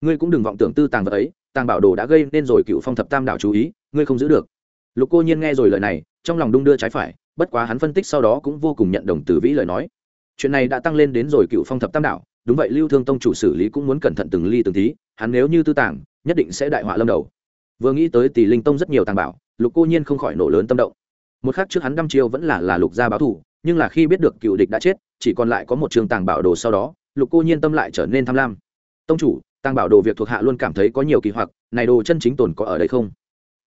Ngươi cũng đừng vọng tưởng tư tàng vật ấy, tàng bảo đồ đã gây nên rồi cựu phong thập tam đảo chú ý, ngươi không giữ được. Lục cô nhiên nghe rồi lời này, trong lòng đung đưa trái phải, bất quá hắn phân tích sau đó cũng vô cùng nhận đồng từ vĩ lời nói. Chuyện này đã tăng lên đến rồi cựu phong thập tam đảo, đúng vậy lưu thương tông chủ xử lý cũng muốn cẩn thận từng ly từng tí, hắn nếu như tư tàng, nhất định sẽ đại họa lâm đầu. Vừa nghĩ tới tỷ linh tông rất nhiều tàng bảo lục cô nhiên không khỏi nổ lớn tâm động. Một khắc trước hắn đăm chiêu vẫn là là lục gia báo thủ nhưng là khi biết được cựu địch đã chết, chỉ còn lại có một trường tàng bảo đồ sau đó, lục cô nhiên tâm lại trở nên tham lam. Tông chủ, tàng bảo đồ việc thuộc hạ luôn cảm thấy có nhiều kỳ hoặc, này đồ chân chính tồn có ở đây không?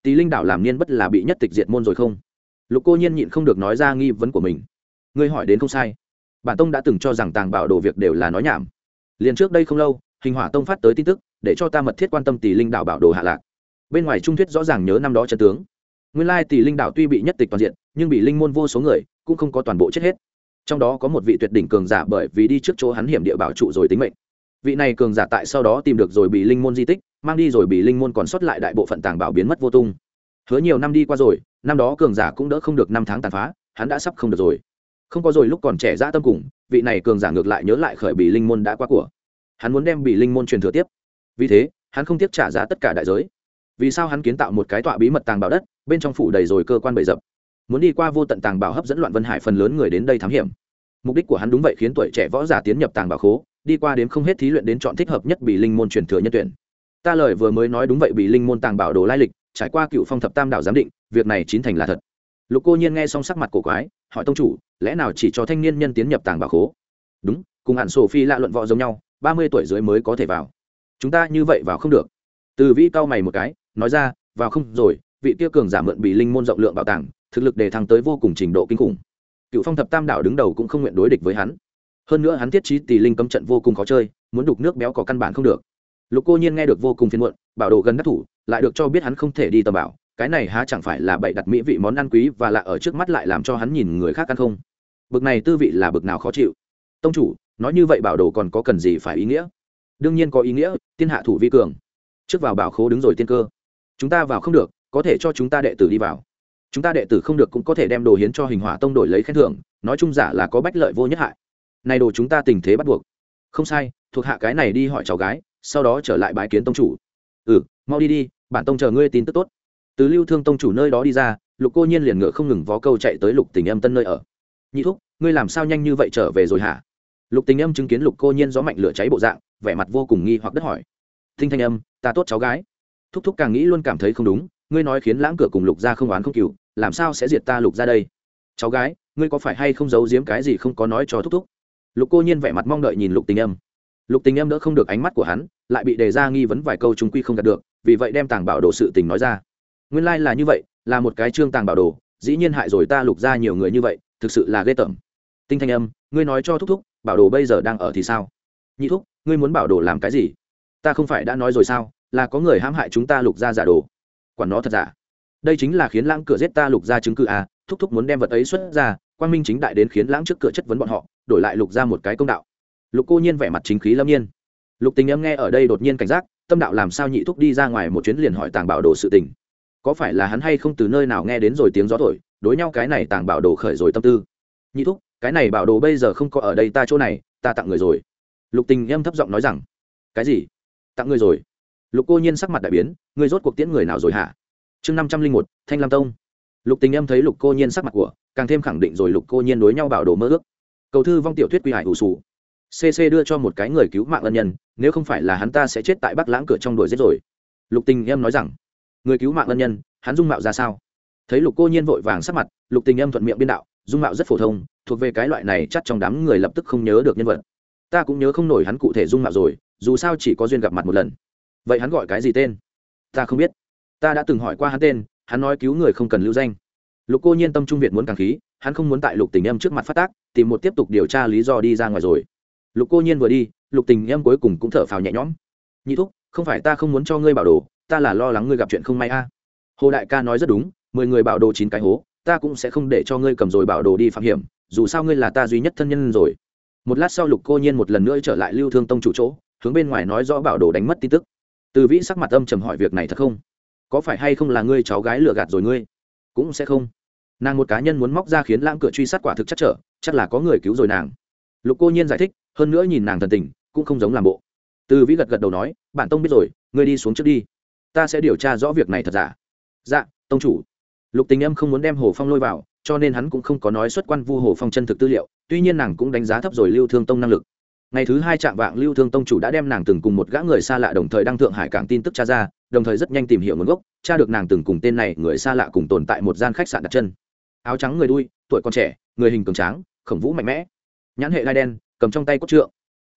Tỷ linh đảo làm niên bất là bị nhất tịch diệt môn rồi không? Lục cô nhiên nhịn không được nói ra nghi vấn của mình. Ngươi hỏi đến không sai. Bản tông đã từng cho rằng tàng bảo đồ việc đều là nói nhảm. Liền trước đây không lâu, hình hỏa tông phát tới tin tức, để cho ta mật thiết quan tâm tỷ linh đảo bảo đồ hạ lạc. Bên ngoài trung thuyết rõ ràng nhớ năm đó chân tướng nguyên lai tỷ linh đảo tuy bị nhất tịch toàn diện, nhưng bị linh môn vô số người, cũng không có toàn bộ chết hết. Trong đó có một vị tuyệt đỉnh cường giả bởi vì đi trước chỗ hắn hiểm địa bảo trụ rồi tính mệnh. Vị này cường giả tại sau đó tìm được rồi bị linh môn di tích, mang đi rồi bị linh môn còn sót lại đại bộ phận tàng bảo biến mất vô tung. Hứa nhiều năm đi qua rồi, năm đó cường giả cũng đỡ không được năm tháng tàn phá, hắn đã sắp không được rồi. Không có rồi lúc còn trẻ ra tâm cùng, vị này cường giả ngược lại nhớ lại khởi bị linh môn đã qua của. Hắn muốn đem bị linh môn truyền thừa tiếp. Vì thế, hắn không tiếp trả giá tất cả đại giới. Vì sao hắn kiến tạo một cái tọa bí mật tàng bảo đất bên trong phủ đầy rồi cơ quan bậy dập. Muốn đi qua vô tận tàng bảo hấp dẫn loạn vân hải phần lớn người đến đây thám hiểm. Mục đích của hắn đúng vậy khiến tuổi trẻ võ giả tiến nhập tàng bảo khố, đi qua đến không hết thí luyện đến chọn thích hợp nhất bị linh môn truyền thừa nhân tuyển. Ta lời vừa mới nói đúng vậy bị linh môn tàng bảo đồ lai lịch, trải qua cựu phong thập tam đảo giám định, việc này chín thành là thật. Lục cô nhiên nghe xong sắc mặt cổ quái, hỏi tông chủ, lẽ nào chỉ cho thanh niên nhân tiến nhập tàng bảo khố? Đúng, cùng hẳn sổ phi lạ luận võ giống nhau, ba mươi tuổi dưới mới có thể vào. Chúng ta như vậy vào không được. Từ vĩ cao mày một cái, nói ra, vào không rồi vị tiêu cường giả mượn bị linh môn rộng lượng bảo tàng, thực lực để thăng tới vô cùng trình độ kinh khủng. Cựu phong thập tam đảo đứng đầu cũng không nguyện đối địch với hắn. Hơn nữa hắn thiết trí tỷ linh cấm trận vô cùng khó chơi, muốn đục nước béo có căn bản không được. Lục cô nhiên nghe được vô cùng phiền muộn, bảo đồ gần đắc thủ, lại được cho biết hắn không thể đi tầm bảo, cái này há chẳng phải là bậy đặt mỹ vị món ăn quý và lạ ở trước mắt lại làm cho hắn nhìn người khác ăn không? Bực này tư vị là bực nào khó chịu. Tông chủ, nói như vậy bảo đồ còn có cần gì phải ý nghĩa? Đương nhiên có ý nghĩa tiên hạ thủ vi cường. Trước vào bảo khố đứng rồi tiên cơ. Chúng ta vào không được có thể cho chúng ta đệ tử đi vào. Chúng ta đệ tử không được cũng có thể đem đồ hiến cho hình hỏa tông đổi lấy khen thưởng, nói chung giả là có bách lợi vô nhất hại. Này đồ chúng ta tình thế bắt buộc. Không sai, thuộc hạ cái này đi hỏi cháu gái, sau đó trở lại bái kiến tông chủ. Ừ mau đi đi, bản tông chờ ngươi tin tức tốt. Từ lưu thương tông chủ nơi đó đi ra, lục cô nhiên liền ngựa không ngừng vó câu chạy tới lục tình âm tân nơi ở. Nhị thúc, ngươi làm sao nhanh như vậy trở về rồi hả? Lục tình âm chứng kiến lục cô nhiên gió mạnh lửa cháy bộ dạng, vẻ mặt vô cùng nghi hoặc đất hỏi. Thinh thanh âm, ta tốt cháu gái. Thúc thúc càng nghĩ luôn cảm thấy không đúng ngươi nói khiến lãng cửa cùng lục gia không oán không cừu, làm sao sẽ diệt ta lục gia đây? Cháu gái, ngươi có phải hay không giấu giếm cái gì không có nói cho thúc thúc? Lục cô nhiên vẻ mặt mong đợi nhìn lục tình âm. Lục tình âm đỡ không được ánh mắt của hắn, lại bị đề ra nghi vấn vài câu chúng quy không đạt được, vì vậy đem tàng bảo đồ sự tình nói ra. Nguyên lai là như vậy, là một cái trương tàng bảo đồ, dĩ nhiên hại rồi ta lục ra nhiều người như vậy, thực sự là ghê tởm. Tinh thanh âm, ngươi nói cho thúc thúc, bảo đồ bây giờ đang ở thì sao? Nhị thúc, ngươi muốn bảo đồ làm cái gì? Ta không phải đã nói rồi sao, là có người hãm hại chúng ta lục ra giả đồ quản nó thật giả. Đây chính là khiến lãng cửa giết ta lục ra chứng cứ à thúc thúc muốn đem vật ấy xuất ra quan minh chính đại đến khiến lãng trước cửa chất vấn bọn họ, đổi lại lục ra một cái công đạo. Lục cô nhiên vẻ mặt chính khí lâm nhiên. Lục tình em nghe ở đây đột nhiên cảnh giác, tâm đạo làm sao nhị thúc đi ra ngoài một chuyến liền hỏi tàng bảo đồ sự tình. Có phải là hắn hay không từ nơi nào nghe đến rồi tiếng gió thổi, đối nhau cái này tàng bảo đồ khởi rồi tâm tư. Nhị thúc, cái này bảo đồ bây giờ không có ở đây ta chỗ này, ta tặng người rồi. Lục tình em thấp giọng nói rằng, cái gì? Tặng người rồi lục cô nhiên sắc mặt đại biến, ngươi rốt cuộc tiễn người nào rồi hả? Chương năm trăm linh một, thanh lam tông. Lục tình âm thấy lục cô nhiên sắc mặt của, càng thêm khẳng định rồi lục cô nhiên đối nhau bảo đồ mơ ước. Cầu thư vong tiểu thuyết quy hải ủ sù cc đưa cho một cái người cứu mạng ân nhân, nếu không phải là hắn ta sẽ chết tại bắc lãng cửa trong đuổi giết rồi. Lục tình âm nói rằng, người cứu mạng ân nhân, hắn dung mạo ra sao? Thấy lục cô nhiên vội vàng sắc mặt, lục tình âm thuận miệng biên đạo, dung mạo rất phổ thông, thuộc về cái loại này chắc trong đám người lập tức không nhớ được nhân vật. Ta cũng nhớ không nổi hắn cụ thể dung mạo rồi, dù sao chỉ có duyên gặp mặt một lần vậy hắn gọi cái gì tên? Ta không biết. Ta đã từng hỏi qua hắn tên, hắn nói cứu người không cần lưu danh. Lục cô nhiên tâm trung việt muốn càng khí, hắn không muốn tại lục tình em trước mặt phát tác, tìm một tiếp tục điều tra lý do đi ra ngoài rồi. Lục cô nhiên vừa đi, lục tình em cuối cùng cũng thở phào nhẹ nhõm. Nhị thúc, không phải ta không muốn cho ngươi bảo đồ, ta là lo lắng ngươi gặp chuyện không may a. Hồ đại ca nói rất đúng, mười người bảo đồ chín cái hố, ta cũng sẽ không để cho ngươi cầm rồi bảo đồ đi phạm hiểm, dù sao ngươi là ta duy nhất thân nhân rồi. Một lát sau lục cô nhiên một lần nữa trở lại lưu thương tông chủ chỗ, hướng bên ngoài nói rõ bảo đồ đánh mất tin tức từ vĩ sắc mặt âm trầm hỏi việc này thật không? Có phải hay không là ngươi cháu gái lừa gạt rồi ngươi? Cũng sẽ không. Nàng một cá nhân muốn móc ra khiến lãng cửa truy sát quả thực chắc trở, chắc là có người cứu rồi nàng. Lục cô nhiên giải thích, hơn nữa nhìn nàng thần tình, cũng không giống làm bộ. Từ vĩ gật gật đầu nói, bản tông biết rồi, ngươi đi xuống trước đi. Ta sẽ điều tra rõ việc này thật giả. Dạ tông chủ. Lục tình âm không muốn đem hồ phong lôi vào, cho nên hắn cũng không có nói xuất quan vu hồ phong chân thực tư liệu, tuy nhiên nàng cũng đánh giá thấp rồi lưu thương tông năng lực ngày thứ hai trạm vạng lưu thương tông chủ đã đem nàng từng cùng một gã người xa lạ đồng thời đăng thượng hải cảng tin tức cha ra, đồng thời rất nhanh tìm hiểu nguồn gốc cha được nàng từng cùng tên này người xa lạ cùng tồn tại một gian khách sạn đặt chân. Áo trắng người đuôi, tuổi còn trẻ, người hình cường tráng, khổng vũ mạnh mẽ. Nhãn hệ lai đen, cầm trong tay cốt trượng.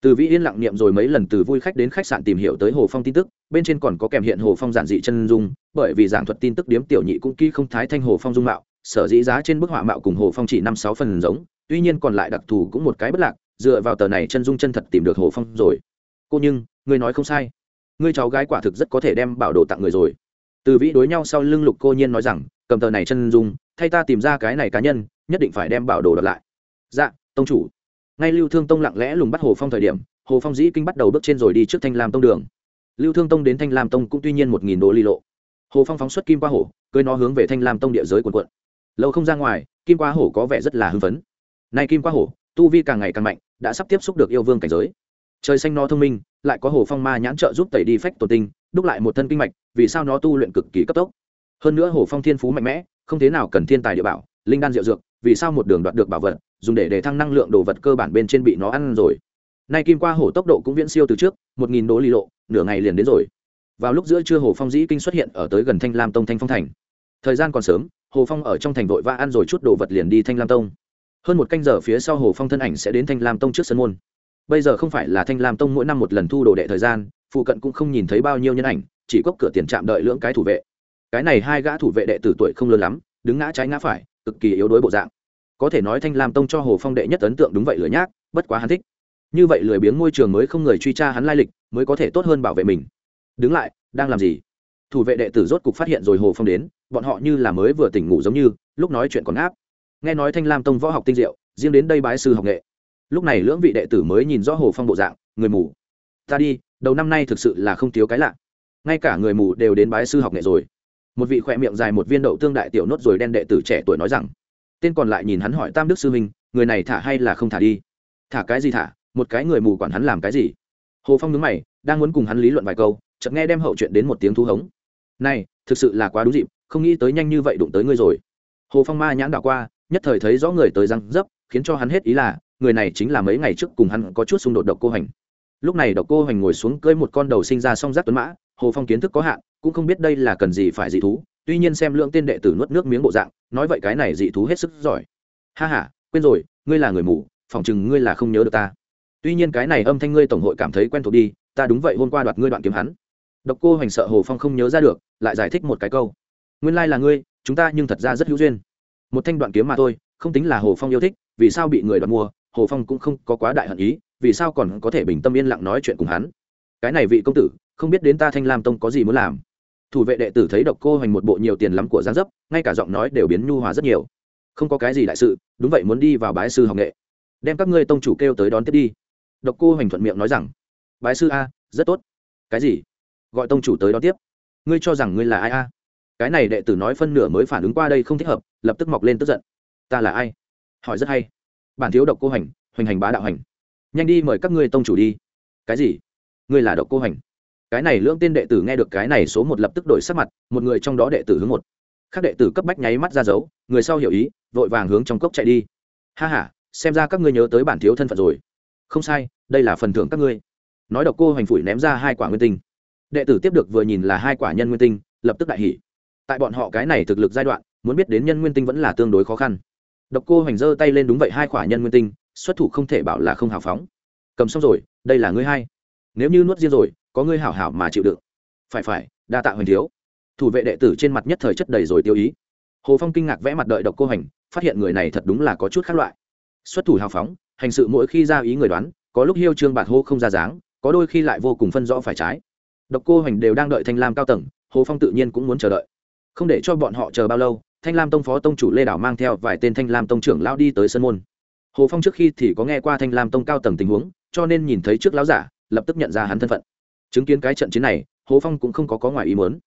Từ vĩ yên lặng niệm rồi mấy lần từ vui khách đến khách sạn tìm hiểu tới hồ phong tin tức, bên trên còn có kèm hiện hồ phong giản dị chân dung, bởi vì giảng thuật tin tức điếm tiểu nhị cũng kỹ không thái thanh hồ phong dung mạo, sở dĩ giá trên bức họa mạo cùng hồ phong chỉ năm sáu phần giống, tuy nhiên còn lại đặc thù cũng một cái bất lạc dựa vào tờ này chân dung chân thật tìm được hồ phong rồi. Cô nhưng, ngươi nói không sai. Ngươi cháu gái quả thực rất có thể đem bảo đồ tặng người rồi. Từ vĩ đối nhau sau lưng lục cô nhiên nói rằng, cầm tờ này chân dung, thay ta tìm ra cái này cá nhân, nhất định phải đem bảo đồ đợt lại. Dạ tông chủ. Ngay lưu thương tông lặng lẽ lùng bắt hồ phong thời điểm, hồ phong dĩ kinh bắt đầu bước trên rồi đi trước thanh lam tông đường. Lưu thương tông đến thanh lam tông cũng tuy nhiên một nghìn đô ly lộ. Hồ phong phóng xuất kim qua hổ cưới nó hướng về thanh lam tông địa giới quần quận lâu không ra ngoài, kim qua hổ có vẻ rất là hưng phấn. Nay kim qua hổ, tu vi càng ngày càng mạnh đã sắp tiếp xúc được yêu vương cảnh giới. Trời xanh nó thông minh, lại có hồ phong ma nhãn trợ giúp tẩy đi phách tổ tinh, đúc lại một thân kinh mạch, vì sao nó tu luyện cực kỳ cấp tốc? Hơn nữa hồ phong thiên phú mạnh mẽ, không thế nào cần thiên tài địa bảo, linh đan diệu dược, vì sao một đường đoạt được bảo vật, dùng để để thăng năng lượng đồ vật cơ bản bên trên bị nó ăn rồi. Nay kim qua hổ tốc độ cũng viễn siêu từ trước, một nghìn đố ly lộ, nửa ngày liền đến rồi. Vào lúc giữa trưa hồ phong dĩ kinh xuất hiện ở tới gần thanh lam tông thanh phong thành. Thời gian còn sớm, hồ phong ở trong thành vội vã ăn rồi chút đồ vật liền đi thanh lam tông hơn một canh giờ phía sau hồ phong thân ảnh sẽ đến thanh lam tông trước sân môn. Bây giờ không phải là thanh lam tông mỗi năm một lần thu đồ đệ thời gian, phụ cận cũng không nhìn thấy bao nhiêu nhân ảnh, chỉ cốc cửa tiền trạm đợi lưỡng cái thủ vệ. Cái này hai gã thủ vệ đệ tử tuổi không lớn lắm, đứng ngã trái ngã phải, cực kỳ yếu đuối bộ dạng. Có thể nói thanh lam tông cho hồ phong đệ nhất ấn tượng đúng vậy lười nhác, bất quá hắn thích. Như vậy lười biếng ngôi trường mới không người truy tra hắn lai lịch, mới có thể tốt hơn bảo vệ mình. Đứng lại, đang làm gì? Thủ vệ đệ tử rốt cục phát hiện rồi hồ phong đến, bọn họ như là mới vừa tỉnh ngủ giống như, lúc nói chuyện còn áp nghe nói thanh lam tông võ học tinh diệu, riêng đến đây bái sư học nghệ. Lúc này lưỡng vị đệ tử mới nhìn rõ hồ phong bộ dạng, người mù. Ta đi, đầu năm nay thực sự là không thiếu cái lạ. Ngay cả người mù đều đến bái sư học nghệ rồi. Một vị khỏe miệng dài một viên đậu tương đại tiểu nốt rồi đen đệ tử trẻ tuổi nói rằng, tên còn lại nhìn hắn hỏi tam đức sư huynh người này thả hay là không thả đi? Thả cái gì thả? Một cái người mù quản hắn làm cái gì? Hồ phong nhớ mày, đang muốn cùng hắn lý luận vài câu, chợt nghe đem hậu chuyện đến một tiếng thu hống. Này, thực sự là quá đúng dịp, không nghĩ tới nhanh như vậy đụng tới ngươi rồi. Hồ phong ma nhãn đảo qua nhất thời thấy rõ người tới răng dấp, khiến cho hắn hết ý là, người này chính là mấy ngày trước cùng hắn có chút xung đột độc cô hành. Lúc này độc cô hành ngồi xuống cưỡi một con đầu sinh ra song giác tuấn mã, hồ phong kiến thức có hạn, cũng không biết đây là cần gì phải dị thú, tuy nhiên xem lượng tên đệ tử nuốt nước miếng bộ dạng, nói vậy cái này dị thú hết sức giỏi. Ha ha, quên rồi, ngươi là người mù, phỏng chừng ngươi là không nhớ được ta. Tuy nhiên cái này âm thanh ngươi tổng hội cảm thấy quen thuộc đi, ta đúng vậy hôm qua đoạt ngươi đoạn kiếm hắn. Độc cô hành sợ hồ phong không nhớ ra được, lại giải thích một cái câu. Nguyên lai là ngươi, chúng ta nhưng thật ra rất hữu duyên một thanh đoạn kiếm mà thôi, không tính là hồ phong yêu thích, vì sao bị người đoạt mua? Hồ phong cũng không có quá đại hận ý, vì sao còn có thể bình tâm yên lặng nói chuyện cùng hắn? Cái này vị công tử, không biết đến ta thanh lam tông có gì muốn làm? Thủ vệ đệ tử thấy độc cô hoành một bộ nhiều tiền lắm của gián dấp, ngay cả giọng nói đều biến nhu hòa rất nhiều. Không có cái gì đại sự, đúng vậy muốn đi vào bái sư học nghệ. Đem các ngươi tông chủ kêu tới đón tiếp đi. Độc cô hoành thuận miệng nói rằng, bái sư a, rất tốt. Cái gì? Gọi tông chủ tới đón tiếp. Ngươi cho rằng ngươi là ai a? Cái này đệ tử nói phân nửa mới phản ứng qua đây không thích hợp, lập tức mọc lên tức giận. Ta là ai? Hỏi rất hay. Bản thiếu độc cô hành, hoành hành bá đạo hành. Nhanh đi mời các ngươi tông chủ đi. Cái gì? Ngươi là độc cô hành? Cái này lưỡng tên đệ tử nghe được cái này số một lập tức đổi sắc mặt, một người trong đó đệ tử hướng một. Các đệ tử cấp bách nháy mắt ra dấu, người sau hiểu ý, vội vàng hướng trong cốc chạy đi. Ha h a xem ra các ngươi nhớ tới bản thiếu thân phận rồi. Không sai, đây là phần thưởng các ngươi. Nói độc cô hoành phủi ném ra hai quả nguyên tinh. Đệ tử tiếp được vừa nhìn là hai quả nhân nguyên tinh, lập tức đại hỷ tại bọn họ cái này thực lực giai đoạn, muốn biết đến nhân nguyên tinh vẫn là tương đối khó khăn. Độc cô hoành giơ tay lên đúng vậy, hai khỏa nhân nguyên tinh, xuất thủ không thể bảo là không hào phóng. Cầm xong rồi, đây là ngươi hai. Nếu như nuốt riêng rồi, có ngươi hảo hảo mà chịu đựng. Phải phải, đa tạ hoành thiếu. Thủ vệ đệ tử trên mặt nhất thời chất đầy rồi tiêu ý. Hồ phong kinh ngạc vẽ mặt đợi độc cô hành phát hiện người này thật đúng là có chút khác loại. Xuất thủ hào phóng, hành sự mỗi khi ra ý người đoán, có lúc hiêu trương bạt hô không ra dáng, có đôi khi lại vô cùng phân rõ phải trái. Độc cô hành đều đang đợi thanh lam cao tầng, hồ phong tự nhiên cũng muốn chờ đợi không để cho bọn họ chờ bao lâu, thanh lam tông phó tông chủ lê đảo mang theo vài tên thanh lam tông trưởng lao đi tới sân môn. Hồ phong trước khi thì có nghe qua thanh lam tông cao tầng tình huống, cho nên nhìn thấy trước lão giả, lập tức nhận ra hắn thân phận. Chứng kiến cái trận chiến này, hồ phong cũng không có có ngoài ý muốn.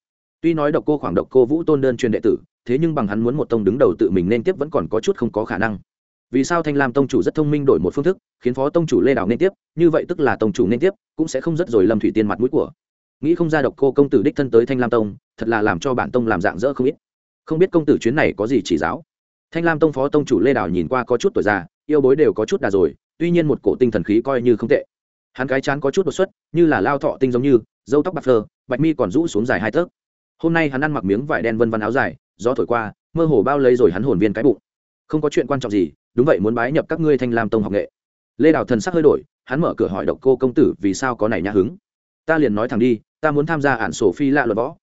Tuy nói độc cô khoảng độc cô vũ tôn đơn truyền đệ tử, thế nhưng bằng hắn muốn một tông đứng đầu tự mình nên tiếp vẫn còn có chút không có khả năng. Vì sao thanh lam tông chủ rất thông minh đổi một phương thức, khiến phó tông chủ lê đảo nên tiếp, như vậy tức là tông chủ nên tiếp, cũng sẽ không rất rồi lâm thủy tiên mặt mũi của. Nghĩ không ra độc cô công tử đích thân tới thanh lam tông thật là làm cho bản tông làm dạng dỡ không ít. Không biết công tử chuyến này có gì chỉ giáo? Thanh lam tông phó tông chủ lê đào nhìn qua có chút tuổi già, yêu bối đều có chút đà rồi, tuy nhiên một cổ tinh thần khí coi như không tệ. Hắn cái chán có chút đột xuất, như là lao thọ tinh giống như dâu tóc bạc phơ, bạch mi còn rũ xuống dài hai tấc hôm nay hắn ăn mặc miếng vải đen vân vân áo dài, gió thổi qua, mơ hồ bao lấy rồi hắn hồn viên cái bụng. Không có chuyện quan trọng gì, đúng vậy muốn bái nhập các ngươi thanh lam tông học nghệ. Lê đào thần sắc hơi đổi, hắn mở cửa hỏi độc cô công tử vì sao có này nhã hứng. Ta liền nói thẳng đi, ta muốn tham gia ản sổ phi lạ luật võ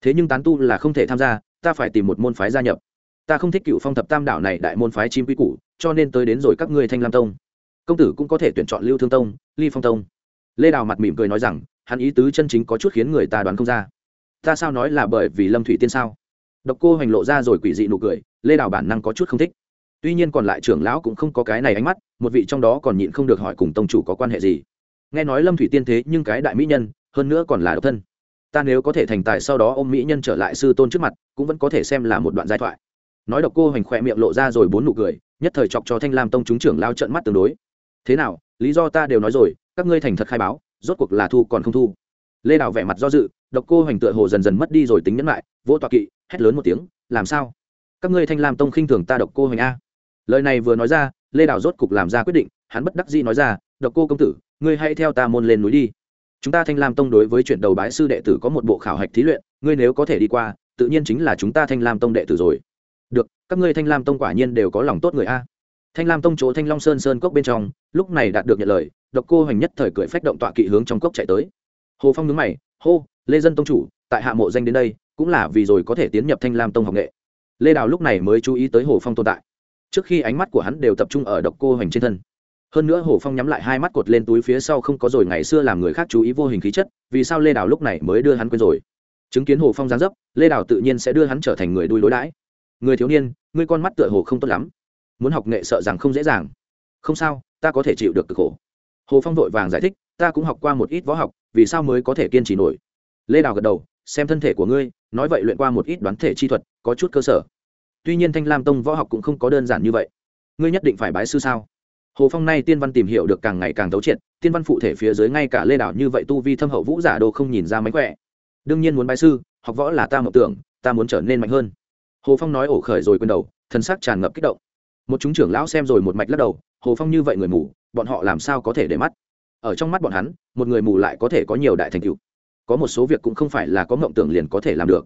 thế nhưng tán tu là không thể tham gia, ta phải tìm một môn phái gia nhập. Ta không thích cựu phong thập tam đảo này đại môn phái chim quy củ, cho nên tới đến rồi các ngươi thanh lam tông. Công tử cũng có thể tuyển chọn lưu thương tông, ly phong tông. Lê đào mặt mỉm cười nói rằng, hắn ý tứ chân chính có chút khiến người ta đoán không ra. Ta sao nói là bởi vì lâm thủy tiên sao? Độc cô hành lộ ra rồi quỷ dị nụ cười, lê đào bản năng có chút không thích. Tuy nhiên còn lại trưởng lão cũng không có cái này ánh mắt, một vị trong đó còn nhịn không được hỏi cùng tông chủ có quan hệ gì. Nghe nói lâm thủy tiên thế nhưng cái đại mỹ nhân, hơn nữa còn là độc thân ta nếu có thể thành tài sau đó ôm mỹ nhân trở lại sư tôn trước mặt, cũng vẫn có thể xem là một đoạn giai thoại. Nói độc cô hoành khỏe miệng lộ ra rồi bốn nụ cười, nhất thời chọc cho thanh lam tông chúng trưởng lao trận mắt tương đối. Thế nào, lý do ta đều nói rồi, các ngươi thành thật khai báo, rốt cuộc là thu còn không thu. Lê đào vẻ mặt do dự, độc cô hoành tựa hồ dần dần mất đi rồi tính nhẫn lại, vỗ tọa kỵ, hét lớn một tiếng, làm sao? Các ngươi thanh lam tông khinh thường ta độc cô hoành a? Lời này vừa nói ra, lê đào rốt cục làm ra quyết định, hắn bất đắc dĩ nói ra, độc cô công tử, ngươi hãy theo ta môn lên núi đi chúng ta thanh lam tông đối với chuyện đầu bái sư đệ tử có một bộ khảo hạch thí luyện, ngươi nếu có thể đi qua, tự nhiên chính là chúng ta thanh lam tông đệ tử rồi. Được, các ngươi thanh lam tông quả nhiên đều có lòng tốt người a. Thanh lam tông chỗ thanh long sơn sơn cốc bên trong, lúc này đạt được nhận lời, độc cô hoành nhất thời cười phách động tọa kỵ hướng trong cốc chạy tới. Hồ phong nhướng mày, hô, lê dân tông chủ, tại hạ mộ danh đến đây, cũng là vì rồi có thể tiến nhập thanh lam tông học nghệ. Lê đào lúc này mới chú ý tới hồ phong tồn tại. Trước khi ánh mắt của hắn đều tập trung ở độc cô hoành trên thân hơn nữa hồ phong nhắm lại hai mắt cột lên túi phía sau không có rồi ngày xưa làm người khác chú ý vô hình khí chất, vì sao lê đào lúc này mới đưa hắn quên rồi? Chứng kiến hồ phong gián dấp, lê đào tự nhiên sẽ đưa hắn trở thành người đuôi đối đãi. Người thiếu niên, ngươi con mắt tựa hồ không tốt lắm. Muốn học nghệ sợ rằng không dễ dàng. Không sao, ta có thể chịu được cực khổ. Hồ phong vội vàng giải thích, ta cũng học qua một ít võ học, vì sao mới có thể kiên trì nổi? Lê đào gật đầu, xem thân thể của ngươi, nói vậy luyện qua một ít đoán thể chi thuật, có chút cơ sở. Tuy nhiên thanh lam tông võ học cũng không có đơn giản như vậy. Ngươi nhất định phải bái sư sao? Hồ phong nay tiên văn tìm hiểu được càng ngày càng thấu triệt, tiên văn phụ thể phía dưới ngay cả lê đảo như vậy tu vi thâm hậu vũ giả đồ không nhìn ra mánh khỏe. Đương nhiên muốn bái sư, học võ là ta mộng tưởng, ta muốn trở nên mạnh hơn. Hồ phong nói ổ khởi rồi quên đầu thân xác tràn ngập kích động. Một chúng trưởng lão xem rồi một mạch lắc đầu, hồ phong như vậy người mù, bọn họ làm sao có thể để mắt? Ở trong mắt bọn hắn, một người mù lại có thể có nhiều đại thành tựu. Có một số việc cũng không phải là có mộng tưởng liền có thể làm được.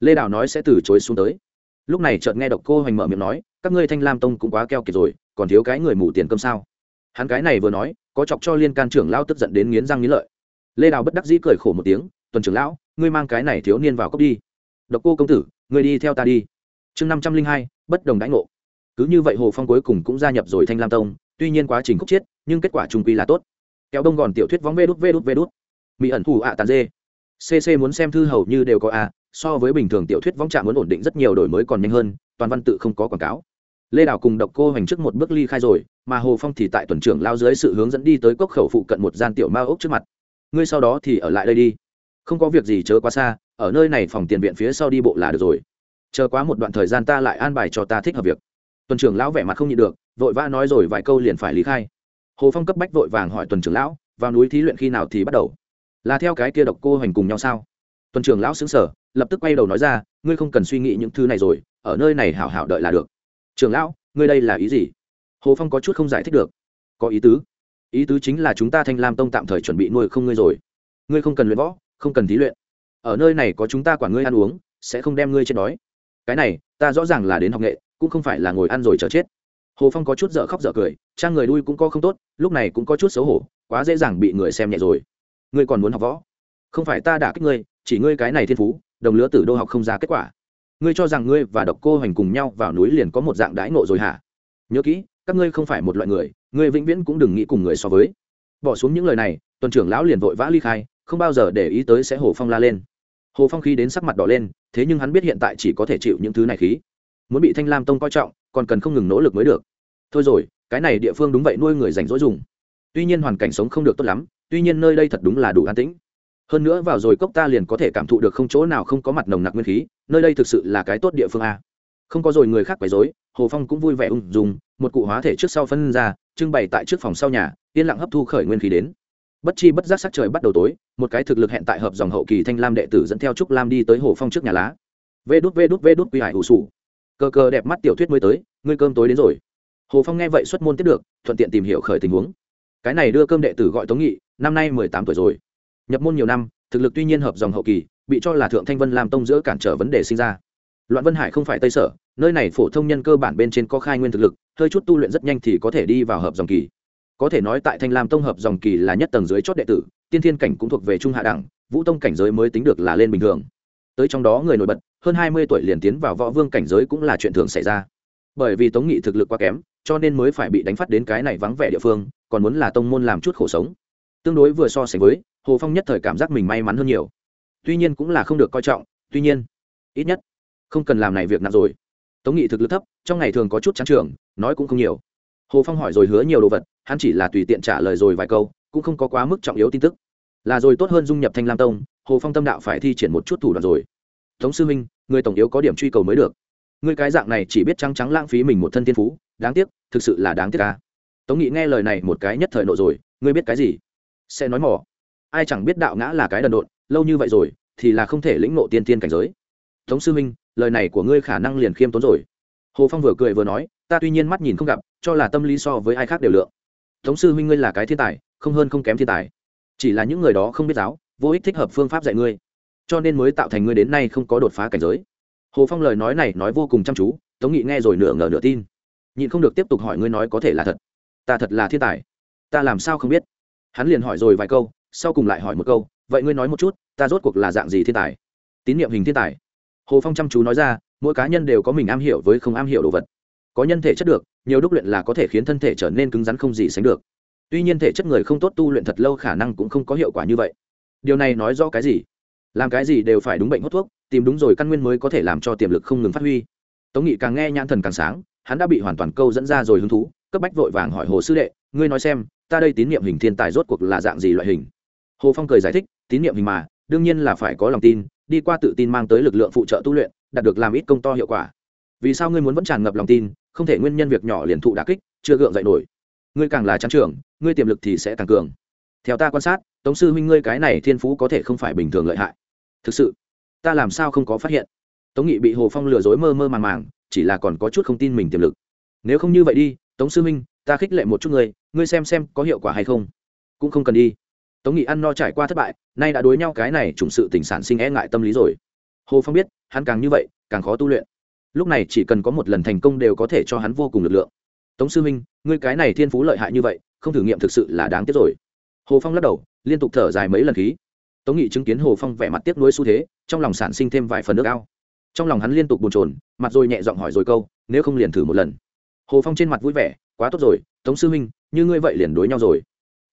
Lê đào nói sẽ từ chối xuống tới. Lúc này chợt nghe độc cô hoành mở miệng nói, các ngươi thanh lam tông cũng quá keo kiệt rồi còn thiếu cái người mù tiền cơm sao? Hắn cái này vừa nói, có chọc cho liên can trưởng lao tức giận đến nghiến răng nghiến lợi. Lê đào bất đắc dĩ cười khổ một tiếng, tuần trưởng lão, ngươi mang cái này thiếu niên vào cốc đi. Độc cô công tử, ngươi đi theo ta đi. Chương năm trăm linh hai, bất đồng đãi ngộ. Cứ như vậy hồ phong cuối cùng cũng gia nhập rồi thanh lam tông, tuy nhiên quá trình khúc chiết nhưng kết quả trung quy là tốt. Kéo đông gòn tiểu thuyết vóng vê đút vê đút vê đút. Mỹ ẩn thủ ạ tàn dê. Cc muốn xem thư hầu như đều có a, so với bình thường tiểu thuyết vóng trạm muốn ổn định rất nhiều đổi mới còn nhanh hơn, toàn văn tự không có quảng cáo lê đào cùng độc cô hoành trước một bước ly khai rồi, mà hồ phong thì tại tuần trưởng lao dưới sự hướng dẫn đi tới cốc khẩu phụ cận một gian tiểu ma ốc trước mặt. Ngươi sau đó thì ở lại đây đi. Không có việc gì chớ quá xa, ở nơi này phòng tiền viện phía sau đi bộ là được rồi. Chờ quá một đoạn thời gian ta lại an bài cho ta thích hợp việc. Tuần trưởng lão vẻ mặt không nhịn được, vội vã nói rồi vài câu liền phải lý khai. Hồ phong cấp bách vội vàng hỏi tuần trưởng lão, vào núi thí luyện khi nào thì bắt đầu? Là theo cái kia độc cô hoành cùng nhau sao? Tuần trưởng lão xứng sở lập tức quay đầu nói ra, ngươi không cần suy nghĩ những thứ này rồi, ở nơi này hảo hảo đợi là được trưởng lão, ngươi đây là ý gì? Hồ phong có chút không giải thích được. Có ý tứ. Ý tứ chính là chúng ta thanh lam tông tạm thời chuẩn bị nuôi không ngươi rồi. Ngươi không cần luyện võ, không cần thí luyện. Ở nơi này có chúng ta quản ngươi ăn uống, sẽ không đem ngươi chết đói. Cái này, ta rõ ràng là đến học nghệ, cũng không phải là ngồi ăn rồi chờ chết. Hồ phong có chút dở khóc dở cười, trang người đuôi cũng có không tốt, lúc này cũng có chút xấu hổ, quá dễ dàng bị người xem nhẹ rồi. Ngươi còn muốn học võ? Không phải ta đả kích ngươi, chỉ ngươi cái này thiên phú, đồng lứa tử đô học không ra kết quả ngươi cho rằng ngươi và độc cô hoành cùng nhau vào núi liền có một dạng đãi ngộ rồi hả? Nhớ kỹ, các ngươi không phải một loại người, ngươi vĩnh viễn cũng đừng nghĩ cùng người so với. Bỏ xuống những lời này, tuần trưởng lão liền vội vã ly khai, không bao giờ để ý tới sẽ hồ phong la lên. Hồ phong khí đến sắc mặt đỏ lên, thế nhưng hắn biết hiện tại chỉ có thể chịu những thứ này khí. Muốn bị thanh lam tông coi trọng, còn cần không ngừng nỗ lực mới được. Thôi rồi, cái này địa phương đúng vậy nuôi người rảnh rỗi dùng. Tuy nhiên hoàn cảnh sống không được tốt lắm, tuy nhiên nơi đây thật đúng là đủ an tĩnh hơn nữa vào rồi cốc ta liền có thể cảm thụ được không chỗ nào không có mặt nồng nặc nguyên khí, nơi đây thực sự là cái tốt địa phương a. Không có rồi người khác quấy rối, hồ phong cũng vui vẻ ung dùng một cụ hóa thể trước sau phân ra, trưng bày tại trước phòng sau nhà, yên lặng hấp thu khởi nguyên khí đến. Bất chi bất giác sắc trời bắt đầu tối, một cái thực lực hẹn tại hợp dòng hậu kỳ thanh lam đệ tử dẫn theo trúc lam đi tới hồ phong trước nhà lá. Vê đút vê đút vê đút quy hải ủ sủ. Cơ cơ đẹp mắt tiểu thuyết mới tới, ngươi cơm tối đến rồi. Hồ phong nghe vậy xuất môn tiếp được, thuận tiện tìm hiểu khởi tình huống. Cái này đưa cơm đệ tử gọi tống nghị, năm nay mười tám tuổi rồi nhập môn nhiều năm, thực lực tuy nhiên hợp dòng hậu kỳ, bị cho là thượng thanh vân làm tông giữa cản trở vấn đề sinh ra. Loạn vân hải không phải tây sở, nơi này phổ thông nhân cơ bản bên trên có khai nguyên thực lực, hơi chút tu luyện rất nhanh thì có thể đi vào hợp dòng kỳ. Có thể nói tại thanh lam tông hợp dòng kỳ là nhất tầng dưới chót đệ tử, tiên thiên cảnh cũng thuộc về trung hạ đẳng, vũ tông cảnh giới mới tính được là lên bình thường. Tới trong đó người nổi bật, hơn hai mươi tuổi liền tiến vào võ vương cảnh giới cũng là chuyện thường xảy ra. Bởi vì tống nghị thực lực quá kém, cho nên mới phải bị đánh phát đến cái này vắng vẻ địa phương, còn muốn là tông môn làm chút khổ sống. Tương đối vừa so sánh với hồ phong nhất thời cảm giác mình may mắn hơn nhiều. Tuy nhiên cũng là không được coi trọng, tuy nhiên, ít nhất, không cần làm này việc nặng rồi. Tống nghị thực lực thấp, trong ngày thường có chút trắng trường nói cũng không nhiều. Hồ phong hỏi rồi hứa nhiều đồ vật, hắn chỉ là tùy tiện trả lời rồi vài câu, cũng không có quá mức trọng yếu tin tức. Là rồi tốt hơn dung nhập thanh lam tông, hồ phong tâm đạo phải thi triển một chút thủ đoạn rồi. Tống sư minh, người tổng yếu có điểm truy cầu mới được. Người cái dạng này chỉ biết trắng trắng lãng phí mình một thân tiên phú, đáng tiếc, thực sự là đáng tiếc ca tống nghị nghe lời này một cái nhất thời nộ rồi, ngươi biết cái gì? Sẽ nói mỏ ai chẳng biết đạo ngã là cái đần độn, lâu như vậy rồi, thì là không thể lĩnh nộ tiên tiên cảnh giới. Tống sư minh lời này của ngươi khả năng liền khiêm tốn rồi. Hồ phong vừa cười vừa nói, ta tuy nhiên mắt nhìn không gặp, cho là tâm lý so với ai khác đều lượng. Tống sư minh ngươi là cái thiên tài, không hơn không kém thiên tài. Chỉ là những người đó không biết giáo, vô ích thích hợp phương pháp dạy ngươi. Cho nên mới tạo thành ngươi đến nay không có đột phá cảnh giới. Hồ phong lời nói này nói vô cùng chăm chú, tống nghị nghe rồi nửa ngờ nửa tin. Nhịn không được tiếp tục hỏi ngươi nói có thể là thật. Ta thật là thiên tài. Ta làm sao không biết? Hắn liền hỏi rồi vài câu sau cùng lại hỏi một câu, vậy ngươi nói một chút, ta rốt cuộc là dạng gì thiên tài? Tín nhiệm hình thiên tài. Hồ phong chăm chú nói ra, mỗi cá nhân đều có mình am hiểu với không am hiểu đồ vật. Có nhân thể chất được, nhiều đúc luyện là có thể khiến thân thể trở nên cứng rắn không gì sánh được. Tuy nhiên thể chất người không tốt tu luyện thật lâu khả năng cũng không có hiệu quả như vậy. Điều này nói rõ cái gì? Làm cái gì đều phải đúng bệnh hút thuốc, tìm đúng rồi căn nguyên mới có thể làm cho tiềm lực không ngừng phát huy. Tống nghị càng nghe nhãn thần càng sáng, hắn đã bị hoàn toàn câu dẫn ra rồi hứng thú, cấp bách vội vàng hỏi hồ sư đệ, ngươi nói xem, ta đây tín nhiệm hình thiên tài rốt cuộc là dạng gì loại hình? Hồ phong cười giải thích, tín nhiệm hình mà, đương nhiên là phải có lòng tin, đi qua tự tin mang tới lực lượng phụ trợ tu luyện, đạt được làm ít công to hiệu quả. Vì sao ngươi muốn vẫn tràn ngập lòng tin, không thể nguyên nhân việc nhỏ liền thụ đà kích, chưa gượng dậy nổi. Ngươi càng là trang trưởng ngươi tiềm lực thì sẽ càng cường. Theo ta quan sát, tống sư huynh ngươi cái này thiên phú có thể không phải bình thường lợi hại. Thực sự, ta làm sao không có phát hiện? Tống nghị bị hồ phong lừa dối mơ mơ màng màng, chỉ là còn có chút không tin mình tiềm lực. Nếu không như vậy đi, tống sư huynh, ta khích lệ một chút ngươi ngươi xem xem có hiệu quả hay không. Cũng không cần đi tống nghị ăn no trải qua thất bại nay đã đối nhau cái này trùng sự tình sản sinh e ngại tâm lý rồi. Hồ phong biết hắn càng như vậy càng khó tu luyện. Lúc này chỉ cần có một lần thành công đều có thể cho hắn vô cùng lực lượng. Tống sư minh ngươi cái này thiên phú lợi hại như vậy không thử nghiệm thực sự là đáng tiếc rồi. Hồ phong lắc đầu liên tục thở dài mấy lần khí. Tống nghị chứng kiến hồ phong vẻ mặt tiếc nuối xu thế trong lòng sản sinh thêm vài phần nước ao. Trong lòng hắn liên tục bồn chồn, mặt rồi nhẹ giọng hỏi rồi câu nếu không liền thử một lần? Hồ phong trên mặt vui vẻ quá tốt rồi tống sư minh như ngươi vậy liền đối nhau rồi.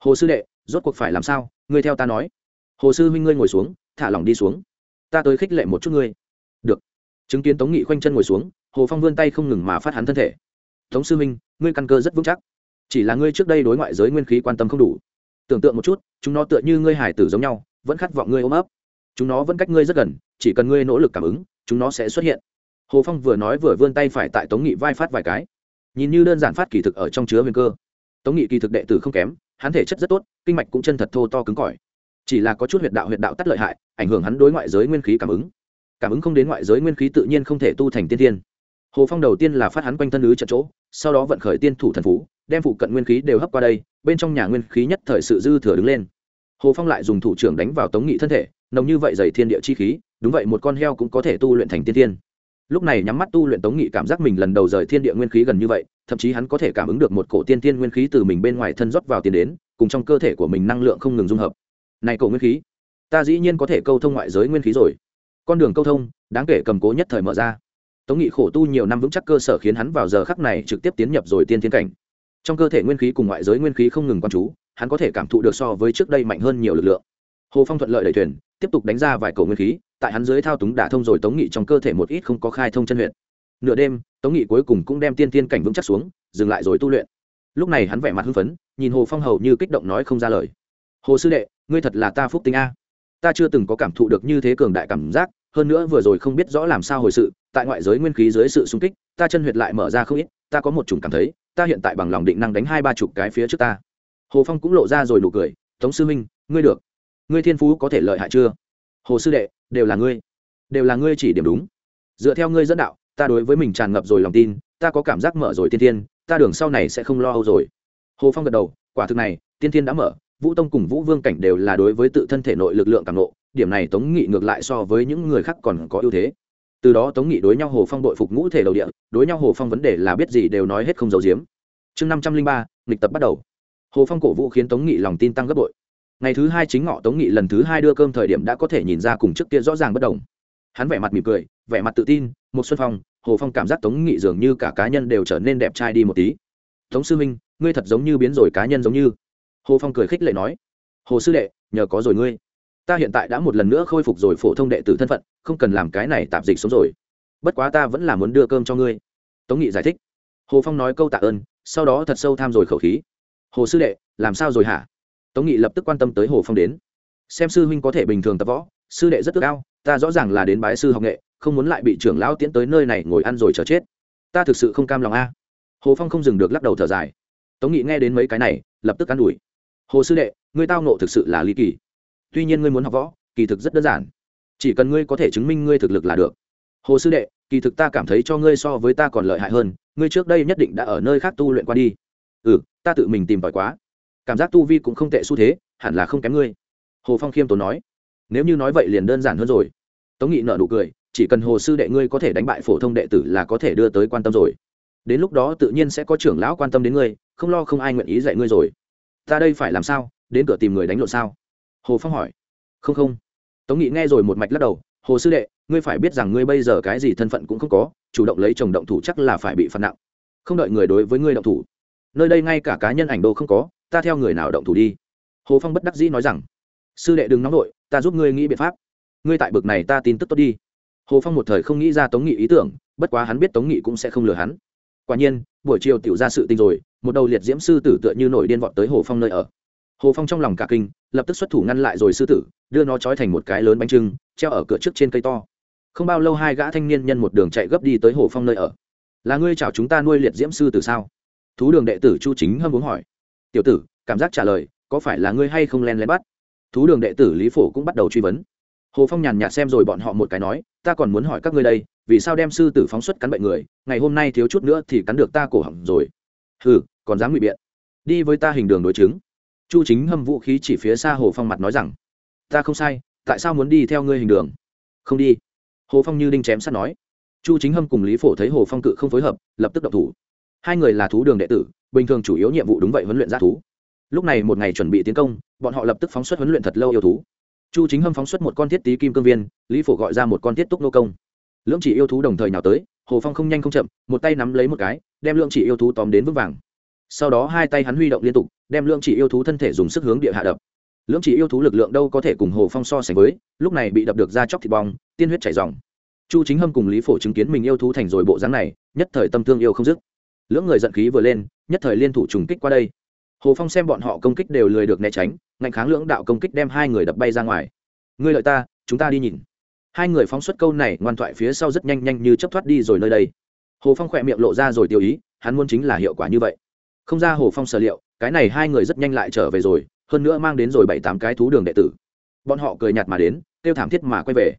Hồ sư đệ rốt cuộc phải làm sao? Ngươi theo ta nói. Hồ sư minh ngươi ngồi xuống, thả lỏng đi xuống. Ta tới khích lệ một chút ngươi. Được. Chứng kiến tống nghị khoanh chân ngồi xuống, hồ phong vươn tay không ngừng mà phát hắn thân thể. Tống sư minh ngươi căn cơ rất vững chắc. Chỉ là ngươi trước đây đối ngoại giới nguyên khí quan tâm không đủ. Tưởng tượng một chút, chúng nó tựa như ngươi hải tử giống nhau, vẫn khát vọng ngươi ôm ấp. Chúng nó vẫn cách ngươi rất gần, chỉ cần ngươi nỗ lực cảm ứng, chúng nó sẽ xuất hiện. Hồ phong vừa nói vừa vươn tay phải tại tống nghị vai phát vài cái. Nhìn như đơn giản phát kỳ thực ở trong chứa huyền cơ. Tống nghị kỳ thực đệ tử không kém hắn thể chất rất tốt, kinh mạch cũng chân thật thô to cứng cỏi. Chỉ là có chút huyệt đạo huyệt đạo tắt lợi hại, ảnh hưởng hắn đối ngoại giới nguyên khí cảm ứng. Cảm ứng không đến ngoại giới nguyên khí tự nhiên không thể tu thành tiên tiên hồ phong đầu tiên là phát hắn quanh thân ứ trận chỗ, sau đó vận khởi tiên thủ thần phú, đem phụ cận nguyên khí đều hấp qua đây, bên trong nhà nguyên khí nhất thời sự dư thừa đứng lên. Hồ phong lại dùng thủ trưởng đánh vào tống nghị thân thể, nồng như vậy dày thiên địa chi khí, đúng vậy một con heo cũng có thể tu luyện thành tiên tiên lúc này nhắm mắt tu luyện tống nghị cảm giác mình lần đầu rời thiên địa nguyên khí gần như vậy, thậm chí hắn có thể cảm ứng được một cổ tiên tiên nguyên khí từ mình bên ngoài thân rót vào tiền đến, cùng trong cơ thể của mình năng lượng không ngừng dung hợp. Này cổ nguyên khí, ta dĩ nhiên có thể câu thông ngoại giới nguyên khí rồi. Con đường câu thông, đáng kể cầm cố nhất thời mở ra. Tống nghị khổ tu nhiều năm vững chắc cơ sở khiến hắn vào giờ khắc này trực tiếp tiến nhập rồi tiên thiên cảnh. Trong cơ thể nguyên khí cùng ngoại giới nguyên khí không ngừng quan chú hắn có thể cảm thụ được so với trước đây mạnh hơn nhiều lực lượng. Hồ phong thuận lợi đẩy thuyền, tiếp tục đánh ra vài cầu nguyên khí tại hắn dưới thao túng đả thông rồi tống nghị trong cơ thể một ít không có khai thông chân huyện nửa đêm, tống nghị cuối cùng cũng đem tiên tiên cảnh vững chắc xuống, dừng lại rồi tu luyện. Lúc này hắn vẻ mặt hưng phấn, nhìn hồ phong hầu như kích động nói không ra lời. Hồ sư đệ, ngươi thật là ta phúc tính a. Ta chưa từng có cảm thụ được như thế cường đại cảm giác, hơn nữa vừa rồi không biết rõ làm sao hồi sự, tại ngoại giới nguyên khí dưới sự sung kích, ta chân huyệt lại mở ra không ít, ta có một chủng cảm thấy, ta hiện tại bằng lòng định năng đánh hai ba chục cái phía trước ta. Hồ phong cũng lộ ra rồi nụ cười, tống sư minh ngươi được. Ngươi thiên phú có thể lợi hại chưa? Hồ sư đệ, đều là ngươi. Đều là ngươi chỉ điểm đúng. Dựa theo ngươi dẫn đạo, ta đối với mình tràn ngập rồi lòng tin, ta có cảm giác mở rồi tiên tiên ta đường sau này sẽ không lo âu rồi. Hồ phong gật đầu, quả thực này, tiên tiên đã mở, vũ tông cùng vũ vương cảnh đều là đối với tự thân thể nội lực lượng càng nộ điểm này tống nghị ngược lại so với những người khác còn có ưu thế. Từ đó tống nghị đối nhau hồ phong đội phục ngũ thể đầu địa, đối nhau hồ phong vấn đề là biết gì đều nói hết không giấu giếm. Chương năm trăm linh ba, nghịch tập bắt đầu. Hồ phong cổ vũ khiến tống nghị lòng tin tăng gấp bội ngày thứ hai chính ngọ tống nghị lần thứ hai đưa cơm thời điểm đã có thể nhìn ra cùng trước kia rõ ràng bất đồng. Hắn vẻ mặt mỉm cười, vẻ mặt tự tin, một xuân phong, hồ phong cảm giác tống nghị dường như cả cá nhân đều trở nên đẹp trai đi một tí. Tống sư minh ngươi thật giống như biến rồi cá nhân giống như. Hồ phong cười khích lệ nói. Hồ sư đệ, nhờ có rồi ngươi. Ta hiện tại đã một lần nữa khôi phục rồi phổ thông đệ tử thân phận, không cần làm cái này tạp dịch xuống rồi. Bất quá ta vẫn là muốn đưa cơm cho ngươi. Tống nghị giải thích. Hồ phong nói câu tạ ơn, sau đó thật sâu tham rồi khẩu khí. Hồ sư đệ, làm sao rồi hả? Tống nghị lập tức quan tâm tới hồ phong đến. Xem sư huynh có thể bình thường tập võ, sư đệ rất ước ao, ta rõ ràng là đến bái sư học nghệ, không muốn lại bị trưởng lão tiễn tới nơi này ngồi ăn rồi chờ chết. Ta thực sự không cam lòng a. Hồ phong không dừng được lắc đầu thở dài. Tống nghị nghe đến mấy cái này, lập tức ă n ủi. Hồ sư đệ, ngươi tao nộ thực sự là ly kỳ. Tuy nhiên ngươi muốn học võ, kỳ thực rất đơn giản. Chỉ cần ngươi có thể chứng minh ngươi thực lực là được. Hồ sư đệ, kỳ thực ta cảm thấy cho ngươi so với ta còn lợi hại hơn, ngươi trước đây nhất định đã ở nơi khác tu luyện qua đi. Ừ ta tự mình tìm tòi quá cảm giác tu vi cũng không tệ xu thế, hẳn là không kém ngươi. Hồ phong khiêm tốn nói. Nếu như nói vậy liền đơn giản hơn rồi. Tống nghị nợ nụ cười, chỉ cần hồ sư đệ ngươi có thể đánh bại phổ thông đệ tử là có thể đưa tới quan tâm rồi. Đến lúc đó tự nhiên sẽ có trưởng lão quan tâm đến ngươi, không lo không ai nguyện ý dạy ngươi rồi. Ta đây phải làm sao? Đến cửa tìm người đánh lộn sao? Hồ phong hỏi. Không không. Tống nghị nghe rồi một mạch lắc đầu. Hồ sư đệ, ngươi phải biết rằng ngươi bây giờ cái gì thân phận cũng không có, chủ động lấy chồng động thủ chắc là phải bị phạt nặng. Không đợi người đối với ngươi động thủ. Nơi đây ngay cả cá nhân ảnh đô không có ta theo người nào động thủ đi? Hồ phong bất đắc dĩ nói rằng, sư đệ đừng nóng nổi ta giúp ngươi nghĩ biện pháp. Ngươi tại bực này ta tin tức tốt đi. Hồ phong một thời không nghĩ ra tống nghị ý tưởng, bất quá hắn biết tống nghị cũng sẽ không lừa hắn. Quả nhiên, buổi chiều tiểu ra sự tình rồi, một đầu liệt diễm sư tử tựa như nổi điên vọt tới hồ phong nơi ở. Hồ phong trong lòng cả kinh, lập tức xuất thủ ngăn lại rồi sư tử, đưa nó trói thành một cái lớn bánh trưng, treo ở cửa trước trên cây to. Không bao lâu hai gã thanh niên nhân một đường chạy gấp đi tới hồ phong nơi ở. Là ngươi chào chúng ta nuôi liệt diễm sư tử sao? Thú đường đệ tử chu chính hâm uống hỏi tiểu tử, cảm giác trả lời, có phải là ngươi hay không len lén bắt? Thú đường đệ tử lý phổ cũng bắt đầu truy vấn. Hồ phong nhàn nhạt xem rồi bọn họ một cái nói, ta còn muốn hỏi các ngươi đây, vì sao đem sư tử phóng xuất cắn bệnh người, ngày hôm nay thiếu chút nữa thì cắn được ta cổ họng rồi. Hừ, còn dám ngụy biện. Đi với ta hình đường đối chứng. Chu chính hâm vũ khí chỉ phía xa hồ phong mặt nói rằng, ta không sai, tại sao muốn đi theo ngươi hình đường? Không đi. Hồ phong như đinh chém sắt nói. Chu chính hâm cùng lý phổ thấy hồ phong cự không phối hợp, lập tức độc thủ. Hai người là thú đường đệ tử bình thường chủ yếu nhiệm vụ đúng vậy huấn luyện g thú. Lúc này một ngày chuẩn bị tiến công, bọn họ lập tức phóng xuất huấn luyện thật lâu yêu thú. Chu chính hâm phóng xuất một con thiết tý kim cương viên, lý phổ gọi ra một con thiết túc nô công. Lưỡng chỉ yêu thú đồng thời nào tới, hồ phong không nhanh không chậm, một tay nắm lấy một cái, đem lưỡng chỉ yêu thú tóm đến vững vàng. Sau đó hai tay hắn huy động liên tục, đem lưỡng chỉ yêu thú thân thể dùng sức hướng địa hạ đập. Lưỡng chỉ yêu thú lực lượng đâu có thể cùng hồ phong so sánh với, lúc này bị đập được ra chóc thịt bong, tiên huyết chảy dòng chu chính hâm cùng lý phổ chứng kiến mình yêu thú thành rồi bộ dáng này, nhất thời tâm thương yêu không dứt. Lưỡng người giận khí vừa lên nhất thời liên thủ trùng kích qua đây. Hồ phong xem bọn họ công kích đều lười được né tránh, ngạnh kháng lưỡng đạo công kích đem hai người đập bay ra ngoài. Ngươi lợi ta, chúng ta đi nhìn. Hai người phóng xuất câu này, ngoan thoại phía sau rất nhanh nhanh như chấp thoát đi rồi nơi đây. Hồ phong khỏe miệng lộ ra rồi tiêu ý, hắn muốn chính là hiệu quả như vậy. Không ra hồ phong sở liệu, cái này hai người rất nhanh lại trở về rồi, hơn nữa mang đến rồi bảy tám cái thú đường đệ tử. Bọn họ cười nhạt mà đến, kêu thảm thiết mà quay về.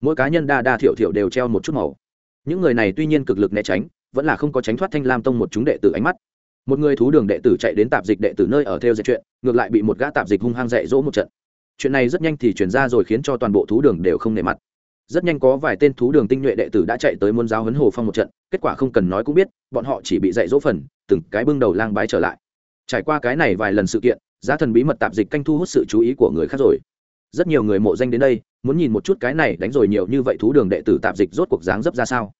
Mỗi cá nhân đa đa thiểu thiểu đều treo một chút màu. Những người này tuy nhiên cực lực né tránh, vẫn là không có tránh thoát thanh lam tông một chúng đệ tử ánh mắt một người thú đường đệ tử chạy đến tạp dịch đệ tử nơi ở theo dệt chuyện, ngược lại bị một gã tạp dịch hung hăng dạy dỗ một trận. Chuyện này rất nhanh thì chuyển ra rồi khiến cho toàn bộ thú đường đều không nề mặt. Rất nhanh có vài tên thú đường tinh nhuệ đệ tử đã chạy tới muôn giáo huấn hồ phong một trận, kết quả không cần nói cũng biết, bọn họ chỉ bị dạy dỗ phần, từng cái bưng đầu lang bái trở lại. Trải qua cái này vài lần sự kiện, giá thần bí mật tạp dịch canh thu hút sự chú ý của người khác rồi. Rất nhiều người mộ danh đến đây, muốn nhìn một chút cái này đánh rồi nhiều như vậy thú đường đệ tử tạp dịch rốt cuộc dáng dấp ra sao.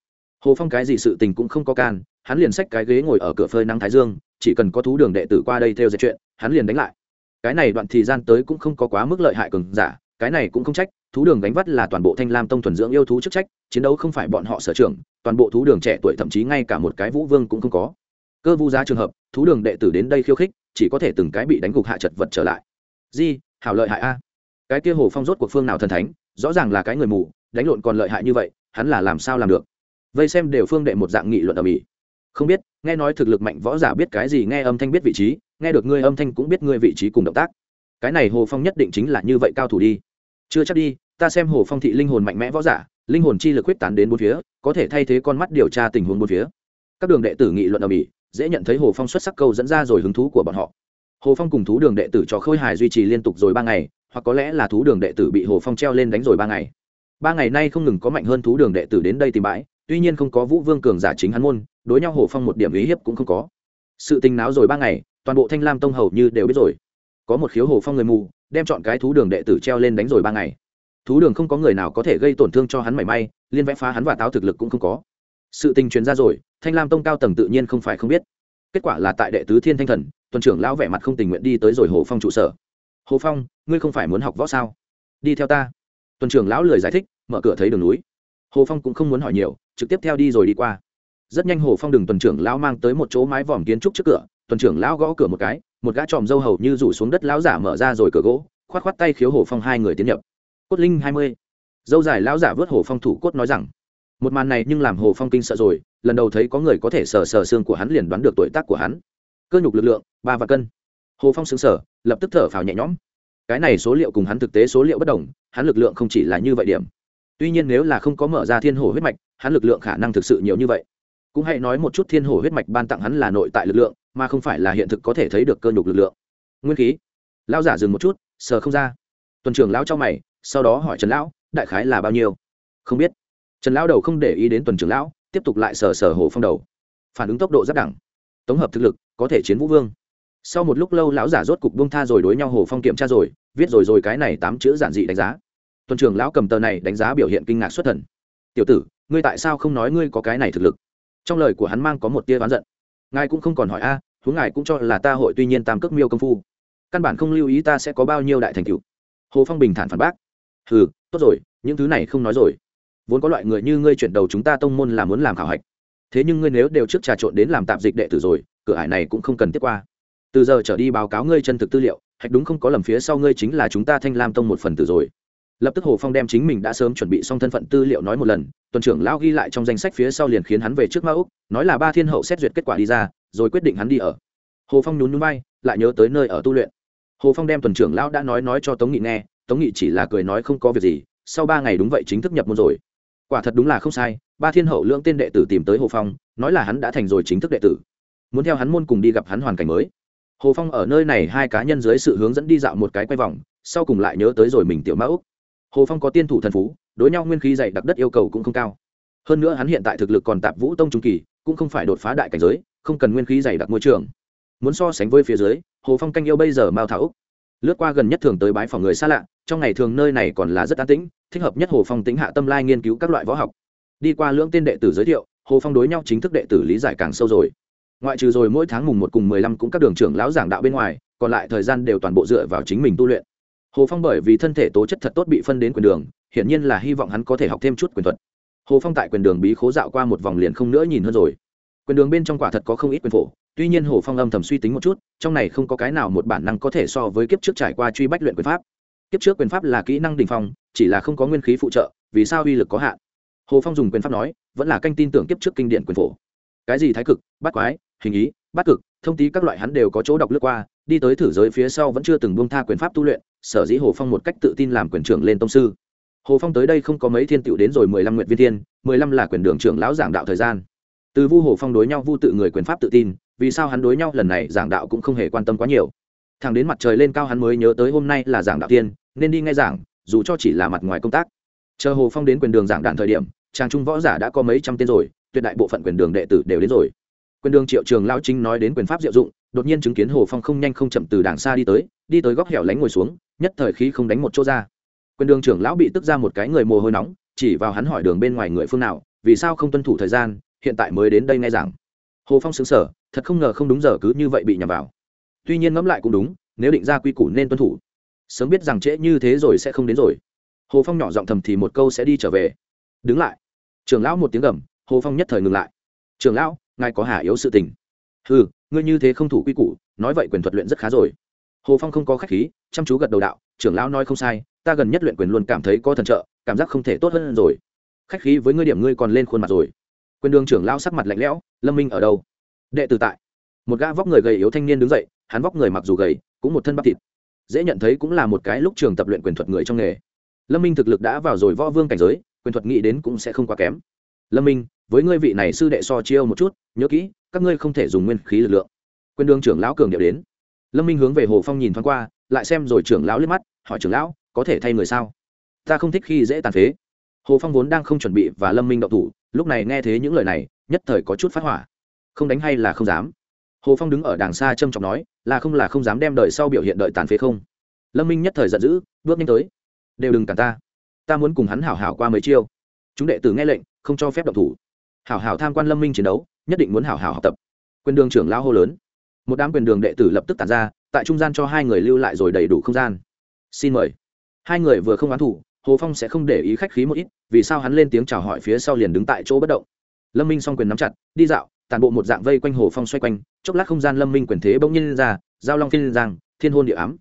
Hồ phong cái gì sự tình cũng không có can hắn liền xách cái ghế ngồi ở cửa phơi nắng thái dương, chỉ cần có thú đường đệ tử qua đây theo dệt chuyện, hắn liền đánh lại. Cái này đoạn thời gian tới cũng không có quá mức lợi hại cường giả, cái này cũng không trách, thú đường đánh vắt là toàn bộ thanh lam tông thuần dưỡng yêu thú chức trách, chiến đấu không phải bọn họ sở trường, toàn bộ thú đường trẻ tuổi thậm chí ngay cả một cái vũ vương cũng không có. Cơ vu giá trường hợp, thú đường đệ tử đến đây khiêu khích, chỉ có thể từng cái bị đánh gục hạ chật vật trở lại. Di, hảo lợi hại a. Cái kia hồ phong rốt cuộc phương nào thần thánh, rõ ràng là cái người mù, đánh lộn còn lợi hại như vậy, hắn là làm sao làm được? Vây xem đều phương đệ một dạng nghị luận ở mỹ không biết, nghe nói thực lực mạnh võ giả biết cái gì, nghe âm thanh biết vị trí, nghe được ngươi âm thanh cũng biết ngươi vị trí cùng động tác. Cái này hồ phong nhất định chính là như vậy cao thủ đi. Chưa chắc đi, ta xem hồ phong thị linh hồn mạnh mẽ võ giả, linh hồn chi lực quyết tán đến bốn phía, có thể thay thế con mắt điều tra tình huống bốn phía. Các đường đệ tử nghị luận ở mỹ dễ nhận thấy hồ phong xuất sắc câu dẫn ra rồi hứng thú của bọn họ. Hồ phong cùng thú đường đệ tử cho khôi hài duy trì liên tục rồi ba ngày, hoặc có lẽ là thú đường đệ tử bị hồ phong treo lên đánh rồi ba ngày. Ba ngày nay không ngừng có mạnh hơn thú đường đệ tử đến đây tìm bãi tuy nhiên không có vũ vương cường giả chính hắn môn, đối nhau hồ phong một điểm ý hiếp cũng không có. Sự tình náo rồi ba ngày, toàn bộ thanh lam tông hầu như đều biết rồi. Có một khiếu hồ phong người mù, đem chọn cái thú đường đệ tử treo lên đánh rồi ba ngày. Thú đường không có người nào có thể gây tổn thương cho hắn mảy may, liên vẽ phá hắn và táo thực lực cũng không có. Sự tình truyền ra rồi, thanh lam tông cao tầng tự nhiên không phải không biết. Kết quả là tại đệ tứ thiên thanh thần, tuần trưởng lão vẻ mặt không tình nguyện đi tới rồi hồ phong trụ sở. Hồ phong, ngươi không phải muốn học võ sao? Đi theo ta. Tuần trưởng lão lời giải thích, mở cửa thấy đường núi. Hồ phong cũng không muốn hỏi nhiều trực tiếp theo đi rồi đi qua. Rất nhanh hồ phong đừng tuần trưởng lão mang tới một chỗ mái vòm kiến trúc trước cửa, tuần trưởng lão gõ cửa một cái, một gã tròm dâu hầu như rủ xuống đất lão giả mở ra rồi cửa gỗ, khoát khoát tay khiếu hồ phong hai người tiến nhập. Cốt linh hai mươi. Dâu dài lão giả vớt hồ phong thủ cốt nói rằng, một màn này nhưng làm hồ phong kinh sợ rồi, lần đầu thấy có người có thể sờ sờ xương của hắn liền đoán được tuổi tác của hắn. Cơ nhục lực lượng, ba và cân. Hồ phong xứng sở lập tức thở phào nhẹ nhõm. Cái này số liệu cùng hắn thực tế số liệu bất đồng, hắn lực lượng không chỉ là như vậy điểm. Tuy nhiên nếu là không có mở ra thiên hồ huyết mạch hắn lực lượng khả năng thực sự nhiều như vậy. Cũng hãy nói một chút thiên hồ huyết mạch ban tặng hắn là nội tại lực lượng, mà không phải là hiện thực có thể thấy được cơ nhục lực lượng. Nguyên khí. Lao giả dừng một chút, sờ không ra. Tuần trưởng lão cho mày, sau đó hỏi trần lão, đại khái là bao nhiêu? Không biết. Trần lão đầu không để ý đến tuần trưởng lão, tiếp tục lại sờ sờ hồ phong đầu. Phản ứng tốc độ rất đẳng. Tổng hợp thực lực, có thể chiến vũ vương. Sau một lúc lâu lão giả rốt cục buông tha rồi đối nhau hồ phong kiểm tra rồi, viết rồi rồi cái này tám chữ giản dị đánh giá. Tuần trưởng lão cầm tờ này đánh giá biểu hiện kinh ngạc xuất thần. Tiểu tử ngươi tại sao không nói ngươi có cái này thực lực? Trong lời của hắn mang có một tia oán giận. Ngài cũng không còn hỏi a à, ngài cũng cho là ta hội tuy nhiên tam cước miêu công phu. Căn bản không lưu ý ta sẽ có bao nhiêu đại thành tựu. Hồ phong bình thản phản bác. Hừ tốt rồi những thứ này không nói rồi. Vốn có loại người như ngươi chuyển đầu chúng ta tông môn là muốn làm khảo hạch. Thế nhưng ngươi nếu đều trước trà trộn đến làm tạp dịch đệ tử rồi cửa hải này cũng không cần tiếp qua. Từ giờ trở đi báo cáo ngươi chân thực tư liệu hạch đúng không có lầm phía sau ngươi chính là chúng ta thanh lam tông một phần tử rồi. Lập tức hồ phong đem chính mình đã sớm chuẩn bị xong thân phận tư liệu nói một lần tuần trưởng lão ghi lại trong danh sách phía sau liền khiến hắn về trước ma úc, nói là ba thiên hậu xét duyệt kết quả đi ra, rồi quyết định hắn đi ở. Hồ phong nhún núi bay lại nhớ tới nơi ở tu luyện. Hồ phong đem tuần trưởng lão đã nói nói cho tống nghị nghe, tống nghị chỉ là cười nói không có việc gì, sau ba ngày đúng vậy chính thức nhập môn rồi. Quả thật đúng là không sai, ba thiên hậu lưỡng tên đệ tử tìm tới hồ phong, nói là hắn đã thành rồi chính thức đệ tử. Muốn theo hắn môn cùng đi gặp hắn hoàn cảnh mới. Hồ phong ở nơi này hai cá nhân dưới sự hướng dẫn đi dạo một cái quay vòng, sau cùng lại nhớ tới rồi mình tiểu mã hồ phong có tiên thủ thần phú đối nhau nguyên khí dày đặc đất yêu cầu cũng không cao. Hơn nữa hắn hiện tại thực lực còn tạp vũ tông trung kỳ, cũng không phải đột phá đại cảnh giới, không cần nguyên khí dày đặc môi trường. Muốn so sánh với phía dưới, hồ phong canh yêu bây giờ mao thảo úc. Lướt qua gần nhất thường tới bái phòng người xa lạ, trong ngày thường nơi này còn là rất an tĩnh, thích hợp nhất hồ phong tính hạ tâm lai nghiên cứu các loại võ học. Đi qua lưỡng tên đệ tử giới thiệu, hồ phong đối nhau chính thức đệ tử lý giải càng sâu rồi. Ngoại trừ rồi mỗi tháng mùng một cùng mười lăm cũng các đường trưởng lão giảng đạo bên ngoài, còn lại thời gian đều toàn bộ dựa vào chính mình tu luyện. Hồ phong bởi vì thân thể tố chất thật tốt bị phân đến quyền đường hiển nhiên là hy vọng hắn có thể học thêm chút quyền thuật. Hồ phong tại quyền đường bí khố dạo qua một vòng liền không nữa nhìn hơn rồi. Quyền đường bên trong quả thật có không ít quyền phổ, tuy nhiên hồ phong âm thầm suy tính một chút, trong này không có cái nào một bản năng có thể so với kiếp trước trải qua truy bách luyện quyền pháp. Kiếp trước quyền pháp là kỹ năng đình phong, chỉ là không có nguyên khí phụ trợ, vì sao uy lực có hạn? Hồ phong dùng quyền pháp nói, vẫn là canh tin tưởng kiếp trước kinh điển quyền phổ. Cái gì thái cực bắt quái, hình ý bắt cực, thông tí các loại hắn đều có chỗ đọc lướt qua, đi tới thử giới phía sau vẫn chưa từng buông tha quyền pháp tu luyện, sở dĩ hồ phong một cách tự tin làm quyền trưởng lên tông sư hồ phong tới đây không có mấy thiên tựu đến rồi mười lăm nguyện viên thiên, mười lăm là quyền đường trưởng lão giảng đạo thời gian. Từ vu hồ phong đối nhau vu tự người quyền pháp tự tin, vì sao hắn đối nhau lần này giảng đạo cũng không hề quan tâm quá nhiều. Thằng đến mặt trời lên cao hắn mới nhớ tới hôm nay là giảng đạo tiên, nên đi nghe giảng, dù cho chỉ là mặt ngoài công tác. Chờ hồ phong đến quyền đường giảng đàn thời điểm trang trung võ giả đã có mấy trăm tên rồi, tuyệt đại bộ phận quyền đường đệ tử đều đến rồi. Quyền đường triệu trường lao chính nói đến quyền pháp diệu dụng, đột nhiên chứng kiến hồ phong không nhanh không chậm từ đàng xa đi tới đi tới góc hẻo lánh ngồi xuống, nhất thời khí không đánh một chỗ ra quyền đường trưởng lão bị tức ra một cái người mồ hôi nóng, chỉ vào hắn hỏi đường bên ngoài người phương nào, vì sao không tuân thủ thời gian, hiện tại mới đến đây nghe giảng. Hồ phong xứng sở thật không ngờ không đúng giờ cứ như vậy bị nhầm vào. Tuy nhiên ngẫm lại cũng đúng, nếu định ra quy củ nên tuân thủ. Sớm biết rằng trễ như thế rồi sẽ không đến rồi. Hồ phong nhỏ giọng thầm thì một câu sẽ đi trở về. Đứng lại. Trưởng lão một tiếng gầm, hồ phong nhất thời ngừng lại. Trưởng lão, ngài có hà yếu sự tình. Ừ ngươi như thế không thủ quy củ, nói vậy quyền thuật luyện rất khá rồi. Hồ phong không có khách khí, chăm chú gật đầu đạo, trưởng lão nói không sai ta gần nhất luyện quyền luôn cảm thấy có thần trợ, cảm giác không thể tốt hơn rồi. Khách khí với ngươi điểm ngươi còn lên khuôn mặt rồi. Quyền đường trưởng lão sắc mặt lạnh lẽo, lâm minh ở đâu? Đệ tử tại. Một gã vóc người gầy yếu thanh niên đứng dậy, hắn vóc người mặc dù gầy, cũng một thân bắp thịt. Dễ nhận thấy cũng là một cái lúc trường tập luyện quyền thuật người trong nghề. Lâm minh thực lực đã vào rồi võ vương cảnh giới, quyền thuật nghĩ đến cũng sẽ không quá kém. Lâm minh, với ngươi vị này sư đệ so chiêu một chút, nhớ kỹ, các ngươi không thể dùng nguyên khí lực lượng. Quyền đường trưởng lão cường điệu đến. Lâm minh hướng về hồ phong nhìn thoáng qua, lại xem rồi trưởng lão liếc mắt, hỏi trưởng lão có thể thay người sao? Ta không thích khi dễ tàn phế. Hồ phong vốn đang không chuẩn bị và lâm minh động thủ, lúc này nghe thấy những lời này, nhất thời có chút phát hỏa. Không đánh hay là không dám? Hồ phong đứng ở đàng xa trâm trọng nói, là không là không dám đem đợi sau biểu hiện đợi tàn phế không? Lâm minh nhất thời giận dữ, bước nhanh tới. Đều đừng cản ta. Ta muốn cùng hắn hảo hảo qua mấy chiêu. Chúng đệ tử nghe lệnh, không cho phép động thủ. Hảo hảo tham quan lâm minh chiến đấu, nhất định muốn hảo hảo học tập. Quyền đường trưởng lao hô lớn. Một đám quyền đường đệ tử lập tức tàn ra, tại trung gian cho hai người lưu lại rồi đầy đủ không gian. Xin mời hai người vừa không oán thủ, hồ phong sẽ không để ý khách khí một ít, vì sao hắn lên tiếng chào hỏi phía sau liền đứng tại chỗ bất động. Lâm minh s o n g quyền nắm chặt, đi dạo tàn bộ một dạng vây quanh hồ phong xoay quanh, chốc lát không gian lâm minh quyền thế bỗng nhiên ra, giao long phiên giang, thiên hôn địa ám.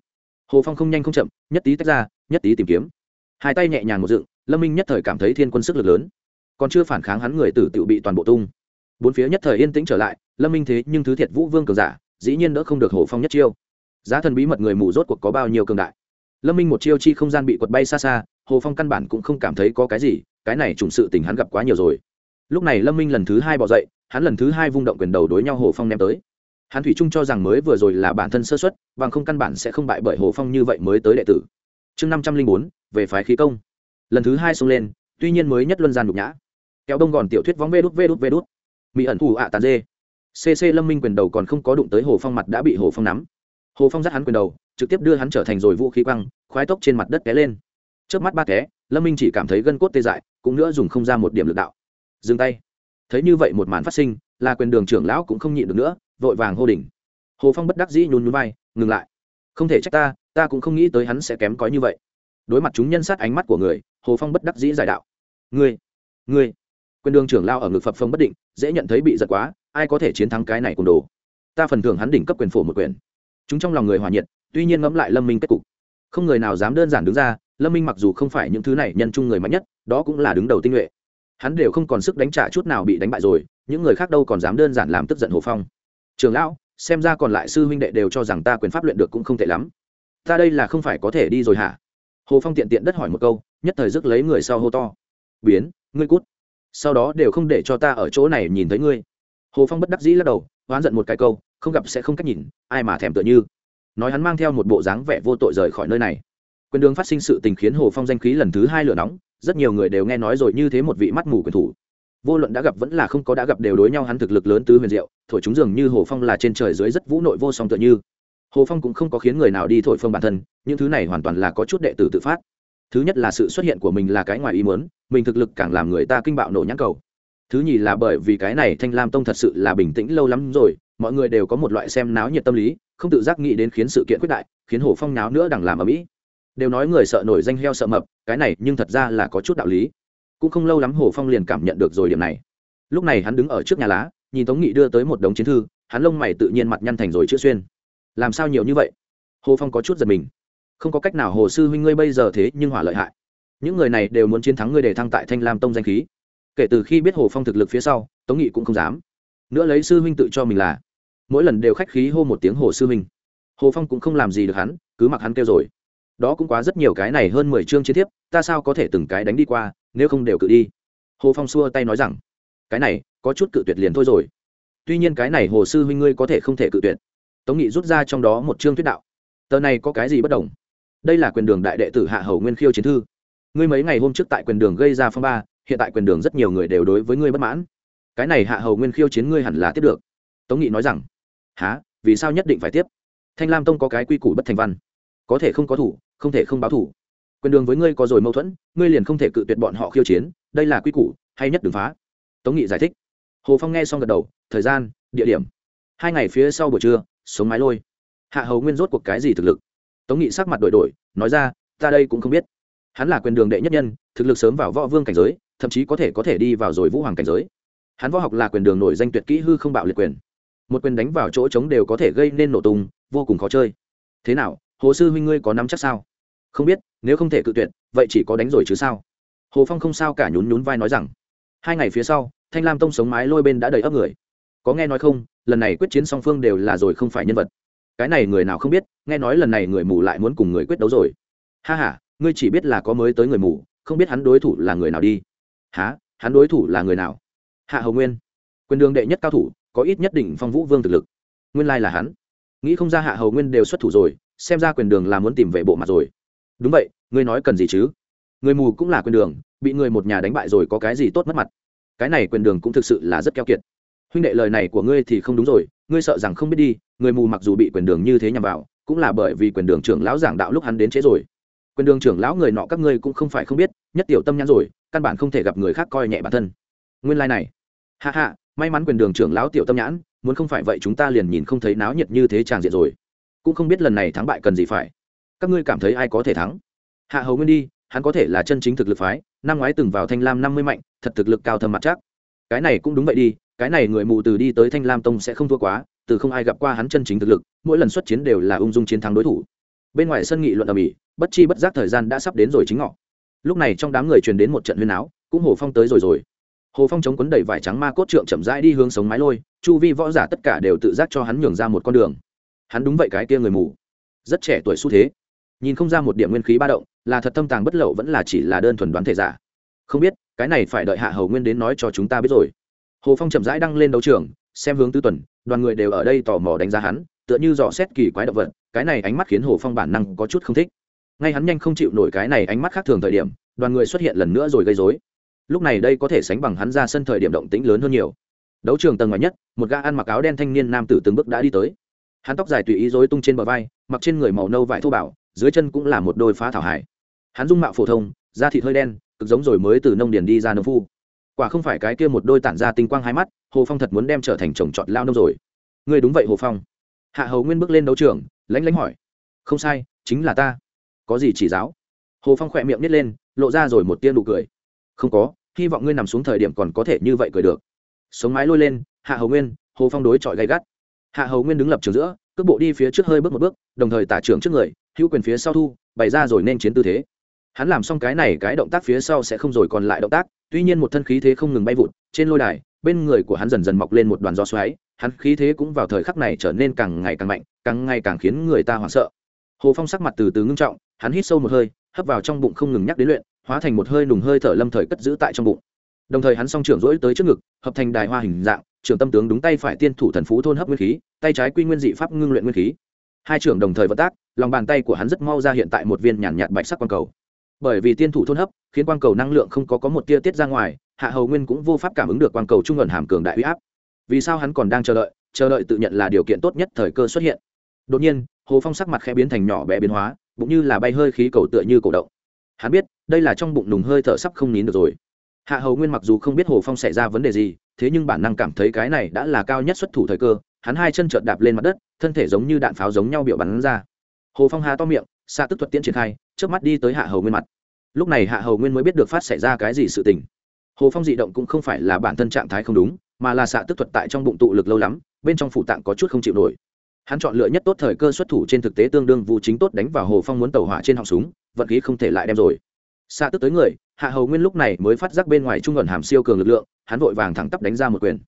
Hồ phong không nhanh không chậm, nhất tí tách ra, nhất tí tìm kiếm. Hai tay nhẹ nhàng một dựng, lâm minh nhất thời cảm thấy thiên quân sức lực lớn. Còn chưa phản kháng hắn người tử tự bị toàn bộ tung. Bốn phía nhất thời yên tĩnh trở lại, lâm minh thế nhưng thứ thiệt vũ vương cường giả, dĩ nhiên đỡ không được hồ phong nhất chiêu. Giá thần bí mật người mù rốt cuộc có bao nhiêu cường đại? Lâm minh một chiêu chi không gian bị quật bay xa xa, hồ phong căn bản cũng không cảm thấy có cái gì, cái này trùng sự tình hắn gặp quá nhiều rồi. Lúc này lâm minh lần thứ hai bỏ dậy, hắn lần thứ hai vung động quyền đầu đối nhau hồ phong ném tới. Hắn thủy trung cho rằng mới vừa rồi là bản thân sơ xuất và không căn bản sẽ không bại bởi hồ phong như vậy mới tới đệ tử. Chương năm trăm linh bốn, về phái khí công. Lần thứ hai xông lên, tuy nhiên mới nhất luân gian nhục nhã. Kéo đông gòn tiểu thuyết vóng vê đút vê đút vê đút. Mỹ ẩn thù ạ tàn dê. Cc lâm minh quyền đầu còn không có đụng tới hồ phong mặt đã bị hồ phong nắm hồ phong dắt hắn quyền đầu, trực tiếp đưa hắn trở thành rồi vũ khí quăng, khoái tốc trên mặt đất té lên. Trước mắt ba té, lâm minh chỉ cảm thấy gân cốt tê dại, cũng nữa dùng không ra một điểm lực đạo. Dừng tay. Thấy như vậy một màn phát sinh, là quyền đường trưởng lão cũng không nhịn được nữa, vội vàng hô đỉnh. Hồ phong bất đắc dĩ nhún nhún vai, ngừng lại. Không thể trách ta ta cũng không nghĩ tới hắn sẽ kém cỏi như vậy. Đối mặt chúng nhân sát ánh mắt của người, hồ phong bất đắc dĩ giải đạo. Ngươi ngươi. Quyền đường trưởng lao ở ngực phập phông bất định, dễ nhận thấy bị giật quá, ai có thể chiến thắng cái này cùng đồ. Ta phần thưởng hắn đỉnh cấp quyền phổ một quyền chúng trong lòng người hòa nhiệt, tuy nhiên ngẫm lại lâm minh kết cục. Không người nào dám đơn giản đứng ra, lâm minh mặc dù không phải những thứ này nhân chung người mạnh nhất, đó cũng là đứng đầu tinh nhuệ. Hắn đều không còn sức đánh trả chút nào bị đánh bại rồi, những người khác đâu còn dám đơn giản làm tức giận hồ phong. Trường lão, xem ra còn lại sư huynh đệ đều cho rằng ta quyền pháp luyện được cũng không tệ lắm. Ta đây là không phải có thể đi rồi hả? Hồ phong tiện tiện đất hỏi một câu, nhất thời dứt lấy người sau hô to. Biến, ngươi cút. Sau đó đều không để cho ta ở chỗ này nhìn thấy ngươi. Hồ phong bất đắc dĩ lắc đầu, oán giận một cái câu không gặp sẽ không cách nhìn, ai mà thèm tựa như. Nói hắn mang theo một bộ dáng vẻ vô tội rời khỏi nơi này. Quyền đường phát sinh sự tình khiến hồ phong danh khí lần thứ hai lửa nóng, rất nhiều người đều nghe nói rồi như thế một vị mắt mù quyền thủ. Vô luận đã gặp vẫn là không có đã gặp đều đối nhau hắn thực lực lớn tứ huyền diệu, thổi chúng dường như hồ phong là trên trời dưới rất vũ nội vô song tựa như. Hồ phong cũng không có khiến người nào đi thổi phông bản thân, những thứ này hoàn toàn là có chút đệ tử tự phát. Thứ nhất là sự xuất hiện của mình là cái ngoài ý muốn, mình thực lực càng làm người ta kinh bạo nổ nhãn cầu. Thứ nhì là bởi vì cái này thanh lam tông thật sự là bình tĩnh lâu lắm rồi mọi người đều có một loại xem náo nhiệt tâm lý, không tự giác nghĩ đến khiến sự kiện quyết đại, khiến hồ phong náo nữa đằng làm ở mỹ. Đều nói người sợ nổi danh heo sợ mập, cái này nhưng thật ra là có chút đạo lý. Cũng không lâu lắm hồ phong liền cảm nhận được rồi điểm này. Lúc này hắn đứng ở trước nhà lá, nhìn tống nghị đưa tới một đống chiến thư, hắn lông mày tự nhiên mặt nhăn thành rồi chữ xuyên. Làm sao nhiều như vậy? Hồ phong có chút giật mình. Không có cách nào, hồ sư huynh ngươi bây giờ thế nhưng hỏa lợi hại. Những người này đều muốn chiến thắng ngươi để thăng tại thanh lam tông danh khí. Kể từ khi biết hồ phong thực lực phía sau, tống nghị cũng không dám nữa lấy sư huynh tự cho mình là. Mỗi lần đều khách khí hô một tiếng hồ sư huynh. Hồ phong cũng không làm gì được hắn, cứ mặc hắn kêu rồi. Đó cũng quá rất nhiều cái này hơn mười chương chiến thiếp, ta sao có thể từng cái đánh đi qua, nếu không đều cự đi. Hồ phong xua tay nói rằng, cái này, có chút cự tuyệt liền thôi rồi. Tuy nhiên cái này hồ sư huynh ngươi có thể không thể cự tuyệt. Tống nghị rút ra trong đó một chương thuyết đạo. Tờ này có cái gì bất đồng? Đây là quyền đường đại đệ tử hạ hầu nguyên khiêu chiến thư. Ngươi mấy ngày hôm trước tại quyền đường gây ra phong ba, hiện tại quyền đường rất nhiều người đều đối với ngươi bất mãn cái này hạ hầu nguyên khiêu chiến ngươi hẳn là tiếp được. Tống nghị nói rằng há vì sao nhất định phải tiếp? Thanh lam tông có cái quy củ bất thành văn. Có thể không có thủ, không thể không báo thủ. Quyền đường với ngươi có rồi mâu thuẫn, ngươi liền không thể cự tuyệt bọn họ khiêu chiến, đây là quy củ, hay nhất đừng phá. Tống nghị giải thích. Hồ phong nghe xong gật đầu, thời gian, địa điểm. Hai ngày phía sau buổi trưa, sống mái lôi. Hạ hầu nguyên rốt cuộc cái gì thực lực? Tống nghị sắc mặt đổi đổi, nói ra, ta đây cũng không biết. Hắn là quyền đường đệ nhất nhân, thực lực sớm vào võ vương cảnh giới, thậm chí có thể có thể đi vào rồi vũ hoàng cảnh giới hắn võ học là quyền đường nổi danh tuyệt kỹ hư không bạo liệt quyền. Một quyền đánh vào chỗ trống đều có thể gây nên nổ tung, vô cùng khó chơi. Thế nào, hồ sư huynh ngươi có nắm chắc sao? Không biết, nếu không thể cự tuyệt, vậy chỉ có đánh rồi chứ sao? Hồ phong không sao cả nhún nhún vai nói rằng. Hai ngày phía sau, thanh lam tông sống mái lôi bên đã đầy ấp người. Có nghe nói không, lần này quyết chiến song phương đều là rồi không phải nhân vật. Cái này người nào không biết, nghe nói lần này người mù lại muốn cùng người quyết đấu rồi. Ha h a ngươi chỉ biết là có mới tới người mù, không biết hắn đối thủ là người nào đi. Há hắn đối thủ là người nào? Hạ hầu nguyên, quyền đường đệ nhất cao thủ, có ít nhất định phong vũ vương thực lực. Nguyên lai là hắn. Nghĩ không ra hạ hầu nguyên đều xuất thủ rồi, xem ra quyền đường là muốn tìm về bộ mặt rồi. Đúng vậy, ngươi nói cần gì chứ? Người mù cũng là quyền đường, bị người một nhà đánh bại rồi có cái gì tốt mất mặt? Cái này quyền đường cũng thực sự là rất keo kiệt. Huynh đệ lời này của ngươi thì không đúng rồi, ngươi sợ rằng không biết đi, người mù mặc dù bị quyền đường như thế nhằm vào, cũng là bởi vì quyền đường trưởng lão giảng đạo lúc hắn đến chế rồi. Quyền đường trưởng lão người nọ các ngươi cũng không phải không biết, nhất tiểu tâm nhắn rồi, căn bản không thể gặp người khác coi nhẹ bản thân. Nguyên lai、like、này hạ hạ, may mắn quyền đường trưởng lão tiểu tâm nhãn, muốn không phải vậy chúng ta liền nhìn không thấy náo nhiệt như thế tràng diện rồi. Cũng không biết lần này thắng bại cần gì phải. Các ngươi cảm thấy ai có thể thắng? Hạ hầu nguyên đi, hắn có thể là chân chính thực lực phái, năm ngoái từng vào thanh lam năm mươi mạnh, thật thực lực cao thâm mặt chắc. Cái này cũng đúng vậy đi, cái này người mù từ đi tới thanh lam tông sẽ không thua quá, từ không ai gặp qua hắn chân chính thực lực, mỗi lần xuất chiến đều là ung dung chiến thắng đối thủ. Bên ngoài sân nghị luận ở mỹ bất chi bất giác thời gian đã sắp đến rồi chính ngọ. Lúc này trong đám người truyền đến một trận huyên áo cũng Hổ phong tới rồi rồi hồ phong chống quấn đầy vải trắng ma cốt trượng chậm rãi đi hướng sống mái lôi, chu vi võ giả tất cả đều tự giác cho hắn nhường ra một con đường. Hắn đúng vậy cái kia người mù. Rất trẻ tuổi xu thế. Nhìn không ra một điểm nguyên khí ba động, là thật tâm tàng bất lậu vẫn là chỉ là đơn thuần đoán thể giả. Không biết, cái này phải đợi hạ hầu nguyên đến nói cho chúng ta biết rồi. Hồ phong chậm rãi đăng lên đấu trường, xem hướng tư tuần, đoàn người đều ở đây tò mò đánh giá hắn, tựa như dò xét kỳ quái động vật, cái này ánh mắt khiến hồ phong bản năng có chút không thích. Ngay hắn nhanh không chịu nổi cái này ánh mắt khác thường thời điểm, đoàn người xuất hiện lần nữa rồi gây dối lúc này đây có thể sánh bằng hắn ra sân thời điểm động tĩnh lớn hơn nhiều. Đấu trường tầng ngoài nhất, một gã ăn mặc áo đen thanh niên nam tử từng bước đã đi tới. Hắn tóc dài tùy ý dối tung trên bờ vai, mặc trên người màu nâu vải thô bảo dưới chân cũng là một đôi phá thảo hải. Hắn dung mạo phổ thông, da thịt hơi đen, cực giống rồi mới từ nông điền đi ra nông phu. Quả không phải cái kia một đôi tản ra tinh quang hai mắt, hồ phong thật muốn đem trở thành chồng trọt lao nông rồi. Người đúng vậy, hồ phong. Hạ hầu nguyên bước lên đấu trường, lãnh lãnh hỏi. Không sai, chính là ta. Có gì chỉ giáo? Hồ phong khỏe miệng nít lên, lộ ra rồi một tia nụ cười không có, hy vọng ngươi nằm xuống thời điểm còn có thể như vậy cười được. Sống mái lôi lên, hạ hầu nguyên, hồ phong đối chọi gay gắt. Hạ hầu nguyên đứng lập trường giữa, cước bộ đi phía trước hơi bước một bước, đồng thời tả trưởng trước người, hữu quyền phía sau thu, bày ra rồi nên chiến tư thế. Hắn làm xong cái này, cái động tác phía sau sẽ không rồi còn lại động tác, tuy nhiên một thân khí thế không ngừng bay vụt, trên lôi đài, bên người của hắn dần dần mọc lên một đoàn gió xoáy, hắn khí thế cũng vào thời khắc này trở nên càng ngày càng mạnh, càng ngày càng khiến người ta hoảng sợ. Hồ phong sắc mặt từ từ ngưng trọng, hắn hít sâu một hơi, hấp vào trong bụng không ngừng nhắc đến luyện hóa thành một hơi nùng hơi thở lâm thời cất giữ tại trong bụng. Đồng thời hắn song trưởng rỗi tới trước ngực, hợp thành đài hoa hình dạng, trưởng tâm tướng đúng tay phải tiên thủ thần phú thôn hấp nguyên khí, tay trái quy nguyên dị pháp ngưng luyện nguyên khí. Hai trưởng đồng thời vận tác, lòng bàn tay của hắn rất mau ra hiện tại một viên nhàn nhạt bạch sắc quang cầu. Bởi vì tiên thủ thôn hấp, khiến quang cầu năng lượng không có có một tia tiết ra ngoài, hạ hầu nguyên cũng vô pháp cảm ứng được quang cầu trung ẩn hàm cường đại huy áp. Vì sao hắn còn đang chờ đợi chờ đợi tự nhận là điều kiện tốt nhất thời cơ xuất hiện. Đột nhiên, hồ phong sắc mặt khẽ biến thành nhỏ bé biến hóa, bụng như là bay hơi khí cầu tựa như cổ động hắn biết, đây là trong bụng nùng hơi thở sắp không nín được rồi. Hạ hầu nguyên mặc dù không biết hồ phong xảy ra vấn đề gì, thế nhưng bản năng cảm thấy cái này đã là cao nhất xuất thủ thời cơ. Hắn hai chân trợt đạp lên mặt đất, thân thể giống như đạn pháo giống nhau biểu bắn ra. Hồ phong hà to miệng, xa tức thuật tiễn triển khai trước mắt đi tới hạ hầu nguyên mặt. Lúc này hạ hầu nguyên mới biết được phát xảy ra cái gì sự tình. Hồ phong dị động cũng không phải là bản thân trạng thái không đúng, mà là xạ tức thuật tại trong bụng tụ lực lâu lắm, bên trong phủ tạng có chút không chịu nổi. Hắn chọn lựa nhất tốt thời cơ xuất thủ trên thực tế tương đương vụ chính tốt đánh vào hồ phong muốn tàu hỏa trên họng súng vận khí không thể lại đem rồi. Sa tức tới người, hạ hầu nguyên lúc này mới phát giác bên ngoài trung ẩn hàm siêu cường lực lượng, hắn vội vàng thẳng tắp đánh ra một quyền.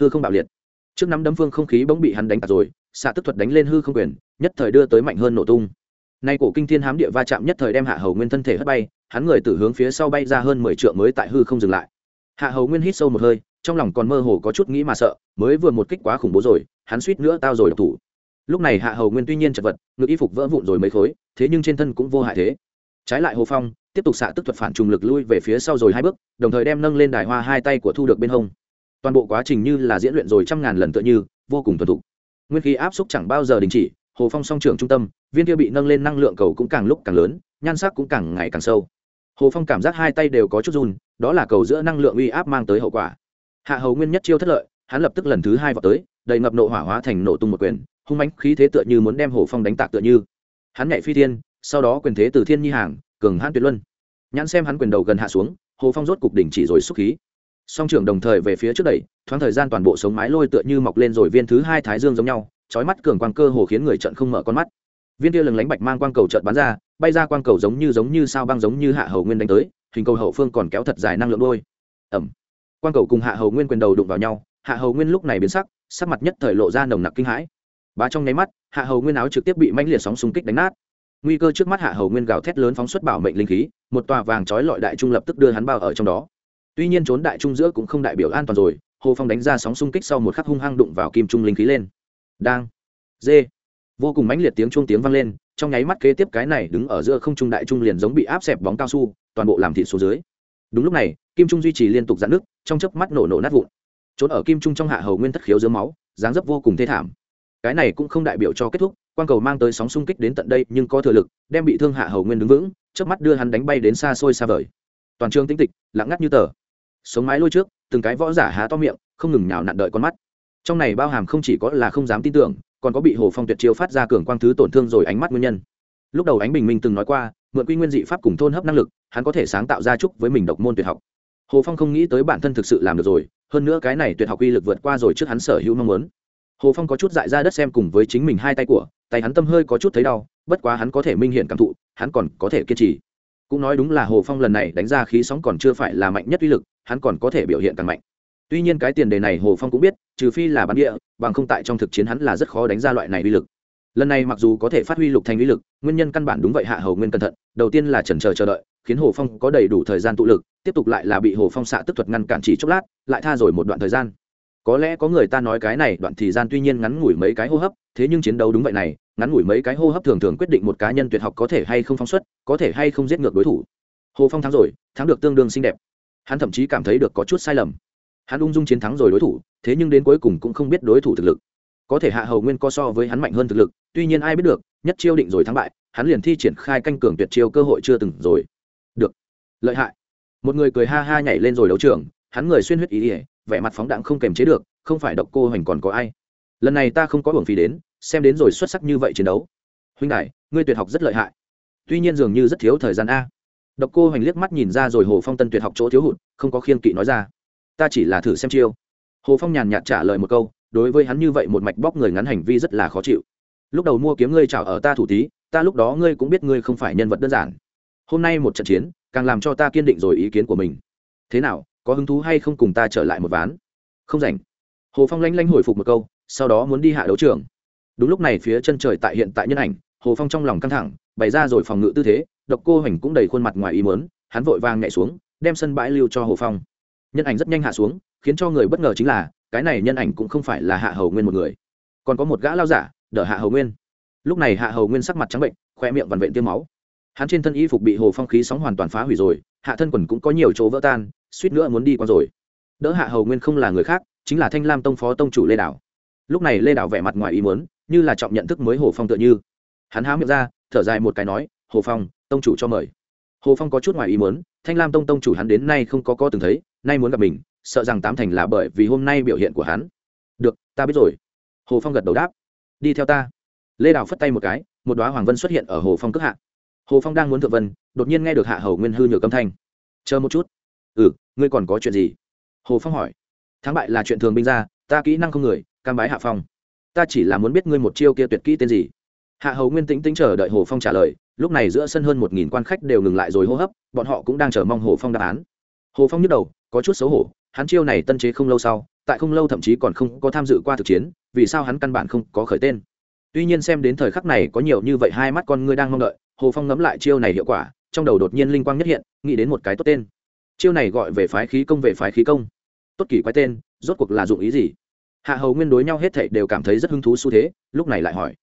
Hư không bạo liệt. Trước năm đấm phương không khí bỗng bị hắn đánh tạt rồi xạ tức thuật đánh lên hư không quyền, nhất thời đưa tới mạnh hơn nổ tung. Nay cổ kinh thiên hám địa va chạm nhất thời đem hạ hầu nguyên thân thể hất bay, hắn người từ hướng phía sau bay ra hơn mười trượng mới tại hư không dừng lại. Hạ hầu nguyên hít sâu một hơi, trong lòng còn mơ hồ có chút nghĩ mà sợ, mới vừa một kích quá khủng bố rồi, hắn suýt nữa tao rồi độc thủ lúc này hạ hầu nguyên tuy nhiên chật vật, ngực y phục vỡ vụn rồi mấy khối, thế nhưng trên thân cũng vô hại thế. Trái lại hồ phong, tiếp tục xạ tức thuật phản trùng lực lui về phía sau rồi hai bước, đồng thời đem nâng lên đài hoa hai tay của thu được bên hông. Toàn bộ quá trình như là diễn luyện rồi trăm ngàn lần tựa như, vô cùng thuần thục. Nguyên khí áp xúc chẳng bao giờ đình chỉ, hồ phong song trưởng trung tâm, viên kia bị nâng lên năng lượng cầu cũng càng lúc càng lớn, nhan sắc cũng càng ngày càng sâu. Hồ phong cảm giác hai tay đều có chút run, đó là cầu giữa năng lượng uy áp mang tới hậu quả. Hạ hầu nguyên nhất chiêu thất lợi, hắn lập tức lần thứ hai vào tới, đầy ngập nộ hỏa hóa thành nổ tung một quyền hung mãnh khí thế tựa như muốn đem hồ phong đánh tạc tựa như. Hắn nhảy phi thiên, sau đó quyền thế từ thiên nhi hàng, cường hãn tuyệt luân. Nhãn xem hắn quyền đầu gần hạ xuống, hồ phong rốt cục đỉnh chỉ rồi xúc khí. Song trưởng đồng thời về phía trước đẩy, thoáng thời gian toàn bộ sống mái lôi tựa như mọc lên rồi viên thứ hai thái dương giống nhau trói mắt cường quang cơ hồ khiến người trận không mở con mắt. Viên kia lừng lánh bạch mang quang cầu trận bắn ra, bay ra quang cầu giống như giống như sao băng giống như hạ hầu nguyên đánh tới, hình cầu hậu phương còn kéo thật dài năng lượng đôi. Ẩm quang cầu cùng hạ hầu nguyên quyền đầu đụng vào nhau, hạ hầu nguyên lúc này biến sắc sắc mặt nhất thời lộ ra nồng nặc kinh hãi bá trong nháy mắt, hạ hầu nguyên áo trực tiếp bị mãnh liệt sóng xung kích đánh nát. Nguy cơ trước mắt hạ hầu nguyên gào thét lớn phóng xuất bảo mệnh linh khí, một tòa vàng trói lọi đại trung lập tức đưa hắn bao ở trong đó. Tuy nhiên trốn đại trung giữa cũng không đại biểu an toàn rồi, hồ phong đánh ra sóng xung kích sau một khắc hung hăng đụng vào kim trung linh khí lên. Đang. Dê vô cùng mãnh liệt tiếng chuông tiếng vang lên, trong nháy mắt kế tiếp cái này đứng ở giữa không trung đại trung liền giống bị áp xẹp bóng cao su, toàn bộ làm thịt xuống dưới. Đúng lúc này, kim trung duy trì liên tục giãn nước trong chớp mắt nổ nổ nát vụn. Trốn ở kim trung trong hạ hầu nguyên thất khiếu dưới máu, dáng dấp vô cùng thê thảm cái này cũng không đại biểu cho kết thúc, quang cầu mang tới sóng xung kích đến tận đây nhưng có thừa lực, đem bị thương hạ hầu nguyên đứng vững trước mắt đưa hắn đánh bay đến xa xôi xa vời. Toàn trường tĩnh tịch, lặng ngắt như tờ. Sống mái lôi trước, từng cái võ giả há to miệng, không ngừng nhào nặn đợi con mắt. Trong này bao hàm không chỉ có là không dám tin tưởng, còn có bị hồ phong tuyệt chiêu phát ra cường quang thứ tổn thương rồi ánh mắt nguyên nhân. Lúc đầu ánh bình minh từng nói qua, mượn quy nguyên dị pháp cùng thôn hấp năng lực, hắn có thể sáng tạo ra trúc với mình độc môn tuyệt học. Hồ phong không nghĩ tới bản thân thực sự làm được rồi, hơn nữa cái này tuyệt học uy lực vượt qua rồi trước hắn sở hữu mong muốn hồ phong có chút dại ra đất xem cùng với chính mình hai tay của, tay hắn tâm hơi có chút thấy đau, bất quá hắn có thể minh hiện cảm thụ, hắn còn có thể kiên trì. Cũng nói đúng là hồ phong lần này đánh ra khí sóng còn chưa phải là mạnh nhất uy lực, hắn còn có thể biểu hiện càng mạnh. Tuy nhiên cái tiền đề này hồ phong cũng biết, trừ phi là bán địa, bằng không tại trong thực chiến hắn là rất khó đánh ra loại này uy lực. Lần này mặc dù có thể phát huy lục thành uy lực, nguyên nhân căn bản đúng vậy hạ hầu nguyên cẩn thận, đầu tiên là chần chờ chờ đợi, khiến hồ phong có đầy đủ thời gian tụ lực, tiếp tục lại là bị hồ phong xạ tức thuật ngăn cản chỉ chốc lát, lại tha rồi một đoạn thời gian có lẽ có người ta nói cái này, đoạn thời gian tuy nhiên ngắn ngủi mấy cái hô hấp, thế nhưng chiến đấu đúng vậy này, ngắn ngủi mấy cái hô hấp thường thường quyết định một cá nhân tuyệt học có thể hay không phóng xuất, có thể hay không giết ngược đối thủ. Hồ phong thắng rồi, thắng được tương đương xinh đẹp. Hắn thậm chí cảm thấy được có chút sai lầm. Hắn ung dung chiến thắng rồi đối thủ, thế nhưng đến cuối cùng cũng không biết đối thủ thực lực. Có thể hạ hầu nguyên co so với hắn mạnh hơn thực lực, tuy nhiên ai biết được, nhất chiêu định rồi thắng bại, hắn liền thi triển khai canh cường tuyệt chiêu cơ hội chưa từng rồi. Được. Lợi hại. Một người cười ha ha nhảy lên rồi đấu trường, hắn người xuyên huyết ý ỉa vẻ mặt phóng đẳng không kềm chế được, không phải độc cô hoành còn có ai. Lần này ta không có hưởng phí đến, xem đến rồi xuất sắc như vậy chiến đấu. Huynh đại ngươi tuyệt học rất lợi hại. Tuy nhiên dường như rất thiếu thời gian a. Độc cô hoành liếc mắt nhìn ra rồi hồ phong tân tuyệt học chỗ thiếu hụt, không có khiên kỵ nói ra. Ta chỉ là thử xem chiêu. Hồ phong nhàn nhạt trả lời một câu, đối với hắn như vậy một mạch bóc người ngắn hành vi rất là khó chịu. Lúc đầu mua kiếm ngươi chào ở ta thủ tí ta lúc đó ngươi cũng biết ngươi không phải nhân vật đơn giản. Hôm nay một trận chiến, càng làm cho ta kiên định rồi ý kiến của mình. Thế nào có hứng thú hay không cùng ta trở lại một ván? Không rảnh. Hồ phong lanh lanh hồi phục một câu, sau đó muốn đi hạ đấu trường. Đúng lúc này phía chân trời tại hiện tại nhân ảnh, hồ phong trong lòng căng thẳng, bày ra rồi phòng ngự tư thế, độc cô hoành cũng đầy khuôn mặt ngoài ý mớn hắn vội vàng nhảy xuống, đem sân bãi lưu cho hồ phong. Nhân ảnh rất nhanh hạ xuống, khiến cho người bất ngờ chính là, cái này nhân ảnh cũng không phải là hạ hầu nguyên một người. Còn có một gã lao giả, đỡ hạ hầu nguyên. Lúc này hạ hầu nguyên sắc mặt trắng bệnh, khoe miệng vằn vện tiêm máu hắn trên thân y phục bị hồ phong khí sóng hoàn toàn phá hủy rồi, hạ thân quần cũng có nhiều chỗ vỡ tan, suýt nữa muốn đi qua rồi. Đỡ hạ hầu nguyên không là người khác, chính là thanh lam tông phó tông chủ lê đảo. Lúc này lê đảo vẻ mặt ngoài ý muốn, như là trọng nhận thức mới hồ phong tựa như. Hắn há miệng ra, thở dài một cái nói, hồ phong, tông chủ cho mời. Hồ phong có chút ngoài ý muốn, thanh lam tông tông chủ hắn đến nay không có có từng thấy, nay muốn gặp mình, sợ rằng tám thành là bởi vì hôm nay biểu hiện của hắn. Được, ta biết rồi. Hồ phong gật đầu đáp. Đi theo ta. Lê đào phất tay một cái, một đoá hoàng vân xuất hiện ở hồ phong cước hạ hồ phong đang muốn thượng vân, đột nhiên nghe được hạ hầu nguyên hư nhược âm thanh. Chờ một chút. Ừ ngươi còn có chuyện gì? Hồ phong hỏi. Thắng bại là chuyện thường binh ra, ta kỹ năng không người, cam bái hạ phong. Ta chỉ là muốn biết ngươi một chiêu kia tuyệt kỹ tên gì. Hạ hầu nguyên tĩnh tĩnh chờ đợi hồ phong trả lời, lúc này giữa sân hơn một nghìn quan khách đều ngừng lại rồi hô hấp, bọn họ cũng đang chờ mong hồ phong đáp án. Hồ phong nhức đầu, có chút xấu hổ, hắn chiêu này tân chế không lâu sau, tại không lâu thậm chí còn không có tham dự qua thực chiến, vì sao hắn căn bản không có khởi tên? Tuy nhiên xem đến thời khắc này có nhiều như vậy hai mắt con ngươi đang mong đợi hồ phong ngẫm lại chiêu này hiệu quả, trong đầu đột nhiên linh quang nhất hiện, nghĩ đến một cái tốt tên. Chiêu này gọi về phái khí công về phái khí công. Tốt kỳ quái tên, rốt cuộc là dụng ý gì? Hạ hầu nguyên đối nhau hết thảy đều cảm thấy rất hứng thú xu thế, lúc này lại hỏi.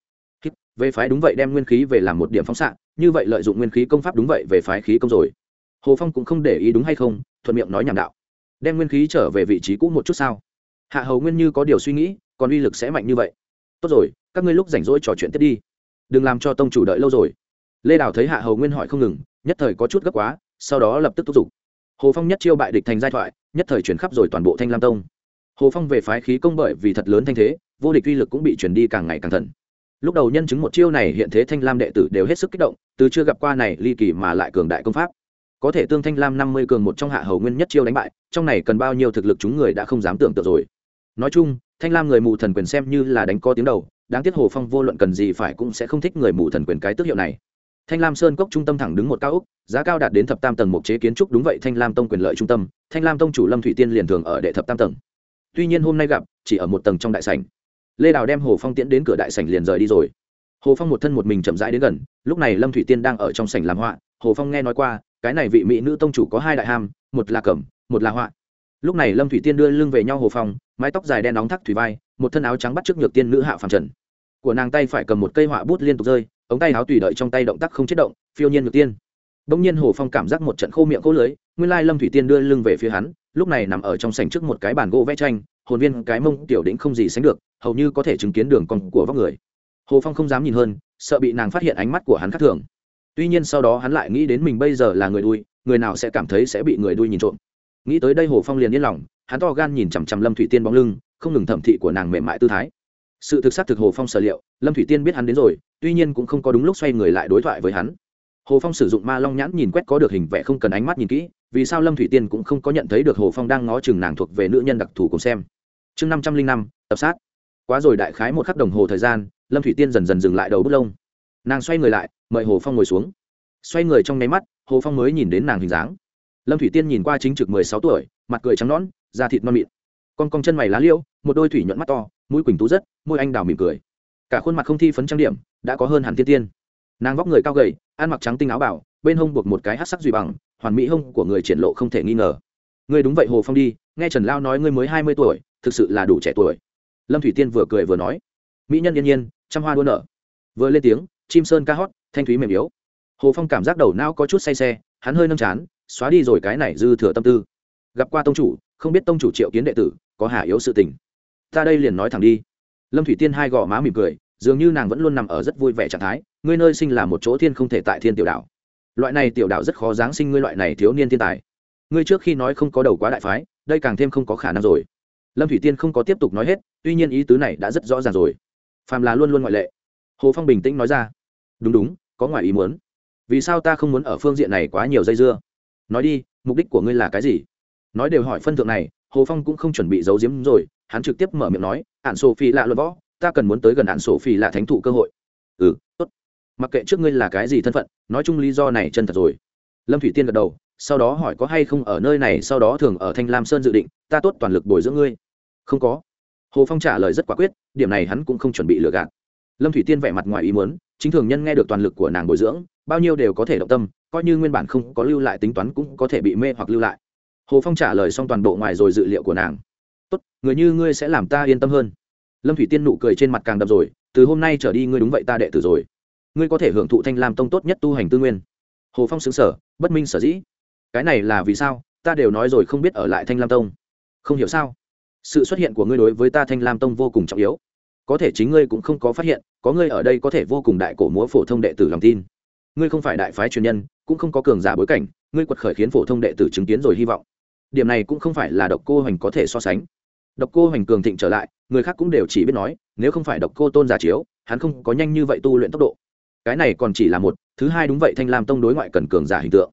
Về phái đúng vậy đem nguyên khí về làm một điểm phóng xạ, như vậy lợi dụng nguyên khí công pháp đúng vậy về phái khí công rồi. Hồ phong cũng không để ý đúng hay không, thuận miệng nói nhảm đạo. Đem nguyên khí trở về vị trí cũ một chút sao? Hạ hầu nguyên như có điều suy nghĩ, còn uy lực sẽ mạnh như vậy. Tốt rồi, các ngươi lúc rảnh rỗi trò chuyện tiếp đi. Đừng làm cho tông chủ đợi lâu rồi lê đào thấy hạ hầu nguyên hỏi không ngừng nhất thời có chút gấp quá sau đó lập tức thúc giục hồ phong nhất chiêu bại địch thành giai thoại nhất thời chuyển khắp rồi toàn bộ thanh lam tông hồ phong về phái khí công bởi vì thật lớn thanh thế vô địch uy lực cũng bị chuyển đi càng ngày càng thần lúc đầu nhân chứng một chiêu này hiện thế thanh lam đệ tử đều hết sức kích động từ chưa gặp qua này ly kỳ mà lại cường đại công pháp có thể tương thanh lam năm mươi cường một trong hạ hầu nguyên nhất chiêu đánh bại trong này cần bao nhiêu thực lực chúng người đã không dám tưởng tượng rồi nói chung thanh lam người mù thần quyền xem như là đánh có tiếng đầu đáng tiếc hồ phong vô luận cần gì phải cũng sẽ không thích người mù thần quyền cái tước hiệu này thanh lam sơn cốc trung tâm thẳng đứng một cao ốc, giá cao đạt đến thập tam tầng một chế kiến trúc đúng vậy, thanh lam tông quyền lợi trung tâm, thanh lam tông chủ lâm thủy tiên liền thường ở đệ thập tam tầng. Tuy nhiên hôm nay gặp, chỉ ở một tầng trong đại sảnh. Lê đào đem hồ phong tiễn đến cửa đại sảnh liền rời đi rồi. Hồ phong một thân một mình chậm rãi đến gần, lúc này lâm thủy tiên đang ở trong sảnh làm họa, hồ phong nghe nói qua, cái này vị mỹ nữ tông chủ có hai đại ham, một là cẩm, một là họa. Lúc này lâm thủy tiên đưa lưng về nhau hồ phong, mái tóc dài đen nóng thắt thủy vai, một thân áo trắng bắt trước nhược tiên nữ hạ phàm trần. Của nàng tay phải cầm một cây họa bút liên tục rơi ống tay áo tùy đợi trong tay động tác không chết động, phiêu nhiên ngược tiên. Bỗng nhiên hồ phong cảm giác một trận khô miệng khô lưới, nguyên lai lâm thủy tiên đưa lưng về phía hắn, lúc này nằm ở trong sảnh trước một cái bàn gỗ vẽ tranh, hồn viên cái mông tiểu đĩnh không gì sánh được, hầu như có thể chứng kiến đường cong của vóc người. Hồ phong không dám nhìn hơn, sợ bị nàng phát hiện ánh mắt của hắn khác thường. Tuy nhiên sau đó hắn lại nghĩ đến mình bây giờ là người đuôi, người nào sẽ cảm thấy sẽ bị người đuôi nhìn trộm. Nghĩ tới đây hồ phong liền yên lòng, hắn to gan nhìn chằm chằm lâm thủy tiên bóng lưng, không ngừng thẩm thị của nàng mềm mại tư thái sự thực xác thực hồ phong sở liệu, lâm thủy tiên biết hắn đến rồi, tuy nhiên cũng không có đúng lúc xoay người lại đối thoại với hắn. Hồ phong sử dụng ma long nhãn nhìn quét có được hình vẽ không cần ánh mắt nhìn kỹ, vì sao lâm thủy tiên cũng không có nhận thấy được hồ phong đang ngó chừng nàng thuộc về nữ nhân đặc thù cùng xem. Chương năm trăm linh năm, tập sát. Quá rồi đại khái một khắc đồng hồ thời gian, lâm thủy tiên dần dần dừng lại đầu bút lông. Nàng xoay người lại, mời hồ phong ngồi xuống. Xoay người trong nháy mắt, hồ phong mới nhìn đến nàng hình dáng. Lâm thủy tiên nhìn qua chính trực mười sáu tuổi, mặt cười trắng nõn, da thịt non mịn. Con cong chân mày lá liêu, một đôi thủy nhuận mắt to mũi quỳnh tú rất, môi anh đào mỉm cười. Cả khuôn mặt không thi phấn trang điểm, đã có hơn hẳn tiên tiên. Nàng vóc người cao gầy, ăn mặc trắng tinh áo bảo, bên hông buộc một cái hát sắc duy bằng, hoàn mỹ hông của người triển lộ không thể nghi ngờ. Ngươi đúng vậy, hồ phong đi, nghe trần lao nói ngươi mới hai mươi tuổi, thực sự là đủ trẻ tuổi. Lâm thủy tiên vừa cười vừa nói. Mỹ nhân yên nhiên trăm hoa đua nở. Vừa lên tiếng, chim sơn ca hót, thanh thúy mềm yếu. Hồ phong cảm giác đầu não có chút say xe, hắn hơi nâng chán, xóa đi rồi cái này dư thừa tâm tư. Gặp qua tông chủ, không biết tông chủ triệu kiến đệ tử có hà yếu sự tình ta đây liền nói thẳng đi. Lâm thủy tiên hai gò má mỉm cười, dường như nàng vẫn luôn nằm ở rất vui vẻ trạng thái, ngươi nơi sinh là một chỗ thiên không thể tại thiên tiểu đạo loại này tiểu đạo rất khó giáng sinh ngươi loại này thiếu niên thiên tài. Ngươi trước khi nói không có đầu quá đại phái, đây càng thêm không có khả năng rồi. Lâm thủy tiên không có tiếp tục nói hết, tuy nhiên ý tứ này đã rất rõ ràng rồi. Phàm là luôn luôn ngoại lệ. Hồ phong bình tĩnh nói ra. Đúng đúng, có ngoài ý muốn. Vì sao ta không muốn ở phương diện này quá nhiều dây dưa? Nói đi, mục đích của ngươi là cái gì? Nói đều hỏi phân thượng này, hồ phong cũng không chuẩn bị giấu giếm rồi hắn trực tiếp mở miệng nói ạn sổ phi lạ luận võ, ta cần muốn tới gần ạn sổ phi lạ thánh thụ cơ hội. Ừ tốt. Mặc kệ trước ngươi là cái gì thân phận, nói chung lý do này chân thật rồi. Lâm thủy tiên gật đầu, sau đó hỏi có hay không ở nơi này, sau đó thường ở thanh lam sơn dự định, ta tốt toàn lực bồi dưỡng ngươi. Không có. Hồ phong trả lời rất quả quyết, điểm này hắn cũng không chuẩn bị lừa gạt. Lâm thủy tiên vẻ mặt ngoài ý muốn, chính thường nhân nghe được toàn lực của nàng bồi dưỡng, bao nhiêu đều có thể động tâm, coi như nguyên bản không có lưu lại tính toán cũng có thể bị mê hoặc lưu lại. Hồ phong trả lời xong toàn bộ ngoài rồi dự liệu của nàng tốt, người như ngươi sẽ làm ta yên tâm hơn. Lâm thủy tiên nụ cười trên mặt càng đậm rồi, từ hôm nay trở đi ngươi đúng vậy ta đệ tử rồi. Ngươi có thể hưởng thụ thanh lam tông tốt nhất tu hành tư nguyên. Hồ phong xứng sở, bất minh sở dĩ. Cái này là vì sao? Ta đều nói rồi không biết ở lại thanh lam tông. Không hiểu sao? Sự xuất hiện của ngươi đối với ta thanh lam tông vô cùng trọng yếu. Có thể chính ngươi cũng không có phát hiện, có ngươi ở đây có thể vô cùng đại cổ múa phổ thông đệ tử lòng tin. Ngươi không phải đại phái truyền nhân, cũng không có cường giả bối cảnh, ngươi quật khởi khiến phổ thông đệ tử chứng kiến rồi hy vọng. Điểm này cũng không phải là độc cô hoành có thể so sánh độc cô hoành cường thịnh trở lại, người khác cũng đều chỉ biết nói, nếu không phải độc cô tôn giả chiếu, hắn không có nhanh như vậy tu luyện tốc độ. Cái này còn chỉ là một, thứ hai đúng vậy thanh lam tông đối ngoại cần cường giả hình tượng.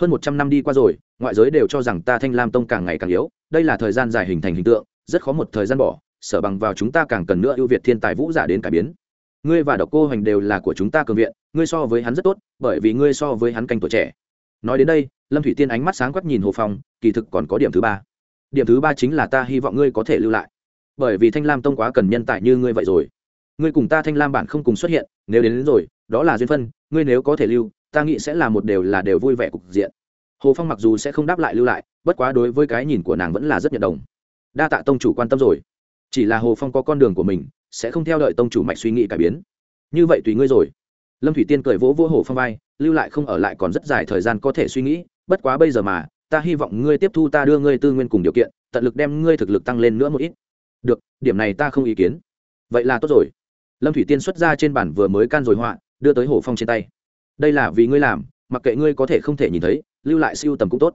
Hơn một trăm năm đi qua rồi, ngoại giới đều cho rằng ta thanh lam tông càng ngày càng yếu, đây là thời gian dài hình thành hình tượng, rất khó một thời gian bỏ, sở bằng vào chúng ta càng cần nữa ưu việt thiên tài vũ giả đến cải biến. Ngươi và độc cô hoành đều là của chúng ta cường viện, ngươi so với hắn rất tốt, bởi vì ngươi so với hắn canh tuổi trẻ. Nói đến đây, lâm thủy tiên ánh mắt sáng quắc nhìn hồ phong, kỳ thực còn có điểm thứ ba điểm thứ ba chính là ta hy vọng ngươi có thể lưu lại. Bởi vì thanh lam tông quá cần nhân tài như ngươi vậy rồi. Ngươi cùng ta thanh lam bản không cùng xuất hiện nếu đến, đến rồi đó là duyên phân ngươi nếu có thể lưu ta nghĩ sẽ là một đều là đều vui vẻ cục diện. Hồ phong mặc dù sẽ không đáp lại lưu lại bất quá đối với cái nhìn của nàng vẫn là rất nhận đồng. Đa tạ tông chủ quan tâm rồi. Chỉ là hồ phong có con đường của mình sẽ không theo đợi tông chủ mạch suy nghĩ cải biến. Như vậy tùy ngươi rồi. Lâm thủy tiên cười vỗ vỗ hồ phong vai lưu lại không ở lại còn rất dài thời gian có thể suy nghĩ bất quá bây giờ mà ta hy vọng ngươi tiếp thu ta đưa ngươi tư nguyên cùng điều kiện, tận lực đem ngươi thực lực tăng lên nữa một ít. Được, điểm này ta không ý kiến. Vậy là tốt rồi. Lâm thủy tiên xuất ra trên bản vừa mới can rồi họa, đưa tới hồ phong trên tay. Đây là vì ngươi làm, mặc kệ ngươi có thể không thể nhìn thấy, lưu lại siêu tầm cũng tốt.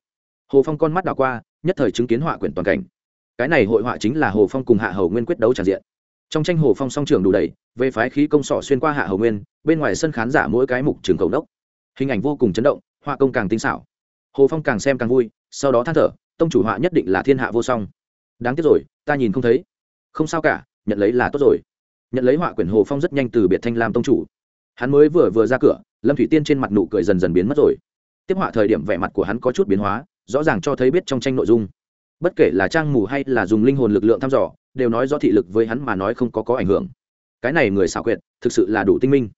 Hồ phong con mắt đảo qua, nhất thời chứng kiến họa quyển toàn cảnh. Cái này hội họa chính là hồ phong cùng hạ hầu nguyên quyết đấu tràn diện. Trong tranh hồ phong song trường đủ đầy, về phái khí công sỏ xuyên qua hạ hầu nguyên, bên ngoài sân khán giả mỗi cái mục trường cầu đốc. Hình ảnh vô cùng chấn động, họa công càng tinh xảo hồ phong càng xem càng vui, sau đó than thở, tông chủ họa nhất định là thiên hạ vô song. Đáng tiếc rồi, ta nhìn không thấy. Không sao cả, nhận lấy là tốt rồi. Nhận lấy họa quyển hồ phong rất nhanh từ biệt thanh lam tông chủ. Hắn mới vừa vừa ra cửa, lâm thủy tiên trên mặt nụ cười dần dần biến mất rồi. Tiếp họa thời điểm vẻ mặt của hắn có chút biến hóa, rõ ràng cho thấy biết trong tranh nội dung. Bất kể là trang mù hay là dùng linh hồn lực lượng thăm dò, đều nói do thị lực với hắn mà nói không có có ảnh hưởng. Cái này người xảo quyệt, thực sự là đủ tinh minh.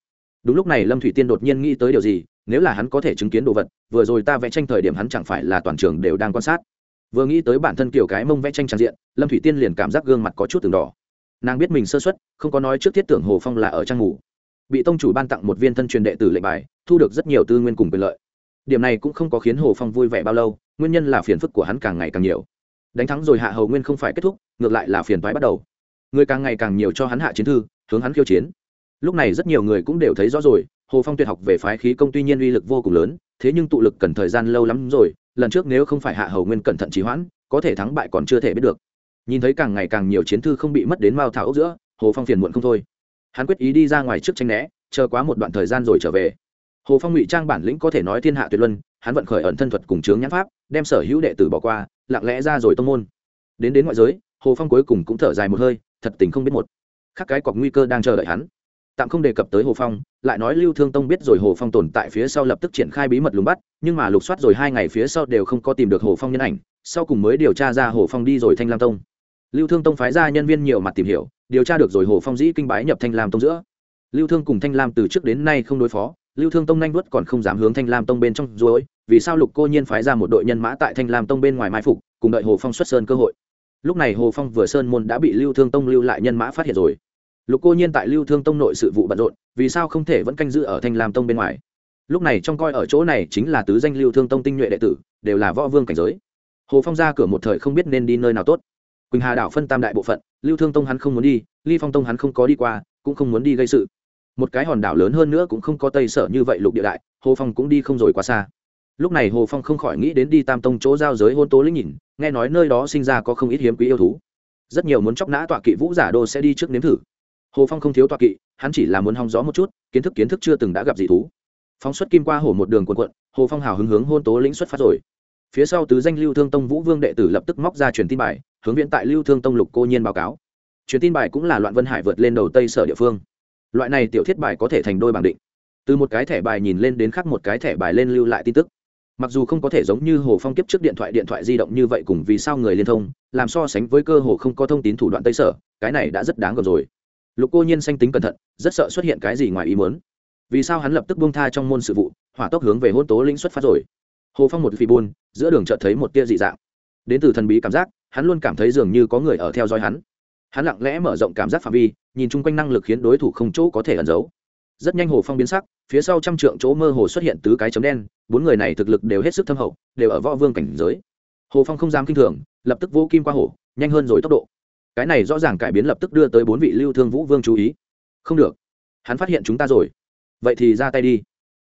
Đúng lúc này lâm thủy tiên đột nhiên nghĩ tới điều gì nếu là hắn có thể chứng kiến đồ vật, vừa rồi ta vẽ tranh thời điểm hắn chẳng phải là toàn trường đều đang quan sát. Vừa nghĩ tới bản thân kiểu cái mông vẽ tranh tràn diện, lâm thủy tiên liền cảm giác gương mặt có chút từng đỏ. Nàng biết mình sơ xuất không có nói trước thiết tưởng hồ phong là ở trang ngủ. Bị tông chủ ban tặng một viên thân truyền đệ tử lệnh bài, thu được rất nhiều tư nguyên cùng quyền lợi. Điểm này cũng không có khiến hồ phong vui vẻ bao lâu, nguyên nhân là phiền phức của hắn càng ngày càng nhiều. Đánh thắng rồi hạ hầu nguyên không phải kết thúc, ngược lại là phiền thoái bắt đầu. Người càng ngày càng nhiều cho hắn hạ chiến thư, hướng hắn khiêu chiến. Lúc này rất nhiều người cũng đều thấy rõ rồi hồ phong tuyệt học về phái khí công tuy nhiên uy lực vô cùng lớn, thế nhưng tụ lực cần thời gian lâu lắm rồi, lần trước nếu không phải hạ hầu nguyên cẩn thận trí hoãn, có thể thắng bại còn chưa thể biết được. Nhìn thấy càng ngày càng nhiều chiến thư không bị mất đến mao thảo ốc giữa, hồ phong phiền muộn không thôi. Hắn quyết ý đi ra ngoài trước tranh né, chờ quá một đoạn thời gian rồi trở về. Hồ phong ngụy trang bản lĩnh có thể nói thiên hạ tuyệt luân, hắn vận khởi ẩn thân thuật cùng chướng nhãn pháp, đem sở hữu đệ tử bỏ qua, lặng lẽ ra rồi tông môn. Đến đến ngoại giới, hồ phong cuối cùng cũng thở dài một hơi, thật tình không biết một khắc cái cọc nguy cơ đang chờ đợi hắn tạm không đề cập tới hồ phong, lại nói lưu thương tông biết rồi hồ phong tồn tại phía sau lập tức triển khai bí mật lùng bắt, nhưng mà lục soát rồi hai ngày phía sau đều không có tìm được hồ phong nhân ảnh, sau cùng mới điều tra ra hồ phong đi rồi thanh lam tông. Lưu thương tông phái ra nhân viên nhiều mặt tìm hiểu, điều tra được rồi hồ phong dĩ kinh bái nhập thanh lam tông giữa. Lưu thương cùng thanh lam từ trước đến nay không đối phó, lưu thương tông nhanh vuốt còn không dám hướng thanh lam tông bên trong rồi vì sao lục cô nhiên phái ra một đội nhân mã tại thanh lam tông bên ngoài mai phục, cùng đợi hồ phong xuất sơn cơ hội. Lúc này hồ phong vừa sơn môn đã bị lưu thương tông lưu lại nhân mã phát hiện rồi lục cô nhiên tại lưu thương tông nội sự vụ bận rộn, vì sao không thể vẫn canh giữ ở thanh lam tông bên ngoài? Lúc này trong coi ở chỗ này chính là tứ danh lưu thương tông tinh nhuệ đệ tử, đều là võ vương cảnh giới. Hồ phong ra cửa một thời không biết nên đi nơi nào tốt. Quỳnh hà đảo phân tam đại bộ phận, lưu thương tông hắn không muốn đi, ly phong tông hắn không có đi qua, cũng không muốn đi gây sự. Một cái hòn đảo lớn hơn nữa cũng không có tây sở như vậy lục địa đại, hồ phong cũng đi không rồi quá xa. Lúc này hồ phong không khỏi nghĩ đến đi tam tông chỗ giao giới hôn tố lĩnh nhìn, nghe nói nơi đó sinh ra có không ít hiếm quý yêu thú. Rất nhiều muốn chóc nã tọa kỵ vũ giả đô sẽ đi trước nếm thử hồ phong không thiếu toa kỵ, hắn chỉ là muốn hong gió một chút, kiến thức kiến thức chưa từng đã gặp dị thú. Phóng xuất kim qua hồ một đường quần quận hồ phong hào hứng hướng hôn tố lĩnh xuất phát rồi. Phía sau tứ danh lưu thương tông vũ vương đệ tử lập tức móc ra truyền tin bài, hướng viện tại lưu thương tông lục cô nhiên báo cáo. Truyền tin bài cũng là loạn vân hải vượt lên đầu tây sở địa phương. Loại này tiểu thiết bài có thể thành đôi bằng định. Từ một cái thẻ bài nhìn lên đến khác một cái thẻ bài lên lưu lại tin tức. Mặc dù không có thể giống như hồ phong kiếp trước điện thoại điện thoại di động như vậy cùng vì sao người liên thông, làm so sánh với cơ hồ không có thông tin thủ đoạn tây sở, cái này đã rất đáng gờm rồi lục cô nhiên sanh tính cẩn thận, rất sợ xuất hiện cái gì ngoài ý muốn. Vì sao hắn lập tức buông tha trong môn sự vụ, hỏa tốc hướng về hôn tố lĩnh xuất phát rồi? Hồ phong một phi buôn, giữa đường chợt thấy một tia dị dạng. Đến từ thần bí cảm giác, hắn luôn cảm thấy dường như có người ở theo dõi hắn. Hắn lặng lẽ mở rộng cảm giác phạm vi, nhìn chung quanh năng lực khiến đối thủ không chỗ có thể ẩn giấu. Rất nhanh hồ phong biến sắc, phía sau trăm trượng chỗ mơ hồ xuất hiện tứ cái chấm đen, bốn người này thực lực đều hết sức thâm hậu, đều ở võ vương cảnh giới. Hồ phong không dám kinh thường, lập tức vô kim qua hồ nhanh hơn rồi tốc độ cái này rõ ràng cải biến lập tức đưa tới bốn vị lưu thương vũ vương chú ý. Không được. Hắn phát hiện chúng ta rồi. Vậy thì ra tay đi.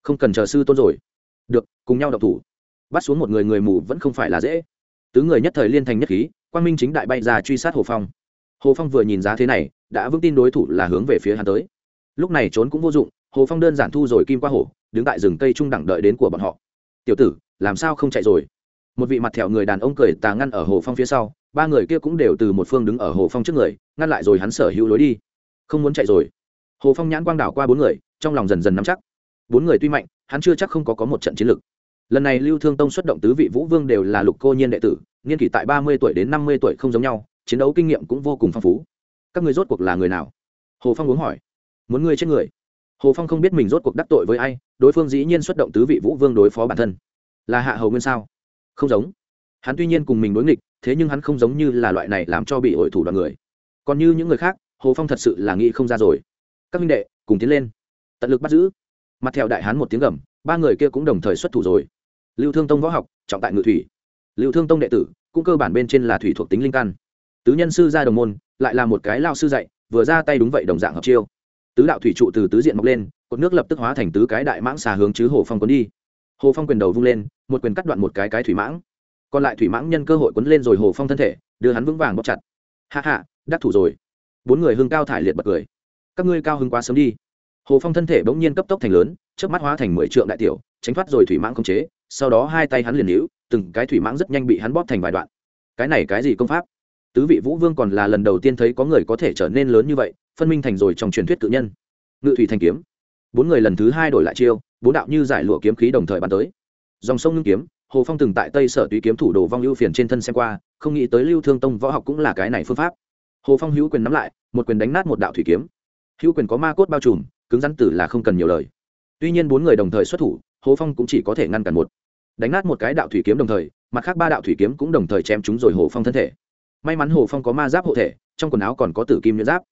Không cần chờ sư tôn rồi. Được, cùng nhau đọc thủ. Bắt xuống một người người mù vẫn không phải là dễ. Tứ người nhất thời liên thành nhất khí, quang minh chính đại bay ra truy sát hồ phong. Hồ phong vừa nhìn giá thế này, đã vững tin đối thủ là hướng về phía hắn tới. Lúc này trốn cũng vô dụng, hồ phong đơn giản thu rồi kim qua hổ, đứng tại rừng cây trung đẳng đợi đến của bọn họ. Tiểu tử, làm sao không chạy rồi? Một vị mặt thẹo người đàn ông cười tà ngăn ở hồ phong phía sau ba người kia cũng đều từ một phương đứng ở hồ phong trước người, ngăn lại rồi hắn sở hữu lối đi. Không muốn chạy rồi. Hồ phong nhãn quang đảo qua bốn người, trong lòng dần dần nắm chắc. Bốn người tuy mạnh, hắn chưa chắc không có có một trận chiến lược lần này lưu thương tông xuất động tứ vị vũ vương đều là lục cô nhiên đệ tử, niên kỷ tại ba mươi tuổi đến năm mươi tuổi không giống nhau, chiến đấu kinh nghiệm cũng vô cùng phong phú. Các người rốt cuộc là người nào? Hồ phong uống hỏi. Muốn ngươi chết người. Hồ phong không biết mình rốt cuộc đắc tội với ai, đối phương dĩ nhiên xuất động tứ vị vũ vương đối phó bản thân. Là hạ hầu nguyên sao? Không giống. Hắn tuy nhiên cùng mình đối nghịch thế nhưng hắn không giống như là loại này làm cho bị hội thủ đoàn người. Còn như những người khác, hồ phong thật sự là nghĩ không ra rồi. Các minh đệ, cùng tiến lên. Tận lực bắt giữ. Mặt theo đại hán một tiếng gầm, ba người kia cũng đồng thời xuất thủ rồi. Lưu thương tông võ học, trọng tại ngự thủy. Lưu thương tông đệ tử, cũng cơ bản bên trên là thủy thuộc tính linh căn. Tứ nhân sư ra đồng môn, lại là một cái lao sư dạy, vừa ra tay đúng vậy đồng dạng hợp chiêu. Tứ đạo thủy trụ từ tứ diện mọc lên, cột nước lập tức hóa thành tứ cái đại mãng xà hướng chứ hồ phong quấn đi. Hồ phong quyền đầu vung lên, một quyền cắt đoạn một cái cái thủy mãng còn lại thủy mãng nhân cơ hội quấn lên rồi hồ phong thân thể, đưa hắn vững vàng bóc chặt. Hạ hạ đắc thủ rồi. Bốn người hưng cao thải liệt bật cười. Các ngươi cao hưng quá sớm đi. Hồ phong thân thể bỗng nhiên cấp tốc thành lớn trước mắt hóa thành mười trượng đại tiểu, tránh thoát rồi thủy mãng không chế, sau đó hai tay hắn liền hữu từng cái thủy mãng rất nhanh bị hắn bóp thành vài đoạn. Cái này cái gì công pháp? Tứ vị vũ vương còn là lần đầu tiên thấy có người có thể trở nên lớn như vậy, phân minh thành rồi trong truyền thuyết cự nhân. Ngự thủy thành kiếm. Bốn người lần thứ hai đổi lại chiêu, bốn đạo như giải lụa kiếm khí đồng thời bắn tới. Dòng sông ngưng kiếm hồ phong từng tại tây sở tùy kiếm thủ đồ vong ưu phiền trên thân xem qua, không nghĩ tới lưu thương tông võ học cũng là cái này phương pháp. Hồ phong hữu quyền nắm lại, một quyền đánh nát một đạo thủy kiếm. Hữu quyền có ma cốt bao trùm, cứng rắn tử là không cần nhiều lời. Tuy nhiên bốn người đồng thời xuất thủ, hồ phong cũng chỉ có thể ngăn cản một. Đánh nát một cái đạo thủy kiếm đồng thời, mặt khác ba đạo thủy kiếm cũng đồng thời chém chúng rồi hồ phong thân thể. May mắn hồ phong có ma giáp hộ thể, trong quần áo còn có tử kim nhuyễn giáp.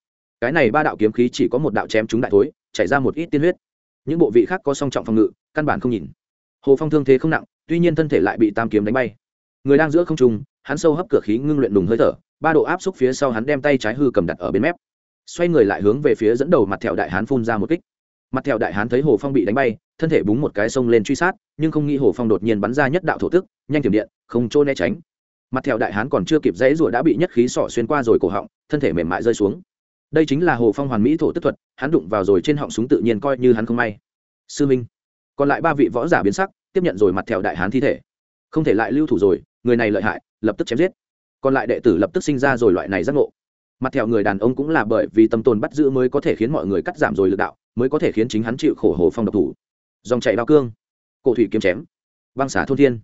Cái này ba đạo kiếm khí chỉ có một đạo chém chúng đại thối, chảy ra một ít tiên huyết. Những bộ vị khác có song trọng phòng ngự, căn bản không nhìn hồ phong thương thế không nặng, tuy nhiên thân thể lại bị tam kiếm đánh bay. Người đang giữa không trung, hắn sâu hấp cửa khí ngưng luyện đùng hơi thở, ba độ áp xúc phía sau hắn đem tay trái hư cầm đặt ở bên mép. Xoay người lại hướng về phía dẫn đầu mặt thẹo đại hán phun ra một kích. Mặt thẹo đại hán thấy hồ phong bị đánh bay, thân thể búng một cái sông lên truy sát, nhưng không nghĩ hồ phong đột nhiên bắn ra nhất đạo thổ tức, nhanh tiềm điện, không trôi né tránh. Mặt thẹo đại hán còn chưa kịp dãy rủa đã bị nhất khí sỏ xuyên qua rồi cổ họng, thân thể mềm mại rơi xuống. Đây chính là hồ phong hoàn mỹ thổ tức thuật, hắn đụng vào rồi trên họng súng tự nhiên coi như hắn không may. Sư minh, còn lại ba vị võ giả biến sắc tiếp nhận rồi mặt thẹo đại hán thi thể. Không thể lại lưu thủ rồi, người này lợi hại, lập tức chém giết. Còn lại đệ tử lập tức sinh ra rồi loại này giác ngộ. Mặt thèo người đàn ông cũng là bởi vì tâm tồn bắt giữ mới có thể khiến mọi người cắt giảm rồi lực đạo, mới có thể khiến chính hắn chịu khổ hồ phong độc thủ. Dòng chạy bao cương. Cổ thủy kiếm chém. Băng xả thôn thiên.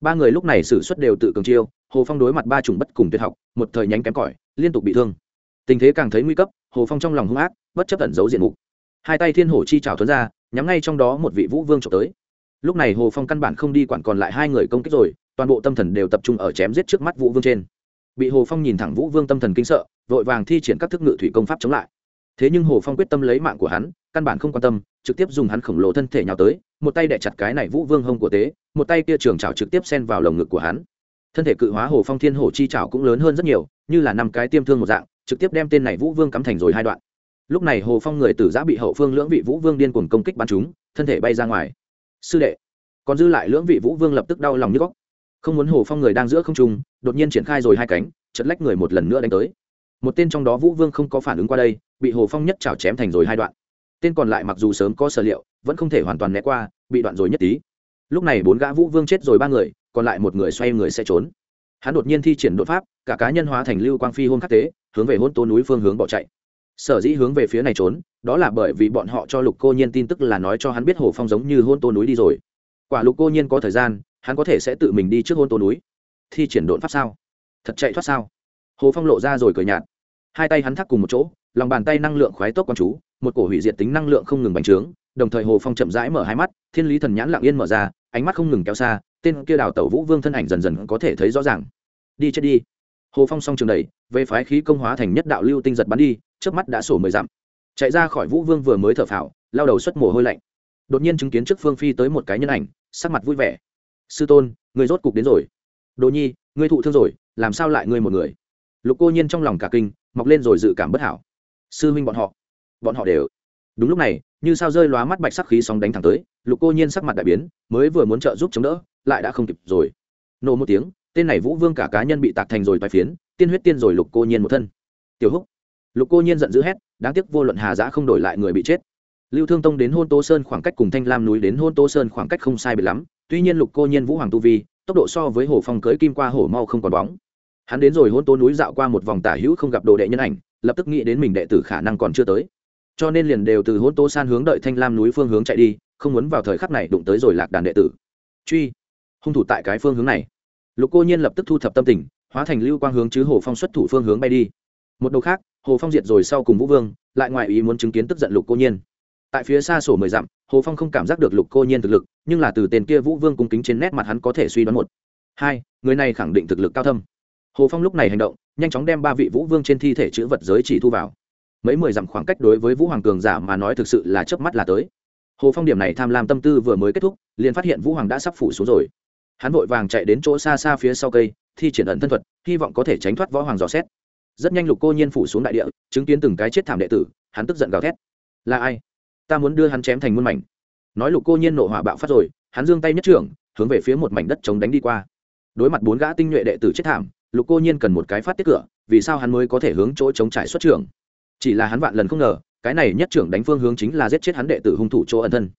Ba người lúc này xử suất đều tự cường chiêu, hồ phong đối mặt ba chủng bất cùng tuyệt học, một thời nhánh kém cỏi, liên tục bị thương. Tình thế càng thấy nguy cấp, hồ phong trong lòng hung ác, bất chấp tận giấu diện mục. Hai tay thiên hổ chi trào thuấn ra, nhắm ngay trong đó một vị vũ vương trộm tới lúc này hồ phong căn bản không đi quản còn lại hai người công kích rồi, toàn bộ tâm thần đều tập trung ở chém giết trước mắt vũ vương trên. Bị hồ phong nhìn thẳng vũ vương tâm thần kinh sợ, vội vàng thi triển các thức ngự thủy công pháp chống lại. Thế nhưng hồ phong quyết tâm lấy mạng của hắn, căn bản không quan tâm, trực tiếp dùng hắn khổng lồ thân thể nhào tới, một tay đẻ chặt cái này vũ vương hông của tế, một tay kia trường trào trực tiếp xen vào lồng ngực của hắn. Thân thể cự hóa hồ phong thiên hồ chi trào cũng lớn hơn rất nhiều, như là năm cái tiêm thương một dạng, trực tiếp đem tên này vũ vương cắm thành rồi hai đoạn. Lúc này hồ phong người tử giã bị hậu phương lưỡng vị vũ vương điên cuồng công kích bắn chúng thân thể bay ra ngoài sư đệ, còn dư lại lưỡng vị vũ vương lập tức đau lòng như góc. Không muốn hồ phong người đang giữa không trung, đột nhiên triển khai rồi hai cánh chật lách người một lần nữa đánh tới. Một tên trong đó vũ vương không có phản ứng qua đây, bị hồ phong nhất chảo chém thành rồi hai đoạn. Tên còn lại mặc dù sớm có sở liệu, vẫn không thể hoàn toàn né qua, bị đoạn rồi nhất tí. Lúc này bốn gã vũ vương chết rồi ba người, còn lại một người xoay người sẽ trốn. Hắn đột nhiên thi triển đột pháp, cả cá nhân hóa thành lưu quang phi hôn khắc tế, hướng về hôn tố núi phương hướng bỏ chạy. Sở dĩ hướng về phía này trốn đó là bởi vì bọn họ cho lục cô nhiên tin tức là nói cho hắn biết hồ phong giống như hôn tô núi đi rồi. Quả lục cô nhiên có thời gian, hắn có thể sẽ tự mình đi trước hôn tô núi. Thi triển đột pháp sao? Thật chạy thoát sao? Hồ phong lộ ra rồi cười nhạt. Hai tay hắn thắt cùng một chỗ, lòng bàn tay năng lượng khoái tốc con chú, một cổ hủy diệt tính năng lượng không ngừng bành trướng, đồng thời hồ phong chậm rãi mở hai mắt, thiên lý thần nhãn lặng yên mở ra, ánh mắt không ngừng kéo xa, tên kia đào tẩu vũ vương thân ảnh dần dần có thể thấy rõ ràng. Đi chết đi. Hồ phong xong trường đầy về phái khí công hóa thành nhất đạo lưu tinh giật bắn đi, trước mắt đã sổ mười dặm chạy ra khỏi vũ vương vừa mới thở phào, lao đầu xuất mồ hôi lạnh. Đột nhiên chứng kiến trước phương phi tới một cái nhân ảnh, sắc mặt vui vẻ. Sư tôn, người rốt cục đến rồi. Đồ nhi, ngươi thụ thương rồi, làm sao lại ngươi một người? Lục cô nhiên trong lòng cả kinh, mọc lên rồi dự cảm bất hảo. Sư huynh bọn họ bọn họ đều. Đúng lúc này, như sao rơi lóa mắt bạch sắc khí sóng đánh thẳng tới, lục cô nhiên sắc mặt đại biến, mới vừa muốn trợ giúp chống đỡ, lại đã không kịp rồi. Nổ một tiếng, tên này vũ vương cả cá nhân bị tạc thành rồi tai phiến, tiên huyết tiên rồi lục cô nhiên một thân. Tiểu húc. Lục cô nhiên giận dữ hét đáng tiếc vô luận hà giã không đổi lại người bị chết. Lưu thương tông đến hôn tô sơn khoảng cách cùng thanh lam núi đến hôn tô sơn khoảng cách không sai bị lắm, tuy nhiên lục cô nhiên vũ hoàng tu vi, tốc độ so với hồ phong cưới kim qua hồ mau không còn bóng. Hắn đến rồi hôn tô núi dạo qua một vòng tả hữu không gặp đồ đệ nhân ảnh, lập tức nghĩ đến mình đệ tử khả năng còn chưa tới. Cho nên liền đều từ hôn tô san hướng đợi thanh lam núi phương hướng chạy đi, không muốn vào thời khắc này đụng tới rồi lạc đàn đệ tử. Truy, hung thủ tại cái phương hướng này. Lục cô nhiên lập tức thu thập tâm tình, hóa thành lưu quang hướng chứ hồ phong xuất thủ phương hướng bay đi. Một đầu khác hồ phong diệt rồi sau cùng vũ vương, lại ngoại ý muốn chứng kiến tức giận lục cô nhiên. Tại phía xa sổ mười dặm, hồ phong không cảm giác được lục cô nhiên thực lực, nhưng là từ tên kia vũ vương cung kính trên nét mặt hắn có thể suy đoán một. Hai, người này khẳng định thực lực cao thâm. Hồ phong lúc này hành động, nhanh chóng đem ba vị vũ vương trên thi thể chữ vật giới chỉ thu vào. Mấy mười dặm khoảng cách đối với vũ hoàng cường giả mà nói thực sự là chớp mắt là tới. Hồ phong điểm này tham lam tâm tư vừa mới kết thúc, liền phát hiện vũ hoàng đã sắp phủ xuống rồi. Hắn vội vàng chạy đến chỗ xa xa phía sau cây, thi triển ẩn thân thuật, hy vọng có thể tránh thoát võ hoàng dò xét rất nhanh lục cô nhiên phủ xuống đại địa, chứng kiến từng cái chết thảm đệ tử, hắn tức giận gào thét. Là ai? Ta muốn đưa hắn chém thành muôn mảnh. Nói lục cô nhiên nộ hỏa bạo phát rồi, hắn giương tay nhất trưởng, hướng về phía một mảnh đất chống đánh đi qua. Đối mặt bốn gã tinh nhuệ đệ tử chết thảm, lục cô nhiên cần một cái phát tiết cửa, vì sao hắn mới có thể hướng chỗ chống trải xuất trưởng? Chỉ là hắn vạn lần không ngờ, cái này nhất trưởng đánh phương hướng chính là giết chết hắn đệ tử hung thủ chỗ ẩn thân.